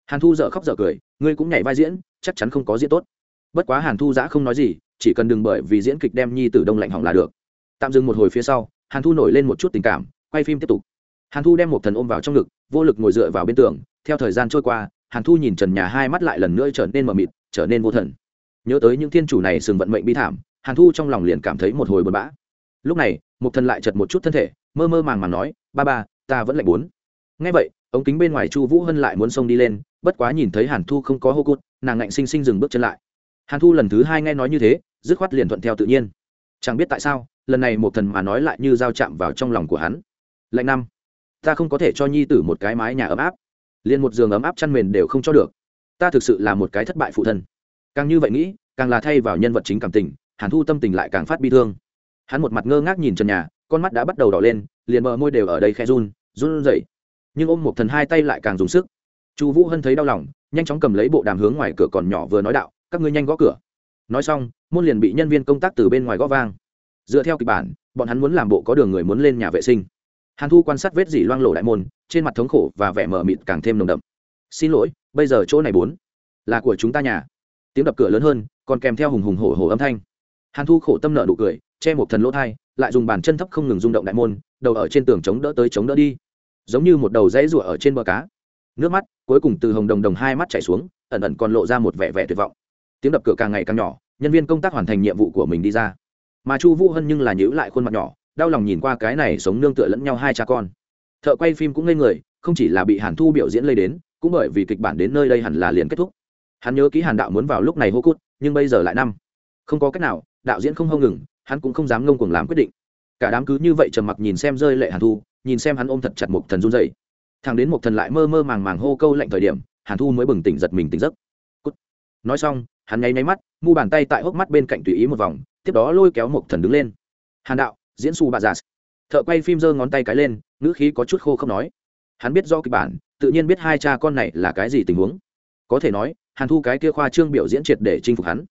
Hàn thu dợ khóc dợ cười, ngươi cũng nhảy vai diễn, chắc chắn không có diễn tốt. Bất quá hàn thu giã không nói gì, chỉ cần đừng bởi vì diễn kịch đem nhi tử đông lạnh hỏng là được. Tạm dừng một hồi phía sau, hàn thu nổi lên một chút tình cảm, quay phim tiếp tục. Hàn thu đem một thần ôm vào trong ngực, vô lực ngồi dựa vào bên tường. Theo thời gian trôi qua, hàn thu nhìn trần nhà hai mắt lại lần nữa trở nên mờ mịt, trở nên vô thần nhớ tới những thiên chủ này sừng vận mệnh bi thảm, hàn thu trong lòng liền cảm thấy một hồi buồn bã. Lúc này, một thần lại chật một chút thân thể, mơ mơ màng màng nói, ba ba, ta vẫn lạnh bốn. Ngay vậy, ống kính bên ngoài chu vũ hân lại muốn xông đi lên, bất quá nhìn thấy hàn thu không có hô cút nàng ngạnh xinh xinh dừng bước chân lại. Hàn thu lần thứ hai nghe nói như thế, dứt khoát liền thuận theo tự nhiên. Chẳng biết tại sao, lần này một thần mà nói lại như dao chạm vào trong lòng của hắn. Lạnh năm, ta không có thể cho nhi tử một cái mái nhà ấm áp. Liền một giường ấm áp chăn mền đều không cho được. Ta thực sự là một cái thất bại phụ thân càng như vậy nghĩ, càng là thay vào nhân vật chính cảm tình, hàn thu tâm tình lại càng phát bi thương. Hắn một mặt ngơ ngác nhìn trần nhà, con mắt đã bắt đầu đỏ lên, liền bờ môi đều ở đây khe run run rẩy. Nhưng ôm một thần hai tay lại càng dùng sức. Chu vũ hân thấy đau lòng, nhanh chóng cầm lấy bộ đàm hướng ngoài cửa còn nhỏ vừa nói đạo, các ngươi nhanh gõ cửa. Nói xong, môn liền bị nhân viên công tác từ bên ngoài gõ vang. Dựa theo kịch bản, bọn hắn muốn làm bộ có đường người muốn lên nhà vệ sinh. Hàn thu quan sát vết dỉ loang lổ đại môn, trên mặt thống khổ và vẻ mờ mịt càng thêm nồng đậm. Xin lỗi, bây giờ chỗ này bốn là của chúng ta nhà tiếng đập cửa lớn hơn, còn kèm theo hùng hùng hổ hổ âm thanh. Hàn thu khổ tâm nợ nụ cười, che một thần lỗ thai, lại dùng bàn chân thấp không ngừng rung động đại môn, đầu ở trên tường chống đỡ tới chống đỡ đi. Giống như một đầu dãy rụa ở trên bờ cá. Nước mắt cuối cùng từ hồng đồng đồng hai mắt chảy xuống, ẩn ẩn còn lộ ra một vẻ vẻ tuyệt vọng. Tiếng đập cửa càng ngày càng nhỏ, nhân viên công tác hoàn thành nhiệm vụ của mình đi ra. Mà chu vũ hân nhưng là nhữ lại khuôn mặt nhỏ, đau lòng nhìn qua cái này sống nương tựa lẫn nhau hai cha con. Thợ quay phim cũng ngây người, không chỉ là bị hàn thu biểu diễn lây đến, cũng bởi vì kịch bản đến nơi đây hẳn là liền kết thúc hắn nhớ ký hàn đạo muốn vào lúc này hô cút, nhưng bây giờ lại năm. Không có cách nào, đạo diễn không hông ngừng, hắn cũng không dám ngông cuồng làm quyết định. Cả đám cứ như vậy trầm mặc nhìn xem rơi lệ hàn thu, nhìn xem hắn ôm thật chặt một thần run dậy thằng đến một thần lại mơ mơ màng màng hô câu lạnh thời điểm, hàn thu mới bừng tỉnh giật mình tỉnh giấc. Cút. nói xong, hắn nháy nháy mắt, mu bàn tay tại hốc mắt bên cạnh tùy ý một vòng, tiếp đó lôi kéo một thần đứng lên. Hàn đạo, diễn xù bà già. Thợ quay phim giơ ngón tay cái lên, ngữ khí có chút khô không nói. Hắn biết do kịch bản, tự nhiên biết hai cha con này là cái gì tình huống có thể nói, hàn thu cái kia khoa trương biểu diễn triệt để chinh phục hắn.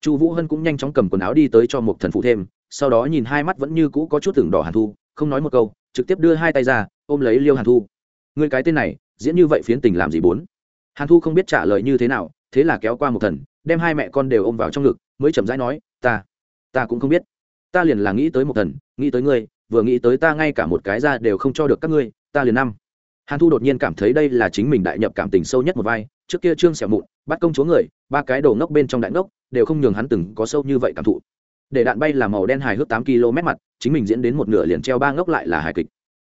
Chu vũ hân cũng nhanh chóng cầm quần áo đi tới cho một thần phụ thêm, sau đó nhìn hai mắt vẫn như cũ có chút tưởng đỏ hàn thu, không nói một câu, trực tiếp đưa hai tay ra, ôm lấy liêu hàn thu. Người cái tên này, diễn như vậy phiến tình làm gì bốn? Hàn thu không biết trả lời như thế nào, thế là kéo qua một thần, đem hai mẹ con đều ôm vào trong ngực, mới chậm rãi nói, ta ta cũng không biết. Ta liền là nghĩ tới một thần, nghĩ tới ngươi, vừa nghĩ tới ta ngay cả một cái ra đều không cho được các ngươi, ta liền năm hàn thu đột nhiên cảm thấy đây là chính mình đại nhập cảm tình sâu nhất một vai, trước kia trương xẻo mụn, bắt công chúa người, ba cái đầu ngốc bên trong đại ngốc, đều không nhường hắn từng có sâu như vậy cảm thụ. Để đạn bay là màu đen hài hước tám km mặt, chính mình diễn đến một nửa liền treo ba ngốc lại là hài kịch.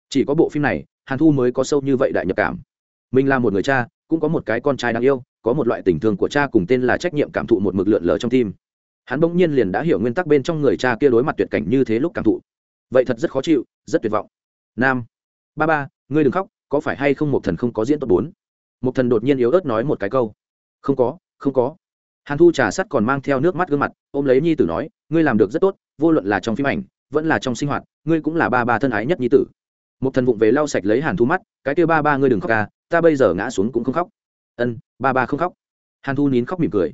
Chỉ có bộ phim này, hàn thu mới có sâu như vậy đại nhập cảm. Mình là một người cha, cũng có một cái con trai đáng yêu, có một loại tình thương của cha cùng tên là trách nhiệm cảm thụ một mực lượn lờ trong tim. Hắn bỗng nhiên liền đã hiểu nguyên tắc bên trong người cha kia đối mặt tuyệt cảnh như thế lúc cảm thụ. Vậy thật rất khó chịu, rất tuyệt vọng. Nam, ba ba, ngươi đừng khóc có phải hay không một thần không có diễn tốt bốn? Một thần đột nhiên yếu ớt nói một cái câu. Không có không có. Hàn thu trà sắt còn mang theo nước mắt gương mặt, ôm lấy nhi tử nói, ngươi làm được rất tốt, vô luận là trong phim ảnh, vẫn là trong sinh hoạt, ngươi cũng là ba ba thân ái nhất nhi tử. Một thần vụng về lau sạch lấy hàn thu mắt, cái kêu ba ba ngươi đừng khóc ca ta bây giờ ngã xuống cũng không khóc. Ân, ba ba không khóc. Hàn thu nín khóc mỉm cười.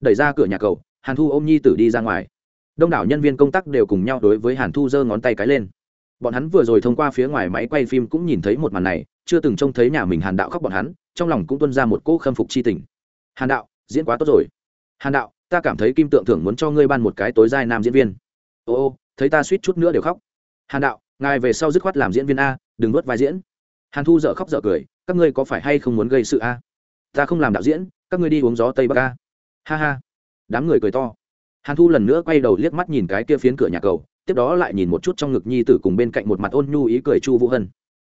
Đẩy ra cửa nhà cầu, hàn thu ôm nhi tử đi ra ngoài. Đông đảo nhân viên công tác đều cùng nhau đối với hàn thu giơ ngón tay cái lên. Bọn hắn vừa rồi thông qua phía ngoài máy quay phim cũng nhìn thấy một màn này chưa từng trông thấy nhà mình hàn đạo khóc bọn hắn, trong lòng cũng tuân ra một cỗ khâm phục c h i tình. Hàn đạo, diễn quá tốt rồi. Hàn đạo, ta cảm thấy kim tượng thưởng muốn cho ngươi ban một cái tối giai nam diễn viên. Ô ô, thấy ta suýt chút nữa đều khóc. Hàn đạo, ngài về sau dứt khoát làm diễn viên a, đừng vớt vai diễn. Hàn thu dợ khóc dợ cười, các ngươi có phải hay không muốn gây sự a? Ta không làm đạo diễn, các ngươi đi uống gió tây bắc a. Ha ha. Đám người cười to. Hàn thu lần nữa quay đầu liếc mắt nhìn cái kia phiến cửa nhà cầu, tiếp đó lại nhìn một chút trong ngực nhi tử cùng bên cạnh một mặt ôn nhu ý cười chu vũ hân.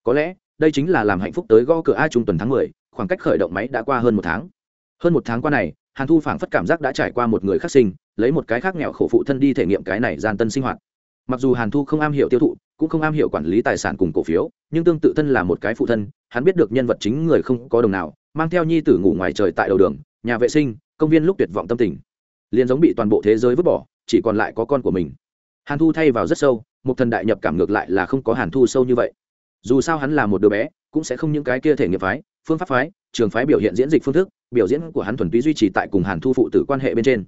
Có lẽ đây chính là làm hạnh phúc tới gõ cửa a trung tuần tháng mười, khoảng cách khởi động máy đã qua hơn một tháng. Hơn một tháng qua này, hàn thu phảng phất cảm giác đã trải qua một người khắc sinh, lấy một cái khác nghèo khổ phụ thân đi thể nghiệm cái này gian tân sinh hoạt. Mặc dù hàn thu không am hiểu tiêu thụ, cũng không am hiểu quản lý tài sản cùng cổ phiếu, nhưng tương tự thân là một cái phụ thân, hắn biết được nhân vật chính người không có đồng nào, mang theo nhi tử ngủ ngoài trời tại đầu đường, nhà vệ sinh, công viên lúc tuyệt vọng tâm tình. Liền giống bị toàn bộ thế giới vứt bỏ, chỉ còn lại có con của mình. Hàn thu thay vào rất sâu, một thần đại nhập cảm ngược lại là không có hàn thu sâu như vậy dù sao hắn là một đứa bé, cũng sẽ không những cái kia thể nghiệp phái, phương pháp phái, trường phái biểu hiện diễn dịch phương thức, biểu diễn của hắn thuần túy duy trì tại cùng hàn thu phụ tử quan hệ bên trên.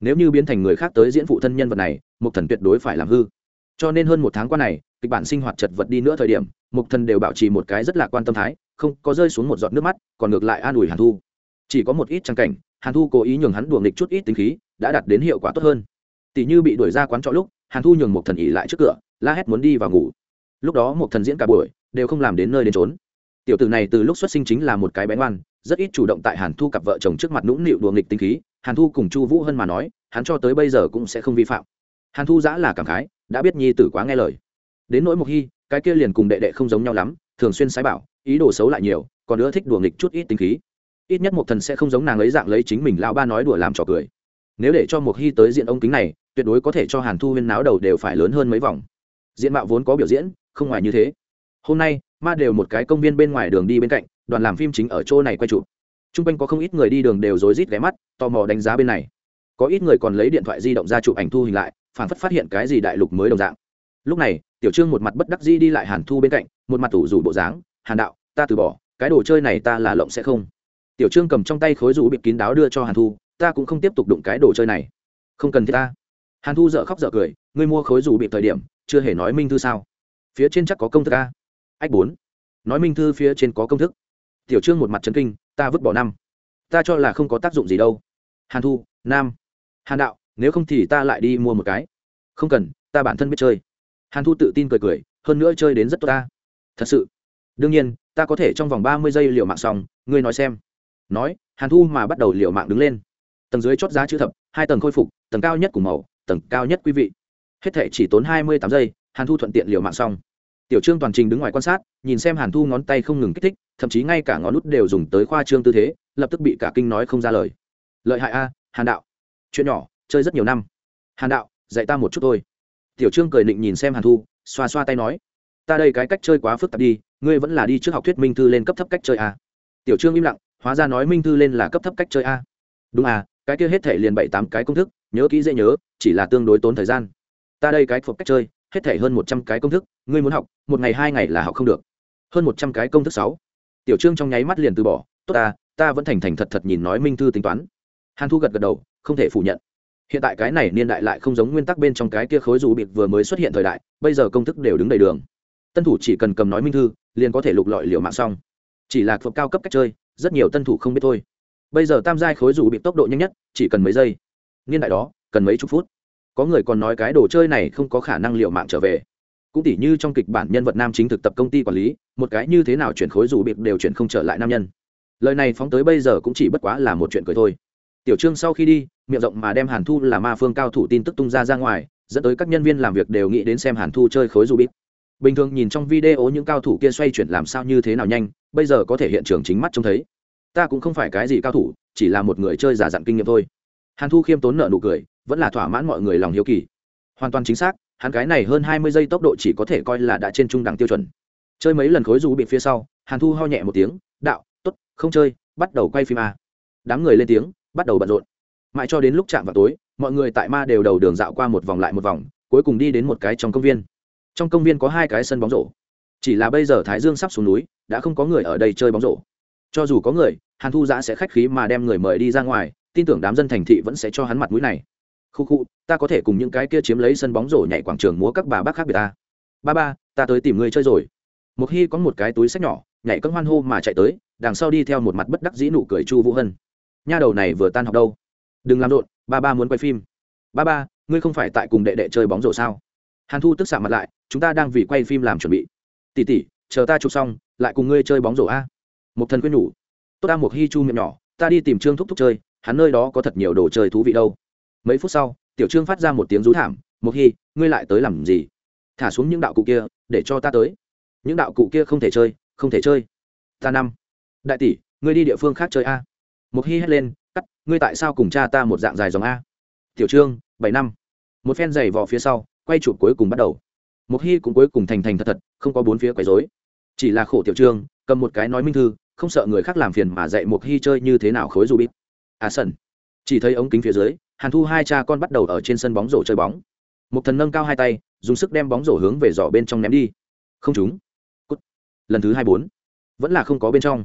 Nếu như biến thành người khác tới diễn phụ thân nhân vật này, mục thần tuyệt đối phải làm hư. Cho nên hơn một tháng qua này, kịch bản sinh hoạt chật vật đi nữa thời điểm, mục thần đều bảo trì một cái rất là quan tâm thái, không có rơi xuống một giọt nước mắt, còn ngược lại an ủi hàn thu. Chỉ có một ít trang cảnh, hàn thu cố ý nhường hắn đùa nghịch chút ít tính khí, đã đạt đến hiệu quả tốt hơn. Tỷ như bị đuổi ra quán trọ lúc, hàn thu nhường một thần ỉ lại trước cửa, la hét muốn đi vào ngủ lúc đó một thần diễn cả buổi, đều không làm đến nơi đến trốn tiểu tử này từ lúc xuất sinh chính là một cái bén ngoan, rất ít chủ động tại hàn thu cặp vợ chồng trước mặt nũng nịu đùa nghịch tính khí, hàn thu cùng chu vũ hơn mà nói, hắn cho tới bây giờ cũng sẽ không vi phạm. Hàn thu giã là cảm khái, đã biết nhi tử quá nghe lời. Đến nỗi mộc hy, cái kia liền cùng đệ đệ không giống nhau lắm, thường xuyên sái bảo, ý đồ xấu lại nhiều, còn nữa thích đùa nghịch chút ít tính khí. Ít nhất một thần sẽ không giống nàng ấy dạng lấy chính mình lão ba nói đùa làm trò cười. Nếu để cho một hy tới diện ông kính này, tuyệt đối có thể cho hàn thu huyên náo đầu đều phải lớn hơn mấy vòng. Diện mạo vốn có biểu diễn không ngoài như thế. Hôm nay, ma đều một cái công viên bên ngoài đường đi bên cạnh, đoàn làm phim chính ở chỗ này quay chụp. T r u n g quanh có không ít người đi đường đều rối rít ghé mắt, tò mò đánh giá bên này. Có ít người còn lấy điện thoại di động ra chụp ảnh thu hình lại phản phất phát hiện cái gì đại lục mới đồng dạng. Lúc này, tiểu trương một mặt bất đắc dĩ đi lại hàn thu bên cạnh, một mặt tủ rủ bộ dáng, hàn đạo, ta từ bỏ, cái đồ chơi này ta là lộng sẽ không. Tiểu trương cầm trong tay khối rủ bịt kín đáo đưa cho hàn thu, ta cũng không tiếp tục đụng cái đồ chơi này. Không cần thiết ta. Hàn thu dợ khóc dợ cười, ngươi mua khối rủ bịt thời điểm, chưa hề nói minh thư sao? Phía trên chắc có công thức a. Ách bốn. Nói minh thư phía trên có công thức. Tiểu trương một mặt trấn kinh, ta vứt bỏ năm. Ta cho là không có tác dụng gì đâu. Hàn thu, nam. Hàn đạo, nếu không thì ta lại đi mua một cái. Không cần, ta bản thân biết chơi. Hàn thu tự tin cười cười, hơn nữa chơi đến rất tốt ta. Thật sự. Đương nhiên, ta có thể trong vòng ba mươi giây liều mạng xong, ngươi nói xem. Nói, hàn thu mà bắt đầu liều mạng đứng lên. Tầng dưới chót giá chữ thập, hai tầng khôi phục, tầng cao nhất cùng màu, tầng cao nhất quý vị. Hết thể chỉ tốn hai mươi tám giây, hàn thu thuận tiện liều mạng xong tiểu trương toàn trình đứng ngoài quan sát, nhìn xem hàn thu ngón tay không ngừng kích thích, thậm chí ngay cả ngón nút đều dùng tới khoa trương tư thế, lập tức bị cả kinh nói không ra lời. Lợi hại a, hàn đạo. Chuyện nhỏ, chơi rất nhiều năm. Hàn đạo, dạy ta một chút thôi. Tiểu trương cười định nhìn xem hàn thu, xoa xoa tay nói, ta đây cái cách chơi quá phức tạp đi, ngươi vẫn là đi trước học thuyết minh thư lên cấp thấp cách chơi a. Tiểu trương im lặng, hóa ra nói minh thư lên là cấp thấp cách chơi a. Đúng à cái kia hết thể liền bảy tám cái công thức, nhớ kỹ dễ nhớ, chỉ là tương đối tốn thời gian. Ta đây cái phục cách chơi hết thể hơn một trăm cái công thức, ngươi muốn học, một ngày hai ngày là học không được. Hơn một trăm cái công thức sáu. Tiểu trương trong nháy mắt liền từ bỏ, tốt ta ta vẫn thành thành thật thật nhìn nói minh thư tính toán. Hàn thu gật gật đầu, không thể phủ nhận. Hiện tại cái này niên đại lại không giống nguyên tắc bên trong cái kia khối dù bịt vừa mới xuất hiện thời đại, bây giờ công thức đều đứng đầy đường. Tân thủ chỉ cần cầm nói minh thư, liền có thể lục lọi liều mạng xong. Chỉ là thuộc cao cấp cách chơi, rất nhiều tân thủ không biết thôi. Bây giờ tam giai khối dù bị tốc độ nhanh nhất, chỉ cần mấy giây. Niên đại đó, cần mấy chục phút có người còn nói cái đồ chơi này không có khả năng liệu mạng trở về. Cũng tỉ như trong kịch bản nhân vật nam chính thực tập công ty quản lý, một cái như thế nào chuyển khối dù bịp đều chuyển không trở lại nam nhân. Lời này phóng tới bây giờ cũng chỉ bất quá là một chuyện cười thôi. Tiểu trương sau khi đi, miệng rộng mà đem hàn thu là ma phương cao thủ tin tức tung ra ra ngoài, dẫn tới các nhân viên làm việc đều nghĩ đến xem hàn thu chơi khối dù bịp. Bình thường nhìn trong video những cao thủ kia xoay chuyển làm sao như thế nào nhanh, bây giờ có thể hiện trường chính mắt trông thấy. Ta cũng không phải cái gì cao thủ, chỉ là một người chơi giả dặn kinh nghiệm thôi. Hàn thu khiêm tốn nợ nụ cười vẫn là thỏa mãn mọi người lòng hiếu kỳ. Hoàn toàn chính xác, hắn cái này hơn hai mươi giây tốc độ chỉ có thể coi là đã trên trung đẳng tiêu chuẩn. Chơi mấy lần khối dù bị phía sau, hàn thu ho nhẹ một tiếng, đạo t ố t không chơi, bắt đầu quay phim a. Đám người lên tiếng, bắt đầu bận rộn. Mãi cho đến lúc chạm vào tối, mọi người tại ma đều đầu đường dạo qua một vòng lại một vòng, cuối cùng đi đến một cái trong công viên. Trong công viên có hai cái sân bóng rổ. Chỉ là bây giờ thái dương sắp xuống núi, đã không có người ở đây chơi bóng rổ. Cho dù có người, hàn thu giã sẽ khách khí mà đem người mời đi ra ngoài, tin tưởng đám dân thành thị vẫn sẽ cho hắn mặt mũi này khu khu, ta có thể cùng những cái kia chiếm lấy sân bóng rổ nhảy quảng trường múa các bà bác khác biệt ta. Ba ba, ta tới tìm người chơi rồi. Một khi có một cái túi sách nhỏ, nhảy cân hoan hô mà chạy tới, đằng sau đi theo một mặt bất đắc dĩ nụ cười chu vũ hân. Nha đầu này vừa tan học đâu? Đừng làm rộn, ba ba muốn quay phim. Ba ba, ngươi không phải tại cùng đệ đệ chơi bóng rổ sao? Hàn thu tức xạ mặt lại, chúng ta đang vì quay phim làm chuẩn bị. Tỉ tỉ chờ ta chụp xong, lại cùng ngươi chơi bóng rổ a. Một thần quyết nhủ. Tốt ta một hi chu miệng nhỏ, ta đi tìm trương thúc thúc chơi, hắn nơi đó có thật nhiều đồ chơi thú vị đâu mấy phút sau, tiểu trương phát ra một tiếng rú thảm một hi ngươi lại tới làm gì? Thả xuống những đạo cụ kia, để cho ta tới. Những đạo cụ kia không thể chơi, không thể chơi. Ta năm. Đại tỷ, ngươi đi địa phương khác chơi a. Một hi hét lên, cắt, ngươi tại sao cùng cha ta một dạng dài dòng a? Tiểu trương, bảy năm. Một phen giày vò phía sau, quay chụp cuối cùng bắt đầu. Một hi cũng cuối cùng thành thành thật thật, không có bốn phía quấy rối. Chỉ là khổ tiểu trương, cầm một cái nói minh thư, không sợ người khác làm phiền mà dạy một hi chơi như thế nào khối dù bít à sần chỉ thấy ống kính phía dưới hàn thu hai cha con bắt đầu ở trên sân bóng rổ chơi bóng. Một thần nâng cao hai tay, dùng sức đem bóng rổ hướng về giỏ bên trong ném đi. Không trúng. Cút. lần thứ hai bốn. Vẫn là không có bên trong.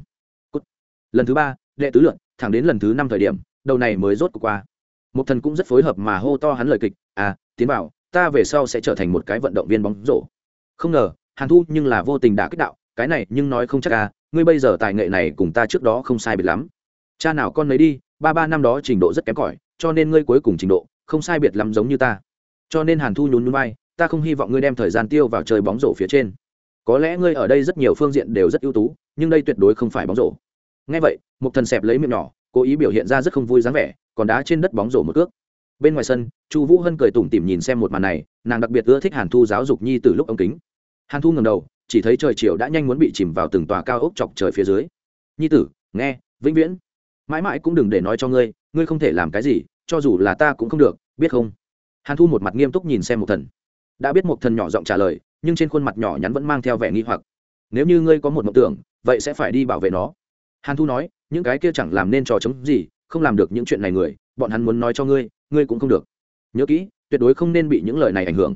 Cút. lần thứ ba, đệ tứ lượn thẳng đến lần thứ năm thời điểm, đầu này mới rốt cuộc qua. Một thần cũng rất phối hợp mà hô to hắn lời kịch à tiến vào, ta về sau sẽ trở thành một cái vận động viên bóng rổ. Không ngờ, hàn thu nhưng là vô tình đã kích đạo, cái này, nhưng nói không chắc à ngươi bây giờ tài nghệ này cùng ta trước đó không sai biệt lắm. Cha nào con lấy đi, ba ba năm đó trình độ rất kém cỏi cho nên ngươi cuối cùng trình độ không sai biệt lắm giống như ta. Cho nên hàn thu nhún nhún vai, ta không hy vọng ngươi đem thời gian tiêu vào chơi bóng rổ phía trên. Có lẽ ngươi ở đây rất nhiều phương diện đều rất ưu tú, nhưng đây tuyệt đối không phải bóng rổ. Ngay vậy một thần xẹp lấy miệng nhỏ, cố ý biểu hiện ra rất không vui dáng vẻ, còn đá trên đất bóng rổ một cước. Bên ngoài sân, chu vũ hân cười tủm tỉm nhìn xem một màn này, nàng đặc biệt ưa thích hàn thu giáo dục nhi từ lúc ống kính. Hàn thu ngầm đầu, chỉ thấy trời chiều đã nhanh muốn bị chìm vào từng tòa cao ốc chọc trời phía dưới. Nhi tử, nghe, vĩnh viễn. Mãi mãi cũng đừng để nói cho ngươi ngươi không thể làm cái gì cho dù là ta cũng không được, biết không? Hàn thu một mặt nghiêm túc nhìn xem một thần. Đã biết một thần nhỏ giọng trả lời, nhưng trên khuôn mặt nhỏ nhắn vẫn mang theo vẻ nghi hoặc. Nếu như ngươi có một mộng tưởng, vậy sẽ phải đi bảo vệ nó. Hàn thu nói, những cái kia chẳng làm nên trò chống gì, không làm được những chuyện này người, bọn hắn muốn nói cho ngươi ngươi cũng không được. Nhớ kỹ, tuyệt đối không nên bị những lời này ảnh hưởng.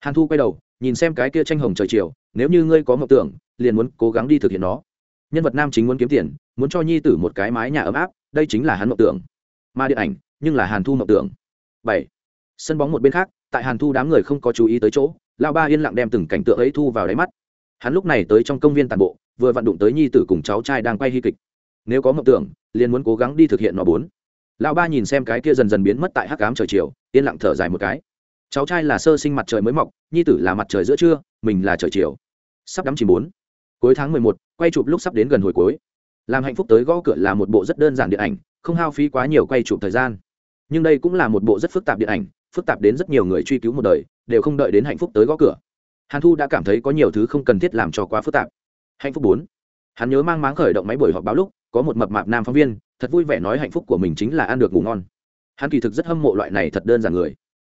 Hàn thu quay đầu, nhìn xem cái kia tranh hồng trời chiều, nếu như ngươi có mộng tưởng, liền muốn cố gắng đi thực hiện nó. Nhân vật nam chính muốn kiếm tiền, muốn cho nhi tử một cái mái nhà ấm áp, đây chính là hắn mộng tưởng. Mà điện ảnh nhưng là hàn thu mộng tưởng. Bảy. Sân bóng một bên khác, tại hàn thu đám người không có chú ý tới chỗ lao ba yên lặng đem từng cảnh tượng ấy thu vào đáy mắt. Hắn lúc này tới trong công viên tàn bộ, vừa vặn đụng tới nhi tử cùng cháu trai đang quay hy kịch. Nếu có mộng tưởng, liền muốn cố gắng đi thực hiện nó bốn. Lão ba nhìn xem cái kia dần dần biến mất tại hắc cám trời chiều, yên lặng thở dài một cái. Cháu trai là sơ sinh mặt trời mới mọc, nhi tử là mặt trời giữa trưa, mình là trời chiều. Sắp đắm chìm bốn. Cuối tháng mười một, quay chụp lúc sắp đến gần hồi cuối. Làm hạnh phúc tới gõ cửa là một bộ rất đơn giản điện ảnh, không hao phí quá nhiều quay chụp thời gian nhưng đây cũng là một bộ rất phức tạp điện ảnh, phức tạp đến rất nhiều người truy cứu một đời, đều không đợi đến hạnh phúc tới gõ cửa. Hàn thu đã cảm thấy có nhiều thứ không cần thiết làm cho quá phức tạp. Hạnh phúc bốn. Hắn nhớ mang máng khởi động máy buổi họp báo lúc, có một mập mạp nam phóng viên, thật vui vẻ nói hạnh phúc của mình chính là ăn được ngủ ngon. Hắn kỳ thực rất hâm mộ loại này thật đơn giản người.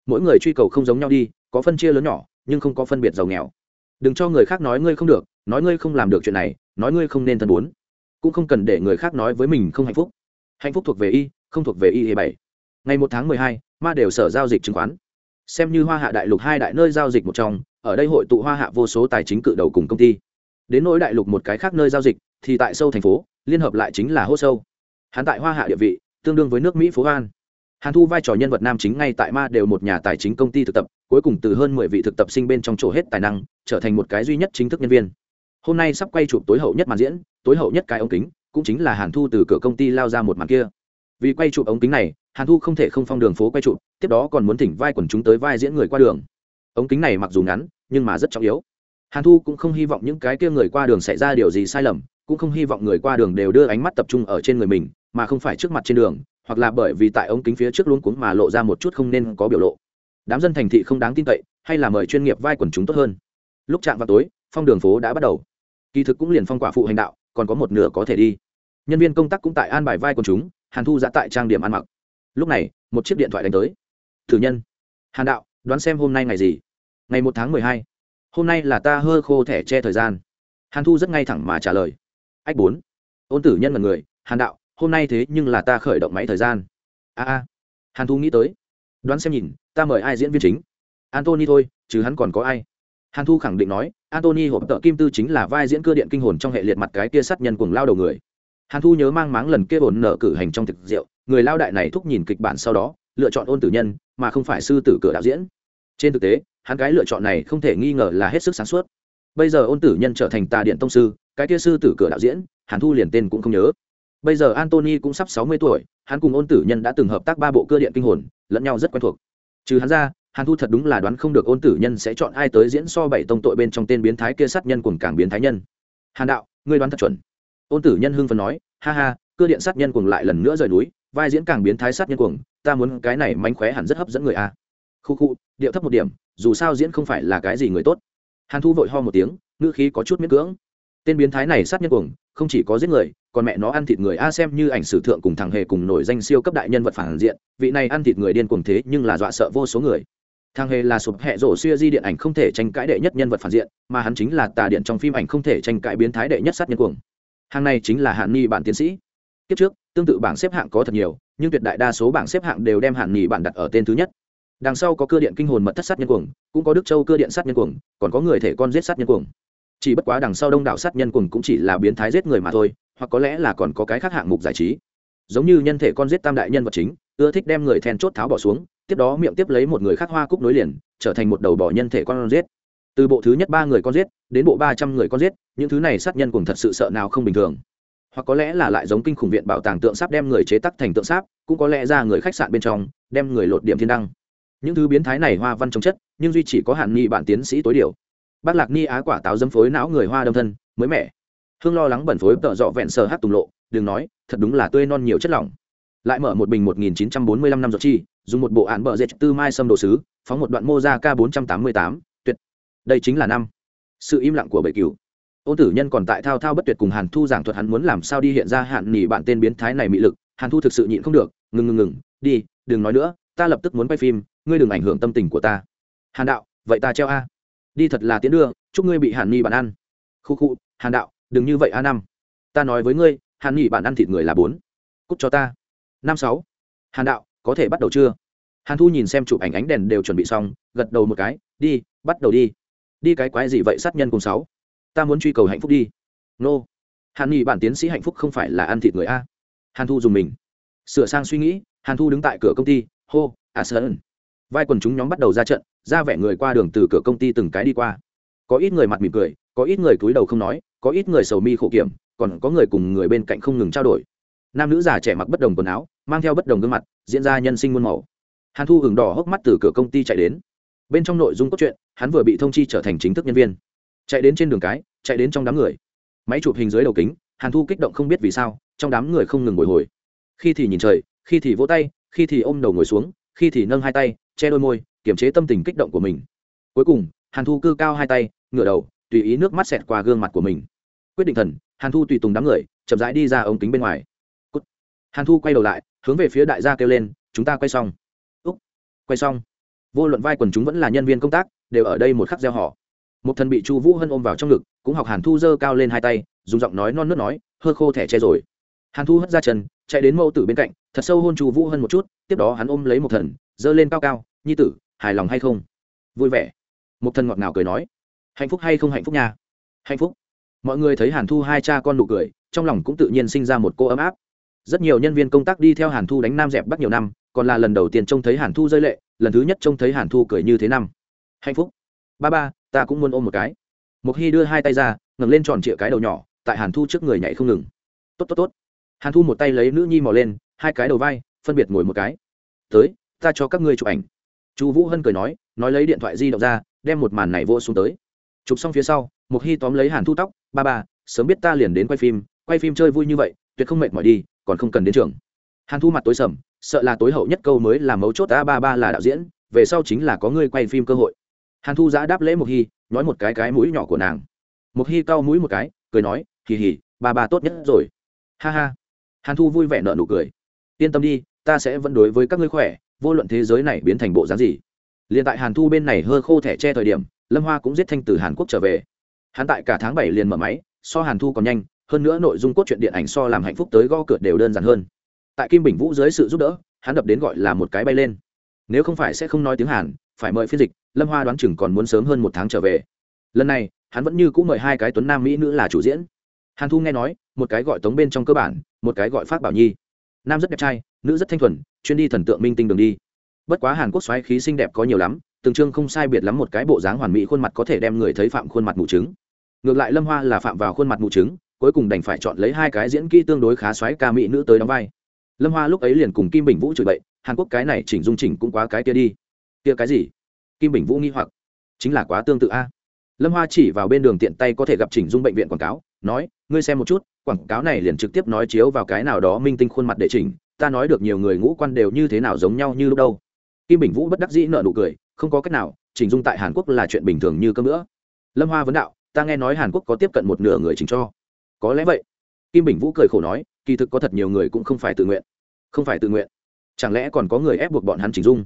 Mỗi người truy cầu không giống nhau đi, có phân chia lớn nhỏ, nhưng không có phân biệt giàu nghèo. Đừng cho người khác nói ngươi không được, nói ngươi không làm được chuyện này, nói ngươi không nên thân bốn. Cũng không cần để người khác nói với mình không hạnh phúc. Hạnh phúc thuộc về y, không thuộc về y hệ bảy ngày một tháng mười hai, ma đều sở giao dịch chứng khoán. Xem như hoa hạ đại lục hai đại nơi giao dịch một trong, ở đây hội tụ hoa hạ vô số tài chính cự đầu cùng công ty. Đến nỗi đại lục một cái khác nơi giao dịch, thì tại sâu thành phố, liên hợp lại chính là hô sâu. Hắn tại hoa hạ địa vị, tương đương với nước mỹ phố an hàn thu vai trò nhân vật nam chính ngay tại ma đều một nhà tài chính công ty thực tập, cuối cùng từ hơn mười vị thực tập sinh bên trong chỗ hết tài năng, trở thành một cái duy nhất chính thức nhân viên. Hôm nay sắp quay chụp tối hậu nhất màn diễn, tối hậu nhất cái ống kính, cũng chính là hàn thu từ cửa công ty lao ra một màn kia vì quay chụp ống kính này, hàn thu không thể không phong đường phố quay chụp, tiếp đó còn muốn thỉnh vai quần chúng tới vai diễn người qua đường. Ống kính này mặc dù ngắn, nhưng mà rất trọng yếu. Hàn thu cũng không hy vọng những cái kia người qua đường xảy ra điều gì sai lầm, cũng không hy vọng người qua đường đều đưa ánh mắt tập trung ở trên người mình, mà không phải trước mặt trên đường, hoặc là bởi vì tại ống kính phía trước luôn cuống mà lộ ra một chút không nên có biểu lộ. Đám dân thành thị không đáng tin cậy, hay là mời chuyên nghiệp vai quần chúng tốt hơn. Lúc chạm vào tối, phong đường phố đã bắt đầu. Kỳ thực cũng liền phong quả phụ hành đạo, còn có một nửa có thể đi. Nhân viên công tác cũng tại an bài vai quần chúng hàn thu giã tại trang điểm ăn mặc. Lúc này, một chiếc điện thoại đánh tới. Thử nhân, hàn đạo, đoán xem hôm nay ngày gì? Ngày một tháng mười hai. Hôm nay là ta hơ khô thẻ che thời gian. Hàn thu rất ngay thẳng mà trả lời. Ách bốn. Ôn tử nhân là người, hàn đạo, hôm nay thế nhưng là ta khởi động máy thời gian. A a. Hàn thu nghĩ tới. Đoán xem nhìn, ta mời ai diễn viên chính? Antony thôi, chứ hắn còn có ai? Hàn thu khẳng định nói. Antony hộp tợ kim tư chính là vai diễn cơ điện kinh hồn trong hệ liệt mặt cái kia sát nhân cuồng lao đầu người hàn thu nhớ mang máng lần kia ổn nợ cử hành trong thực rượu, người lao đại này thúc nhìn kịch bản sau đó, lựa chọn ôn tử nhân, mà không phải sư tử cửa đạo diễn. Trên thực tế, hắn cái lựa chọn này không thể nghi ngờ là hết sức sáng suốt. Bây giờ ôn tử nhân trở thành tà điện tông sư, cái kia sư tử cửa đạo diễn, hàn thu liền tên cũng không nhớ. Bây giờ antony cũng sắp sáu mươi tuổi, hắn cùng ôn tử nhân đã từng hợp tác ba bộ cơ điện kinh hồn, lẫn nhau rất quen thuộc. Trừ hắn ra, hàn thu thật đúng là đoán không được ôn tử nhân sẽ chọn ai tới diễn so bảy tông tội bên trong tên biến thái kia sát nhân cùng cảng biến thái nhân. Hàn đạo, ngươi đoán thật chuẩn ôn tử nhân hưng phần nói, ha ha cơ điện sát nhân cuồng lại lần nữa rời núi, vai diễn càng biến thái sát nhân cuồng, ta muốn cái này mánh khóe hẳn rất hấp dẫn người a. Khu khu, điệu thấp một điểm, dù sao diễn không phải là cái gì người tốt. Hàn thu vội ho một tiếng, ngữ khí có chút miễn cưỡng. Tên biến thái này sát nhân cuồng, không chỉ có giết người, còn mẹ nó ăn thịt người a xem như ảnh sử thượng cùng thằng hề cùng nổi danh siêu cấp đại nhân vật phản diện, vị này ăn thịt người điên cuồng thế nhưng là dọa sợ vô số người. Thằng hề là sụp hẹ rổ xuya di điện ảnh không thể tranh cãi đệ nhất nhân vật phản diện, mà hắn chính là tà điện trong phim ảnh không thể tranh cãi biến thái đệ nhất sát nhân cuồng hàng này chính là hạn nghi bản tiến sĩ. Kiếp trước, tương tự bảng xếp hạng có thật nhiều, nhưng tuyệt đại đa số bảng xếp hạng đều đem hạn nghi bản đặt ở tên thứ nhất. Đằng sau có cơ điện kinh hồn mật thất sát nhân cuồng, cũng có đức châu cơ điện sát nhân cuồng, còn có người thể con giết sát nhân cuồng. Chỉ bất quá đằng sau đông đảo sát nhân cuồng cũng chỉ là biến thái giết người mà thôi, hoặc có lẽ là còn có cái khác hạng mục giải trí. Giống như nhân thể con giết tam đại nhân vật chính, ưa thích đem người then chốt tháo bỏ xuống, tiếp đó miệng tiếp lấy một người khác hoa cúc nối liền, trở thành một đầu bỏ nhân thể con giết từ bộ thứ nhất ba người con giết, đến bộ ba trăm người con giết, những thứ này sát nhân cùng thật sự sợ nào không bình thường. Hoặc có lẽ là lại giống kinh khủng viện bảo tàng tượng sáp đem người chế tắc thành tượng sáp, cũng có lẽ ra người khách sạn bên trong, đem người lột điểm thiên đăng. Những thứ biến thái này hoa văn trong chất, nhưng duy chỉ có hạn nghi bản tiến sĩ tối điều bác lạc ni á quả táo dấm phối não người hoa đâm thân, mới mẻ. Hương lo lắng bẩn phối tợ dọ vẹn sờ hát tùng lộ, đừng nói, thật đúng là tươi non nhiều chất lỏng. Lại mở một bình 1945 năm giọt chi, dùng một bộ án bờ dệt tư mai sâm đồ sứ, phóng một đoạn mô ra k 488 tám đây chính là năm. Sự im lặng của bệ cửu ôn tử nhân còn tại thao thao bất tuyệt cùng hàn thu giảng thuật hắn muốn làm sao đi hiện ra hạn nỉ bạn tên biến thái này mị lực, hàn thu thực sự nhịn không được, ngừng ngừng ngừng, đi, đừng nói nữa, ta lập tức muốn quay phim, ngươi đừng ảnh hưởng tâm tình của ta. Hàn đạo, vậy ta treo a. Đi thật là tiến đưa, chúc ngươi bị hàn nỉ bạn ăn. Khu khu, hàn đạo, đừng như vậy a năm. Ta nói với ngươi hàn nỉ bạn ăn thịt người là bốn. Cúc cho ta. Năm sáu. Hàn đạo, có thể bắt đầu chưa? Hàn thu nhìn xem chụp ảnh ánh đèn đều chuẩn bị xong, gật đầu một cái, đi, bắt đầu đi đi cái quái gì vậy sát nhân cùng sáu? Ta muốn truy cầu hạnh phúc đi. Nô. Hàn nghị bản tiến sĩ hạnh phúc không phải là ăn thịt người a. Hàn thu dùng mình. Sửa sang suy nghĩ, hàn thu đứng tại cửa công ty, hô à sơn. Vai quần chúng nhóm bắt đầu ra trận, ra vẻ người qua đường từ cửa công ty từng cái đi qua. Có ít người mặt mỉm cười, có ít người cúi đầu không nói, có ít người sầu mi khổ kiểm, còn có người cùng người bên cạnh không ngừng trao đổi. Nam nữ già trẻ mặc bất đồng quần áo, mang theo bất đồng gương mặt, diễn ra nhân sinh muôn màu. Hàn thu hừng đỏ hốc mắt từ cửa công ty chạy đến bên trong nội dung cốt truyện, hắn vừa bị thông chi trở thành chính thức nhân viên. Chạy đến trên đường cái, chạy đến trong đám người. Máy chụp hình dưới đầu kính, hàn thu kích động không biết vì sao, trong đám người không ngừng bồi hồi. Khi thì nhìn trời, khi thì vỗ tay, khi thì ôm đầu ngồi xuống, khi thì nâng hai tay, che đôi môi, kiềm chế tâm tình kích động của mình. Cuối cùng, hàn thu cư cao hai tay, ngửa đầu, tùy ý nước mắt xẹt qua gương mặt của mình. Quyết định thần, hàn thu tùy tùng đám người, chậm rãi đi ra ống kính bên ngoài. Hàn thu quay đầu lại, hướng về phía đại gia kêu lên, chúng ta quay xong. Úc. Quay xong vô luận vai quần chúng vẫn là nhân viên công tác, đều ở đây một khắc gieo họ. Một thần bị chu vũ hân ôm vào trong ngực, cũng học hàn thu giơ cao lên hai tay, dùng giọng nói non nước nói, hơ khô thẻ che rồi. Hàn thu hất ra chân, chạy đến mẫu tử bên cạnh, thật sâu hôn chu vũ hân một chút, tiếp đó hắn ôm lấy một thần, giơ lên cao cao, nhi tử, hài lòng hay không? Vui vẻ. Một thần ngọt ngào cười nói, hạnh phúc hay không hạnh phúc nha? Hạnh phúc. Mọi người thấy hàn thu hai cha con nụ cười, trong lòng cũng tự nhiên sinh ra một cô ấm áp rất nhiều nhân viên công tác đi theo hàn thu đánh nam dẹp bắc nhiều năm, còn là lần đầu tiên trông thấy hàn thu rơi lệ, lần thứ nhất trông thấy hàn thu cười như thế năm. Hạnh phúc. Ba ba, ta cũng muốn ôm một cái. Một khi đưa hai tay ra, ngẩng lên tròn trịa cái đầu nhỏ, tại hàn thu trước người nhảy không ngừng. Tốt tốt tốt. Hàn thu một tay lấy nữ nhi mò lên, hai cái đầu vai, phân biệt ngồi một cái. Tới, ta cho các ngươi chụp ảnh. Chu vũ hân cười nói nói lấy điện thoại di động ra, đem một màn này vô xuống tới. Chụp xong phía sau một khi tóm lấy hàn thu tóc, ba ba, sớm biết ta liền đến quay phim quay phim chơi vui như vậy, tuyệt không mệt mỏi đi còn không cần đến trường. Hàn thu mặt tối sầm, sợ là tối hậu nhất câu mới là mấu chốt a ba ba là đạo diễn, về sau chính là có ngươi quay phim cơ hội. Hàn thu giã đáp lễ mộc hy nói một cái cái mũi nhỏ của nàng. Mộc hy cau mũi một cái, cười nói, hì hì, ba ba tốt nhất rồi. Ha ha. Hàn thu vui vẻ nợ nụ cười. Yên tâm đi, ta sẽ vẫn đối với các ngươi khỏe, vô luận thế giới này biến thành bộ dáng gì. Liền tại hàn thu bên này hơ khô thẻ che thời điểm, lâm hoa cũng giết thanh từ hàn quốc trở về. Hắn tại cả tháng bảy liền mở máy, so hàn thu còn nhanh hơn nữa nội dung cốt truyện điện ảnh so làm hạnh phúc tới gõ cửa đều đơn giản hơn. Tại kim bình vũ dưới sự giúp đỡ, hắn đập đến gọi là một cái bay lên. Nếu không phải sẽ không nói tiếng hàn, phải mời phiên dịch, lâm hoa đoán chừng còn muốn sớm hơn một tháng trở về. Lần này, hắn vẫn như cũng mời hai cái tuấn nam mỹ nữ là chủ diễn. Hàn thu nghe nói, một cái gọi tống bên trong cơ bản, một cái gọi phát bảo nhi. Nam rất đẹp trai, nữ rất thanh thuần, chuyên đi thần tượng minh tinh đường đi. Bất quá hàn quốc xoáy khí xinh đẹp có nhiều lắm, từng chương không sai biệt lắm một cái bộ dáng hoàn mỹ khuôn mặt có thể đem người thấy phạm khuôn mặt mù trứng. Ngược lại lâm hoa là phạm vào khuôn mặt mù trứng cuối cùng đành phải chọn lấy hai cái diễn kỹ tương đối khá xoáy ca mỹ nữ tới đóng vai. Lâm hoa lúc ấy liền cùng kim bình vũ chửi bậy, hàn quốc cái này chỉnh dung chỉnh cũng quá cái kia đi. Kia cái gì? Kim bình vũ nghi hoặc. Chính là quá tương tự a. Lâm hoa chỉ vào bên đường tiện tay có thể gặp chỉnh dung bệnh viện quảng cáo, nói, ngươi xem một chút, quảng cáo này liền trực tiếp nói chiếu vào cái nào đó minh tinh khuôn mặt để chỉnh, ta nói được nhiều người ngũ quan đều như thế nào giống nhau như lúc đâu. Kim bình vũ bất đắc dĩ nợ nụ cười, không có cách nào, chỉnh dung tại hàn quốc là chuyện bình thường như cơm nữa lâm hoa vấn đạo, ta nghe nói hàn quốc có tiếp cận một nửa người chỉnh cho có lẽ vậy. Kim bình vũ cười khổ nói, kỳ thực có thật nhiều người cũng không phải tự nguyện. Không phải tự nguyện. Chẳng lẽ còn có người ép buộc bọn hắn chỉnh dung?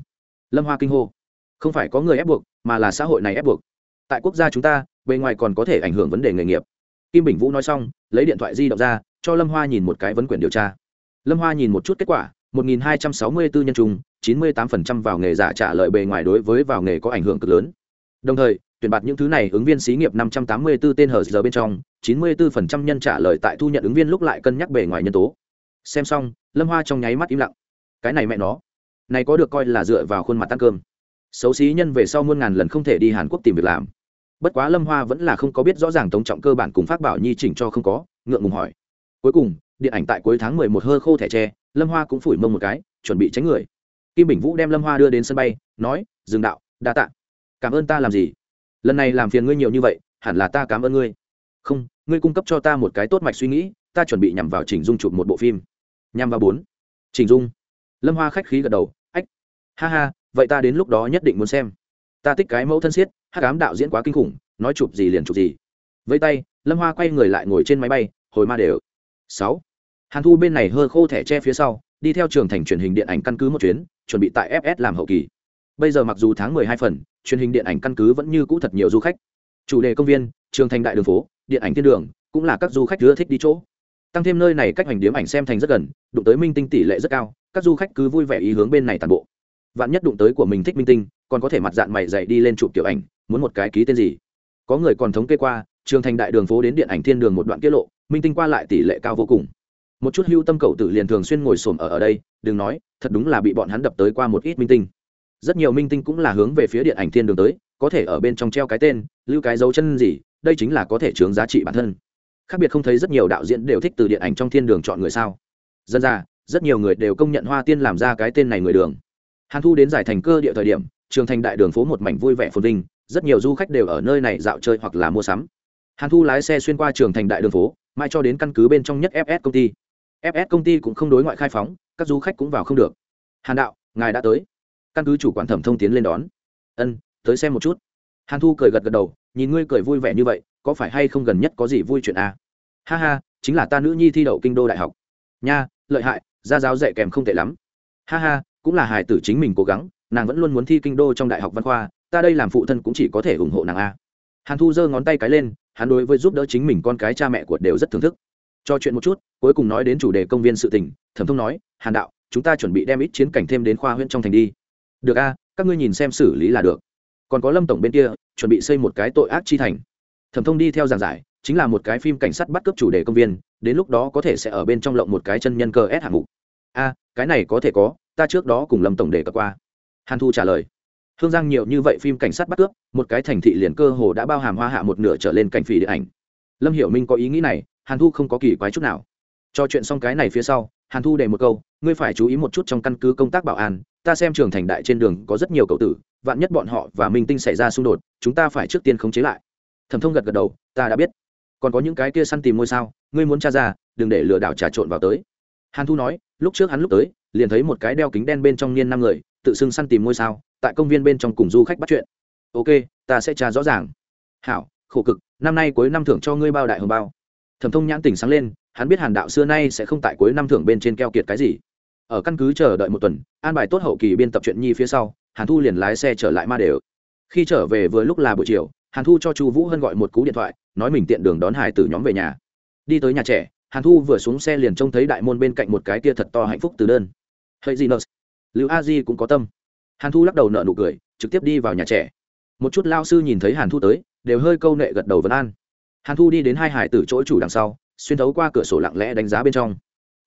Lâm hoa kinh hô. Không phải có người ép buộc, mà là xã hội này ép buộc. Tại quốc gia chúng ta, bề ngoài còn có thể ảnh hưởng vấn đề nghề nghiệp. Kim bình vũ nói xong, lấy điện thoại di động ra, cho lâm hoa nhìn một cái vấn quyển điều tra. Lâm hoa nhìn một chút kết quả 1264 nhân trung 98% vào nghề giả trả lời bề ngoài đối với vào nghề có ảnh hưởng cực lớn. Đồng thời tuyển bạt những thứ này ứng viên xí nghiệp 584 tên hở giờ bên trong 94% nhân trả lời tại thu nhận ứng viên lúc lại cân nhắc bề ngoài nhân tố. Xem xong, lâm hoa trong nháy mắt im lặng. Cái này mẹ nó. Này có được coi là dựa vào khuôn mặt ăn cơm. Xấu xí nhân về sau muôn ngàn lần không thể đi hàn quốc tìm việc làm. Bất quá lâm hoa vẫn là không có biết rõ ràng tống trọng cơ bản cùng phát bảo nhi chỉnh cho không có, ngượng ngùng hỏi. Cuối cùng, điện ảnh tại cuối tháng mười một hơ khô thẻ tre, lâm hoa cũng phủi mông một cái, chuẩn bị tránh người. Kim bình vũ đem lâm hoa đưa đến sân bay, nói, dừng đạo, đa tạ. Cảm ơn ta làm gì? Lần này làm phiền ngươi nhiều như vậy, hẳn là ta cảm ơn ngươi. Không, ngươi cung cấp cho ta một cái tốt mạch suy nghĩ, ta chuẩn bị nhằm vào chỉnh dung chụp một bộ phim. Nhằm vào bốn. Chỉnh dung. Lâm hoa khách khí gật đầu, ách. Ha ha, vậy ta đến lúc đó nhất định muốn xem. Ta thích cái mẫu thân siết hát cám đạo diễn quá kinh khủng, nói chụp gì liền chụp gì. Vây tay, lâm hoa quay người lại ngồi trên máy bay, hồi ma đều. Sáu. Hàn thu bên này hơ khô thẻ tre phía sau, đi theo trường thành truyền hình điện ảnh căn cứ một chuyến, chuẩn bị tại fs làm hậu kỳ bây giờ mặc dù tháng mười hai phần, truyền hình điện ảnh căn cứ vẫn như cũ thật nhiều du khách. Chủ đề công viên, trường thành đại đường phố, điện ảnh thiên đường, cũng là các du khách ưa thích đi chỗ. Tăng thêm nơi này cách hành điếm ảnh xem thành rất gần, đụng tới minh tinh tỷ lệ rất cao, các du khách cứ vui vẻ ý hướng bên này toàn bộ. Vạn nhất đụng tới của mình thích minh tinh, còn có thể mặt dạng mày dày đi lên chụp kiểu ảnh, muốn một cái ký tên gì? Có người còn thống kê qua, trường thành đại đường phố đến điện ảnh thiên đường một đoạn tiết lộ, minh tinh qua lại tỷ lệ cao vô cùng. Một chút hưu tâm cầu tử liền thường xuyên ngồi xổm ở ở đây, đừng nói, thật đúng là bị bọn hắn đập tới qua một ít minh tinh rất nhiều minh tinh cũng là hướng về phía điện ảnh thiên đường tới, có thể ở bên trong treo cái tên, lưu cái dấu chân gì, đây chính là có thể chướng giá trị bản thân. Khác biệt không thấy rất nhiều đạo diễn đều thích từ điện ảnh trong thiên đường chọn người sao. Dân ra, rất nhiều người đều công nhận hoa tiên làm ra cái tên này người đường. Hàn thu đến giải thành cơ địa thời điểm, trường thành đại đường phố một mảnh vui vẻ phồn vinh, rất nhiều du khách đều ở nơi này dạo chơi hoặc là mua sắm. Hàn thu lái xe xuyên qua trường thành đại đường phố mai cho đến căn cứ bên trong nhất fs công ty. Fs công ty cũng không đối ngoại khai phóng, các du khách cũng vào không được. Hàn đạo, ngài đã tới căn cứ chủ quản thẩm thông tiến lên đón. Ân, tới xem một chút. Hàn thu cười gật gật đầu, nhìn ngươi cười vui vẻ như vậy, có phải hay không gần nhất có gì vui chuyện à? ha ha, chính là ta nữ nhi thi đậu kinh đô đại học. Nha, lợi hại, gia giáo dạy kèm không tệ lắm. Ha ha, cũng là hài tử chính mình cố gắng, nàng vẫn luôn muốn thi kinh đô trong đại học văn khoa, ta đây làm phụ thân cũng chỉ có thể ủng hộ nàng a. Hàn thu giơ ngón tay cái lên, hắn đối với giúp đỡ chính mình con cái cha mẹ của đều rất thưởng thức. Cho chuyện một chút, cuối cùng nói đến chủ đề công viên sự tình, thẩm thông nói, hàn đạo, chúng ta chuẩn bị đem ít chiến cảnh thêm đến khoa huyện trong thành đi được a, các ngươi nhìn xem xử lý là được. Còn có lâm tổng bên kia, chuẩn bị xây một cái tội ác chi thành. Thẩm thông đi theo giảng giải, chính là một cái phim cảnh sát bắt cướp chủ đề công viên, đến lúc đó có thể sẽ ở bên trong lộng một cái chân nhân cơ s hạng mục. A, cái này có thể có, ta trước đó cùng lâm tổng đề cập qua. Hàn thu trả lời. Hương giang nhiều như vậy phim cảnh sát bắt cướp, một cái thành thị liền cơ hồ đã bao hàm hoa hạ một nửa trở lên cảnh phỉ điện ảnh. Lâm hiểu minh có ý nghĩ này, hàn thu không có kỳ quái chút nào. Cho chuyện xong cái này phía sau hàn thu đề một câu, ngươi phải chú ý một chút trong căn cứ công tác bảo an, ta xem trường thành đại trên đường có rất nhiều cậu tử, vạn nhất bọn họ và minh tinh xảy ra xung đột, chúng ta phải trước tiên khống chế lại. Thẩm thông gật gật đầu, ta đã biết. Còn có những cái kia săn tìm ngôi sao, ngươi muốn tra ra, đừng để lừa đảo trà trộn vào tới. Hàn thu nói, lúc trước hắn lúc tới, liền thấy một cái đeo kính đen bên trong niên năm người, tự xưng săn tìm ngôi sao, tại công viên bên trong cùng du khách bắt chuyện. Ok, ta sẽ tra rõ ràng. Hảo, khổ cực, năm nay cuối năm thưởng cho ngươi bao đại hồng bao thẩm thông nhãn tình sáng lên, hắn biết hàn đạo xưa nay sẽ không tại cuối năm thưởng bên trên keo kiệt cái gì. Ở căn cứ chờ đợi một tuần, an bài tốt hậu kỳ biên tập chuyện nhi phía sau, hàn thu liền lái xe trở lại ma đều. Khi trở về vừa lúc là buổi chiều, hàn thu cho chu vũ hân gọi một cú điện thoại, nói mình tiện đường đón hải tử nhóm về nhà. Đi tới nhà trẻ, hàn thu vừa xuống xe liền trông thấy đại môn bên cạnh một cái kia thật to hạnh phúc từ đơn. Hệ gì nợ? Lưu a di cũng có tâm. Hàn thu lắc đầu nợ nụ cười, trực tiếp đi vào nhà trẻ. Một chút lao sư nhìn thấy hàn thu tới, đều hơi câu nệ gật đầu vấn an hàn thu đi đến hai hải tử chỗ chủ đằng sau, xuyên thấu qua cửa sổ lặng lẽ đánh giá bên trong.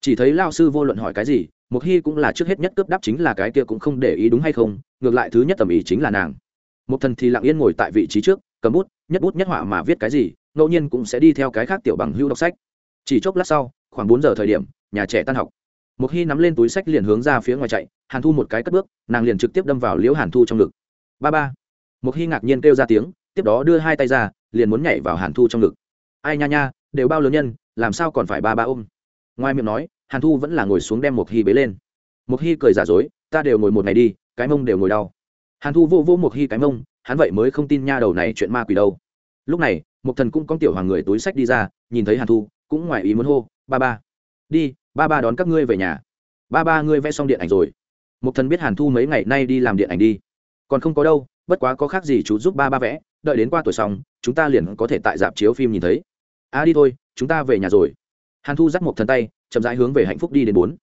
Chỉ thấy lao sư vô luận hỏi cái gì một hy cũng là trước hết nhất cướp đáp chính là cái kia cũng không để ý đúng hay không, ngược lại thứ nhất tầm ý chính là nàng. Một thần thì lặng yên ngồi tại vị trí trước, cầm bút, nhất bút nhất họa mà viết cái gì, ngẫu nhiên cũng sẽ đi theo cái khác tiểu bằng hưu đọc sách. Chỉ chốc lát sau, khoảng bốn giờ thời điểm, nhà trẻ tan học. Một khi nắm lên túi sách liền hướng ra phía ngoài chạy, hàn thu một cái cất bước, nàng liền trực tiếp đâm vào liễu hàn thu trong ngực. Ba ba. Một khi ngạc nhiên kêu ra tiếng, tiếp đó đưa hai tay ra liền muốn nhảy vào hàn thu trong ngực. Ai nha nha, đều bao lớn nhân, làm sao còn phải ba ba ôm? Ngoài miệng nói, hàn thu vẫn là ngồi xuống đem một hy bế lên. Một hy cười giả dối, ta đều ngồi một ngày đi, cái mông đều ngồi đau. Hàn thu vô vô một hy cái mông, hắn vậy mới không tin nha đầu này chuyện ma quỷ đâu. Lúc này một thần cũng có tiểu hoàng người túi sách đi ra, nhìn thấy hàn thu, cũng ngoài ý muốn hô, ba ba, đi, ba ba đón các ngươi về nhà. Ba ba ngươi vẽ xong điện ảnh rồi. Một thần biết hàn thu mấy ngày nay đi làm điện ảnh đi. Còn không có đâu, bất quá có khác gì chú giúp ba ba vẽ đợi đến qua tuổi xong, chúng ta liền có thể tại dạp chiếu phim nhìn thấy. À đi thôi, chúng ta về nhà rồi. Hàn thu dắt một thần tay, chậm rãi hướng về hạnh phúc đi đến bốn.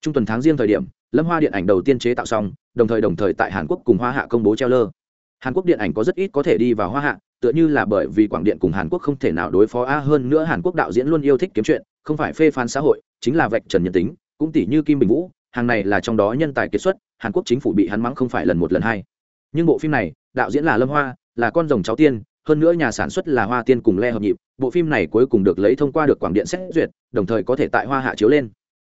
Trung tuần tháng riêng thời điểm, lâm hoa điện ảnh đầu tiên chế tạo xong, đồng thời đồng thời tại hàn quốc cùng hoa hạ công bố treo lơ hàn quốc điện ảnh có rất ít có thể đi vào hoa hạ, tựa như là bởi vì quảng điện cùng hàn quốc không thể nào đối phó a hơn nữa hàn quốc đạo diễn luôn yêu thích kiếm chuyện, không phải phê phán xã hội, chính là vạch trần nhân tính, cũng tỷ như kim bình vũ, hàng này là trong đó nhân tài kiệt xuất, hàn quốc chính phủ bị hắn mắng không phải lần một lần hai. Nhưng bộ phim này, đạo diễn là lâm hoa là con rồng cháu tiên, hơn nữa nhà sản xuất là hoa tiên cùng le hợp nhịp, bộ phim này cuối cùng được lấy thông qua được quảng điện xét duyệt, đồng thời có thể tại hoa hạ chiếu lên.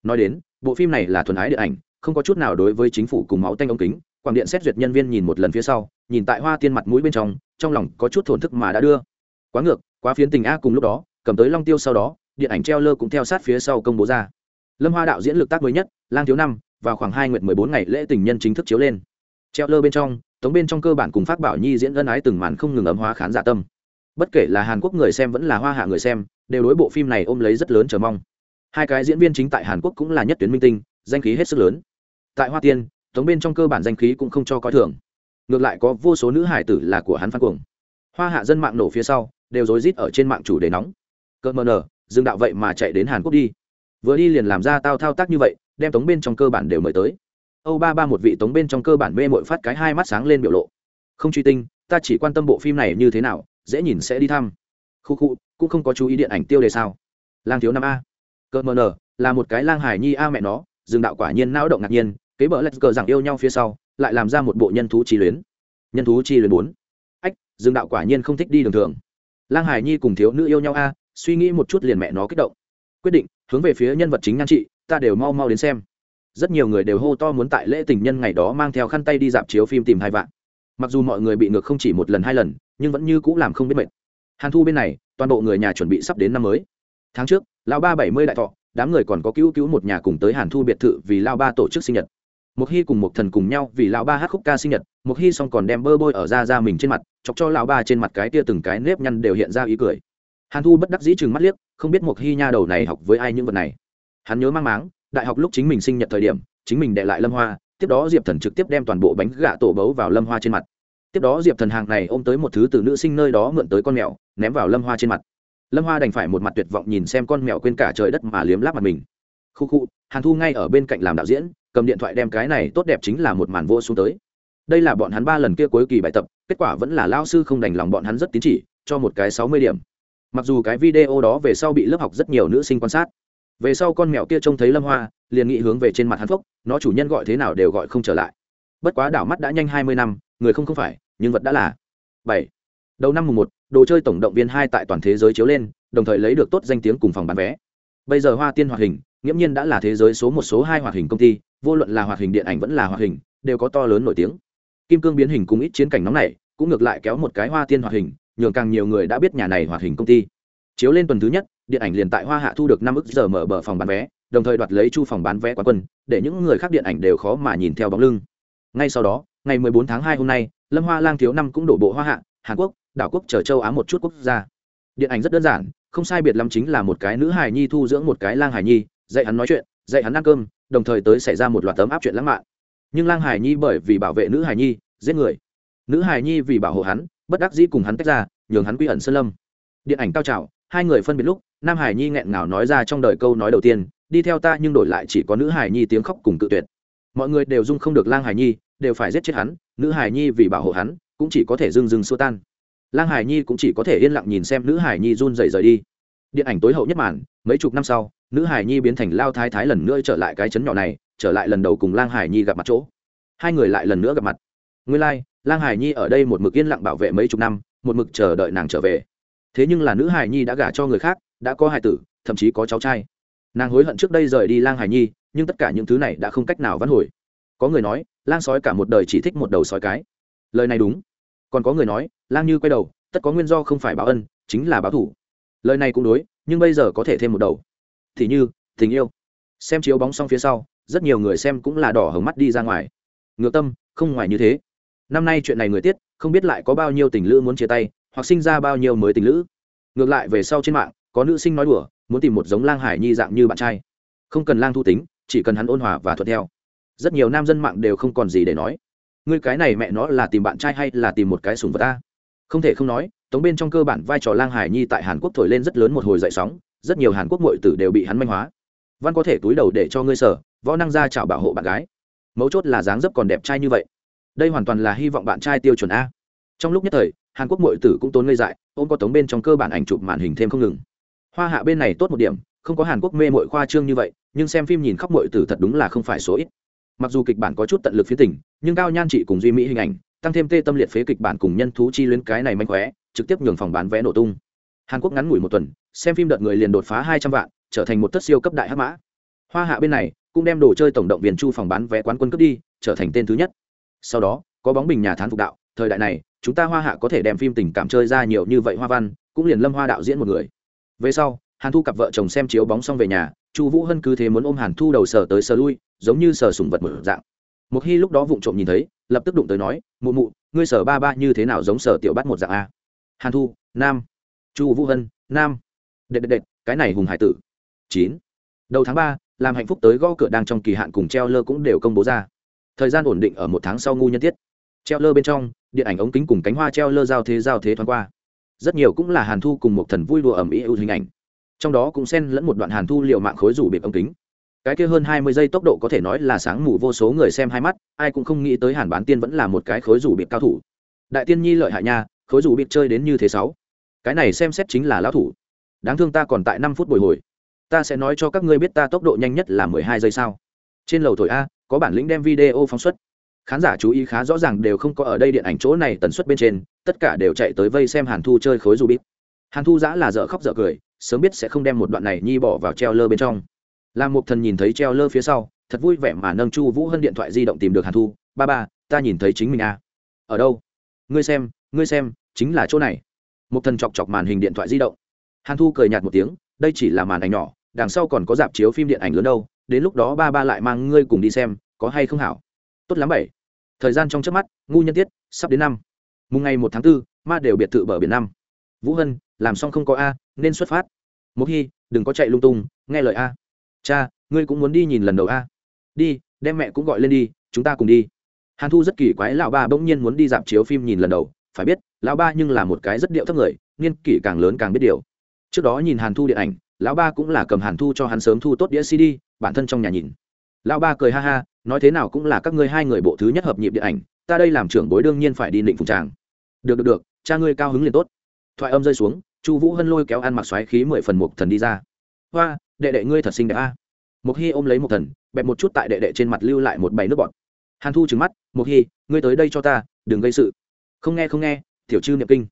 Nói đến, bộ phim này là thuần ái điện ảnh, không có chút nào đối với chính phủ cùng máu tanh ống kính, quảng điện xét duyệt nhân viên nhìn một lần phía sau, nhìn tại hoa tiên mặt mũi bên trong trong lòng có chút thổn thức mà đã đưa. Quá ngược, quá phiến tình a cùng lúc đó, cầm tới long tiêu sau đó, điện ảnh treo lơ cũng theo sát phía sau công bố ra. Lâm hoa đạo diễn lực tác mới nhất, lang thiếu năm, vào khoảng hai nguyện mười bốn ngày lễ tình nhân chính thức chiếu lên. Treo lơ bên trong tống bên trong cơ bản cùng phát bảo nhi diễn ân ái từng màn không ngừng ấm hóa khán giả tâm. Bất kể là hàn quốc người xem vẫn là hoa hạ người xem, đều đối bộ phim này ôm lấy rất lớn chờ mong. Hai cái diễn viên chính tại hàn quốc cũng là nhất tuyến minh tinh, danh khí hết sức lớn. Tại hoa tiên, tống bên trong cơ bản danh khí cũng không cho coi thường. Ngược lại có vô số nữ hải tử là của hắn phan cuồng. Hoa hạ dân mạng nổ phía sau, đều rối rít ở trên mạng chủ đề nóng. Cợt mờ nở dương đạo vậy mà chạy đến hàn quốc đi. Vừa đi liền làm ra tao thao tác như vậy, đem tống bên trong cơ bản đều mời tới âu ba ba một vị tống bên trong cơ bản mê mội phát cái hai mắt sáng lên biểu lộ. Không truy tinh, ta chỉ quan tâm bộ phim này như thế nào, dễ nhìn sẽ đi thăm. Khu khu, cũng không có chú ý điện ảnh tiêu đề sao. Lang thiếu năm a. Cợt mờ nờ, là một cái lang hải nhi a mẹ nó dương đạo quả nhiên não động ngạc nhiên, kế bờ lạch cờ rằng yêu nhau phía sau, lại làm ra một bộ nhân thú chi luyến. Nhân thú chi luyến bốn. Ách dương đạo quả nhiên không thích đi đường thường. Lang hải nhi cùng thiếu nữ yêu nhau a, suy nghĩ một chút liền mẹ nó kích động. Quyết định, hướng về phía nhân vật chính nhan trị, ta đều mau mau đến xem rất nhiều người đều hô to muốn tại lễ tình nhân ngày đó mang theo khăn tay đi dạp chiếu phim tìm hai vạn. Mặc dù mọi người bị ngược không chỉ một lần hai lần, nhưng vẫn như c ũ làm không biết mệt. Hàn thu bên này, toàn bộ người nhà chuẩn bị sắp đến năm mới. Tháng trước lao ba bảy mươi đại thọ, đám người còn có cứu cứu một nhà cùng tới hàn thu biệt thự vì lao ba tổ chức sinh nhật. Một hy cùng một thần cùng nhau vì lão ba hát khúc ca sinh nhật một hy xong còn đem bơ bôi ở da ra mình trên mặt, chọc cho lão ba trên mặt cái tia từng cái nếp nhăn đều hiện ra ý cười. Hàn thu bất đắc dĩ chừng mắt liếc, không biết một hy nha đầu này học với ai những vật này. Hắn nhớ mang máng đại học lúc chính mình sinh nhật thời điểm, chính mình đệ lại lâm hoa, tiếp đó diệp thần trực tiếp đem toàn bộ bánh gạ tổ bấu vào lâm hoa trên mặt. Tiếp đó diệp thần hàng này ôm tới một thứ từ nữ sinh nơi đó mượn tới con mèo, ném vào lâm hoa trên mặt. Lâm hoa đành phải một mặt tuyệt vọng nhìn xem con mèo quên cả trời đất mà liếm láp mặt mình. Khu khu, hàn thu ngay ở bên cạnh làm đạo diễn, cầm điện thoại đem cái này tốt đẹp chính là một màn vô xuống tới. Đây là bọn hắn ba lần kia cuối kỳ bài tập, kết quả vẫn là lao sư không đành lòng bọn hắn rất tín chỉ, cho một cái sáu mươi điểm. Mặc dù cái video đó về sau bị lớp học rất nhiều nữ sinh quan sát về sau con mèo kia trông thấy lâm hoa, liền nghĩ hướng về trên mặt hắn phốc, nó chủ nhân gọi thế nào đều gọi không trở lại. Bất quá đảo mắt đã nhanh hai mươi năm, người không không phải, nhưng vật đã là. Bảy. Đầu năm mùng một, đồ chơi tổng động viên hai tại toàn thế giới chiếu lên, đồng thời lấy được tốt danh tiếng cùng phòng bán vé. Bây giờ hoa tiên hoạt hình, nghiễm nhiên đã là thế giới số một, số hai hoạt hình công ty, vô luận là hoạt hình điện ảnh vẫn là hoạt hình, đều có to lớn nổi tiếng. Kim cương biến hình cùng ít chiến cảnh nóng này, cũng ngược lại kéo một cái hoa tiên hoạt hình, nhường càng nhiều người đã biết nhà này hoạt hình công ty. Chiếu lên tuần thứ nhất điện ảnh liền tại hoa hạ thu được năm ức giờ mở bờ phòng bán vé, đồng thời đoạt lấy chu phòng bán vé quán quân, để những người khác điện ảnh đều khó mà nhìn theo bóng lưng. Ngay sau đó, ngày 14 tháng 2 hôm nay, lâm hoa lang thiếu năm cũng đổ bộ hoa hạ, hàn quốc, đảo quốc chờ châu á một chút quốc gia. Điện ảnh rất đơn giản, không sai biệt lắm chính là một cái nữ hài nhi thu dưỡng một cái lang hài nhi, dạy hắn nói chuyện, dạy hắn ăn cơm, đồng thời tới xảy ra một loạt tấm áp chuyện lãng mạn. Nhưng lang hài nhi bởi vì bảo vệ nữ hài nhi, giết người. Nữ hài nhi vì bảo hộ hắn, bất đắc dĩ cùng hắn tách ra, nhường hắn quy ẩn sơn lâm. Điện ảnh cao trào, hai người phân biệt lúc nam hải nhi nghẹn ngào nói ra trong đời câu nói đầu tiên đi theo ta nhưng đổi lại chỉ có nữ hải nhi tiếng khóc cùng cự tuyệt. Mọi người đều dung không được lang hải nhi đều phải giết chết hắn nữ hải nhi vì bảo hộ hắn cũng chỉ có thể dưng dưng xua tan. Lang hải nhi cũng chỉ có thể yên lặng nhìn xem nữ hải nhi run rẩy rời đi. Điện ảnh tối hậu nhất màn mấy chục năm sau nữ hải nhi biến thành lao thái thái lần nữa trở lại cái chấn nhỏ này trở lại lần đầu cùng lang hải nhi gặp mặt chỗ. Hai người lại lần nữa gặp mặt. Nguyên lai、like, lang hải nhi ở đây một mực yên lặng bảo vệ mấy chục năm một mực chờ đợi nàng trở về. Thế nhưng là nữ hải nhi đã gả cho người khác đã có hài tử, thậm chí có cháu trai. Nàng hối hận trước đây rời đi lang hải nhi, nhưng tất cả những thứ này đã không cách nào vãn hồi. Có người nói, lang sói cả một đời chỉ thích một đầu sói cái. Lời này đúng. Còn có người nói, lang như quay đầu, tất có nguyên do không phải báo ân, chính là báo thủ. Lời này cũng đối, nhưng bây giờ có thể thêm một đầu. Thì như, tình yêu. Xem chiếu bóng xong phía sau, rất nhiều người xem cũng là đỏ hồng mắt đi ra ngoài. Ngược tâm, không ngoài như thế. Năm nay chuyện này người tiết, không biết lại có bao nhiêu tình lữ muốn chia tay, hoặc sinh ra bao nhiêu mới tình lữ. Ngược lại về sau trên mạng có nữ sinh nói đùa, muốn tìm một giống lang hải nhi dạng như bạn trai. Không cần lang thu tính, chỉ cần hắn ôn hòa và thuận theo. Rất nhiều nam dân mạng đều không còn gì để nói. Ngươi cái này mẹ nó là tìm bạn trai hay là tìm một cái sùng vật ta? Không thể không nói, tống bên trong cơ bản vai trò lang hải nhi tại hàn quốc thổi lên rất lớn một hồi dậy sóng, rất nhiều hàn quốc mội tử đều bị hắn manh hóa. Văn có thể túi đầu để cho ngươi sở, võ năng ra chào bảo hộ bạn gái. Mấu chốt là dáng dấp còn đẹp trai như vậy. Đây hoàn toàn là hy vọng bạn trai tiêu chuẩn a. Trong lúc nhất thời, hàn quốc mội tử cũng tốn ngây dại, ôm có tống bên trong cơ bản ảnh chụp màn hình thêm không ngừng hoa hạ bên này tốt một điểm, không có hàn quốc mê mội khoa trương như vậy, nhưng xem phim nhìn khóc mội tử thật đúng là không phải số ít. Mặc dù kịch bản có chút tận lực phía tỉnh nhưng cao nhan trị cùng duy mỹ hình ảnh, tăng thêm tê tâm liệt phế kịch bản cùng nhân thú chi luyến cái này manh khóe, trực tiếp nhường phòng bán vé nổ tung. Hàn quốc ngắn ngủi một tuần, xem phim đợt người liền đột phá hai trăm vạn, trở thành một tất siêu cấp đại hắc mã. Hoa hạ bên này, cũng đem đồ chơi tổng động viên chu phòng bán vé quán quân cướp đi, trở thành tên thứ nhất. Sau đó, có bóng bình nhà thán phục đạo, thời đại này, chúng ta hoa hạ có thể đem phim tình cảm chơi ra nhiều như vậy hoa văn, cũng liền lâm hoa đạo diễn một người về sau, hàn thu cặp vợ chồng xem chiếu bóng xong về nhà, chu vũ hân cứ thế muốn ôm hàn thu đầu sờ tới sờ lui, giống như sờ sùng vật mở dạng. Một khi lúc đó vụng trộm nhìn thấy, lập tức đụng tới nói, mụ mụ, ngươi sờ ba ba như thế nào giống sờ tiểu bắt một dạng a? Hàn thu, nam. Chu vũ hân, nam. Đệt đệt đệt, cái này hùng hải tử. Chín. Đầu tháng ba, làm hạnh phúc tới gõ cửa đang trong kỳ hạn cùng treo lơ cũng đều công bố ra. Thời gian ổn định ở một tháng sau ngu nhân tiết. Treo lơ bên trong, điện ảnh ống kính cùng cánh hoa treo lơ giao thế giao thế thoáng qua rất nhiều cũng là hàn thu cùng một thần vui đùa ẩm ý ưu hình ảnh. Trong đó cũng xen lẫn một đoạn hàn thu liệu mạng khối rủ biệt ống kính. Cái kia hơn hai mươi giây tốc độ có thể nói là sáng mù vô số người xem hai mắt, ai cũng không nghĩ tới hàn bán tiên vẫn là một cái khối rủ biệt cao thủ. Đại tiên nhi lợi hại nha, khối rủ bị chơi đến như thế sáu. Cái này xem xét chính là lão thủ. Đáng thương ta còn tại năm phút bồi hồi. Ta sẽ nói cho các ngươi biết ta tốc độ nhanh nhất là mười hai giây sao. Trên lầu thổi a, có bản lĩnh đem video phóng xuất khán giả chú ý khá rõ ràng đều không có ở đây điện ảnh chỗ này tần suất bên trên, tất cả đều chạy tới vây xem hàn thu chơi khối dù bít hàn thu giã là dở khóc dở cười, sớm biết sẽ không đem một đoạn này nhi bỏ vào treo lơ bên trong. Làm một thần nhìn thấy treo lơ phía sau, thật vui vẻ mà nâng chu vũ hân điện thoại di động tìm được hàn thu, ba ba, ta nhìn thấy chính mình à. Ở đâu? Ngươi xem ngươi xem, chính là chỗ này. Một thần chọc chọc màn hình điện thoại di động. Hàn thu cười nhạt một tiếng, đây chỉ là màn ảnh nhỏ, đằng sau còn có dạp chiếu phim điện ảnh lớn đâu, đến lúc đó ba ba lại mang ngươi cùng đi xem, có hay không hảo? Tốt lắm bảy thời gian trong trước mắt ngu nhân tiết sắp đến năm. Mùng ngày một tháng 4, ma đều biệt thự bờ biển năm. Vũ hân làm xong không có a nên xuất phát. Mục hy đừng có chạy lung tung nghe lời a. Cha ngươi cũng muốn đi nhìn lần đầu a. Đi đem mẹ cũng gọi lên đi chúng ta cùng đi. Hàn thu rất kỳ quái lão ba bỗng nhiên muốn đi dạp chiếu phim nhìn lần đầu. Phải biết lão ba nhưng là một cái rất điệu thấp người niên kỷ càng lớn càng biết điều. Trước đó nhìn hàn thu điện ảnh lão ba cũng là cầm hàn thu cho hắn sớm thu tốt đĩa cd bản thân trong nhà nhìn. Lão ba cười ha ha nói thế nào cũng là các ngươi hai người bộ thứ nhất hợp nhịp điện ảnh, ta đây làm trưởng bối đương nhiên phải đi định phùng tràng. Được được được, cha ngươi cao hứng liền tốt. Thoại âm rơi xuống, chu vũ hân lôi kéo ăn mặc xoáy khí mười phần mục thần đi ra. Hoa, đệ đệ ngươi thật xinh đẹp a. À. mục hy ôm lấy một thần, bẹp một chút tại đệ đệ trên mặt lưu lại một bầy nước bọt. Hàn thu trừng mắt, mục hy ngươi tới đây cho ta, đừng gây sự. Không nghe không nghe, tiểu chư niệm kinh.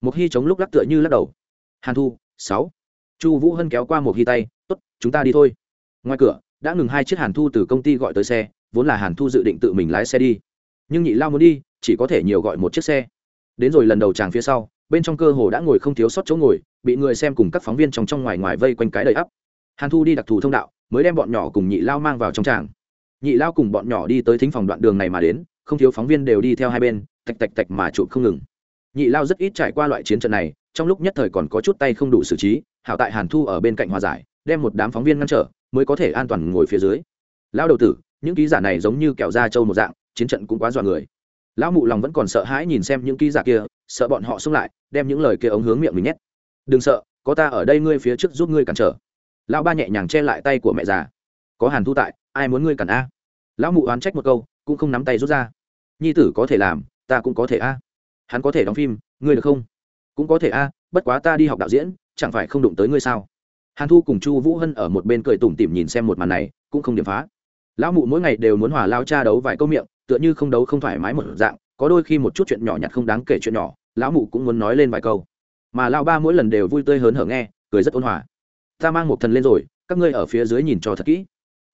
Mục hy chống lúc lắc tựa như lắc đầu. Hàn thu, sáu. Chu vũ hân kéo qua một hy tay t ố t chúng ta đi thôi. Ngoài cửa, đã ngừng hai chiếc hàn thu từ công ty gọi tới xe vốn là hàn thu dự định tự mình lái xe đi. Nhưng nhị lao muốn đi, chỉ có thể nhiều gọi một chiếc xe. Đến rồi lần đầu chàng phía sau, bên trong cơ hồ đã ngồi không thiếu sót chỗ ngồi, bị người xem cùng các phóng viên trong trong ngoài ngoài vây quanh cái đầy ắp. Hàn thu đi đặc thù thông đạo, mới đem bọn nhỏ cùng nhị lao mang vào trong tràng. Nhị lao cùng bọn nhỏ đi tới thính phòng đoạn đường này mà đến, không thiếu phóng viên đều đi theo hai bên, tạch tạch tạch mà chụp không ngừng. Nhị lao rất ít trải qua loại chiến trận này, trong lúc nhất thời còn có chút tay không đủ xử trí, hảo tại hàn thu ở bên cạnh hòa giải, đem một đám phóng viên ngăn trở, mới có thể an toàn ngồi phía dưới. Lão đầu tử những ký giả này giống như kẹo da trâu một dạng, chiến trận cũng quá dọa người. Lão mụ lòng vẫn còn sợ hãi nhìn xem những ký giả kia, sợ bọn họ xông lại, đem những lời kia ống hướng miệng mình nhét. Đừng sợ, có ta ở đây ngươi phía trước giúp ngươi cản trở. Lão ba nhẹ nhàng che lại tay của mẹ già. Có hàn thu tại, ai muốn ngươi cản a? Lão mụ oán trách một câu, cũng không nắm tay rút ra. Nhi tử có thể làm, ta cũng có thể a. Hắn có thể đóng phim, ngươi được không? Cũng có thể a, bất quá ta đi học đạo diễn, chẳng phải không đụng tới ngươi sao? Hàn thu cùng chu vũ hân ở một bên cười tủm tỉm nhìn xem một màn này, cũng không điểm phá lão mụ mỗi ngày đều muốn hòa lao cha đấu vài câu miệng, tựa như không đấu không thoải mái một dạng, có đôi khi một chút chuyện nhỏ nhặt không đáng kể chuyện nhỏ, lão mụ cũng muốn nói lên vài câu. Mà lão ba mỗi lần đều vui tươi hớn hở nghe, cười rất ôn hòa. Ta mang một thần lên rồi, các ngươi ở phía dưới nhìn cho thật kỹ.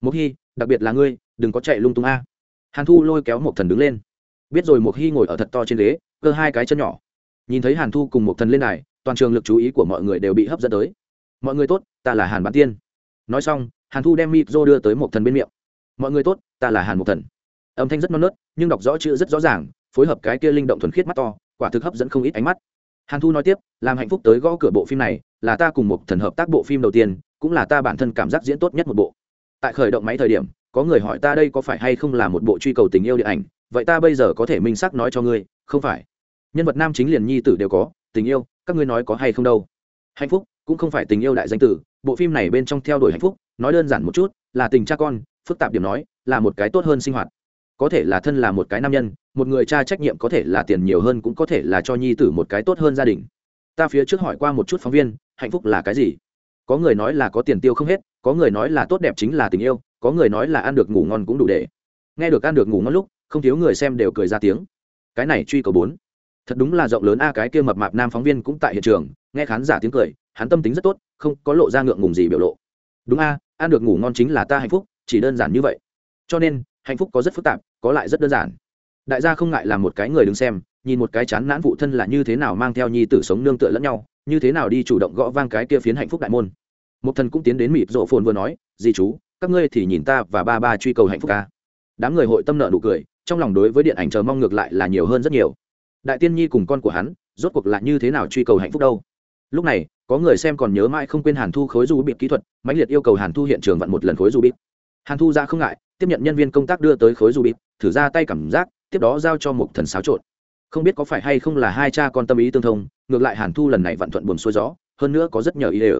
Một hy đặc biệt là ngươi, đừng có chạy lung tung a. Hàn thu lôi kéo một thần đứng lên. Biết rồi một hy ngồi ở thật to trên ghế, cơ hai cái chân nhỏ. Nhìn thấy hàn thu cùng một thần lên này toàn trường lực chú ý của mọi người đều bị hấp dẫn tới. Mọi người tốt, ta là hàn bán tiên. Nói xong, hàn thu đem mịp rô đưa tới một thần bên miệng mọi người tốt, ta là hàn mục thần. Âm thanh rất non nớt, nhưng đọc rõ chữ rất rõ ràng, phối hợp cái kia linh động thuần khiết mắt to, quả thực hấp dẫn không ít ánh mắt. Hàn thu nói tiếp, làm hạnh phúc tới gõ cửa bộ phim này, là ta cùng một thần hợp tác bộ phim đầu tiên, cũng là ta bản thân cảm giác diễn tốt nhất một bộ. Tại khởi động máy thời điểm, có người hỏi ta đây có phải hay không là một bộ truy cầu tình yêu điện ảnh, vậy ta bây giờ có thể minh xác nói cho ngươi, không phải. Nhân vật nam chính liền nhi tử đều có, tình yêu, các ngươi nói có hay không đâu. Hạnh phúc, cũng không phải tình yêu đại danh tử, bộ phim này bên trong theo đuổi hạnh phúc, nói đơn giản một chút, là tình cha con phức tạp điểm nói, là một cái tốt hơn sinh hoạt. Có thể là thân là một cái nam nhân, một người cha trách nhiệm có thể là tiền nhiều hơn cũng có thể là cho nhi tử một cái tốt hơn gia đình. Ta phía trước hỏi qua một chút phóng viên, hạnh phúc là cái gì? Có người nói là có tiền tiêu không hết, có người nói là tốt đẹp chính là tình yêu, có người nói là ăn được ngủ ngon cũng đủ để. Nghe được ăn được ngủ ngon lúc, không thiếu người xem đều cười ra tiếng. Cái này truy cầu bốn. Thật đúng là rộng lớn a, cái kia mập mạp nam phóng viên cũng tại hiện trường, nghe khán giả tiếng cười, hắn tâm tính rất tốt, không có lộ ra ngượng ngùng gì biểu lộ. Đúng a, ăn được ngủ ngon chính là ta hạnh phúc chỉ đơn giản như vậy. Cho nên, hạnh phúc có rất phức tạp, có lại rất đơn giản. Đại gia không ngại làm một cái người đứng xem, nhìn một cái chán nản phụ thân là như thế nào mang theo nhi tử sống nương tựa lẫn nhau, như thế nào đi chủ động gõ vang cái kia phiến hạnh phúc đại môn. Một thần cũng tiến đến mịp rộ phồn vừa nói, dì chú, các ngươi thì nhìn ta và ba ba truy cầu hạnh phúc ca. Đám người hội tâm nợ nụ cười, trong lòng đối với điện ảnh chờ mong ngược lại là nhiều hơn rất nhiều. Đại tiên nhi cùng con của hắn, rốt cuộc là như thế nào truy cầu hạnh phúc đâu? Lúc này, có người xem còn nhớ mãi không quên hàn thu khối du bịp kỹ thuật, mãnh liệt yêu cầu hàn thu hiện trường vặn một lần khối du bịp hàn thu ra không ngại, tiếp nhận nhân viên công tác đưa tới khối du bịt thử ra tay cảm giác, tiếp đó giao cho một thần xáo trộn. Không biết có phải hay không là hai cha con tâm ý tương thông, ngược lại hàn thu lần này vạn thuận buồn xuôi gió, hơn nữa có rất nhờ ý đề.